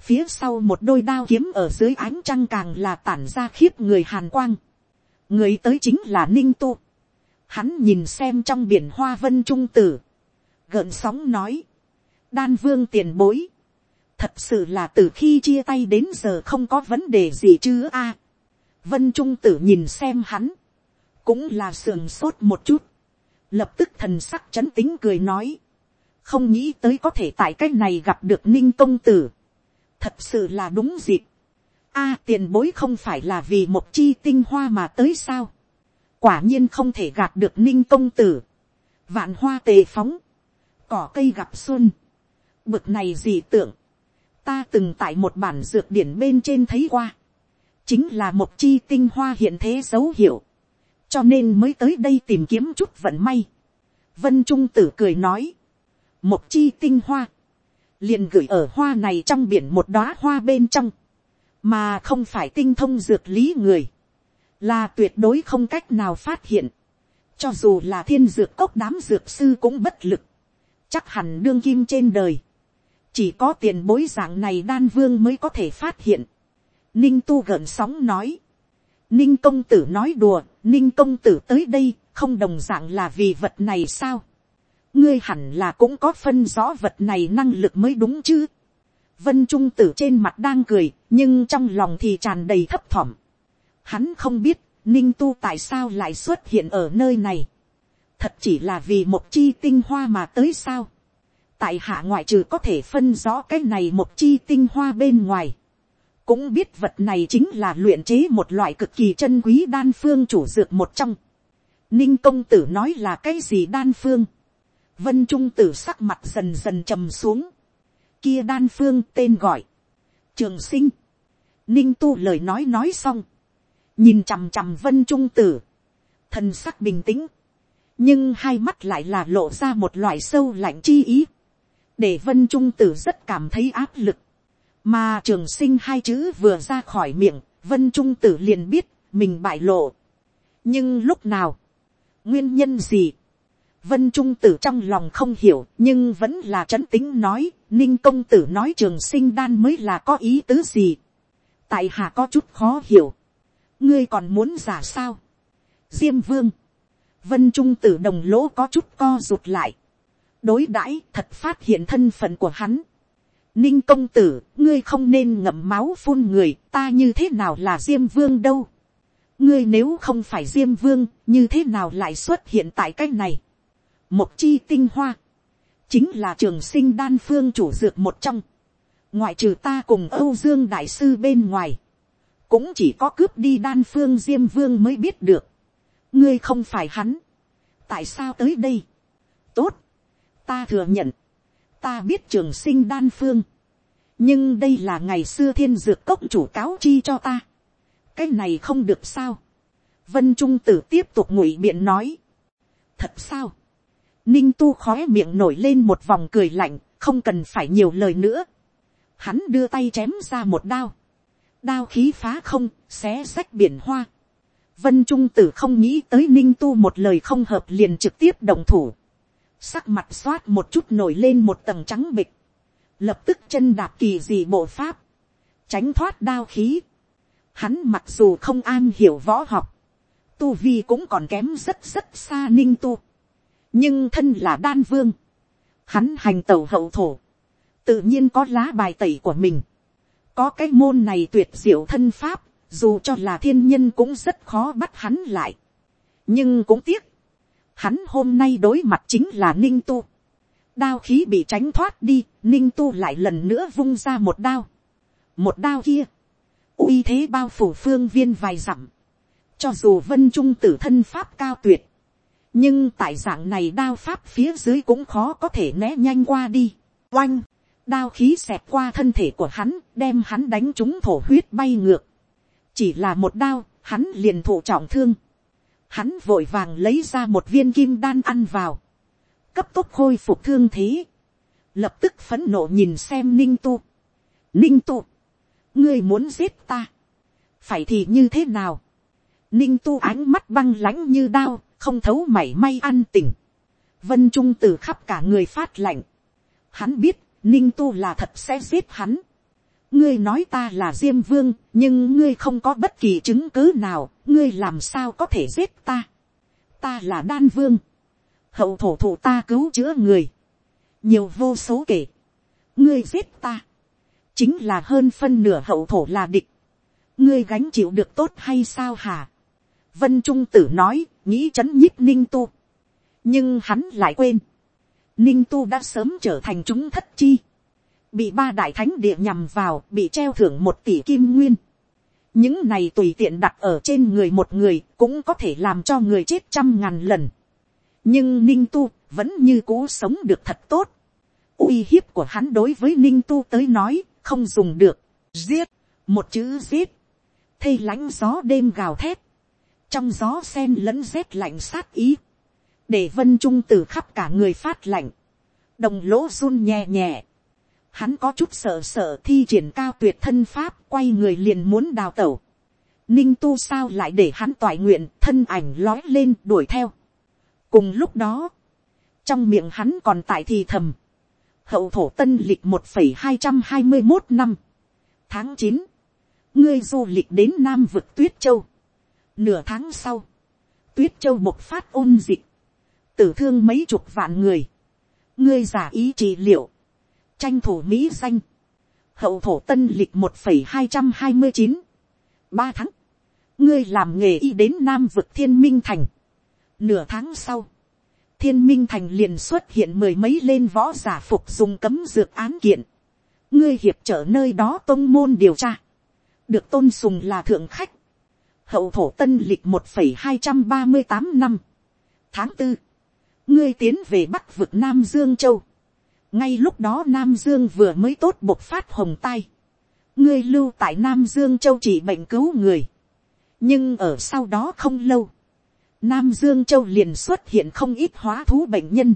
A: phía sau một đôi đao kiếm ở dưới ánh trăng càng là tản ra khiếp người hàn quang, người tới chính là ninh tu, hắn nhìn xem trong biển hoa vân trung tử, gợn sóng nói, đan vương tiền bối, thật sự là từ khi chia tay đến giờ không có vấn đề gì chứ a, vân trung tử nhìn xem hắn, cũng là sườn sốt một chút, lập tức thần sắc c h ấ n tính cười nói, không nghĩ tới có thể tại cái này gặp được ninh công tử, thật sự là đúng dịp, a tiền bối không phải là vì một chi tinh hoa mà tới sao, quả nhiên không thể gặp được ninh công tử, vạn hoa tề phóng, cỏ cây gặp xuân, bực này gì tưởng, ta từng tại một bản dược điển bên trên thấy qua, chính là một chi tinh hoa hiện thế dấu hiệu, cho nên mới tới đây tìm kiếm chút vận may. vân trung tử cười nói, một chi tinh hoa, liền gửi ở hoa này trong biển một đóa hoa bên trong, mà không phải tinh thông dược lý người, là tuyệt đối không cách nào phát hiện, cho dù là thiên dược cốc đám dược sư cũng bất lực, chắc hẳn đương kim trên đời, chỉ có tiền bối dạng này đan vương mới có thể phát hiện, ninh tu gợn sóng nói, Ninh công tử nói đùa, ninh công tử tới đây, không đồng dạng là vì vật này sao? Ngươi hẳn là cũng có phân rõ vật này năng lực mới đúng chứ? Vân Trung Tử trên mặt đang cười, nhưng trong lòng thì tràn đầy thấp thỏm. Hắn không biết, Ninh Tu tại sao lại xuất hiện ở nơi này. Thật chỉ là vì một chi tinh hoa mà tới sao. Tại hạ ngoại trừ có thể phân rõ cái này một chi tinh hoa bên ngoài cũng biết vật này chính là luyện chế một loại cực kỳ chân quý đan phương chủ dược một trong. Ninh công tử nói là cái gì đan phương. Vân trung tử sắc mặt dần dần trầm xuống. Kia đan phương tên gọi. Trường sinh. Ninh tu lời nói nói xong. Nhìn chằm chằm vân trung tử. Thần sắc bình tĩnh. Nhưng hai mắt lại là lộ ra một loại sâu lạnh chi ý. Để vân trung tử rất cảm thấy áp lực mà trường sinh hai chữ vừa ra khỏi miệng, vân trung tử liền biết, mình bại lộ. nhưng lúc nào, nguyên nhân gì, vân trung tử trong lòng không hiểu, nhưng vẫn là trấn tính nói, ninh công tử nói trường sinh đan mới là có ý tứ gì. tại hạ có chút khó hiểu, ngươi còn muốn giả sao. diêm vương, vân trung tử đồng lỗ có chút co rụt lại, đối đãi thật phát hiện thân phận của hắn Ninh công tử, ngươi không nên ngậm máu phun người, ta như thế nào là Diêm Vương đâu. Ngươi nếu không phải Diêm Vương, như thế nào lại xuất hiện tại cách này. Một chi tinh hoa. Chính là trường sinh đan phương chủ dược một trong. Ngoại trừ ta cùng Âu Dương Đại Sư bên ngoài. Cũng chỉ có cướp đi đan phương Diêm Vương mới biết được. Ngươi không phải hắn. Tại sao tới đây? Tốt. Ta thừa nhận ta biết trường sinh đan phương, nhưng đây là ngày xưa thiên dược cốc chủ cáo chi cho ta, cái này không được sao, vân trung tử tiếp tục ngụy miệng nói, thật sao, ninh tu khó miệng nổi lên một vòng cười lạnh, không cần phải nhiều lời nữa, hắn đưa tay chém ra một đao, đao khí phá không, xé sách biển hoa, vân trung tử không nghĩ tới ninh tu một lời không hợp liền trực tiếp đồng thủ, sắc mặt xoát một chút nổi lên một tầng trắng bịch, lập tức chân đạp kỳ dị bộ pháp, tránh thoát đao khí. Hắn mặc dù không an hiểu võ học, tu vi cũng còn kém rất rất xa ninh tu, nhưng thân là đan vương, hắn hành tàu hậu thổ, tự nhiên có lá bài tẩy của mình, có cái môn này tuyệt diệu thân pháp, dù cho là thiên nhân cũng rất khó bắt hắn lại, nhưng cũng tiếc, Hắn hôm nay đối mặt chính là ninh tu. Đao khí bị tránh thoát đi, ninh tu lại lần nữa vung ra một đao. Một đao kia. uy thế bao phủ phương viên vài dặm. Cho dù vân trung tử thân pháp cao tuyệt. Nhưng tại dạng này đao pháp phía dưới cũng khó có thể né nhanh qua đi. Oanh! Đao khí xẹp qua thân thể của hắn, đem hắn đánh chúng thổ huyết bay ngược. Chỉ là một đao, hắn liền thụ trọng thương hắn vội vàng lấy ra một viên kim đan ăn vào, cấp tốc khôi phục thương thế, lập tức phấn nộ nhìn xem ninh tu, ninh tu, ngươi muốn giết ta, phải thì như thế nào, ninh tu ánh mắt băng lãnh như đao, không thấu mảy may ăn tình vân trung từ khắp cả người phát lạnh, hắn biết ninh tu là thật sẽ giết hắn, ngươi nói ta là diêm vương, nhưng ngươi không có bất kỳ chứng cứ nào, ngươi làm sao có thể giết ta. ta là đan vương, hậu thổ thủ ta cứu chữa người, nhiều vô số kể, ngươi giết ta, chính là hơn phân nửa hậu thổ là địch, ngươi gánh chịu được tốt hay sao hả. vân trung tử nói, nghĩ c h ấ n nhíp ninh tu, nhưng hắn lại quên, ninh tu đã sớm trở thành chúng thất chi, bị ba đại thánh địa nhằm vào, bị treo thưởng một tỷ kim nguyên. những này tùy tiện đặt ở trên người một người cũng có thể làm cho người chết trăm ngàn lần. nhưng ninh tu vẫn như cũ sống được thật tốt. uy hiếp của hắn đối với ninh tu tới nói không dùng được. giết, một chữ giết. thây lãnh gió đêm gào thét. trong gió sen lẫn rét lạnh sát ý. để vân trung từ khắp cả người phát lạnh. đồng lỗ run nhẹ nhẹ hắn có chút sợ sợ thi triển cao tuyệt thân pháp quay người liền muốn đào tẩu. Ninh tu sao lại để hắn toại nguyện thân ảnh lói lên đuổi theo. Cùng lúc đó, trong miệng hắn còn tại thì thầm. Hậu thổ tân lịch một phẩy hai trăm hai mươi một năm. Tháng chín ngươi du lịch đến Nam vực Tuyết Châu. Nửa tháng sau, Tuyết Châu bộc phát ôn dịch. Tử thương mấy chục vạn người. Ngươi giả ý trị liệu tranh thủ mỹ danh, hậu thổ tân lịch một phẩy hai trăm hai mươi chín, ba tháng, ngươi làm nghề y đến nam vực thiên minh thành, nửa tháng sau, thiên minh thành liền xuất hiện mười mấy lên võ giả phục dùng cấm dược án kiện, ngươi hiệp trở nơi đó tôn môn điều tra, được tôn sùng là thượng khách, hậu thổ tân lịch một phẩy hai trăm ba mươi tám năm, tháng tư, ngươi tiến về bắc vực nam dương châu, ngay lúc đó nam dương vừa mới tốt bộc phát hồng tai, ngươi lưu tại nam dương châu chỉ bệnh cứu người, nhưng ở sau đó không lâu, nam dương châu liền xuất hiện không ít hóa thú bệnh nhân,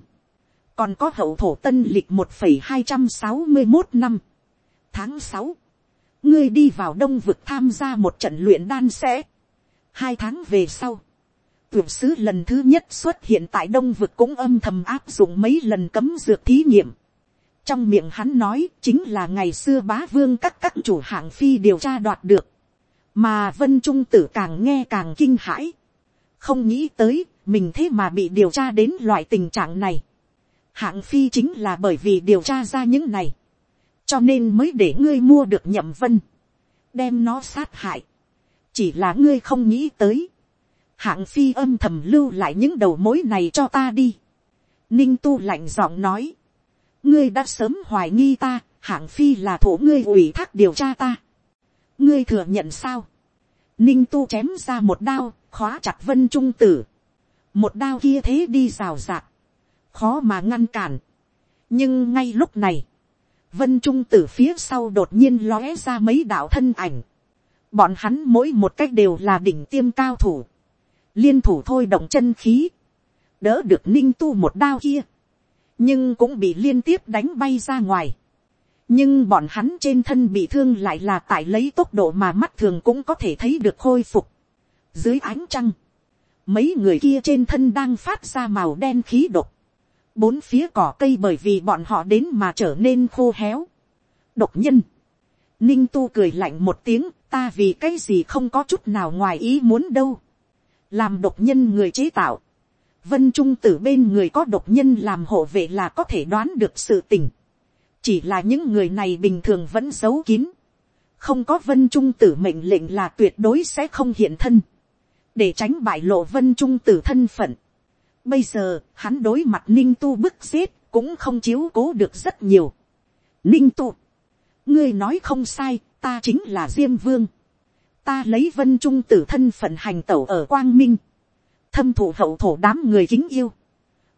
A: còn có hậu thổ tân lịch một phẩy hai trăm sáu mươi một năm, tháng sáu, ngươi đi vào đông vực tham gia một trận luyện đan sẽ, hai tháng về sau, tuyển sứ lần thứ nhất xuất hiện tại đông vực cũng âm thầm áp dụng mấy lần cấm dược thí nghiệm trong miệng hắn nói chính là ngày xưa bá vương các các chủ hạng phi điều tra đoạt được mà vân trung tử càng nghe càng kinh hãi không nghĩ tới mình thế mà bị điều tra đến loại tình trạng này hạng phi chính là bởi vì điều tra ra những này cho nên mới để ngươi mua được nhậm vân đem nó sát hại chỉ là ngươi không nghĩ tới hạng phi âm thầm lưu lại những đầu mối này cho ta đi ninh tu lạnh giọng nói ngươi đã sớm hoài nghi ta, hạng phi là thủ ngươi ủy thác điều tra ta. ngươi thừa nhận sao. ninh tu chém ra một đao, khóa chặt vân trung tử. một đao kia thế đi rào rạc, khó mà ngăn cản. nhưng ngay lúc này, vân trung tử phía sau đột nhiên lóe ra mấy đạo thân ảnh. bọn hắn mỗi một cách đều là đỉnh tiêm cao thủ. liên thủ thôi động chân khí. đỡ được ninh tu một đao kia nhưng cũng bị liên tiếp đánh bay ra ngoài. nhưng bọn hắn trên thân bị thương lại là tại lấy tốc độ mà mắt thường cũng có thể thấy được khôi phục. dưới ánh trăng, mấy người kia trên thân đang phát ra màu đen khí độc. bốn phía cỏ cây bởi vì bọn họ đến mà trở nên khô héo. độc nhân, ninh tu cười lạnh một tiếng ta vì cái gì không có chút nào ngoài ý muốn đâu. làm độc nhân người chế tạo vân trung tử bên người có độc nhân làm hộ vệ là có thể đoán được sự tình. chỉ là những người này bình thường vẫn giấu kín. không có vân trung tử mệnh lệnh là tuyệt đối sẽ không hiện thân. để tránh bại lộ vân trung tử thân phận. bây giờ, hắn đối mặt ninh tu bức giết cũng không chiếu cố được rất nhiều. ninh tu, ngươi nói không sai, ta chính là diêm vương. ta lấy vân trung tử thân phận hành tẩu ở quang minh thâm thủ hậu thổ đám người kính yêu,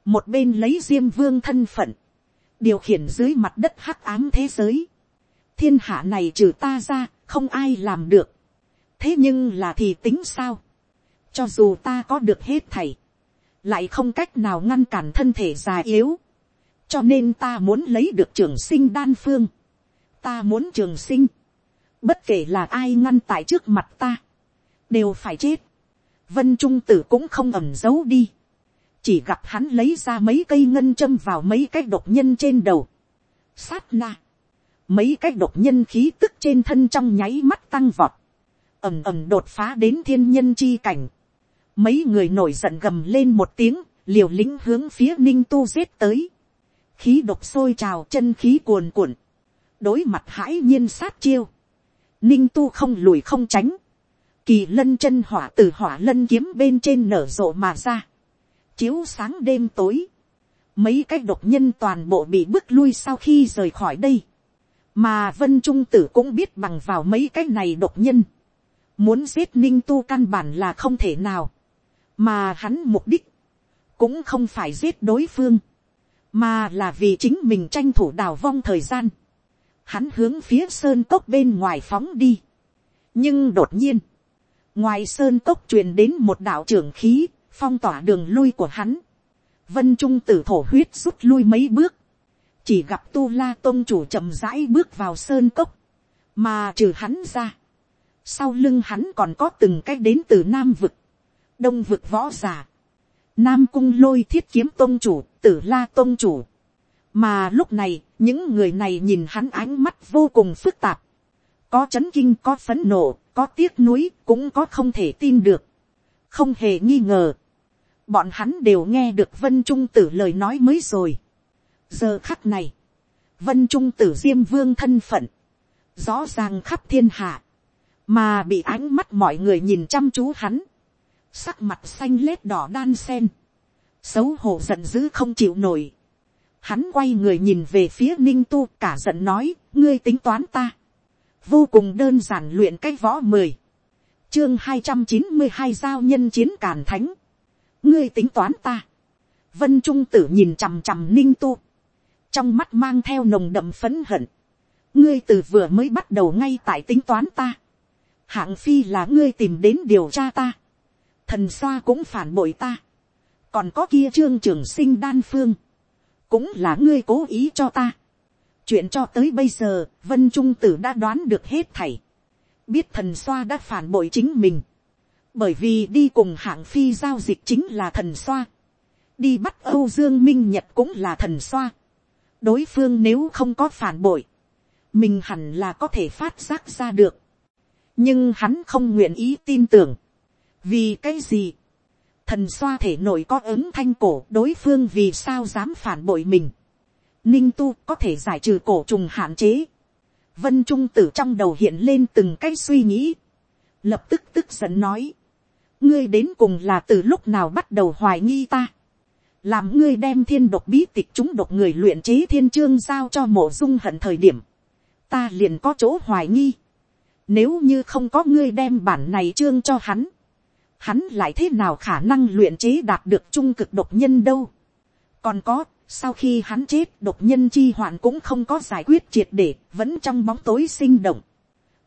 A: một bên lấy diêm vương thân phận, điều khiển dưới mặt đất hắc ám thế giới, thiên hạ này trừ ta ra, không ai làm được, thế nhưng là thì tính sao, cho dù ta có được hết thầy, lại không cách nào ngăn cản thân thể già yếu, cho nên ta muốn lấy được trường sinh đan phương, ta muốn trường sinh, bất kể là ai ngăn tại trước mặt ta, đều phải chết, vân trung tử cũng không ẩm giấu đi, chỉ gặp hắn lấy ra mấy cây ngân châm vào mấy cái độc nhân trên đầu. Sát na, mấy cái độc nhân khí tức trên thân trong nháy mắt tăng vọt, ẩm ẩm đột phá đến thiên nhân chi cảnh. Mấy người nổi giận gầm lên một tiếng, liều lĩnh hướng phía ninh tu giết tới. Khí độc sôi trào chân khí cuồn cuộn. Đối mặt hãi nhiên sát chiêu. Ninh tu không lùi không tránh kỳ lân chân hỏa từ hỏa lân kiếm bên trên nở rộ mà ra, chiếu sáng đêm tối, mấy cái độc nhân toàn bộ bị bước lui sau khi rời khỏi đây, mà vân trung tử cũng biết bằng vào mấy cái này độc nhân, muốn giết ninh tu căn bản là không thể nào, mà hắn mục đích, cũng không phải giết đối phương, mà là vì chính mình tranh thủ đào vong thời gian, hắn hướng phía sơn cốc bên ngoài phóng đi, nhưng đột nhiên, ngoài sơn cốc truyền đến một đạo trưởng khí, phong tỏa đường lui của hắn. Vân Trung tử thổ huyết rút lui mấy bước. Chỉ gặp Tu La Tông chủ chậm rãi bước vào sơn cốc. Mà trừ hắn ra. Sau lưng hắn còn có từng cách đến từ Nam Vực. Đông Vực võ giả. Nam Cung lôi thiết kiếm Tông chủ, tử La Tông chủ. Mà lúc này, những người này nhìn hắn ánh mắt vô cùng phức tạp. Có chấn kinh có phấn nộ, có tiếc nuối cũng có không thể tin được, không hề nghi ngờ, bọn hắn đều nghe được vân trung tử lời nói mới rồi. giờ khắc này, vân trung tử diêm vương thân phận, rõ ràng khắp thiên hạ, mà bị ánh mắt mọi người nhìn chăm chú hắn, sắc mặt xanh lết đỏ đan sen, xấu hổ giận dữ không chịu nổi. Hắn quay người nhìn về phía ninh tu cả giận nói, ngươi tính toán ta vô cùng đơn giản luyện cái võ mười, chương hai trăm chín mươi hai giao nhân chiến càn thánh, ngươi tính toán ta, vân trung tử nhìn chằm chằm ninh tu, trong mắt mang theo nồng đậm phấn hận, ngươi từ vừa mới bắt đầu ngay tại tính toán ta, hạng phi là ngươi tìm đến điều tra ta, thần xoa cũng phản bội ta, còn có kia trương trường sinh đan phương, cũng là ngươi cố ý cho ta, Chuyện cho tới bây giờ, Vân Trung Tử đã đoán được hết thảy. Biết thần xoa đã phản bội chính mình. Bởi vì đi cùng hạng phi giao dịch chính là thần xoa. Đi bắt Âu Dương Minh Nhật cũng là thần xoa. Đối phương nếu không có phản bội. Mình hẳn là có thể phát giác ra được. Nhưng hắn không nguyện ý tin tưởng. Vì cái gì? Thần xoa thể nổi có ứng thanh cổ đối phương vì sao dám phản bội mình ninh tu có thể giải trừ cổ trùng hạn chế. vân trung tử trong đầu hiện lên từng cái suy nghĩ. lập tức tức giận nói. ngươi đến cùng là từ lúc nào bắt đầu hoài nghi ta. làm ngươi đem thiên độc bí tịch chúng độc người luyện chế thiên chương giao cho mộ dung hận thời điểm. ta liền có chỗ hoài nghi. nếu như không có ngươi đem bản này chương cho hắn hắn lại thế nào khả năng luyện chế đạt được trung cực độc nhân đâu. còn có, sau khi hắn chết độc nhân chi hoạn cũng không có giải quyết triệt để, vẫn trong bóng tối sinh động.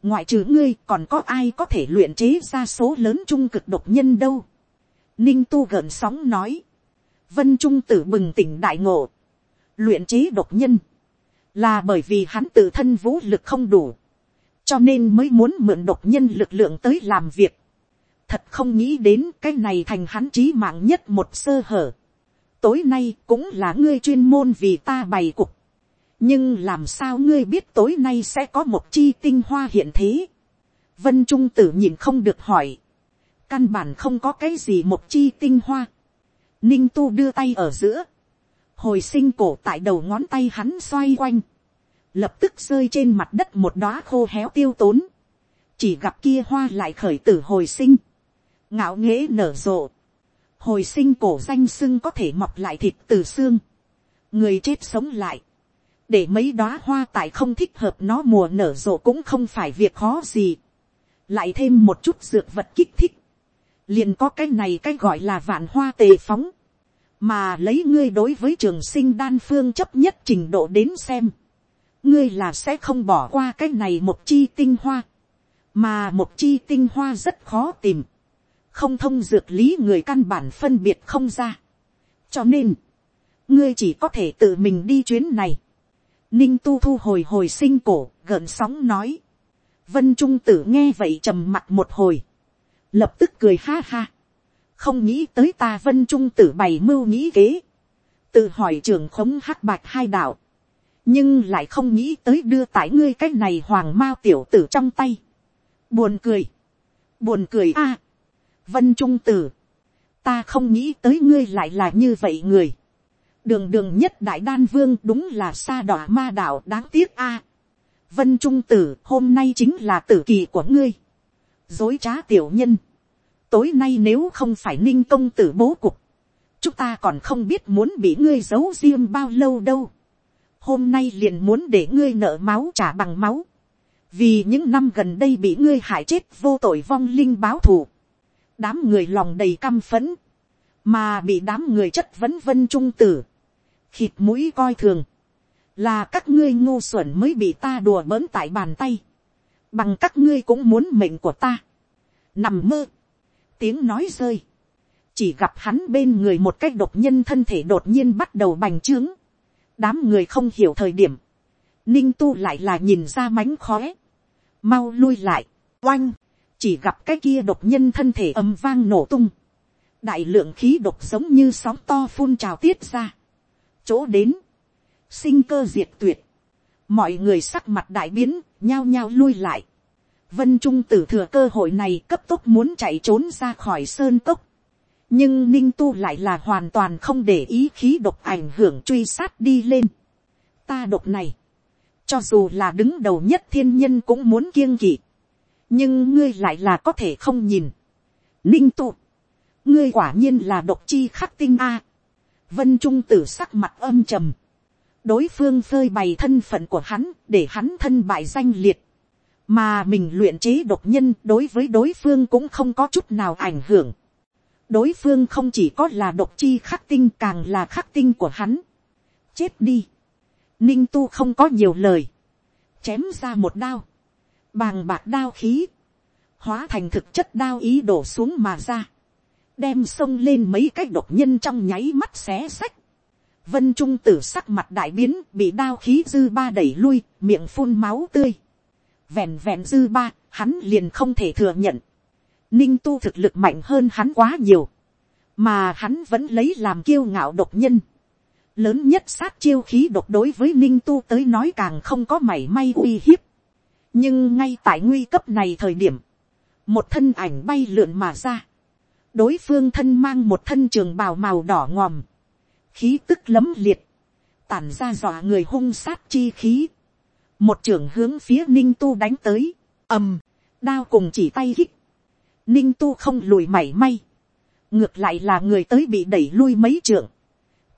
A: Ngoại trừ ngươi còn có ai có thể luyện chế ra số lớn trung cực độc nhân đâu. Ninh tu gợn sóng nói. Vân Trung tử bừng tỉnh đại ngộ. Luyện chế độc nhân. Là bởi vì hắn tự thân vũ lực không đủ. Cho nên mới muốn mượn độc nhân lực lượng tới làm việc. Thật không nghĩ đến cái này thành hắn trí mạng nhất một sơ hở tối nay cũng là ngươi chuyên môn vì ta bày cục. nhưng làm sao ngươi biết tối nay sẽ có một chi tinh hoa hiện thế. vân trung tử nhìn không được hỏi. căn bản không có cái gì một chi tinh hoa. ninh tu đưa tay ở giữa. hồi sinh cổ tại đầu ngón tay hắn xoay quanh. lập tức rơi trên mặt đất một đóa khô héo tiêu tốn. chỉ gặp kia hoa lại khởi tử hồi sinh. ngạo nghễ nở rộ hồi sinh cổ danh sưng có thể mọc lại thịt từ xương, người chết sống lại, để mấy đóa hoa tại không thích hợp nó mùa nở rộ cũng không phải việc khó gì, lại thêm một chút dược vật kích thích, liền có cái này cái gọi là vạn hoa tề phóng, mà lấy ngươi đối với trường sinh đan phương chấp nhất trình độ đến xem, ngươi là sẽ không bỏ qua cái này một chi tinh hoa, mà một chi tinh hoa rất khó tìm, không thông dược lý người căn bản phân biệt không ra. cho nên, ngươi chỉ có thể tự mình đi chuyến này. ninh tu thu hồi hồi sinh cổ, gợn sóng nói. vân trung tử nghe vậy trầm mặt một hồi. lập tức cười ha ha. không nghĩ tới ta vân trung tử bày mưu nghĩ kế. tự hỏi trường khống hắc bạch hai đạo. nhưng lại không nghĩ tới đưa tải ngươi cái này hoàng mao tiểu tử trong tay. buồn cười. buồn cười a vân trung tử, ta không nghĩ tới ngươi lại là như vậy người. đường đường nhất đại đan vương đúng là sa đỏ ma đạo đáng tiếc a. vân trung tử hôm nay chính là tử kỳ của ngươi. dối trá tiểu nhân. tối nay nếu không phải ninh công tử bố cục, chúng ta còn không biết muốn bị ngươi giấu riêng bao lâu đâu. hôm nay liền muốn để ngươi nợ máu trả bằng máu. vì những năm gần đây bị ngươi hại chết vô tội vong linh báo thù đám người lòng đầy căm phấn, mà bị đám người chất vấn vân trung tử, khịt mũi coi thường, là các ngươi ngu xuẩn mới bị ta đùa bỡn tại bàn tay, bằng các ngươi cũng muốn mệnh của ta, nằm mơ, tiếng nói rơi, chỉ gặp hắn bên người một cách đột nhân thân thể đột nhiên bắt đầu bành trướng, đám người không hiểu thời điểm, ninh tu lại là nhìn ra mánh khóe, mau lui lại, oanh, chỉ gặp cái kia độc nhân thân thể ầm vang nổ tung, đại lượng khí độc giống như sóng to phun trào tiết ra, chỗ đến, sinh cơ diệt tuyệt, mọi người sắc mặt đại biến, nhao nhao lui lại, vân trung tử thừa cơ hội này cấp tốc muốn chạy trốn ra khỏi sơn cốc, nhưng ninh tu lại là hoàn toàn không để ý khí độc ảnh hưởng truy sát đi lên. ta độc này, cho dù là đứng đầu nhất thiên nhân cũng muốn kiêng kỵ nhưng ngươi lại là có thể không nhìn. ninh Tụ, ngươi quả nhiên là độc chi khắc tinh a. vân trung tử sắc mặt âm trầm. đối phương phơi bày thân phận của hắn để hắn thân bại danh liệt. mà mình luyện chế độc nhân đối với đối phương cũng không có chút nào ảnh hưởng. đối phương không chỉ có là độc chi khắc tinh càng là khắc tinh của hắn. chết đi. ninh tu không có nhiều lời. chém ra một đao bàng bạc đao khí, hóa thành thực chất đao ý đổ xuống mà ra, đem sông lên mấy cái độc nhân trong nháy mắt xé sách. Vân Trung tử sắc mặt đại biến, bị đao khí dư ba đẩy lui, miệng phun máu tươi. Vẹn vẹn dư ba, hắn liền không thể thừa nhận. Ninh tu thực lực mạnh hơn hắn quá nhiều. Mà hắn vẫn lấy làm kiêu ngạo độc nhân. Lớn nhất sát chiêu khí độc đối với Ninh tu tới nói càng không có mảy may uy hiếp nhưng ngay tại nguy cấp này thời điểm, một thân ảnh bay lượn mà ra, đối phương thân mang một thân trường bào màu đỏ ngòm, khí tức lấm liệt, tản ra dọa người hung sát chi khí, một trưởng hướng phía ninh tu đánh tới, ầm, đao cùng chỉ tay hít ninh tu không lùi mảy may, ngược lại là người tới bị đẩy lui mấy trưởng,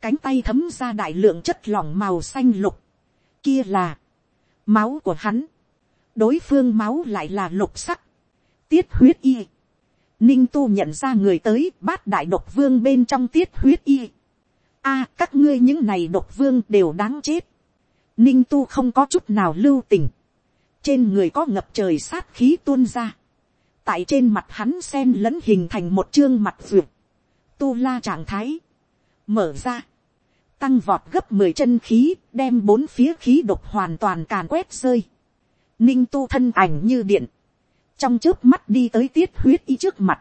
A: cánh tay thấm ra đại lượng chất lỏng màu xanh lục, kia là, máu của hắn, đối phương máu lại là lục sắc, tiết huyết y. Ninh tu nhận ra người tới bát đại độc vương bên trong tiết huyết y. a các ngươi những này độc vương đều đáng chết. Ninh tu không có chút nào lưu tình. Trên người có ngập trời sát khí tuôn ra. Tại trên mặt hắn sen lẫn hình thành một chương mặt vượt. Tu la trạng thái. Mở ra. Tăng vọt gấp mười chân khí, đem bốn phía khí độc hoàn toàn càn quét rơi ninh tu thân ảnh như điện, trong trước mắt đi tới tiết huyết y trước mặt,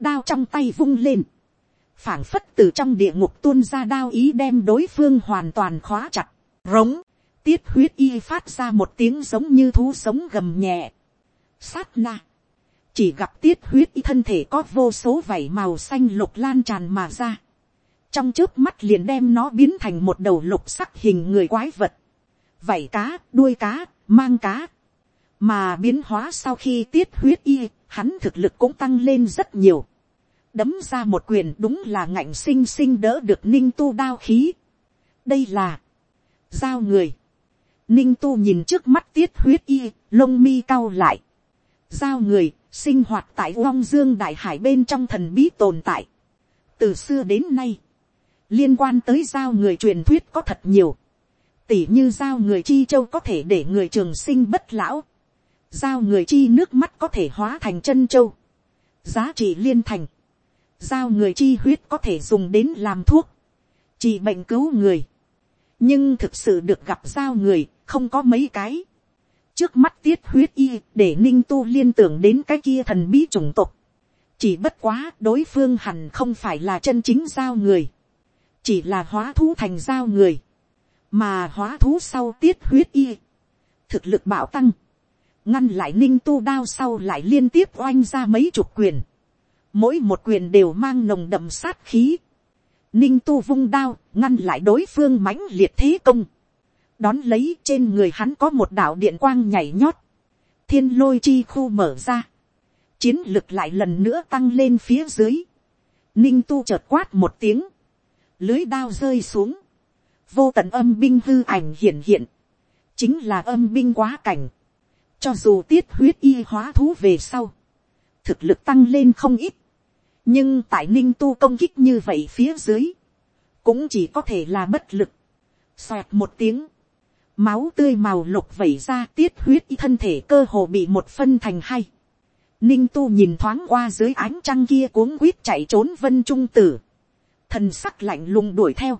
A: đao trong tay vung lên, phảng phất từ trong địa ngục tuôn ra đao ý đem đối phương hoàn toàn khóa chặt, rống, tiết huyết y phát ra một tiếng giống như thú sống gầm nhẹ, sát na, chỉ gặp tiết huyết y thân thể có vô số vảy màu xanh lục lan tràn mà ra, trong trước mắt liền đem nó biến thành một đầu lục sắc hình người quái vật, vảy cá, đuôi cá, mang cá, mà biến hóa sau khi tiết huyết y, hắn thực lực cũng tăng lên rất nhiều. đấm ra một quyền đúng là ngạnh sinh sinh đỡ được ninh tu đao khí. đây là, giao người. ninh tu nhìn trước mắt tiết huyết y, lông mi cao lại. giao người, sinh hoạt tại long dương đại hải bên trong thần bí tồn tại. từ xưa đến nay, liên quan tới giao người truyền thuyết có thật nhiều. tỉ như giao người chi châu có thể để người trường sinh bất lão Giao người chi nước mắt có thể hóa thành chân châu. Giá trị liên thành. Giao người chi huyết có thể dùng đến làm thuốc. trị bệnh cứu người. Nhưng thực sự được gặp giao người, không có mấy cái. Trước mắt tiết huyết y, để ninh tu liên tưởng đến cái kia thần bí chủng tộc. Chỉ bất quá đối phương hẳn không phải là chân chính giao người. Chỉ là hóa thú thành giao người. Mà hóa thú sau tiết huyết y. Thực lực bảo tăng ngăn lại ninh tu đao sau lại liên tiếp oanh ra mấy chục quyền, mỗi một quyền đều mang nồng đậm sát khí, ninh tu vung đao ngăn lại đối phương mãnh liệt thế công, đón lấy trên người hắn có một đạo điện quang nhảy nhót, thiên lôi chi khu mở ra, chiến lực lại lần nữa tăng lên phía dưới, ninh tu chợt quát một tiếng, lưới đao rơi xuống, vô tận âm binh hư ảnh hiện hiện, chính là âm binh quá cảnh, cho dù tiết huyết y hóa thú về sau. Thực lực tăng lên không ít. Nhưng tại ninh tu công kích như vậy phía dưới. Cũng chỉ có thể là bất lực. Xoẹt một tiếng. Máu tươi màu lục vẩy ra tiết huyết y thân thể cơ hồ bị một phân thành hai. Ninh tu nhìn thoáng qua dưới ánh trăng kia cuống quýt chạy trốn vân trung tử. Thần sắc lạnh lùng đuổi theo.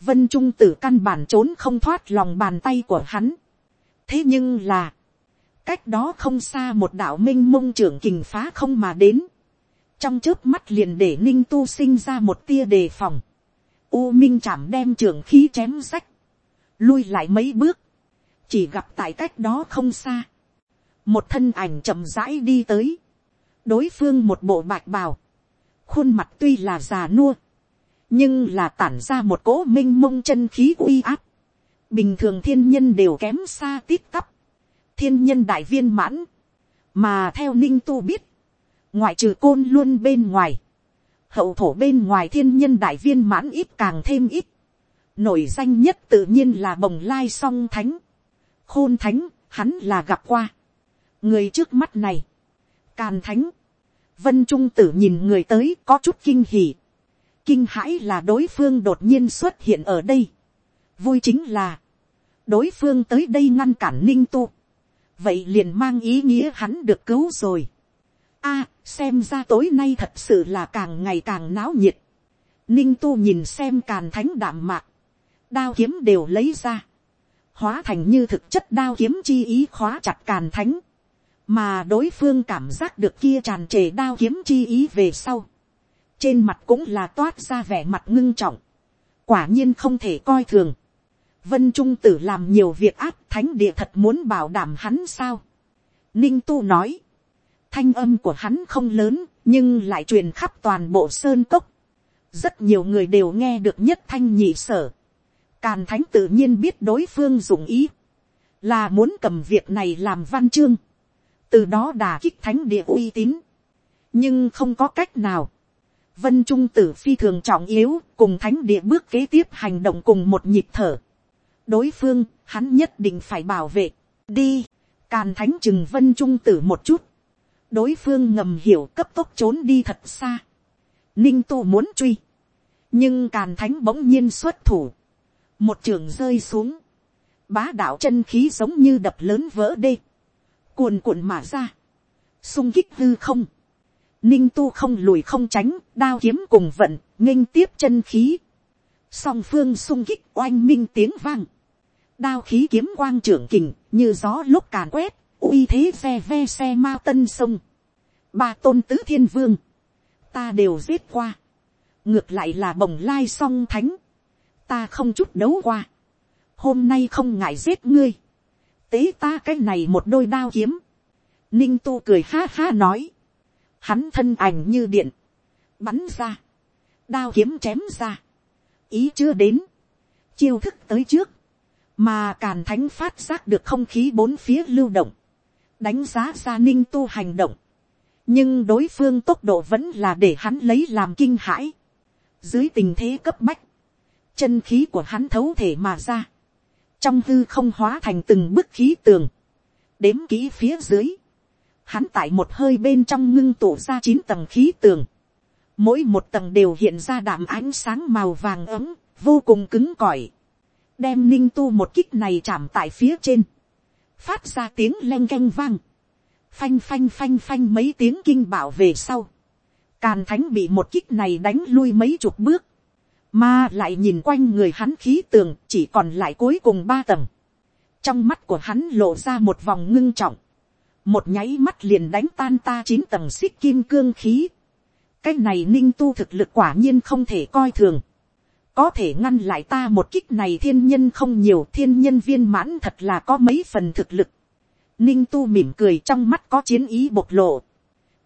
A: Vân trung tử căn bản trốn không thoát lòng bàn tay của hắn. Thế nhưng là cách đó không xa một đạo minh mông trưởng kình phá không mà đến, trong trước mắt liền để ninh tu sinh ra một tia đề phòng, u minh chạm đem trưởng khí chém sách, lui lại mấy bước, chỉ gặp tại cách đó không xa, một thân ảnh chậm rãi đi tới, đối phương một bộ bạch bào, khuôn mặt tuy là già nua, nhưng là tản ra một cỗ m i n h mông chân khí uy áp, bình thường thiên nhân đều kém xa tít tắp, thiên nhân đại viên mãn, mà theo ninh tu biết, ngoại trừ côn luôn bên ngoài, hậu thổ bên ngoài thiên nhân đại viên mãn ít càng thêm ít, nổi danh nhất tự nhiên là bồng lai song thánh, khôn thánh, hắn là gặp qua, người trước mắt này, càn thánh, vân trung tử nhìn người tới có chút kinh hỉ, kinh hãi là đối phương đột nhiên xuất hiện ở đây, vui chính là, đối phương tới đây ngăn cản ninh tu, vậy liền mang ý nghĩa hắn được cứu rồi. a, xem ra tối nay thật sự là càng ngày càng náo nhiệt. ninh tu nhìn xem càn thánh đạm mạc, đao kiếm đều lấy ra, hóa thành như thực chất đao kiếm chi ý khóa chặt càn thánh, mà đối phương cảm giác được kia tràn trề đao kiếm chi ý về sau, trên mặt cũng là toát ra vẻ mặt ngưng trọng, quả nhiên không thể coi thường, Vân Trung Tử làm nhiều việc ác thánh địa thật muốn bảo đảm hắn sao? Ninh Tu nói. Thanh âm của hắn không lớn, nhưng lại truyền khắp toàn bộ sơn cốc. Rất nhiều người đều nghe được nhất thanh nhị sở. Càn thánh tự nhiên biết đối phương dụng ý. Là muốn cầm việc này làm văn chương. Từ đó đà kích thánh địa uy tín. Nhưng không có cách nào. Vân Trung Tử phi thường trọng yếu, cùng thánh địa bước kế tiếp hành động cùng một nhịp thở đối phương, hắn nhất định phải bảo vệ, đi, càn thánh chừng vân trung tử một chút, đối phương ngầm hiểu cấp tốc trốn đi thật xa, ninh tu muốn truy, nhưng càn thánh bỗng nhiên xuất thủ, một trường rơi xuống, bá đạo chân khí giống như đập lớn vỡ đê, cuồn cuộn mà ra, sung kích hư không, ninh tu không lùi không tránh, đao kiếm cùng vận, nghênh tiếp chân khí, song phương sung kích oanh minh tiếng vang, Đao khí kiếm quang trưởng kình, như gió lúc càn quét, uy thế xe ve xe mao tân sông. Ba tôn tứ thiên vương, ta đều giết qua. Ngược lại là bồng lai song thánh, ta không chút đấu qua. Hôm nay không ngại giết ngươi. Tế ta cái này một đôi đao kiếm. Ninh tu cười ha ha nói. Hắn thân ảnh như điện. Bắn ra. Đao kiếm chém ra. Ý chưa đến. Chiêu thức tới trước mà càn thánh phát giác được không khí bốn phía lưu động, đánh giá ra ninh tu hành động, nhưng đối phương tốc độ vẫn là để hắn lấy làm kinh hãi, dưới tình thế cấp bách, chân khí của hắn thấu thể mà ra, trong h ư không hóa thành từng bức khí tường, đếm kỹ phía dưới, hắn tại một hơi bên trong ngưng tụ ra chín tầng khí tường, mỗi một tầng đều hiện ra đạm ánh sáng màu vàng ấm, vô cùng cứng cỏi, đem ninh tu một kích này chạm tại phía trên, phát ra tiếng leng canh vang, phanh phanh phanh phanh mấy tiếng kinh bảo về sau, càn thánh bị một kích này đánh lui mấy chục bước, mà lại nhìn quanh người hắn khí tường chỉ còn lại cuối cùng ba tầng, trong mắt của hắn lộ ra một vòng ngưng trọng, một nháy mắt liền đánh tan ta chín tầng xích kim cương khí, cái này ninh tu thực lực quả nhiên không thể coi thường, có thể ngăn lại ta một kích này thiên nhân không nhiều thiên nhân viên mãn thật là có mấy phần thực lực. Ninh tu mỉm cười trong mắt có chiến ý bộc lộ.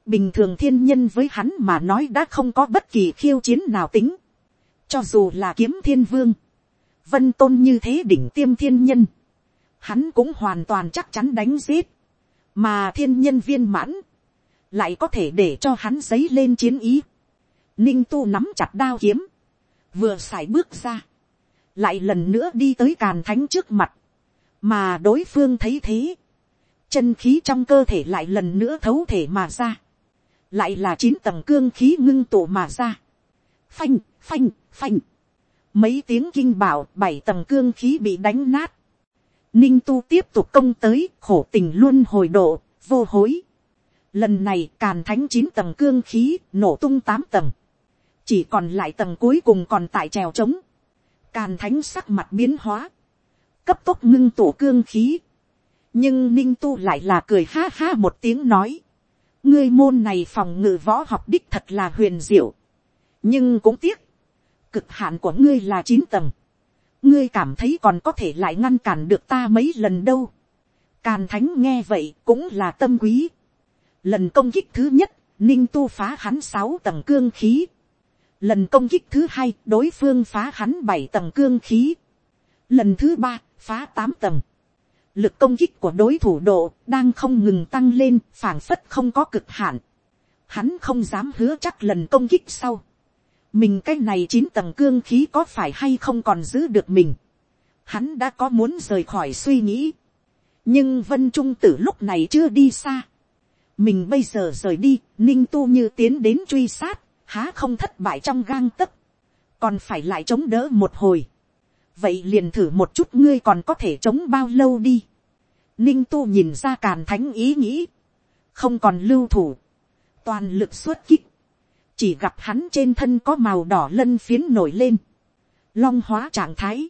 A: Bình thường thiên nhân với hắn mà nói đã không có bất kỳ khiêu chiến nào tính. Cho dù là kiếm thiên vương. Vân tôn như thế đỉnh tiêm thiên nhân. Hắn cũng hoàn toàn chắc chắn đánh giết. Mà thiên nhân viên mãn. Lại có thể để cho hắn giấy lên chiến ý. Ninh tu nắm chặt đao kiếm vừa sải bước ra, lại lần nữa đi tới càn thánh trước mặt, mà đối phương thấy thế, chân khí trong cơ thể lại lần nữa thấu thể mà ra, lại là chín tầng cương khí ngưng tụ mà ra, phanh, phanh, phanh, mấy tiếng kinh bảo bảy tầng cương khí bị đánh nát, ninh tu tiếp tục công tới khổ tình luôn hồi độ, vô hối, lần này càn thánh chín tầng cương khí nổ tung tám tầng, chỉ còn lại tầng cuối cùng còn tại trèo trống, càn thánh sắc mặt biến hóa, cấp tốc ngưng tổ cương khí, nhưng ninh tu lại là cười ha ha một tiếng nói, ngươi môn này phòng ngự võ học đích thật là huyền diệu, nhưng cũng tiếc, cực hạn của ngươi là chín tầng, ngươi cảm thấy còn có thể lại ngăn cản được ta mấy lần đâu, càn thánh nghe vậy cũng là tâm quý, lần công kích thứ nhất, ninh tu phá hắn sáu tầng cương khí, Lần công kích thứ hai, đối phương phá hắn bảy tầng cương khí. Lần thứ ba, phá tám tầng. Lực công kích của đối thủ độ đang không ngừng tăng lên, phảng phất không có cực hạn. Hắn không dám hứa chắc lần công kích sau. Mình cái này chín tầng cương khí có phải hay không còn giữ được mình. Hắn đã có muốn rời khỏi suy nghĩ. Nhưng Vân Trung Tử lúc này chưa đi xa mình bây giờ rời đi, ninh tu như tiến đến truy sát, há không thất bại trong gang tấc, còn phải lại chống đỡ một hồi. vậy liền thử một chút ngươi còn có thể chống bao lâu đi. ninh tu nhìn ra càn thánh ý nghĩ, không còn lưu thủ, toàn lực xuất kích, chỉ gặp hắn trên thân có màu đỏ lân phiến nổi lên, long hóa trạng thái,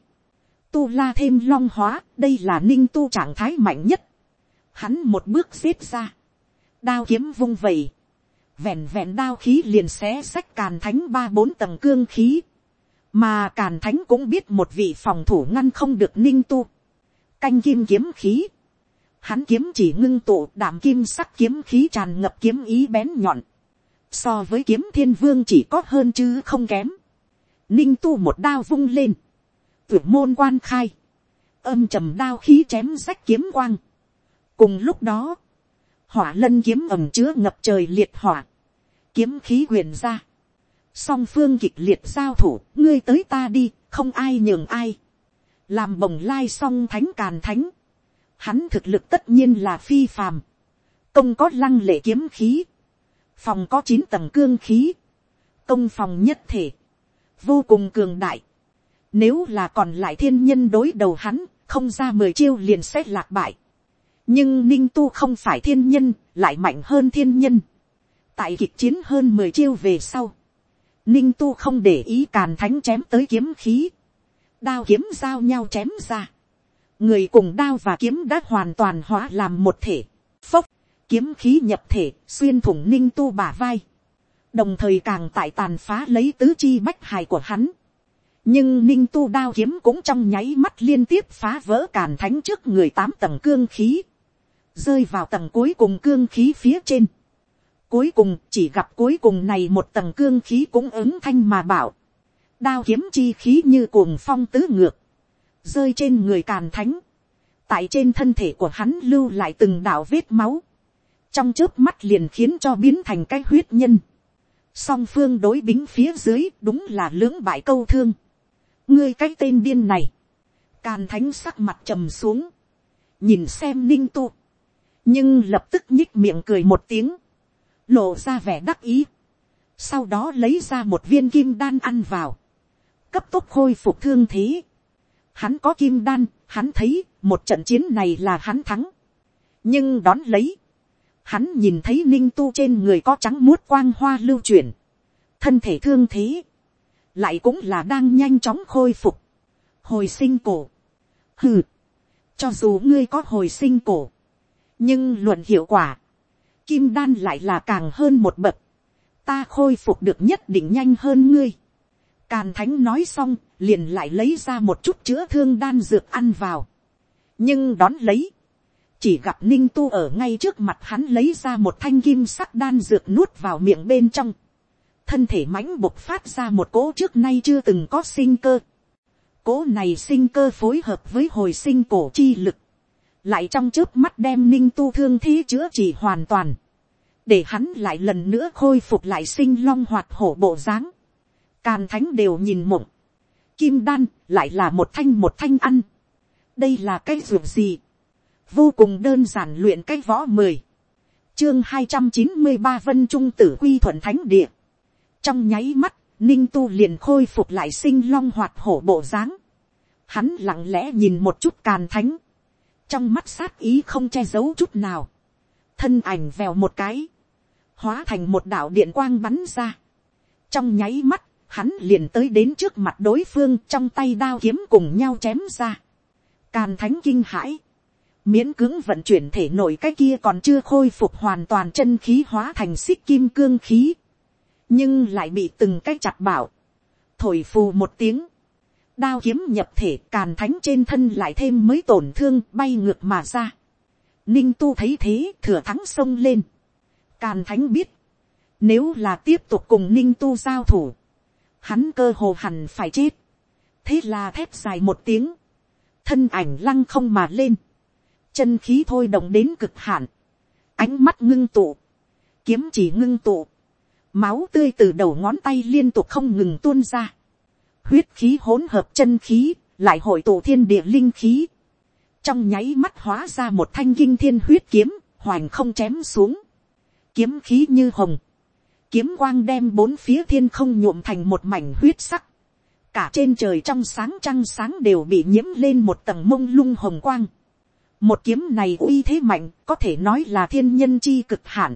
A: tu la thêm long hóa, đây là ninh tu trạng thái mạnh nhất. Hắn một bước xếp ra, đao kiếm vung vầy, vẹn vẹn đao khí liền xé sách càn thánh ba bốn tầng cương khí. Mà càn thánh cũng biết một vị phòng thủ ngăn không được ninh tu. Canh kim kiếm khí. Hắn kiếm chỉ ngưng tụ đảm kim sắc kiếm khí tràn ngập kiếm ý bén nhọn. So với kiếm thiên vương chỉ có hơn chứ không kém. Ninh tu một đao vung lên. Tuyển môn quan khai. Âm trầm đao khí chém rách kiếm quang. Cùng lúc đó hỏa lân kiếm ẩm chứa ngập trời liệt hỏa, kiếm khí huyền ra, song phương kịch liệt giao thủ, ngươi tới ta đi, không ai nhường ai, làm bồng lai song thánh càn thánh, hắn thực lực tất nhiên là phi phàm, công có lăng lệ kiếm khí, phòng có chín tầng cương khí, công phòng nhất thể, vô cùng cường đại, nếu là còn lại thiên nhân đối đầu hắn, không ra mười chiêu liền xét lạc bại nhưng ninh tu không phải thiên nhân, lại mạnh hơn thiên nhân. tại kịch chiến hơn mười chiêu về sau, ninh tu không để ý càn thánh chém tới kiếm khí, đao kiếm giao nhau chém ra, người cùng đao và kiếm đã hoàn toàn hóa làm một thể, phốc, kiếm khí nhập thể xuyên thủng ninh tu bả vai, đồng thời càng tại tàn phá lấy tứ chi bách hài của hắn, nhưng ninh tu đao kiếm cũng trong nháy mắt liên tiếp phá vỡ càn thánh trước người tám tầng cương khí, rơi vào tầng cuối cùng cương khí phía trên. Cuối cùng chỉ gặp cuối cùng này một tầng cương khí cũng ứng thanh mà bảo. Đao kiếm chi khí như cuồng phong tứ ngược. Rơi trên người càn thánh. Tại trên thân thể của hắn lưu lại từng đạo vết máu. Trong trước mắt liền khiến cho biến thành cái huyết nhân. Song phương đối bính phía dưới đúng là lưỡng bại câu thương. Ngươi cái tên điên này. Càn thánh sắc mặt trầm xuống. Nhìn xem ninh tu nhưng lập tức nhích miệng cười một tiếng, lộ ra vẻ đắc ý, sau đó lấy ra một viên kim đan ăn vào, cấp tốc khôi phục thương thế. Hắn có kim đan, hắn thấy một trận chiến này là hắn thắng, nhưng đón lấy, hắn nhìn thấy ninh tu trên người có trắng muốt quang hoa lưu chuyển, thân thể thương thế, lại cũng là đang nhanh chóng khôi phục, hồi sinh cổ. Hừ, cho dù ngươi có hồi sinh cổ, nhưng luận hiệu quả, kim đan lại là càng hơn một bậc, ta khôi phục được nhất định nhanh hơn ngươi. Càn thánh nói xong, liền lại lấy ra một chút chữa thương đan dược ăn vào. nhưng đón lấy, chỉ gặp ninh tu ở ngay trước mặt hắn lấy ra một thanh kim sắc đan dược nuốt vào miệng bên trong. thân thể mãnh bộc phát ra một cỗ trước nay chưa từng có sinh cơ. cỗ này sinh cơ phối hợp với hồi sinh cổ chi lực, lại trong trước mắt đem ninh tu thương thế chữa trị hoàn toàn, để hắn lại lần nữa khôi phục lại sinh long hoạt hổ bộ dáng, càn thánh đều nhìn mộng, kim đan lại là một thanh một thanh ăn, đây là cái ruộng gì, vô cùng đơn giản luyện cái võ mười, chương hai trăm chín mươi ba vân trung tử quy thuận thánh địa, trong nháy mắt, ninh tu liền khôi phục lại sinh long hoạt hổ bộ dáng, hắn lặng lẽ nhìn một chút càn thánh, trong mắt sát ý không che giấu chút nào, thân ảnh vèo một cái, hóa thành một đạo điện quang bắn ra, trong nháy mắt, hắn liền tới đến trước mặt đối phương trong tay đao kiếm cùng nhau chém ra, càn thánh kinh hãi, miễn cưỡng vận chuyển thể nội cái kia còn chưa khôi phục hoàn toàn chân khí hóa thành xích kim cương khí, nhưng lại bị từng cái chặt bảo, thổi phù một tiếng, đao kiếm nhập thể càn thánh trên thân lại thêm mới tổn thương bay ngược mà ra. Ninh tu thấy thế thừa thắng sông lên. Càn thánh biết. Nếu là tiếp tục cùng ninh tu giao thủ. Hắn cơ hồ hẳn phải chết. Thế là thép dài một tiếng. Thân ảnh lăng không mà lên. Chân khí thôi động đến cực hạn. Ánh mắt ngưng tụ. Kiếm chỉ ngưng tụ. Máu tươi từ đầu ngón tay liên tục không ngừng tuôn ra huyết khí hỗn hợp chân khí, lại hội tụ thiên địa linh khí. Trong nháy mắt hóa ra một thanh kinh thiên huyết kiếm, hoành không chém xuống. Kiếm khí như hồng. Kiếm quang đem bốn phía thiên không nhuộm thành một mảnh huyết sắc. Cả trên trời trong sáng trăng sáng đều bị nhiễm lên một tầng mông lung hồng quang. Một kiếm này uy thế mạnh, có thể nói là thiên nhân chi cực hạn.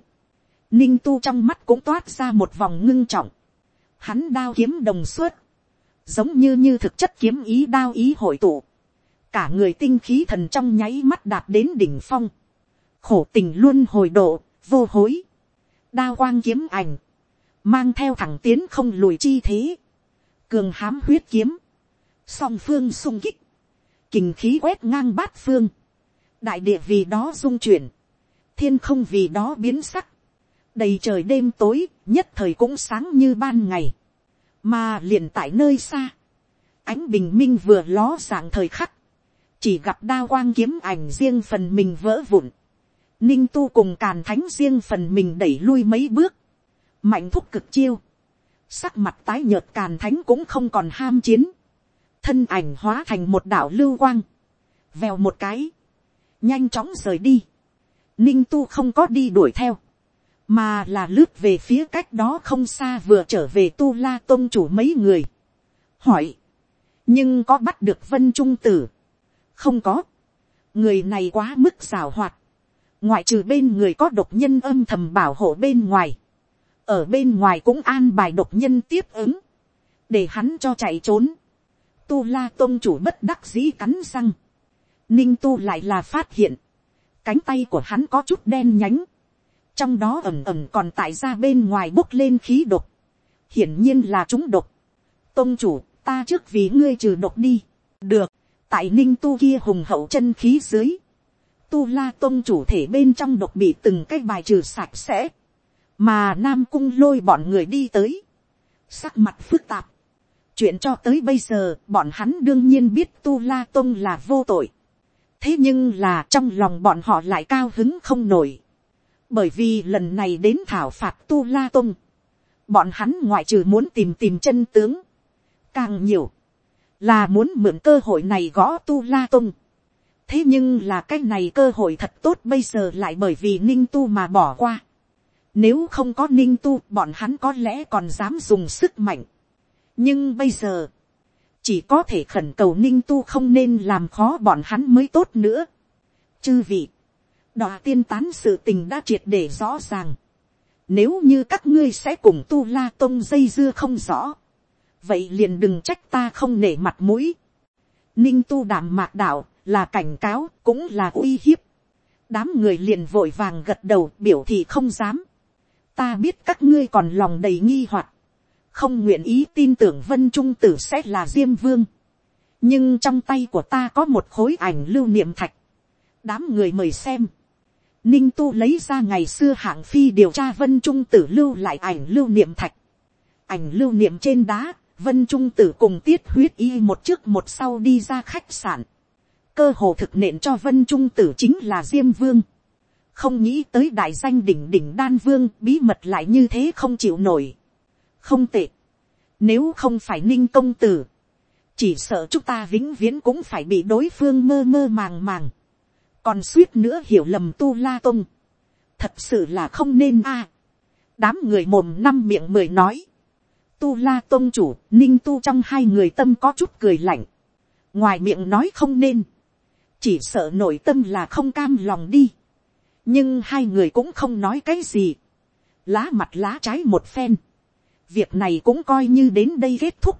A: Ninh tu trong mắt cũng toát ra một vòng ngưng trọng. Hắn đao kiếm đồng suất giống như như thực chất kiếm ý đao ý hội tụ, cả người tinh khí thần trong nháy mắt đạt đến đỉnh phong, khổ tình luôn hồi độ, vô hối, đao quang kiếm ảnh, mang theo thẳng tiến không lùi chi thế, cường hám huyết kiếm, song phương sung kích, kình khí quét ngang bát phương, đại địa vì đó dung chuyển, thiên không vì đó biến sắc, đầy trời đêm tối, nhất thời cũng sáng như ban ngày mà liền tại nơi xa, ánh bình minh vừa ló dạng thời khắc, chỉ gặp đa quang kiếm ảnh riêng phần mình vỡ vụn, ninh tu cùng càn thánh riêng phần mình đẩy lui mấy bước, mạnh thúc cực chiêu, sắc mặt tái nhợt càn thánh cũng không còn ham chiến, thân ảnh hóa thành một đảo lưu quang, vèo một cái, nhanh chóng rời đi, ninh tu không có đi đuổi theo, mà là lướt về phía cách đó không xa vừa trở về tu la tôn chủ mấy người. hỏi, nhưng có bắt được vân trung tử, không có, người này quá mức xảo hoạt, ngoại trừ bên người có độc nhân âm thầm bảo hộ bên ngoài, ở bên ngoài cũng an bài độc nhân tiếp ứng, để hắn cho chạy trốn. Tu la tôn chủ bất đắc dĩ cắn răng, ninh tu lại là phát hiện, cánh tay của hắn có chút đen nhánh, trong đó ẩm ẩm còn tại ra bên ngoài bốc lên khí độc, hiển nhiên là chúng độc. tôn chủ, ta trước vì ngươi trừ độc đi, được, tại ninh tu kia hùng hậu chân khí dưới, tu la tôn chủ thể bên trong độc bị từng cái bài trừ sạch sẽ, mà nam cung lôi bọn người đi tới, sắc mặt phức tạp, chuyện cho tới bây giờ bọn hắn đương nhiên biết tu la tôn là vô tội, thế nhưng là trong lòng bọn họ lại cao hứng không nổi, bởi vì lần này đến thảo phạt tu la tông, bọn hắn ngoại trừ muốn tìm tìm chân tướng, càng nhiều, là muốn mượn cơ hội này gõ tu la tông. thế nhưng là cái này cơ hội thật tốt bây giờ lại bởi vì ninh tu mà bỏ qua. nếu không có ninh tu bọn hắn có lẽ còn dám dùng sức mạnh. nhưng bây giờ, chỉ có thể khẩn cầu ninh tu không nên làm khó bọn hắn mới tốt nữa. chư vị, đò tiên tán sự tình đã triệt để rõ ràng. Nếu như các ngươi sẽ cùng tu la tông dây dưa không rõ. Vậy liền đừng trách ta không nể mặt mũi. Ninh tu đảm mạc đạo là cảnh cáo cũng là uy hiếp. Đám người liền vội vàng gật đầu biểu thị không dám. Ta biết các ngươi còn lòng đầy nghi hoặc Không nguyện ý tin tưởng vân trung tử sẽ là diêm vương. Nhưng trong tay của ta có một khối ảnh lưu niệm thạch. Đám người mời xem ninh tu lấy ra ngày xưa hạng phi điều tra vân trung tử lưu lại ảnh lưu niệm thạch. ảnh lưu niệm trên đá, vân trung tử cùng tiết huyết y một trước một sau đi ra khách sạn. cơ hồ thực nện cho vân trung tử chính là diêm vương. không nghĩ tới đại danh đỉnh đỉnh đan vương bí mật lại như thế không chịu nổi. không tệ. nếu không phải ninh công tử, chỉ sợ chúng ta vĩnh viễn cũng phải bị đối phương mơ mơ màng màng còn suýt nữa hiểu lầm tu la tông, thật sự là không nên a, à. đám người mồm năm miệng mười nói, tu la tôn chủ ninh tu trong hai người tâm có chút cười lạnh ngoài miệng nói không nên chỉ sợ nội tâm là không cam lòng đi nhưng hai người cũng không nói cái gì lá mặt lá trái một phen việc này cũng coi như đến đây kết thúc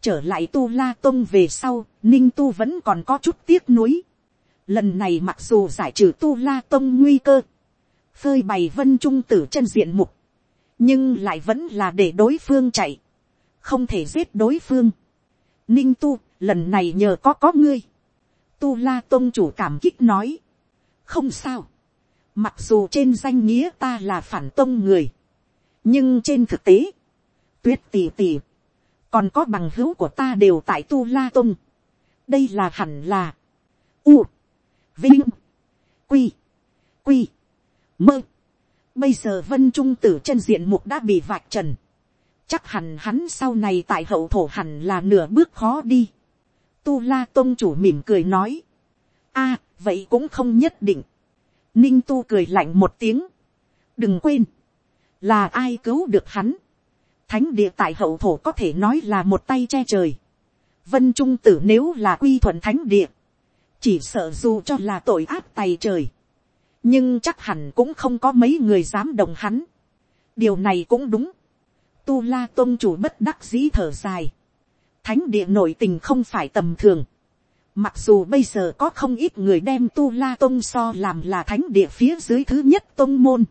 A: trở lại tu la tôn về sau ninh tu vẫn còn có chút tiếc nuối Lần này mặc dù giải trừ tu la tông nguy cơ. Phơi bày vân trung tử chân diện mục. Nhưng lại vẫn là để đối phương chạy. Không thể giết đối phương. Ninh tu, lần này nhờ có có ngươi. Tu la tông chủ cảm kích nói. Không sao. Mặc dù trên danh nghĩa ta là phản tông người. Nhưng trên thực tế. Tuyết tỷ tỷ. Còn có bằng hữu của ta đều tại tu la tông đây là hẳn là u Vinh. Quy. Quy. Mơ. Bây giờ Vân Trung Tử chân diện mục đã bị vạch trần. Chắc hẳn hắn sau này tại hậu thổ hẳn là nửa bước khó đi. Tu La Tông chủ mỉm cười nói. a vậy cũng không nhất định. Ninh Tu cười lạnh một tiếng. Đừng quên. Là ai cứu được hắn. Thánh địa tại hậu thổ có thể nói là một tay che trời. Vân Trung Tử nếu là quy thuận thánh địa chỉ sợ dù cho là tội ác tay trời, nhưng chắc hẳn cũng không có mấy người dám đồng hắn. điều này cũng đúng. tu la tôn chủ bất đắc dĩ thở dài. thánh địa nội tình không phải tầm thường. mặc dù bây giờ có không ít người đem tu la tôn so làm là thánh địa phía dưới thứ nhất tôn môn.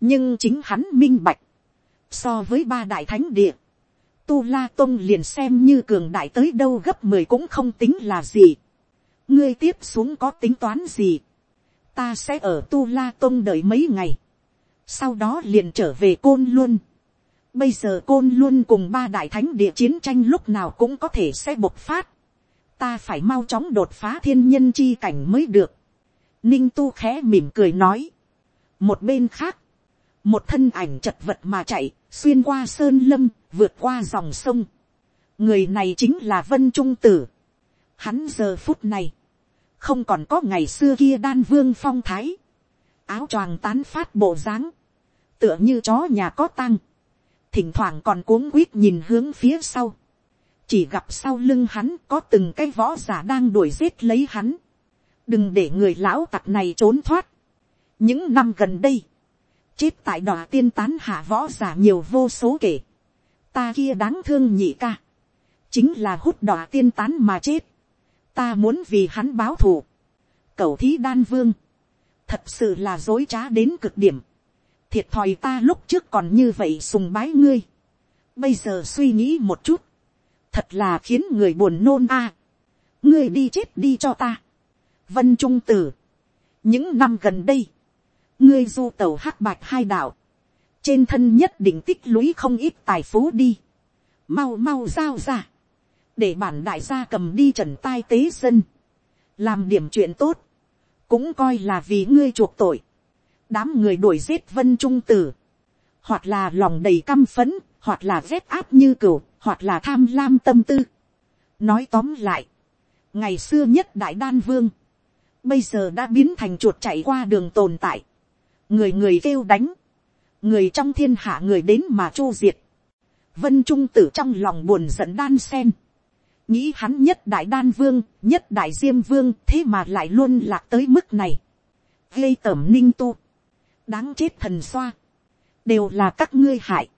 A: nhưng chính hắn minh bạch. so với ba đại thánh địa, tu la tôn liền xem như cường đại tới đâu gấp mười cũng không tính là gì ngươi tiếp xuống có tính toán gì, ta sẽ ở tu la tôn đợi mấy ngày, sau đó liền trở về côn luôn. Bây giờ côn luôn cùng ba đại thánh địa chiến tranh lúc nào cũng có thể sẽ bộc phát, ta phải mau chóng đột phá thiên nhân chi cảnh mới được. Ninh tu khẽ mỉm cười nói. Một bên khác, một thân ảnh chật vật mà chạy, xuyên qua sơn lâm, vượt qua dòng sông. Người này chính là Vân Trung Tử. Hắn giờ phút này, không còn có ngày xưa kia đan vương phong thái, áo choàng tán phát bộ dáng, tựa như chó nhà có tăng, thỉnh thoảng còn cuống quýt nhìn hướng phía sau, chỉ gặp sau lưng hắn có từng cái võ giả đang đuổi giết lấy hắn, đừng để người lão tặc này trốn thoát. những năm gần đây, chết tại đòa tiên tán hạ võ giả nhiều vô số kể, ta kia đáng thương nhị ca, chính là hút đòa tiên tán mà chết, ta muốn vì hắn báo thù. Cẩu thí đan vương, thật sự là dối trá đến cực điểm. Thiệt thòi ta lúc trước còn như vậy sùng bái ngươi. Bây giờ suy nghĩ một chút, thật là khiến người buồn nôn a. Ngươi đi chết đi cho ta. Vân Trung Tử, những năm gần đây, ngươi du tàu hắc bạch hai đạo, trên thân nhất định tích lũy không ít tài phú đi. Mau mau giao ra để bản đại gia cầm đi trần tai tế dân, làm điểm chuyện tốt, cũng coi là vì ngươi chuộc tội, đám người đuổi giết vân trung tử, hoặc là lòng đầy căm phấn, hoặc là rét áp như cừu, hoặc là tham lam tâm tư. nói tóm lại, ngày xưa nhất đại đan vương, bây giờ đã biến thành chuột chạy qua đường tồn tại, người người kêu đánh, người trong thiên hạ người đến mà chu diệt, vân trung tử trong lòng buồn giận đan sen, nghĩ hắn nhất đại đan vương, nhất đại diêm vương thế mà lại luôn lạc tới mức này. gây tẩm ninh tu, đáng chết thần xoa, đều là các ngươi hại.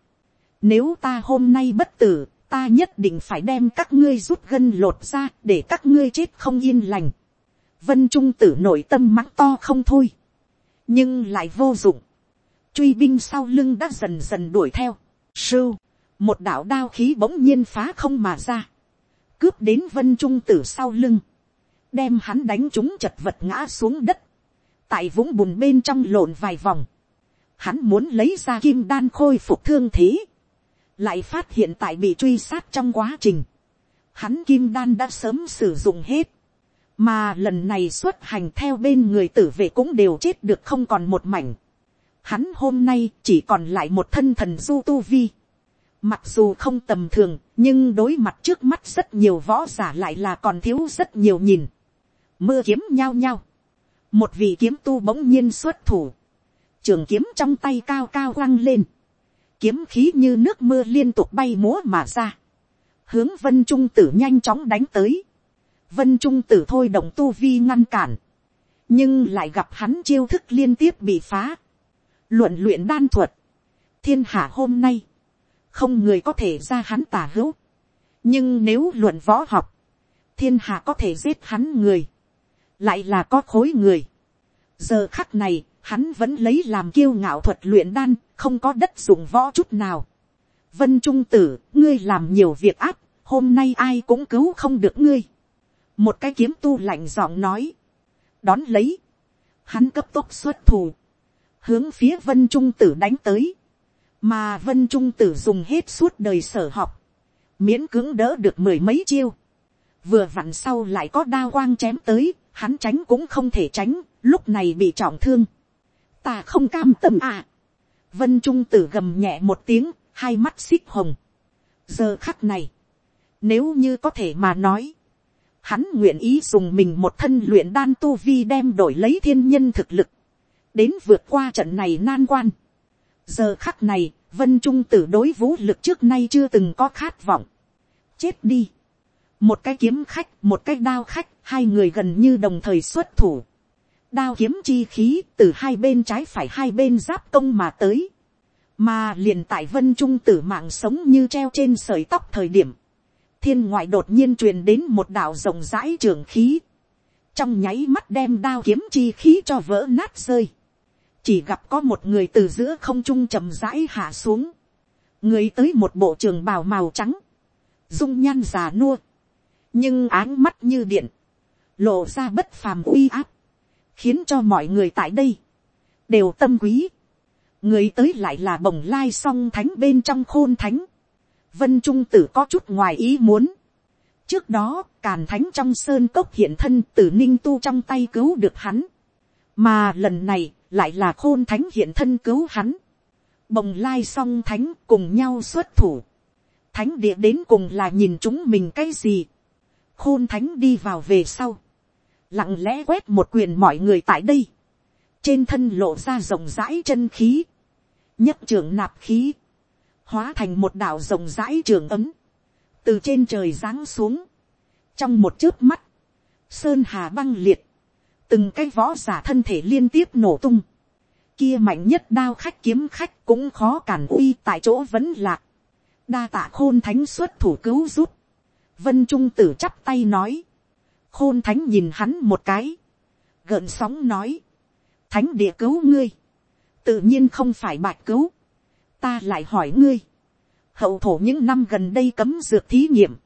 A: Nếu ta hôm nay bất tử, ta nhất định phải đem các ngươi rút gân lột ra để các ngươi chết không yên lành. Vân Trung tử nội tâm mắng to không thôi. Nhưng lại vô dụng. Truy binh sau lưng đã dần dần đuổi theo. Sưu, một đạo đao khí bỗng nhiên phá không mà ra cướp đến vân trung tử sau lưng, đem hắn đánh chúng chật vật ngã xuống đất, tại vũng bùn bên trong lộn vài vòng, hắn muốn lấy ra kim đan khôi phục thương thế, lại phát hiện tại bị truy sát trong quá trình, hắn kim đan đã sớm sử dụng hết, mà lần này xuất hành theo bên người tử vệ cũng đều chết được không còn một mảnh, hắn hôm nay chỉ còn lại một thân thần du tu vi, Mặc dù không tầm thường, nhưng đối mặt trước mắt rất nhiều võ giả lại là còn thiếu rất nhiều nhìn. Mưa kiếm nhau nhau. Một vị kiếm tu bỗng nhiên xuất thủ. Trường kiếm trong tay cao cao quăng lên. Kiếm khí như nước mưa liên tục bay múa mà ra. Hướng vân trung tử nhanh chóng đánh tới. Vân trung tử thôi động tu vi ngăn cản. Nhưng lại gặp hắn chiêu thức liên tiếp bị phá. Luận luyện đan thuật. Thiên hạ hôm nay không người có thể ra hắn tả hữu. nhưng nếu luận võ học, thiên hạ có thể giết hắn người, lại là có khối người. giờ khắc này, hắn vẫn lấy làm kiêu ngạo thuật luyện đan, không có đất dụng võ chút nào. vân trung tử, ngươi làm nhiều việc áp, hôm nay ai cũng cứu không được ngươi. một cái kiếm tu lạnh giọng nói, đón lấy, hắn cấp tốc xuất thù, hướng phía vân trung tử đánh tới mà vân trung tử dùng hết suốt đời sở học, miễn cưỡng đỡ được mười mấy chiêu, vừa vặn sau lại có đa quang chém tới, hắn tránh cũng không thể tránh, lúc này bị trọng thương. ta không cam tâm à. vân trung tử gầm nhẹ một tiếng, hai mắt xích hồng. giờ khắc này, nếu như có thể mà nói, hắn nguyện ý dùng mình một thân luyện đan tu vi đem đổi lấy thiên nhân thực lực, đến vượt qua trận này nan quan. giờ khắc này, vân trung tử đối vũ lực trước nay chưa từng có khát vọng. chết đi. một cái kiếm khách, một cái đao khách, hai người gần như đồng thời xuất thủ. đao kiếm chi khí từ hai bên trái phải hai bên giáp công mà tới. mà liền tại vân trung tử mạng sống như treo trên sợi tóc thời điểm. thiên ngoại đột nhiên truyền đến một đạo rộng rãi trường khí. trong nháy mắt đem đao kiếm chi khí cho vỡ nát rơi chỉ gặp có một người từ giữa không trung chầm rãi hạ xuống, người tới một bộ trường bào màu trắng, dung nhan già nua, nhưng áng mắt như điện, lộ ra bất phàm uy áp, khiến cho mọi người tại đây, đều tâm quý. người tới lại là bồng lai song thánh bên trong khôn thánh, vân trung tử có chút ngoài ý muốn. trước đó, càn thánh trong sơn cốc hiện thân t ninh tu trong tay cứu được hắn, mà lần này, lại là khôn thánh hiện thân cứu hắn, bồng lai song thánh cùng nhau xuất thủ, thánh địa đến cùng là nhìn chúng mình cái gì, khôn thánh đi vào về sau, lặng lẽ quét một quyền mọi người tại đây, trên thân lộ ra rộng rãi chân khí, nhất trường nạp khí, hóa thành một đảo rộng rãi trường ấm, từ trên trời giáng xuống, trong một chớp mắt, sơn hà băng liệt, từng cái võ giả thân thể liên tiếp nổ tung, kia mạnh nhất đao khách kiếm khách cũng khó cản uy tại chỗ vẫn lạc, đa tạ khôn thánh xuất thủ cứu rút vân trung tử chắp tay nói, khôn thánh nhìn hắn một cái, gợn sóng nói, thánh địa cứu ngươi, tự nhiên không phải bạch cứu, ta lại hỏi ngươi, hậu thổ những năm gần đây cấm dược thí nghiệm,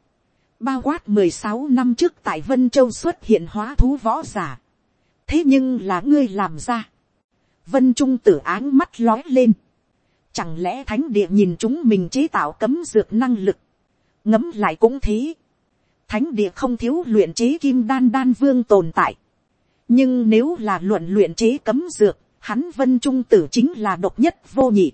A: bao quát mười sáu năm trước tại Vân Châu xuất hiện hóa thú võ giả thế nhưng là ngươi làm ra. vân trung tử áng mắt lói lên. chẳng lẽ thánh địa nhìn chúng mình chế tạo cấm dược năng lực. ngấm lại cũng thế. thánh địa không thiếu luyện chế kim đan đan vương tồn tại. nhưng nếu là luận luyện chế cấm dược, hắn vân trung tử chính là độc nhất vô nhị.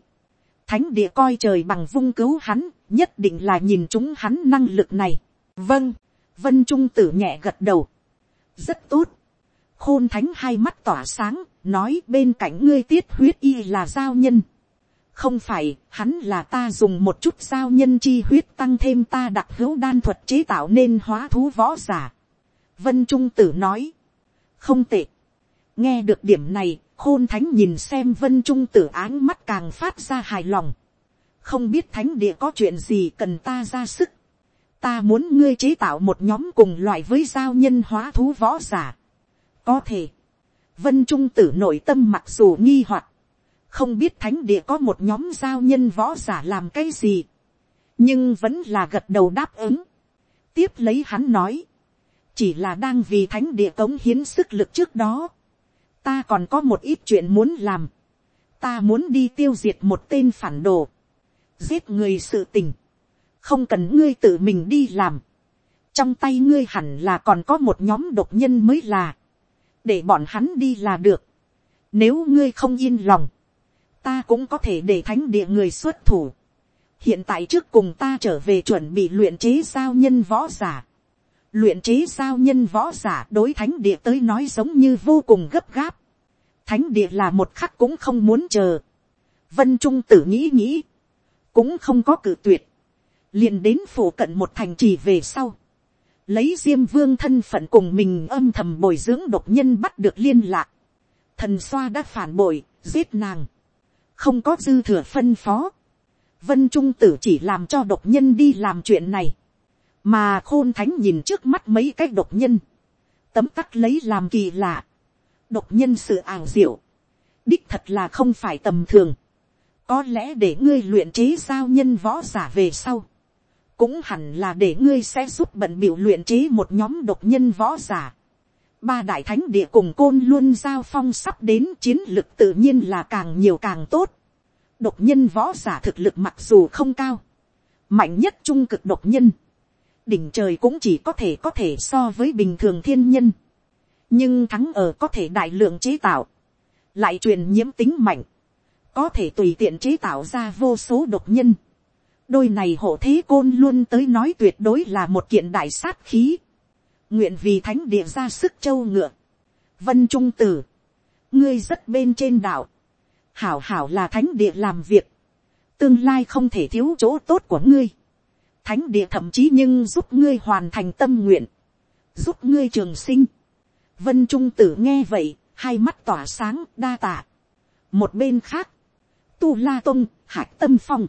A: thánh địa coi trời bằng vung cứu hắn, nhất định là nhìn chúng hắn năng lực này. vâng, vân trung tử nhẹ gật đầu. rất tốt khôn thánh hai mắt tỏa sáng, nói bên cạnh ngươi tiết huyết y là giao nhân. không phải, hắn là ta dùng một chút giao nhân chi huyết tăng thêm ta đặc hữu đan thuật chế tạo nên hóa thú võ giả. vân trung tử nói, không tệ. nghe được điểm này, khôn thánh nhìn xem vân trung tử áng mắt càng phát ra hài lòng. không biết thánh địa có chuyện gì cần ta ra sức. ta muốn ngươi chế tạo một nhóm cùng loại với giao nhân hóa thú võ giả có thể, vân trung tử nội tâm mặc dù nghi hoặc không biết thánh địa có một nhóm giao nhân võ giả làm cái gì, nhưng vẫn là gật đầu đáp ứng. tiếp lấy hắn nói, chỉ là đang vì thánh địa cống hiến sức lực trước đó, ta còn có một ít chuyện muốn làm, ta muốn đi tiêu diệt một tên phản đồ, giết người sự tình, không cần ngươi tự mình đi làm, trong tay ngươi hẳn là còn có một nhóm độc nhân mới là, để bọn hắn đi là được. Nếu ngươi không yên lòng, ta cũng có thể để thánh địa người xuất thủ. hiện tại trước cùng ta trở về chuẩn bị luyện chế sao nhân võ giả. luyện chế sao nhân võ giả đối thánh địa tới nói giống như vô cùng gấp gáp. thánh địa là một khắc cũng không muốn chờ. vân trung tử nghĩ nghĩ, cũng không có cử tuyệt. liền đến phủ cận một thành trì về sau lấy diêm vương thân phận cùng mình âm thầm bồi dưỡng độc nhân bắt được liên lạc. thần xoa đã phản bội, giết nàng. không có dư thừa phân phó. vân trung tử chỉ làm cho độc nhân đi làm chuyện này. mà khôn thánh nhìn trước mắt mấy cái độc nhân. tấm tắc lấy làm kỳ lạ. độc nhân sự ảo diệu. đích thật là không phải tầm thường. có lẽ để ngươi luyện chế giao nhân võ giả về sau cũng hẳn là để ngươi sẽ giúp bận biểu luyện trí một nhóm độc nhân võ giả. Ba đại thánh địa cùng côn luôn giao phong sắp đến chiến lực tự nhiên là càng nhiều càng tốt. Độc nhân võ giả thực lực mặc dù không cao. Mạnh nhất trung cực độc nhân. Đỉnh trời cũng chỉ có thể có thể so với bình thường thiên nhân. Nhưng thắng ở có thể đại lượng chế tạo. Lại truyền nhiễm tính mạnh. Có thể tùy tiện chế tạo ra vô số độc nhân đôi này hộ thế côn luôn tới nói tuyệt đối là một kiện đại sát khí, nguyện vì thánh địa ra sức châu ngựa, vân trung tử, ngươi rất bên trên đảo, hảo hảo là thánh địa làm việc, tương lai không thể thiếu chỗ tốt của ngươi, thánh địa thậm chí nhưng giúp ngươi hoàn thành tâm nguyện, giúp ngươi trường sinh, vân trung tử nghe vậy, hai mắt tỏa sáng đa tạ. một bên khác, tu la tôn ô hạc tâm phong,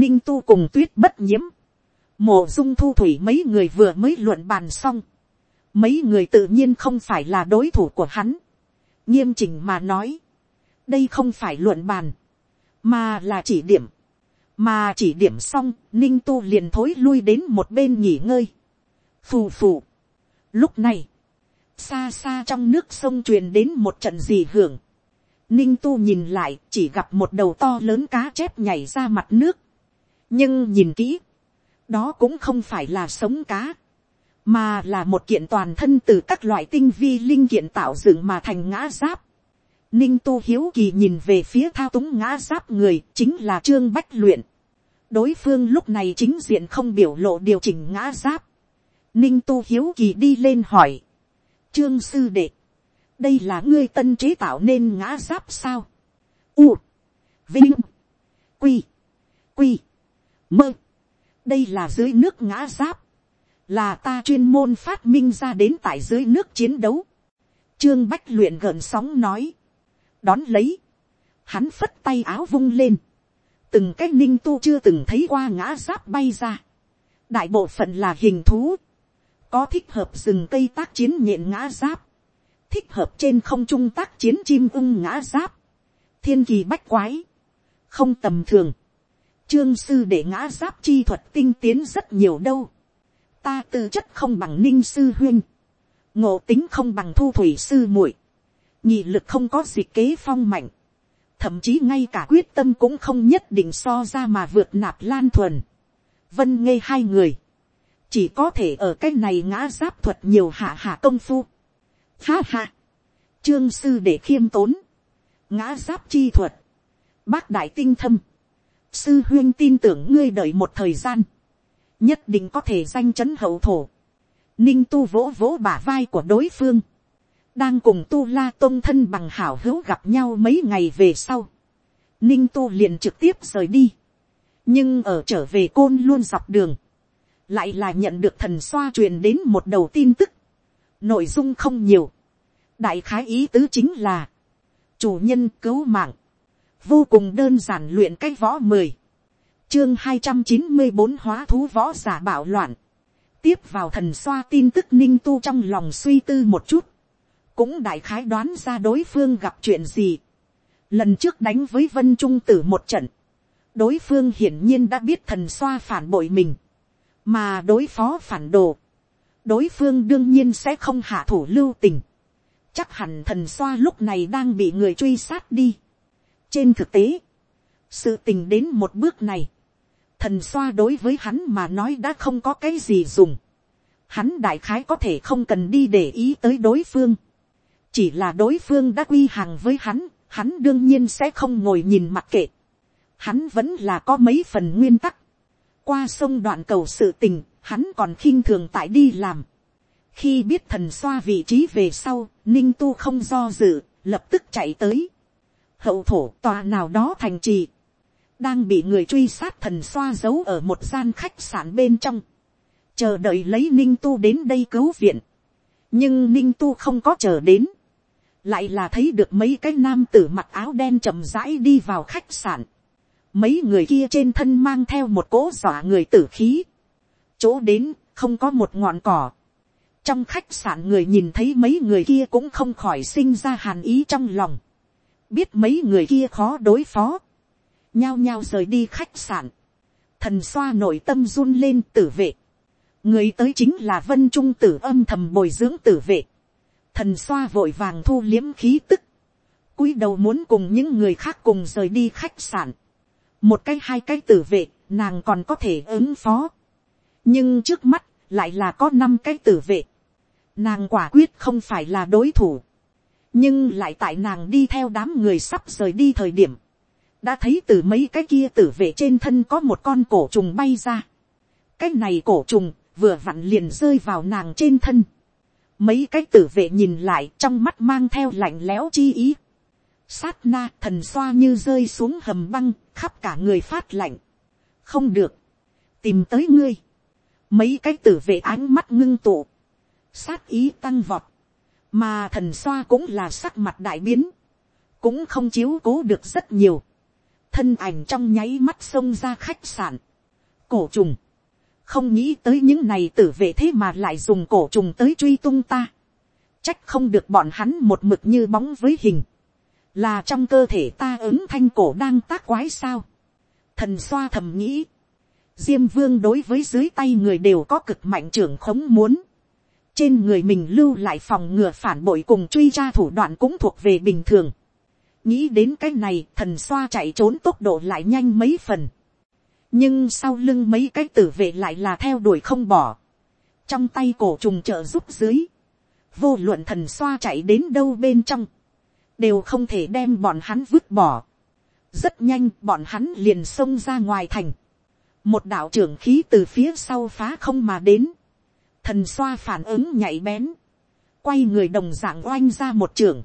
A: ninh tu cùng tuyết bất nhiễm, mộ dung thu thủy mấy người vừa mới luận bàn xong, mấy người tự nhiên không phải là đối thủ của hắn, nghiêm chỉnh mà nói, đây không phải luận bàn, mà là chỉ điểm, mà chỉ điểm xong, ninh tu liền thối lui đến một bên nghỉ ngơi, phù phù. Lúc này, xa xa trong nước sông truyền đến một trận gì hưởng, ninh tu nhìn lại chỉ gặp một đầu to lớn cá chép nhảy ra mặt nước, nhưng nhìn kỹ, đó cũng không phải là sống cá, mà là một kiện toàn thân từ các loại tinh vi linh kiện tạo dựng mà thành ngã giáp. Ninh tu hiếu kỳ nhìn về phía thao túng ngã giáp người chính là trương bách luyện. đối phương lúc này chính diện không biểu lộ điều chỉnh ngã giáp. Ninh tu hiếu kỳ đi lên hỏi. trương sư đệ, đây là ngươi tân chế tạo nên ngã giáp sao. u, vinh, quy, quy mơ, đây là dưới nước ngã giáp, là ta chuyên môn phát minh ra đến tại dưới nước chiến đấu. Trương Bách luyện gợn sóng nói, đón lấy, hắn phất tay áo vung lên, từng cái ninh tu chưa từng thấy qua ngã giáp bay ra, đại bộ phận là hình thú, có thích hợp rừng cây tác chiến nhện ngã giáp, thích hợp trên không trung tác chiến chim ưng ngã giáp, thiên kỳ bách quái, không tầm thường, Trương sư để ngã giáp chi thuật tinh tiến rất nhiều đâu. Ta tư chất không bằng ninh sư huyên. Ngộ tính không bằng thu thủy sư muội Nhị lực không có gì kế phong mạnh. Thậm chí ngay cả quyết tâm cũng không nhất định so ra mà vượt nạp lan thuần. Vân ngây hai người. Chỉ có thể ở cái này ngã giáp thuật nhiều hạ hạ công phu. Ha ha. Trương sư để khiêm tốn. Ngã giáp chi thuật. Bác đại tinh thâm sư huyên tin tưởng ngươi đợi một thời gian, nhất định có thể danh chấn hậu thổ. Ninh tu vỗ vỗ bả vai của đối phương, đang cùng tu la tôn thân bằng hảo hữu gặp nhau mấy ngày về sau. Ninh tu liền trực tiếp rời đi, nhưng ở trở về côn luôn dọc đường, lại là nhận được thần xoa truyền đến một đầu tin tức, nội dung không nhiều, đại khái ý tứ chính là, chủ nhân cứu mạng, vô cùng đơn giản luyện cái võ mười, chương hai trăm chín mươi bốn hóa thú võ giả bạo loạn, tiếp vào thần xoa tin tức ninh tu trong lòng suy tư một chút, cũng đại khái đoán ra đối phương gặp chuyện gì. Lần trước đánh với vân trung tử một trận, đối phương hiển nhiên đã biết thần xoa phản bội mình, mà đối phó phản đồ, đối phương đương nhiên sẽ không hạ thủ lưu tình, chắc hẳn thần xoa lúc này đang bị người truy sát đi trên thực tế, sự tình đến một bước này, thần xoa đối với hắn mà nói đã không có cái gì dùng. Hắn đại khái có thể không cần đi để ý tới đối phương. Chỉ là đối phương đã quy hàng với hắn, hắn đương nhiên sẽ không ngồi nhìn mặc kệ. Hắn vẫn là có mấy phần nguyên tắc. Qua sông đoạn cầu sự tình, hắn còn khinh thường tại đi làm. Khi biết thần xoa vị trí về sau, Ninh Tu không do dự, lập tức chạy tới hậu thổ tòa nào đó thành trì, đang bị người truy sát thần xoa giấu ở một gian khách sạn bên trong, chờ đợi lấy ninh tu đến đây cứu viện, nhưng ninh tu không có chờ đến, lại là thấy được mấy cái nam tử mặc áo đen chậm rãi đi vào khách sạn, mấy người kia trên thân mang theo một cỗ dọa người tử khí, chỗ đến không có một ngọn cỏ, trong khách sạn người nhìn thấy mấy người kia cũng không khỏi sinh ra hàn ý trong lòng biết mấy người kia khó đối phó, nhao nhao rời đi khách sạn, thần xoa nội tâm run lên tử vệ, người tới chính là vân trung tử âm thầm bồi dưỡng tử vệ, thần xoa vội vàng thu liếm khí tức, cúi đầu muốn cùng những người khác cùng rời đi khách sạn, một cái hai cái tử vệ, nàng còn có thể ứng phó, nhưng trước mắt lại là có năm cái tử vệ, nàng quả quyết không phải là đối thủ, nhưng lại tại nàng đi theo đám người sắp rời đi thời điểm, đã thấy từ mấy cái kia tử vệ trên thân có một con cổ trùng bay ra. cái này cổ trùng vừa vặn liền rơi vào nàng trên thân. mấy cái tử vệ nhìn lại trong mắt mang theo lạnh lẽo chi ý. sát na thần xoa như rơi xuống hầm băng khắp cả người phát lạnh. không được, tìm tới ngươi. mấy cái tử vệ ánh mắt ngưng tụ. sát ý tăng vọt mà thần xoa cũng là sắc mặt đại biến, cũng không chiếu cố được rất nhiều, thân ảnh trong nháy mắt xông ra khách sạn, cổ trùng, không nghĩ tới những này tử vệ thế mà lại dùng cổ trùng tới truy tung ta, trách không được bọn hắn một mực như bóng với hình, là trong cơ thể ta ứng thanh cổ đang tác quái sao, thần xoa thầm nghĩ, diêm vương đối với dưới tay người đều có cực mạnh trưởng khống muốn, trên người mình lưu lại phòng ngừa phản bội cùng truy tra thủ đoạn cũng thuộc về bình thường. nghĩ đến cái này thần xoa chạy trốn tốc độ lại nhanh mấy phần. nhưng sau lưng mấy cái tử vệ lại là theo đuổi không bỏ. trong tay cổ trùng trợ giúp dưới. vô luận thần xoa chạy đến đâu bên trong. đều không thể đem bọn hắn vứt bỏ. rất nhanh bọn hắn liền xông ra ngoài thành. một đạo trưởng khí từ phía sau phá không mà đến thần xoa phản ứng nhạy bén, quay người đồng dạng oanh ra một trưởng,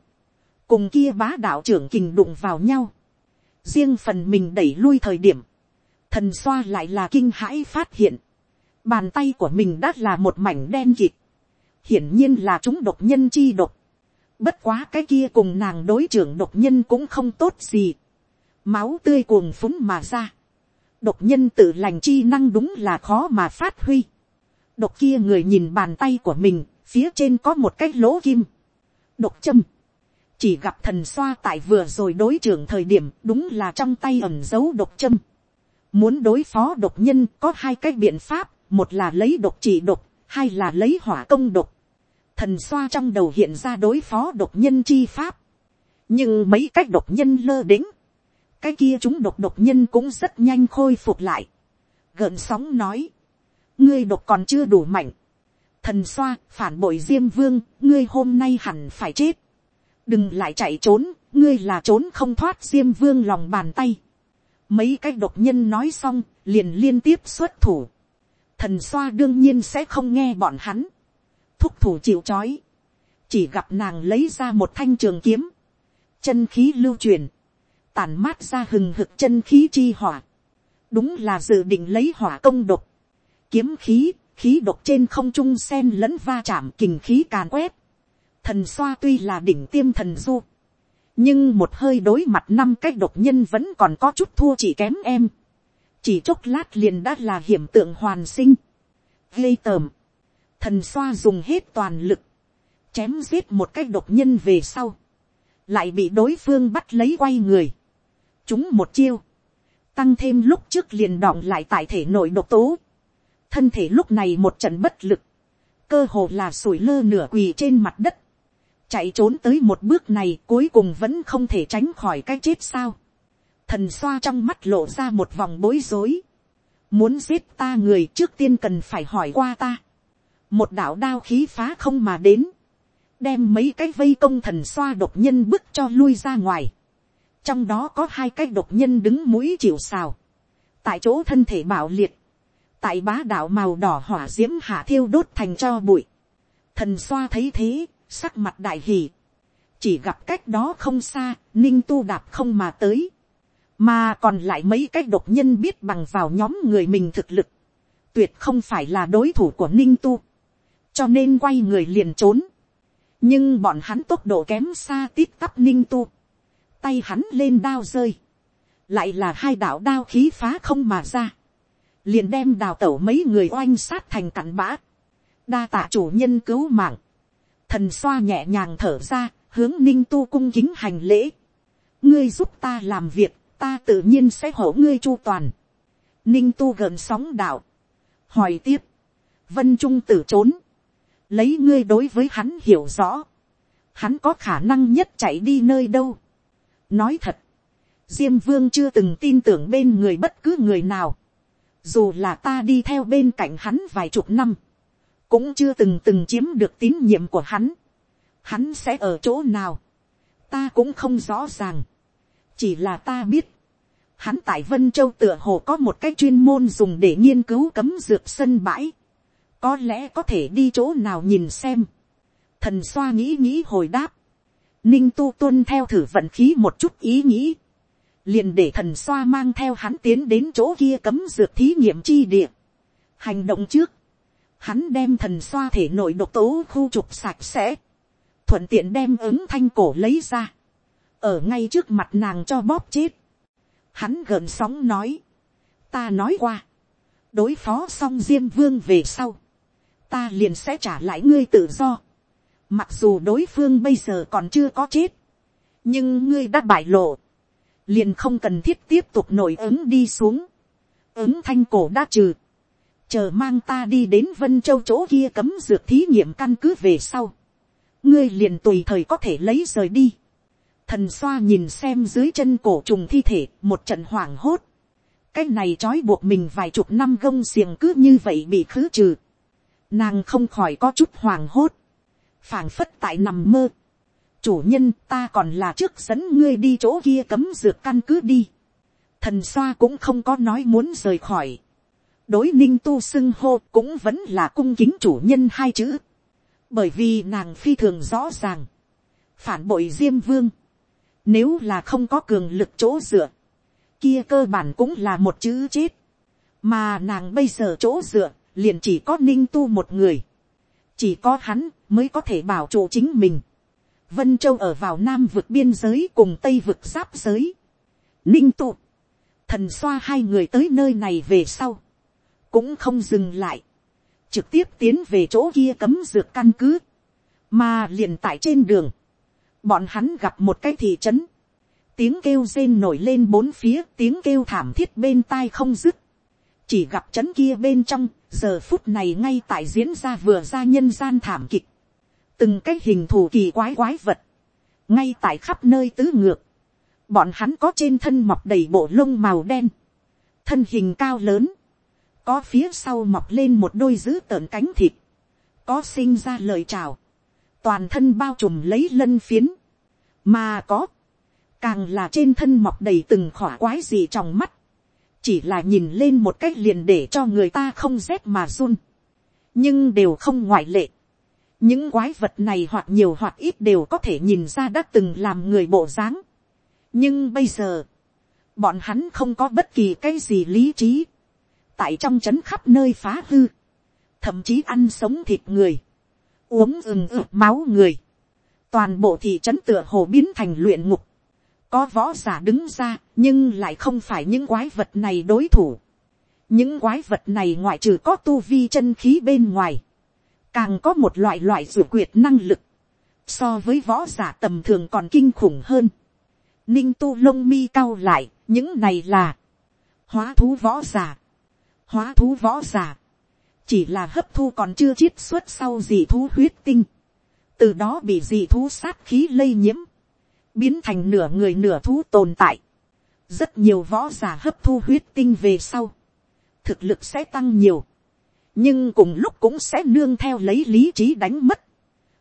A: cùng kia bá đạo trưởng kình đụng vào nhau, riêng phần mình đẩy lui thời điểm, thần xoa lại là kinh hãi phát hiện, bàn tay của mình đã là một mảnh đen kịt, hiển nhiên là chúng độc nhân chi độc, bất quá cái kia cùng nàng đối trưởng độc nhân cũng không tốt gì, máu tươi cuồng phúng mà ra, độc nhân tự lành chi năng đúng là khó mà phát huy, độc kia người nhìn bàn tay của mình, phía trên có một cái lỗ kim. Độc châm. Chỉ gặp thần xoa tại vừa rồi đối trưởng thời điểm đúng là trong tay ẩm dấu độc châm. Muốn đối phó độc nhân có hai cái biện pháp, một là lấy độc chỉ độc, hai là lấy hỏa công độc. Thần xoa trong đầu hiện ra đối phó độc nhân chi pháp. Nhưng mấy cách độc nhân lơ đính. Cái kia chúng độc độc nhân cũng rất nhanh khôi phục lại. Gợn sóng nói ngươi độc còn chưa đủ mạnh. Thần xoa, phản bội diêm vương, ngươi hôm nay hẳn phải chết. Đừng lại chạy trốn, ngươi là trốn không thoát diêm vương lòng bàn tay. Mấy cái độc nhân nói xong, liền liên tiếp xuất thủ. Thần xoa đương nhiên sẽ không nghe bọn hắn. Thúc thủ chịu chói. Chỉ gặp nàng lấy ra một thanh trường kiếm. Chân khí lưu truyền. Tản mát ra hừng hực chân khí chi hỏa. Đúng là dự định lấy hỏa công độc kiếm khí, khí độc trên không trung sen lẫn va chạm kình khí càn quét. Thần xoa tuy là đỉnh tiêm thần du. Nhưng một hơi đối mặt năm cái độc nhân vẫn còn có chút thua chỉ kém em. Chỉ chốc lát liền đã là hiểm tượng hoàn sinh. Gây tờm. Thần xoa dùng hết toàn lực. Chém giết một cái độc nhân về sau. Lại bị đối phương bắt lấy quay người. Chúng một chiêu. Tăng thêm lúc trước liền đọng lại tại thể nội độc tố thân thể lúc này một trận bất lực, cơ hồ là sủi lơ nửa quỳ trên mặt đất, chạy trốn tới một bước này cuối cùng vẫn không thể tránh khỏi cái chết sao. Thần xoa trong mắt lộ ra một vòng bối rối. Muốn giết ta người trước tiên cần phải hỏi qua ta. Một đạo đao khí phá không mà đến. Đem mấy cái vây công thần xoa độc nhân bước cho lui ra ngoài. Trong đó có hai cái độc nhân đứng mũi chịu xào. Tại chỗ thân thể bảo liệt tại bá đạo màu đỏ hỏa d i ễ m hạ thiêu đốt thành cho bụi. thần xoa thấy thế, sắc mặt đại hì. chỉ gặp cách đó không xa, ninh tu đạp không mà tới. mà còn lại mấy cái độc nhân biết bằng vào nhóm người mình thực lực. tuyệt không phải là đối thủ của ninh tu. cho nên quay người liền trốn. nhưng bọn hắn tốc độ kém xa tít tắp ninh tu. tay hắn lên đao rơi. lại là hai đạo đao khí phá không mà ra liền đem đào tẩu mấy người oanh sát thành cặn bã. đa tạ chủ nhân cứu mạng. thần xoa nhẹ nhàng thở ra, hướng ninh tu cung kính hành lễ. ngươi giúp ta làm việc, ta tự nhiên sẽ hổ ngươi chu toàn. ninh tu gần sóng đạo. hỏi tiếp. vân trung tử trốn. lấy ngươi đối với hắn hiểu rõ. hắn có khả năng nhất chạy đi nơi đâu. nói thật. diêm vương chưa từng tin tưởng bên người bất cứ người nào dù là ta đi theo bên cạnh hắn vài chục năm. Cũng chưa từng từng chiếm được tín nhiệm của hắn. Hắn sẽ ở chỗ nào. Ta cũng không rõ ràng. Chỉ là ta biết. Hắn tại Vân Châu tựa hồ có một cái chuyên môn dùng để nghiên cứu cấm dược sân bãi. Có lẽ có thể đi chỗ nào nhìn xem. Thần xoa nghĩ nghĩ hồi đáp. Ninh tu tuân theo thử vận khí một chút ý nghĩ liền để thần xoa mang theo hắn tiến đến chỗ kia cấm dược thí nghiệm chi địa. Hành động trước, hắn đem thần xoa thể nội độc tố khu trục sạch sẽ, thuận tiện đem ứng thanh cổ lấy ra, ở ngay trước mặt nàng cho bóp chết. Hắn gợn sóng nói, ta nói qua, đối phó xong diêm vương về sau, ta liền sẽ trả lại ngươi tự do. Mặc dù đối phương bây giờ còn chưa có chết, nhưng ngươi đã bại lộ, liền không cần thiết tiếp tục nổi ứng đi xuống, ứng thanh cổ đã trừ, chờ mang ta đi đến vân châu chỗ kia cấm dược thí nghiệm căn cứ về sau, ngươi liền tùy thời có thể lấy rời đi, thần xoa nhìn xem dưới chân cổ trùng thi thể một trận hoảng hốt, cái này trói buộc mình vài chục năm gông xiềng cứ như vậy bị khứ trừ, nàng không khỏi có chút hoảng hốt, phảng phất tại nằm mơ, chủ nhân ta còn là trước dẫn ngươi đi chỗ kia cấm dược căn cứ đi. thần xoa cũng không có nói muốn rời khỏi. đối ninh tu xưng hô cũng vẫn là cung kính chủ nhân hai chữ. bởi vì nàng phi thường rõ ràng. phản bội diêm vương. nếu là không có cường lực chỗ dựa, kia cơ bản cũng là một chữ chết. mà nàng bây giờ chỗ dựa liền chỉ có ninh tu một người. chỉ có hắn mới có thể bảo trụ chính mình Vân Châu ở vào Nam vực biên giới cùng Tây vực giáp giới. Ninh tụ. Thần xoa hai người tới nơi này về sau. Cũng không dừng lại. Trực tiếp tiến về chỗ kia cấm dược căn cứ. Mà liền tại trên đường. Bọn hắn gặp một cái thị trấn. Tiếng kêu rên nổi lên bốn phía. Tiếng kêu thảm thiết bên tai không dứt. Chỉ gặp trấn kia bên trong. Giờ phút này ngay tại diễn ra vừa ra nhân gian thảm kịch từng cái hình thù kỳ quái quái vật, ngay tại khắp nơi tứ ngược, bọn hắn có trên thân mọc đầy bộ lông màu đen, thân hình cao lớn, có phía sau mọc lên một đôi dữ tợn cánh thịt, có sinh ra lời chào, toàn thân bao trùm lấy lân phiến, mà có, càng là trên thân mọc đầy từng khỏa quái gì trong mắt, chỉ là nhìn lên một cách liền để cho người ta không rét mà run, nhưng đều không ngoại lệ, những quái vật này hoặc nhiều hoặc ít đều có thể nhìn ra đã từng làm người bộ dáng. nhưng bây giờ, bọn hắn không có bất kỳ cái gì lý trí, tại trong c h ấ n khắp nơi phá hư, thậm chí ăn sống thịt người, uống ừng ực máu người, toàn bộ thị trấn tựa hồ biến thành luyện ngục, có võ giả đứng ra nhưng lại không phải những quái vật này đối thủ, những quái vật này ngoại trừ có tu vi chân khí bên ngoài, càng có một loại loại dự quyệt năng lực, so với võ giả tầm thường còn kinh khủng hơn. Ninh tu lông mi cao lại, những này là hóa thú võ giả, hóa thú võ giả, chỉ là hấp thu còn chưa chiết xuất sau dị thú huyết tinh, từ đó bị dị thú sát khí lây nhiễm, biến thành nửa người nửa thú tồn tại. rất nhiều võ giả hấp thu huyết tinh về sau, thực lực sẽ tăng nhiều, nhưng cùng lúc cũng sẽ nương theo lấy lý trí đánh mất,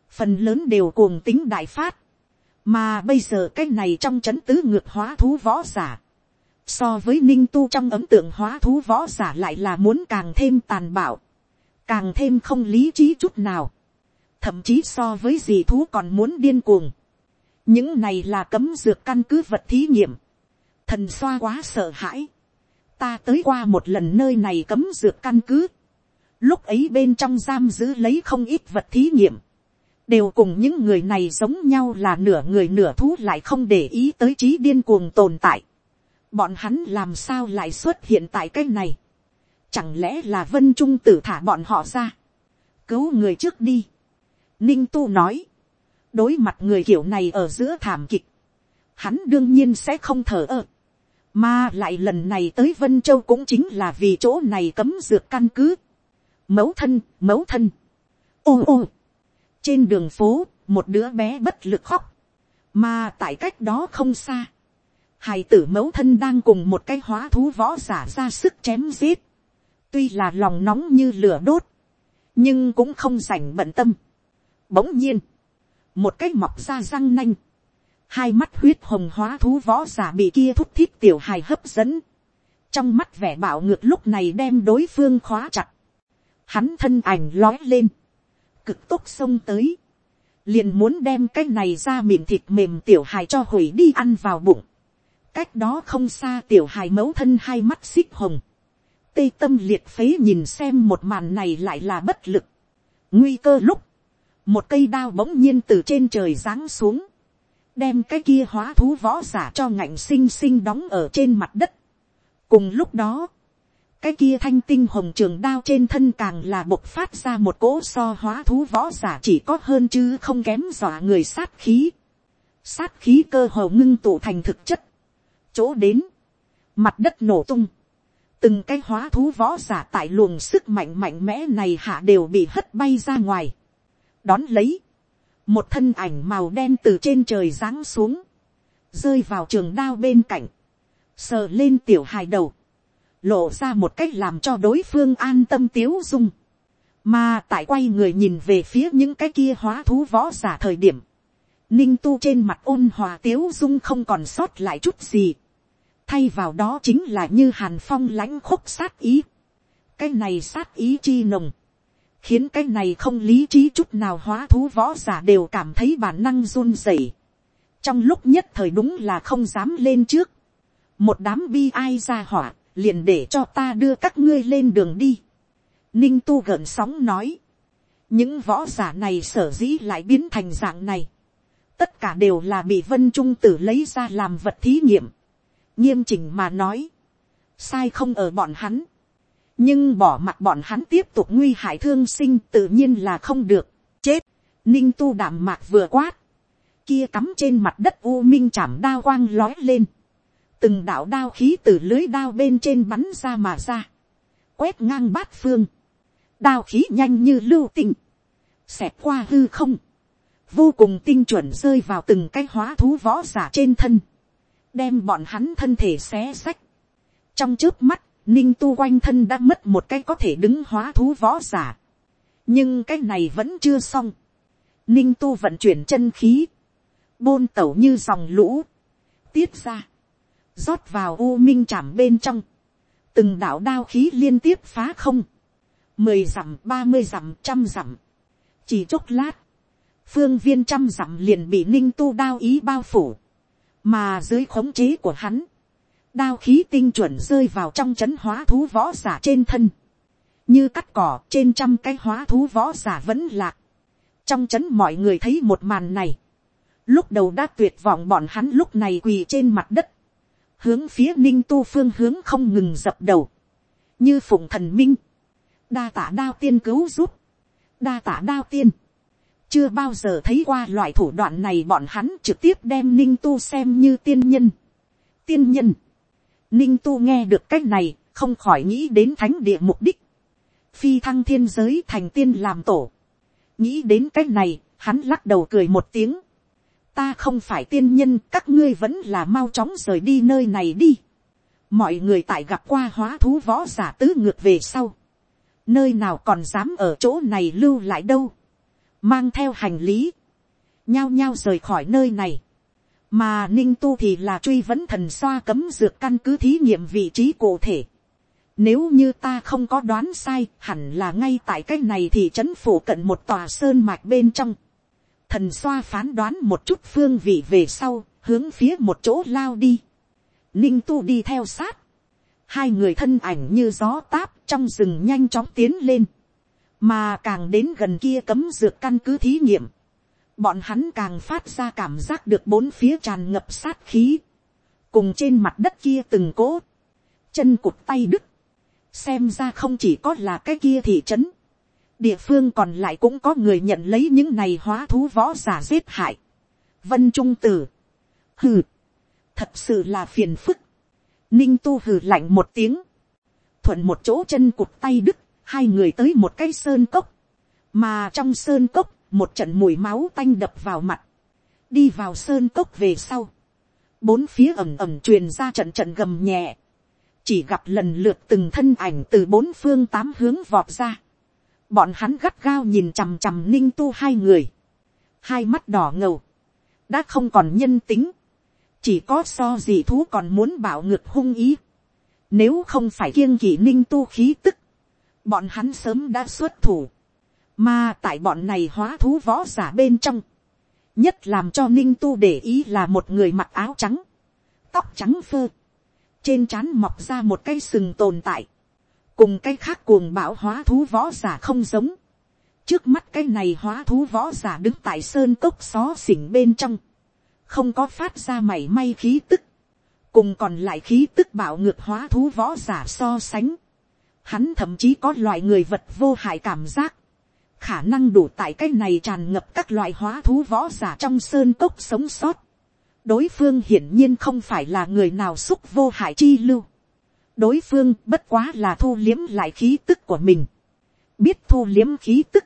A: phần lớn đều cuồng tính đại phát, mà bây giờ cái này trong c h ấ n tứ ngược hóa thú võ giả, so với ninh tu trong ấm tượng hóa thú võ giả lại là muốn càng thêm tàn bạo, càng thêm không lý trí chút nào, thậm chí so với gì thú còn muốn điên cuồng, những này là cấm dược căn cứ vật thí nghiệm, thần xoa quá sợ hãi, ta tới qua một lần nơi này cấm dược căn cứ, lúc ấy bên trong giam giữ lấy không ít vật thí nghiệm, đều cùng những người này giống nhau là nửa người nửa thú lại không để ý tới trí điên cuồng tồn tại. Bọn hắn làm sao lại xuất hiện tại cái này? Chẳng lẽ là vân trung tử thả bọn họ ra? Cứu người trước đi. Ninh Tu nói. Đối mặt người kiểu này ở giữa thảm kịch. Hắn đương nhiên sẽ không thở ơ. Mà lại lần này tới Vân Châu cũng chính là vì chỗ này cấm dược căn cứ mẫu thân, mẫu thân. Ô ô. Trên đường phố, một đứa bé bất lực khóc. Mà tại cách đó không xa. Hài tử mẫu thân đang cùng một cái hóa thú võ giả ra sức chém giết. Tuy là lòng nóng như lửa đốt. Nhưng cũng không rảnh bận tâm. Bỗng nhiên. Một cái mọc ra răng nanh. Hai mắt huyết hồng hóa thú võ giả bị kia thúc thiết tiểu hài hấp dẫn. Trong mắt vẻ bạo ngược lúc này đem đối phương khóa chặt hắn thân ảnh lói lên, cực tốc xông tới, liền muốn đem cái này ra miệng thịt mềm tiểu hài cho hủy đi ăn vào bụng, cách đó không xa tiểu hài mẫu thân hai mắt xích hồng, tê tâm liệt phế nhìn xem một màn này lại là bất lực, nguy cơ lúc, một cây đao bỗng nhiên từ trên trời giáng xuống, đem cái kia hóa thú võ giả cho ngạnh xinh xinh đóng ở trên mặt đất. cùng lúc đó, cái kia thanh tinh hồng trường đao trên thân càng là bộc phát ra một cỗ so hóa thú võ giả chỉ có hơn chứ không kém dọa người sát khí. Sát khí cơ hồ ngưng tụ thành thực chất. Chỗ đến. Mặt đất nổ tung. Từng cái hóa thú võ giả tại luồng sức mạnh mạnh mẽ này hạ đều bị hất bay ra ngoài. Đón lấy. Một thân ảnh màu đen từ trên trời giáng xuống. Rơi vào trường đao bên cạnh. Sờ lên tiểu hài đầu lộ ra một cách làm cho đối phương an tâm tiếu dung, mà tại quay người nhìn về phía những cái kia hóa thú võ giả thời điểm, ninh tu trên mặt ôn hòa tiếu dung không còn sót lại chút gì, thay vào đó chính là như hàn phong lãnh khúc sát ý, cái này sát ý chi nồng, khiến cái này không lý trí chút nào hóa thú võ giả đều cảm thấy bản năng run rẩy. trong lúc nhất thời đúng là không dám lên trước, một đám bi ai ra hỏa, liền để cho ta đưa các ngươi lên đường đi. Ninh tu gợn sóng nói, những võ giả này sở dĩ lại biến thành dạng này. Tất cả đều là bị vân trung tử lấy ra làm vật thí nghiệm. Nghiêm chỉnh mà nói, sai không ở bọn hắn. Nhưng bỏ mặt bọn hắn tiếp tục nguy hại thương sinh tự nhiên là không được. Chết, ninh tu đảm mạc vừa quát. Kia cắm trên mặt đất u minh chảm đa quang lói lên từng đạo đao khí từ lưới đao bên trên bắn ra mà ra, quét ngang bát phương, đao khí nhanh như lưu tình, xẹp qua hư không, vô cùng tinh chuẩn rơi vào từng cái hóa thú võ giả trên thân, đem bọn hắn thân thể xé xách. trong trước mắt, ninh tu quanh thân đã mất một cái có thể đứng hóa thú võ giả, nhưng cái này vẫn chưa xong, ninh tu vận chuyển chân khí, bôn tẩu như dòng lũ, tiết ra, rót vào u minh chạm bên trong, từng đạo đao khí liên tiếp phá không, mười dặm ba mươi dặm trăm dặm, chỉ chốc lát, phương viên trăm dặm liền bị ninh tu đao ý bao phủ, mà dưới khống chế của hắn, đao khí tinh chuẩn rơi vào trong c h ấ n hóa thú võ giả trên thân, như cắt cỏ trên trăm cái hóa thú võ giả vẫn lạc, trong c h ấ n mọi người thấy một màn này, lúc đầu đã tuyệt vọng bọn hắn lúc này quỳ trên mặt đất, hướng phía ninh tu phương hướng không ngừng dập đầu, như phụng thần minh, đa tả đao tiên cứu giúp, đa tả đao tiên, chưa bao giờ thấy qua loại thủ đoạn này bọn hắn trực tiếp đem ninh tu xem như tiên nhân. tiên nhân, ninh tu nghe được c á c h này không khỏi nghĩ đến thánh địa mục đích, phi thăng thiên giới thành tiên làm tổ, nghĩ đến c á c h này hắn lắc đầu cười một tiếng, ta không phải tiên nhân các ngươi vẫn là mau chóng rời đi nơi này đi. mọi người tại gặp qua hóa thú võ giả tứ ngược về sau. nơi nào còn dám ở chỗ này lưu lại đâu. mang theo hành lý. nhao nhao rời khỏi nơi này. mà ninh tu thì là truy vấn thần xoa cấm dược căn cứ thí nghiệm vị trí cụ thể. Nếu như ta không có đoán sai, hẳn là ngay tại cái này thì trấn phủ cận một tòa sơn mạch bên trong thần xoa phán đoán một chút phương vị về sau, hướng phía một chỗ lao đi. Ninh tu đi theo sát. Hai người thân ảnh như gió táp trong rừng nhanh chóng tiến lên. Mà càng đến gần kia cấm dược căn cứ thí nghiệm. Bọn hắn càng phát ra cảm giác được bốn phía tràn ngập sát khí. Cùng trên mặt đất kia từng cỗ. Chân cụt tay đứt. Xem ra không chỉ có là cái kia thị trấn địa phương còn lại cũng có người nhận lấy những này hóa thú võ giả giết hại. vân trung tử, hừ, thật sự là phiền phức. ninh tu hừ lạnh một tiếng, thuận một chỗ chân cụt tay đứt, hai người tới một cái sơn cốc, mà trong sơn cốc, một trận mùi máu tanh đập vào mặt, đi vào sơn cốc về sau, bốn phía ẩm ẩm truyền ra trận trận gầm nhẹ, chỉ gặp lần lượt từng thân ảnh từ bốn phương tám hướng vọt ra, bọn hắn gắt gao nhìn chằm chằm ninh tu hai người, hai mắt đỏ ngầu, đã không còn nhân tính, chỉ có so gì thú còn muốn bảo ngược hung ý, nếu không phải kiêng kỵ ninh tu khí tức, bọn hắn sớm đã xuất thủ, mà tại bọn này hóa thú võ giả bên trong, nhất làm cho ninh tu để ý là một người mặc áo trắng, tóc trắng phơ, trên trán mọc ra một cây sừng tồn tại, cùng cái khác cuồng bão hóa thú võ giả không giống. trước mắt cái này hóa thú võ giả đứng tại sơn cốc xó xỉnh bên trong, không có phát ra mảy may khí tức, cùng còn lại khí tức bạo ngược hóa thú võ giả so sánh. hắn thậm chí có loại người vật vô hại cảm giác, khả năng đủ tại cái này tràn ngập các loại hóa thú võ giả trong sơn cốc sống sót. đối phương hiển nhiên không phải là người nào xúc vô hại chi lưu đối phương bất quá là thu liếm lại khí tức của mình. biết thu liếm khí tức.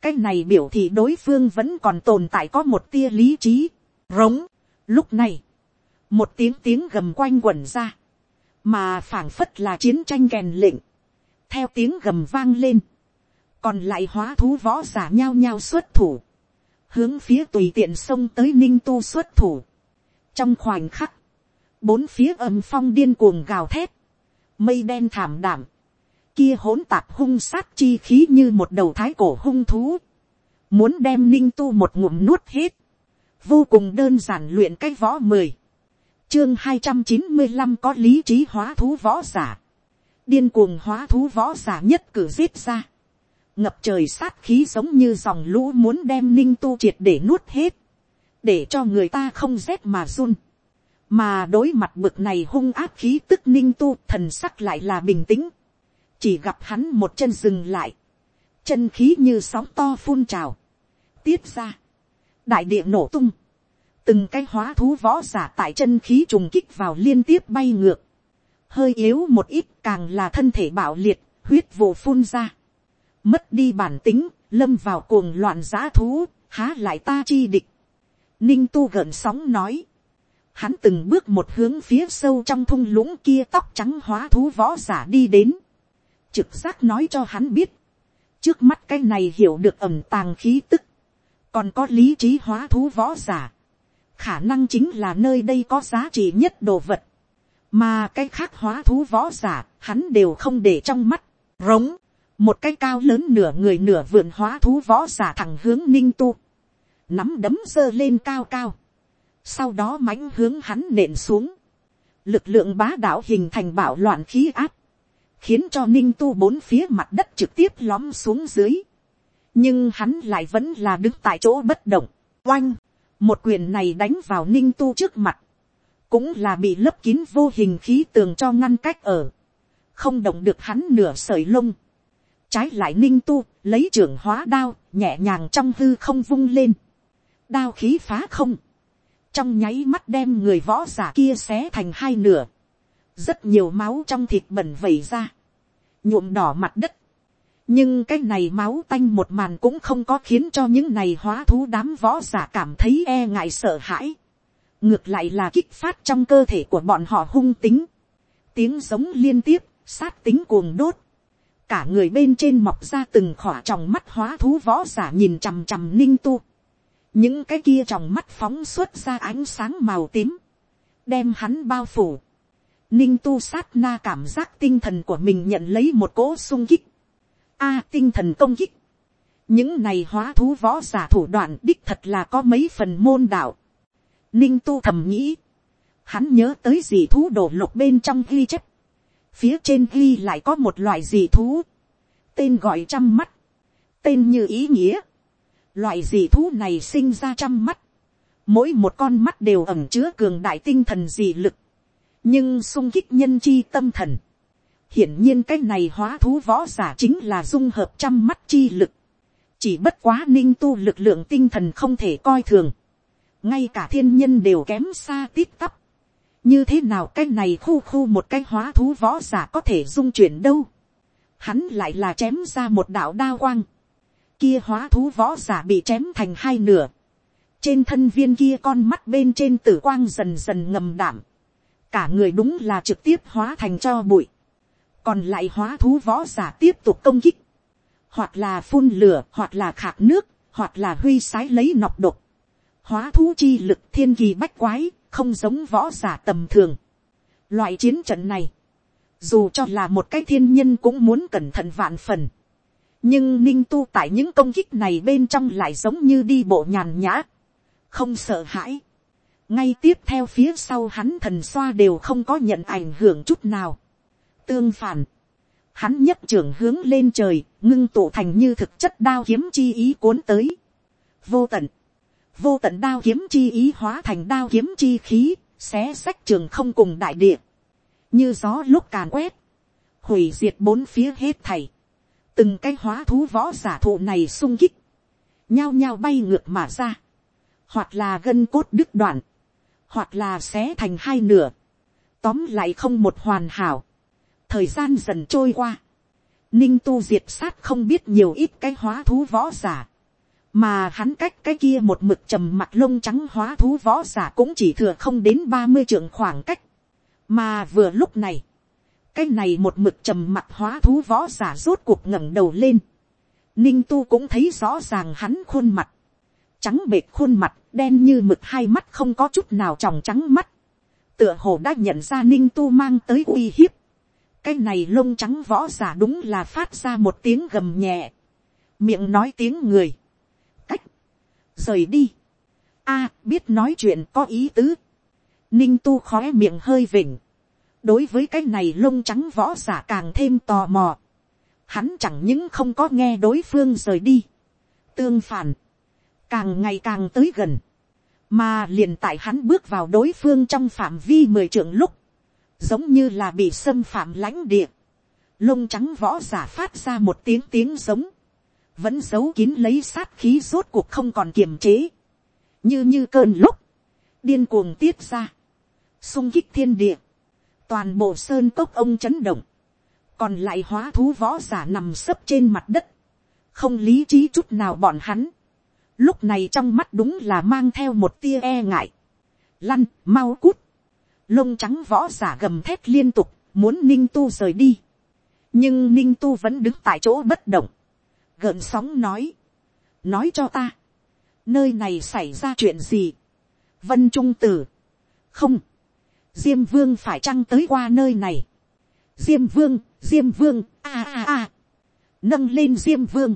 A: cái này biểu thị đối phương vẫn còn tồn tại có một tia lý trí. rống. lúc này, một tiếng tiếng gầm quanh quẩn ra. mà phảng phất là chiến tranh kèn lịnh. theo tiếng gầm vang lên. còn lại hóa thú võ giả nhao nhao xuất thủ. hướng phía tùy tiện sông tới ninh tu xuất thủ. trong khoảnh khắc, bốn phía âm phong điên cuồng gào thét, mây đen thảm đảm, kia hỗn tạp hung sát chi khí như một đầu thái cổ hung thú, muốn đem ninh tu một ngụm nuốt hết, vô cùng đơn giản luyện cái võ mười, chương hai trăm chín mươi năm có lý trí hóa thú võ giả, điên cuồng hóa thú võ giả nhất cử giết ra, ngập trời sát khí giống như dòng lũ muốn đem ninh tu triệt để nuốt hết, để cho người ta không rét mà run mà đối mặt bực này hung áp khí tức ninh tu thần sắc lại là bình tĩnh, chỉ gặp hắn một chân dừng lại, chân khí như sóng to phun trào, tiết ra, đại địa nổ tung, từng cái hóa thú võ giả tại chân khí trùng kích vào liên tiếp bay ngược, hơi yếu một ít càng là thân thể bạo liệt, huyết vụ phun ra, mất đi bản tính, lâm vào cuồng loạn giá thú, há lại ta chi địch, ninh tu gợn sóng nói, hắn từng bước một hướng phía sâu trong thung lũng kia tóc trắng hóa thú võ giả đi đến. Trực giác nói cho hắn biết, trước mắt cái này hiểu được ẩm tàng khí tức, còn có lý trí hóa thú võ giả. Khả năng chính là nơi đây có giá trị nhất đồ vật, mà cái khác hóa thú võ giả hắn đều không để trong mắt, rống, một cái cao lớn nửa người nửa vườn hóa thú võ giả thẳng hướng ninh tu, nắm đấm giơ lên cao cao sau đó mãnh hướng hắn nện xuống, lực lượng bá đạo hình thành bạo loạn khí áp, khiến cho ninh tu bốn phía mặt đất trực tiếp lõm xuống dưới, nhưng hắn lại vẫn là đứng tại chỗ bất động, oanh, một quyền này đánh vào ninh tu trước mặt, cũng là bị lấp kín vô hình khí tường cho ngăn cách ở, không động được hắn nửa sợi lông, trái lại ninh tu lấy trưởng hóa đao nhẹ nhàng trong hư không vung lên, đao khí phá không, trong nháy mắt đem người võ giả kia xé thành hai nửa, rất nhiều máu trong thịt bẩn vẩy ra, nhuộm đỏ mặt đất, nhưng cái này máu tanh một màn cũng không có khiến cho những này hóa thú đám võ giả cảm thấy e ngại sợ hãi, ngược lại là kích phát trong cơ thể của bọn họ hung tính, tiếng giống liên tiếp, sát tính cuồng đốt, cả người bên trên mọc ra từng khỏa tròng mắt hóa thú võ giả nhìn chằm chằm ninh tu, những cái kia trong mắt phóng xuất ra ánh sáng màu tím, đem hắn bao phủ. Ninh tu sát na cảm giác tinh thần của mình nhận lấy một cỗ sung kích. A tinh thần công kích. Những này hóa thú võ giả thủ đoạn đích thật là có mấy phần môn đạo. Ninh tu thầm nghĩ. Hắn nhớ tới dị thú đổ lục bên trong ghi chép. Phía trên ghi lại có một loại dị thú. Tên gọi trăm mắt. Tên như ý nghĩa Loại dị thú này sinh ra trăm mắt. Mỗi một con mắt đều ẩm chứa cường đại tinh thần dị lực. Nhưng sung kích nhân chi tâm thần. Hiển nhiên cái này hóa thú võ giả chính là dung hợp trăm mắt chi lực. Chỉ bất quá ninh tu lực lượng tinh thần không thể coi thường. Ngay cả thiên nhân đều kém xa tít tắp như thế nào cái này khu khu một cái hóa thú võ giả có thể dung chuyển đâu. Hắn lại là chém ra một đạo đao quang kia hóa thú võ giả bị chém thành hai nửa. Trên thân viên kia con mắt bên trên tử quang dần dần ngầm đảm. Cả người đúng là trực tiếp hóa thành cho bụi. Còn lại hóa thú võ giả tiếp tục công kích. Hoặc là phun lửa, hoặc là khạc nước, hoặc là huy sái lấy nọc độc. Hóa thú chi lực thiên kỳ bách quái, không giống võ giả tầm thường. Loại chiến trận này, dù cho là một cái thiên nhân cũng muốn cẩn thận vạn phần nhưng ninh tu tại những công kích này bên trong lại giống như đi bộ nhàn nhã, không sợ hãi. ngay tiếp theo phía sau hắn thần xoa đều không có nhận ảnh hưởng chút nào. tương phản, hắn nhất trưởng hướng lên trời, ngưng tụ thành như thực chất đao kiếm chi ý cuốn tới. vô tận, vô tận đao kiếm chi ý hóa thành đao kiếm chi khí, xé sách trường không cùng đại địa, như gió lúc càn quét, hủy diệt bốn phía hết thảy từng cái hóa thú võ giả thụ này sung kích, nhao nhao bay ngược mà ra, hoặc là gân cốt đứt đoạn, hoặc là xé thành hai nửa, tóm lại không một hoàn hảo, thời gian dần trôi qua, ninh tu diệt sát không biết nhiều ít cái hóa thú võ giả, mà hắn cách cái kia một mực trầm mặt lông trắng hóa thú võ giả cũng chỉ thừa không đến ba mươi trượng khoảng cách, mà vừa lúc này, cái này một mực trầm mặt hóa thú võ giả rốt cuộc ngẩng đầu lên. ninh tu cũng thấy rõ ràng hắn khuôn mặt. trắng bệt khuôn mặt đen như mực hai mắt không có chút nào tròng trắng mắt. tựa hồ đã nhận ra ninh tu mang tới uy hiếp. cái này lông trắng võ giả đúng là phát ra một tiếng gầm nhẹ. miệng nói tiếng người. cách. rời đi. a biết nói chuyện có ý tứ. ninh tu khóe miệng hơi vỉnh đối với cái này lông trắng võ giả càng thêm tò mò. Hắn chẳng những không có nghe đối phương rời đi. Tương phản, càng ngày càng tới gần. Mà liền tại hắn bước vào đối phương trong phạm vi mười trượng lúc. Giống như là bị xâm phạm lãnh địa. Lông trắng võ giả phát ra một tiếng tiếng giống. Vẫn giấu kín lấy sát khí rốt cuộc không còn kiềm chế. Như như cơn lúc. Điên cuồng tiết ra. xung kích thiên địa toàn bộ sơn cốc ông chấn động, còn lại hóa thú võ giả nằm sấp trên mặt đất, không lý trí chút nào bọn hắn, lúc này trong mắt đúng là mang theo một tia e ngại, lăn, mau cút, lông trắng võ giả gầm thét liên tục, muốn ninh tu rời đi, nhưng ninh tu vẫn đứng tại chỗ bất động, gợn sóng nói, nói cho ta, nơi này xảy ra chuyện gì, vân trung t ử không, diêm vương phải chăng tới qua nơi này. diêm vương, diêm vương, a a a. nâng lên diêm vương.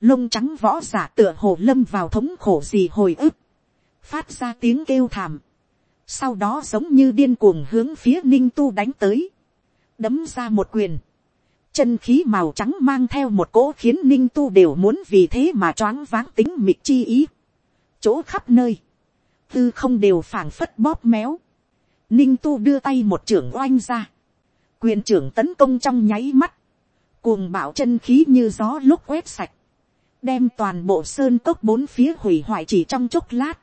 A: lông trắng võ giả tựa hồ lâm vào thống khổ gì hồi ức. phát ra tiếng kêu thảm. sau đó giống như điên cuồng hướng phía ninh tu đánh tới. đấm ra một quyền. chân khí màu trắng mang theo một cỗ khiến ninh tu đều muốn vì thế mà choáng váng tính mịt chi ý. chỗ khắp nơi. tư không đều phảng phất bóp méo ninh tu đưa tay một trưởng oanh ra, quyền trưởng tấn công trong nháy mắt, cuồng bạo chân khí như gió lúc quét sạch, đem toàn bộ sơn cốc bốn phía hủy hoại chỉ trong chốc lát,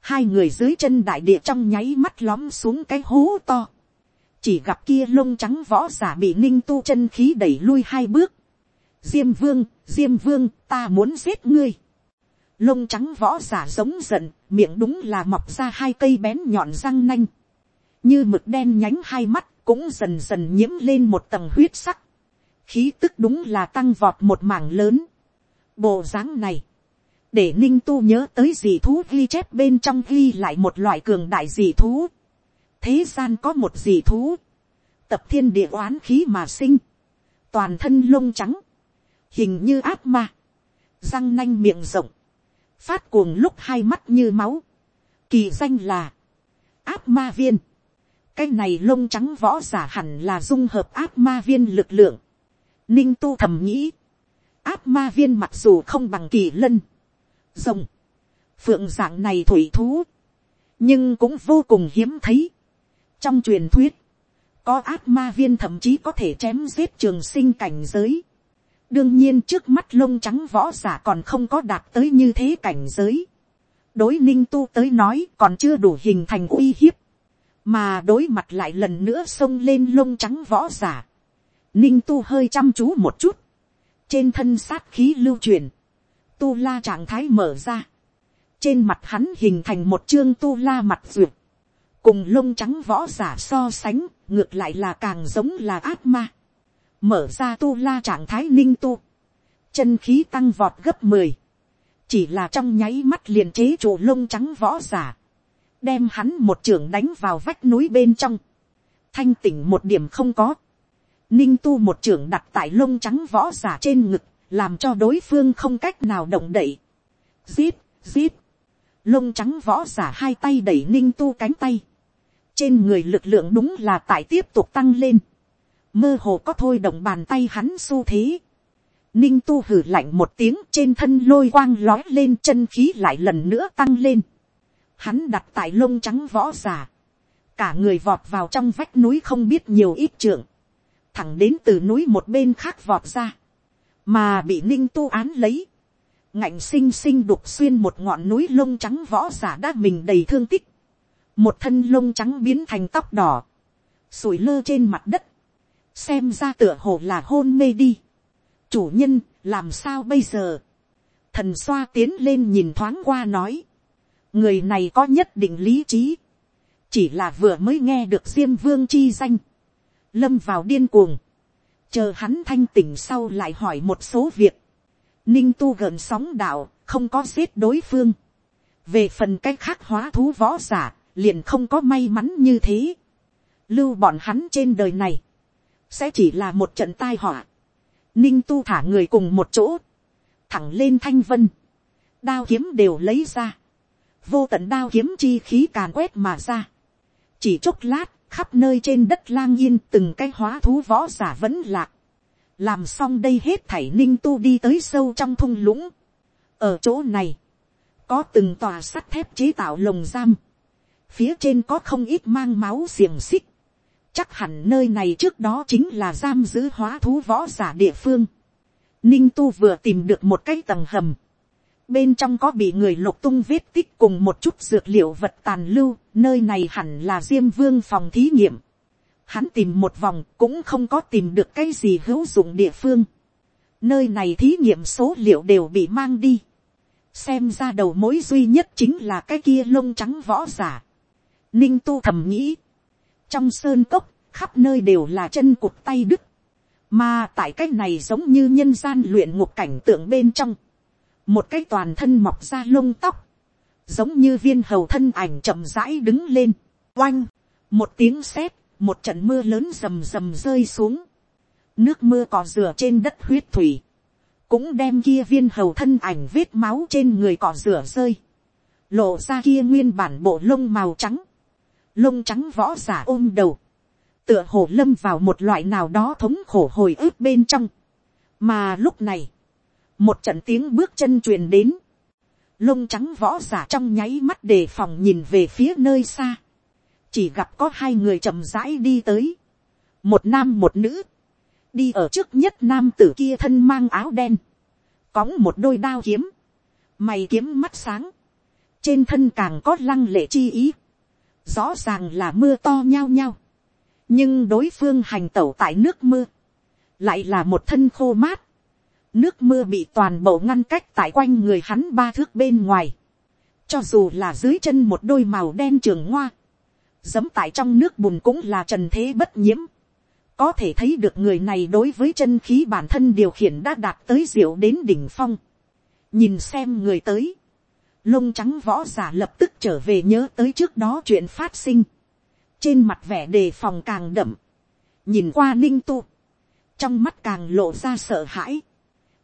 A: hai người dưới chân đại địa trong nháy mắt lóm xuống cái hố to, chỉ gặp kia lông trắng võ giả bị ninh tu chân khí đẩy lui hai bước, diêm vương, diêm vương, ta muốn giết ngươi. Lông trắng võ giả giống giận, miệng đúng là mọc ra hai cây bén nhọn răng nanh như mực đen nhánh hai mắt cũng dần dần nhiễm lên một tầng huyết sắc, khí tức đúng là tăng vọt một mảng lớn. Bộ dáng này, để ninh tu nhớ tới dì thú ghi chép bên trong ghi lại một loại cường đại dì thú. Thế gian có một dì thú, tập thiên địa oán khí mà sinh, toàn thân lông trắng, hình như áp ma, răng nanh miệng rộng, phát cuồng lúc hai mắt như máu, kỳ danh là áp ma viên cái này lông trắng võ giả hẳn là dung hợp áp ma viên lực lượng. Ninh tu thầm nghĩ. Áp ma viên mặc dù không bằng kỳ lân. Rồng. Phượng dạng này thủy thú. Nhưng cũng vô cùng hiếm thấy. Trong truyền thuyết. Có áp ma viên thậm chí có thể chém giết trường sinh cảnh giới. Đương nhiên trước mắt lông trắng võ giả còn không có đạt tới như thế cảnh giới đối ninh tu tới nói còn chưa đủ hình thành uy hiếp mà đối mặt lại lần nữa xông lên lông trắng võ giả, ninh tu hơi chăm chú một chút, trên thân sát khí lưu truyền, tu la trạng thái mở ra, trên mặt hắn hình thành một chương tu la mặt duyệt, cùng lông trắng võ giả so sánh, ngược lại là càng giống là ác ma, mở ra tu la trạng thái ninh tu, chân khí tăng vọt gấp mười, chỉ là trong nháy mắt liền chế chủ lông trắng võ giả, đem hắn một trưởng đánh vào vách núi bên trong, thanh tỉnh một điểm không có, ninh tu một trưởng đặt tại lông trắng võ giả trên ngực, làm cho đối phương không cách nào động đậy, zip zip, lông trắng võ giả hai tay đẩy ninh tu cánh tay, trên người lực lượng đúng là tại tiếp tục tăng lên, mơ hồ có thôi động bàn tay hắn xu thế, ninh tu hử lạnh một tiếng trên thân lôi quang lói lên chân khí lại lần nữa tăng lên hắn đặt tại lông trắng võ giả, cả người vọt vào trong vách núi không biết nhiều ít trưởng thẳng đến từ núi một bên khác vọt ra, mà bị ninh tu án lấy, ngạnh xinh xinh đục xuyên một ngọn núi lông trắng võ giả đã mình đầy thương tích, một thân lông trắng biến thành tóc đỏ, sủi lơ trên mặt đất, xem ra tựa hồ là hôn mê đi, chủ nhân làm sao bây giờ, thần xoa tiến lên nhìn thoáng qua nói, người này có nhất định lý trí, chỉ là vừa mới nghe được diêm vương chi danh, lâm vào điên cuồng, chờ hắn thanh tỉnh sau lại hỏi một số việc, ninh tu gần sóng đạo, không có giết đối phương, về phần c á c h khác hóa thú võ giả, liền không có may mắn như thế, lưu bọn hắn trên đời này, sẽ chỉ là một trận tai họa, ninh tu thả người cùng một chỗ, thẳng lên thanh vân, đao kiếm đều lấy ra, vô tận đao kiếm chi khí càn quét mà ra. chỉ chốc lát, khắp nơi trên đất lang yên từng cái hóa thú võ giả vẫn lạc. làm xong đây hết thảy ninh tu đi tới sâu trong thung lũng. ở chỗ này, có từng tòa sắt thép chế tạo lồng giam. phía trên có không ít mang máu xiềng xích. chắc hẳn nơi này trước đó chính là giam giữ hóa thú võ giả địa phương. ninh tu vừa tìm được một cái tầng hầm bên trong có bị người lục tung vết tích cùng một chút dược liệu vật tàn lưu, nơi này hẳn là diêm vương phòng thí nghiệm. Hắn tìm một vòng cũng không có tìm được cái gì hữu dụng địa phương. Nơi này thí nghiệm số liệu đều bị mang đi. Xem ra đầu mối duy nhất chính là cái kia lông trắng võ giả. Ninh tu thầm nghĩ. Trong sơn cốc, khắp nơi đều là chân cụt tay đức Mà tại cái này giống như nhân gian luyện ngục cảnh tượng bên trong một cái toàn thân mọc ra lông tóc, giống như viên hầu thân ảnh chậm rãi đứng lên, oanh, một tiếng sét, một trận mưa lớn rầm rầm rơi xuống, nước mưa cỏ rửa trên đất huyết thủy, cũng đem kia viên hầu thân ảnh vết máu trên người cỏ rửa rơi, lộ ra kia nguyên bản bộ lông màu trắng, lông trắng võ giả ôm đầu, tựa hồ lâm vào một loại nào đó thống khổ hồi ức bên trong, mà lúc này, một trận tiếng bước chân truyền đến, lông trắng võ giả trong nháy mắt đề phòng nhìn về phía nơi xa, chỉ gặp có hai người chậm rãi đi tới, một nam một nữ, đi ở trước nhất nam tử kia thân mang áo đen, cóng một đôi đao kiếm, mày kiếm mắt sáng, trên thân càng có lăng lệ chi ý, rõ ràng là mưa to nhao nhao, nhưng đối phương hành tẩu tại nước mưa, lại là một thân khô mát, Nước mưa bị toàn bộ ngăn cách tại quanh người hắn ba thước bên ngoài. Cho dù là dưới chân một đôi màu đen trường hoa. Dấm tại trong nước bùn cũng là trần thế bất nhiễm. Có thể thấy được người này đối với chân khí bản thân điều khiển đã đạt tới diệu đến đỉnh phong. Nhìn xem người tới. Lông trắng võ giả lập tức trở về nhớ tới trước đó chuyện phát sinh. Trên mặt vẻ đề phòng càng đậm. Nhìn qua ninh tu. Trong mắt càng lộ ra sợ hãi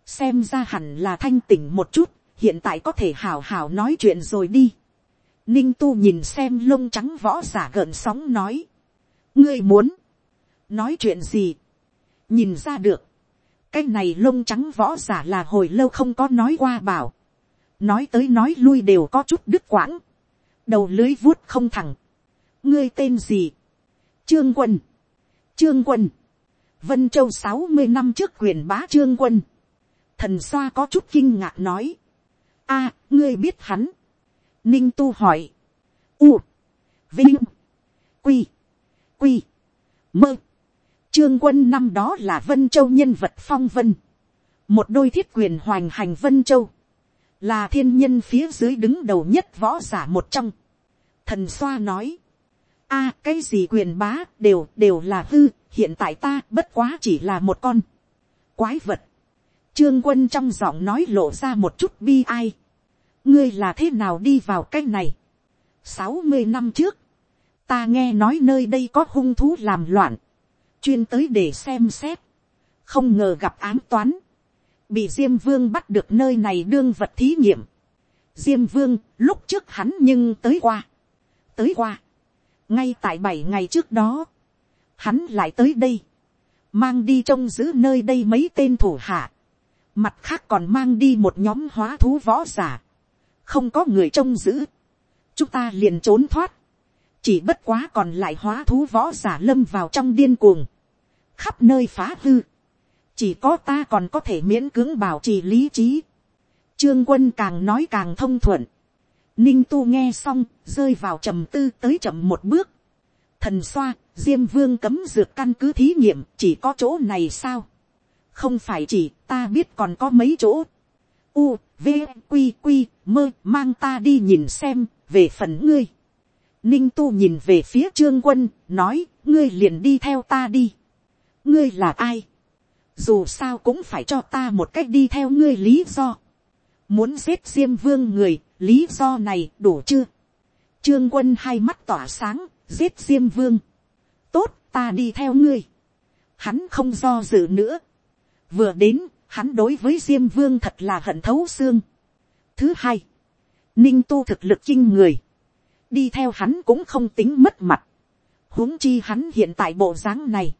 A: xem ra hẳn là thanh tỉnh một chút, hiện tại có thể hào hào nói chuyện rồi đi. Ninh tu nhìn xem lông trắng võ giả gợn sóng nói. ngươi muốn, nói chuyện gì, nhìn ra được, cái này lông trắng võ giả là hồi lâu không có nói qua bảo, nói tới nói lui đều có chút đứt quãng, đầu lưới vuốt không thẳng, ngươi tên gì, trương quân, trương quân, vân châu sáu mươi năm trước quyền bá trương quân, Thần xoa có chút kinh ngạc nói. a ngươi biết hắn. Ninh tu hỏi. U. Vinh. Quy. Quy. Mơ. Trương quân năm đó là Vân Châu nhân vật phong vân. Một đôi thiết quyền hoành hành Vân Châu. Là thiên nhân phía dưới đứng đầu nhất võ giả một trong. Thần xoa nói. a cái gì quyền bá đều đều là hư. Hiện tại ta bất quá chỉ là một con. Quái vật. Trương quân trong giọng nói lộ ra một chút bi ai. Ngươi là thế nào đi vào cái này? sáu mươi năm trước, ta nghe nói nơi đây có hung thú làm loạn. Chuyên tới để xem xét. Không ngờ gặp án toán. Bị Diêm Vương bắt được nơi này đương vật thí nghiệm. Diêm Vương, lúc trước hắn nhưng tới qua. Tới qua. Ngay tại bảy ngày trước đó. Hắn lại tới đây. Mang đi trông giữ nơi đây mấy tên thủ hạ mặt khác còn mang đi một nhóm hóa thú võ giả, không có người trông giữ, chúng ta liền trốn thoát, chỉ bất quá còn lại hóa thú võ giả lâm vào trong điên cuồng, khắp nơi phá hư, chỉ có ta còn có thể miễn cưỡng bảo trì lý trí, trương quân càng nói càng thông thuận, ninh tu nghe xong rơi vào trầm tư tới chậm một bước, thần xoa diêm vương cấm dược căn cứ thí nghiệm chỉ có chỗ này sao không phải chỉ ta biết còn có mấy chỗ. U, V, q q mơ mang ta đi nhìn xem về phần ngươi. Ninh tu nhìn về phía trương quân, nói, ngươi liền đi theo ta đi. ngươi là ai. dù sao cũng phải cho ta một cách đi theo ngươi lý do. muốn giết diêm vương người, lý do này đủ chưa. trương quân hai mắt tỏa sáng, giết diêm vương. tốt, ta đi theo ngươi. hắn không do dự nữa, Vừa đến, hắn đối với Diêm Vương thật là hận thấu xương. Thứ hai, Ninh Tu thực lực chinh người. Đi theo hắn cũng không tính mất mặt. huống chi hắn hiện tại bộ dáng này.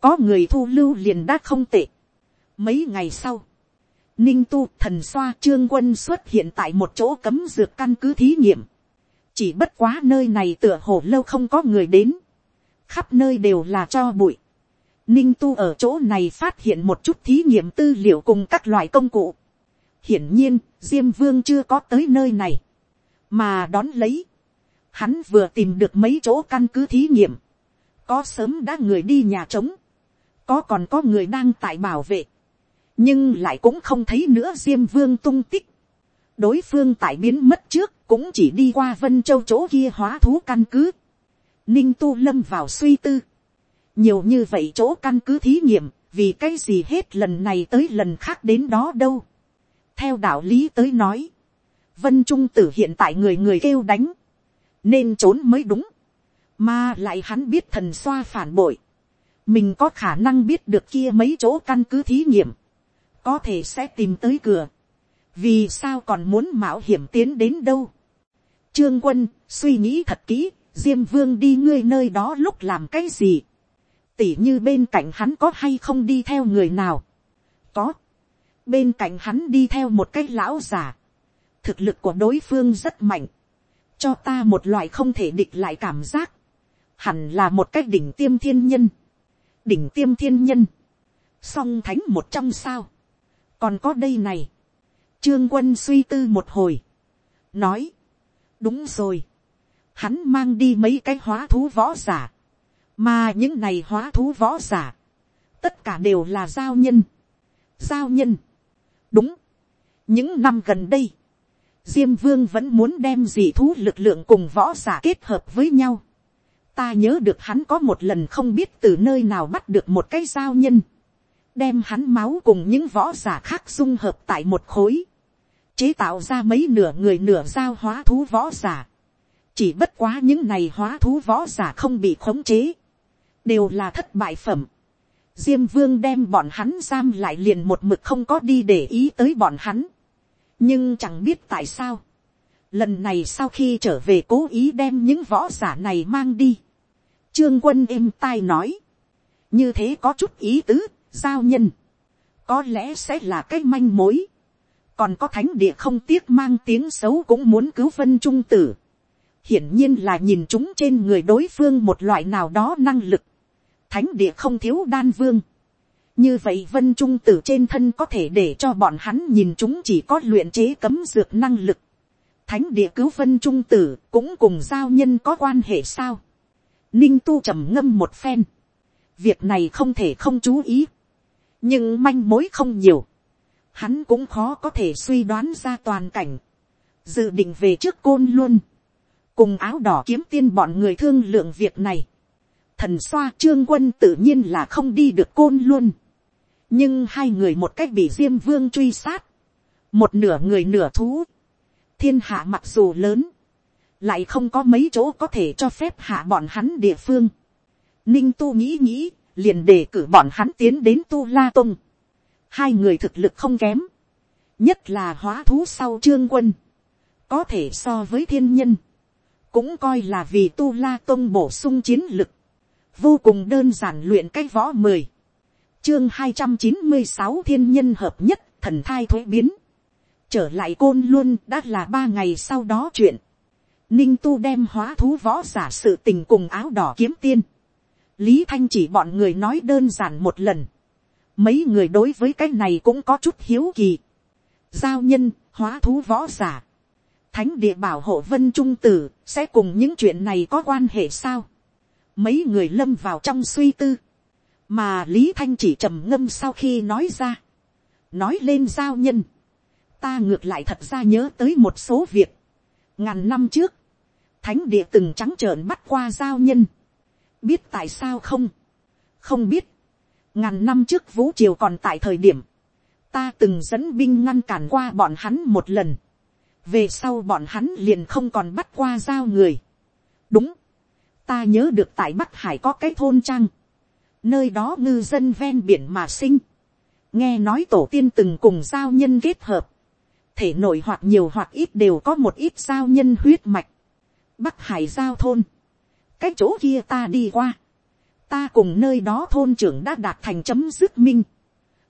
A: Có người thu lưu liền đã không tệ. Mấy ngày sau, Ninh Tu thần xoa trương quân xuất hiện tại một chỗ cấm dược căn cứ thí nghiệm. Chỉ bất quá nơi này tựa hồ lâu không có người đến. Khắp nơi đều là cho bụi Ninh tu ở chỗ này phát hiện một chút thí nghiệm tư liệu cùng các loại công cụ. Hiển nhiên, Diêm Vương chưa có tới nơi này. Mà đón lấy. Hắn vừa tìm được mấy chỗ căn cứ thí nghiệm. Có sớm đã người đi nhà trống. Có còn có người đang tại bảo vệ. Nhưng lại cũng không thấy nữa Diêm Vương tung tích. Đối phương tại biến mất trước cũng chỉ đi qua Vân Châu chỗ kia hóa thú căn cứ. Ninh tu lâm vào suy tư nhiều như vậy chỗ căn cứ thí nghiệm, vì cái gì hết lần này tới lần khác đến đó đâu. theo đạo lý tới nói, vân trung tử hiện tại người người kêu đánh, nên trốn mới đúng, mà lại hắn biết thần xoa phản bội, mình có khả năng biết được kia mấy chỗ căn cứ thí nghiệm, có thể sẽ tìm tới cửa, vì sao còn muốn mạo hiểm tiến đến đâu. Trương quân, suy nghĩ thật kỹ, diêm vương đi ngươi nơi đó lúc làm cái gì tỉ như bên cạnh hắn có hay không đi theo người nào. có. bên cạnh hắn đi theo một cái lão già. thực lực của đối phương rất mạnh. cho ta một loại không thể địch lại cảm giác. hẳn là một cái đỉnh tiêm thiên nhân. đỉnh tiêm thiên nhân. song thánh một trong sao. còn có đây này. trương quân suy tư một hồi. nói. đúng rồi. hắn mang đi mấy cái hóa thú võ giả mà những này hóa thú võ giả. Tất cả đều là giao nhân. Giao nhân. Đúng. Những năm gần đây. Diêm vương vẫn muốn đem dị thú lực lượng cùng võ giả kết hợp với nhau. Ta nhớ được hắn có một lần không biết từ nơi nào bắt được một cái giao nhân. Đem hắn máu cùng những võ giả khác dung hợp tại một khối. Chế tạo ra mấy nửa người nửa giao hóa thú võ giả. Chỉ bất quá những này hóa thú võ giả không bị khống chế đều là thất bại phẩm. Diêm vương đem bọn hắn giam lại liền một mực không có đi để ý tới bọn hắn. nhưng chẳng biết tại sao. lần này sau khi trở về cố ý đem những võ giả này mang đi. trương quân êm tai nói. như thế có chút ý tứ, giao nhân. có lẽ sẽ là cái manh mối. còn có thánh địa không tiếc mang tiếng xấu cũng muốn cứu vân trung tử hiển nhiên là nhìn chúng trên người đối phương một loại nào đó năng lực thánh địa không thiếu đan vương. như vậy vân trung tử trên thân có thể để cho bọn hắn nhìn chúng chỉ có luyện chế cấm dược năng lực. thánh địa cứu vân trung tử cũng cùng giao nhân có quan hệ sao. ninh tu trầm ngâm một phen. việc này không thể không chú ý. nhưng manh mối không nhiều. hắn cũng khó có thể suy đoán ra toàn cảnh. dự định về trước côn luôn. cùng áo đỏ kiếm tiên bọn người thương lượng việc này thần xoa trương quân tự nhiên là không đi được côn luôn. nhưng hai người một cách bị diêm vương truy sát, một nửa người nửa thú, thiên hạ mặc dù lớn, lại không có mấy chỗ có thể cho phép hạ bọn hắn địa phương. ninh tu nghĩ nghĩ, liền đề cử bọn hắn tiến đến tu la tung. hai người thực lực không kém, nhất là hóa thú sau trương quân, có thể so với thiên nhân, cũng coi là vì tu la tông bổ sung chiến lực vô cùng đơn giản luyện cái võ mười, chương hai trăm chín mươi sáu thiên nhân hợp nhất thần thai thuế biến, trở lại côn luôn đã là ba ngày sau đó chuyện, ninh tu đem hóa thú võ giả sự tình cùng áo đỏ kiếm tiên, lý thanh chỉ bọn người nói đơn giản một lần, mấy người đối với cái này cũng có chút hiếu kỳ, giao nhân, hóa thú võ giả, thánh địa bảo hộ vân trung tử sẽ cùng những chuyện này có quan hệ sao mấy người lâm vào trong suy tư, mà lý thanh chỉ trầm ngâm sau khi nói ra, nói lên giao nhân, ta ngược lại thật ra nhớ tới một số việc, ngàn năm trước, thánh địa từng trắng trợn bắt qua giao nhân, biết tại sao không, không biết, ngàn năm trước vũ triều còn tại thời điểm, ta từng dẫn binh ngăn cản qua bọn hắn một lần, về sau bọn hắn liền không còn bắt qua giao người, đúng, ta nhớ được tại bắc hải có cái thôn trang, nơi đó ngư dân ven biển mà sinh, nghe nói tổ tiên từng cùng giao nhân kết hợp, thể nội hoặc nhiều hoặc ít đều có một ít giao nhân huyết mạch, bắc hải giao thôn, cái chỗ kia ta đi qua, ta cùng nơi đó thôn trưởng đã đạt thành chấm dứt minh,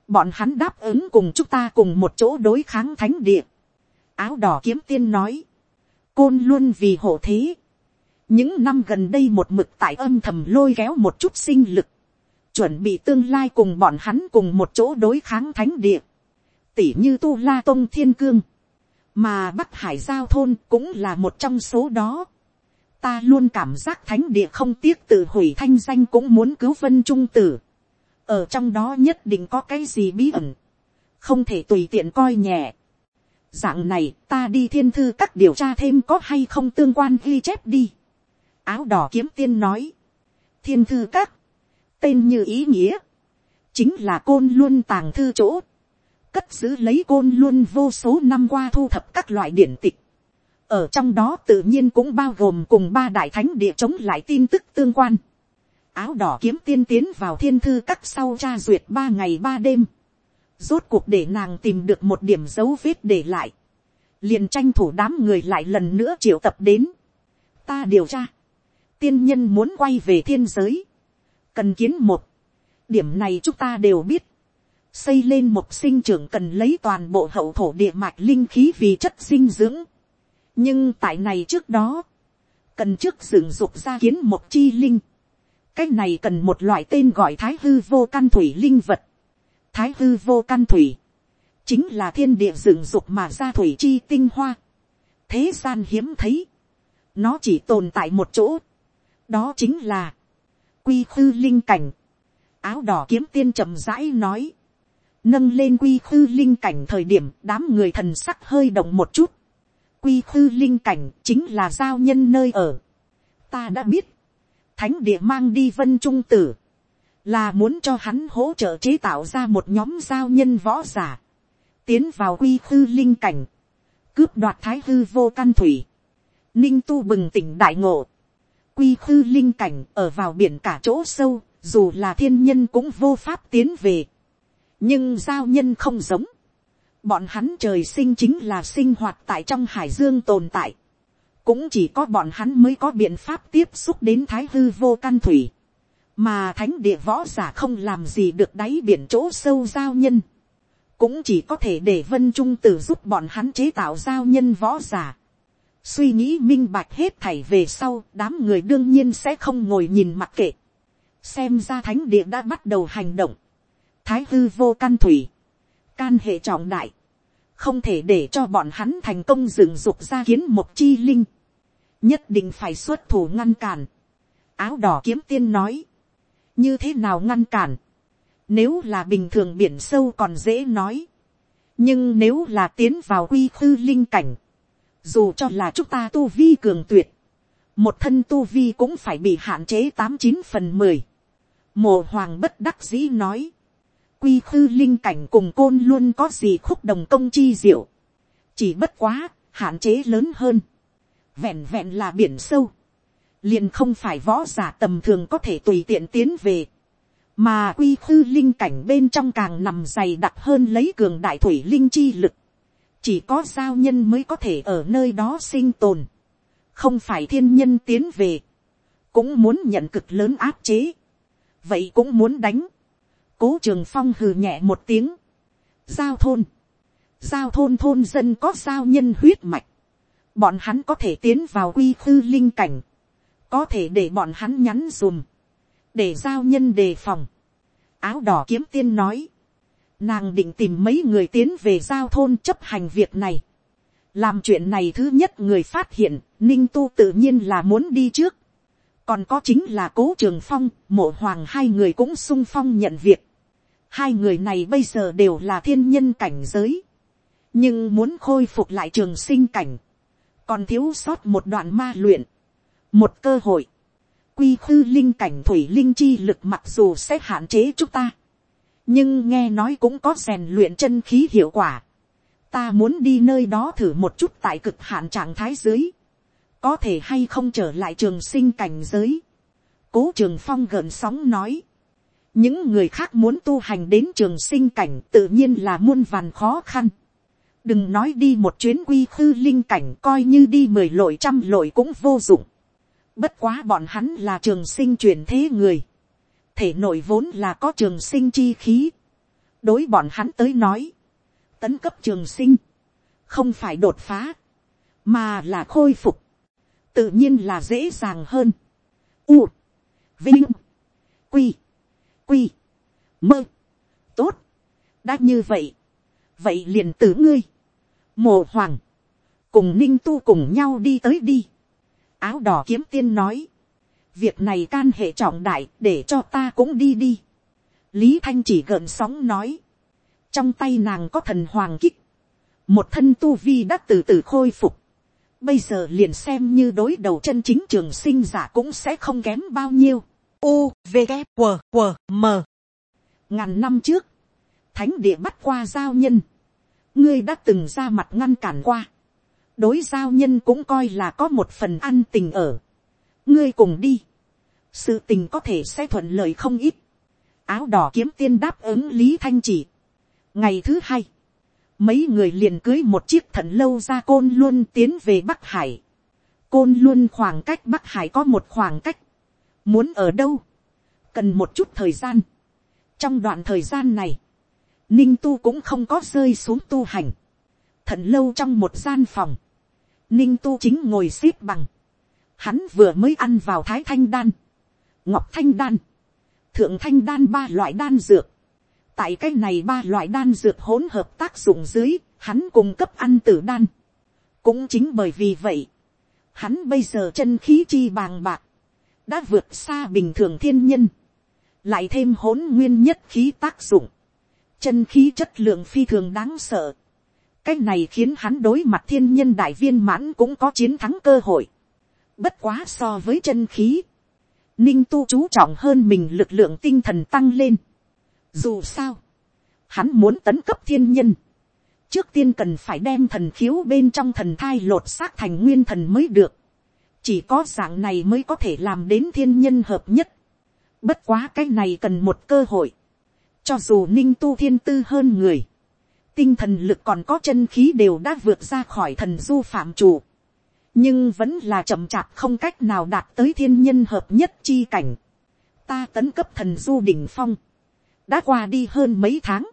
A: bọn hắn đáp ứng cùng chúng ta cùng một chỗ đối kháng thánh địa, áo đỏ kiếm tiên nói, côn luôn vì hộ thế, những năm gần đây một mực tại âm thầm lôi kéo một chút sinh lực, chuẩn bị tương lai cùng bọn hắn cùng một chỗ đối kháng thánh địa, tỉ như tu la tôn thiên cương, mà bắc hải giao thôn cũng là một trong số đó. ta luôn cảm giác thánh địa không tiếc tự hủy thanh danh cũng muốn cứu vân trung tử, ở trong đó nhất định có cái gì bí ẩn, không thể tùy tiện coi nhẹ. dạng này ta đi thiên thư các điều tra thêm có hay không tương quan ghi chép đi áo đỏ kiếm tiên nói, thiên thư các, tên như ý nghĩa, chính là côn luôn tàng thư chỗ, cất giữ lấy côn luôn vô số năm qua thu thập các loại điển tịch, ở trong đó tự nhiên cũng bao gồm cùng ba đại thánh địa chống lại tin tức tương quan. Áo đỏ kiếm tiên tiến vào thiên thư các sau tra duyệt ba ngày ba đêm. Rốt cuộc để nàng tìm được một điểm dấu vết để lại. Liền tranh thủ đám người lại lần nữa triệu tập đến. Ta điều tra tiên nhân muốn quay về thiên giới, cần kiến một, điểm này chúng ta đều biết, xây lên một sinh trưởng cần lấy toàn bộ hậu thổ địa mạch linh khí vì chất dinh dưỡng, nhưng tại này trước đó, cần trước dựng dục ra kiến một chi linh, cái này cần một loại tên gọi thái hư vô căn thủy linh vật, thái hư vô căn thủy, chính là thiên địa dựng dục mà ra thủy chi tinh hoa, thế gian hiếm thấy, nó chỉ tồn tại một chỗ, đó chính là, quy khư linh cảnh, áo đỏ kiếm tiên chậm rãi nói, nâng lên quy khư linh cảnh thời điểm đám người thần sắc hơi động một chút, quy khư linh cảnh chính là giao nhân nơi ở, ta đã biết, thánh địa mang đi vân trung tử, là muốn cho hắn hỗ trợ chế tạo ra một nhóm giao nhân võ giả, tiến vào quy khư linh cảnh, cướp đoạt thái hư vô căn thủy, ninh tu bừng tỉnh đại ngộ, quy khư linh cảnh ở vào biển cả chỗ sâu, dù là thiên nhân cũng vô pháp tiến về. nhưng giao nhân không giống. bọn hắn trời sinh chính là sinh hoạt tại trong hải dương tồn tại. cũng chỉ có bọn hắn mới có biện pháp tiếp xúc đến thái hư vô căn thủy. mà thánh địa võ giả không làm gì được đáy biển chỗ sâu giao nhân. cũng chỉ có thể để vân trung tử giúp bọn hắn chế tạo giao nhân võ giả suy nghĩ minh bạch hết thảy về sau đám người đương nhiên sẽ không ngồi nhìn mặc kệ xem ra thánh địa đã bắt đầu hành động thái hư vô căn thủy can hệ trọng đại không thể để cho bọn hắn thành công dựng dục ra kiến một chi linh nhất định phải xuất thủ ngăn cản áo đỏ kiếm tiên nói như thế nào ngăn cản nếu là bình thường biển sâu còn dễ nói nhưng nếu là tiến vào quy khư linh cảnh dù cho là chúng ta tu vi cường tuyệt, một thân tu vi cũng phải bị hạn chế tám chín phần mười. mồ hoàng bất đắc dĩ nói, quy khư linh cảnh cùng côn luôn có gì khúc đồng công chi diệu, chỉ bất quá, hạn chế lớn hơn, vẹn vẹn là biển sâu, liền không phải võ giả tầm thường có thể tùy tiện tiến về, mà quy khư linh cảnh bên trong càng nằm dày đặc hơn lấy cường đại thủy linh chi lực, chỉ có giao nhân mới có thể ở nơi đó sinh tồn, không phải thiên nhân tiến về, cũng muốn nhận cực lớn áp chế, vậy cũng muốn đánh, cố trường phong hừ nhẹ một tiếng, giao thôn, giao thôn thôn dân có giao nhân huyết mạch, bọn hắn có thể tiến vào quy khư linh cảnh, có thể để bọn hắn nhắn dùm, để giao nhân đề phòng, áo đỏ kiếm tiên nói, Nàng định tìm mấy người tiến về giao thôn chấp hành việc này. Làm chuyện này thứ nhất người phát hiện, Ninh Tu tự nhiên là muốn đi trước. Còn có chính là Cố Trường Phong, Mộ Hoàng hai người cũng sung phong nhận việc. Hai người này bây giờ đều là thiên nhân cảnh giới. Nhưng muốn khôi phục lại trường sinh cảnh. Còn thiếu sót một đoạn ma luyện. Một cơ hội. Quy khư linh cảnh thủy linh chi lực mặc dù sẽ hạn chế chúng ta nhưng nghe nói cũng có rèn luyện chân khí hiệu quả. ta muốn đi nơi đó thử một chút tại cực hạn trạng thái dưới. có thể hay không trở lại trường sinh cảnh giới. cố trường phong gợn sóng nói. những người khác muốn tu hành đến trường sinh cảnh tự nhiên là muôn vàn khó khăn. đừng nói đi một chuyến quy khư linh cảnh coi như đi mười lội trăm lội cũng vô dụng. bất quá bọn hắn là trường sinh truyền thế người thể nội vốn là có trường sinh chi khí. đối bọn hắn tới nói, tấn cấp trường sinh, không phải đột phá, mà là khôi phục, tự nhiên là dễ dàng hơn. U, vinh, quy, quy, mơ, tốt, đã như vậy, vậy liền tử ngươi, mồ hoàng, cùng ninh tu cùng nhau đi tới đi, áo đỏ kiếm tiên nói, việc này can hệ trọng đại để cho ta cũng đi đi. lý thanh chỉ gợn sóng nói. trong tay nàng có thần hoàng kích. một thân tu vi đã từ từ khôi phục. bây giờ liền xem như đối đầu chân chính trường sinh giả cũng sẽ không kém bao nhiêu. u v g q q m ngàn năm trước, thánh địa bắt qua giao nhân. ngươi đã từng ra mặt ngăn cản qua đối giao nhân cũng coi là có một phần ăn tình ở ngươi cùng đi, sự tình có thể sẽ thuận lợi không ít, áo đỏ kiếm tiên đáp ứng lý thanh chỉ. ngày thứ hai, mấy người liền cưới một chiếc thần lâu ra côn luôn tiến về bắc hải, côn luôn khoảng cách bắc hải có một khoảng cách, muốn ở đâu, cần một chút thời gian. trong đoạn thời gian này, ninh tu cũng không có rơi xuống tu hành, thận lâu trong một gian phòng, ninh tu chính ngồi x ế p bằng, Hắn vừa mới ăn vào thái thanh đan. Ngọc thanh đan. Thượng thanh đan ba loại đan dược. Tại cái này ba loại đan dược hỗn hợp tác dụng dưới, hắn cung cấp ăn tử đan. Cũng chính bởi vì vậy, hắn bây giờ chân khí chi bàng bạc, đã vượt xa bình thường thiên nhân. Lại thêm hỗn nguyên nhất khí tác dụng. Chân khí chất lượng phi thường đáng sợ. Cái này khiến hắn đối mặt thiên nhân đại viên mãn cũng có chiến thắng cơ hội. Bất quá so với chân khí. Ninh tu chú trọng hơn mình lực lượng tinh thần tăng lên. Dù sao. Hắn muốn tấn cấp thiên nhân. Trước tiên cần phải đem thần khiếu bên trong thần thai lột xác thành nguyên thần mới được. Chỉ có dạng này mới có thể làm đến thiên nhân hợp nhất. Bất quá cái này cần một cơ hội. Cho dù ninh tu thiên tư hơn người. Tinh thần lực còn có chân khí đều đã vượt ra khỏi thần du phạm chủ nhưng vẫn là chậm chạp không cách nào đạt tới thiên nhân hợp nhất chi cảnh. Ta tấn cấp thần du đỉnh phong, đã qua đi hơn mấy tháng.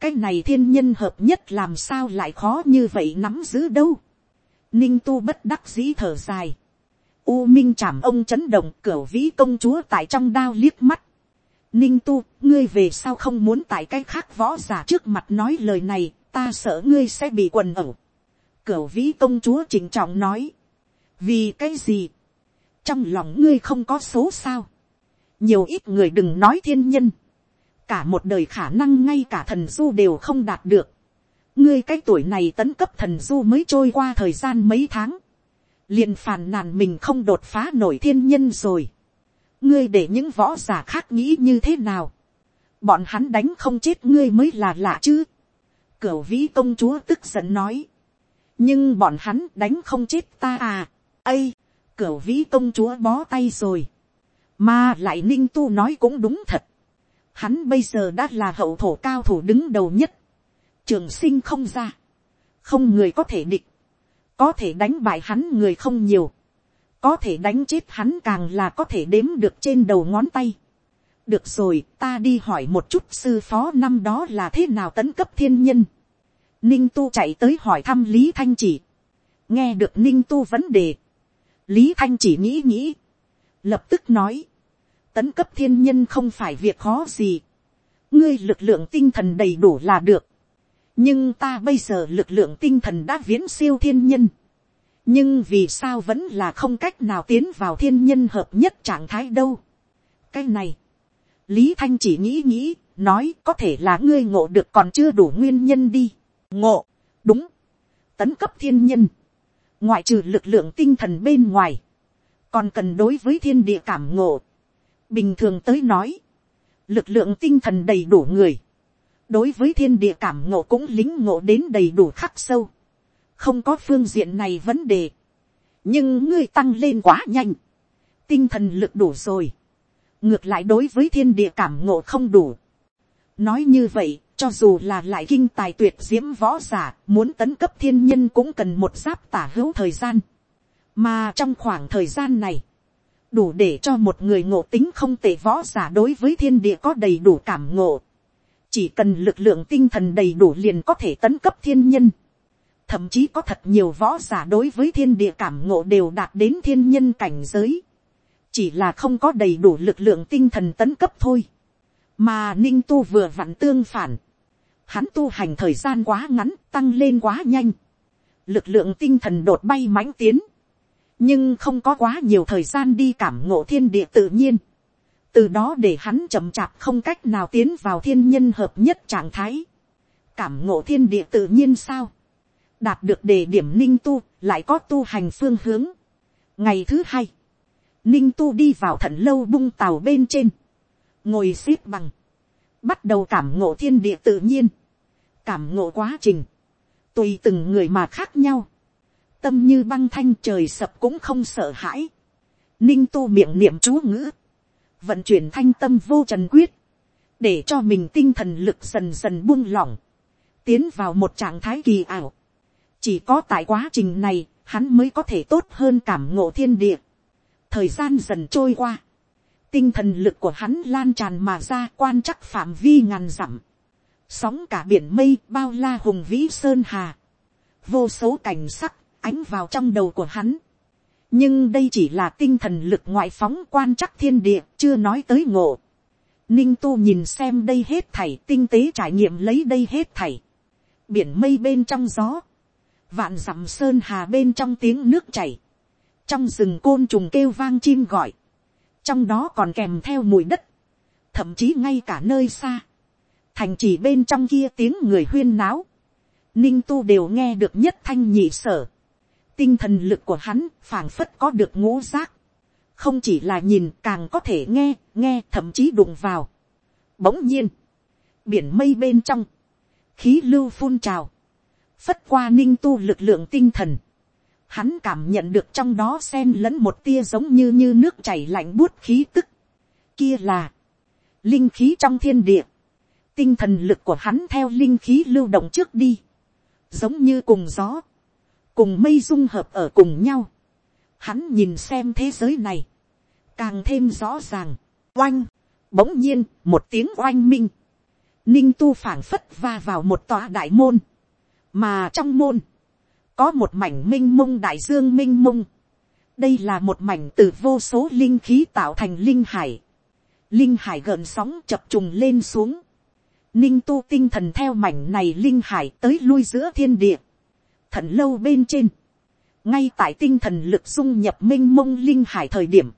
A: cái này thiên nhân hợp nhất làm sao lại khó như vậy nắm giữ đâu. Ninh tu bất đắc dĩ thở dài. U minh chảm ông chấn động cửa vĩ công chúa tại trong đao liếc mắt. Ninh tu, ngươi về sao không muốn tại cái khác võ giả trước mặt nói lời này, ta sợ ngươi sẽ bị quần ẩu cửu vĩ công chúa chỉnh trọng nói. vì cái gì, trong lòng ngươi không có số sao, nhiều ít người đừng nói thiên nhân, cả một đời khả năng ngay cả thần du đều không đạt được, ngươi cái tuổi này tấn cấp thần du mới trôi qua thời gian mấy tháng, liền phàn nàn mình không đột phá nổi thiên nhân rồi, ngươi để những võ giả khác nghĩ như thế nào, bọn hắn đánh không chết ngươi mới là lạ chứ, cửu vĩ công chúa tức giận nói, nhưng bọn hắn đánh không chết ta à. ây, cửa vĩ công chúa bó tay rồi. mà lại ninh tu nói cũng đúng thật. hắn bây giờ đã là hậu thổ cao thủ đứng đầu nhất. trường sinh không ra. không người có thể địch. có thể đánh bại hắn người không nhiều. có thể đánh chết hắn càng là có thể đếm được trên đầu ngón tay. được rồi ta đi hỏi một chút sư phó năm đó là thế nào tấn cấp thiên nhân ninh tu chạy tới hỏi thăm lý thanh chỉ, nghe được ninh tu vấn đề, lý thanh chỉ nghĩ nghĩ, lập tức nói, tấn cấp thiên nhân không phải việc khó gì, ngươi lực lượng tinh thần đầy đủ là được, nhưng ta bây giờ lực lượng tinh thần đã viễn siêu thiên nhân, nhưng vì sao vẫn là không cách nào tiến vào thiên nhân hợp nhất trạng thái đâu. cái này, lý thanh chỉ nghĩ nghĩ, nói có thể là ngươi ngộ được còn chưa đủ nguyên nhân đi ngộ, đúng, tấn cấp thiên nhân, ngoại trừ lực lượng tinh thần bên ngoài, còn cần đối với thiên địa cảm ngộ. bình thường tới nói, lực lượng tinh thần đầy đủ người, đối với thiên địa cảm ngộ cũng lính ngộ đến đầy đủ khắc sâu, không có phương diện này vấn đề, nhưng ngươi tăng lên quá nhanh, tinh thần lực đủ rồi, ngược lại đối với thiên địa cảm ngộ không đủ. nói như vậy, cho dù là lại kinh tài tuyệt diễm võ giả, muốn tấn cấp thiên nhân cũng cần một giáp tả hữu thời gian. Mà trong khoảng thời gian này, đủ để cho một người ngộ tính không tệ võ giả đối với thiên địa có đầy đủ cảm ngộ. Chỉ cần lực lượng tinh thần đầy đủ liền có thể tấn cấp thiên nhân. Thậm chí có thật nhiều võ giả đối với thiên địa cảm ngộ đều đạt đến thiên nhân cảnh giới. Chỉ là không có đầy đủ lực lượng tinh thần tấn cấp thôi. Mà Ninh Tu vừa vặn tương phản hắn tu hành thời gian quá ngắn, tăng lên quá nhanh. Lực lượng tinh thần đột bay mãnh tiến. Nhưng không có quá nhiều thời gian đi cảm ngộ thiên địa tự nhiên. Từ đó để hắn chậm chạp không cách nào tiến vào thiên nhân hợp nhất trạng thái. Cảm ngộ thiên địa tự nhiên sao? Đạt được đề điểm ninh tu, lại có tu hành phương hướng. Ngày thứ hai, ninh tu đi vào thận lâu bung tàu bên trên. Ngồi xếp bằng bắt đầu cảm ngộ thiên địa tự nhiên, cảm ngộ quá trình, tùy từng người mà khác nhau, tâm như băng thanh trời sập cũng không sợ hãi, ninh tu miệng niệm chú ngữ, vận chuyển thanh tâm vô trần quyết, để cho mình tinh thần lực dần dần buông lỏng, tiến vào một trạng thái kỳ ảo. chỉ có tại quá trình này, hắn mới có thể tốt hơn cảm ngộ thiên địa. thời gian dần trôi qua, tinh thần lực của hắn lan tràn mà ra quan chắc phạm vi ngàn dặm, sóng cả biển mây bao la hùng vĩ sơn hà, vô số cảnh sắc ánh vào trong đầu của hắn, nhưng đây chỉ là tinh thần lực ngoại phóng quan chắc thiên địa chưa nói tới ngộ, ninh tu nhìn xem đây hết thảy tinh tế trải nghiệm lấy đây hết thảy, biển mây bên trong gió, vạn dặm sơn hà bên trong tiếng nước chảy, trong rừng côn trùng kêu vang chim gọi, trong đó còn kèm theo mùi đất, thậm chí ngay cả nơi xa, thành chỉ bên trong kia tiếng người huyên náo, ninh tu đều nghe được nhất thanh nhị sở, tinh thần lực của hắn phảng phất có được ngũ giác, không chỉ là nhìn càng có thể nghe, nghe thậm chí đụng vào. Bỗng nhiên, biển mây bên trong, khí lưu phun trào, phất qua ninh tu lực lượng tinh thần, hắn cảm nhận được trong đó sen lẫn một tia giống như như nước chảy lạnh buốt khí tức. Kia là linh khí trong thiên địa. Tinh thần lực của hắn theo linh khí lưu động trước đi. Giống như cùng gió. Cùng mây dung hợp ở cùng nhau. Hắn nhìn xem thế giới này. Càng thêm rõ ràng. Oanh. Bỗng nhiên, một tiếng oanh minh. Ninh tu phảng phất va vào một tòa đại môn. Mà trong môn có một mảnh minh mông đại dương minh mông, đây là một mảnh từ vô số linh khí tạo thành linh hải, linh hải gợn sóng chập trùng lên xuống, ninh tu tinh thần theo mảnh này linh hải tới lui giữa thiên địa, thần lâu bên trên, ngay tại tinh thần lực dung nhập minh mông linh hải thời điểm,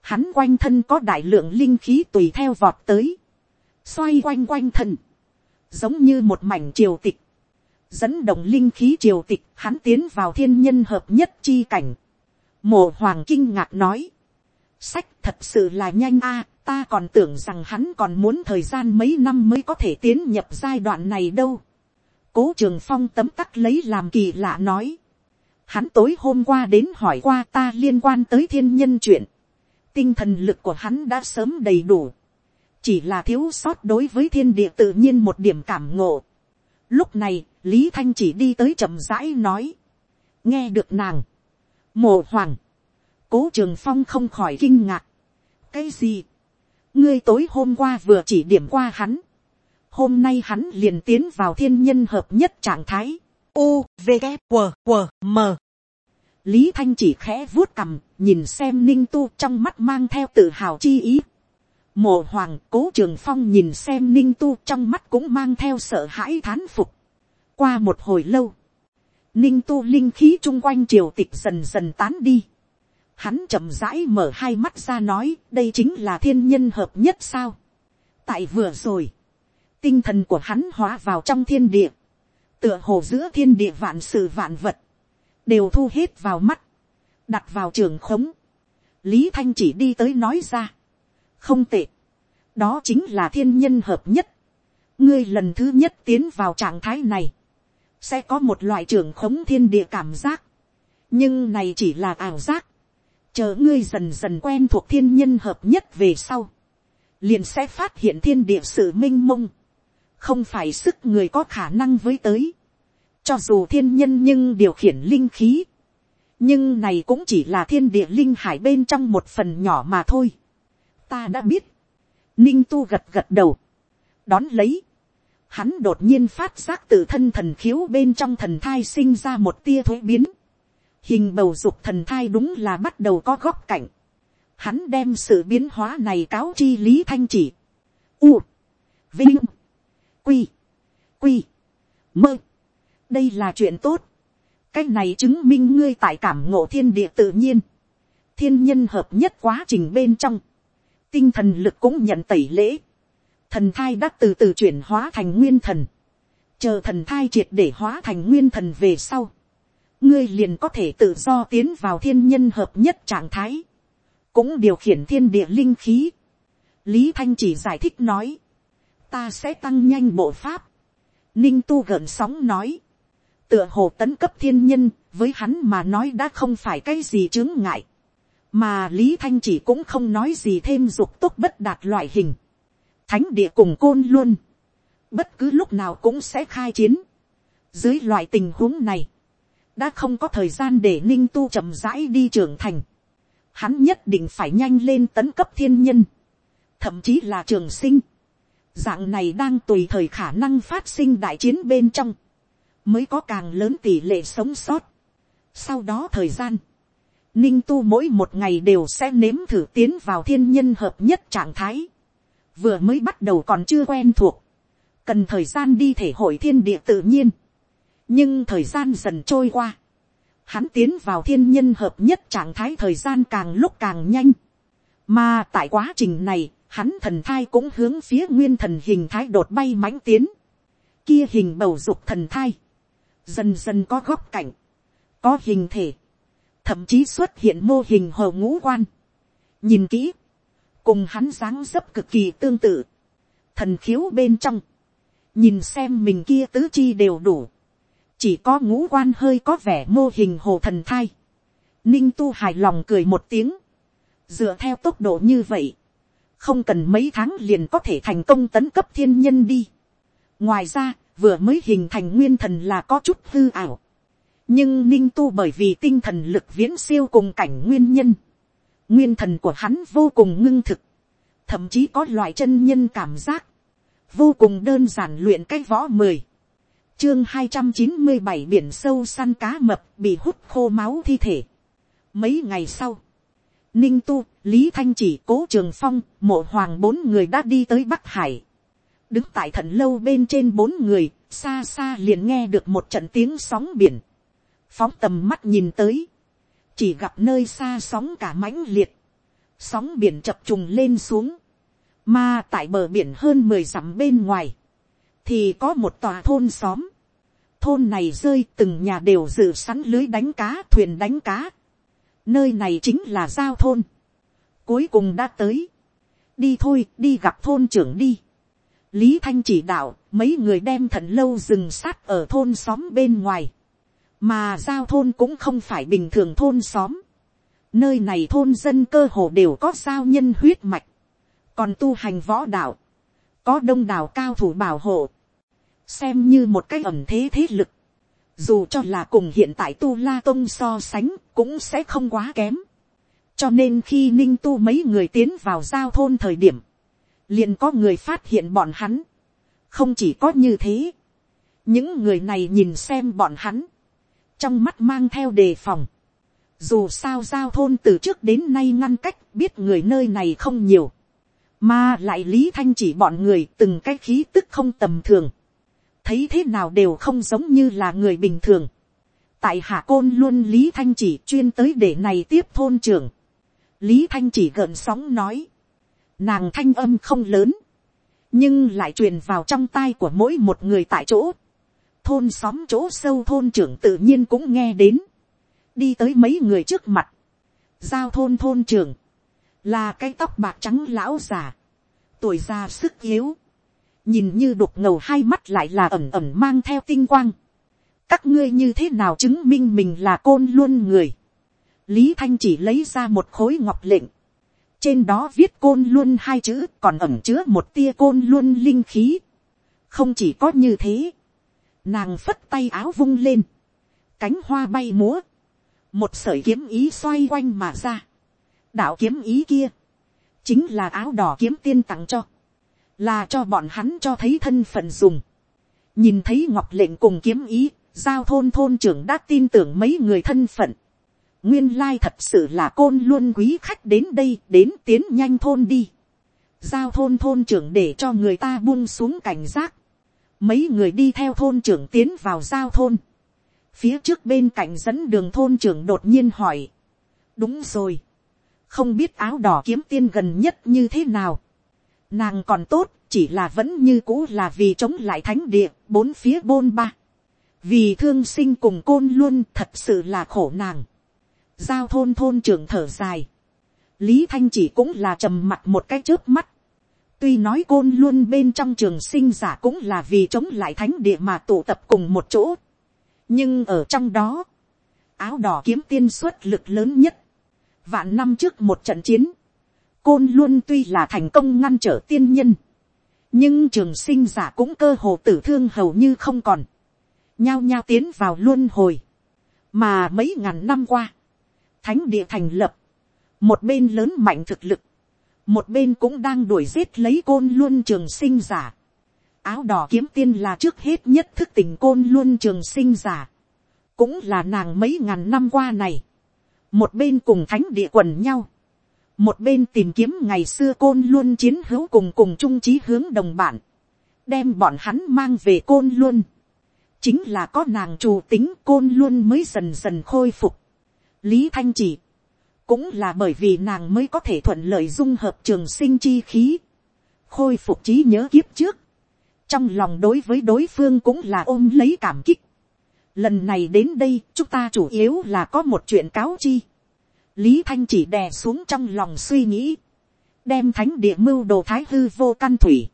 A: hắn quanh thân có đại lượng linh khí tùy theo vọt tới, xoay quanh quanh thân, giống như một mảnh triều tịch, dẫn động linh khí triều tịch, hắn tiến vào thiên nhân hợp nhất chi cảnh. Mộ hoàng kinh ngạc nói, sách thật sự là nhanh a, ta còn tưởng rằng hắn còn muốn thời gian mấy năm mới có thể tiến nhập giai đoạn này đâu. Cố trường phong tấm tắc lấy làm kỳ lạ nói, hắn tối hôm qua đến hỏi qua ta liên quan tới thiên nhân chuyện, tinh thần lực của hắn đã sớm đầy đủ, chỉ là thiếu sót đối với thiên địa tự nhiên một điểm cảm ngộ. Lúc này, lý thanh chỉ đi tới chậm rãi nói, nghe được nàng, mồ hoàng, cố trường phong không khỏi kinh ngạc, cái gì, ngươi tối hôm qua vừa chỉ điểm qua hắn, hôm nay hắn liền tiến vào thiên nhân hợp nhất trạng thái, u q q m lý thanh chỉ khẽ vuốt cằm, nhìn xem ninh tu trong mắt mang theo tự hào chi ý, mồ hoàng cố trường phong nhìn xem ninh tu trong mắt cũng mang theo sợ hãi thán phục, qua một hồi lâu, ninh tu linh khí chung quanh triều tịch dần dần tán đi. Hắn chậm rãi mở hai mắt ra nói đây chính là thiên nhân hợp nhất sao. Tại vừa rồi, tinh thần của hắn hóa vào trong thiên địa. Tựa hồ giữa thiên địa vạn sự vạn vật, đều thu hết vào mắt, đặt vào trường khống. Lý Thanh chỉ đi tới nói ra. Không tệ. Đó chính là thiên nhân hợp nhất. Ngươi lần thứ nhất tiến vào trạng thái này sẽ có một loại trưởng khống thiên địa cảm giác, nhưng này chỉ là ảo giác, chờ ngươi dần dần quen thuộc thiên nhân hợp nhất về sau, liền sẽ phát hiện thiên địa sự m i n h mông, không phải sức người có khả năng với tới, cho dù thiên nhân nhưng điều khiển linh khí, nhưng này cũng chỉ là thiên địa linh hải bên trong một phần nhỏ mà thôi. ta đã biết, ninh tu gật gật đầu, đón lấy, hắn đột nhiên phát giác từ thân thần khiếu bên trong thần thai sinh ra một tia thuế biến. Hình bầu dục thần thai đúng là bắt đầu có góc cạnh. Hắn đem sự biến hóa này cáo chi Lý Thanh chỉ. U. Vinh. Quy. Quy. Mơ. Đây là chuyện tốt. cách này chứng minh ngươi tại cảm ngộ thiên địa tự nhiên. Thiên nhân hợp nhất quá trình bên trong. Tinh thần lực cũng nhận tẩy lễ thần thai đã từ từ chuyển hóa thành nguyên thần, chờ thần thai triệt để hóa thành nguyên thần về sau, ngươi liền có thể tự do tiến vào thiên nhân hợp nhất trạng thái, cũng điều khiển thiên địa linh khí. lý thanh chỉ giải thích nói, ta sẽ tăng nhanh bộ pháp, ninh tu gợn sóng nói, tựa hồ tấn cấp thiên nhân với hắn mà nói đã không phải cái gì chướng ngại, mà lý thanh chỉ cũng không nói gì thêm dục tốt bất đạt loại hình, thánh địa cùng côn luôn, bất cứ lúc nào cũng sẽ khai chiến. Dưới loại tình huống này, đã không có thời gian để ninh tu chậm rãi đi trưởng thành. Hắn nhất định phải nhanh lên tấn cấp thiên nhân, thậm chí là trường sinh. Dạng này đang tùy thời khả năng phát sinh đại chiến bên trong, mới có càng lớn tỷ lệ sống sót. Sau đó thời gian, ninh tu mỗi một ngày đều sẽ nếm thử tiến vào thiên nhân hợp nhất trạng thái vừa mới bắt đầu còn chưa quen thuộc, cần thời gian đi thể hội thiên địa tự nhiên, nhưng thời gian dần trôi qua, hắn tiến vào thiên nhân hợp nhất trạng thái thời gian càng lúc càng nhanh, mà tại quá trình này, hắn thần thai cũng hướng phía nguyên thần hình thái đột bay mãnh tiến, kia hình bầu dục thần thai, dần dần có góc cảnh, có hình thể, thậm chí xuất hiện mô hình hồ ngũ quan, nhìn kỹ, cùng hắn dáng dấp cực kỳ tương tự, thần khiếu bên trong, nhìn xem mình kia tứ chi đều đủ, chỉ có ngũ quan hơi có vẻ mô hình hồ thần thai, ninh tu hài lòng cười một tiếng, dựa theo tốc độ như vậy, không cần mấy tháng liền có thể thành công tấn cấp thiên nhân đi. ngoài ra, vừa mới hình thành nguyên thần là có chút hư ảo, nhưng ninh tu bởi vì tinh thần lực viễn siêu cùng cảnh nguyên nhân, Nguyên thần của hắn vô cùng ngưng thực. Thậm chí có loại chân nhân cảm giác. Vô cùng đơn giản luyện cái võ mười. Chương hai trăm chín mươi bảy biển sâu săn cá mập bị hút khô máu thi thể. Mấy ngày sau. Ninh Tu, Lý Thanh Chỉ, Cố Trường Phong, Mộ Hoàng bốn người đã đi tới Bắc Hải. Đứng tại thận lâu bên trên bốn người, xa xa liền nghe được một trận tiếng sóng biển. Phóng tầm mắt nhìn tới chỉ gặp nơi xa sóng cả mãnh liệt, sóng biển chập trùng lên xuống, mà tại bờ biển hơn mười dặm bên ngoài, thì có một tòa thôn xóm, thôn này rơi từng nhà đều dự sẵn lưới đánh cá thuyền đánh cá, nơi này chính là giao thôn, cuối cùng đã tới, đi thôi đi gặp thôn trưởng đi, lý thanh chỉ đạo mấy người đem thận lâu dừng sát ở thôn xóm bên ngoài, mà giao thôn cũng không phải bình thường thôn xóm, nơi này thôn dân cơ hồ đều có giao nhân huyết mạch, còn tu hành võ đạo, có đông đảo cao thủ bảo hộ, xem như một cái ẩm thế thế lực, dù cho là cùng hiện tại tu la tông so sánh cũng sẽ không quá kém, cho nên khi ninh tu mấy người tiến vào giao thôn thời điểm, liền có người phát hiện bọn hắn, không chỉ có như thế, những người này nhìn xem bọn hắn, trong mắt mang theo đề phòng. Dù sao giao thôn từ trước đến nay ngăn cách biết người nơi này không nhiều. Mà lại Lý Thanh chỉ bọn người từng cái khí tức không tầm thường. Thấy thế nào đều không giống như là người bình thường. Tại Hạ Côn luôn Lý Thanh chỉ chuyên tới để này tiếp thôn trưởng. Lý Thanh chỉ gợn sóng nói. Nàng thanh âm không lớn. Nhưng lại truyền vào trong tai của mỗi một người tại chỗ thôn xóm chỗ sâu thôn trưởng tự nhiên cũng nghe đến, đi tới mấy người trước mặt, giao thôn thôn trưởng, là cái tóc bạc trắng lão già, tuổi già sức yếu, nhìn như đục ngầu hai mắt lại là ẩm ẩm mang theo tinh quang, các ngươi như thế nào chứng minh mình là côn luôn người, lý thanh chỉ lấy ra một khối ngọc lệnh, trên đó viết côn luôn hai chữ còn ẩm chứa một tia côn luôn linh khí. không chỉ có như thế, nàng phất tay áo vung lên, cánh hoa bay múa, một sợi kiếm ý xoay quanh mà ra, đạo kiếm ý kia, chính là áo đỏ kiếm tiên tặng cho, là cho bọn hắn cho thấy thân phận dùng, nhìn thấy ngọc lệnh cùng kiếm ý, giao thôn thôn trưởng đã tin tưởng mấy người thân phận, nguyên lai thật sự là côn luôn quý khách đến đây đến tiến nhanh thôn đi, giao thôn thôn trưởng để cho người ta buông xuống cảnh giác, mấy người đi theo thôn trưởng tiến vào giao thôn, phía trước bên cạnh dẫn đường thôn trưởng đột nhiên hỏi, đúng rồi, không biết áo đỏ kiếm tiên gần nhất như thế nào, nàng còn tốt, chỉ là vẫn như cũ là vì chống lại thánh địa, bốn phía bôn ba, vì thương sinh cùng côn luôn thật sự là khổ nàng, giao thôn thôn trưởng thở dài, lý thanh chỉ cũng là trầm mặt một cái trước mắt, Tuy nói côn luôn bên trong trường sinh giả cũng là vì chống lại thánh địa mà tụ tập cùng một chỗ. Nhưng ở trong đó, áo đỏ kiếm tiên suất lực lớn nhất. Vạn năm trước một trận chiến, côn luôn tuy là thành công ngăn trở tiên nhân. Nhưng trường sinh giả cũng cơ hồ tử thương hầu như không còn. Nhao nhao tiến vào luôn hồi. Mà mấy ngàn năm qua, thánh địa thành lập. Một bên lớn mạnh thực lực một bên cũng đang đuổi giết lấy côn luôn trường sinh giả. áo đỏ kiếm tiên là trước hết nhất thức tỉnh côn luôn trường sinh giả. cũng là nàng mấy ngàn năm qua này. một bên cùng thánh địa quần nhau. một bên tìm kiếm ngày xưa côn luôn chiến hữu cùng cùng trung trí hướng đồng bạn. đem bọn hắn mang về côn luôn. chính là có nàng trù tính côn luôn mới dần dần khôi phục. lý thanh chỉ cũng là bởi vì nàng mới có thể thuận lợi dung hợp trường sinh chi khí, khôi phục trí nhớ kiếp trước, trong lòng đối với đối phương cũng là ôm lấy cảm kích. Lần này đến đây chúng ta chủ yếu là có một chuyện cáo chi. Lý Thanh chỉ đè xuống trong lòng suy nghĩ. Đem thánh địa mưu đồ thái hư vô căn thủy.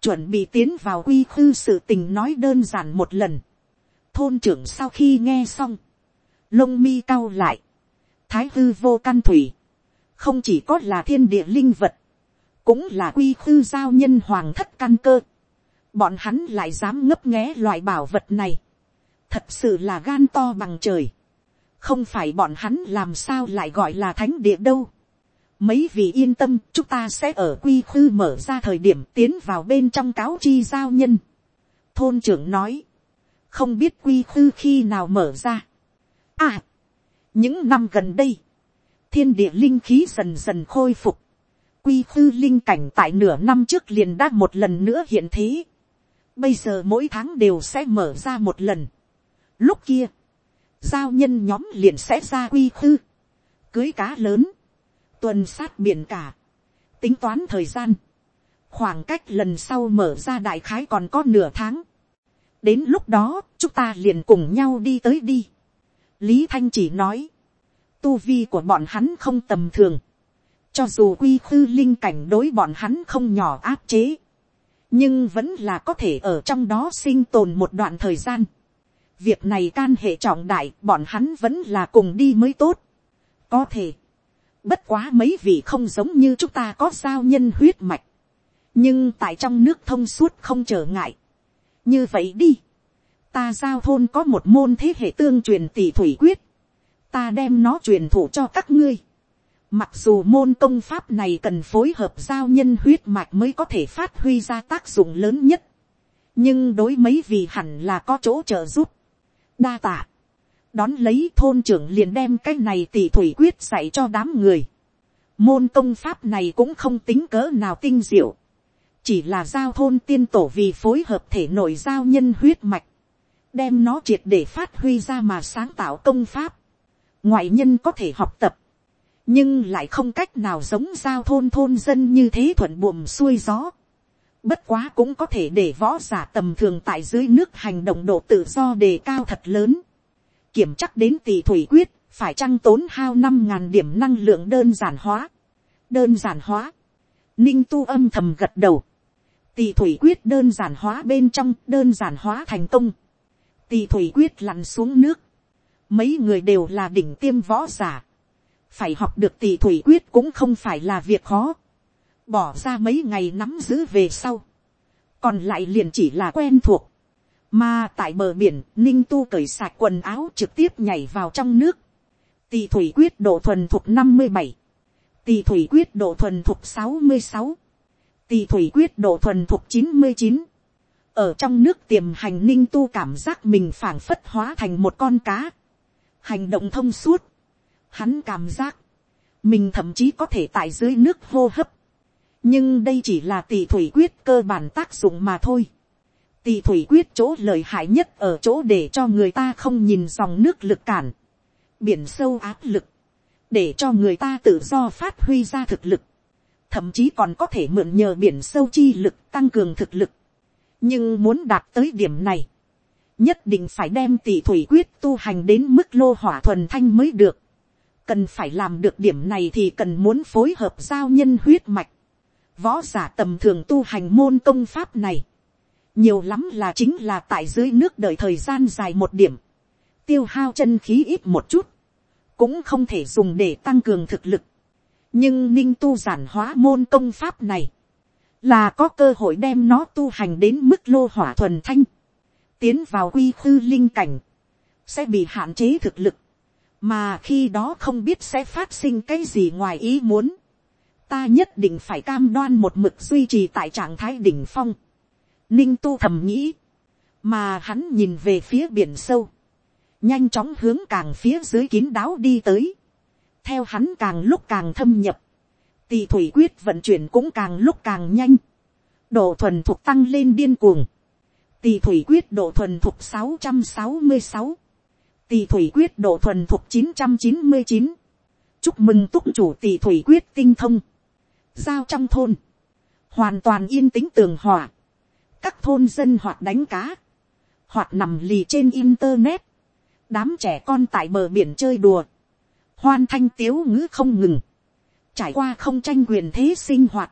A: Chuẩn bị tiến vào quy khư sự tình nói đơn giản một lần. Thôn trưởng sau khi nghe xong. Lông mi cao lại thái hư vô căn thủy, không chỉ có là thiên địa linh vật, cũng là quy khư giao nhân hoàng thất căn cơ. Bọn hắn lại dám ngấp nghé loại bảo vật này. Thật sự là gan to bằng trời. Không phải bọn hắn làm sao lại gọi là thánh địa đâu. Mấy vị yên tâm, chúng ta sẽ ở quy khư mở ra thời điểm tiến vào bên trong cáo chi giao nhân. Thôn trưởng nói. Không biết quy khư khi nào mở ra. À! những năm gần đây, thiên địa linh khí dần dần khôi phục, quy khư linh cảnh tại nửa năm trước liền đã một lần nữa hiện thế. Bây giờ mỗi tháng đều sẽ mở ra một lần. Lúc kia, giao nhân nhóm liền sẽ ra quy khư, cưới cá lớn, tuần sát biển cả, tính toán thời gian. Khoảng cách lần sau mở ra đại khái còn có nửa tháng. Đến lúc đó, chúng ta liền cùng nhau đi tới đi. Lý Thanh chỉ nói. Tu vi của bọn hắn không tầm thường. Cho dù quy khư linh cảnh đối bọn hắn không nhỏ áp chế. Nhưng vẫn là có thể ở trong đó sinh tồn một đoạn thời gian. Việc này can hệ trọng đại bọn hắn vẫn là cùng đi mới tốt. Có thể. Bất quá mấy vị không giống như chúng ta có sao nhân huyết mạch. Nhưng tại trong nước thông suốt không trở ngại. Như vậy đi ta giao thôn có một môn thế hệ tương truyền tỷ thủy quyết, ta đem nó truyền thụ cho các ngươi. Mặc dù môn công pháp này cần phối hợp giao nhân huyết mạch mới có thể phát huy ra tác dụng lớn nhất. Nhưng đối mấy vị hẳn là có chỗ trợ giúp. Đa tạ. Đón lấy thôn trưởng liền đem cái này tỷ thủy quyết dạy cho đám người. Môn công pháp này cũng không tính cỡ nào tinh diệu. Chỉ là giao thôn tiên tổ vì phối hợp thể nội giao nhân huyết mạch đem nó triệt để phát huy ra mà sáng tạo công pháp, ngoại nhân có thể học tập, nhưng lại không cách nào giống giao thôn thôn dân như thế thuận buồm xuôi gió. Bất quá cũng có thể để võ giả tầm thường tại dưới nước hành động độ tự do đề cao thật lớn. Kiểm chắc đến tỷ thủy quyết, phải chăng tốn hao năm ngàn điểm năng lượng đơn giản hóa. Đơn giản hóa. Ninh tu âm thầm gật đầu. Tỷ thủy quyết đơn giản hóa bên trong đơn giản hóa thành công tỳ thủy quyết lặn xuống nước, mấy người đều là đỉnh tiêm võ giả, phải học được tì thủy quyết cũng không phải là việc khó, bỏ ra mấy ngày nắm giữ về sau, còn lại liền chỉ là quen thuộc, mà tại bờ biển ninh tu cởi sạch quần áo trực tiếp nhảy vào trong nước, tì thủy quyết độ thuần thuộc năm mươi bảy, tỳ thủy quyết độ thuần thuộc sáu mươi sáu, tỳ thủy quyết độ thuần thuộc chín mươi chín, ở trong nước tiềm hành ninh tu cảm giác mình phảng phất hóa thành một con cá, hành động thông suốt, hắn cảm giác, mình thậm chí có thể tại dưới nước hô hấp, nhưng đây chỉ là tỷ thủy quyết cơ bản tác dụng mà thôi. Tỷ thủy quyết chỗ lợi hại nhất ở chỗ để cho người ta không nhìn dòng nước lực cản, biển sâu áp lực, để cho người ta tự do phát huy ra thực lực, thậm chí còn có thể mượn nhờ biển sâu chi lực tăng cường thực lực nhưng muốn đạt tới điểm này, nhất định phải đem tỷ thủy quyết tu hành đến mức lô hỏa thuần thanh mới được. cần phải làm được điểm này thì cần muốn phối hợp giao nhân huyết mạch. võ giả tầm thường tu hành môn công pháp này, nhiều lắm là chính là tại dưới nước đợi thời gian dài một điểm, tiêu hao chân khí ít một chút, cũng không thể dùng để tăng cường thực lực. nhưng ninh tu giản hóa môn công pháp này, là có cơ hội đem nó tu hành đến mức lô hỏa thuần thanh, tiến vào quy khư linh cảnh, sẽ bị hạn chế thực lực, mà khi đó không biết sẽ phát sinh cái gì ngoài ý muốn, ta nhất định phải cam đoan một mực duy trì tại trạng thái đỉnh phong, ninh tu thầm nghĩ, mà hắn nhìn về phía biển sâu, nhanh chóng hướng càng phía dưới kín đáo đi tới, theo hắn càng lúc càng thâm nhập, tỳ thủy quyết vận chuyển cũng càng lúc càng nhanh, độ thuần thục tăng lên điên cuồng, tì thủy quyết độ thuần thục sáu trăm sáu mươi sáu, tì thủy quyết độ thuần thục chín trăm chín mươi chín, chúc mừng túc chủ tì thủy quyết tinh thông, giao trong thôn, hoàn toàn yên tĩnh tường hòa, các thôn dân hoạt đánh cá, hoạt nằm lì trên internet, đám trẻ con tại bờ biển chơi đùa, hoan thanh tiếu ngữ không ngừng, trải qua không tranh quyền thế sinh hoạt,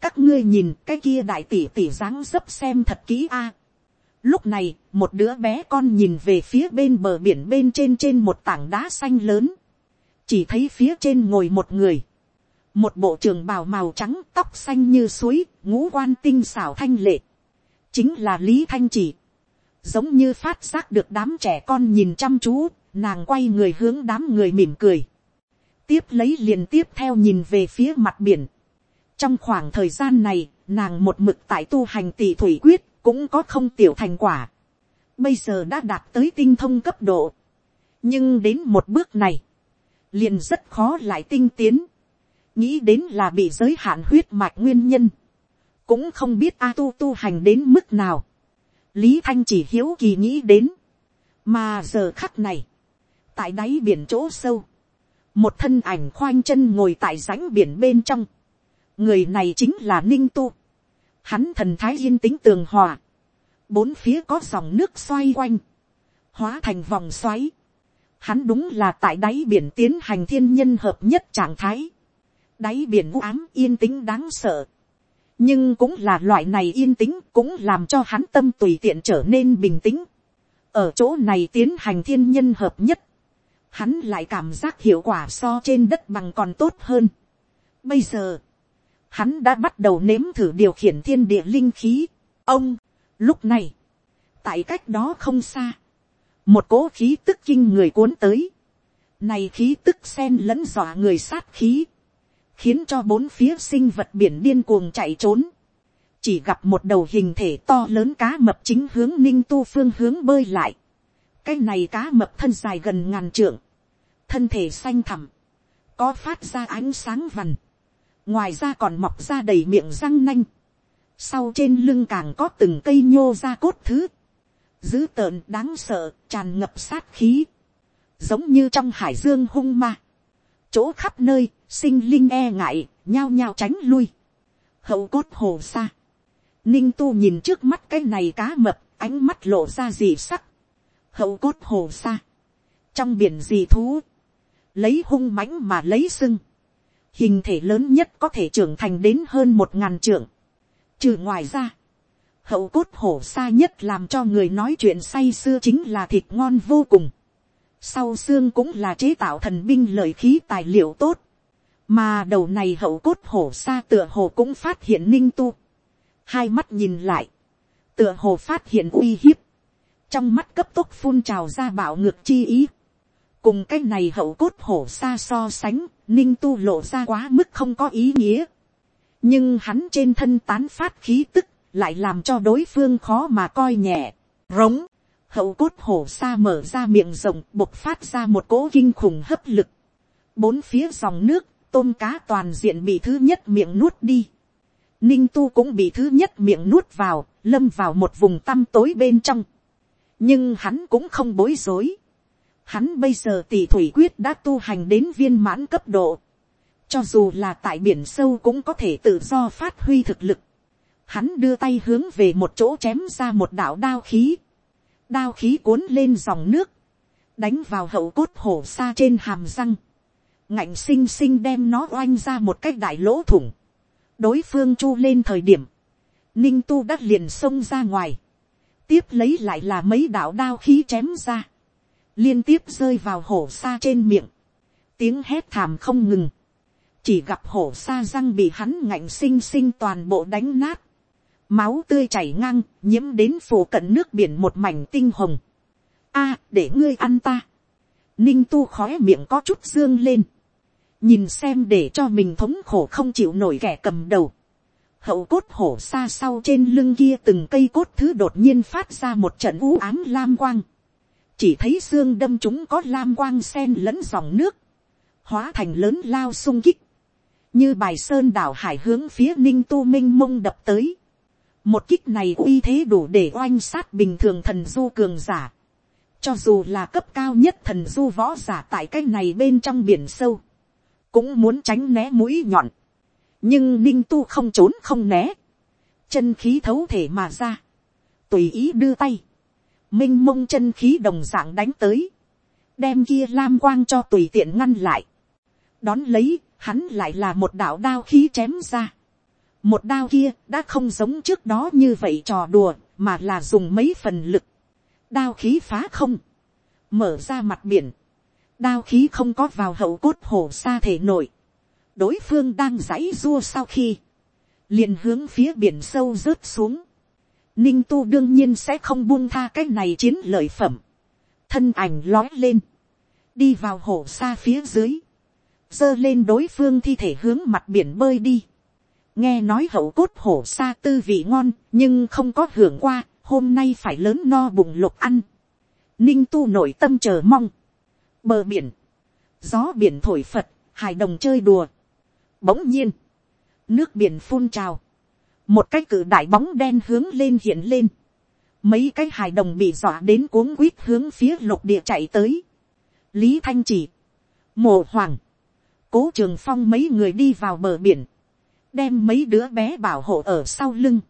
A: các ngươi nhìn cái kia đại tỷ tỷ dáng dấp xem thật kỹ a. Lúc này, một đứa bé con nhìn về phía bên bờ biển bên trên trên một tảng đá xanh lớn. Chỉ thấy phía trên ngồi một người. Một bộ trường bào màu trắng tóc xanh như suối, ngũ quan tinh xảo thanh lệ. Chính là Lý Thanh Chỉ. Giống như phát giác được đám trẻ con nhìn chăm chú, nàng quay người hướng đám người mỉm cười tiếp lấy liền tiếp theo nhìn về phía mặt biển. trong khoảng thời gian này, nàng một mực tại tu hành tỷ thủy quyết, cũng có không tiểu thành quả. bây giờ đã đạt tới tinh thông cấp độ. nhưng đến một bước này, liền rất khó lại tinh tiến. nghĩ đến là bị giới hạn huyết mạch nguyên nhân. cũng không biết a tu tu hành đến mức nào. lý thanh chỉ hiếu kỳ nghĩ đến. mà giờ khắc này, tại đáy biển chỗ sâu, một thân ảnh khoanh chân ngồi tại rãnh biển bên trong, người này chính là ninh tu, hắn thần thái yên tĩnh tường hòa, bốn phía có dòng nước xoay quanh, hóa thành vòng xoáy, hắn đúng là tại đáy biển tiến hành thiên nhân hợp nhất trạng thái, đáy biển vũ ám yên tĩnh đáng sợ, nhưng cũng là loại này yên tĩnh cũng làm cho hắn tâm tùy tiện trở nên bình tĩnh, ở chỗ này tiến hành thiên nhân hợp nhất, hắn lại cảm giác hiệu quả so trên đất bằng còn tốt hơn. Bây giờ, hắn đã bắt đầu nếm thử điều khiển thiên địa linh khí. Ông, lúc này, tại cách đó không xa, một cỗ khí tức kinh người cuốn tới. Này khí tức sen lẫn dọa người sát khí, khiến cho bốn phía sinh vật biển điên cuồng chạy trốn. Chỉ gặp một đầu hình thể to lớn cá mập chính hướng ninh tu phương hướng bơi lại cái này cá mập thân dài gần ngàn trượng, thân thể xanh thẳm, có phát ra ánh sáng vằn, ngoài ra còn mọc ra đầy miệng răng nanh, sau trên lưng càng có từng cây nhô ra cốt thứ, dữ tợn đáng sợ, tràn ngập sát khí, giống như trong hải dương hung ma, chỗ khắp nơi, sinh linh e ngại, nhao nhao tránh lui, hậu cốt hồ xa, ninh tu nhìn trước mắt cái này cá mập, ánh mắt lộ ra dị sắc, hậu cốt hồ xa, trong biển gì thú, lấy hung mãnh mà lấy sưng, hình thể lớn nhất có thể trưởng thành đến hơn một ngàn trưởng. Trừ ngoài ra, hậu cốt hổ xa nhất làm cho người nói chuyện say xưa chính là thịt ngon vô cùng. Sau xương cũng là chế tạo thần binh lợi khí tài liệu tốt. Mà đầu này hậu cốt hổ xa tựa hồ cũng phát hiện ninh tu. Hai mắt nhìn lại. Tựa hồ phát hiện uy hiếp trong mắt cấp tốc phun trào ra bảo ngược chi ý. cùng cái này hậu cốt hổ xa so sánh, ninh tu lộ ra quá mức không có ý nghĩa. nhưng hắn trên thân tán phát khí tức, lại làm cho đối phương khó mà coi nhẹ, rống. Hậu cốt hổ xa mở ra miệng rộng, bộc phát ra một cỗ kinh khủng hấp lực. Bốn phía dòng nước, tôm cá toàn diện bị thứ nhất miệng nuốt đi. Ninh tu cũng bị thứ nhất miệng nuốt vào, lâm vào một vùng tăm tối bên trong nhưng hắn cũng không bối rối. Hắn bây giờ tỷ thủy quyết đã tu hành đến viên mãn cấp độ. Cho dù là tại biển sâu cũng có thể tự do phát huy thực lực. Hắn đưa tay hướng về một chỗ chém ra một đạo đao khí. Đao khí cuốn lên dòng nước. Đánh vào hậu cốt hổ xa trên hàm răng. Ngạnh sinh sinh đem nó oanh ra một cách đại lỗ thủng. Đối phương chu lên thời điểm. Ninh tu đắt liền xông ra ngoài tiếp lấy lại là mấy đạo đao khí chém ra, liên tiếp rơi vào hổ xa trên miệng, tiếng hét thảm không ngừng, chỉ gặp hổ xa răng bị hắn ngạnh xinh xinh toàn bộ đánh nát, máu tươi chảy ngang, nhiễm đến phủ cận nước biển một mảnh tinh hồng. a, để ngươi ăn ta. ninh tu khói miệng có chút dương lên, nhìn xem để cho mình thống khổ không chịu nổi kẻ cầm đầu hậu cốt hổ xa sau trên lưng kia từng cây cốt thứ đột nhiên phát ra một trận u ám lam quang. Chỉ thấy xương đâm chúng có lam quang sen lẫn dòng nước. Hóa thành lớn lao sung kích. Như bài sơn đảo hải hướng phía ninh tu minh mông đập tới. Một kích này uy thế đủ để oanh sát bình thường thần du cường giả. Cho dù là cấp cao nhất thần du võ giả tại cái này bên trong biển sâu. Cũng muốn tránh né mũi nhọn nhưng ninh tu không trốn không né, chân khí thấu thể mà ra, tùy ý đưa tay, m i n h mông chân khí đồng d ạ n g đánh tới, đem kia lam quang cho tùy tiện ngăn lại, đón lấy, hắn lại là một đạo đao khí chém ra. một đao kia đã không giống trước đó như vậy trò đùa, mà là dùng mấy phần lực, đao khí phá không, mở ra mặt biển, đao khí không có vào hậu cốt hồ xa thể nội, đối phương đang giãy rua sau khi, liền hướng phía biển sâu rớt xuống. Ninh tu đương nhiên sẽ không buông tha cái này chiến lợi phẩm. Thân ảnh lói lên, đi vào hồ xa phía dưới, dơ lên đối phương thi thể hướng mặt biển bơi đi. nghe nói hậu cốt hổ xa tư vị ngon nhưng không có hưởng qua hôm nay phải lớn no bụng lục ăn. Ninh tu nội tâm chờ mong. Bờ biển. Gió biển thổi phật, hài đồng chơi đùa. Bỗng nhiên, nước biển phun trào. Một cái cự đại bóng đen hướng lên hiện lên. Mấy cái hài đồng bị dọa đến cuống quýt hướng phía lục địa chạy tới. Lý Thanh Chỉ, mồ Hoàng, Cố Trường Phong mấy người đi vào bờ biển. Đem mấy đứa bé bảo hộ ở sau lưng.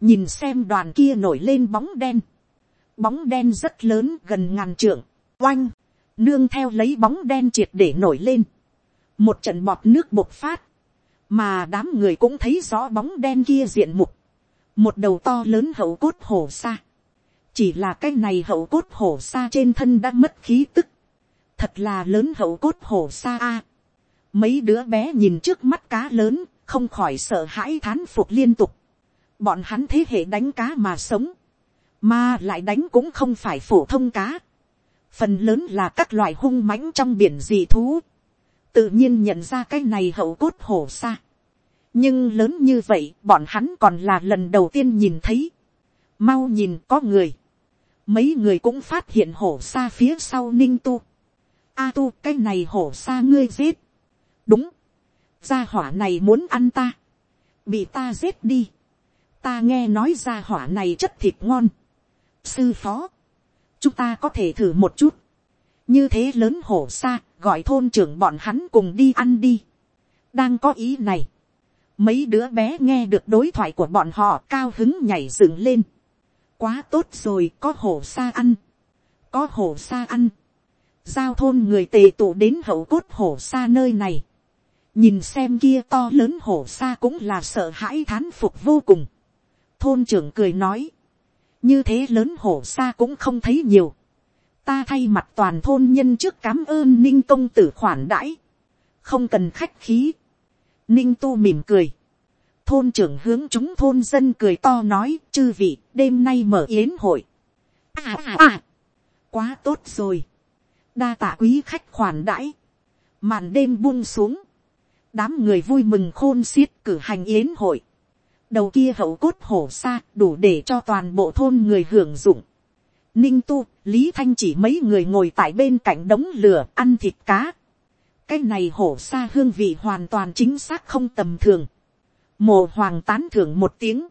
A: Nhìn xem đoàn kia nổi lên bóng đen. Bóng đen rất lớn gần ngàn trượng. Oanh! Nương theo lấy bóng đen triệt để nổi lên một trận bọt nước bộc phát, mà đám người cũng thấy rõ bóng đen kia diện mục, một đầu to lớn hậu cốt hổ xa, chỉ là cái này hậu cốt hổ xa trên thân đã mất khí tức, thật là lớn hậu cốt hổ xa a, mấy đứa bé nhìn trước mắt cá lớn, không khỏi sợ hãi thán phục liên tục, bọn hắn thế hệ đánh cá mà sống, mà lại đánh cũng không phải phổ thông cá, phần lớn là các loài hung mãnh trong biển dị thú, tự nhiên nhận ra cái này hậu cốt hổ xa. nhưng lớn như vậy bọn hắn còn là lần đầu tiên nhìn thấy. mau nhìn có người. mấy người cũng phát hiện hổ xa phía sau ninh tu. a tu cái này hổ xa ngươi giết. đúng. gia hỏa này muốn ăn ta. bị ta giết đi. ta nghe nói gia hỏa này chất thịt ngon. sư phó. chúng ta có thể thử một chút như thế lớn hổ xa, gọi thôn trưởng bọn hắn cùng đi ăn đi. đang có ý này, mấy đứa bé nghe được đối thoại của bọn họ cao hứng nhảy dựng lên. quá tốt rồi, có hổ xa ăn, có hổ xa ăn. giao thôn người tề tụ đến hậu cốt hổ xa nơi này. nhìn xem kia to lớn hổ xa cũng là sợ hãi thán phục vô cùng. thôn trưởng cười nói, như thế lớn hổ xa cũng không thấy nhiều ta thay mặt toàn thôn nhân trước cám ơn ninh công tử khoản đãi, không cần khách khí. ninh tu mỉm cười, thôn trưởng hướng chúng thôn dân cười to nói, chư vị, đêm nay mở yến hội. À à quá tốt rồi, đa tạ quý khách khoản đãi, màn đêm buông xuống, đám người vui mừng khôn xiết cử hành yến hội, đầu kia hậu cốt hổ xa đủ để cho toàn bộ thôn người hưởng dụng ninh tu, lý thanh chỉ mấy người ngồi tại bên cạnh đống lửa ăn thịt cá. cái này hổ xa hương vị hoàn toàn chính xác không tầm thường. mồ hoàng tán thưởng một tiếng.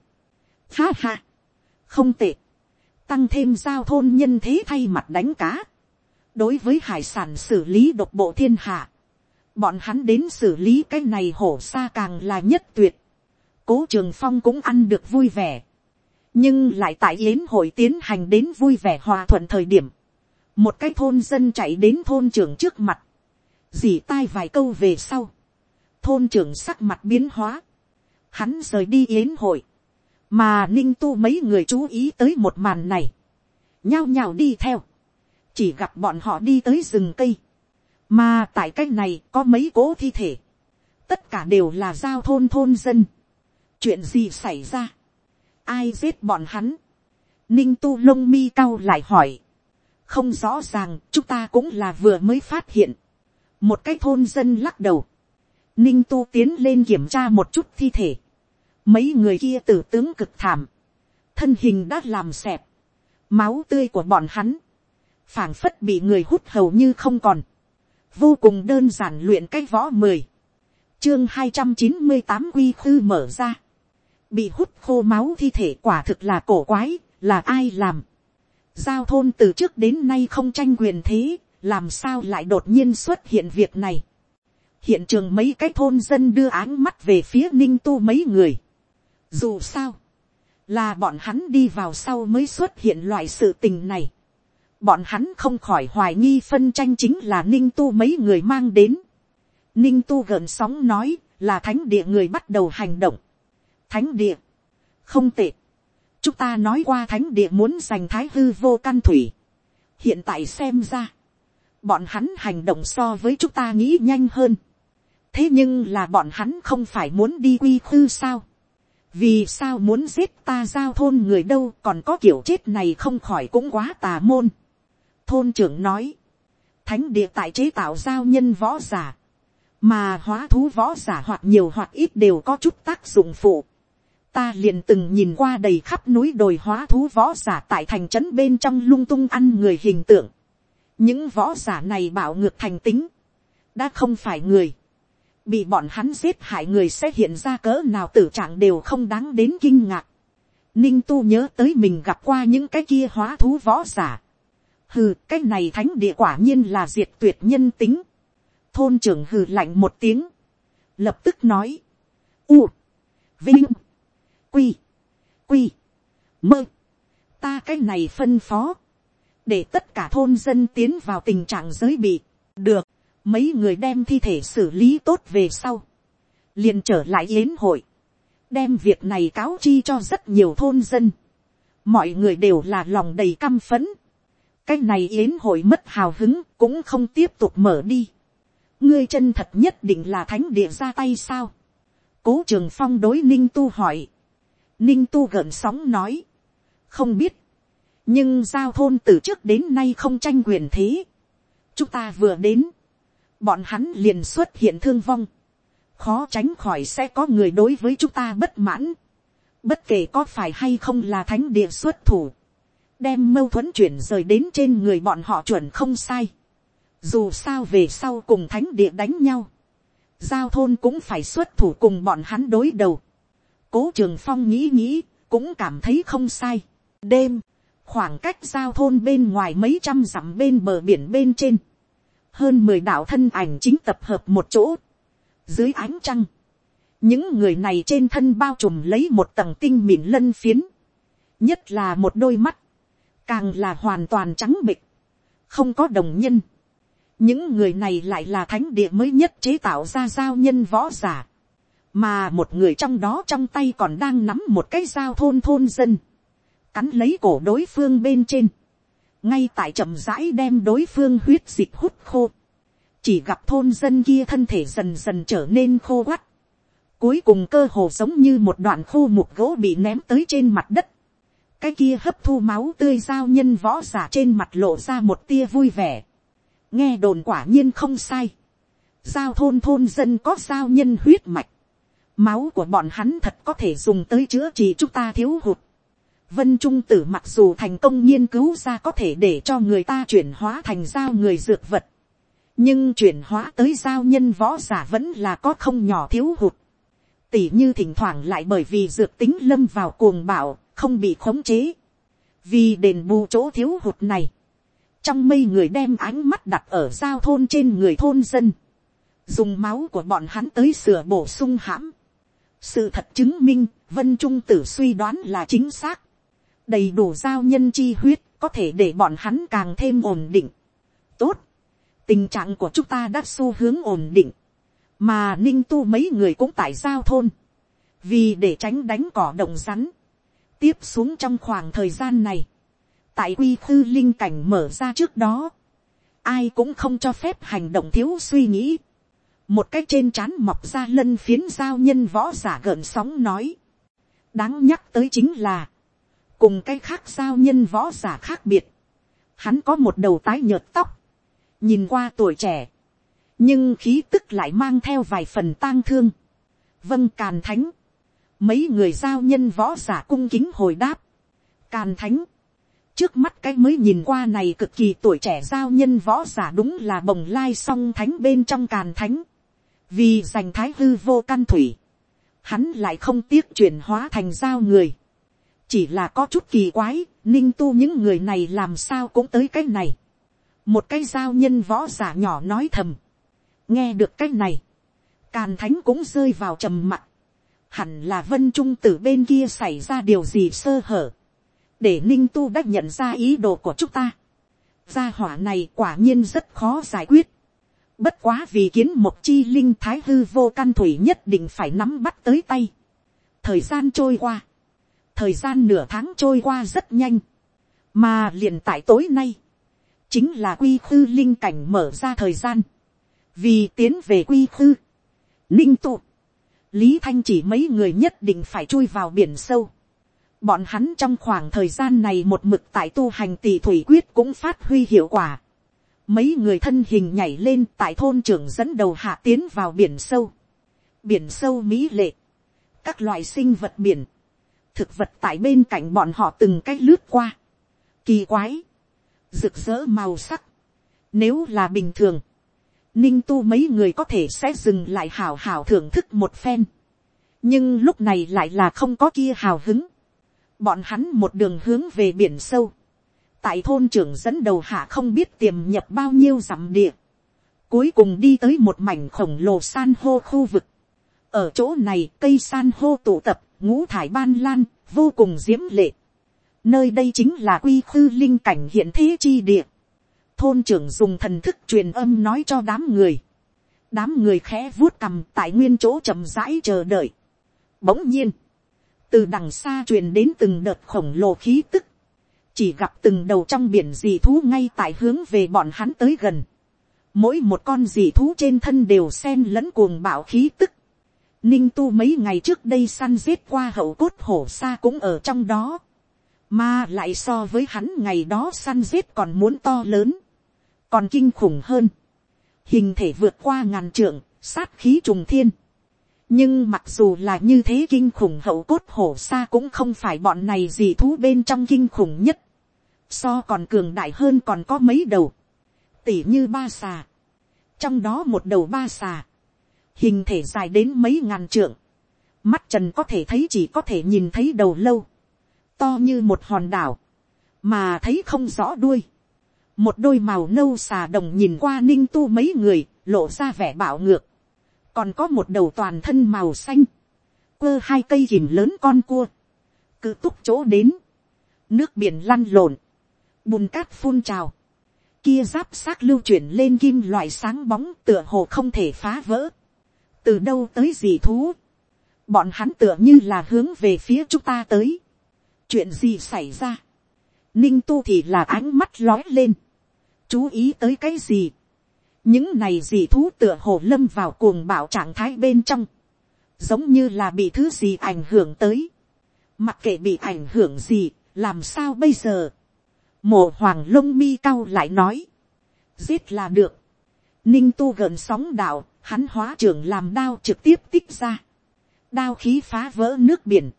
A: ha ha, không tệ. tăng thêm giao thôn nhân thế thay mặt đánh cá. đối với hải sản xử lý độc bộ thiên hạ, bọn hắn đến xử lý cái này hổ xa càng là nhất tuyệt. cố trường phong cũng ăn được vui vẻ nhưng lại tại yến hội tiến hành đến vui vẻ hòa thuận thời điểm, một cái thôn dân chạy đến thôn trưởng trước mặt, dì tai vài câu về sau, thôn trưởng sắc mặt biến hóa, hắn rời đi yến hội, mà ninh tu mấy người chú ý tới một màn này, nhao nhao đi theo, chỉ gặp bọn họ đi tới rừng cây, mà tại cái này có mấy cố thi thể, tất cả đều là giao thôn thôn dân, chuyện gì xảy ra, ai giết bọn hắn. Ninh tu lông mi cao lại hỏi. Không rõ ràng, chúng ta cũng là vừa mới phát hiện. Một cái thôn dân lắc đầu. Ninh tu tiến lên kiểm tra một chút thi thể. Mấy người kia tử tướng cực thảm. Thân hình đã làm xẹp. Máu tươi của bọn hắn. phảng phất bị người hút hầu như không còn. Vô cùng đơn giản luyện cái võ mười chương hai trăm chín mươi tám quy khư mở ra bị hút khô máu thi thể quả thực là cổ quái, là ai làm. Giao thôn từ trước đến nay không tranh quyền thế, làm sao lại đột nhiên xuất hiện việc này. Hiện trường mấy cái thôn dân đưa áng mắt về phía ninh tu mấy người. Dù sao, là bọn hắn đi vào sau mới xuất hiện loại sự tình này. Bọn hắn không khỏi hoài nghi phân tranh chính là ninh tu mấy người mang đến. Ninh tu gợn sóng nói là thánh địa người bắt đầu hành động thánh địa, không tệ, chúng ta nói qua thánh địa muốn giành thái hư vô căn thủy, hiện tại xem ra, bọn hắn hành động so với chúng ta nghĩ nhanh hơn, thế nhưng là bọn hắn không phải muốn đi quy khư sao, vì sao muốn giết ta giao thôn người đâu còn có kiểu chết này không khỏi cũng quá tà môn. thôn trưởng nói, thánh địa tại chế tạo giao nhân võ giả, mà hóa thú võ giả hoặc nhiều hoặc ít đều có chút tác dụng phụ ta liền từng nhìn qua đầy khắp núi đồi hóa thú võ giả tại thành trấn bên trong lung tung ăn người hình tượng. những võ giả này bảo ngược thành tính, đã không phải người. bị bọn hắn giết hại người sẽ hiện ra cỡ nào tử trạng đều không đáng đến kinh ngạc. ninh tu nhớ tới mình gặp qua những cái kia hóa thú võ giả. hừ cái này thánh địa quả nhiên là diệt tuyệt nhân tính. thôn trưởng hừ lạnh một tiếng. lập tức nói. u. vinh quy, quy, mơ, ta cái này phân phó, để tất cả thôn dân tiến vào tình trạng giới bị, được, mấy người đem thi thể xử lý tốt về sau, liền trở lại yến hội, đem việc này cáo chi cho rất nhiều thôn dân, mọi người đều là lòng đầy căm phấn, cái này yến hội mất hào hứng cũng không tiếp tục mở đi, ngươi chân thật nhất định là thánh địa ra tay sao, cố trường phong đối ninh tu hỏi, ninh tu gợn sóng nói, không biết, nhưng giao thôn từ trước đến nay không tranh quyền thế, chúng ta vừa đến, bọn hắn liền xuất hiện thương vong, khó tránh khỏi sẽ có người đối với chúng ta bất mãn, bất kể có phải hay không là thánh địa xuất thủ, đem mâu thuẫn chuyển rời đến trên người bọn họ chuẩn không sai, dù sao về sau cùng thánh địa đánh nhau, giao thôn cũng phải xuất thủ cùng bọn hắn đối đầu, cố trường phong nghĩ nghĩ, cũng cảm thấy không sai. đêm, khoảng cách giao thôn bên ngoài mấy trăm dặm bên bờ biển bên trên, hơn mười đạo thân ảnh chính tập hợp một chỗ, dưới ánh trăng, những người này trên thân bao trùm lấy một tầng tinh mịn lân phiến, nhất là một đôi mắt, càng là hoàn toàn trắng bịch, không có đồng nhân. những người này lại là thánh địa mới nhất chế tạo ra giao nhân võ giả, mà một người trong đó trong tay còn đang nắm một cái dao thôn thôn dân, cắn lấy cổ đối phương bên trên, ngay tại chậm rãi đem đối phương huyết dịch hút khô, chỉ gặp thôn dân kia thân thể dần dần trở nên khô quắt, cuối cùng cơ hồ giống như một đoạn khô mục gỗ bị ném tới trên mặt đất, cái kia hấp thu máu tươi dao nhân võ giả trên mặt lộ ra một tia vui vẻ, nghe đồn quả nhiên không sai, giao thôn thôn dân có giao nhân huyết mạch, máu của bọn hắn thật có thể dùng tới chữa trị chúng ta thiếu hụt. Vân Trung Tử mặc dù thành công nghiên cứu ra có thể để cho người ta chuyển hóa thành dao người dược vật. Nhưng chuyển hóa tới dao nhân võ giả vẫn là có không nhỏ thiếu hụt. Tỷ như thỉnh thoảng lại bởi vì dược tính lâm vào cuồng bạo, không bị khống chế. Vì đền bù chỗ thiếu hụt này. Trong mây người đem ánh mắt đặt ở giao thôn trên người thôn dân. Dùng máu của bọn hắn tới sửa bổ sung hãm sự thật chứng minh, vân trung tử suy đoán là chính xác. đầy đủ giao nhân chi huyết, có thể để bọn hắn càng thêm ổn định. tốt, tình trạng của chúng ta đã xu hướng ổn định, mà ninh tu mấy người cũng tại giao thôn, vì để tránh đánh cỏ động rắn, tiếp xuống trong khoảng thời gian này, tại quy thư linh cảnh mở ra trước đó, ai cũng không cho phép hành động thiếu suy nghĩ, một cái trên trán mọc ra lân phiến giao nhân võ giả gợn sóng nói. đáng nhắc tới chính là, cùng cái khác giao nhân võ giả khác biệt, hắn có một đầu tái nhợt tóc, nhìn qua tuổi trẻ, nhưng khí tức lại mang theo vài phần tang thương. vâng càn thánh, mấy người giao nhân võ giả cung kính hồi đáp. càn thánh, trước mắt cái mới nhìn qua này cực kỳ tuổi trẻ giao nhân võ giả đúng là bồng lai song thánh bên trong càn thánh vì giành thái hư vô căn thủy, hắn lại không tiếc chuyển hóa thành giao người. chỉ là có chút kỳ quái, ninh tu những người này làm sao cũng tới cái này. một cái giao nhân võ giả nhỏ nói thầm, nghe được cái này, càn thánh cũng rơi vào trầm mặc, hẳn là vân trung từ bên kia xảy ra điều gì sơ hở, để ninh tu đã nhận ra ý đồ của chúng ta. gia hỏa này quả nhiên rất khó giải quyết Bất quá vì kiến một chi linh thái hư vô căn thủy nhất định phải nắm bắt tới tay. Thời gian trôi qua. Thời gian nửa tháng trôi qua rất nhanh. Mà liền tại tối nay. Chính là quy khư linh cảnh mở ra thời gian. Vì tiến về quy khư. Ninh tụ. Lý Thanh chỉ mấy người nhất định phải chui vào biển sâu. Bọn hắn trong khoảng thời gian này một mực tại tu hành tỷ thủy quyết cũng phát huy hiệu quả mấy người thân hình nhảy lên tại thôn trưởng dẫn đầu hạ tiến vào biển sâu. biển sâu mỹ lệ, các loài sinh vật biển, thực vật tại bên cạnh bọn họ từng cái lướt qua, kỳ quái, rực rỡ màu sắc. Nếu là bình thường, ninh tu mấy người có thể sẽ dừng lại hào hào thưởng thức một phen, nhưng lúc này lại là không có kia hào hứng. Bọn hắn một đường hướng về biển sâu, tại thôn trưởng dẫn đầu hạ không biết tiềm nhập bao nhiêu dặm địa, cuối cùng đi tới một mảnh khổng lồ san hô khu vực. ở chỗ này cây san hô tụ tập, ngũ thải ban lan, vô cùng diễm lệ. nơi đây chính là quy khư linh cảnh hiện thế chi địa. thôn trưởng dùng thần thức truyền âm nói cho đám người. đám người khẽ vuốt cằm tại nguyên chỗ chậm rãi chờ đợi. bỗng nhiên, từ đằng xa truyền đến từng đợt khổng lồ khí tức chỉ gặp từng đầu trong biển dì thú ngay tại hướng về bọn hắn tới gần. Mỗi một con dì thú trên thân đều xen lẫn cuồng bạo khí tức. Ninh tu mấy ngày trước đây săn giết qua hậu cốt hổ xa cũng ở trong đó. Mà lại so với hắn ngày đó săn giết còn muốn to lớn. Còn kinh khủng hơn. Hình thể vượt qua ngàn trượng, sát khí trùng thiên. Nhưng mặc dù là như thế kinh khủng hậu cốt hổ xa cũng không phải bọn này gì thú bên trong kinh khủng nhất so còn cường đại hơn còn có mấy đầu, tỉ như ba xà, trong đó một đầu ba xà, hình thể dài đến mấy ngàn trượng, mắt trần có thể thấy chỉ có thể nhìn thấy đầu lâu, to như một hòn đảo, mà thấy không rõ đuôi, một đôi màu nâu xà đồng nhìn qua ninh tu mấy người, lộ ra vẻ bạo ngược, còn có một đầu toàn thân màu xanh, quơ hai cây kìm lớn con cua, cứ túc chỗ đến, nước biển lăn lộn, bùn cát phun trào, kia giáp xác lưu chuyển lên kim loại sáng bóng tựa hồ không thể phá vỡ, từ đâu tới gì thú, bọn hắn tựa như là hướng về phía chúng ta tới, chuyện gì xảy ra, ninh tu thì là ánh mắt lói lên, chú ý tới cái gì, những này gì thú tựa hồ lâm vào cuồng bạo trạng thái bên trong, giống như là bị thứ gì ảnh hưởng tới, mặc kệ bị ảnh hưởng gì, làm sao bây giờ, mộ hoàng lông mi cao lại nói, giết là được, ninh tu gần sóng đạo, hắn hóa trưởng làm đao trực tiếp tích ra, đao khí phá vỡ nước biển,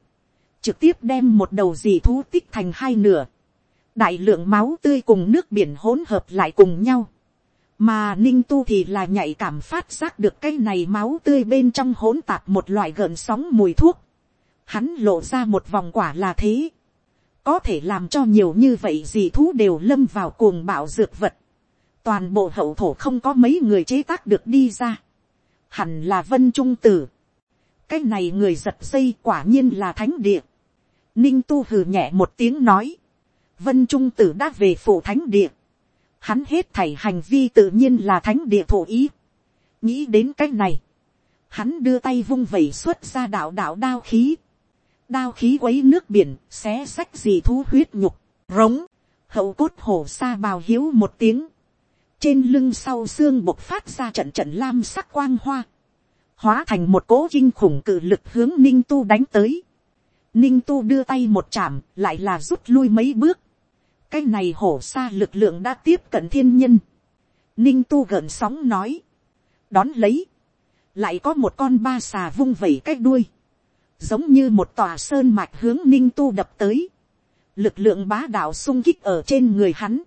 A: trực tiếp đem một đầu dì thú tích thành hai nửa, đại lượng máu tươi cùng nước biển hỗn hợp lại cùng nhau, mà ninh tu thì là nhạy cảm phát giác được cái này máu tươi bên trong hỗn tạp một loại gợn sóng mùi thuốc, hắn lộ ra một vòng quả là thế, có thể làm cho nhiều như vậy gì thú đều lâm vào cuồng bạo dược vật. Toàn bộ hậu thổ không có mấy người chế tác được đi ra. Hẳn là vân trung tử. Cái này người giật dây quả nhiên là thánh địa. Ninh tu hừ nhẹ một tiếng nói. Vân trung tử đã về phủ thánh địa. Hắn hết thảy hành vi tự nhiên là thánh địa thổ ý. Nghĩ đến cách này. Hắn đưa tay vung vẩy xuất ra đạo đạo đao khí đao khí quấy nước biển, xé sách gì thú huyết nhục, rống, hậu cốt hổ sa bào hiếu một tiếng, trên lưng sau xương bộc phát ra trận trận lam sắc quang hoa, hóa thành một cỗ kinh khủng cự lực hướng ninh tu đánh tới, ninh tu đưa tay một chạm, lại là rút lui mấy bước, cái này hổ sa lực lượng đã tiếp cận thiên nhân, ninh tu gợn sóng nói, đón lấy, lại có một con ba xà vung vẩy cái đuôi, giống như một tòa sơn mạch hướng ninh tu đập tới, lực lượng bá đạo sung kích ở trên người hắn,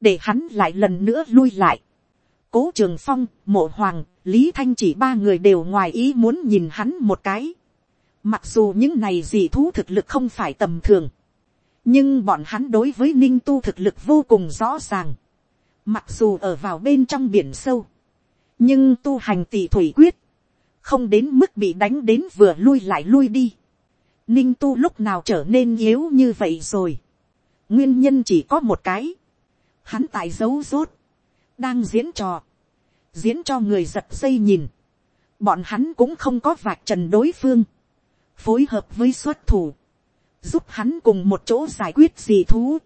A: để hắn lại lần nữa lui lại. Cố trường phong, mộ hoàng, lý thanh chỉ ba người đều ngoài ý muốn nhìn hắn một cái. Mặc dù những này dị thú thực lực không phải tầm thường, nhưng bọn hắn đối với ninh tu thực lực vô cùng rõ ràng. Mặc dù ở vào bên trong biển sâu, nhưng tu hành tỷ thủy quyết, không đến mức bị đánh đến vừa lui lại lui đi. Ninh tu lúc nào trở nên yếu như vậy rồi. Nguyên nhân chỉ có một cái. Hắn tại giấu rốt. Đang diễn trò. Diễn cho người giật dây nhìn. Bọn hắn cũng không có vạch trần đối phương. Phối hợp với xuất thủ. Giúp hắn cùng một chỗ giải quyết gì thú.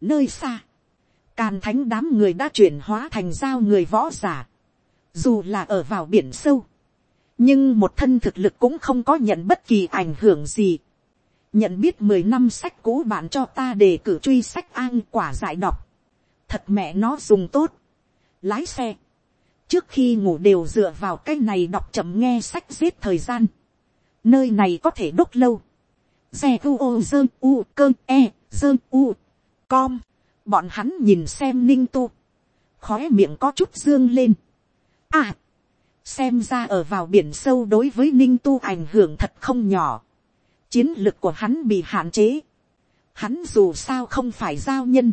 A: Nơi xa. Càn thánh đám người đã chuyển hóa thành giao người võ giả. Dù là ở vào biển sâu nhưng một thân thực lực cũng không có nhận bất kỳ ảnh hưởng gì. nhận biết mười năm sách cũ bạn cho ta để cử truy sách an quả giải đọc. thật mẹ nó dùng tốt. lái xe. trước khi ngủ đều dựa vào cái này đọc chậm nghe sách giết thời gian. nơi này có thể đốt lâu. xe u ô dơ u cơ e dơ u com. bọn hắn nhìn xem ninh tu. khó miệng có chút dương lên. à xem ra ở vào biển sâu đối với ninh tu ảnh hưởng thật không nhỏ, chiến lược của hắn bị hạn chế, hắn dù sao không phải giao nhân,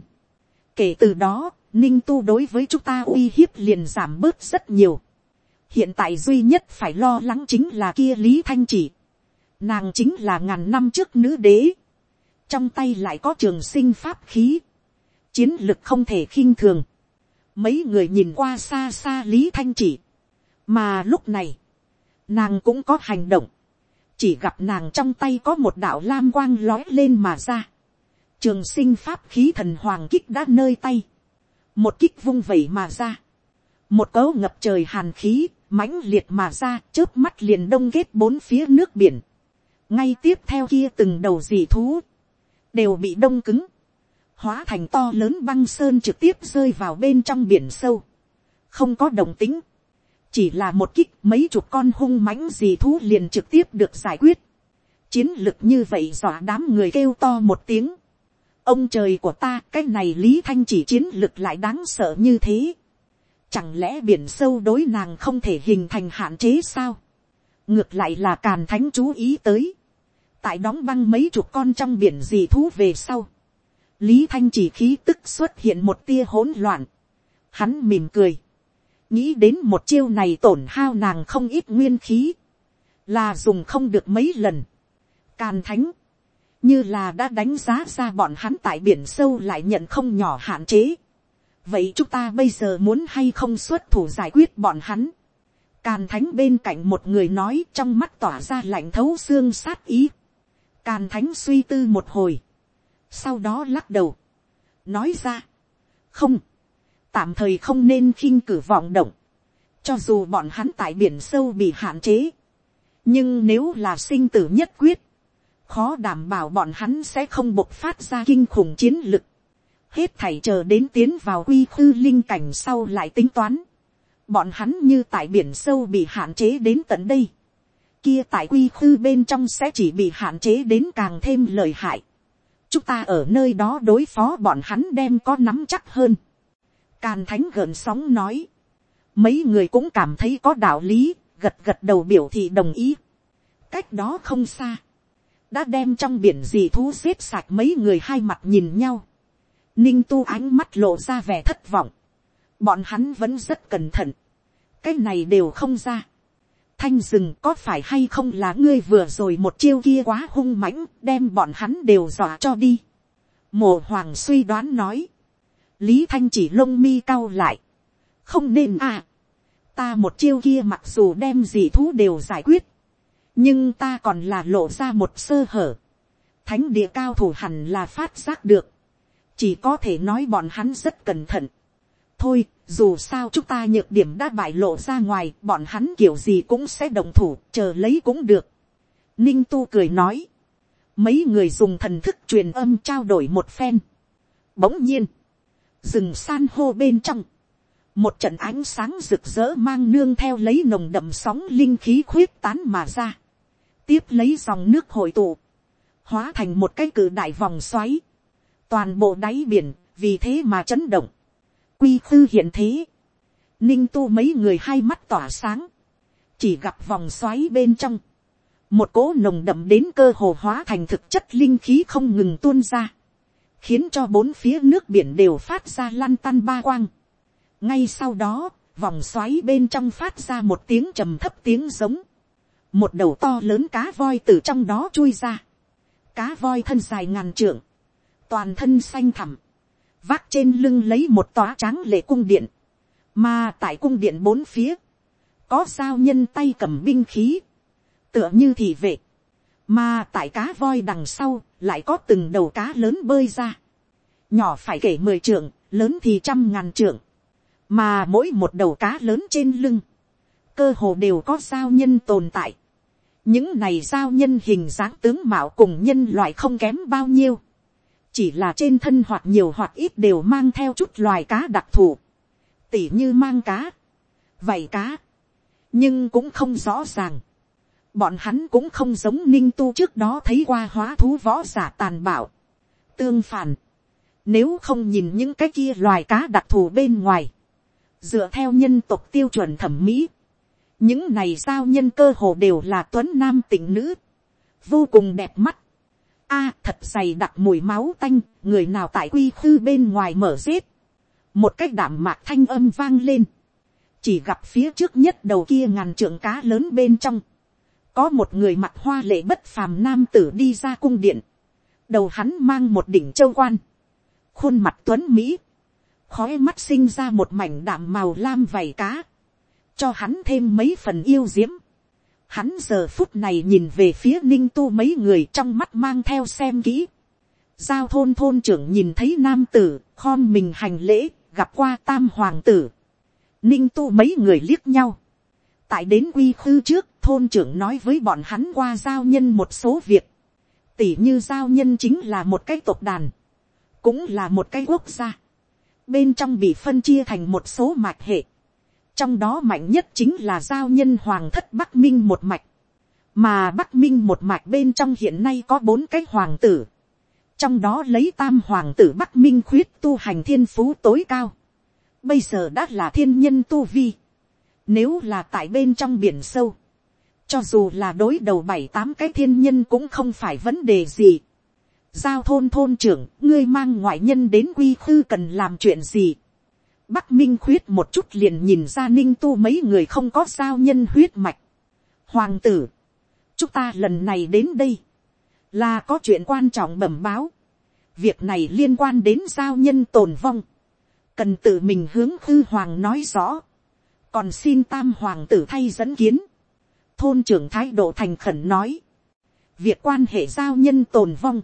A: kể từ đó, ninh tu đối với chúng ta uy hiếp liền giảm bớt rất nhiều, hiện tại duy nhất phải lo lắng chính là kia lý thanh chỉ, nàng chính là ngàn năm trước nữ đế, trong tay lại có trường sinh pháp khí, chiến lược không thể khinh thường, mấy người nhìn qua xa xa lý thanh chỉ, mà lúc này, nàng cũng có hành động, chỉ gặp nàng trong tay có một đạo lam quang lói lên mà ra, trường sinh pháp khí thần hoàng kích đã nơi tay, một kích vung vẩy mà ra, một cấu ngập trời hàn khí, mãnh liệt mà ra, trước mắt liền đông kết bốn phía nước biển, ngay tiếp theo kia từng đầu dị thú, đều bị đông cứng, hóa thành to lớn băng sơn trực tiếp rơi vào bên trong biển sâu, không có đồng tính, chỉ là một kích mấy chục con hung mãnh gì thú liền trực tiếp được giải quyết. Chiến lực như vậy dọa đám người kêu to một tiếng. Ông trời của ta cái này Lý Thanh chỉ chiến lực lại đáng sợ như thế. Chẳng lẽ biển sâu đối nàng không thể hình thành hạn chế sao? Ngược lại là càn thánh chú ý tới. Tại đóng băng mấy chục con trong biển gì thú về sau. Lý Thanh chỉ khí tức xuất hiện một tia hỗn loạn. Hắn mỉm cười nghĩ đến một chiêu này tổn hao nàng không ít nguyên khí, là dùng không được mấy lần. Càn thánh, như là đã đánh giá ra bọn hắn tại biển sâu lại nhận không nhỏ hạn chế. Vậy chúng ta bây giờ muốn hay không xuất thủ giải quyết bọn hắn? Càn thánh bên cạnh một người nói trong mắt tỏa ra lạnh thấu xương sát ý. Càn thánh suy tư một hồi. Sau đó lắc đầu. Nói ra. Không. Không tạm thời không nên khinh cử vọng động, cho dù bọn hắn tại biển sâu bị hạn chế, nhưng nếu là sinh tử nhất quyết, khó đảm bảo bọn hắn sẽ không bộc phát ra kinh khủng chiến lực, hết thảy chờ đến tiến vào quy khư linh cảnh sau lại tính toán, bọn hắn như tại biển sâu bị hạn chế đến tận đây, kia tại quy khư bên trong sẽ chỉ bị hạn chế đến càng thêm lợi hại, chúng ta ở nơi đó đối phó bọn hắn đem có nắm chắc hơn. Càn thánh gần sóng nói. Mấy người cũng cảm thấy có đạo lý, gật gật đầu biểu thị đồng ý. Cách đó không xa. Đã đem trong biển gì thú xếp sạch mấy người hai mặt nhìn nhau. Ninh tu ánh mắt lộ ra vẻ thất vọng. Bọn hắn vẫn rất cẩn thận. Cái này đều không ra. Thanh rừng có phải hay không là ngươi vừa rồi một chiêu kia quá hung mãnh đem bọn hắn đều dọa cho đi. Mộ hoàng suy đoán nói lý thanh chỉ lông mi cao lại, không nên à, ta một chiêu kia mặc dù đem gì thú đều giải quyết, nhưng ta còn là lộ ra một sơ hở, thánh địa cao thủ hẳn là phát giác được, chỉ có thể nói bọn hắn rất cẩn thận, thôi dù sao chúng ta nhược điểm đã bại lộ ra ngoài, bọn hắn kiểu gì cũng sẽ đồng thủ, chờ lấy cũng được. Ninh Tu cười nói. Mấy người dùng thần thức truyền âm trao đổi một phen. Bỗng nhiên, rừng san hô bên trong, một trận ánh sáng rực rỡ mang nương theo lấy nồng đậm sóng linh khí khuyết tán mà ra, tiếp lấy dòng nước hội tụ, hóa thành một cái cự đại vòng xoáy, toàn bộ đáy biển vì thế mà chấn động, quy tư hiện thế, ninh tu mấy người hai mắt tỏa sáng, chỉ gặp vòng xoáy bên trong, một cỗ nồng đậm đến cơ hồ hóa thành thực chất linh khí không ngừng tuôn ra, khiến cho bốn phía nước biển đều phát ra lăn tăn ba quang. ngay sau đó, vòng xoáy bên trong phát ra một tiếng trầm thấp tiếng giống, một đầu to lớn cá voi từ trong đó chui ra, cá voi thân dài ngàn trượng, toàn thân xanh thẳm, vác trên lưng lấy một tòa tráng lệ cung điện, mà tại cung điện bốn phía, có sao nhân tay cầm binh khí, tựa như thì vệ, mà tại cá voi đằng sau, lại có từng đầu cá lớn bơi ra. Nhỏ phải kể mười trượng, lớn thì trăm ngàn trượng. Mà mỗi một đầu cá lớn trên lưng, cơ hồ đều có giao nhân tồn tại. Những này giao nhân hình dáng tướng mạo cùng nhân loại không kém bao nhiêu. Chỉ là trên thân hoặc nhiều hoặc ít đều mang theo chút loài cá đặc thù. Tỉ như mang cá, vảy cá. Nhưng cũng không rõ ràng bọn hắn cũng không giống ninh tu trước đó thấy qua hóa thú võ giả tàn bạo. tương phản, nếu không nhìn những cái kia loài cá đặc thù bên ngoài, dựa theo nhân tộc tiêu chuẩn thẩm mỹ, những này giao nhân cơ hồ đều là tuấn nam tỉnh nữ, vô cùng đẹp mắt. a, thật dày đặc mùi máu tanh, người nào tại quy khư bên ngoài mở giết một cách đảm mạc thanh âm vang lên, chỉ gặp phía trước nhất đầu kia ngàn trượng cá lớn bên trong, có một người mặt hoa lệ bất phàm nam tử đi ra cung điện, đầu hắn mang một đỉnh châu quan, khuôn mặt tuấn mỹ, khói mắt sinh ra một mảnh đạm màu lam vầy cá, cho hắn thêm mấy phần yêu diễm. Hắn giờ phút này nhìn về phía ninh tu mấy người trong mắt mang theo xem kỹ. Giao thôn thôn trưởng nhìn thấy nam tử, khom mình hành lễ, gặp qua tam hoàng tử. Ninh tu mấy người liếc nhau. Tại đến quy khư trước, thôn trưởng nói với bọn hắn qua giao nhân một số việc. Tỷ như giao nhân chính là một cái tộc đàn. Cũng là một cái quốc gia. Bên trong bị phân chia thành một số mạch hệ. Trong đó mạnh nhất chính là giao nhân hoàng thất Bắc Minh một mạch. Mà Bắc Minh một mạch bên trong hiện nay có bốn cái hoàng tử. Trong đó lấy tam hoàng tử Bắc Minh khuyết tu hành thiên phú tối cao. Bây giờ đã là thiên nhân tu vi. Nếu là tại bên trong biển sâu cho dù là đối đầu bảy tám cái thiên nhân cũng không phải vấn đề gì. Giao thôn thôn trưởng, ngươi mang ngoại nhân đến quy khư cần làm chuyện gì. Bắc Minh khuyết một chút liền nhìn ra ninh tu mấy người không có giao nhân huyết mạch. Hoàng tử, chúng ta lần này đến đây, là có chuyện quan trọng bẩm báo. Việc này liên quan đến giao nhân tồn vong. Cần tự mình hướng khư hoàng nói rõ. Còn xin tam hoàng tử thay dẫn kiến thôn trưởng thái độ thành khẩn nói, việc quan hệ giao nhân tồn vong,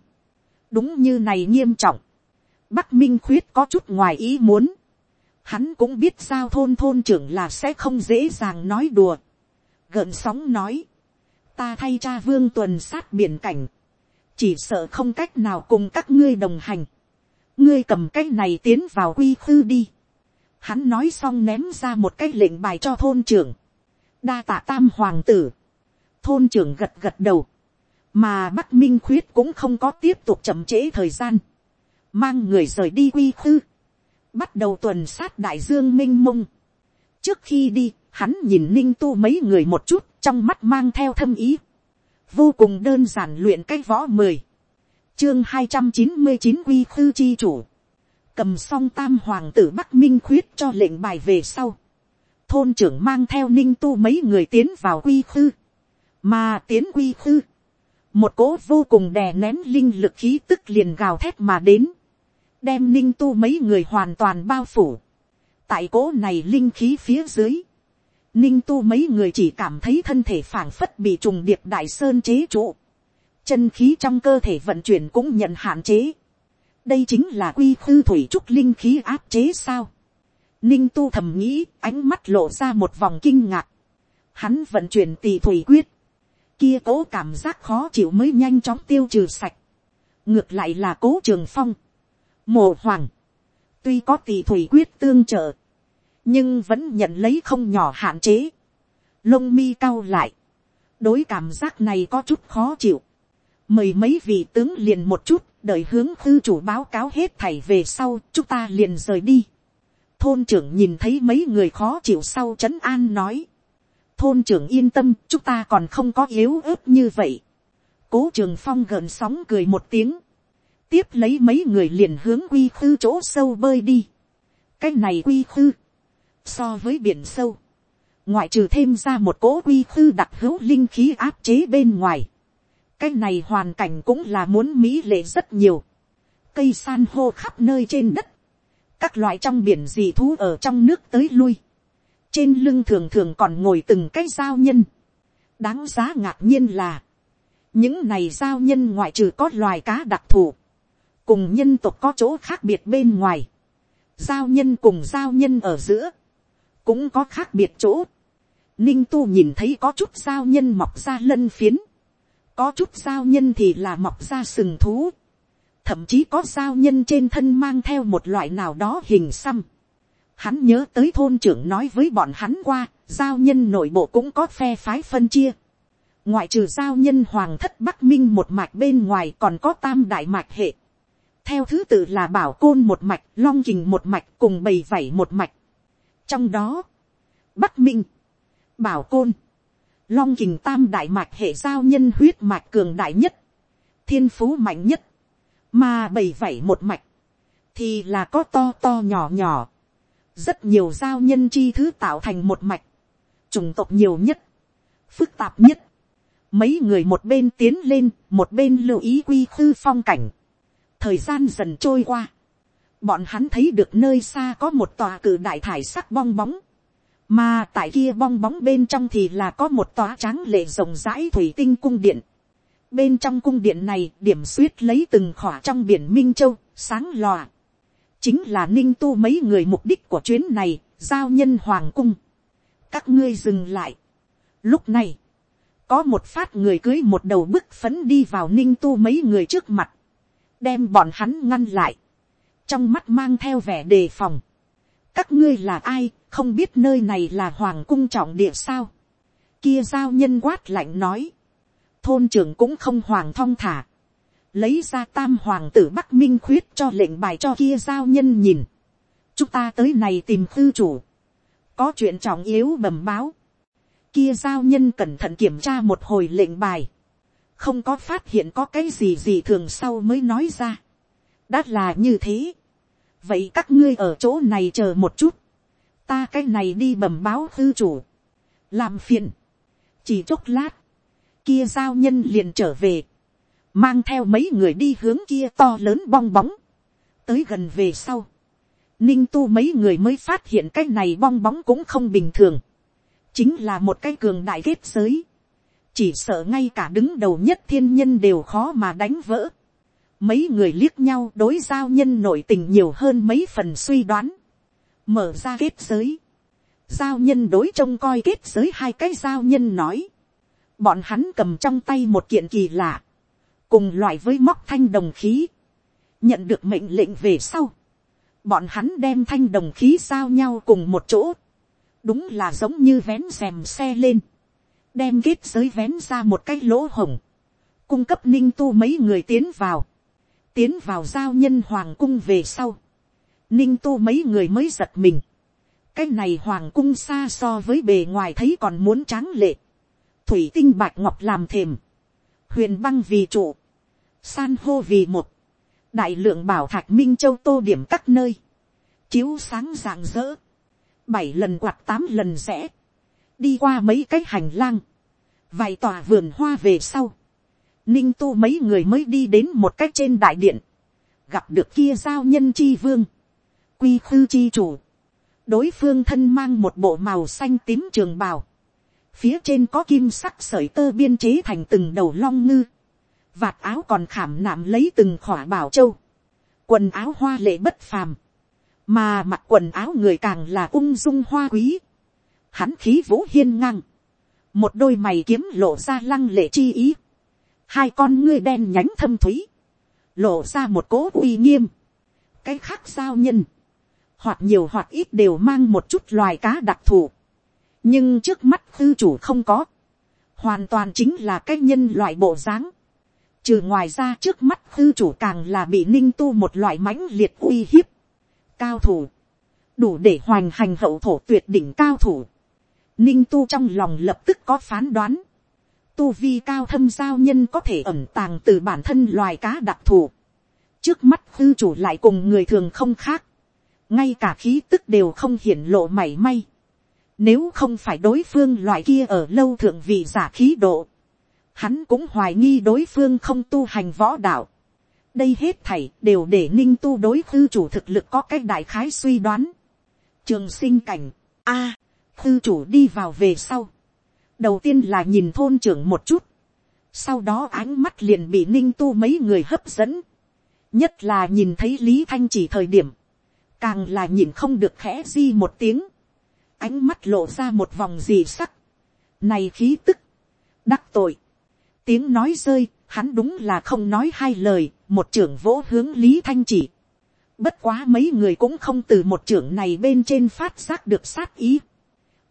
A: đúng như này nghiêm trọng, bắc minh khuyết có chút ngoài ý muốn, hắn cũng biết sao thôn thôn trưởng là sẽ không dễ dàng nói đùa, gợn sóng nói, ta thay cha vương tuần sát biển cảnh, chỉ sợ không cách nào cùng các ngươi đồng hành, ngươi cầm cái này tiến vào quy khư đi, hắn nói xong ném ra một cái lệnh bài cho thôn trưởng, đa tạ tam hoàng tử, thôn trưởng gật gật đầu, mà bắc minh khuyết cũng không có tiếp tục chậm trễ thời gian, mang người rời đi quy khư, bắt đầu tuần sát đại dương minh i mông. trước khi đi, hắn nhìn ninh tu mấy người một chút trong mắt mang theo thâm ý, vô cùng đơn giản luyện cách võ mười, chương hai trăm chín mươi chín quy khư chi chủ, cầm song tam hoàng tử bắc minh khuyết cho lệnh bài về sau, thôn trưởng mang theo ninh tu mấy người tiến vào quy khư, mà tiến quy khư, một cỗ vô cùng đè nén linh lực khí tức liền gào thét mà đến, đem ninh tu mấy người hoàn toàn bao phủ, tại cỗ này linh khí phía dưới, ninh tu mấy người chỉ cảm thấy thân thể phảng phất bị trùng điệp đại sơn chế trụ, chân khí trong cơ thể vận chuyển cũng nhận hạn chế, đây chính là quy khư thủy trúc linh khí áp chế sao, Ninh tu thầm nghĩ, ánh mắt lộ ra một vòng kinh ngạc. Hắn vận chuyển tỷ thủy quyết. Kia cố cảm giác khó chịu mới nhanh chóng tiêu trừ sạch. Ngược lại là cố trường phong. Mộ hoàng. Tuy có tỷ thủy quyết tương trợ. Nhưng vẫn nhận lấy không nhỏ hạn chế. Lông mi cao lại. Đối cảm giác này có chút khó chịu. Mời mấy vị tướng liền một chút. Đợi hướng thư chủ báo cáo hết thảy về sau. Chúng ta liền rời đi thôn trưởng nhìn thấy mấy người khó chịu sau trấn an nói. thôn trưởng yên tâm, chúng ta còn không có yếu ớt như vậy. cố trường phong gợn sóng cười một tiếng. tiếp lấy mấy người liền hướng quy khư chỗ sâu bơi đi. cái này quy khư. so với biển sâu. ngoại trừ thêm ra một cố quy khư đặc hữu linh khí áp chế bên ngoài. cái này hoàn cảnh cũng là muốn mỹ lệ rất nhiều. cây san hô khắp nơi trên đất các loại trong biển dị thú ở trong nước tới lui, trên lưng thường thường còn ngồi từng cái giao nhân, đáng giá ngạc nhiên là, những này giao nhân ngoại trừ có loài cá đặc thù, cùng nhân tộc có chỗ khác biệt bên ngoài, giao nhân cùng giao nhân ở giữa, cũng có khác biệt chỗ, ninh tu nhìn thấy có chút giao nhân mọc ra lân phiến, có chút giao nhân thì là mọc ra sừng thú, thậm chí có giao nhân trên thân mang theo một loại nào đó hình xăm. Hắn nhớ tới thôn trưởng nói với bọn hắn qua, giao nhân nội bộ cũng có phe phái phân chia. Ngoại trừ giao nhân hoàng thất Bắc Minh một mạch bên ngoài còn có tam đại mạch hệ. Theo thứ tự là bảo côn một mạch, long kình một mạch cùng bầy vảy một mạch. Trong đó, Bắc Minh, bảo côn, long kình tam đại mạch hệ giao nhân huyết mạch cường đại nhất, thiên phú mạnh nhất mà bầy vảy một mạch, thì là có to to nhỏ nhỏ, rất nhiều giao nhân chi thứ tạo thành một mạch, trùng tộc nhiều nhất, phức tạp nhất, mấy người một bên tiến lên, một bên lưu ý quy khư phong cảnh. thời gian dần trôi qua, bọn hắn thấy được nơi xa có một tòa cử đại thải sắc bong bóng, mà tại kia bong bóng bên trong thì là có một tòa tráng lệ rộng rãi thủy tinh cung điện, bên trong cung điện này điểm suýt lấy từng khỏa trong biển minh châu sáng lòa chính là ninh tu mấy người mục đích của chuyến này giao nhân hoàng cung các ngươi dừng lại lúc này có một phát người cưới một đầu bức phấn đi vào ninh tu mấy người trước mặt đem bọn hắn ngăn lại trong mắt mang theo vẻ đề phòng các ngươi là ai không biết nơi này là hoàng cung trọng địa sao kia giao nhân quát lạnh nói thôn trưởng cũng không hoàng thong thả, lấy ra tam hoàng tử bắc minh khuyết cho lệnh bài cho kia giao nhân nhìn, chúng ta tới này tìm thư chủ, có chuyện trọng yếu bẩm báo, kia giao nhân cẩn thận kiểm tra một hồi lệnh bài, không có phát hiện có cái gì gì thường sau mới nói ra, đắt là như thế, vậy các ngươi ở chỗ này chờ một chút, ta cái này đi bẩm báo thư chủ, làm phiền, chỉ chốc lát, kia giao nhân liền trở về, mang theo mấy người đi hướng kia to lớn bong bóng, tới gần về sau, ninh tu mấy người mới phát hiện cái này bong bóng cũng không bình thường, chính là một cái cường đại kết giới, chỉ sợ ngay cả đứng đầu nhất thiên nhân đều khó mà đánh vỡ, mấy người liếc nhau đối giao nhân nội tình nhiều hơn mấy phần suy đoán, mở ra kết giới, giao nhân đối trông coi kết giới hai cái giao nhân nói, bọn hắn cầm trong tay một kiện kỳ lạ, cùng loại với móc thanh đồng khí, nhận được mệnh lệnh về sau, bọn hắn đem thanh đồng khí giao nhau cùng một chỗ, đúng là giống như vén xèm xe lên, đem kết giới vén ra một cái lỗ hổng, cung cấp ninh tu mấy người tiến vào, tiến vào giao nhân hoàng cung về sau, ninh tu mấy người mới giật mình, cái này hoàng cung xa so với bề ngoài thấy còn muốn tráng lệ, thủy tinh bạch ngọc làm thềm, huyền băng vì trụ, san hô vì một, đại lượng bảo thạch minh châu tô điểm các nơi, chiếu sáng rạng rỡ, bảy lần quạt tám lần rẽ, đi qua mấy cái hành lang, vài tòa vườn hoa về sau, ninh tu mấy người mới đi đến một cách trên đại điện, gặp được kia giao nhân chi vương, quy khư chi chủ, đối phương thân mang một bộ màu xanh tím trường bào, Phía trên có kim sắc sợi tơ biên chế thành từng đầu long ngư. Vạt áo còn khảm nạm lấy từng khỏa bảo châu. Quần áo hoa lệ bất phàm. Mà mặc quần áo người càng là ung dung hoa quý. Hắn khí vũ hiên ngang. Một đôi mày kiếm lộ ra lăng lệ chi ý. Hai con ngươi đen nhánh thâm thúy. Lộ ra một cố uy nghiêm. Cái khác sao nhân. Hoặc nhiều hoặc ít đều mang một chút loài cá đặc thù nhưng trước mắt tư chủ không có, hoàn toàn chính là cái nhân loại bộ dáng, trừ ngoài ra trước mắt tư chủ càng là bị ninh tu một loại mãnh liệt uy hiếp, cao thủ, đủ để hoành hành hậu thổ tuyệt đỉnh cao thủ, ninh tu trong lòng lập tức có phán đoán, tu vi cao thâm giao nhân có thể ẩm tàng từ bản thân loài cá đặc thù, trước mắt tư chủ lại cùng người thường không khác, ngay cả khí tức đều không hiển lộ mảy may. Nếu không phải đối phương loại kia ở lâu thượng vị giả khí độ. Hắn cũng hoài nghi đối phương không tu hành võ đạo. Đây hết thảy đều để ninh tu đối khư chủ thực lực có cách đại khái suy đoán. Trường sinh cảnh. a à, khư chủ đi vào về sau. Đầu tiên là nhìn thôn trưởng một chút. Sau đó ánh mắt liền bị ninh tu mấy người hấp dẫn. Nhất là nhìn thấy Lý Thanh chỉ thời điểm. Càng là nhìn không được khẽ di một tiếng ánh mắt lộ ra một vòng dì sắc, này khí tức, đắc tội, tiếng nói rơi, hắn đúng là không nói hai lời, một trưởng vỗ hướng lý thanh chỉ, bất quá mấy người cũng không từ một trưởng này bên trên phát giác được sát ý,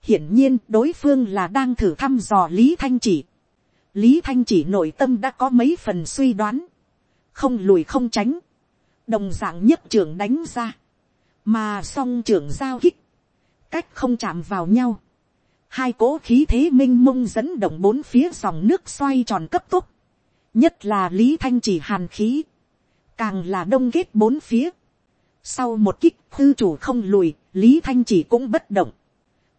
A: hiển nhiên đối phương là đang thử thăm dò lý thanh chỉ, lý thanh chỉ nội tâm đã có mấy phần suy đoán, không lùi không tránh, đồng dạng nhất trưởng đánh ra, mà song trưởng giao hít cách không chạm vào nhau. Hai cỗ khí thế minh i mông dẫn động bốn phía dòng nước xoay tròn cấp tốc. Nhất là Lý Thanh chỉ hàn khí. Càng là đông ghét bốn phía. Sau một kích thư chủ không lùi, Lý Thanh chỉ cũng bất động.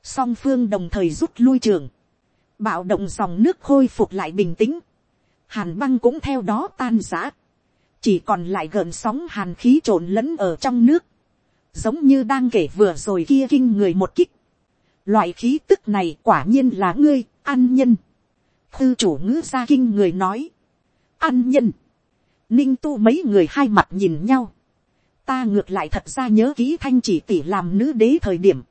A: Song phương đồng thời rút lui trường. Bạo động dòng nước khôi phục lại bình tĩnh. Hàn băng cũng theo đó tan giã. Chỉ còn lại gợn sóng hàn khí trộn lẫn ở trong nước giống như đang kể vừa rồi kia kinh người một kích. Loại khí tức này quả nhiên là ngươi, ăn nhân. Thư chủ ngữ ra kinh người nói. ăn nhân. Ninh tu mấy người hai mặt nhìn nhau. Ta ngược lại thật ra nhớ ký thanh chỉ tỷ làm nữ đế thời điểm.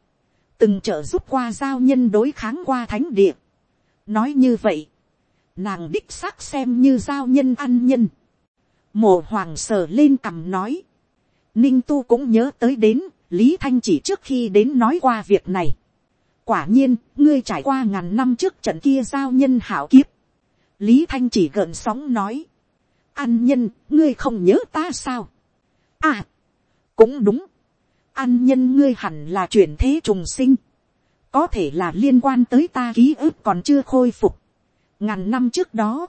A: Từng trợ giúp qua giao nhân đối kháng qua thánh địa. Nói như vậy. Nàng đích xác xem như giao nhân ăn nhân. Mộ hoàng sờ lên cầm nói Ninh Tu cũng nhớ tới đến, Lý Thanh chỉ trước khi đến nói qua việc này. Quả nhiên, ngươi trải qua ngàn năm trước trận kia giao nhân hảo kiếp. Lý Thanh chỉ gợn sóng nói. An nhân, ngươi không nhớ ta sao? À, cũng đúng. An nhân ngươi hẳn là chuyển thế trùng sinh. Có thể là liên quan tới ta ký ức còn chưa khôi phục. Ngàn năm trước đó,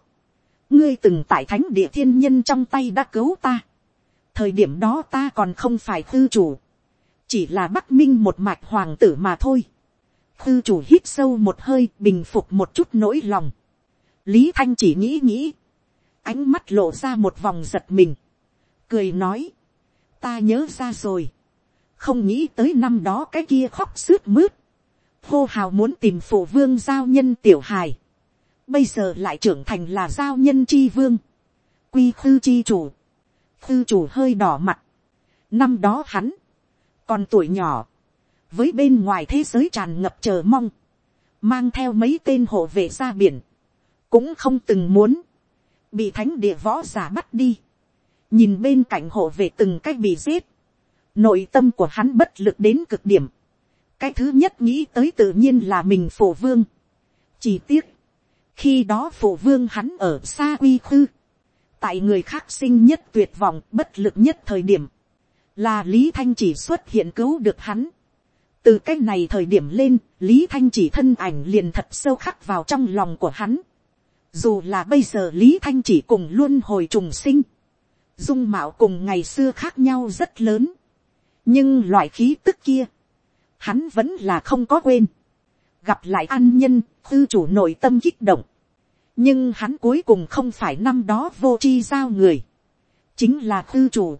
A: ngươi từng tại thánh địa thiên nhân trong tay đã cứu ta thời điểm đó ta còn không phải thư chủ, chỉ là bắc minh một mạch hoàng tử mà thôi. thư chủ hít sâu một hơi bình phục một chút nỗi lòng. lý thanh chỉ nghĩ nghĩ, ánh mắt lộ ra một vòng giật mình, cười nói, ta nhớ ra rồi, không nghĩ tới năm đó cái kia khóc sướt mướt, hô hào muốn tìm phụ vương giao nhân tiểu hài, bây giờ lại trưởng thành là giao nhân c h i vương, quy khư c h i chủ, tư chủ hơi đỏ mặt. Năm đó hắn, còn tuổi nhỏ, với bên ngoài thế giới tràn ngập chờ mong, mang theo mấy tên hộ vệ ra biển, cũng không từng muốn, bị thánh địa võ giả bắt đi, nhìn bên cạnh hộ vệ từng cách bị giết, nội tâm của hắn bất lực đến cực điểm, cái thứ nhất nghĩ tới tự nhiên là mình phổ vương, chỉ tiếc, khi đó phổ vương hắn ở xa quy khư, tại người khác sinh nhất tuyệt vọng bất lực nhất thời điểm, là lý thanh chỉ xuất hiện cứu được hắn. từ c á c h này thời điểm lên, lý thanh chỉ thân ảnh liền thật sâu khắc vào trong lòng của hắn. dù là bây giờ lý thanh chỉ cùng luôn hồi trùng sinh, dung mạo cùng ngày xưa khác nhau rất lớn, nhưng loại khí tức kia, hắn vẫn là không có quên. gặp lại an nhân, thư chủ nội tâm kích động, nhưng hắn cuối cùng không phải năm đó vô chi giao người, chính là tư chủ.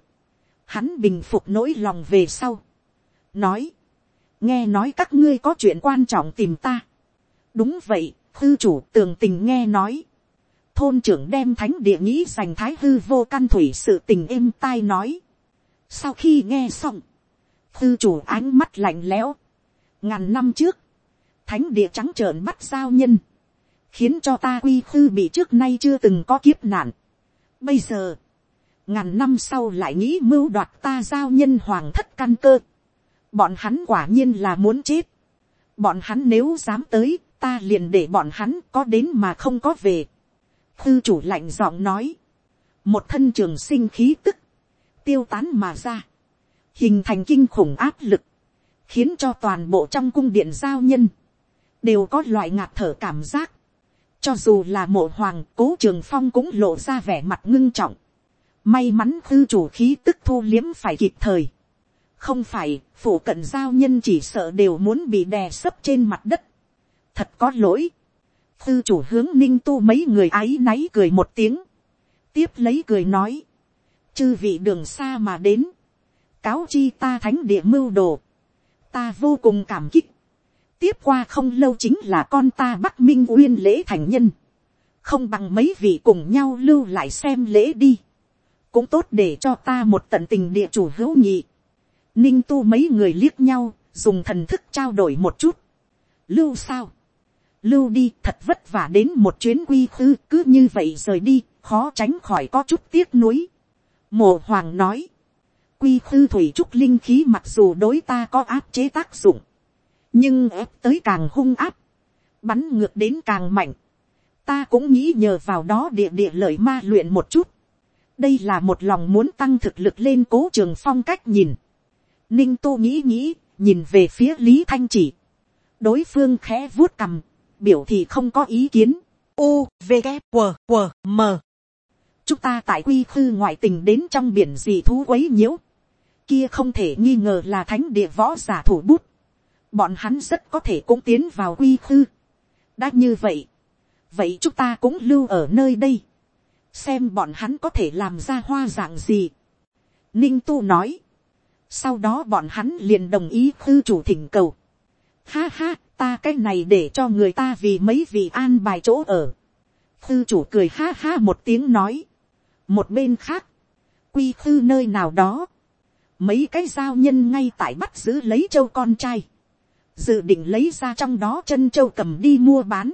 A: Hắn bình phục nỗi lòng về sau, nói, nghe nói các ngươi có chuyện quan trọng tìm ta. đúng vậy, tư chủ tường tình nghe nói, thôn trưởng đem thánh địa nghĩ dành thái hư vô căn thủy sự tình êm tai nói. sau khi nghe xong, tư chủ ánh mắt lạnh lẽo, ngàn năm trước, thánh địa trắng trợn bắt giao nhân, khiến cho ta quy khư bị trước nay chưa từng có kiếp nạn. Bây giờ, ngàn năm sau lại nghĩ mưu đoạt ta giao nhân hoàng thất căn cơ. Bọn hắn quả nhiên là muốn chết. Bọn hắn nếu dám tới, ta liền để bọn hắn có đến mà không có về. Khư chủ lạnh giọng nói. Một thân trường sinh khí tức. Tiêu tán mà ra. Hình thành kinh khủng áp lực. Khiến cho toàn bộ trong cung điện giao nhân. Đều có loại ngạt thở cảm giác cho dù là mộ hoàng cố trường phong cũng lộ ra vẻ mặt ngưng trọng. May mắn thư chủ khí tức thu liếm phải kịp thời. Không phải, phủ cận giao nhân chỉ sợ đều muốn bị đè sấp trên mặt đất. Thật có lỗi. Thư chủ hướng ninh tu mấy người áy náy cười một tiếng. Tiếp lấy cười nói. Chư vị đường xa mà đến. Cáo chi ta thánh địa mưu đồ. Ta vô cùng cảm kích tiếp qua không lâu chính là con ta bắc minh uyên lễ thành nhân không bằng mấy vị cùng nhau lưu lại xem lễ đi cũng tốt để cho ta một tận tình địa chủ hữu nhị ninh tu mấy người liếc nhau dùng thần thức trao đổi một chút lưu sao lưu đi thật vất vả đến một chuyến quy khư cứ như vậy rời đi khó tránh khỏi có chút tiếc nuối mồ hoàng nói quy khư thủy trúc linh khí mặc dù đối ta có áp chế tác dụng nhưng ép tới càng hung áp, bắn ngược đến càng mạnh, ta cũng nghĩ nhờ vào đó địa địa lợi ma luyện một chút. đây là một lòng muốn tăng thực lực lên cố trường phong cách nhìn. ninh tô nghĩ nghĩ, nhìn về phía lý thanh chỉ. đối phương khẽ vuốt cằm, biểu thì không có ý kiến. u v g q q m chúng ta tại quy khư ngoại tình đến trong biển gì thú quấy nhiễu. kia không thể nghi ngờ là thánh địa võ giả thủ bút bọn hắn rất có thể cũng tiến vào quy khư. đã như vậy, vậy chúng ta cũng lưu ở nơi đây, xem bọn hắn có thể làm ra hoa dạng gì. ninh tu nói, sau đó bọn hắn liền đồng ý khư chủ thỉnh cầu. ha ha, ta cái này để cho người ta vì mấy vị an bài chỗ ở. khư chủ cười ha ha một tiếng nói. một bên khác, quy khư nơi nào đó, mấy cái giao nhân ngay tại bắt giữ lấy châu con trai dự định lấy ra trong đó chân châu cầm đi mua bán.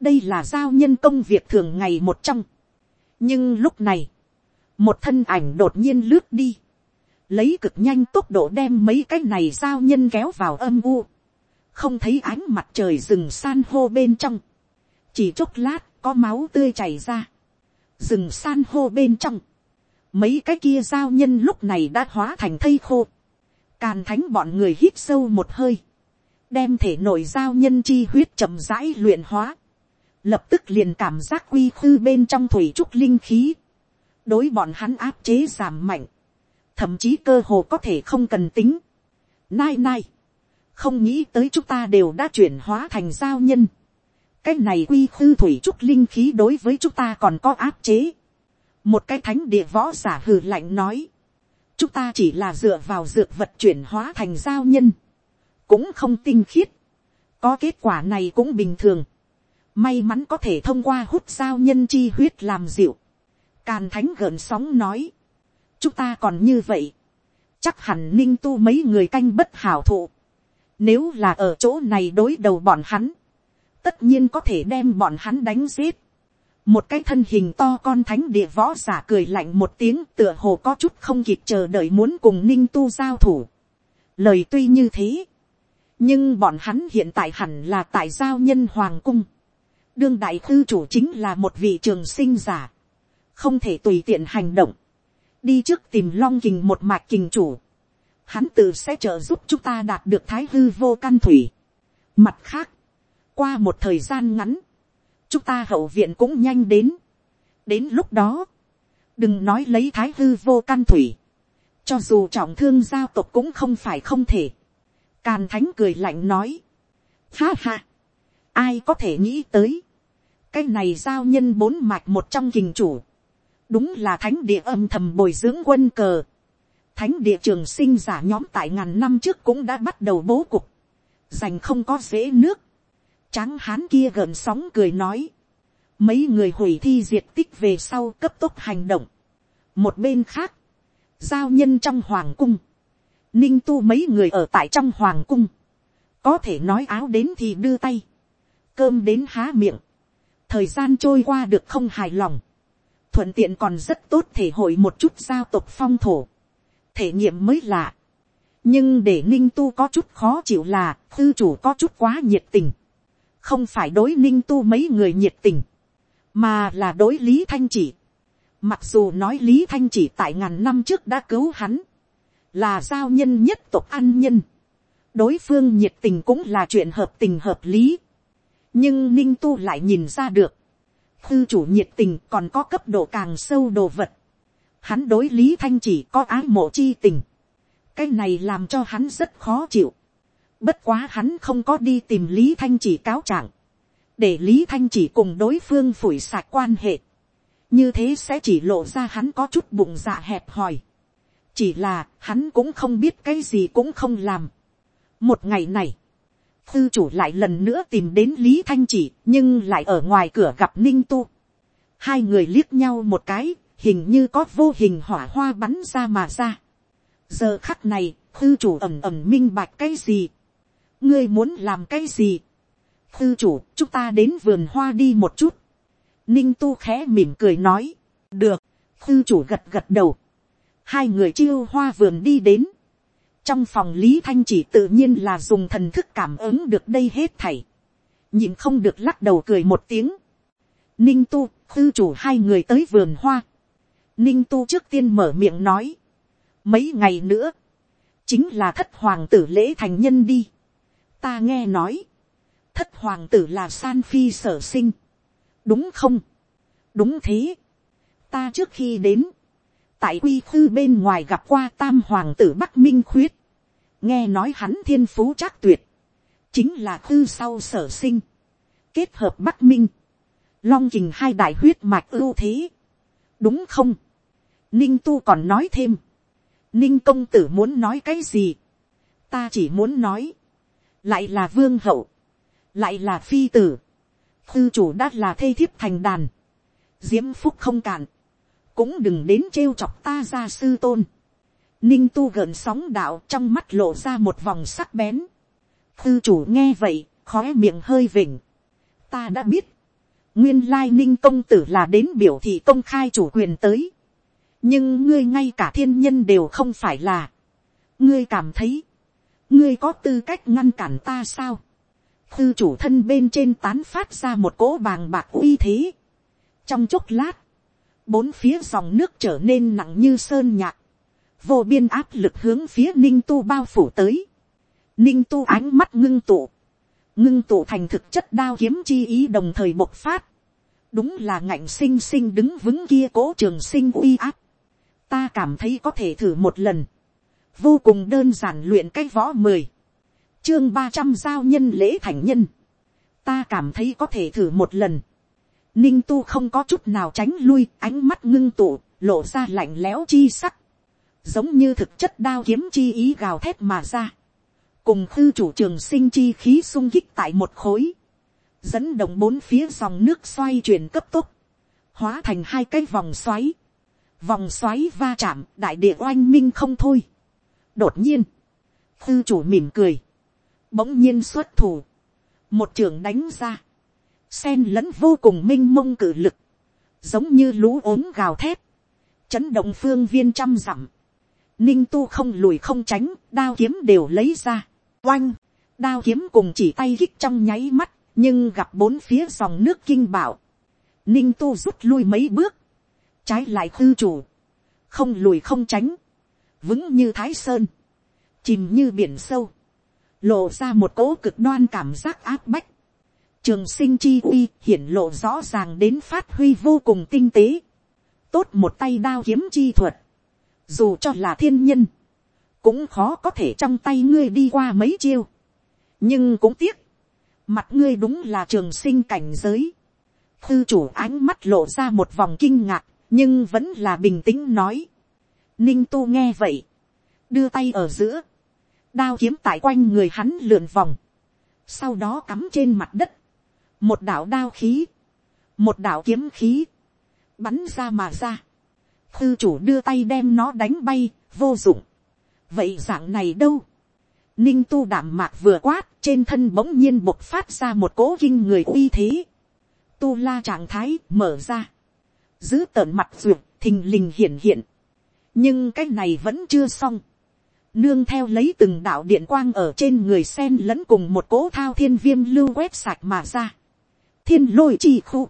A: đây là giao nhân công việc thường ngày một trong. nhưng lúc này, một thân ảnh đột nhiên lướt đi, lấy cực nhanh tốc độ đem mấy cái này giao nhân kéo vào âm u, không thấy ánh mặt trời rừng san hô bên trong, chỉ chốc lát có máu tươi chảy ra, rừng san hô bên trong, mấy cái kia giao nhân lúc này đã hóa thành thây khô, càn thánh bọn người hít sâu một hơi, đem thể nội giao nhân chi huyết chậm rãi luyện hóa, lập tức liền cảm giác quy khư bên trong thủy trúc linh khí, đối bọn hắn áp chế giảm mạnh, thậm chí cơ hồ có thể không cần tính. Nai nai, không nghĩ tới chúng ta đều đã chuyển hóa thành giao nhân. cái này quy khư thủy trúc linh khí đối với chúng ta còn có áp chế. một cái thánh địa võ giả hừ lạnh nói, chúng ta chỉ là dựa vào dược vật chuyển hóa thành giao nhân cũng không tinh khiết, có kết quả này cũng bình thường, may mắn có thể thông qua hút giao nhân chi huyết làm dịu, càn thánh gợn sóng nói, chúng ta còn như vậy, chắc hẳn ninh tu mấy người canh bất hảo thụ, nếu là ở chỗ này đối đầu bọn hắn, tất nhiên có thể đem bọn hắn đánh giết, một cái thân hình to con thánh địa võ giả cười lạnh một tiếng tựa hồ có chút không kịp chờ đợi muốn cùng ninh tu giao thủ. Lời tuy như thế, nhưng bọn hắn hiện tại hẳn là tại giao nhân hoàng cung. đương đại thư chủ chính là một vị trường sinh giả, không thể tùy tiện hành động, đi trước tìm long kình một mạch kình chủ, hắn tự sẽ trợ giúp chúng ta đạt được thái hư vô căn thủy. mặt khác, qua một thời gian ngắn, chúng ta hậu viện cũng nhanh đến. đến lúc đó, đừng nói lấy thái hư vô căn thủy, cho dù trọng thương giao tộc cũng không phải không thể Càn thánh cười lạnh nói. Ha ha. Ai có thể nghĩ tới. Cái này giao nhân bốn mạch một trong hình chủ. Đúng là thánh địa âm thầm bồi dưỡng quân cờ. Thánh địa trường sinh giả nhóm tại ngàn năm trước cũng đã bắt đầu bố cục. Giành không có dễ nước. Tráng hán kia gợn sóng cười nói. Mấy người hủy thi diệt tích về sau cấp tốc hành động. Một bên khác. Giao nhân trong hoàng cung ninh tu mấy người ở tại trong hoàng cung, có thể nói áo đến thì đưa tay, cơm đến há miệng, thời gian trôi qua được không hài lòng, thuận tiện còn rất tốt thể hội một chút giao tộc phong thổ, thể nghiệm mới lạ, nhưng để ninh tu có chút khó chịu là tư chủ có chút quá nhiệt tình, không phải đối ninh tu mấy người nhiệt tình, mà là đối lý thanh chỉ, mặc dù nói lý thanh chỉ tại ngàn năm trước đã cứu hắn, là giao nhân nhất tộc ăn nhân. đối phương nhiệt tình cũng là chuyện hợp tình hợp lý. nhưng ninh tu lại nhìn ra được. thư chủ nhiệt tình còn có cấp độ càng sâu đồ vật. hắn đối lý thanh chỉ có ái mộ chi tình. cái này làm cho hắn rất khó chịu. bất quá hắn không có đi tìm lý thanh chỉ cáo trạng. để lý thanh chỉ cùng đối phương phủi sạc quan hệ. như thế sẽ chỉ lộ ra hắn có chút bụng dạ hẹp hòi chỉ là hắn cũng không biết cái gì cũng không làm. một ngày này, thư chủ lại lần nữa tìm đến lý thanh chỉ nhưng lại ở ngoài cửa gặp ninh tu. hai người liếc nhau một cái, hình như có vô hình hỏa hoa bắn ra mà ra. giờ khắc này, thư chủ ẩm ẩm minh bạch cái gì. ngươi muốn làm cái gì. thư chủ, chúng ta đến vườn hoa đi một chút. ninh tu khẽ mỉm cười nói. được, thư chủ gật gật đầu hai người chiêu hoa vườn đi đến. trong phòng lý thanh chỉ tự nhiên là dùng thần thức cảm ứng được đây hết thảy. nhìn không được lắc đầu cười một tiếng. ninh tu, khư chủ hai người tới vườn hoa. ninh tu trước tiên mở miệng nói. mấy ngày nữa, chính là thất hoàng tử lễ thành nhân đi. ta nghe nói, thất hoàng tử là san phi sở sinh. đúng không? đúng thế. ta trước khi đến, tại quy khư bên ngoài gặp qua tam hoàng tử bắc minh khuyết, nghe nói hắn thiên phú trác tuyệt, chính là khư sau sở sinh, kết hợp bắc minh, long trình hai đại huyết mạch ưu thế, đúng không, ninh tu còn nói thêm, ninh công tử muốn nói cái gì, ta chỉ muốn nói, lại là vương hậu, lại là phi tử, khư chủ đã là thê thiếp thành đàn, diễm phúc không cạn, cũng đừng đến trêu chọc ta ra sư tôn. Ninh tu gợn sóng đạo trong mắt lộ ra một vòng sắc bén. Thư chủ nghe vậy, khóe miệng hơi vỉnh. Ta đã biết. Nguyên lai ninh công tử là đến biểu thị công khai chủ quyền tới. Nhưng ngươi ngay cả thiên nhân đều không phải là. Ngươi cảm thấy. Ngươi có tư cách ngăn cản ta sao? Thư chủ thân bên trên tán phát ra một cỗ bàng bạc uy thế. Trong chốc lát bốn phía dòng nước trở nên nặng như sơn nhạc, vô biên áp lực hướng phía ninh tu bao phủ tới, ninh tu ánh mắt ngưng tụ, ngưng tụ thành thực chất đao kiếm chi ý đồng thời bộc phát, đúng là ngạnh sinh sinh đứng vững kia cố trường sinh uy áp, ta cảm thấy có thể thử một lần, vô cùng đơn giản luyện cái võ mười, chương ba trăm giao nhân lễ thành nhân, ta cảm thấy có thể thử một lần, Ninh tu không có chút nào tránh lui, ánh mắt ngưng tụ, lộ ra lạnh lẽo chi sắc. Giống như thực chất đao kiếm chi ý gào thép mà ra. Cùng khư chủ trường sinh chi khí sung kích tại một khối. Dẫn động bốn phía dòng nước xoay chuyển cấp tốc. Hóa thành hai cái vòng xoáy. Vòng xoáy va chạm, đại địa oanh minh không thôi. Đột nhiên. Khư chủ mỉm cười. Bỗng nhiên xuất thủ. Một trường đánh ra sen lẫn vô cùng minh mông cử lực, giống như lũ ốm gào thép chấn động phương viên trăm dặm, ninh tu không lùi không tránh, đao kiếm đều lấy ra, oanh, đao kiếm cùng chỉ tay kích trong nháy mắt, nhưng gặp bốn phía dòng nước kinh bạo ninh tu rút lui mấy bước, trái lại tư chủ, không lùi không tránh, vững như thái sơn, chìm như biển sâu, lộ ra một cỗ cực đoan cảm giác áp bách, trường sinh chi uy hiển lộ rõ ràng đến phát huy vô cùng tinh tế, tốt một tay đao kiếm chi thuật, dù cho là thiên nhân, cũng khó có thể trong tay ngươi đi qua mấy chiêu, nhưng cũng tiếc, mặt ngươi đúng là trường sinh cảnh giới, thư chủ ánh mắt lộ ra một vòng kinh ngạc, nhưng vẫn là bình tĩnh nói, ninh tu nghe vậy, đưa tay ở giữa, đao kiếm tại quanh người hắn lượn vòng, sau đó cắm trên mặt đất, một đạo đao khí, một đạo kiếm khí, bắn ra mà ra. Thư chủ đưa tay đem nó đánh bay, vô dụng. Vậy dạng này đâu? Ninh tu đảm mạc vừa quát, trên thân bỗng nhiên bộc phát ra một cỗ kinh người uy thế. Tu la trạng thái mở ra. Giữ tợn mặt ruột, thình lình hiển hiện. Nhưng cái này vẫn chưa xong. Nương theo lấy từng đạo điện quang ở trên người sen lẫn cùng một cỗ thao thiên viêm lưu quét sạch mà ra thiên lôi chi khu,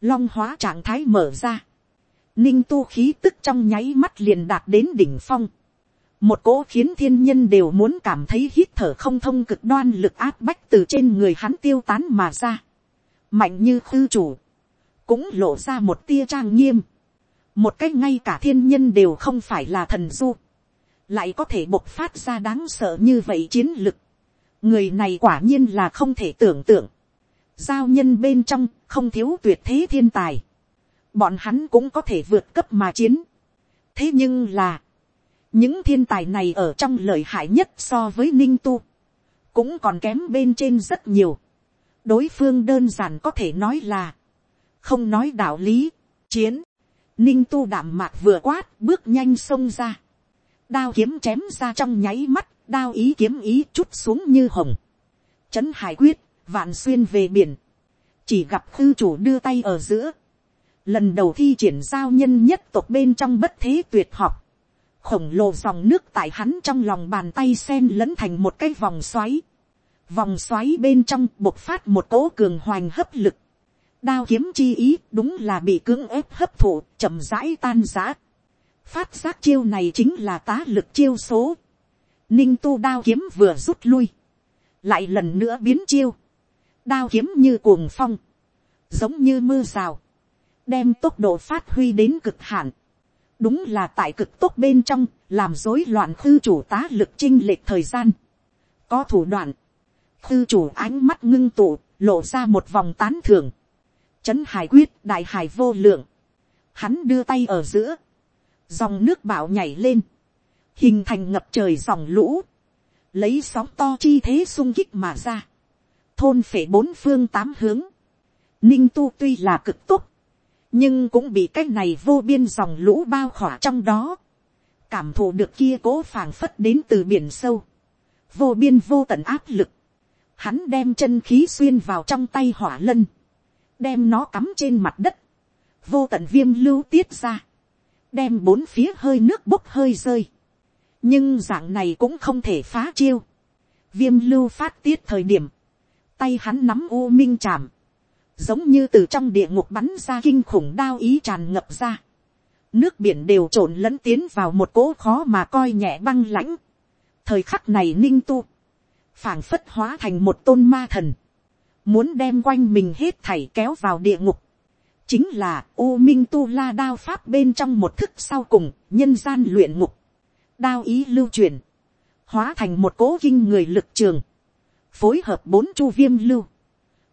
A: long hóa trạng thái mở ra, ninh tu khí tức trong nháy mắt liền đạt đến đỉnh phong, một cỗ khiến thiên nhân đều muốn cảm thấy hít thở không thông cực đoan lực áp bách từ trên người hắn tiêu tán mà ra, mạnh như khư chủ, cũng lộ ra một tia trang nghiêm, một cách ngay cả thiên nhân đều không phải là thần du, lại có thể bộc phát ra đáng sợ như vậy chiến lực, người này quả nhiên là không thể tưởng tượng, giao nhân bên trong không thiếu tuyệt thế thiên tài, bọn hắn cũng có thể vượt cấp mà chiến. thế nhưng là, những thiên tài này ở trong lợi hại nhất so với ninh tu, cũng còn kém bên trên rất nhiều. đối phương đơn giản có thể nói là, không nói đạo lý, chiến, ninh tu đảm mạc vừa quát bước nhanh sông ra, đao kiếm chém ra trong nháy mắt, đao ý kiếm ý chút xuống như hồng, chấn hải quyết, vạn xuyên về biển, chỉ gặp thư chủ đưa tay ở giữa, lần đầu thi triển giao nhân nhất tộc bên trong bất thế tuyệt học, khổng lồ dòng nước tại hắn trong lòng bàn tay sen lẫn thành một cái vòng xoáy, vòng xoáy bên trong bộc phát một cỗ cường hoành hấp lực, đao kiếm chi ý đúng là bị cưỡng ép hấp thụ chậm rãi tan giã phát giác chiêu này chính là tá lực chiêu số ninh tu đao kiếm vừa rút lui lại lần nữa biến chiêu đao kiếm như cuồng phong, giống như mưa rào, đem tốc độ phát huy đến cực hạn. đúng là tại cực tốc bên trong, làm rối loạn khư chủ tá lực chinh lệch thời gian. có thủ đoạn, khư chủ ánh mắt ngưng tụ, lộ ra một vòng tán thường. Trấn hải quyết đại hải vô lượng. Hắn đưa tay ở giữa. Dòng nước bão nhảy lên. Hình thành ngập trời dòng lũ. Lấy sóng to chi thế sung kích mà ra thôn phệ bốn phương tám hướng. Ninh tu tuy là cực tốt, nhưng cũng bị cái này vô biên dòng lũ bao khỏa trong đó. Cảm thụ được kia cố phảng phất đến từ biển sâu. Vô biên vô tận áp lực. Hắn đem chân khí xuyên vào trong tay hỏa lân. Đem nó cắm trên mặt đất. Vô tận viêm lưu tiết ra. Đem bốn phía hơi nước bốc hơi rơi. Nhưng dạng này cũng không thể phá chiêu. Viêm lưu phát tiết thời điểm Tay hắn nắm u minh chạm. Giống như từ trong địa ngục bắn ra kinh khủng đao ý tràn ngập ra. Nước biển đều trộn lẫn tiến vào một cỗ khó mà coi nhẹ băng lãnh. Thời khắc này ninh tu. phảng phất hóa thành một tôn ma thần. Muốn đem quanh mình hết thảy kéo vào địa ngục chính là U Minh Tu La đao pháp bên trong một thức sau cùng, nhân gian luyện ngục. Đao ý lưu truyền, hóa thành một cố kinh người lực trường, phối hợp bốn chu viêm lưu,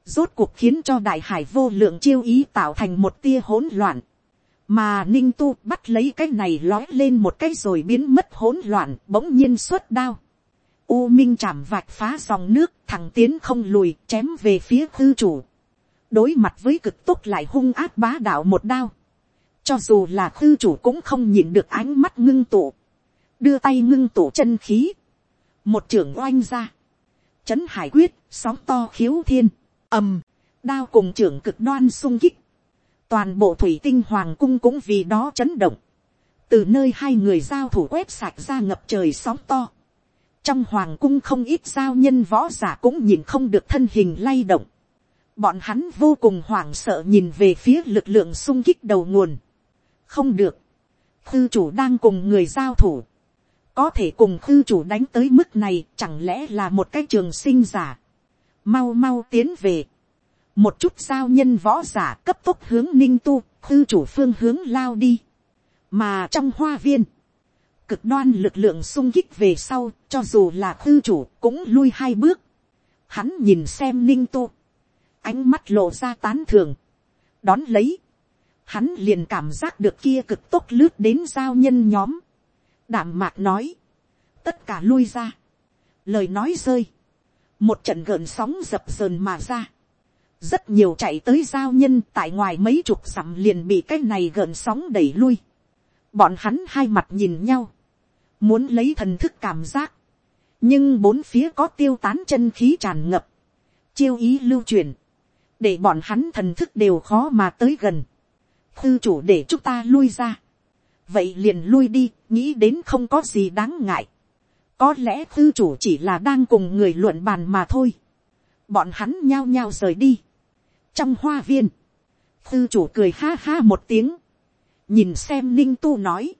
A: rốt cuộc khiến cho đại hải vô lượng chiêu ý tạo thành một tia hỗn loạn, mà ninh tu bắt lấy cái này lói lên một cái rồi biến mất hỗn loạn bỗng nhiên xuất đao, u minh chạm vạch phá dòng nước thẳng tiến không lùi chém về phía thư chủ, đối mặt với cực tốc lại hung áp bá đạo một đao, cho dù là thư chủ cũng không nhìn được ánh mắt ngưng tụ, đưa tay ngưng tụ chân khí, một trưởng oanh ra, chấn hải quyết, sóng to khiếu thiên, ầm, đao cùng trưởng cực đoan sung kích. Toàn bộ thủy tinh hoàng cung cũng vì đó chấn động. Từ nơi hai người giao thủ quét sạch ra ngập trời sóng to. Trong hoàng cung không ít giao nhân võ giả cũng nhìn không được thân hình lay động. Bọn hắn vô cùng hoảng sợ nhìn về phía lực lượng sung kích đầu nguồn. Không được. Thư chủ đang cùng người giao thủ có thể cùng khư chủ đánh tới mức này chẳng lẽ là một cái trường sinh giả. mau mau tiến về. một chút giao nhân võ giả cấp tốc hướng ninh tu khư chủ phương hướng lao đi. mà trong hoa viên, cực đoan lực lượng sung kích về sau cho dù là khư chủ cũng lui hai bước. hắn nhìn xem ninh tu. ánh mắt lộ ra tán thường. đón lấy hắn liền cảm giác được kia cực tốt lướt đến giao nhân nhóm đạm mạc nói, tất cả lui ra, lời nói rơi, một trận gợn sóng dập dờn mà ra, rất nhiều chạy tới giao nhân tại ngoài mấy chục dặm liền bị cái này gợn sóng đẩy lui, bọn hắn hai mặt nhìn nhau, muốn lấy thần thức cảm giác, nhưng bốn phía có tiêu tán chân khí tràn ngập, chiêu ý lưu truyền, để bọn hắn thần thức đều khó mà tới gần, thư chủ để chúng ta lui ra, vậy liền lui đi, nghĩ đến không có gì đáng ngại. có lẽ tư chủ chỉ là đang cùng người luận bàn mà thôi. bọn hắn nhao nhao rời đi. trong hoa viên, tư chủ cười ha ha một tiếng, nhìn xem ninh tu nói,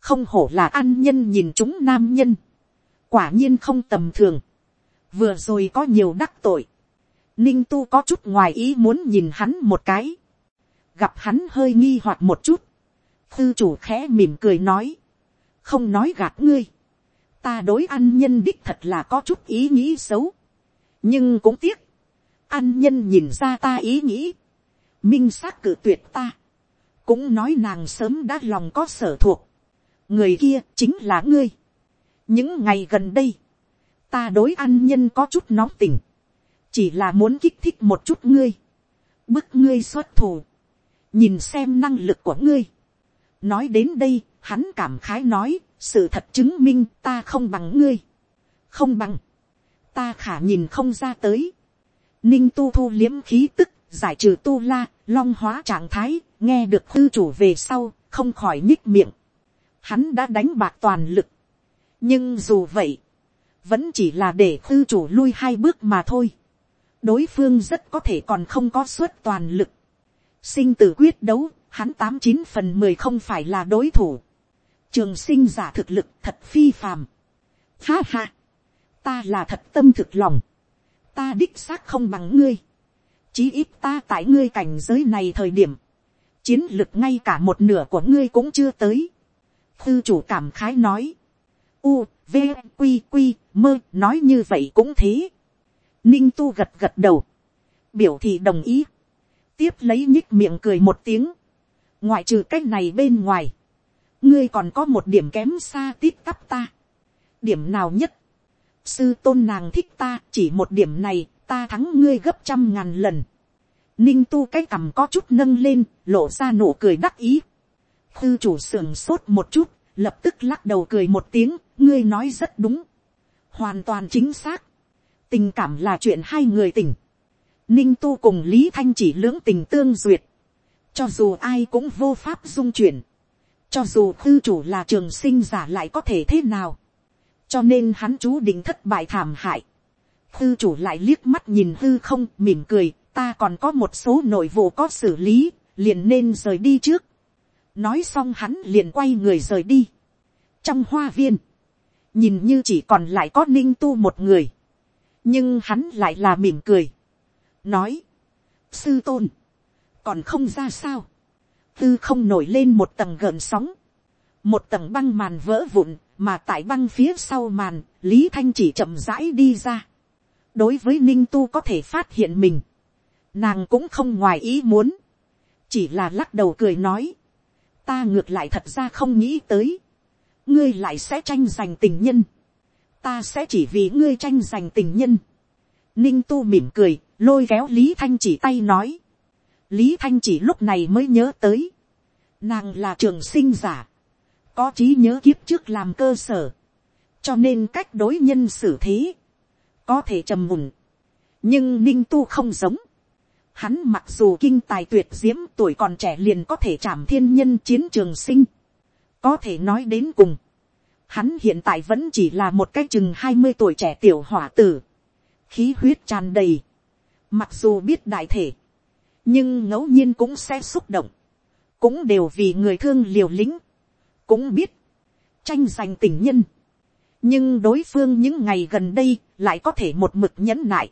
A: không hổ là ăn nhân nhìn chúng nam nhân, quả nhiên không tầm thường, vừa rồi có nhiều đắc tội, ninh tu có chút ngoài ý muốn nhìn hắn một cái, gặp hắn hơi nghi hoặc một chút, tư chủ khẽ mỉm cười nói, không nói gạt ngươi, ta đối ăn nhân đích thật là có chút ý nghĩ xấu, nhưng cũng tiếc, ăn nhân nhìn ra ta ý nghĩ, minh xác cự tuyệt ta, cũng nói nàng sớm đã lòng có sở thuộc, người kia chính là ngươi. những ngày gần đây, ta đối ăn nhân có chút nóng tình, chỉ là muốn kích thích một chút ngươi, bức ngươi xuất thủ, nhìn xem năng lực của ngươi, nói đến đây, hắn cảm khái nói, sự thật chứng minh ta không bằng ngươi. không bằng, ta khả nhìn không ra tới. ninh tu thu liếm khí tức, giải trừ tu la, long hóa trạng thái, nghe được tư chủ về sau, không khỏi nhích miệng. hắn đã đánh bạc toàn lực. nhưng dù vậy, vẫn chỉ là để tư chủ lui hai bước mà thôi. đối phương rất có thể còn không có suất toàn lực. sinh tử quyết đấu hắn tám chín phần mười không phải là đối thủ. trường sinh giả thực lực thật phi phàm. Ha ha, ta là thật tâm thực lòng. ta đích xác không bằng ngươi. chí ít ta tại ngươi cảnh giới này thời điểm. chiến lực ngay cả một nửa của ngươi cũng chưa tới. thư chủ cảm khái nói. u, v, q, q, mơ, nói như vậy cũng thế. ninh tu gật gật đầu. biểu thị đồng ý. tiếp lấy nhích miệng cười một tiếng ngoại trừ cái này bên ngoài, ngươi còn có một điểm kém xa tít tắp ta. điểm nào nhất, sư tôn nàng thích ta chỉ một điểm này ta thắng ngươi gấp trăm ngàn lần. ninh tu cái cằm có chút nâng lên, lộ ra nụ cười đắc ý. thư chủ sưởng sốt một chút, lập tức lắc đầu cười một tiếng, ngươi nói rất đúng. hoàn toàn chính xác. tình cảm là chuyện hai người tình ninh tu cùng lý thanh chỉ lưỡng tình tương duyệt cho dù ai cũng vô pháp dung chuyển, cho dù thư chủ là trường sinh giả lại có thể thế nào, cho nên hắn chú định thất bại thảm hại. Thư chủ lại liếc mắt nhìn thư không mỉm cười, ta còn có một số nội vụ có xử lý, liền nên rời đi trước. nói xong hắn liền quay người rời đi. trong hoa viên, nhìn như chỉ còn lại có ninh tu một người, nhưng hắn lại là mỉm cười. nói, sư tôn, còn không ra sao, tư không nổi lên một tầng gợn sóng, một tầng băng màn vỡ vụn, mà tại băng phía sau màn, lý thanh chỉ chậm rãi đi ra. đối với ninh tu có thể phát hiện mình, nàng cũng không ngoài ý muốn, chỉ là lắc đầu cười nói, ta ngược lại thật ra không nghĩ tới, ngươi lại sẽ tranh giành tình nhân, ta sẽ chỉ vì ngươi tranh giành tình nhân. ninh tu mỉm cười, lôi kéo lý thanh chỉ tay nói, lý thanh chỉ lúc này mới nhớ tới, nàng là trường sinh giả, có trí nhớ kiếp trước làm cơ sở, cho nên cách đối nhân xử thế, có thể trầm mùng, nhưng ninh tu không giống, hắn mặc dù kinh tài tuyệt diễm tuổi còn trẻ liền có thể chạm thiên nhân chiến trường sinh, có thể nói đến cùng, hắn hiện tại vẫn chỉ là một cách chừng hai mươi tuổi trẻ tiểu hỏa tử, khí huyết tràn đầy, mặc dù biết đại thể, nhưng ngẫu nhiên cũng sẽ xúc động, cũng đều vì người thương liều lĩnh, cũng biết, tranh giành tình nhân, nhưng đối phương những ngày gần đây lại có thể một mực nhẫn nại,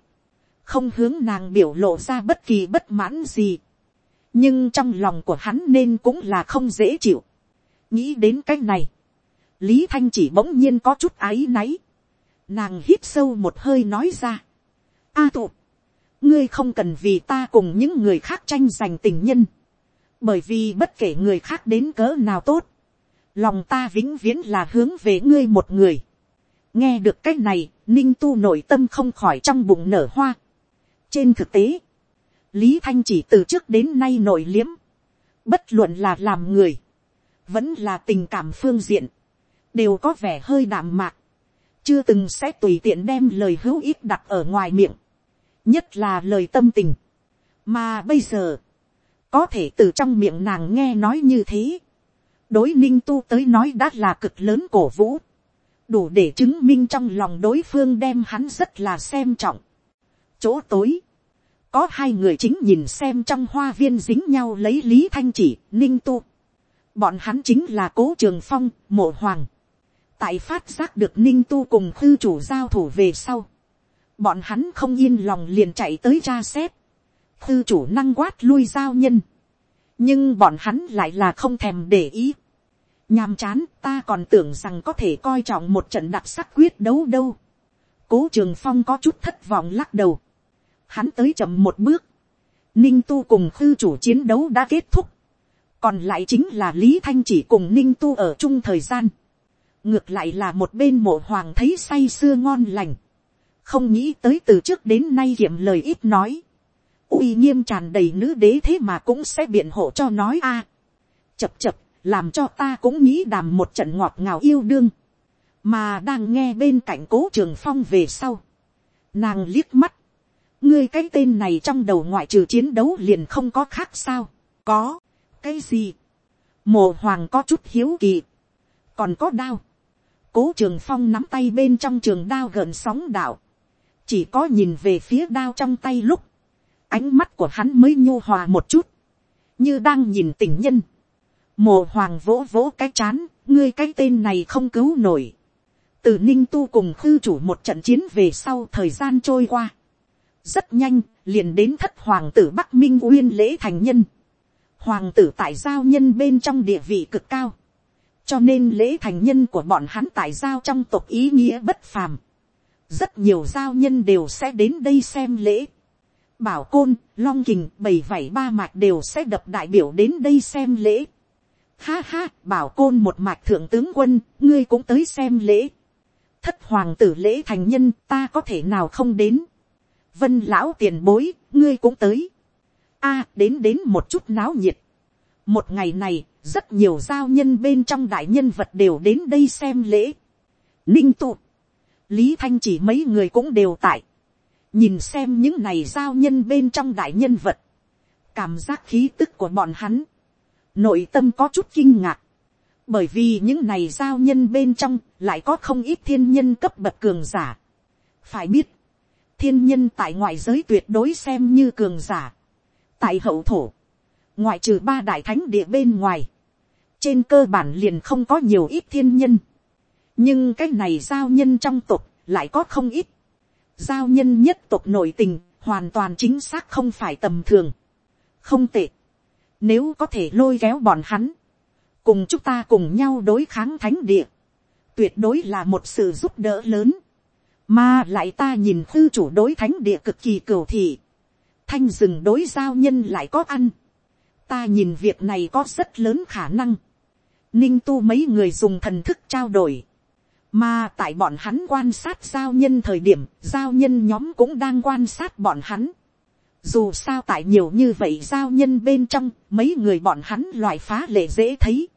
A: không hướng nàng biểu lộ ra bất kỳ bất mãn gì, nhưng trong lòng của hắn nên cũng là không dễ chịu, nghĩ đến cái này, lý thanh chỉ bỗng nhiên có chút áy náy, nàng hít sâu một hơi nói ra, a à tụ, ngươi không cần vì ta cùng những người khác tranh giành tình nhân, bởi vì bất kể người khác đến cỡ nào tốt, lòng ta vĩnh viễn là hướng về ngươi một người. nghe được c á c h này, ninh tu nội tâm không khỏi trong bụng nở hoa. trên thực tế, lý thanh chỉ từ trước đến nay nội liếm, bất luận là làm người, vẫn là tình cảm phương diện, đều có vẻ hơi đạm mạc, chưa từng sẽ tùy tiện đem lời hữu ích đặt ở ngoài miệng nhất là lời tâm tình. mà bây giờ, có thể từ trong miệng nàng nghe nói như thế, đối ninh tu tới nói đã là cực lớn cổ vũ, đủ để chứng minh trong lòng đối phương đem hắn rất là xem trọng. chỗ tối, có hai người chính nhìn xem trong hoa viên dính nhau lấy lý thanh chỉ, ninh tu. bọn hắn chính là cố trường phong, mộ hoàng. tại phát giác được ninh tu cùng khư chủ giao thủ về sau, bọn hắn không yên lòng liền chạy tới tra xếp thư chủ năng quát lui giao nhân, nhưng bọn hắn lại là không thèm để ý. nhàm chán ta còn tưởng rằng có thể coi trọng một trận đặc sắc quyết đấu đâu. cố trường phong có chút thất vọng lắc đầu. hắn tới chậm một bước. ninh tu cùng khư chủ chiến đấu đã kết thúc. còn lại chính là lý thanh chỉ cùng ninh tu ở chung thời gian. ngược lại là một bên mộ hoàng thấy say sưa ngon lành không nghĩ tới từ trước đến nay kiệm lời ít nói, uy nghiêm tràn đầy nữ đế thế mà cũng sẽ biện hộ cho nói a, chập chập, làm cho ta cũng nghĩ đàm một trận ngọt ngào yêu đương, mà đang nghe bên cạnh cố trường phong về sau, nàng liếc mắt, ngươi cái tên này trong đầu ngoại trừ chiến đấu liền không có khác sao, có, cái gì, mồ hoàng có chút hiếu kỳ, còn có đao, cố trường phong nắm tay bên trong trường đao gần sóng đạo, chỉ có nhìn về phía đao trong tay lúc, ánh mắt của hắn mới nhu hòa một chút, như đang nhìn tình nhân. Mồ hoàng vỗ vỗ cái chán, ngươi cái tên này không cứu nổi. Từ ninh tu cùng khư chủ một trận chiến về sau thời gian trôi qua. Rất nhanh, liền đến thất hoàng tử Bắc Minh Uyên lễ thành nhân. Hoàng tử tại giao nhân bên trong địa vị cực cao. Cho nên lễ thành nhân của bọn hắn tại giao trong tộc ý nghĩa bất phàm rất nhiều giao nhân đều sẽ đến đây xem lễ. Bảo côn, long kình, bảy vảy ba mạch đều sẽ đập đại biểu đến đây xem lễ. Ha ha, bảo côn một mạch thượng tướng quân, ngươi cũng tới xem lễ. Thất hoàng tử lễ thành nhân ta có thể nào không đến. Vân lão tiền bối, ngươi cũng tới. A, đến đến một chút náo nhiệt. Một ngày này, rất nhiều giao nhân bên trong đại nhân vật đều đến đây xem lễ. Ninh tụt lý thanh chỉ mấy người cũng đều tại, nhìn xem những này giao nhân bên trong đại nhân vật, cảm giác khí tức của bọn hắn, nội tâm có chút kinh ngạc, bởi vì những này giao nhân bên trong lại có không ít thiên nhân cấp bậc cường giả. phải biết, thiên nhân tại ngoại giới tuyệt đối xem như cường giả. tại hậu thổ, ngoại trừ ba đại thánh địa bên ngoài, trên cơ bản liền không có nhiều ít thiên nhân nhưng cái này giao nhân trong tộc lại có không ít. giao nhân nhất tộc nội tình hoàn toàn chính xác không phải tầm thường. không tệ. nếu có thể lôi kéo bọn hắn, cùng chúng ta cùng nhau đối kháng thánh địa, tuyệt đối là một sự giúp đỡ lớn. mà lại ta nhìn khư chủ đối thánh địa cực kỳ cửu thị. thanh rừng đối giao nhân lại có ăn. ta nhìn việc này có rất lớn khả năng. ninh tu mấy người dùng thần thức trao đổi mà tại bọn hắn quan sát giao nhân thời điểm, giao nhân nhóm cũng đang quan sát bọn hắn. Dù sao tại nhiều như vậy giao nhân bên trong, mấy người bọn hắn loại phá lệ dễ thấy.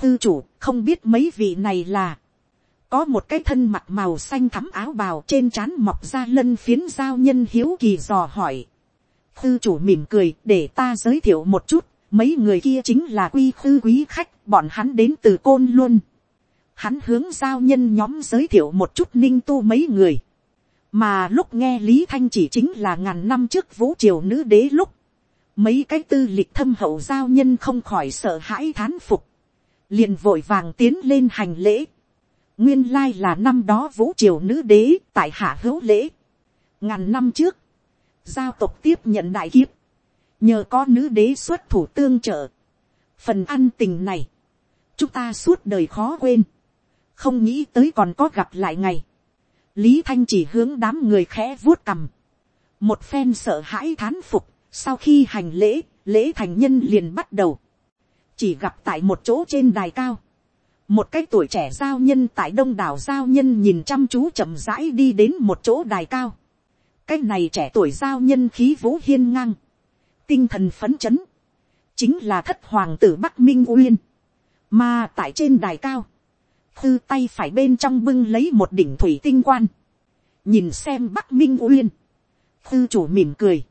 A: thư chủ, không biết mấy vị này là. Có một cái thân mặt màu xanh thắm áo bào trên trán mọc ra lân phiến giao nhân hiếu kỳ dò hỏi. thư chủ mỉm cười, để ta giới thiệu một chút, mấy người kia chính là quy khư quý khách, bọn hắn đến từ côn luôn hắn hướng giao nhân nhóm giới thiệu một chút ninh tu mấy người. mà lúc nghe lý thanh chỉ chính là ngàn năm trước vũ triều nữ đế lúc, mấy cái tư lịch thâm hậu giao nhân không khỏi sợ hãi thán phục, liền vội vàng tiến lên hành lễ. nguyên lai là năm đó vũ triều nữ đế tại hạ hữu lễ. ngàn năm trước, giao tộc tiếp nhận đại kiếp, nhờ có nữ đế xuất thủ tương trợ. phần ăn tình này, chúng ta suốt đời khó quên không nghĩ tới còn có gặp lại ngày. lý thanh chỉ hướng đám người khẽ vuốt cằm. một phen sợ hãi thán phục, sau khi hành lễ, lễ thành nhân liền bắt đầu. chỉ gặp tại một chỗ trên đài cao. một cái tuổi trẻ giao nhân tại đông đảo giao nhân nhìn chăm chú chậm rãi đi đến một chỗ đài cao. cái này trẻ tuổi giao nhân khí vũ hiên ngang. tinh thần phấn chấn. chính là thất hoàng tử bắc minh uyên. mà tại trên đài cao thư tay phải bên trong bưng lấy một đỉnh thủy tinh quan, nhìn xem bắc minh uyên, thư chủ mỉm cười,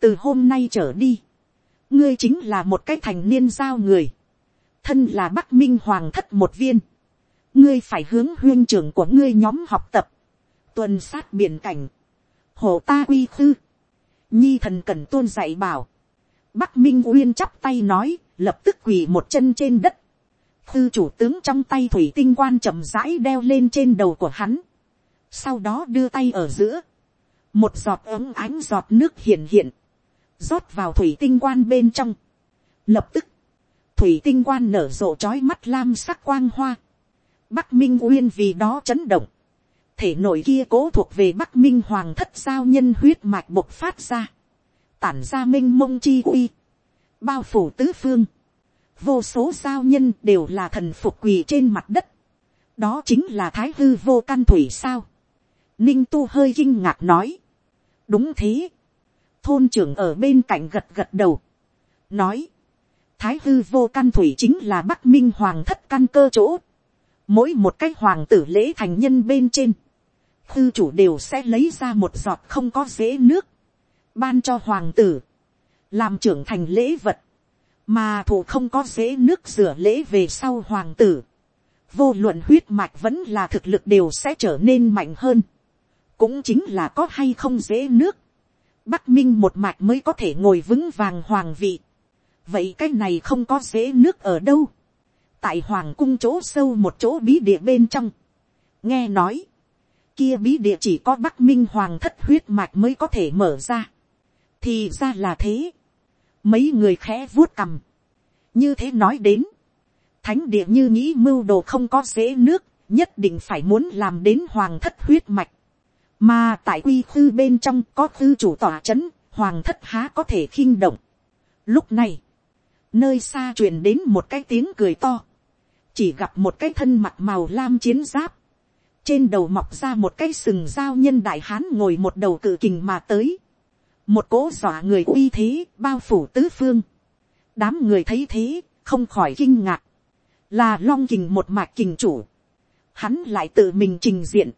A: từ hôm nay trở đi, ngươi chính là một cái thành niên giao người, thân là bắc minh hoàng thất một viên, ngươi phải hướng huyên trưởng của ngươi nhóm học tập, tuần sát biển cảnh, hộ ta quy khư, nhi thần cần tôn dạy bảo, bắc minh uyên chắp tay nói, lập tức quỳ một chân trên đất, thư chủ tướng trong tay thủy tinh quan chậm rãi đeo lên trên đầu của hắn. Sau đó đưa tay ở giữa. Một giọt ấm ánh giọt nước hiện hiện. rót vào thủy tinh quan bên trong. Lập tức. Thủy tinh quan nở rộ trói mắt lam sắc quang hoa. Bắc Minh Uyên vì đó chấn động. Thể nội kia cố thuộc về Bắc Minh Hoàng thất giao nhân huyết mạch bộc phát ra. Tản ra minh mông chi uy. Bao phủ tứ phương vô số giao nhân đều là thần phục quỳ trên mặt đất. đó chính là thái hư vô căn thủy sao. ninh tu hơi kinh ngạc nói. đúng thế. thôn trưởng ở bên cạnh gật gật đầu. nói. thái hư vô căn thủy chính là bắc minh hoàng thất căn cơ chỗ. mỗi một cái hoàng tử lễ thành nhân bên trên. thư chủ đều sẽ lấy ra một giọt không có dễ nước. ban cho hoàng tử. làm trưởng thành lễ vật mà thủ không có dễ nước rửa lễ về sau hoàng tử, vô luận huyết mạch vẫn là thực lực đều sẽ trở nên mạnh hơn, cũng chính là có hay không dễ nước, bắc minh một mạch mới có thể ngồi vững vàng hoàng vị, vậy cái này không có dễ nước ở đâu, tại hoàng cung chỗ sâu một chỗ bí địa bên trong, nghe nói, kia bí địa chỉ có bắc minh hoàng thất huyết mạch mới có thể mở ra, thì ra là thế, mấy người khẽ vuốt cằm, như thế nói đến, thánh địa như nghĩ mưu đồ không có dễ nước, nhất định phải muốn làm đến hoàng thất huyết mạch, mà tại quy khư bên trong có khư chủ tòa c h ấ n hoàng thất há có thể khinh động. Lúc này, nơi xa truyền đến một cái tiếng cười to, chỉ gặp một cái thân mặt màu lam chiến giáp, trên đầu mọc ra một cái sừng dao nhân đại hán ngồi một đầu cự kình mà tới, một cỗ dọa người uy thế bao phủ tứ phương. đám người thấy thế không khỏi kinh ngạc. là long kình một mạc kình chủ. hắn lại tự mình trình diện.